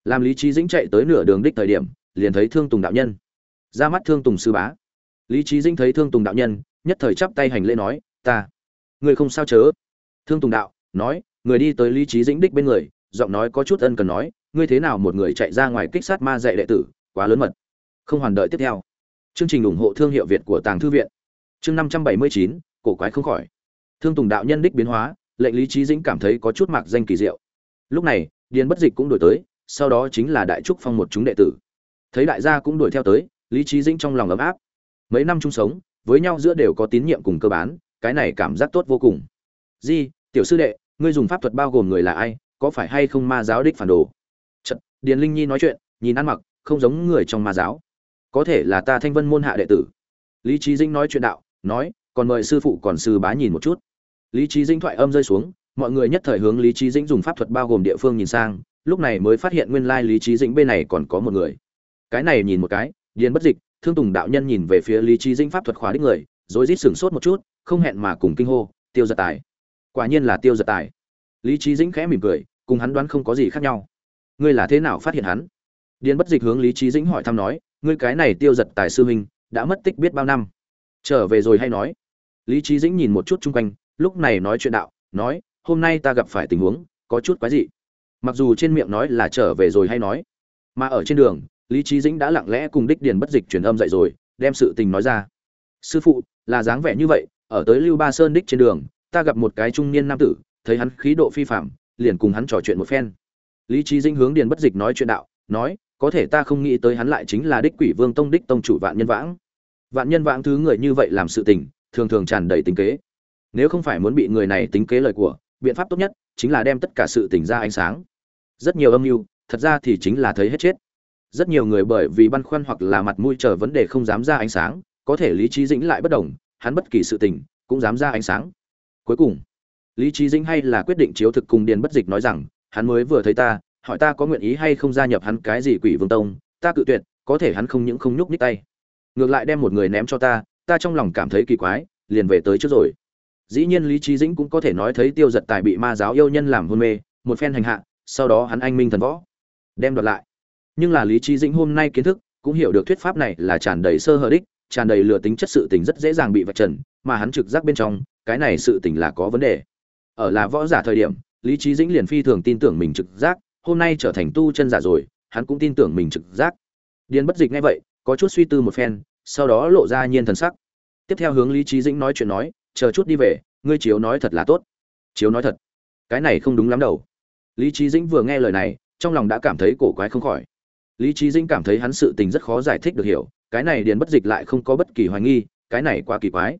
Làm lý trí dĩnh chạy tới nửa đường đích thời điểm, liền thấy thương tùng đạo nhân. Ra mắt thương tùng sư bá. Lý trí dĩnh thấy thương tùng đạo nhân, nhất thời chắp tay hành lễ nói, ta người không sao chớ? Thương tùng đạo, nói người đi tới lý trí dĩnh đích bên người, giọng nói có chút ân cần nói, ngươi thế nào một người chạy ra ngoài kích sát ma dạy đệ tử, quá lớn mật. Không hoàn đợi tiếp theo. Chương trình ủng hộ thương hiệu việt của tàng thư viện. Chương năm trăm bảy mươi chín, cổ quái không khỏi. Thương tùng đạo nhân đích biến hóa, lệnh lý trí dĩnh cảm thấy có chút mạc danh kỳ diệu. Lúc này, điền bất dịch cũng đổi tới, sau đó chính là đại trúc phong một chúng đệ tử. Thấy đại gia cũng đuổi theo tới, lý trí dĩnh trong lòng ấm áp. Mấy năm chung sống, với nhau giữa đều có tín nhiệm cùng cơ bản cái này cảm giác tốt vô cùng. Di, tiểu sư đệ ngươi dùng pháp thuật bao gồm người là ai có phải hay không ma giáo đích phản đồ? Chật, điền linh nhi nói chuyện nhìn ăn mặc không giống người trong ma giáo. Có thể là ta thanh vân môn hạ đệ tử. Lý trí Dinh nói chuyện đạo nói còn mời sư phụ còn sư bá nhìn một chút. Lý trí Dinh thoại âm rơi xuống mọi người nhất thời hướng lý trí dĩnh dùng pháp thuật bao gồm địa phương nhìn sang lúc này mới phát hiện nguyên lai lý trí dĩnh bên này còn có một người. Cái này nhìn một cái điền bất dịch thương tùng đạo nhân nhìn về phía lý trí dĩnh pháp thuật khóa đích người rồi rít sửng sốt một chút không hẹn mà cùng kinh hô tiêu gia tài quả nhiên là tiêu giật tài. Lý trí dĩnh khẽ mỉm cười, cùng hắn đoán không có gì khác nhau. Ngươi là thế nào phát hiện hắn? Điền bất dịch hướng lý trí dĩnh hỏi thăm nói, ngươi cái này tiêu giật tài sư huynh, đã mất tích biết bao năm? Trở về rồi hay nói? Lý trí dĩnh nhìn một chút chung quanh, lúc này nói chuyện đạo, nói, hôm nay ta gặp phải tình huống, có chút quái dị. Mặc dù trên miệng nói là trở về rồi hay nói, mà ở trên đường, lý trí dĩnh đã lặng lẽ cùng đích điền bất dịch truyền âm dậy rồi, đem sự tình nói ra. Sư phụ, là dáng vẻ như vậy, ở tới lưu ba sơn đích trên đường ta gặp một cái trung niên nam tử, thấy hắn khí độ phi phạm liền cùng hắn trò chuyện một phen. Lý trí dĩnh hướng điền bất dịch nói chuyện đạo, nói, có thể ta không nghĩ tới hắn lại chính là đích quỷ vương tông đích tông chủ vạn nhân vãng. Vạn nhân vãng thứ người như vậy làm sự tình, thường thường tràn đầy tính kế. Nếu không phải muốn bị người này tính kế lời của, biện pháp tốt nhất chính là đem tất cả sự tình ra ánh sáng. Rất nhiều âm mưu, thật ra thì chính là thấy hết chết. Rất nhiều người bởi vì băn khoăn hoặc là mặt mũi chờ vấn đề không dám ra ánh sáng, có thể lý trí dĩnh lại bất đồng, hắn bất kỳ sự tình cũng dám ra ánh sáng cuối cùng, lý trí dĩnh hay là quyết định chiếu thực cùng điền bất dịch nói rằng, hắn mới vừa thấy ta, hỏi ta có nguyện ý hay không gia nhập hắn cái gì quỷ vương tông, ta cự tuyệt, có thể hắn không những không nhúc nhích tay. Ngược lại đem một người ném cho ta ta trong lòng cảm thấy kỳ quái, liền về tới trước rồi. Dĩ nhiên lý trí dĩnh cũng có thể nói thấy tiêu giật tài bị ma giáo yêu nhân làm hôn mê, một phen hành hạ, sau đó hắn anh minh thần võ. Đem đoạt lại. Nhưng là lý trí dĩnh hôm nay kiến thức, cũng hiểu được thuyết pháp này là tràn đầy sơ hở đích, tràn đầy lừa tính chất sự tình rất dễ dàng bị vạch trần, mà hắn trực giác bên trong cái này sự tình là có vấn đề. Ở là võ giả thời điểm, lý trí dĩnh liền phi thường tin tưởng mình trực giác, hôm nay trở thành tu chân giả rồi, hắn cũng tin tưởng mình trực giác. Điền bất dịch ngay vậy, có chút suy tư một phen, sau đó lộ ra nhiên thần sắc. Tiếp theo hướng lý trí dĩnh nói chuyện nói, chờ chút đi về, ngươi chiếu nói thật là tốt. Chiếu nói thật? Cái này không đúng lắm đâu. Lý trí dĩnh vừa nghe lời này, trong lòng đã cảm thấy cổ quái không khỏi. Lý trí dĩnh cảm thấy hắn sự tình rất khó giải thích được hiểu, cái này điền bất dịch lại không có bất kỳ hoài nghi, cái này quá kỳ quái.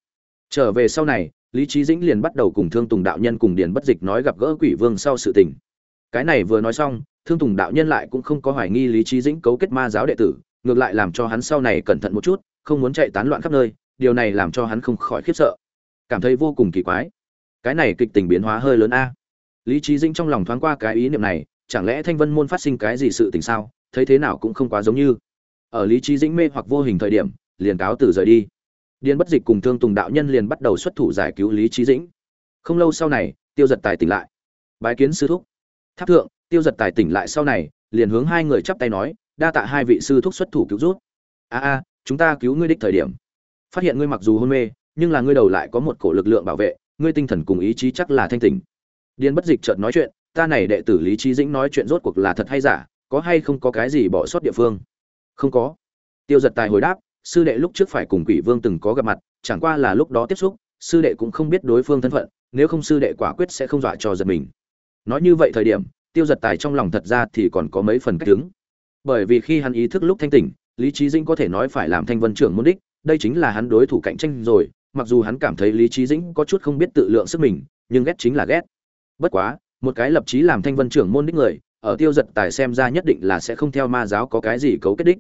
Trở về sau này lý trí dĩnh liền bắt đầu cùng thương tùng đạo nhân cùng điền bất dịch nói gặp gỡ quỷ vương sau sự tình. Cái này vừa nói xong, thương tùng đạo nhân lại cũng không có hoài nghi lý trí dĩnh cấu kết ma giáo đệ tử, ngược lại làm cho hắn sau này cẩn thận một chút, không muốn chạy tán loạn khắp nơi, điều này làm cho hắn không khỏi khiếp sợ. Cảm thấy vô cùng kỳ quái. Cái này kịch tình biến hóa hơi lớn a. Lý trí dĩnh trong lòng thoáng qua cái ý niệm này, chẳng lẽ thanh vân môn phát sinh cái gì sự tình sao, thấy thế nào cũng không quá giống như. Ở lý trí dĩnh mê hoặc vô hình thời điểm, liền cáo từ rời đi điền bất dịch cùng thương tùng đạo nhân liền bắt đầu xuất thủ giải cứu lý trí dĩnh. Không lâu sau này, tiêu giật tài tỉnh lại. Bái kiến sư thúc. Tháp thượng, tiêu giật tài tỉnh lại sau này, liền hướng hai người chắp tay nói, đa tạ hai vị sư thúc xuất thủ cứu rút a a, chúng ta cứu ngươi đích thời điểm. Phát hiện ngươi mặc dù hôn mê, nhưng là ngươi đầu lại có một cổ lực lượng bảo vệ, ngươi tinh thần cùng ý chí chắc là thanh tỉnh. Điền bất dịch chợt nói chuyện, ta này đệ tử lý trí dĩnh nói chuyện rốt cuộc là thật hay giả, có hay không có cái gì bỏ sót địa phương? Không có. Tiêu giật tài hồi đáp sư đệ lúc trước phải cùng quỷ vương từng có gặp mặt, chẳng qua là lúc đó tiếp xúc, sư đệ cũng không biết đối phương thân phận, nếu không sư đệ quả quyết sẽ không dọa cho giật mình. Nói như vậy thời điểm, tiêu giật tài trong lòng thật ra thì còn có mấy phần cách đứng. Bởi vì khi hắn ý thức lúc thanh tỉnh, lý trí dĩnh có thể nói phải làm thanh vân trưởng môn đích, đây chính là hắn đối thủ cạnh tranh rồi, mặc dù hắn cảm thấy lý trí dĩnh có chút không biết tự lượng sức mình, nhưng ghét chính là ghét. Bất quá, một cái lập chí làm thanh vân trưởng môn đích người, ở tiêu giật tài xem ra nhất định là sẽ không theo ma giáo có cái gì cấu kết đích.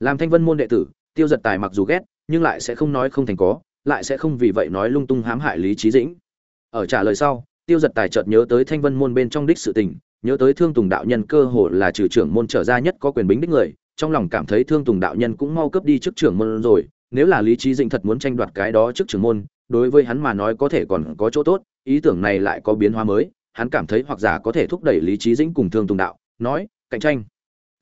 Làm thanh vân môn đệ tử tiêu giật tài mặc dù ghét, nhưng lại sẽ không nói không thành có, lại sẽ không vì vậy nói lung tung hãm hại lý trí dĩnh. Ở trả lời sau, tiêu giật tài chợt nhớ tới thanh vân môn bên trong đích sự tình, nhớ tới thương tùng đạo nhân cơ hồ là trừ trưởng môn trở ra nhất có quyền bính đích người, trong lòng cảm thấy thương tùng đạo nhân cũng mau cướp đi trước trưởng môn rồi, nếu là lý trí dĩnh thật muốn tranh đoạt cái đó trước trưởng môn, đối với hắn mà nói có thể còn có chỗ tốt, ý tưởng này lại có biến hóa mới, hắn cảm thấy hoặc giả có thể thúc đẩy lý trí dĩnh cùng thương tùng đạo, nói, cạnh tranh.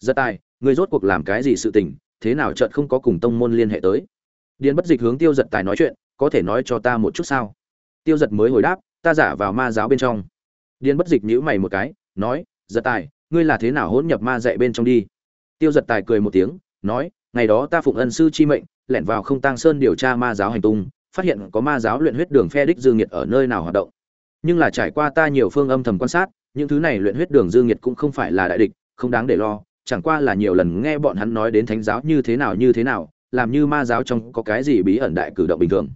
Giật tài, người rốt cuộc làm cái gì sự tình? Thế nào chợt không có cùng tông môn liên hệ tới? Điền bất dịch hướng tiêu giật tài nói chuyện, có thể nói cho ta một chút sao? Tiêu giật mới hồi đáp, ta giả vào ma giáo bên trong. Điền bất dịch nhíu mày một cái, nói giật tài, ngươi là thế nào hỗn nhập ma dạy bên trong đi? Tiêu giật tài cười một tiếng, nói, ngày đó ta phụng ân sư chi mệnh, lẻn vào không tang sơn điều tra ma giáo hành tung, phát hiện có ma giáo luyện huyết đường phe đích dương nhiệt ở nơi nào hoạt động. Nhưng là trải qua ta nhiều phương âm thầm quan sát, những thứ này luyện huyết đường dương nhiệt cũng không phải là đại địch, không đáng để lo chẳng qua là nhiều lần nghe bọn hắn nói đến thánh giáo như thế nào như thế nào, làm như ma giáo trong có cái gì bí ẩn đại cử động bình thường.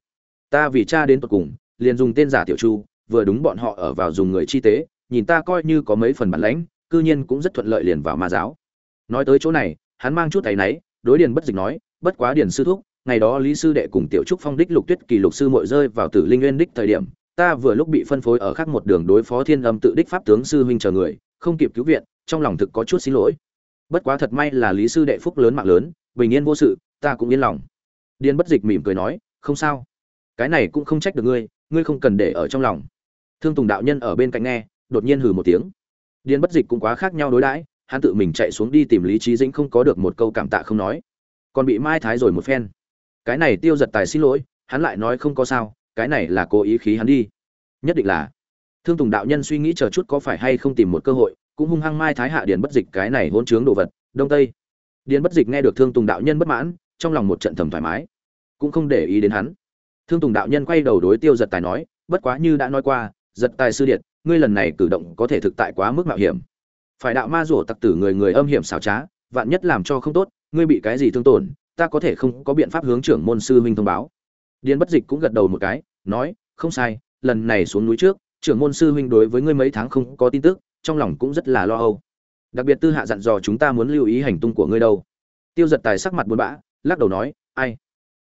Ta vì cha đến tột cùng, liền dùng tên giả tiểu chu, vừa đúng bọn họ ở vào dùng người chi tế, nhìn ta coi như có mấy phần bản lãnh, cư nhiên cũng rất thuận lợi liền vào ma giáo. Nói tới chỗ này, hắn mang chút tay náy, đối điền bất dịch nói, bất quá điền sư thúc, ngày đó lý sư đệ cùng tiểu trúc phong đích lục tuyết kỳ lục sư mội rơi vào tử linh nguyên đích thời điểm, ta vừa lúc bị phân phối ở khác một đường đối phó thiên âm tự đích pháp tướng sư huynh chờ người, không kịp cứu viện, trong lòng thực có chút xin lỗi bất quá thật may là lý sư đệ phúc lớn mạng lớn, bình yên vô sự, ta cũng yên lòng. Điên bất dịch mỉm cười nói, không sao. Cái này cũng không trách được ngươi ngươi không cần để ở trong lòng. Thương tùng đạo nhân ở bên cạnh nghe, đột nhiên hừ một tiếng. Điên bất dịch cũng quá khác nhau đối đãi, hắn tự mình chạy xuống đi tìm lý trí dĩnh không có được một câu cảm tạ không nói. Còn bị mai thái rồi một phen. Cái này tiêu giật tài xin lỗi, hắn lại nói không có sao, cái này là cố ý khí hắn đi. Nhất định là. Thương tùng đạo nhân suy nghĩ chờ chút có phải hay không tìm một cơ hội cũng hung hăng mai thái hạ điền bất dịch cái này hôn chướng đồ vật, đông tây. Điền bất dịch nghe được thương tùng đạo nhân bất mãn, trong lòng một trận thầm thoải mái, cũng không để ý đến hắn. Thương tùng đạo nhân quay đầu đối tiêu giật tài nói, bất quá như đã nói qua, giật tài sư điện ngươi lần này cử động có thể thực tại quá mức mạo hiểm. Phải đạo ma rủa tặc tử người người âm hiểm xảo trá, vạn nhất làm cho không tốt, ngươi bị cái gì thương tổn, ta có thể không có biện pháp hướng trưởng môn sư huynh thông báo. Điền bất dịch cũng gật đầu một cái, nói, không sai, lần này xuống núi trước, trưởng môn sư huynh đối với ngươi mấy tháng không có tin tức trong lòng cũng rất là lo âu. Đặc biệt tư hạ dặn dò chúng ta muốn lưu ý hành tung của ngươi đâu. Tiêu giật tài sắc mặt buồn bã, lắc đầu nói, ai?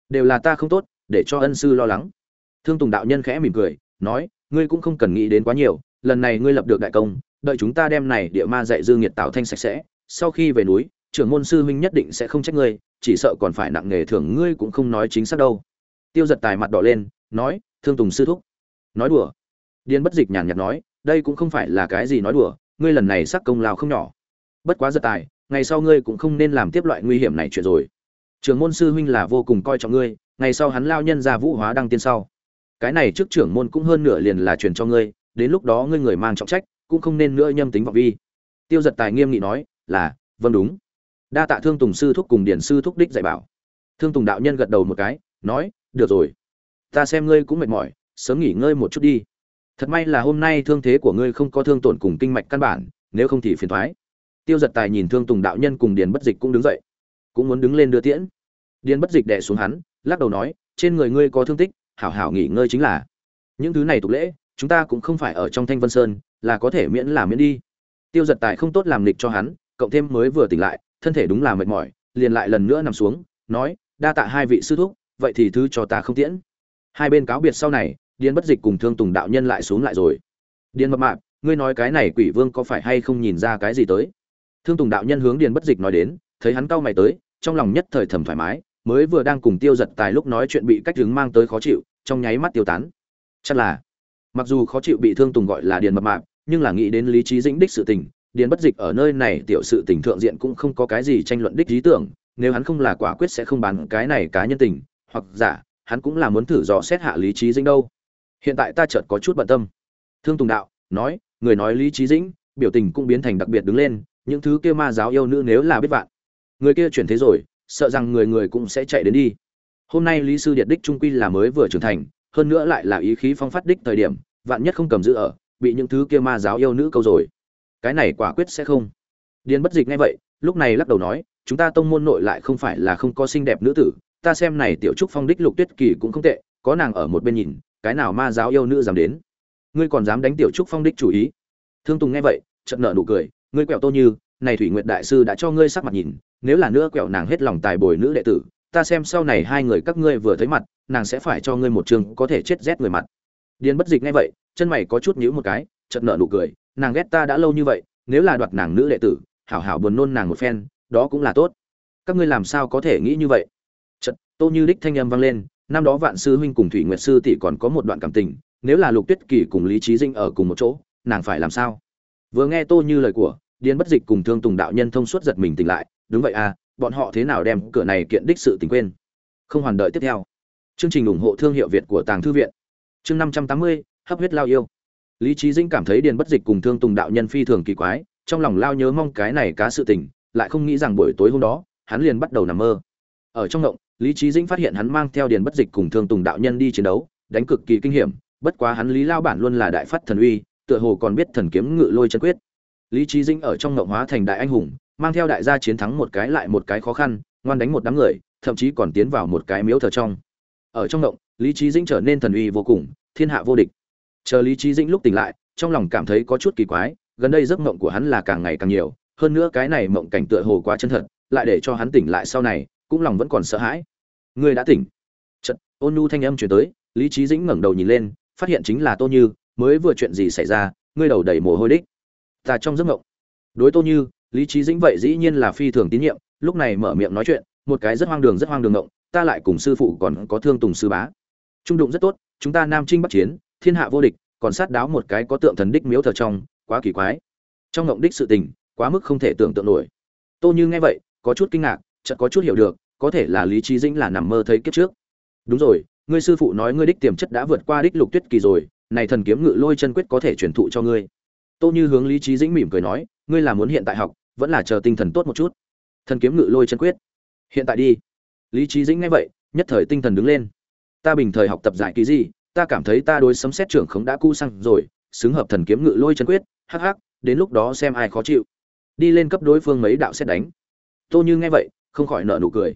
Đều là ta không tốt, để cho ân sư lo lắng. Thương tùng đạo nhân khẽ mỉm cười, nói, ngươi cũng không cần nghĩ đến quá nhiều, lần này ngươi lập được đại công, đợi chúng ta đem này địa ma dạy dư nhiệt tạo thanh sạch sẽ, sau khi về núi, trưởng môn sư huynh nhất định sẽ không trách ngươi, chỉ sợ còn phải nặng nghề thưởng ngươi cũng không nói chính xác đâu. Tiêu giật tài mặt đỏ lên, nói, thương tùng sư thúc, nói đùa. Điên bất dịch nhàn nhạt nói đây cũng không phải là cái gì nói đùa, ngươi lần này sắc công lao không nhỏ. Bất quá giật tài, ngày sau ngươi cũng không nên làm tiếp loại nguy hiểm này chuyện rồi. Trưởng môn sư huynh là vô cùng coi trọng ngươi, ngày sau hắn lao nhân ra vũ hóa đăng tiên sau. Cái này trước trưởng môn cũng hơn nửa liền là truyền cho ngươi, đến lúc đó ngươi người mang trọng trách, cũng không nên nữa nhâm tính vọng vi. Tiêu giật tài nghiêm nghị nói, là vâng đúng. Đa tạ thương tùng sư thúc cùng điển sư thúc đích dạy bảo. Thương tùng đạo nhân gật đầu một cái, nói, được rồi. Ta xem ngươi cũng mệt mỏi, sớm nghỉ ngơi một chút đi thật may là hôm nay thương thế của ngươi không có thương tổn cùng kinh mạch căn bản, nếu không thì phiền thoái. Tiêu giật tài nhìn thương tùng đạo nhân cùng điền bất dịch cũng đứng dậy, cũng muốn đứng lên đưa tiễn. Điền bất dịch đẻ xuống hắn, lắc đầu nói, trên người ngươi có thương tích, hảo hảo nghỉ ngơi chính là. Những thứ này tục lễ, chúng ta cũng không phải ở trong thanh vân sơn, là có thể miễn là miễn đi. Tiêu giật tài không tốt làm lịch cho hắn, cộng thêm mới vừa tỉnh lại, thân thể đúng là mệt mỏi, liền lại lần nữa nằm xuống, nói, đa tạ hai vị sư thúc, vậy thì thứ cho ta không tiễn. Hai bên cáo biệt sau này điền bất dịch cùng thương tùng đạo nhân lại xuống lại rồi. Điền mập mạp, ngươi nói cái này quỷ vương có phải hay không nhìn ra cái gì tới? Thương tùng đạo nhân hướng điền bất dịch nói đến, thấy hắn cau mày tới, trong lòng nhất thời thầm thoải mái, mới vừa đang cùng tiêu giật tài lúc nói chuyện bị cách đứng mang tới khó chịu, trong nháy mắt tiêu tán. Chắc là, mặc dù khó chịu bị thương tùng gọi là điền mập mạp, nhưng là nghĩ đến lý trí dĩnh đích sự tình, điền bất dịch ở nơi này tiểu sự tình thượng diện cũng không có cái gì tranh luận đích lý tưởng, nếu hắn không là quả quyết sẽ không bán cái này cá nhân tình, hoặc giả, hắn cũng là muốn thử dò xét hạ lý trí dĩnh đâu hiện tại ta chợt có chút bận tâm. Thương tùng đạo, nói, người nói lý trí dĩnh, biểu tình cũng biến thành đặc biệt đứng lên, những thứ kia ma giáo yêu nữ nếu là biết vạn. Người kia chuyển thế rồi, sợ rằng người người cũng sẽ chạy đến đi. Hôm nay lý sư điện đích trung quy là mới vừa trưởng thành, hơn nữa lại là ý khí phong phát đích thời điểm, vạn nhất không cầm giữ ở, bị những thứ kia ma giáo yêu nữ câu rồi. Cái này quả quyết sẽ không. Điền bất dịch ngay vậy, lúc này lắc đầu nói, chúng ta tông môn nội lại không phải là không có xinh đẹp nữ tử, ta xem này tiểu trúc phong đích lục tuyết kỳ cũng không tệ, có nàng ở một bên nhìn cái nào ma giáo yêu nữ dám đến? Ngươi còn dám đánh tiểu trúc phong đích chủ ý? Thương tùng nghe vậy, chợt nợ nụ cười, ngươi quẹo tô như, này thủy nguyệt đại sư đã cho ngươi sắc mặt nhìn, nếu là nữa quẹo nàng hết lòng tài bồi nữ đệ tử, ta xem sau này hai người các ngươi vừa thấy mặt, nàng sẽ phải cho ngươi một trường có thể chết rét người mặt. Điền bất dịch nghe vậy, chân mày có chút nhíu một cái, chợt nợ nụ cười, nàng ghét ta đã lâu như vậy, nếu là đoạt nàng nữ đệ tử, hảo hảo buồn nôn nàng một phen, đó cũng là tốt. Các ngươi làm sao có thể nghĩ như vậy? Chợt, tô như đích thanh âm vang lên năm đó vạn sư huynh cùng thủy nguyệt sư tỷ còn có một đoạn cảm tình, nếu là lục tuyết kỳ cùng lý trí dinh ở cùng một chỗ, nàng phải làm sao? Vừa nghe tô như lời của điên bất dịch cùng thương tùng đạo nhân thông suốt giật mình tỉnh lại, đúng vậy à bọn họ thế nào đem cửa này kiện đích sự tình quên? Không hoàn đợi tiếp theo. Chương trình ủng hộ thương hiệu việt của tàng thư viện. Chương năm trăm tám mươi, hấp huyết lao yêu. Lý trí dinh cảm thấy điền bất dịch cùng thương tùng đạo nhân phi thường kỳ quái, trong lòng lao nhớ mong cái này cá sự tình, lại không nghĩ rằng buổi tối hôm đó, hắn liền bắt đầu nằm mơ. Ở trong động lý trí dĩnh phát hiện hắn mang theo điền bất dịch cùng thương tùng đạo nhân đi chiến đấu, đánh cực kỳ kinh hiểm, bất quá hắn lý lao bản luôn là đại phát thần uy, tựa hồ còn biết thần kiếm ngự lôi chân quyết. Lý trí dĩnh ở trong ngộng hóa thành đại anh hùng, mang theo đại gia chiến thắng một cái lại một cái khó khăn, ngoan đánh một đám người, thậm chí còn tiến vào một cái miếu thờ trong. Ở trong ngộng lý trí dĩnh trở nên thần uy vô cùng, thiên hạ vô địch. Chờ lý trí dĩnh lúc tỉnh lại, trong lòng cảm thấy có chút kỳ quái, gần đây giấc mộng của hắn là càng ngày càng nhiều, hơn nữa cái này mộng cảnh tựa hồ quá chân thật, lại để cho hắn tỉnh lại sau này cũng lòng vẫn còn sợ hãi. Ngươi đã tỉnh. Chật ôn nhu thanh âm chuyển tới, lý trí dĩnh ngẩng đầu nhìn lên, phát hiện chính là tô như, mới vừa chuyện gì xảy ra, ngươi đầu đầy mồ hôi đích. Ta trong giấc mộng. Đối tô như, lý trí dĩnh vậy dĩ nhiên là phi thường tín nhiệm, lúc này mở miệng nói chuyện, một cái rất hoang đường rất hoang đường ngộng ta lại cùng sư phụ còn có thương tùng sư bá. Trung đụng rất tốt, chúng ta nam trinh bắc chiến, thiên hạ vô địch, còn sát đáo một cái có tượng thần đích miếu thờ trong, quá kỳ quái. Trong ngộng đích sự tình, quá mức không thể tưởng tượng nổi. Tô như nghe vậy, có chút kinh ngạc chợt có chút hiểu được, có thể là lý trí dĩnh là nằm mơ thấy kiếp trước. Đúng rồi, ngươi sư phụ nói ngươi đích tiềm chất đã vượt qua đích lục tuyết kỳ rồi, này thần kiếm ngự lôi chân quyết có thể truyền thụ cho ngươi. Tô như hướng lý trí dĩnh mỉm cười nói, ngươi là muốn hiện tại học, vẫn là chờ tinh thần tốt một chút. Thần kiếm ngự lôi chân quyết. Hiện tại đi. Lý trí dĩnh nghe vậy, nhất thời tinh thần đứng lên. Ta bình thời học tập giải ký gì, ta cảm thấy ta đối sấm xét trưởng khống đã cu sang rồi, xứng hợp thần kiếm ngự lôi chân quyết, hắc hắc, đến lúc đó xem ai khó chịu. Đi lên cấp đối phương mấy đạo xét đánh. Tô như nghe vậy không khỏi nợ nụ cười.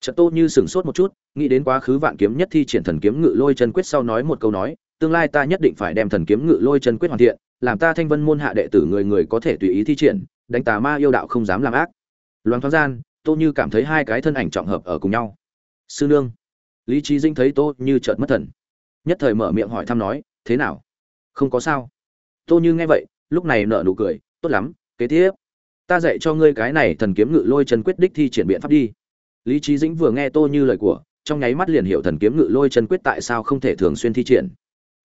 Chợt tô như sửng sốt một chút, nghĩ đến quá khứ vạn kiếm nhất thi triển thần kiếm ngự lôi chân quyết sau nói một câu nói, tương lai ta nhất định phải đem thần kiếm ngự lôi chân quyết hoàn thiện, làm ta thanh vân môn hạ đệ tử người người có thể tùy ý thi triển, đánh tà ma yêu đạo không dám làm ác. Loan thoáng gian, tô như cảm thấy hai cái thân ảnh trọng hợp ở cùng nhau. Sư nương. Lý trí dinh thấy tô như chợt mất thần. Nhất thời mở miệng hỏi thăm nói, thế nào? Không có sao. Tô như nghe vậy, lúc này nở nụ cười, tốt lắm, kế tiếp ta dạy cho ngươi cái này thần kiếm ngự lôi chân quyết đích thi triển biện pháp đi. Lý trí dĩnh vừa nghe tô như lời của, trong nháy mắt liền hiểu thần kiếm ngự lôi chân quyết tại sao không thể thường xuyên thi triển.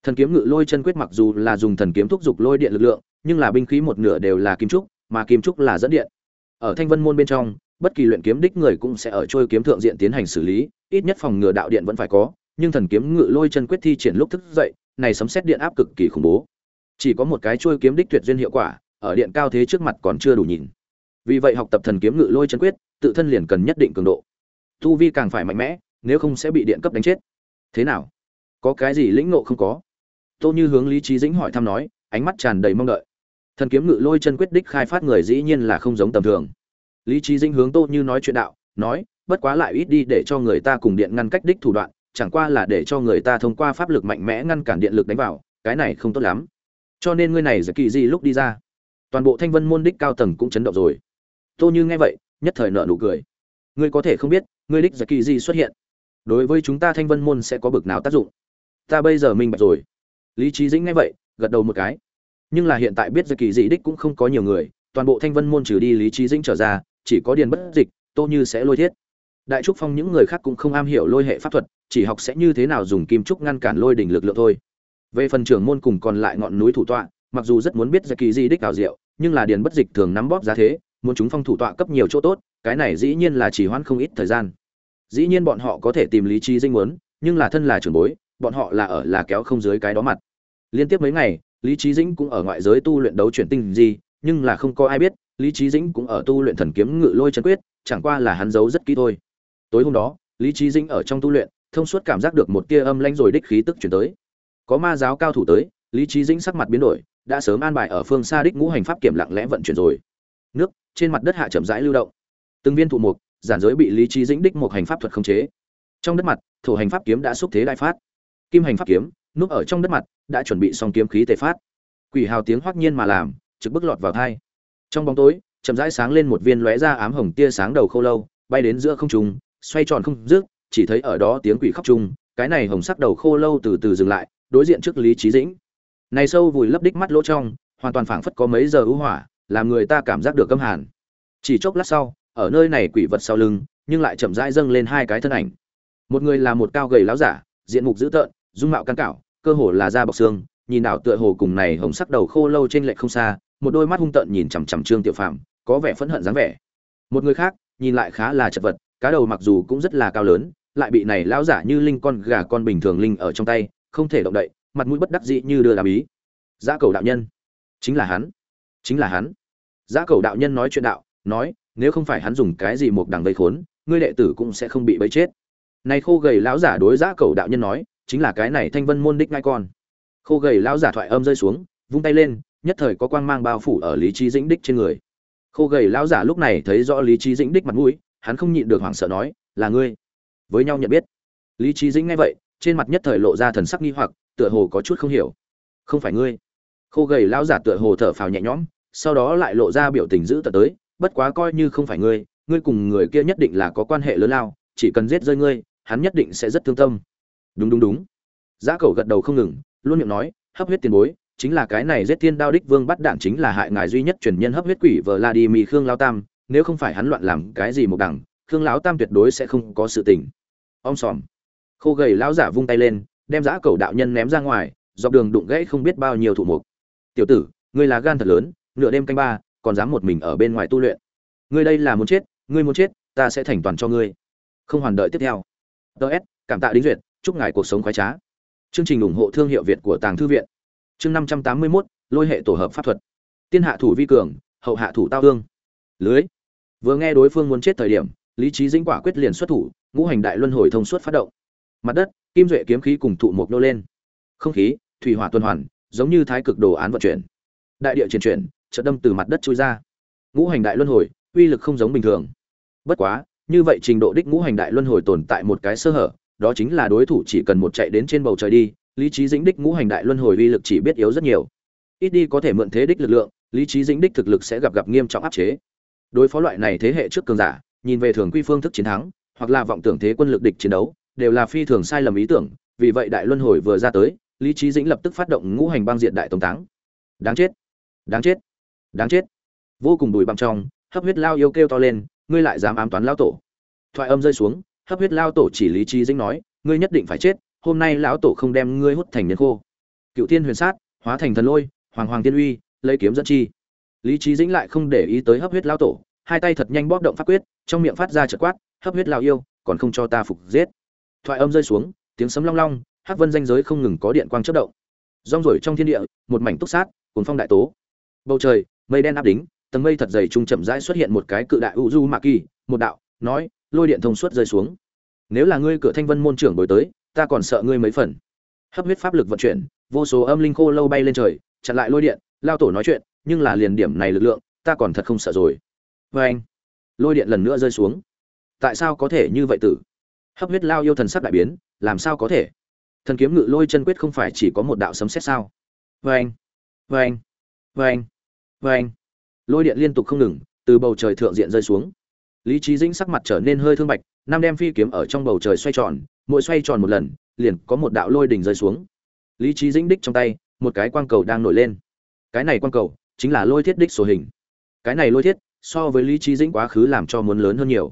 Thần kiếm ngự lôi chân quyết mặc dù là dùng thần kiếm thúc giục lôi điện lực lượng, nhưng là binh khí một nửa đều là kim trúc, mà kim trúc là dẫn điện. Ở thanh vân môn bên trong, bất kỳ luyện kiếm đích người cũng sẽ ở trôi kiếm thượng diện tiến hành xử lý, ít nhất phòng ngừa đạo điện vẫn phải có, nhưng thần kiếm ngự lôi chân quyết thi triển lúc thức dậy, này sấm xét điện áp cực kỳ khủng bố. Chỉ có một cái trôi kiếm đích tuyệt duyên hiệu quả ở điện cao thế trước mặt còn chưa đủ nhìn. Vì vậy học tập thần kiếm ngự lôi chân quyết, tự thân liền cần nhất định cường độ. Tu vi càng phải mạnh mẽ, nếu không sẽ bị điện cấp đánh chết. Thế nào? Có cái gì lĩnh ngộ không có? Tô như hướng lý trí dĩnh hỏi thăm nói, ánh mắt tràn đầy mong đợi. Thần kiếm ngự lôi chân quyết đích khai phát người dĩ nhiên là không giống tầm thường. Lý trí dĩnh hướng tô như nói chuyện đạo, nói, bất quá lại ít đi để cho người ta cùng điện ngăn cách đích thủ đoạn, chẳng qua là để cho người ta thông qua pháp lực mạnh mẽ ngăn cản điện lực đánh vào, cái này không tốt lắm. Cho nên ngươi này giờ kỳ gì lúc đi ra? Toàn bộ thanh vân môn đích cao tầng cũng chấn động rồi. Tô như nghe vậy, nhất thời nợ nụ cười. Ngươi có thể không biết, ngươi đích giờ kỳ gì xuất hiện. Đối với chúng ta thanh vân môn sẽ có bực nào tác dụng? Ta bây giờ minh bạch rồi. Lý trí dĩnh nghe vậy, gật đầu một cái. Nhưng là hiện tại biết giờ kỳ gì đích cũng không có nhiều người, toàn bộ thanh vân môn trừ đi lý trí dĩnh trở ra, chỉ có điền bất dịch, tô như sẽ lôi thiết. Đại trúc phong những người khác cũng không am hiểu lôi hệ pháp thuật, chỉ học sẽ như thế nào dùng kim trúc ngăn cản lôi đỉnh lực lượng thôi. Về phần trưởng môn cùng còn lại ngọn núi thủ tọa mặc dù rất muốn biết ra kỳ di đích đào diệu, nhưng là điền bất dịch thường nắm bóp giá thế, muốn chúng phong thủ tọa cấp nhiều chỗ tốt, cái này dĩ nhiên là chỉ hoãn không ít thời gian. Dĩ nhiên bọn họ có thể tìm lý trí dinh muốn, nhưng là thân là trưởng bối, bọn họ là ở là kéo không dưới cái đó mặt. Liên tiếp mấy ngày, lý trí dĩnh cũng ở ngoại giới tu luyện đấu chuyển tinh gì, nhưng là không có ai biết, lý trí dĩnh cũng ở tu luyện thần kiếm ngự lôi chân quyết, chẳng qua là hắn giấu rất kỹ thôi. Tối hôm đó, lý trí dĩnh ở trong tu luyện, thông suốt cảm giác được một tia âm lãnh rồi đích khí tức chuyển tới. Có ma giáo cao thủ tới, lý trí dĩnh sắc mặt biến đổi đã sớm an bài ở phương xa đích ngũ hành pháp kiểm lặng lẽ vận chuyển rồi. Nước, trên mặt đất hạ chậm rãi lưu động. Từng viên thụ mục, giản giới bị lý trí dĩnh đích một hành pháp thuật khống chế. Trong đất mặt, thổ hành pháp kiếm đã xúc thế đại phát. Kim hành pháp kiếm, núp ở trong đất mặt, đã chuẩn bị xong kiếm khí tề phát. Quỷ hào tiếng hoắc nhiên mà làm, trực bức lọt vào thai. Trong bóng tối, chậm rãi sáng lên một viên lóe ra ám hồng tia sáng đầu khô lâu, bay đến giữa không trung, xoay tròn không dứt, chỉ thấy ở đó tiếng quỷ khóc chung, cái này hồng sắc đầu khô lâu từ từ dừng lại, đối diện trước lý trí dĩnh này sâu vùi lấp đích mắt lỗ trong, hoàn toàn phảng phất có mấy giờ ưu hỏa, làm người ta cảm giác được câm hàn. Chỉ chốc lát sau, ở nơi này quỷ vật sau lưng, nhưng lại chậm rãi dâng lên hai cái thân ảnh. Một người là một cao gầy láo giả, diện mục dữ tợn, dung mạo căn cảo cơ hồ là da bọc xương, nhìn đảo tựa hồ cùng này hồng sắc đầu khô lâu trên lệch không xa, một đôi mắt hung tợn nhìn chằm chằm trương tiểu phạm có vẻ phẫn hận dáng vẻ. Một người khác, nhìn lại khá là chật vật, cá đầu mặc dù cũng rất là cao lớn, lại bị này lão giả như linh con gà con bình thường linh ở trong tay, không thể động đậy mặt mũi bất đắc dĩ như đưa đá bí giá cầu đạo nhân. Chính là hắn. Chính là hắn. Giá cầu đạo nhân nói chuyện đạo, nói, nếu không phải hắn dùng cái gì một đằng vây khốn, ngươi đệ tử cũng sẽ không bị bấy chết. Này khô gầy lão giả đối giá cầu đạo nhân nói, chính là cái này thanh vân môn đích ngai con. Khô gầy lão giả thoại âm rơi xuống, vung tay lên, nhất thời có quang mang bao phủ ở lý trí dĩnh đích trên người. Khô gầy lão giả lúc này thấy rõ lý trí dĩnh đích mặt mũi, hắn không nhịn được hoảng sợ nói, là ngươi. Với nhau nhận biết, lý trí dĩnh nghe vậy, trên mặt nhất thời lộ ra thần sắc nghi hoặc tựa hồ có chút không hiểu. Không phải ngươi. Khô gầy lão giả tựa hồ thở phào nhẹ nhõm, sau đó lại lộ ra biểu tình giữ tận tới, bất quá coi như không phải ngươi ngươi cùng người kia nhất định là có quan hệ lớn lao, chỉ cần giết rơi ngươi, hắn nhất định sẽ rất thương tâm. Đúng đúng đúng. Giá cầu gật đầu không ngừng, luôn miệng nói, hấp huyết tiền bối, chính là cái này giết thiên đao đích vương bắt đạn chính là hại ngài duy nhất truyền nhân hấp huyết quỷ vladimir khương lao tam, nếu không phải hắn loạn làm cái gì một đẳng khương lão tam tuyệt đối sẽ không có sự tình. Om sòm. Khô gầy lão giả vung tay lên đem giã cầu đạo nhân ném ra ngoài, dọc đường đụng gãy không biết bao nhiêu thụ mục. Tiểu tử, ngươi là gan thật lớn, nửa đêm canh ba, còn dám một mình ở bên ngoài tu luyện. Ngươi đây là muốn chết, ngươi muốn chết, ta sẽ thành toàn cho ngươi. Không hoàn đợi tiếp theo. Ts cảm tạ đính duyệt, chúc ngài cuộc sống khoái trá. Chương trình ủng hộ thương hiệu việt của tàng thư viện. Chương năm trăm tám mươi mốt, lôi hệ tổ hợp pháp thuật. Tiên hạ thủ vi cường, hậu hạ thủ tao thương. lưới. Vừa nghe đối phương muốn chết thời điểm, lý trí dĩnh quả quyết liền xuất thủ, ngũ hành đại luân hồi thông suốt phát động. Mặt đất kim duệ kiếm khí cùng thụ mục nô lên. Không khí, thủy hỏa tuần hoàn, giống như thái cực đồ án vận chuyển. Đại địa chuyển chuyển trận đâm từ mặt đất chui ra. Ngũ hành đại luân hồi, uy lực không giống bình thường. Bất quá, như vậy trình độ đích ngũ hành đại luân hồi tồn tại một cái sơ hở, đó chính là đối thủ chỉ cần một chạy đến trên bầu trời đi, lý trí dĩnh đích ngũ hành đại luân hồi uy lực chỉ biết yếu rất nhiều. Ít đi có thể mượn thế đích lực lượng, lý trí dĩnh đích thực lực sẽ gặp gặp nghiêm trọng áp chế. Đối phó loại này thế hệ trước cường giả, nhìn về thường quy phương thức chiến thắng, hoặc là vọng tưởng thế quân lực địch chiến đấu đều là phi thường sai lầm ý tưởng, vì vậy đại luân hồi vừa ra tới, lý trí dĩnh lập tức phát động ngũ hành băng diện đại tống táng. Đáng chết! Đáng chết! Đáng chết! Vô cùng đùi băng trong, hấp huyết lao yêu kêu to lên, ngươi lại dám ám toán lao tổ. Thoại âm rơi xuống, hấp huyết lao tổ chỉ lý trí dĩnh nói, ngươi nhất định phải chết, hôm nay lão tổ không đem ngươi hút thành nhân khô. Cựu tiên huyền sát, hóa thành thần lôi, hoàng hoàng tiên uy, lấy kiếm dẫn chi. Lý trí dĩnh lại không để ý tới hấp huyết lao tổ, hai tay thật nhanh bóp động pháp quyết, trong miệng phát ra chợt quát, hấp huyết lao yêu, còn không cho ta phục giết thoại âm rơi xuống, tiếng sấm long long, hắc vân danh giới không ngừng có điện quang chớp động. Rong rổi trong thiên địa, một mảnh túc sát cuốn phong đại tố. Bầu trời, mây đen áp đính, tầng mây thật dày trung chậm rãi xuất hiện một cái cự đại u du mạ kỳ một đạo, nói, lôi điện thông suốt rơi xuống. Nếu là ngươi cửa thanh vân môn trưởng bồi tới, ta còn sợ ngươi mấy phần. Hấp huyết pháp lực vận chuyển, vô số âm linh khô lâu bay lên trời, chặn lại lôi điện, lao tổ nói chuyện, nhưng là liền điểm này lực lượng, ta còn thật không sợ rồi. Vê anh lôi điện lần nữa rơi xuống. Tại sao có thể như vậy tử? Hấp huyết lao yêu thần sắc đại biến, làm sao có thể? Thần kiếm ngự lôi chân quyết không phải chỉ có một đạo sấm xét sao? Vê anh vê anh vê anh vê anh lôi điện liên tục không ngừng, từ bầu trời thượng diện rơi xuống. Lý trí dĩnh sắc mặt trở nên hơi thương bạch nam đem phi kiếm ở trong bầu trời xoay tròn, mỗi xoay tròn một lần, liền có một đạo lôi đỉnh rơi xuống. Lý trí dĩnh đích trong tay, một cái quang cầu đang nổi lên. Cái này quang cầu chính là lôi thiết đích sổ hình. Cái này lôi thiết, so với lý trí dĩnh quá khứ làm cho muốn lớn hơn nhiều.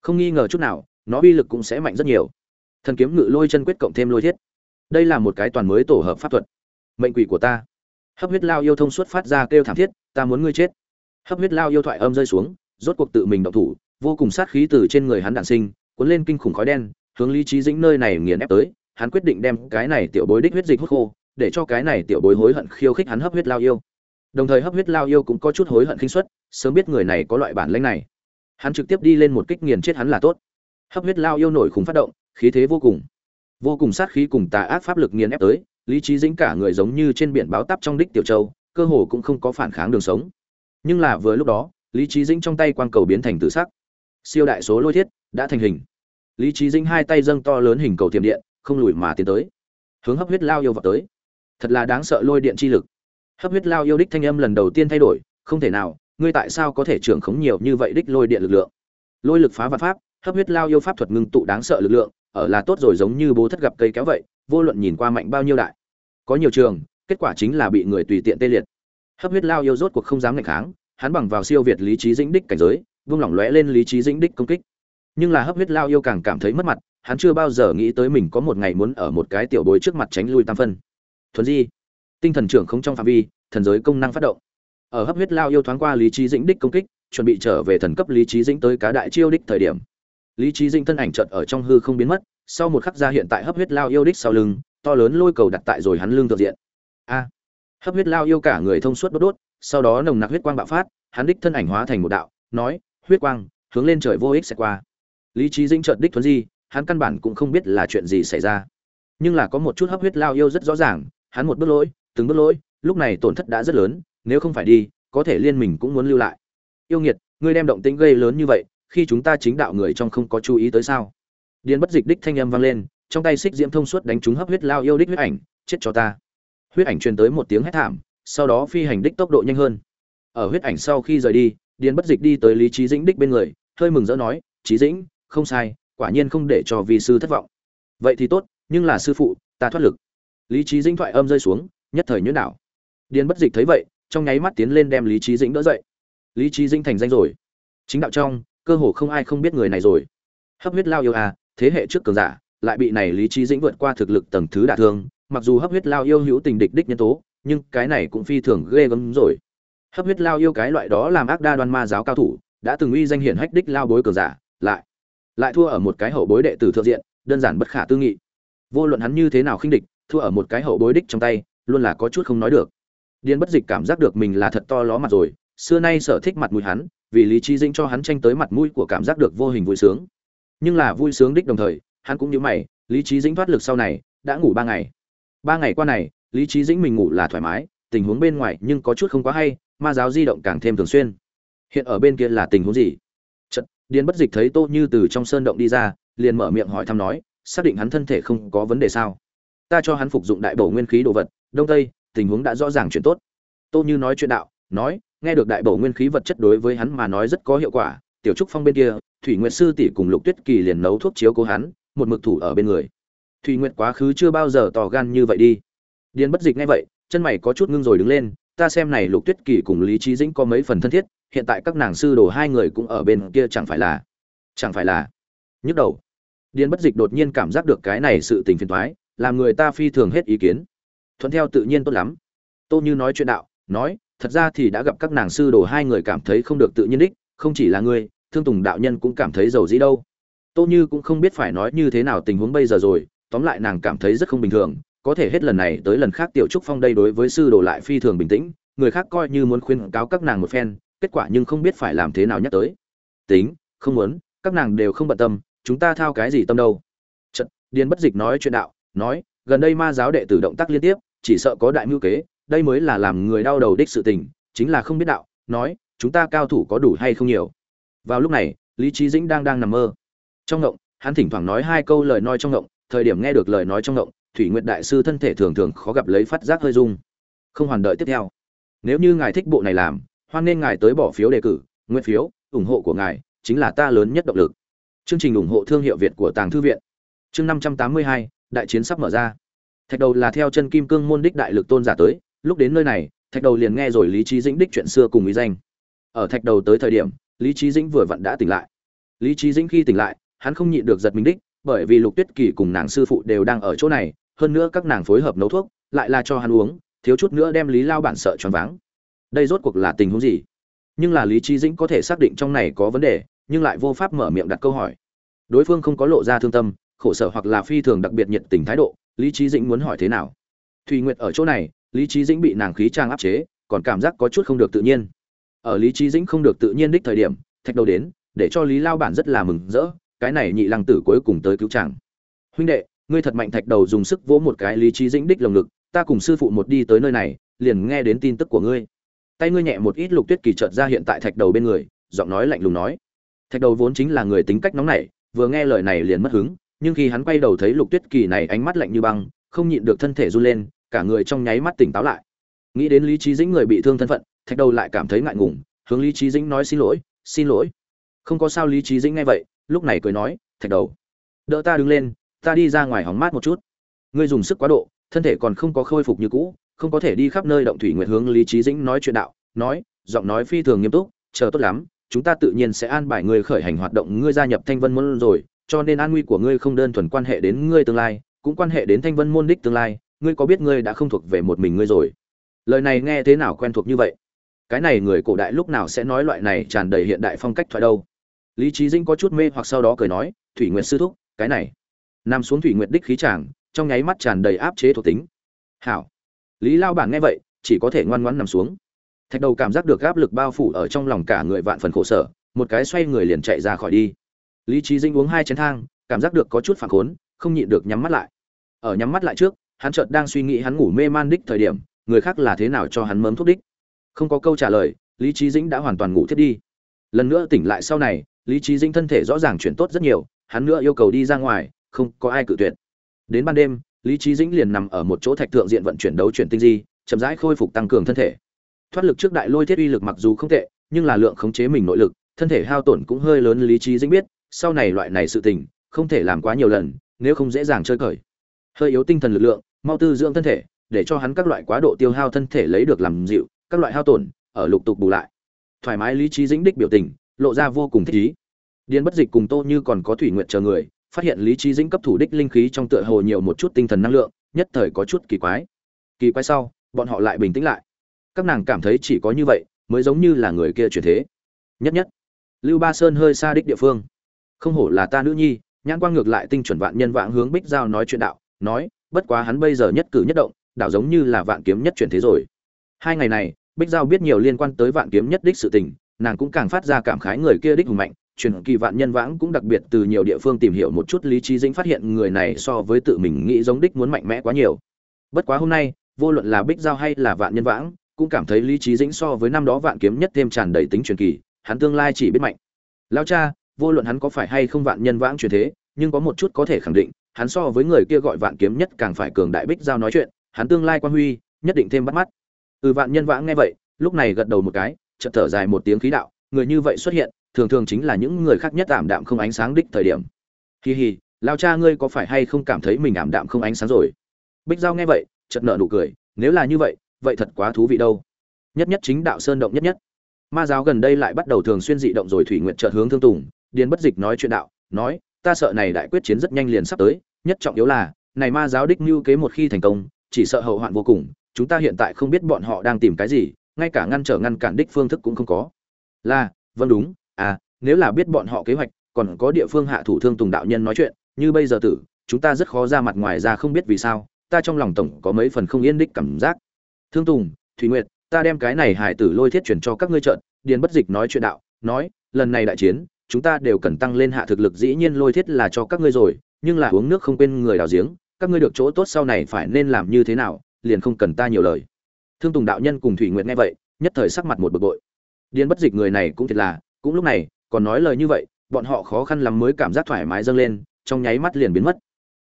Không nghi ngờ chút nào nó uy lực cũng sẽ mạnh rất nhiều. Thần kiếm ngự lôi chân quyết cộng thêm lôi thiết. Đây là một cái toàn mới tổ hợp pháp thuật. Mệnh quỷ của ta. Hấp huyết lao yêu thông suốt phát ra kêu thảm thiết, ta muốn ngươi chết. Hấp huyết lao yêu thoại âm rơi xuống, rốt cuộc tự mình động thủ, vô cùng sát khí từ trên người hắn đạn sinh, cuốn lên kinh khủng khói đen, hướng lý trí dĩnh nơi này nghiền ép tới. Hắn quyết định đem cái này tiểu bối đích huyết dịch hút khô, để cho cái này tiểu bối hối hận khiêu khích hắn hấp huyết lao yêu. Đồng thời hấp huyết lao yêu cũng có chút hối hận khinh suất, sớm biết người này có loại bản lĩnh này. Hắn trực tiếp đi lên một kích nghiền chết hắn là tốt hấp huyết lao yêu nổi khủng phát động, khí thế vô cùng. Vô cùng sát khí cùng tà ác pháp lực nghiền ép tới, lý trí dĩnh cả người giống như trên biển báo tắp trong đích tiểu châu, cơ hồ cũng không có phản kháng đường sống. Nhưng là vừa lúc đó, lý trí dĩnh trong tay quang cầu biến thành tự sắc. Siêu đại số lôi thiết đã thành hình. Lý trí dĩnh hai tay dâng to lớn hình cầu tiềm điện, không lùi mà tiến tới. Hướng hấp huyết lao yêu vào tới. Thật là đáng sợ lôi điện chi lực. Hấp huyết lao yêu đích thanh âm lần đầu tiên thay đổi, không thể nào, ngươi tại sao có thể trưởng khống nhiều như vậy đích lôi điện lực lượng? Lôi lực phá vạn pháp hấp huyết lao yêu pháp thuật ngưng tụ đáng sợ lực lượng, ở là tốt rồi giống như bố thất gặp cây kéo vậy, vô luận nhìn qua mạnh bao nhiêu đại. Có nhiều trường, kết quả chính là bị người tùy tiện tê liệt. Hấp huyết lao yêu rốt cuộc không dám ngạch kháng, hắn bằng vào siêu việt lý trí dĩnh đích cảnh giới, vung lỏng lóe lên lý trí dĩnh đích công kích. Nhưng là hấp huyết lao yêu càng cảm thấy mất mặt, hắn chưa bao giờ nghĩ tới mình có một ngày muốn ở một cái tiểu bối trước mặt tránh lui tam phân. Thuần di, tinh thần trưởng không trong phạm vi, thần giới công năng phát động. Ở hấp huyết lao yêu thoáng qua lý trí dĩnh đích công kích, chuẩn bị trở về thần cấp lý trí dĩnh tới cá đại chiêu đích thời điểm lý trí dinh thân ảnh chợt ở trong hư không biến mất, sau một khắc ra hiện tại hấp huyết lao yêu đích sau lưng, to lớn lôi cầu đặt tại rồi hắn lưng tự diện. A! Hấp huyết lao yêu cả người thông suốt đốt đốt, sau đó nồng nặc huyết quang bạo phát, hắn đích thân ảnh hóa thành một đạo, nói, huyết quang, hướng lên trời vô ích sẽ qua. Lý trí dinh chợt đích thuấn di, hắn căn bản cũng không biết là chuyện gì xảy ra. Nhưng là có một chút hấp huyết lao yêu rất rõ ràng, hắn một bước lỗi từng bước lỗi lúc này tổn thất đã rất lớn, nếu không phải đi, có thể liên mình cũng muốn lưu lại. Yêu nghiệt, ngươi đem động tĩnh gây lớn như vậy khi chúng ta chính đạo người trong không có chú ý tới sao? Điền bất dịch đích thanh âm vang lên, trong tay xích diễm thông suốt đánh trúng hấp huyết lao yêu đích huyết ảnh, chết cho ta. Huyết ảnh truyền tới một tiếng hét thảm, sau đó phi hành đích tốc độ nhanh hơn. Ở huyết ảnh sau khi rời đi, điền bất dịch đi tới lý trí dĩnh đích bên người, hơi mừng rỡ nói trí dĩnh, không sai, quả nhiên không để cho vi sư thất vọng. Vậy thì tốt, nhưng là sư phụ, ta thoát lực. Lý trí dĩnh thoại âm rơi xuống, nhất thời nhuyễn đảo. Điền bất dịch thấy vậy, trong nháy mắt tiến lên đem lý trí dĩnh đỡ dậy. Lý trí dĩnh thành danh rồi. Chính đạo trong cơ hồ không ai không biết người này rồi. Hấp huyết lao yêu à thế hệ trước cường giả, lại bị này lý trí dĩnh vượt qua thực lực tầng thứ đả thương, mặc dù hấp huyết lao yêu hữu tình địch đích nhân tố, nhưng cái này cũng phi thường ghê gớm rồi. Hấp huyết lao yêu cái loại đó làm ác đa đoan ma giáo cao thủ, đã từng uy danh hiển hách đích lao bối cường giả, lại lại thua ở một cái hậu bối đệ tử thượng diện, đơn giản bất khả tư nghị. Vô luận hắn như thế nào khinh địch, thua ở một cái hậu bối đích trong tay, luôn là có chút không nói được. Điên bất dịch cảm giác được mình là thật to ló mặt rồi, xưa nay sở thích mặt mũi hắn vì lý trí dĩnh cho hắn tranh tới mặt mũi của cảm giác được vô hình vui sướng. Nhưng là vui sướng đích đồng thời, hắn cũng như mày, lý trí dĩnh thoát lực sau này, đã ngủ ba ngày. Ba ngày qua này, lý trí dĩnh mình ngủ là thoải mái, tình huống bên ngoài nhưng có chút không quá hay, ma giáo di động càng thêm thường xuyên. Hiện ở bên kia là tình huống gì? Trận điền bất dịch thấy tô như từ trong sơn động đi ra, liền mở miệng hỏi thăm nói, xác định hắn thân thể không có vấn đề sao? Ta cho hắn phục dụng đại bổ nguyên khí đồ vật, đông tây, tình huống đã rõ ràng chuyện tốt. Tô như nói chuyện đạo, nói nghe được đại bổ nguyên khí vật chất đối với hắn mà nói rất có hiệu quả, tiểu trúc phong bên kia, thủy nguyệt sư tỷ cùng lục tuyết kỳ liền nấu thuốc chiếu cố hắn, một mực thủ ở bên người. Thủy nguyệt quá khứ chưa bao giờ tỏ gan như vậy đi. Điền bất dịch nghe vậy, chân mày có chút ngưng rồi đứng lên, ta xem này lục tuyết kỳ cùng lý trí dĩnh có mấy phần thân thiết, hiện tại các nàng sư đồ hai người cũng ở bên kia chẳng phải là, chẳng phải là. Nhức đầu. Điền bất dịch đột nhiên cảm giác được cái này sự tình phiền thoái làm người ta phi thường hết ý kiến. Thuận theo tự nhiên tốt lắm. Tô như nói chuyện đạo, nói thật ra thì đã gặp các nàng sư đồ hai người cảm thấy không được tự nhiên đích, không chỉ là ngươi, thương tùng đạo nhân cũng cảm thấy giàu dĩ đâu. Tô như cũng không biết phải nói như thế nào tình huống bây giờ rồi, tóm lại nàng cảm thấy rất không bình thường, có thể hết lần này tới lần khác tiểu trúc phong đây đối với sư đồ lại phi thường bình tĩnh, người khác coi như muốn khuyên cáo các nàng một phen, kết quả nhưng không biết phải làm thế nào nhắc tới. Tính, không muốn, các nàng đều không bận tâm, chúng ta thao cái gì tâm đâu. Trận điền bất dịch nói chuyện đạo, nói, gần đây ma giáo đệ tử động tác liên tiếp, chỉ sợ có đại mưu kế đây mới là làm người đau đầu đích sự tình, chính là không biết đạo, nói, chúng ta cao thủ có đủ hay không nhiều. Vào lúc này, lý trí dĩnh đang đang nằm mơ. Trong ngộng, hắn thỉnh thoảng nói hai câu lời nói trong ngộng, thời điểm nghe được lời nói trong ngộng, thủy nguyệt đại sư thân thể thường thường khó gặp lấy phát giác hơi rung. Không hoàn đợi tiếp theo. Nếu như ngài thích bộ này làm, hoan nên ngài tới bỏ phiếu đề cử nguyên phiếu, ủng hộ của ngài, chính là ta lớn nhất động lực. Chương trình ủng hộ thương hiệu việt của tàng thư viện. Chương năm trăm tám mươi hai, đại chiến sắp mở ra. Thạch đầu là theo chân kim cương môn đích đại lực tôn giả tới lúc đến nơi này, thạch đầu liền nghe rồi lý trí dĩnh đích chuyện xưa cùng ý danh. Ở thạch đầu tới thời điểm, lý trí dĩnh vừa vặn đã tỉnh lại. Lý trí dĩnh khi tỉnh lại, hắn không nhịn được giật mình đích, bởi vì lục tuyết kỳ cùng nàng sư phụ đều đang ở chỗ này, hơn nữa các nàng phối hợp nấu thuốc, lại là cho hắn uống, thiếu chút nữa đem lý lao bản sợ choáng váng. Đây rốt cuộc là tình huống gì? Nhưng là lý trí dĩnh có thể xác định trong này có vấn đề, nhưng lại vô pháp mở miệng đặt câu hỏi. Đối phương không có lộ ra thương tâm, khổ sở hoặc là phi thường đặc biệt nhiệt tình thái độ, lý trí dĩnh muốn hỏi thế nào? Thùy nguyệt ở chỗ này lý trí dĩnh bị nàng khí trang áp chế, còn cảm giác có chút không được tự nhiên. Ở lý trí dĩnh không được tự nhiên đích thời điểm, thạch đầu đến, để cho lý lao bản rất là mừng rỡ, cái này nhị lăng tử cuối cùng tới cứu chàng. Huynh đệ, ngươi thật mạnh thạch đầu dùng sức vỗ một cái lý trí dĩnh đích lồng ngực, ta cùng sư phụ một đi tới nơi này, liền nghe đến tin tức của ngươi. Tay ngươi nhẹ một ít lục tuyết kỳ trợt ra hiện tại thạch đầu bên người, giọng nói lạnh lùng nói. Thạch đầu vốn chính là người tính cách nóng nảy, vừa nghe lời này liền mất hứng, nhưng khi hắn quay đầu thấy lục tuyết kỳ này ánh mắt lạnh như băng, không nhịn được thân thể run lên cả người trong nháy mắt tỉnh táo lại. Nghĩ đến lý trí dĩnh người bị thương thân phận, thạch đầu lại cảm thấy ngại ngùng, hướng lý trí dĩnh nói xin lỗi xin lỗi. Không có sao lý trí dĩnh nghe vậy, lúc này cười nói, thạch đầu, đỡ ta đứng lên, ta đi ra ngoài hóng mát một chút. Ngươi dùng sức quá độ, thân thể còn không có khôi phục như cũ, không có thể đi khắp nơi động thủy nguyệt hướng lý trí dĩnh nói chuyện đạo, nói, giọng nói phi thường nghiêm túc, chờ tốt lắm, chúng ta tự nhiên sẽ an bài ngươi khởi hành hoạt động ngươi gia nhập thanh vân môn rồi, cho nên an nguy của ngươi không đơn thuần quan hệ đến ngươi tương lai, cũng quan hệ đến thanh vân môn đích tương lai ngươi có biết ngươi đã không thuộc về một mình ngươi rồi? Lời này nghe thế nào quen thuộc như vậy? Cái này người cổ đại lúc nào sẽ nói loại này tràn đầy hiện đại phong cách thoại đâu? Lý trí dĩnh có chút mê hoặc sau đó cười nói, thủy nguyệt sư thúc, cái này. Nằm xuống thủy nguyệt đích khí tràng trong nháy mắt tràn đầy áp chế thuộc tính. Hảo. Lý lao bản nghe vậy, chỉ có thể ngoan ngoãn nằm xuống. Thạch đầu cảm giác được áp lực bao phủ ở trong lòng cả người vạn phần khổ sở, một cái xoay người liền chạy ra khỏi đi. Lý trí dinh uống hai chén thang, cảm giác được có chút phản khốn, không nhịn được nhắm mắt lại. Ở nhắm mắt lại trước hắn chợt đang suy nghĩ hắn ngủ mê man đích thời điểm, người khác là thế nào cho hắn mớm thuốc đích? Không có câu trả lời, lý trí dĩnh đã hoàn toàn ngủ thiết đi. Lần nữa tỉnh lại sau này, lý trí dĩnh thân thể rõ ràng chuyển tốt rất nhiều, hắn nữa yêu cầu đi ra ngoài, không có ai cự tuyệt. Đến ban đêm, lý trí dĩnh liền nằm ở một chỗ thạch thượng diện vận chuyển đấu chuyển tinh di, chậm rãi khôi phục tăng cường thân thể. Thoát lực trước đại lôi thiết uy lực mặc dù không tệ, nhưng là lượng khống chế mình nội lực, thân thể hao tổn cũng hơi lớn, lý trí dĩnh biết, sau này loại này sự tình, không thể làm quá nhiều lần, nếu không dễ dàng chơi cởi. Hơi yếu tinh thần lực lượng mau tư dưỡng thân thể, để cho hắn các loại quá độ tiêu hao thân thể lấy được làm dịu, các loại hao tổn, ở lục tục bù lại. Thoải mái lý trí dĩnh đích biểu tình, lộ ra vô cùng thích ý. Điên bất dịch cùng tô như còn có thủy nguyện chờ người, phát hiện lý trí dĩnh cấp thủ đích linh khí trong tựa hồ nhiều một chút tinh thần năng lượng, nhất thời có chút kỳ quái. Kỳ quái sau, bọn họ lại bình tĩnh lại. Các nàng cảm thấy chỉ có như vậy, mới giống như là người kia chuyển thế. Nhất nhất. Lưu ba sơn hơi xa đích địa phương. Không hổ là ta nữ nhi, nhãn quang ngược lại tinh chuẩn vạn nhân vạn hướng bích giao nói chuyện đạo, nói bất quá hắn bây giờ nhất cử nhất động đạo giống như là vạn kiếm nhất chuyển thế rồi. Hai ngày này, bích giao biết nhiều liên quan tới vạn kiếm nhất đích sự tình, nàng cũng càng phát ra cảm khái người kia đích hùng mạnh, truyền kỳ vạn nhân vãng cũng đặc biệt từ nhiều địa phương tìm hiểu một chút lý trí dĩnh phát hiện người này so với tự mình nghĩ giống đích muốn mạnh mẽ quá nhiều. Bất quá hôm nay, vô luận là bích giao hay là vạn nhân vãng, cũng cảm thấy lý trí dĩnh so với năm đó vạn kiếm nhất thêm tràn đầy tính truyền kỳ, hắn tương lai chỉ biết mạnh. Lao cha, vô luận hắn có phải hay không vạn nhân vãng truyền thế, nhưng có một chút có thể khẳng định hắn so với người kia gọi vạn kiếm nhất càng phải cường đại bích giao nói chuyện, hắn tương lai quan huy, nhất định thêm bắt mắt. Ừ vạn nhân vãng nghe vậy, lúc này gật đầu một cái, chợt thở dài một tiếng khí đạo, người như vậy xuất hiện, thường thường chính là những người khác nhất ảm đạm không ánh sáng đích thời điểm. Hì hì lao cha ngươi có phải hay không cảm thấy mình ảm đạm không ánh sáng rồi? Bích giao nghe vậy, chợt nở nụ cười, nếu là như vậy vậy thật quá thú vị đâu. Nhất nhất chính đạo sơn động nhất nhất. Ma giáo gần đây lại bắt đầu thường xuyên dị động rồi thủy nguyện chợt hướng thương tùng, điền bất dịch nói chuyện đạo, nói ta sợ này đại quyết chiến rất nhanh liền sắp tới, nhất trọng yếu là, này ma giáo đích mưu kế một khi thành công, chỉ sợ hậu hoạn vô cùng, chúng ta hiện tại không biết bọn họ đang tìm cái gì, ngay cả ngăn trở ngăn cản đích phương thức cũng không có. Là vâng đúng à nếu là biết bọn họ kế hoạch, còn có địa phương hạ thủ thương tùng đạo nhân nói chuyện, như bây giờ tử, chúng ta rất khó ra mặt ngoài ra không biết vì sao, ta trong lòng tổng có mấy phần không yên đích cảm giác. Thương tùng, thủy nguyệt, ta đem cái này hải tử lôi thiết chuyển cho các ngươi trận điền bất dịch nói chuyện đạo, nói, lần này đại chiến chúng ta đều cần tăng lên hạ thực lực, dĩ nhiên lôi thiết là cho các ngươi rồi, nhưng là uống nước không quên người đào giếng, các ngươi được chỗ tốt sau này phải nên làm như thế nào, liền không cần ta nhiều lời. Thương tùng đạo nhân cùng thủy nguyệt nghe vậy, nhất thời sắc mặt một bực bội. Điên bất dịch người này cũng thiệt là, cũng lúc này, còn nói lời như vậy, bọn họ khó khăn lắm mới cảm giác thoải mái dâng lên, trong nháy mắt liền biến mất.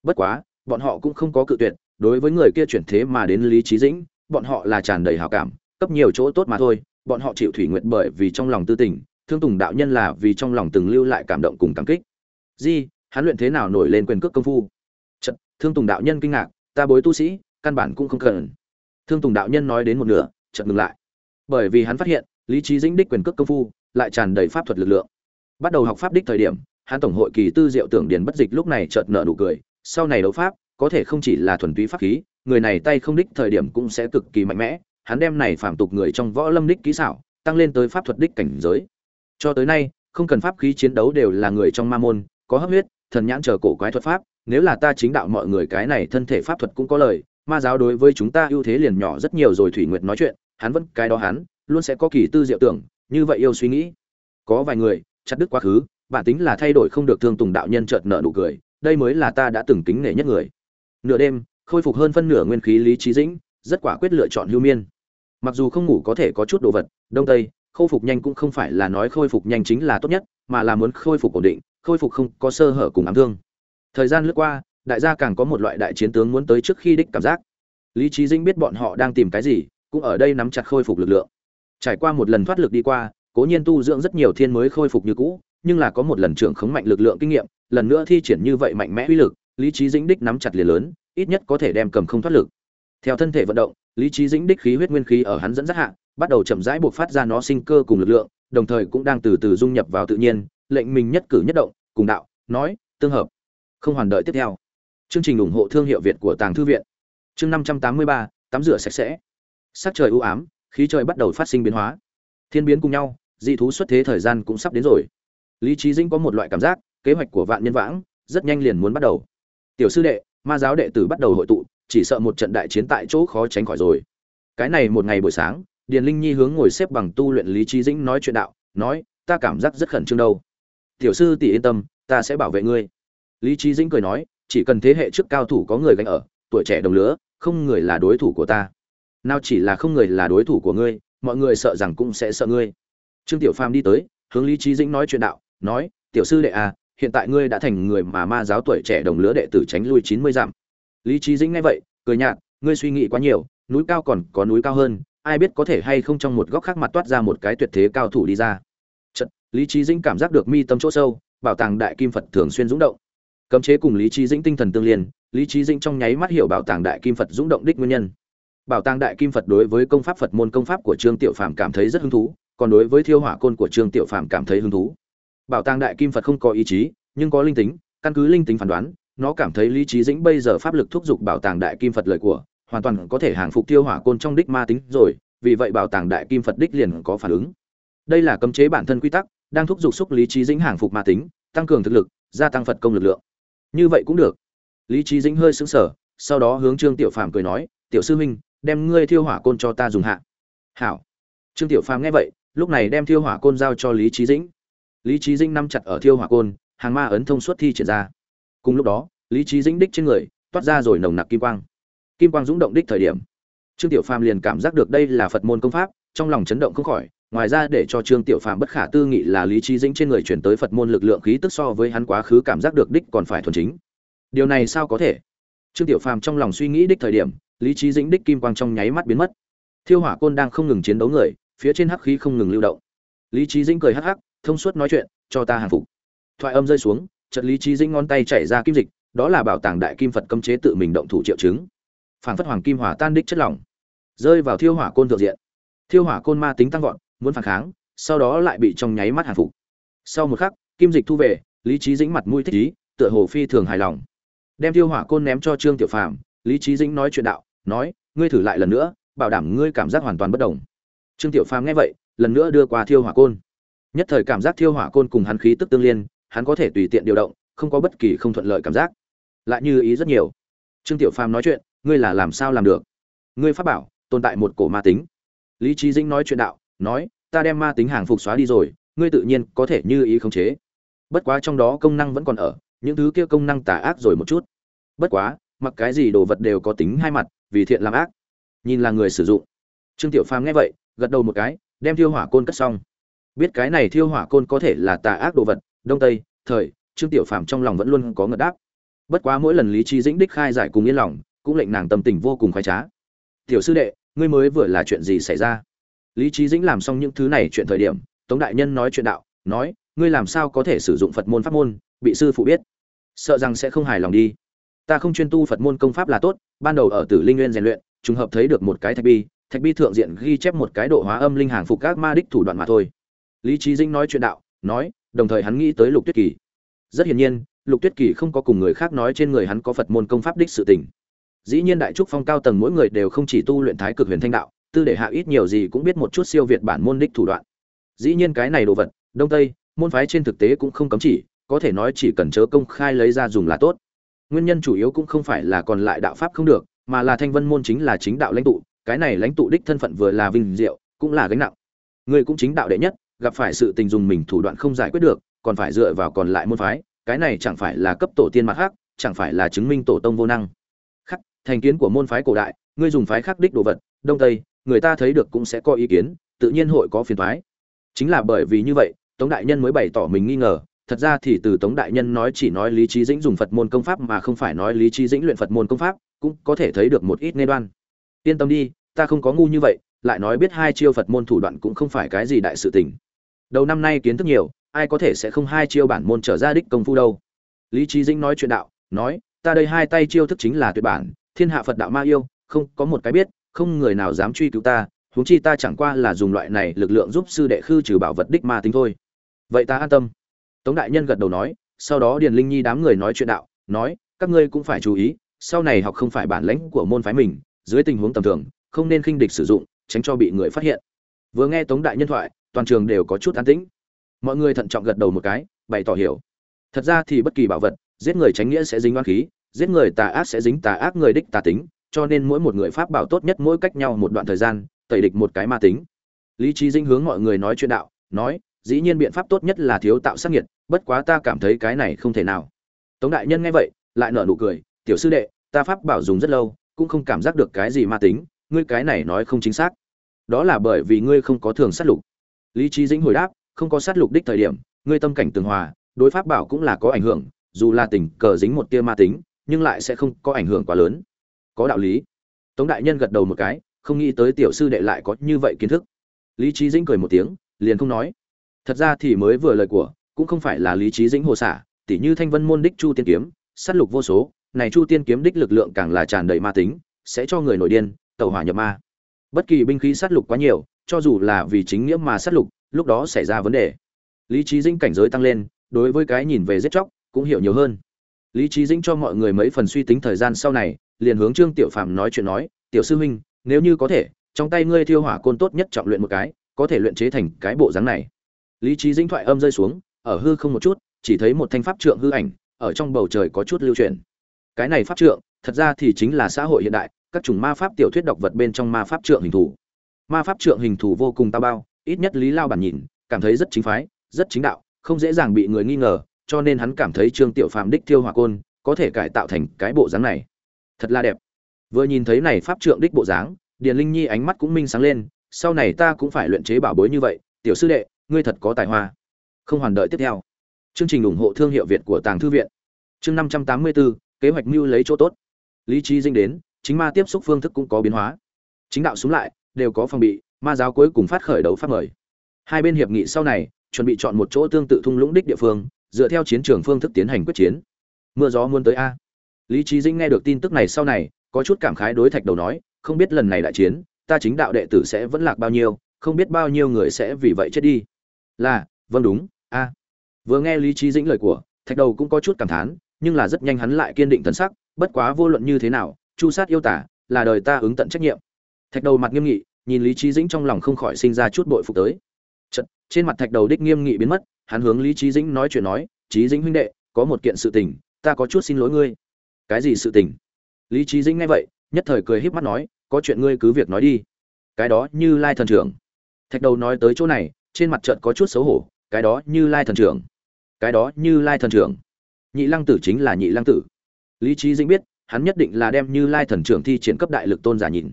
Bất quá, bọn họ cũng không có cự tuyệt, đối với người kia chuyển thế mà đến lý trí dĩnh, bọn họ là tràn đầy hào cảm, cấp nhiều chỗ tốt mà thôi, bọn họ chịu thủy nguyện bởi vì trong lòng tư tình thương tùng đạo nhân là vì trong lòng từng lưu lại cảm động cùng cảm kích. Di hắn luyện thế nào nổi lên quyền cước công phu? Chật, thương tùng đạo nhân kinh ngạc ta bối tu sĩ căn bản cũng không cần. Thương tùng đạo nhân nói đến một nửa chợt ngừng lại. Bởi vì hắn phát hiện lý trí dĩnh đích quyền cước công phu lại tràn đầy pháp thuật lực lượng. Bắt đầu học pháp đích thời điểm hắn tổng hội kỳ tư diệu tưởng điền bất dịch lúc này chợt nở nụ cười. Sau này đấu pháp có thể không chỉ là thuần túy pháp khí người này tay không đích thời điểm cũng sẽ cực kỳ mạnh mẽ. Hắn đem này phạm tục người trong võ lâm đích kỹ xảo tăng lên tới pháp thuật đích cảnh giới cho tới nay, không cần pháp khí chiến đấu đều là người trong ma môn, có hấp huyết, thần nhãn chờ cổ quái thuật pháp, nếu là ta chính đạo mọi người cái này thân thể pháp thuật cũng có lời, ma giáo đối với chúng ta ưu thế liền nhỏ rất nhiều rồi, thủy nguyệt nói chuyện, hắn vẫn, cái đó hắn, luôn sẽ có kỳ tư diệu tưởng, như vậy yêu suy nghĩ. Có vài người, chặt đứt quá khứ, bản tính là thay đổi không được thương tùng đạo nhân chợt nợ nụ cười, đây mới là ta đã từng kính nể nhất người. Nửa đêm, khôi phục hơn phân nửa nguyên khí lý trí dĩnh, rất quả quyết lựa chọn hưu miên. Mặc dù không ngủ có thể có chút đồ vật, đông tây khôi phục nhanh cũng không phải là nói khôi phục nhanh chính là tốt nhất, mà là muốn khôi phục ổn định, khôi phục không có sơ hở cùng ám thương. Thời gian lướt qua, đại gia càng có một loại đại chiến tướng muốn tới trước khi đích cảm giác. Lý trí dĩnh biết bọn họ đang tìm cái gì, cũng ở đây nắm chặt khôi phục lực lượng. Trải qua một lần thoát lực đi qua, cố nhiên tu dưỡng rất nhiều thiên mới khôi phục như cũ, nhưng là có một lần trưởng khống mạnh lực lượng kinh nghiệm, lần nữa thi triển như vậy mạnh mẽ uy lực, lý trí dĩnh đích nắm chặt liền lớn, ít nhất có thể đem cầm không thoát lực. Theo thân thể vận động, lý trí dĩnh đích khí huyết nguyên khí ở hắn dẫn dắt hạ bắt đầu chậm rãi buộc phát ra nó sinh cơ cùng lực lượng, đồng thời cũng đang từ từ dung nhập vào tự nhiên, lệnh mình nhất cử nhất động, cùng đạo, nói, tương hợp. Không hoàn đợi tiếp theo. Chương trình ủng hộ thương hiệu việt của tàng thư viện. Chương năm trăm tám mươi ba, tắm rửa sạch sẽ. Sắc trời u ám, khí trời bắt đầu phát sinh biến hóa. Thiên biến cùng nhau, dị thú xuất thế thời gian cũng sắp đến rồi. Lý trí dĩnh có một loại cảm giác, kế hoạch của vạn nhân vãng, rất nhanh liền muốn bắt đầu. Tiểu sư đệ, ma giáo đệ tử bắt đầu hội tụ, chỉ sợ một trận đại chiến tại chỗ khó tránh khỏi rồi. Cái này một ngày buổi sáng điền linh nhi hướng ngồi xếp bằng tu luyện lý trí dĩnh nói chuyện đạo, nói, ta cảm giác rất khẩn trương đâu. Tiểu sư tỷ yên tâm, ta sẽ bảo vệ ngươi. Lý trí dĩnh cười nói, chỉ cần thế hệ trước cao thủ có người gánh ở, tuổi trẻ đồng lứa, không người là đối thủ của ta. Nào chỉ là không người là đối thủ của ngươi, mọi người sợ rằng cũng sẽ sợ ngươi. Trương tiểu phàm đi tới, hướng lý trí dĩnh nói chuyện đạo, nói, tiểu sư đệ à hiện tại ngươi đã thành người mà ma giáo tuổi trẻ đồng lứa đệ tử tránh lui chín mươi dặm. Lý trí dĩnh nghe vậy, cười nhạt, ngươi suy nghĩ quá nhiều, núi cao còn có núi cao hơn ai biết có thể hay không trong một góc khác mặt toát ra một cái tuyệt thế cao thủ đi ra. Chật, lý trí dĩnh cảm giác được mi tâm chỗ sâu bảo tàng đại kim phật thường xuyên rung động. Cấm chế cùng lý trí dĩnh tinh thần tương liên lý trí dĩnh trong nháy mắt hiểu bảo tàng đại kim phật rung động đích nguyên nhân. Bảo tàng đại kim phật đối với công pháp phật môn công pháp của trương tiểu phàm cảm thấy rất hứng thú còn đối với thiêu hỏa côn của trương tiểu phàm cảm thấy hứng thú. Bảo tàng đại kim phật không có ý chí nhưng có linh tính căn cứ linh tính phán đoán nó cảm thấy lý trí dĩnh bây giờ pháp lực thúc giục bảo tàng đại kim phật lời của hoàn toàn có thể hàng phục tiêu hỏa côn trong đích ma tính rồi, vì vậy bảo tàng đại kim phật đích liền có phản ứng. Đây là cấm chế bản thân quy tắc, đang thúc giục xúc lý trí dĩnh hàng phục ma tính, tăng cường thực lực, gia tăng phật công lực lượng. Như vậy cũng được. Lý trí dĩnh hơi sững sờ, sau đó hướng trương tiểu phàm cười nói, tiểu sư huynh, đem ngươi thiêu hỏa côn cho ta dùng hạ. Hảo. Trương tiểu phàm nghe vậy, lúc này đem thiêu hỏa côn giao cho lý trí dĩnh. Lý trí dĩnh nắm chặt ở thiêu hỏa côn, hàng ma ấn thông suốt thi triển ra. Cùng lúc đó, lý trí dĩnh đích trên người, toát ra rồi nồng nặc kim quang kim quang dũng động đích thời điểm. Trương tiểu phàm liền cảm giác được đây là phật môn công pháp, trong lòng chấn động không khỏi, ngoài ra để cho trương tiểu phàm bất khả tư nghị là lý trí dĩnh trên người chuyển tới phật môn lực lượng khí tức so với hắn quá khứ cảm giác được đích còn phải thuần chính. Điều này sao có thể? Trương tiểu phàm trong lòng suy nghĩ đích thời điểm, lý trí dĩnh đích kim quang trong nháy mắt biến mất. Thiêu hỏa côn đang không ngừng chiến đấu người, phía trên hắc khí không ngừng lưu động. Lý trí dĩnh cười hắc hắc, thông suốt nói chuyện, cho ta hàng phục. Thoại âm rơi xuống trận lý trí dĩnh ngón tay chảy ra kim dịch, đó là bảo tàng đại kim phật cấm chế tự mình động thủ triệu chứng phản phất hoàng kim hỏa tan đích chất lỏng, rơi vào thiêu hỏa côn thượng diện. Thiêu hỏa côn ma tính tăng vọt, muốn phản kháng, sau đó lại bị trong nháy mắt hàng phục. Sau một khắc, kim dịch thu về, lý trí dĩnh mặt mũi thích ý, tựa hồ phi thường hài lòng. Đem thiêu hỏa côn ném cho trương tiểu phàm, lý trí dĩnh nói chuyện đạo, nói, ngươi thử lại lần nữa, bảo đảm ngươi cảm giác hoàn toàn bất đồng. Trương tiểu phàm nghe vậy, lần nữa đưa qua thiêu hỏa côn. Nhất thời cảm giác thiêu hỏa côn cùng hắn khí tức tương liên, hắn có thể tùy tiện điều động, không có bất kỳ không thuận lợi cảm giác. Lại như ý rất nhiều. Trương tiểu phàm nói chuyện ngươi là làm sao làm được? Ngươi phát bảo, tồn tại một cổ ma tính. Lý trí dĩnh nói chuyện đạo, nói, ta đem ma tính hàng phục xóa đi rồi, ngươi tự nhiên có thể như ý khống chế. Bất quá trong đó công năng vẫn còn ở, những thứ kia công năng tà ác rồi một chút. Bất quá, mặc cái gì đồ vật đều có tính hai mặt, vì thiện làm ác. Nhìn là người sử dụng. Trương tiểu phàm nghe vậy, gật đầu một cái, đem thiêu hỏa côn cất xong. Biết cái này thiêu hỏa côn có thể là tà ác đồ vật, đông tây, thời, trương tiểu phàm trong lòng vẫn luôn có ngật đáp. Bất quá mỗi lần lý trí dĩnh đích khai giải cùng yên lòng cũng lệnh nàng tâm tình vô cùng khoái trá. Tiểu sư đệ, ngươi mới vừa là chuyện gì xảy ra? Lý trí dĩnh làm xong những thứ này chuyện thời điểm, tống đại nhân nói chuyện đạo, nói, ngươi làm sao có thể sử dụng phật môn pháp môn, bị sư phụ biết? Sợ rằng sẽ không hài lòng đi. Ta không chuyên tu phật môn công pháp là tốt, ban đầu ở tử linh nguyên rèn luyện, trùng hợp thấy được một cái thạch bi thạch bi thượng diện ghi chép một cái độ hóa âm linh hàng phục các ma đích thủ đoạn mà thôi. Lý trí dĩnh nói chuyện đạo, nói, đồng thời hắn nghĩ tới lục tuyết kỳ. Rất hiển nhiên, lục tuyết kỳ không có cùng người khác nói trên người hắn có phật môn công pháp đích sự tình dĩ nhiên đại trúc phong cao tầng mỗi người đều không chỉ tu luyện thái cực huyền thanh đạo, tư để hạ ít nhiều gì cũng biết một chút siêu việt bản môn đích thủ đoạn. Dĩ nhiên cái này đồ vật, đông tây, môn phái trên thực tế cũng không cấm chỉ, có thể nói chỉ cần chớ công khai lấy ra dùng là tốt. Nguyên nhân chủ yếu cũng không phải là còn lại đạo pháp không được, mà là thanh vân môn chính là chính đạo lãnh tụ, cái này lãnh tụ đích thân phận vừa là vinh diệu, cũng là gánh nặng. Người cũng chính đạo đệ nhất, gặp phải sự tình dùng mình thủ đoạn không giải quyết được, còn phải dựa vào còn lại môn phái, cái này chẳng phải là cấp tổ tiên mặt khác chẳng phải là chứng minh tổ tông vô năng thành kiến của môn phái cổ đại, ngươi dùng phái khắc đích đồ vật, đông tây, người ta thấy được cũng sẽ có ý kiến, tự nhiên hội có phiền thoái chính là bởi vì như vậy, tống đại nhân mới bày tỏ mình nghi ngờ, thật ra thì từ tống đại nhân nói chỉ nói lý trí dĩnh dùng phật môn công pháp mà không phải nói lý trí dĩnh luyện phật môn công pháp, cũng có thể thấy được một ít nê đoan. Yên tâm đi, ta không có ngu như vậy, lại nói biết hai chiêu phật môn thủ đoạn cũng không phải cái gì đại sự tình. Đầu năm nay kiến thức nhiều, ai có thể sẽ không hai chiêu bản môn trở ra đích công phu đâu. Lý trí dĩnh nói chuyện đạo, nói, ta đây hai tay chiêu thức chính là tuyệt bản thiên hạ phật đạo ma yêu, không có một cái biết, không người nào dám truy cứu ta, huống chi ta chẳng qua là dùng loại này lực lượng giúp sư đệ khư trừ bảo vật đích ma tính thôi. Vậy ta an tâm. Tống đại nhân gật đầu nói, sau đó điền linh nhi đám người nói chuyện đạo, nói, các ngươi cũng phải chú ý, sau này học không phải bản lãnh của môn phái mình, dưới tình huống tầm thường, không nên khinh địch sử dụng, tránh cho bị người phát hiện. Vừa nghe tống đại nhân thoại, toàn trường đều có chút an tĩnh. Mọi người thận trọng gật đầu một cái, bày tỏ hiểu. Thật ra thì bất kỳ bảo vật, giết người tránh nghĩa sẽ dính oan khí giết người tà ác sẽ dính tà ác người đích tà tính, cho nên mỗi một người pháp bảo tốt nhất mỗi cách nhau một đoạn thời gian, tẩy địch một cái ma tính. Lý trí dinh hướng mọi người nói chuyện đạo, nói, dĩ nhiên biện pháp tốt nhất là thiếu tạo sát nhiệt bất quá ta cảm thấy cái này không thể nào. Tống đại nhân nghe vậy, lại nở nụ cười, tiểu sư đệ, ta pháp bảo dùng rất lâu, cũng không cảm giác được cái gì ma tính, ngươi cái này nói không chính xác. Đó là bởi vì ngươi không có thường sát lục. Lý trí dĩnh hồi đáp, không có sát lục đích thời điểm, ngươi tâm cảnh tường hòa, đối pháp bảo cũng là có ảnh hưởng, dù là tình cờ dính một tia ma tính nhưng lại sẽ không có ảnh hưởng quá lớn. Có đạo lý. Tống đại nhân gật đầu một cái, không nghĩ tới tiểu sư đệ lại có như vậy kiến thức. Lý trí dĩnh cười một tiếng, liền không nói. Thật ra thì mới vừa lời của, cũng không phải là lý trí dĩnh hồ xả, tỉ như thanh vân môn đích chu tiên kiếm, sát lục vô số, này chu tiên kiếm đích lực lượng càng là tràn đầy ma tính, sẽ cho người nổi điên tàu hỏa nhập ma. Bất kỳ binh khí sát lục quá nhiều, cho dù là vì chính nghĩa mà sát lục, lúc đó xảy ra vấn đề. Lý trí dĩnh cảnh giới tăng lên, đối với cái nhìn về giết chóc, cũng hiểu nhiều hơn lý trí dĩnh cho mọi người mấy phần suy tính thời gian sau này, liền hướng trương tiểu phàm nói chuyện nói, tiểu sư huynh, nếu như có thể, trong tay ngươi thiêu hỏa côn tốt nhất trọng luyện một cái, có thể luyện chế thành cái bộ dáng này. Lý trí dĩnh thoại âm rơi xuống, ở hư không một chút, chỉ thấy một thanh pháp trượng hư ảnh, ở trong bầu trời có chút lưu truyền cái này pháp trượng, thật ra thì chính là xã hội hiện đại, các chủng ma pháp tiểu thuyết đọc vật bên trong ma pháp trượng hình thủ ma pháp trượng hình thủ vô cùng tao bao, ít nhất lý lao bản nhìn, cảm thấy rất chính phái, rất chính đạo, không dễ dàng bị người nghi ngờ cho nên hắn cảm thấy trương tiểu phàm đích thiêu hỏa côn có thể cải tạo thành cái bộ dáng này. Thật là đẹp. Vừa nhìn thấy này pháp trượng đích bộ dáng, điền linh nhi ánh mắt cũng minh sáng lên, sau này ta cũng phải luyện chế bảo bối như vậy, tiểu sư đệ, ngươi thật có tài hoa. Không hoàn đợi tiếp theo. Chương trình ủng hộ thương hiệu việt của tàng thư viện. Chương năm trăm tám mươi bốn kế hoạch mưu lấy chỗ tốt. Lý trí dinh đến, chính ma tiếp xúc phương thức cũng có biến hóa. Chính đạo xuống lại, đều có phòng bị, ma giáo cuối cùng phát khởi đấu pháp mời. Hai bên hiệp nghị sau này, chuẩn bị chọn một chỗ tương tự thung lũng đích địa phương dựa theo chiến trường phương thức tiến hành quyết chiến. Mưa gió muốn tới a. Lý trí dĩnh nghe được tin tức này sau này, có chút cảm khái đối thạch đầu nói, không biết lần này đại chiến, ta chính đạo đệ tử sẽ vẫn lạc bao nhiêu, không biết bao nhiêu người sẽ vì vậy chết đi. Là vâng đúng, a. Vừa nghe lý trí dĩnh lời của, thạch đầu cũng có chút cảm thán, nhưng là rất nhanh hắn lại kiên định thần sắc, bất quá vô luận như thế nào, chu sát yêu tả, là đời ta ứng tận trách nhiệm. Thạch đầu mặt nghiêm nghị, nhìn lý trí dĩnh trong lòng không khỏi sinh ra chút bội phục tới trên mặt thạch đầu đích nghiêm nghị biến mất, hắn hướng lý trí dĩnh nói chuyện nói trí dĩnh huynh đệ, có một kiện sự tình, ta có chút xin lỗi ngươi. Cái gì sự tình? Lý trí dĩnh nghe vậy, nhất thời cười híp mắt nói, có chuyện ngươi cứ việc nói đi. Cái đó như lai thần trưởng. Thạch đầu nói tới chỗ này, trên mặt trận có chút xấu hổ, cái đó như lai thần trưởng. Cái đó như lai thần trưởng. Nhị lăng tử chính là nhị lăng tử. Lý trí dĩnh biết, hắn nhất định là đem như lai thần trưởng thi triển cấp đại lực tôn giả nhìn.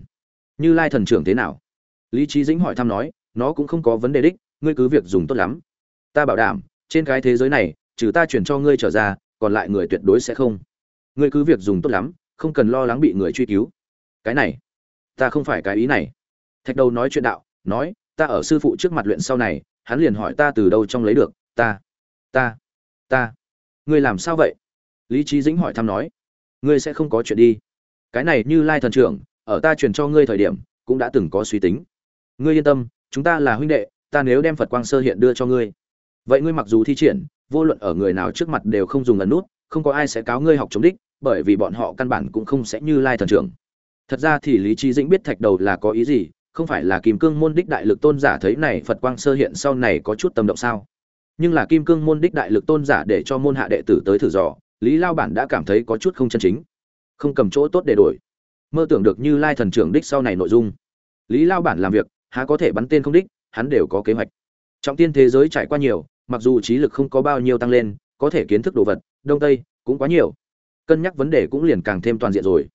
Như lai thần trưởng thế nào? Lý trí dĩnh hỏi thăm nói, nó cũng không có vấn đề đích ngươi cứ việc dùng tốt lắm. Ta bảo đảm, trên cái thế giới này, trừ ta chuyển cho ngươi trở ra, còn lại người tuyệt đối sẽ không. Ngươi cứ việc dùng tốt lắm, không cần lo lắng bị người truy cứu. Cái này, ta không phải cái ý này. Thạch đầu nói chuyện đạo, nói, ta ở sư phụ trước mặt luyện sau này, hắn liền hỏi ta từ đâu trong lấy được, ta ta ta. Ngươi làm sao vậy? Lý trí dĩnh hỏi thăm nói, ngươi sẽ không có chuyện đi. Cái này như lai thần trưởng, ở ta truyền cho ngươi thời điểm, cũng đã từng có suy tính. Ngươi yên tâm, chúng ta là huynh đệ ta nếu đem phật quang sơ hiện đưa cho ngươi. Vậy ngươi mặc dù thi triển, vô luận ở người nào trước mặt đều không dùng ẩn nút, không có ai sẽ cáo ngươi học chống đích, bởi vì bọn họ căn bản cũng không sẽ như lai thần trưởng. Thật ra thì lý trí dĩnh biết thạch đầu là có ý gì, không phải là kim cương môn đích đại lực tôn giả thấy này phật quang sơ hiện sau này có chút tâm động sao? Nhưng là kim cương môn đích đại lực tôn giả để cho môn hạ đệ tử tới thử dò, lý lao bản đã cảm thấy có chút không chân chính. Không cầm chỗ tốt để đổi. Mơ tưởng được như lai thần trưởng đích sau này nội dung. Lý lao bản làm việc, há có thể bắn tên không đích hắn đều có kế hoạch. Trọng tiên thế giới trải qua nhiều, mặc dù trí lực không có bao nhiêu tăng lên, có thể kiến thức đồ vật, đông tây, cũng quá nhiều. Cân nhắc vấn đề cũng liền càng thêm toàn diện rồi.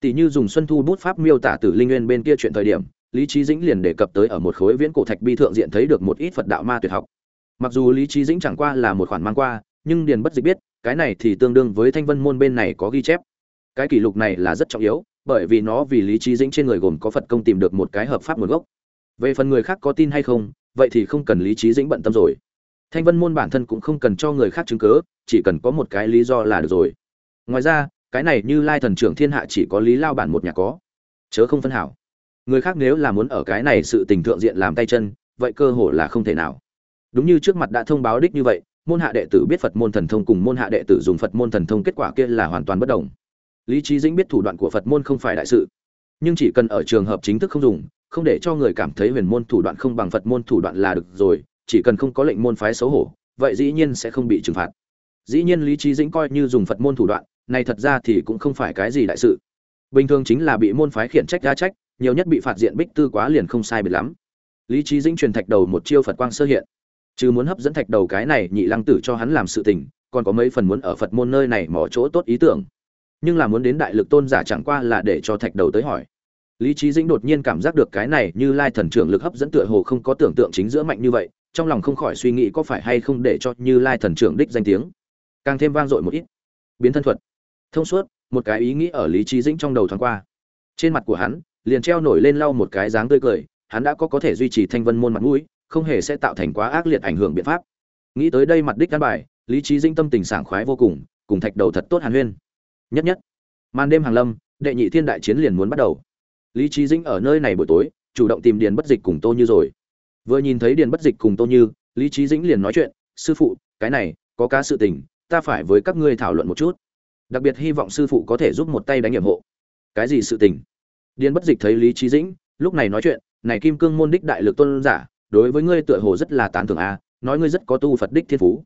Tỷ như dùng xuân thu bút pháp miêu tả tử linh nguyên bên kia chuyện thời điểm, lý trí dĩnh liền đề cập tới ở một khối viễn cổ thạch bi thượng diện thấy được một ít phật đạo ma tuyệt học. Mặc dù lý trí dĩnh chẳng qua là một khoản mang qua, nhưng điền bất dịch biết, cái này thì tương đương với thanh vân môn bên này có ghi chép. Cái kỷ lục này là rất trọng yếu, bởi vì nó vì lý trí dĩnh trên người gồm có phật công tìm được một cái hợp pháp nguồn gốc về phần người khác có tin hay không, vậy thì không cần lý trí dĩnh bận tâm rồi. Thanh vân môn bản thân cũng không cần cho người khác chứng cớ chỉ cần có một cái lý do là được rồi. Ngoài ra, cái này như lai thần trưởng thiên hạ chỉ có lý lao bản một nhà có. Chớ không phân hảo. Người khác nếu là muốn ở cái này sự tình thượng diện làm tay chân, vậy cơ hội là không thể nào. Đúng như trước mặt đã thông báo đích như vậy, môn hạ đệ tử biết phật môn thần thông cùng môn hạ đệ tử dùng phật môn thần thông kết quả kia là hoàn toàn bất đồng. Lý trí dĩnh biết thủ đoạn của phật môn không phải đại sự, nhưng chỉ cần ở trường hợp chính thức không dùng không để cho người cảm thấy huyền môn thủ đoạn không bằng phật môn thủ đoạn là được rồi, chỉ cần không có lệnh môn phái xấu hổ, vậy dĩ nhiên sẽ không bị trừng phạt. Dĩ nhiên lý trí dĩnh coi như dùng phật môn thủ đoạn, này thật ra thì cũng không phải cái gì đại sự. Bình thường chính là bị môn phái khiển trách, ra trách, nhiều nhất bị phạt diện bích tư quá liền không sai biệt lắm. Lý trí dĩnh truyền thạch đầu một chiêu phật quang sơ hiện. Chứ muốn hấp dẫn thạch đầu cái này, nhị lăng tử cho hắn làm sự tình, còn có mấy phần muốn ở phật môn nơi này mỏ chỗ tốt ý tưởng. Nhưng là muốn đến đại lực tôn giả chẳng qua là để cho thạch đầu tới hỏi lý trí dĩnh đột nhiên cảm giác được cái này như lai thần trưởng lực hấp dẫn tựa hồ không có tưởng tượng chính giữa mạnh như vậy, trong lòng không khỏi suy nghĩ có phải hay không để cho như lai thần trưởng đích danh tiếng. Càng thêm vang dội một ít. Biến thân thuật. Thông suốt, một cái ý nghĩ ở lý trí dĩnh trong đầu thoáng qua. Trên mặt của hắn, liền treo nổi lên lau một cái dáng tươi cười, hắn đã có có thể duy trì thanh vân môn mặt mũi, không hề sẽ tạo thành quá ác liệt ảnh hưởng biện pháp. Nghĩ tới đây mặt đích căn bài, lý trí dĩnh tâm tình sảng khoái vô cùng cùng thạch đầu thật tốt hàn huyên. Nhất nhất. Màn đêm hàng lâm, đệ nhị thiên đại chiến liền muốn bắt đầu lý trí dĩnh ở nơi này buổi tối, chủ động tìm điền bất dịch cùng tô như rồi. Vừa nhìn thấy điền bất dịch cùng tô như, lý trí dĩnh liền nói chuyện, sư phụ, cái này, có cá sự tình, ta phải với các ngươi thảo luận một chút. Đặc biệt hy vọng sư phụ có thể giúp một tay đánh nhiệm hộ. Cái gì sự tình? Điền bất dịch thấy lý trí dĩnh, lúc này nói chuyện, này kim cương môn đích đại lực tôn giả, đối với ngươi tựa hồ rất là tán thưởng a, nói ngươi rất có tu phật đích thiên phú.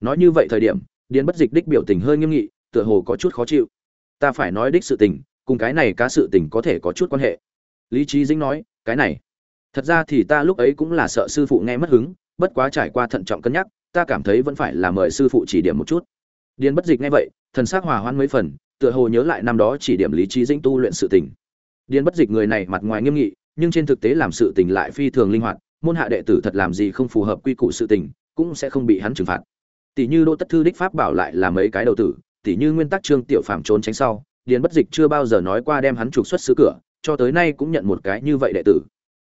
Nói như vậy thời điểm, điền bất dịch đích biểu tình hơi nghiêm nghị, tựa hồ có chút khó chịu. Ta phải nói đích sự tình cùng cái này cá sự tình có thể có chút quan hệ. Lý trí dĩnh nói, cái này, thật ra thì ta lúc ấy cũng là sợ sư phụ nghe mất hứng, bất quá trải qua thận trọng cân nhắc, ta cảm thấy vẫn phải là mời sư phụ chỉ điểm một chút. Điền bất dịch nghe vậy, thần sắc hòa hoan mấy phần, tựa hồ nhớ lại năm đó chỉ điểm lý trí dĩnh tu luyện sự tình. Điền bất dịch người này mặt ngoài nghiêm nghị, nhưng trên thực tế làm sự tình lại phi thường linh hoạt, môn hạ đệ tử thật làm gì không phù hợp quy củ sự tình, cũng sẽ không bị hắn trừng phạt. Tỷ như đỗ tất thư đích pháp bảo lại là mấy cái đầu tử, tỷ như nguyên tắc trương tiểu phàm trốn tránh sau điền bất dịch chưa bao giờ nói qua đem hắn trục xuất xứ cửa, cho tới nay cũng nhận một cái như vậy đệ tử.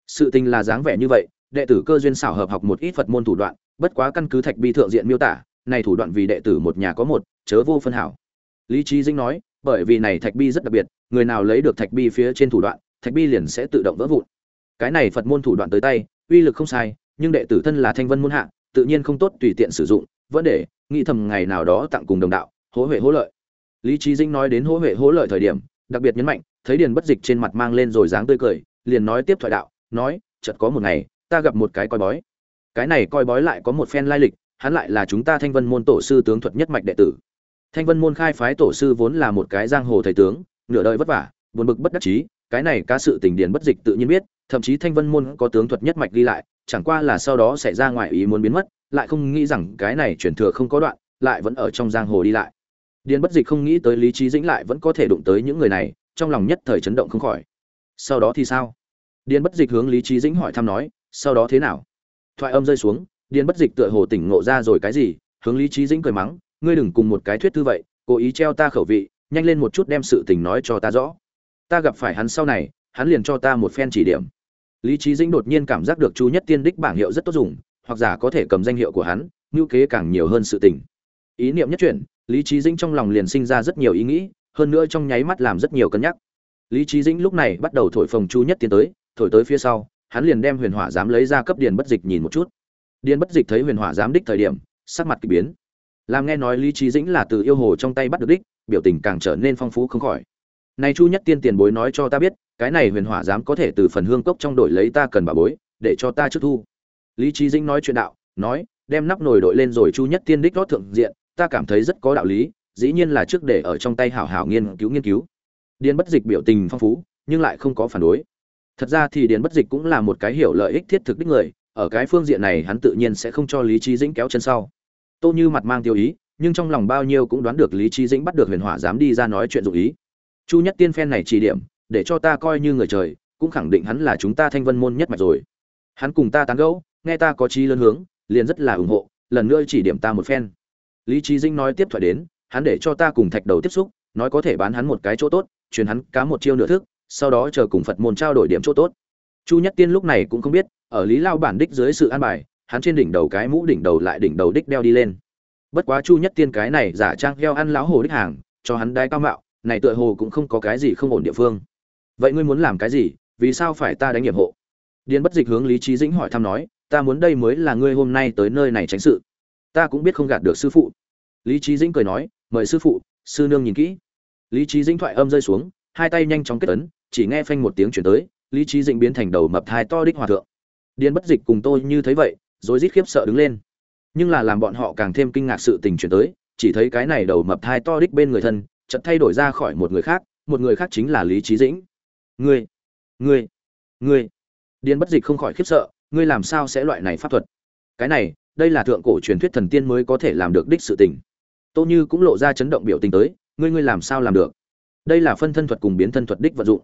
Sự tình là dáng vẻ như vậy, đệ tử cơ duyên xảo hợp học một ít phật môn thủ đoạn, bất quá căn cứ thạch bi thượng diện miêu tả, này thủ đoạn vì đệ tử một nhà có một, chớ vô phân hảo. Lý trí dinh nói, bởi vì này thạch bi rất đặc biệt, người nào lấy được thạch bi phía trên thủ đoạn, thạch bi liền sẽ tự động vỡ vụn. Cái này phật môn thủ đoạn tới tay, uy lực không sai, nhưng đệ tử thân là thanh vân môn hạ, tự nhiên không tốt tùy tiện sử dụng, vẫn để nghĩ thầm ngày nào đó tặng cùng đồng đạo, hố huệ hố lợi lý trí dinh nói đến hỗ huệ hỗ lợi thời điểm, đặc biệt nhấn mạnh, thấy điền bất dịch trên mặt mang lên rồi dáng tươi cười, liền nói tiếp thoại đạo, nói, chợt có một ngày, ta gặp một cái coi bói. Cái này coi bói lại có một phen lai lịch, hắn lại là chúng ta thanh vân môn tổ sư tướng thuật nhất mạch đệ tử. Thanh vân môn khai phái tổ sư vốn là một cái giang hồ thầy tướng, nửa đời vất vả, buồn bực bất đắc chí, cái này cá sự tình điền bất dịch tự nhiên biết, thậm chí thanh vân môn có tướng thuật nhất mạch ghi lại, chẳng qua là sau đó xảy ra ngoài ý muốn biến mất, lại không nghĩ rằng cái này chuyển thừa không có đoạn, lại vẫn ở trong giang hồ đi lại điền bất dịch không nghĩ tới lý trí dĩnh lại vẫn có thể đụng tới những người này, trong lòng nhất thời chấn động không khỏi. Sau đó thì sao? Điền bất dịch hướng lý trí dĩnh hỏi thăm nói, sau đó thế nào? Thoại âm rơi xuống, điền bất dịch tựa hồ tỉnh ngộ ra rồi cái gì, hướng lý trí dĩnh cười mắng, ngươi đừng cùng một cái thuyết thư vậy, cố ý treo ta khẩu vị, nhanh lên một chút đem sự tình nói cho ta rõ. Ta gặp phải hắn sau này, hắn liền cho ta một phen chỉ điểm. Lý trí dĩnh đột nhiên cảm giác được chu nhất tiên đích bảng hiệu rất tốt dùng, hoặc giả có thể cầm danh hiệu của hắn, ngữ kế càng nhiều hơn sự tình. Ý niệm nhất chuyển lý trí dĩnh trong lòng liền sinh ra rất nhiều ý nghĩ, hơn nữa trong nháy mắt làm rất nhiều cân nhắc. Lý trí dĩnh lúc này bắt đầu thổi phồng chu nhất tiến tới, thổi tới phía sau, hắn liền đem huyền hỏa dám lấy ra cấp điền bất dịch nhìn một chút. Điền bất dịch thấy huyền hỏa dám đích thời điểm, sắc mặt kỳ biến. Làm nghe nói lý trí dĩnh là từ yêu hồ trong tay bắt được đích, biểu tình càng trở nên phong phú không khỏi. Này chu nhất tiên tiền bối nói cho ta biết, cái này huyền hỏa dám có thể từ phần hương cốc trong đổi lấy ta cần bà bối, để cho ta trước thu. Lý trí dĩnh nói chuyện đạo, nói, đem nắp nồi đội lên rồi chu nhất tiên đích rót thượng diện ta cảm thấy rất có đạo lý, dĩ nhiên là trước để ở trong tay hảo hảo nghiên cứu nghiên cứu. Điền bất dịch biểu tình phong phú, nhưng lại không có phản đối. Thật ra thì điền bất dịch cũng là một cái hiểu lợi ích thiết thực đích người, ở cái phương diện này hắn tự nhiên sẽ không cho lý trí dĩnh kéo chân sau. Tô như mặt mang tiêu ý, nhưng trong lòng bao nhiêu cũng đoán được lý trí dĩnh bắt được huyền hỏa dám đi ra nói chuyện dụ ý. Chu nhất tiên phen này chỉ điểm, để cho ta coi như người trời, cũng khẳng định hắn là chúng ta thanh vân môn nhất mạch rồi. Hắn cùng ta tán gẫu, nghe ta có trí lớn hướng, liền rất là ủng hộ, lần nữa chỉ điểm ta một phen lý trí dĩnh nói tiếp thoại đến, hắn để cho ta cùng thạch đầu tiếp xúc, nói có thể bán hắn một cái chỗ tốt, truyền hắn cá một chiêu nửa thức, sau đó chờ cùng phật môn trao đổi điểm chỗ tốt. Chu nhất tiên lúc này cũng không biết, ở lý lao bản đích dưới sự an bài, hắn trên đỉnh đầu cái mũ đỉnh đầu lại đỉnh đầu đích đeo đi lên. Bất quá chu nhất tiên cái này giả trang heo ăn lão hồ đích hàng, cho hắn đai cao mạo, này tựa hồ cũng không có cái gì không ổn địa phương. Vậy ngươi muốn làm cái gì, vì sao phải ta đánh nhiệm hộ? Điền bất dịch hướng lý trí dĩnh hỏi thăm nói, ta muốn đây mới là ngươi hôm nay tới nơi này tránh sự ta cũng biết không gạt được sư phụ. Lý trí dĩnh cười nói, mời sư phụ, sư nương nhìn kỹ. Lý trí dĩnh thoại âm rơi xuống, hai tay nhanh chóng kết ấn, chỉ nghe phanh một tiếng chuyển tới, lý trí dĩnh biến thành đầu mập thai to đích hòa thượng. Điền bất dịch cùng tôi như thấy vậy rồi rít khiếp sợ đứng lên. Nhưng là làm bọn họ càng thêm kinh ngạc sự tình chuyển tới, chỉ thấy cái này đầu mập thai to đích bên người thân, chợt thay đổi ra khỏi một người khác, một người khác chính là lý trí dĩnh. Ngươi ngươi ngươi. Điền bất dịch không khỏi khiếp sợ, ngươi làm sao sẽ loại này pháp thuật? Cái này đây là thượng cổ truyền thuyết thần tiên mới có thể làm được đích sự tình. Tô như cũng lộ ra chấn động biểu tình tới, ngươi ngươi làm sao làm được? Đây là phân thân thuật cùng biến thân thuật đích vận dụng.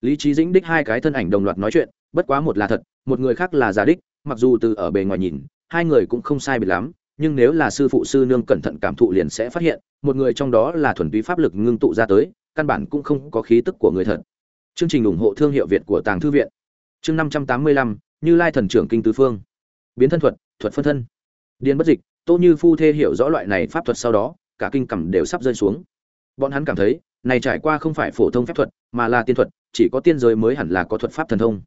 Lý trí dĩnh đích hai cái thân ảnh đồng loạt nói chuyện, bất quá một là thật, một người khác là giả đích, mặc dù từ ở bề ngoài nhìn, hai người cũng không sai biệt lắm, nhưng nếu là sư phụ sư nương cẩn thận cảm thụ liền sẽ phát hiện, một người trong đó là thuần túy pháp lực ngưng tụ ra tới, căn bản cũng không có khí tức của người thật. Chương trình ủng hộ thương hiệu việt của tàng thư viện. Chương năm trăm tám mươi lăm, như lai thần trưởng kinh tứ phương biến thân thuật thuật phân thân. Điên bất dịch, tô như phu thê hiểu rõ loại này pháp thuật sau đó, cả kinh cẩm đều sắp rơi xuống. Bọn hắn cảm thấy, này trải qua không phải phổ thông phép thuật, mà là tiên thuật, chỉ có tiên giới mới hẳn là có thuật pháp thần thông.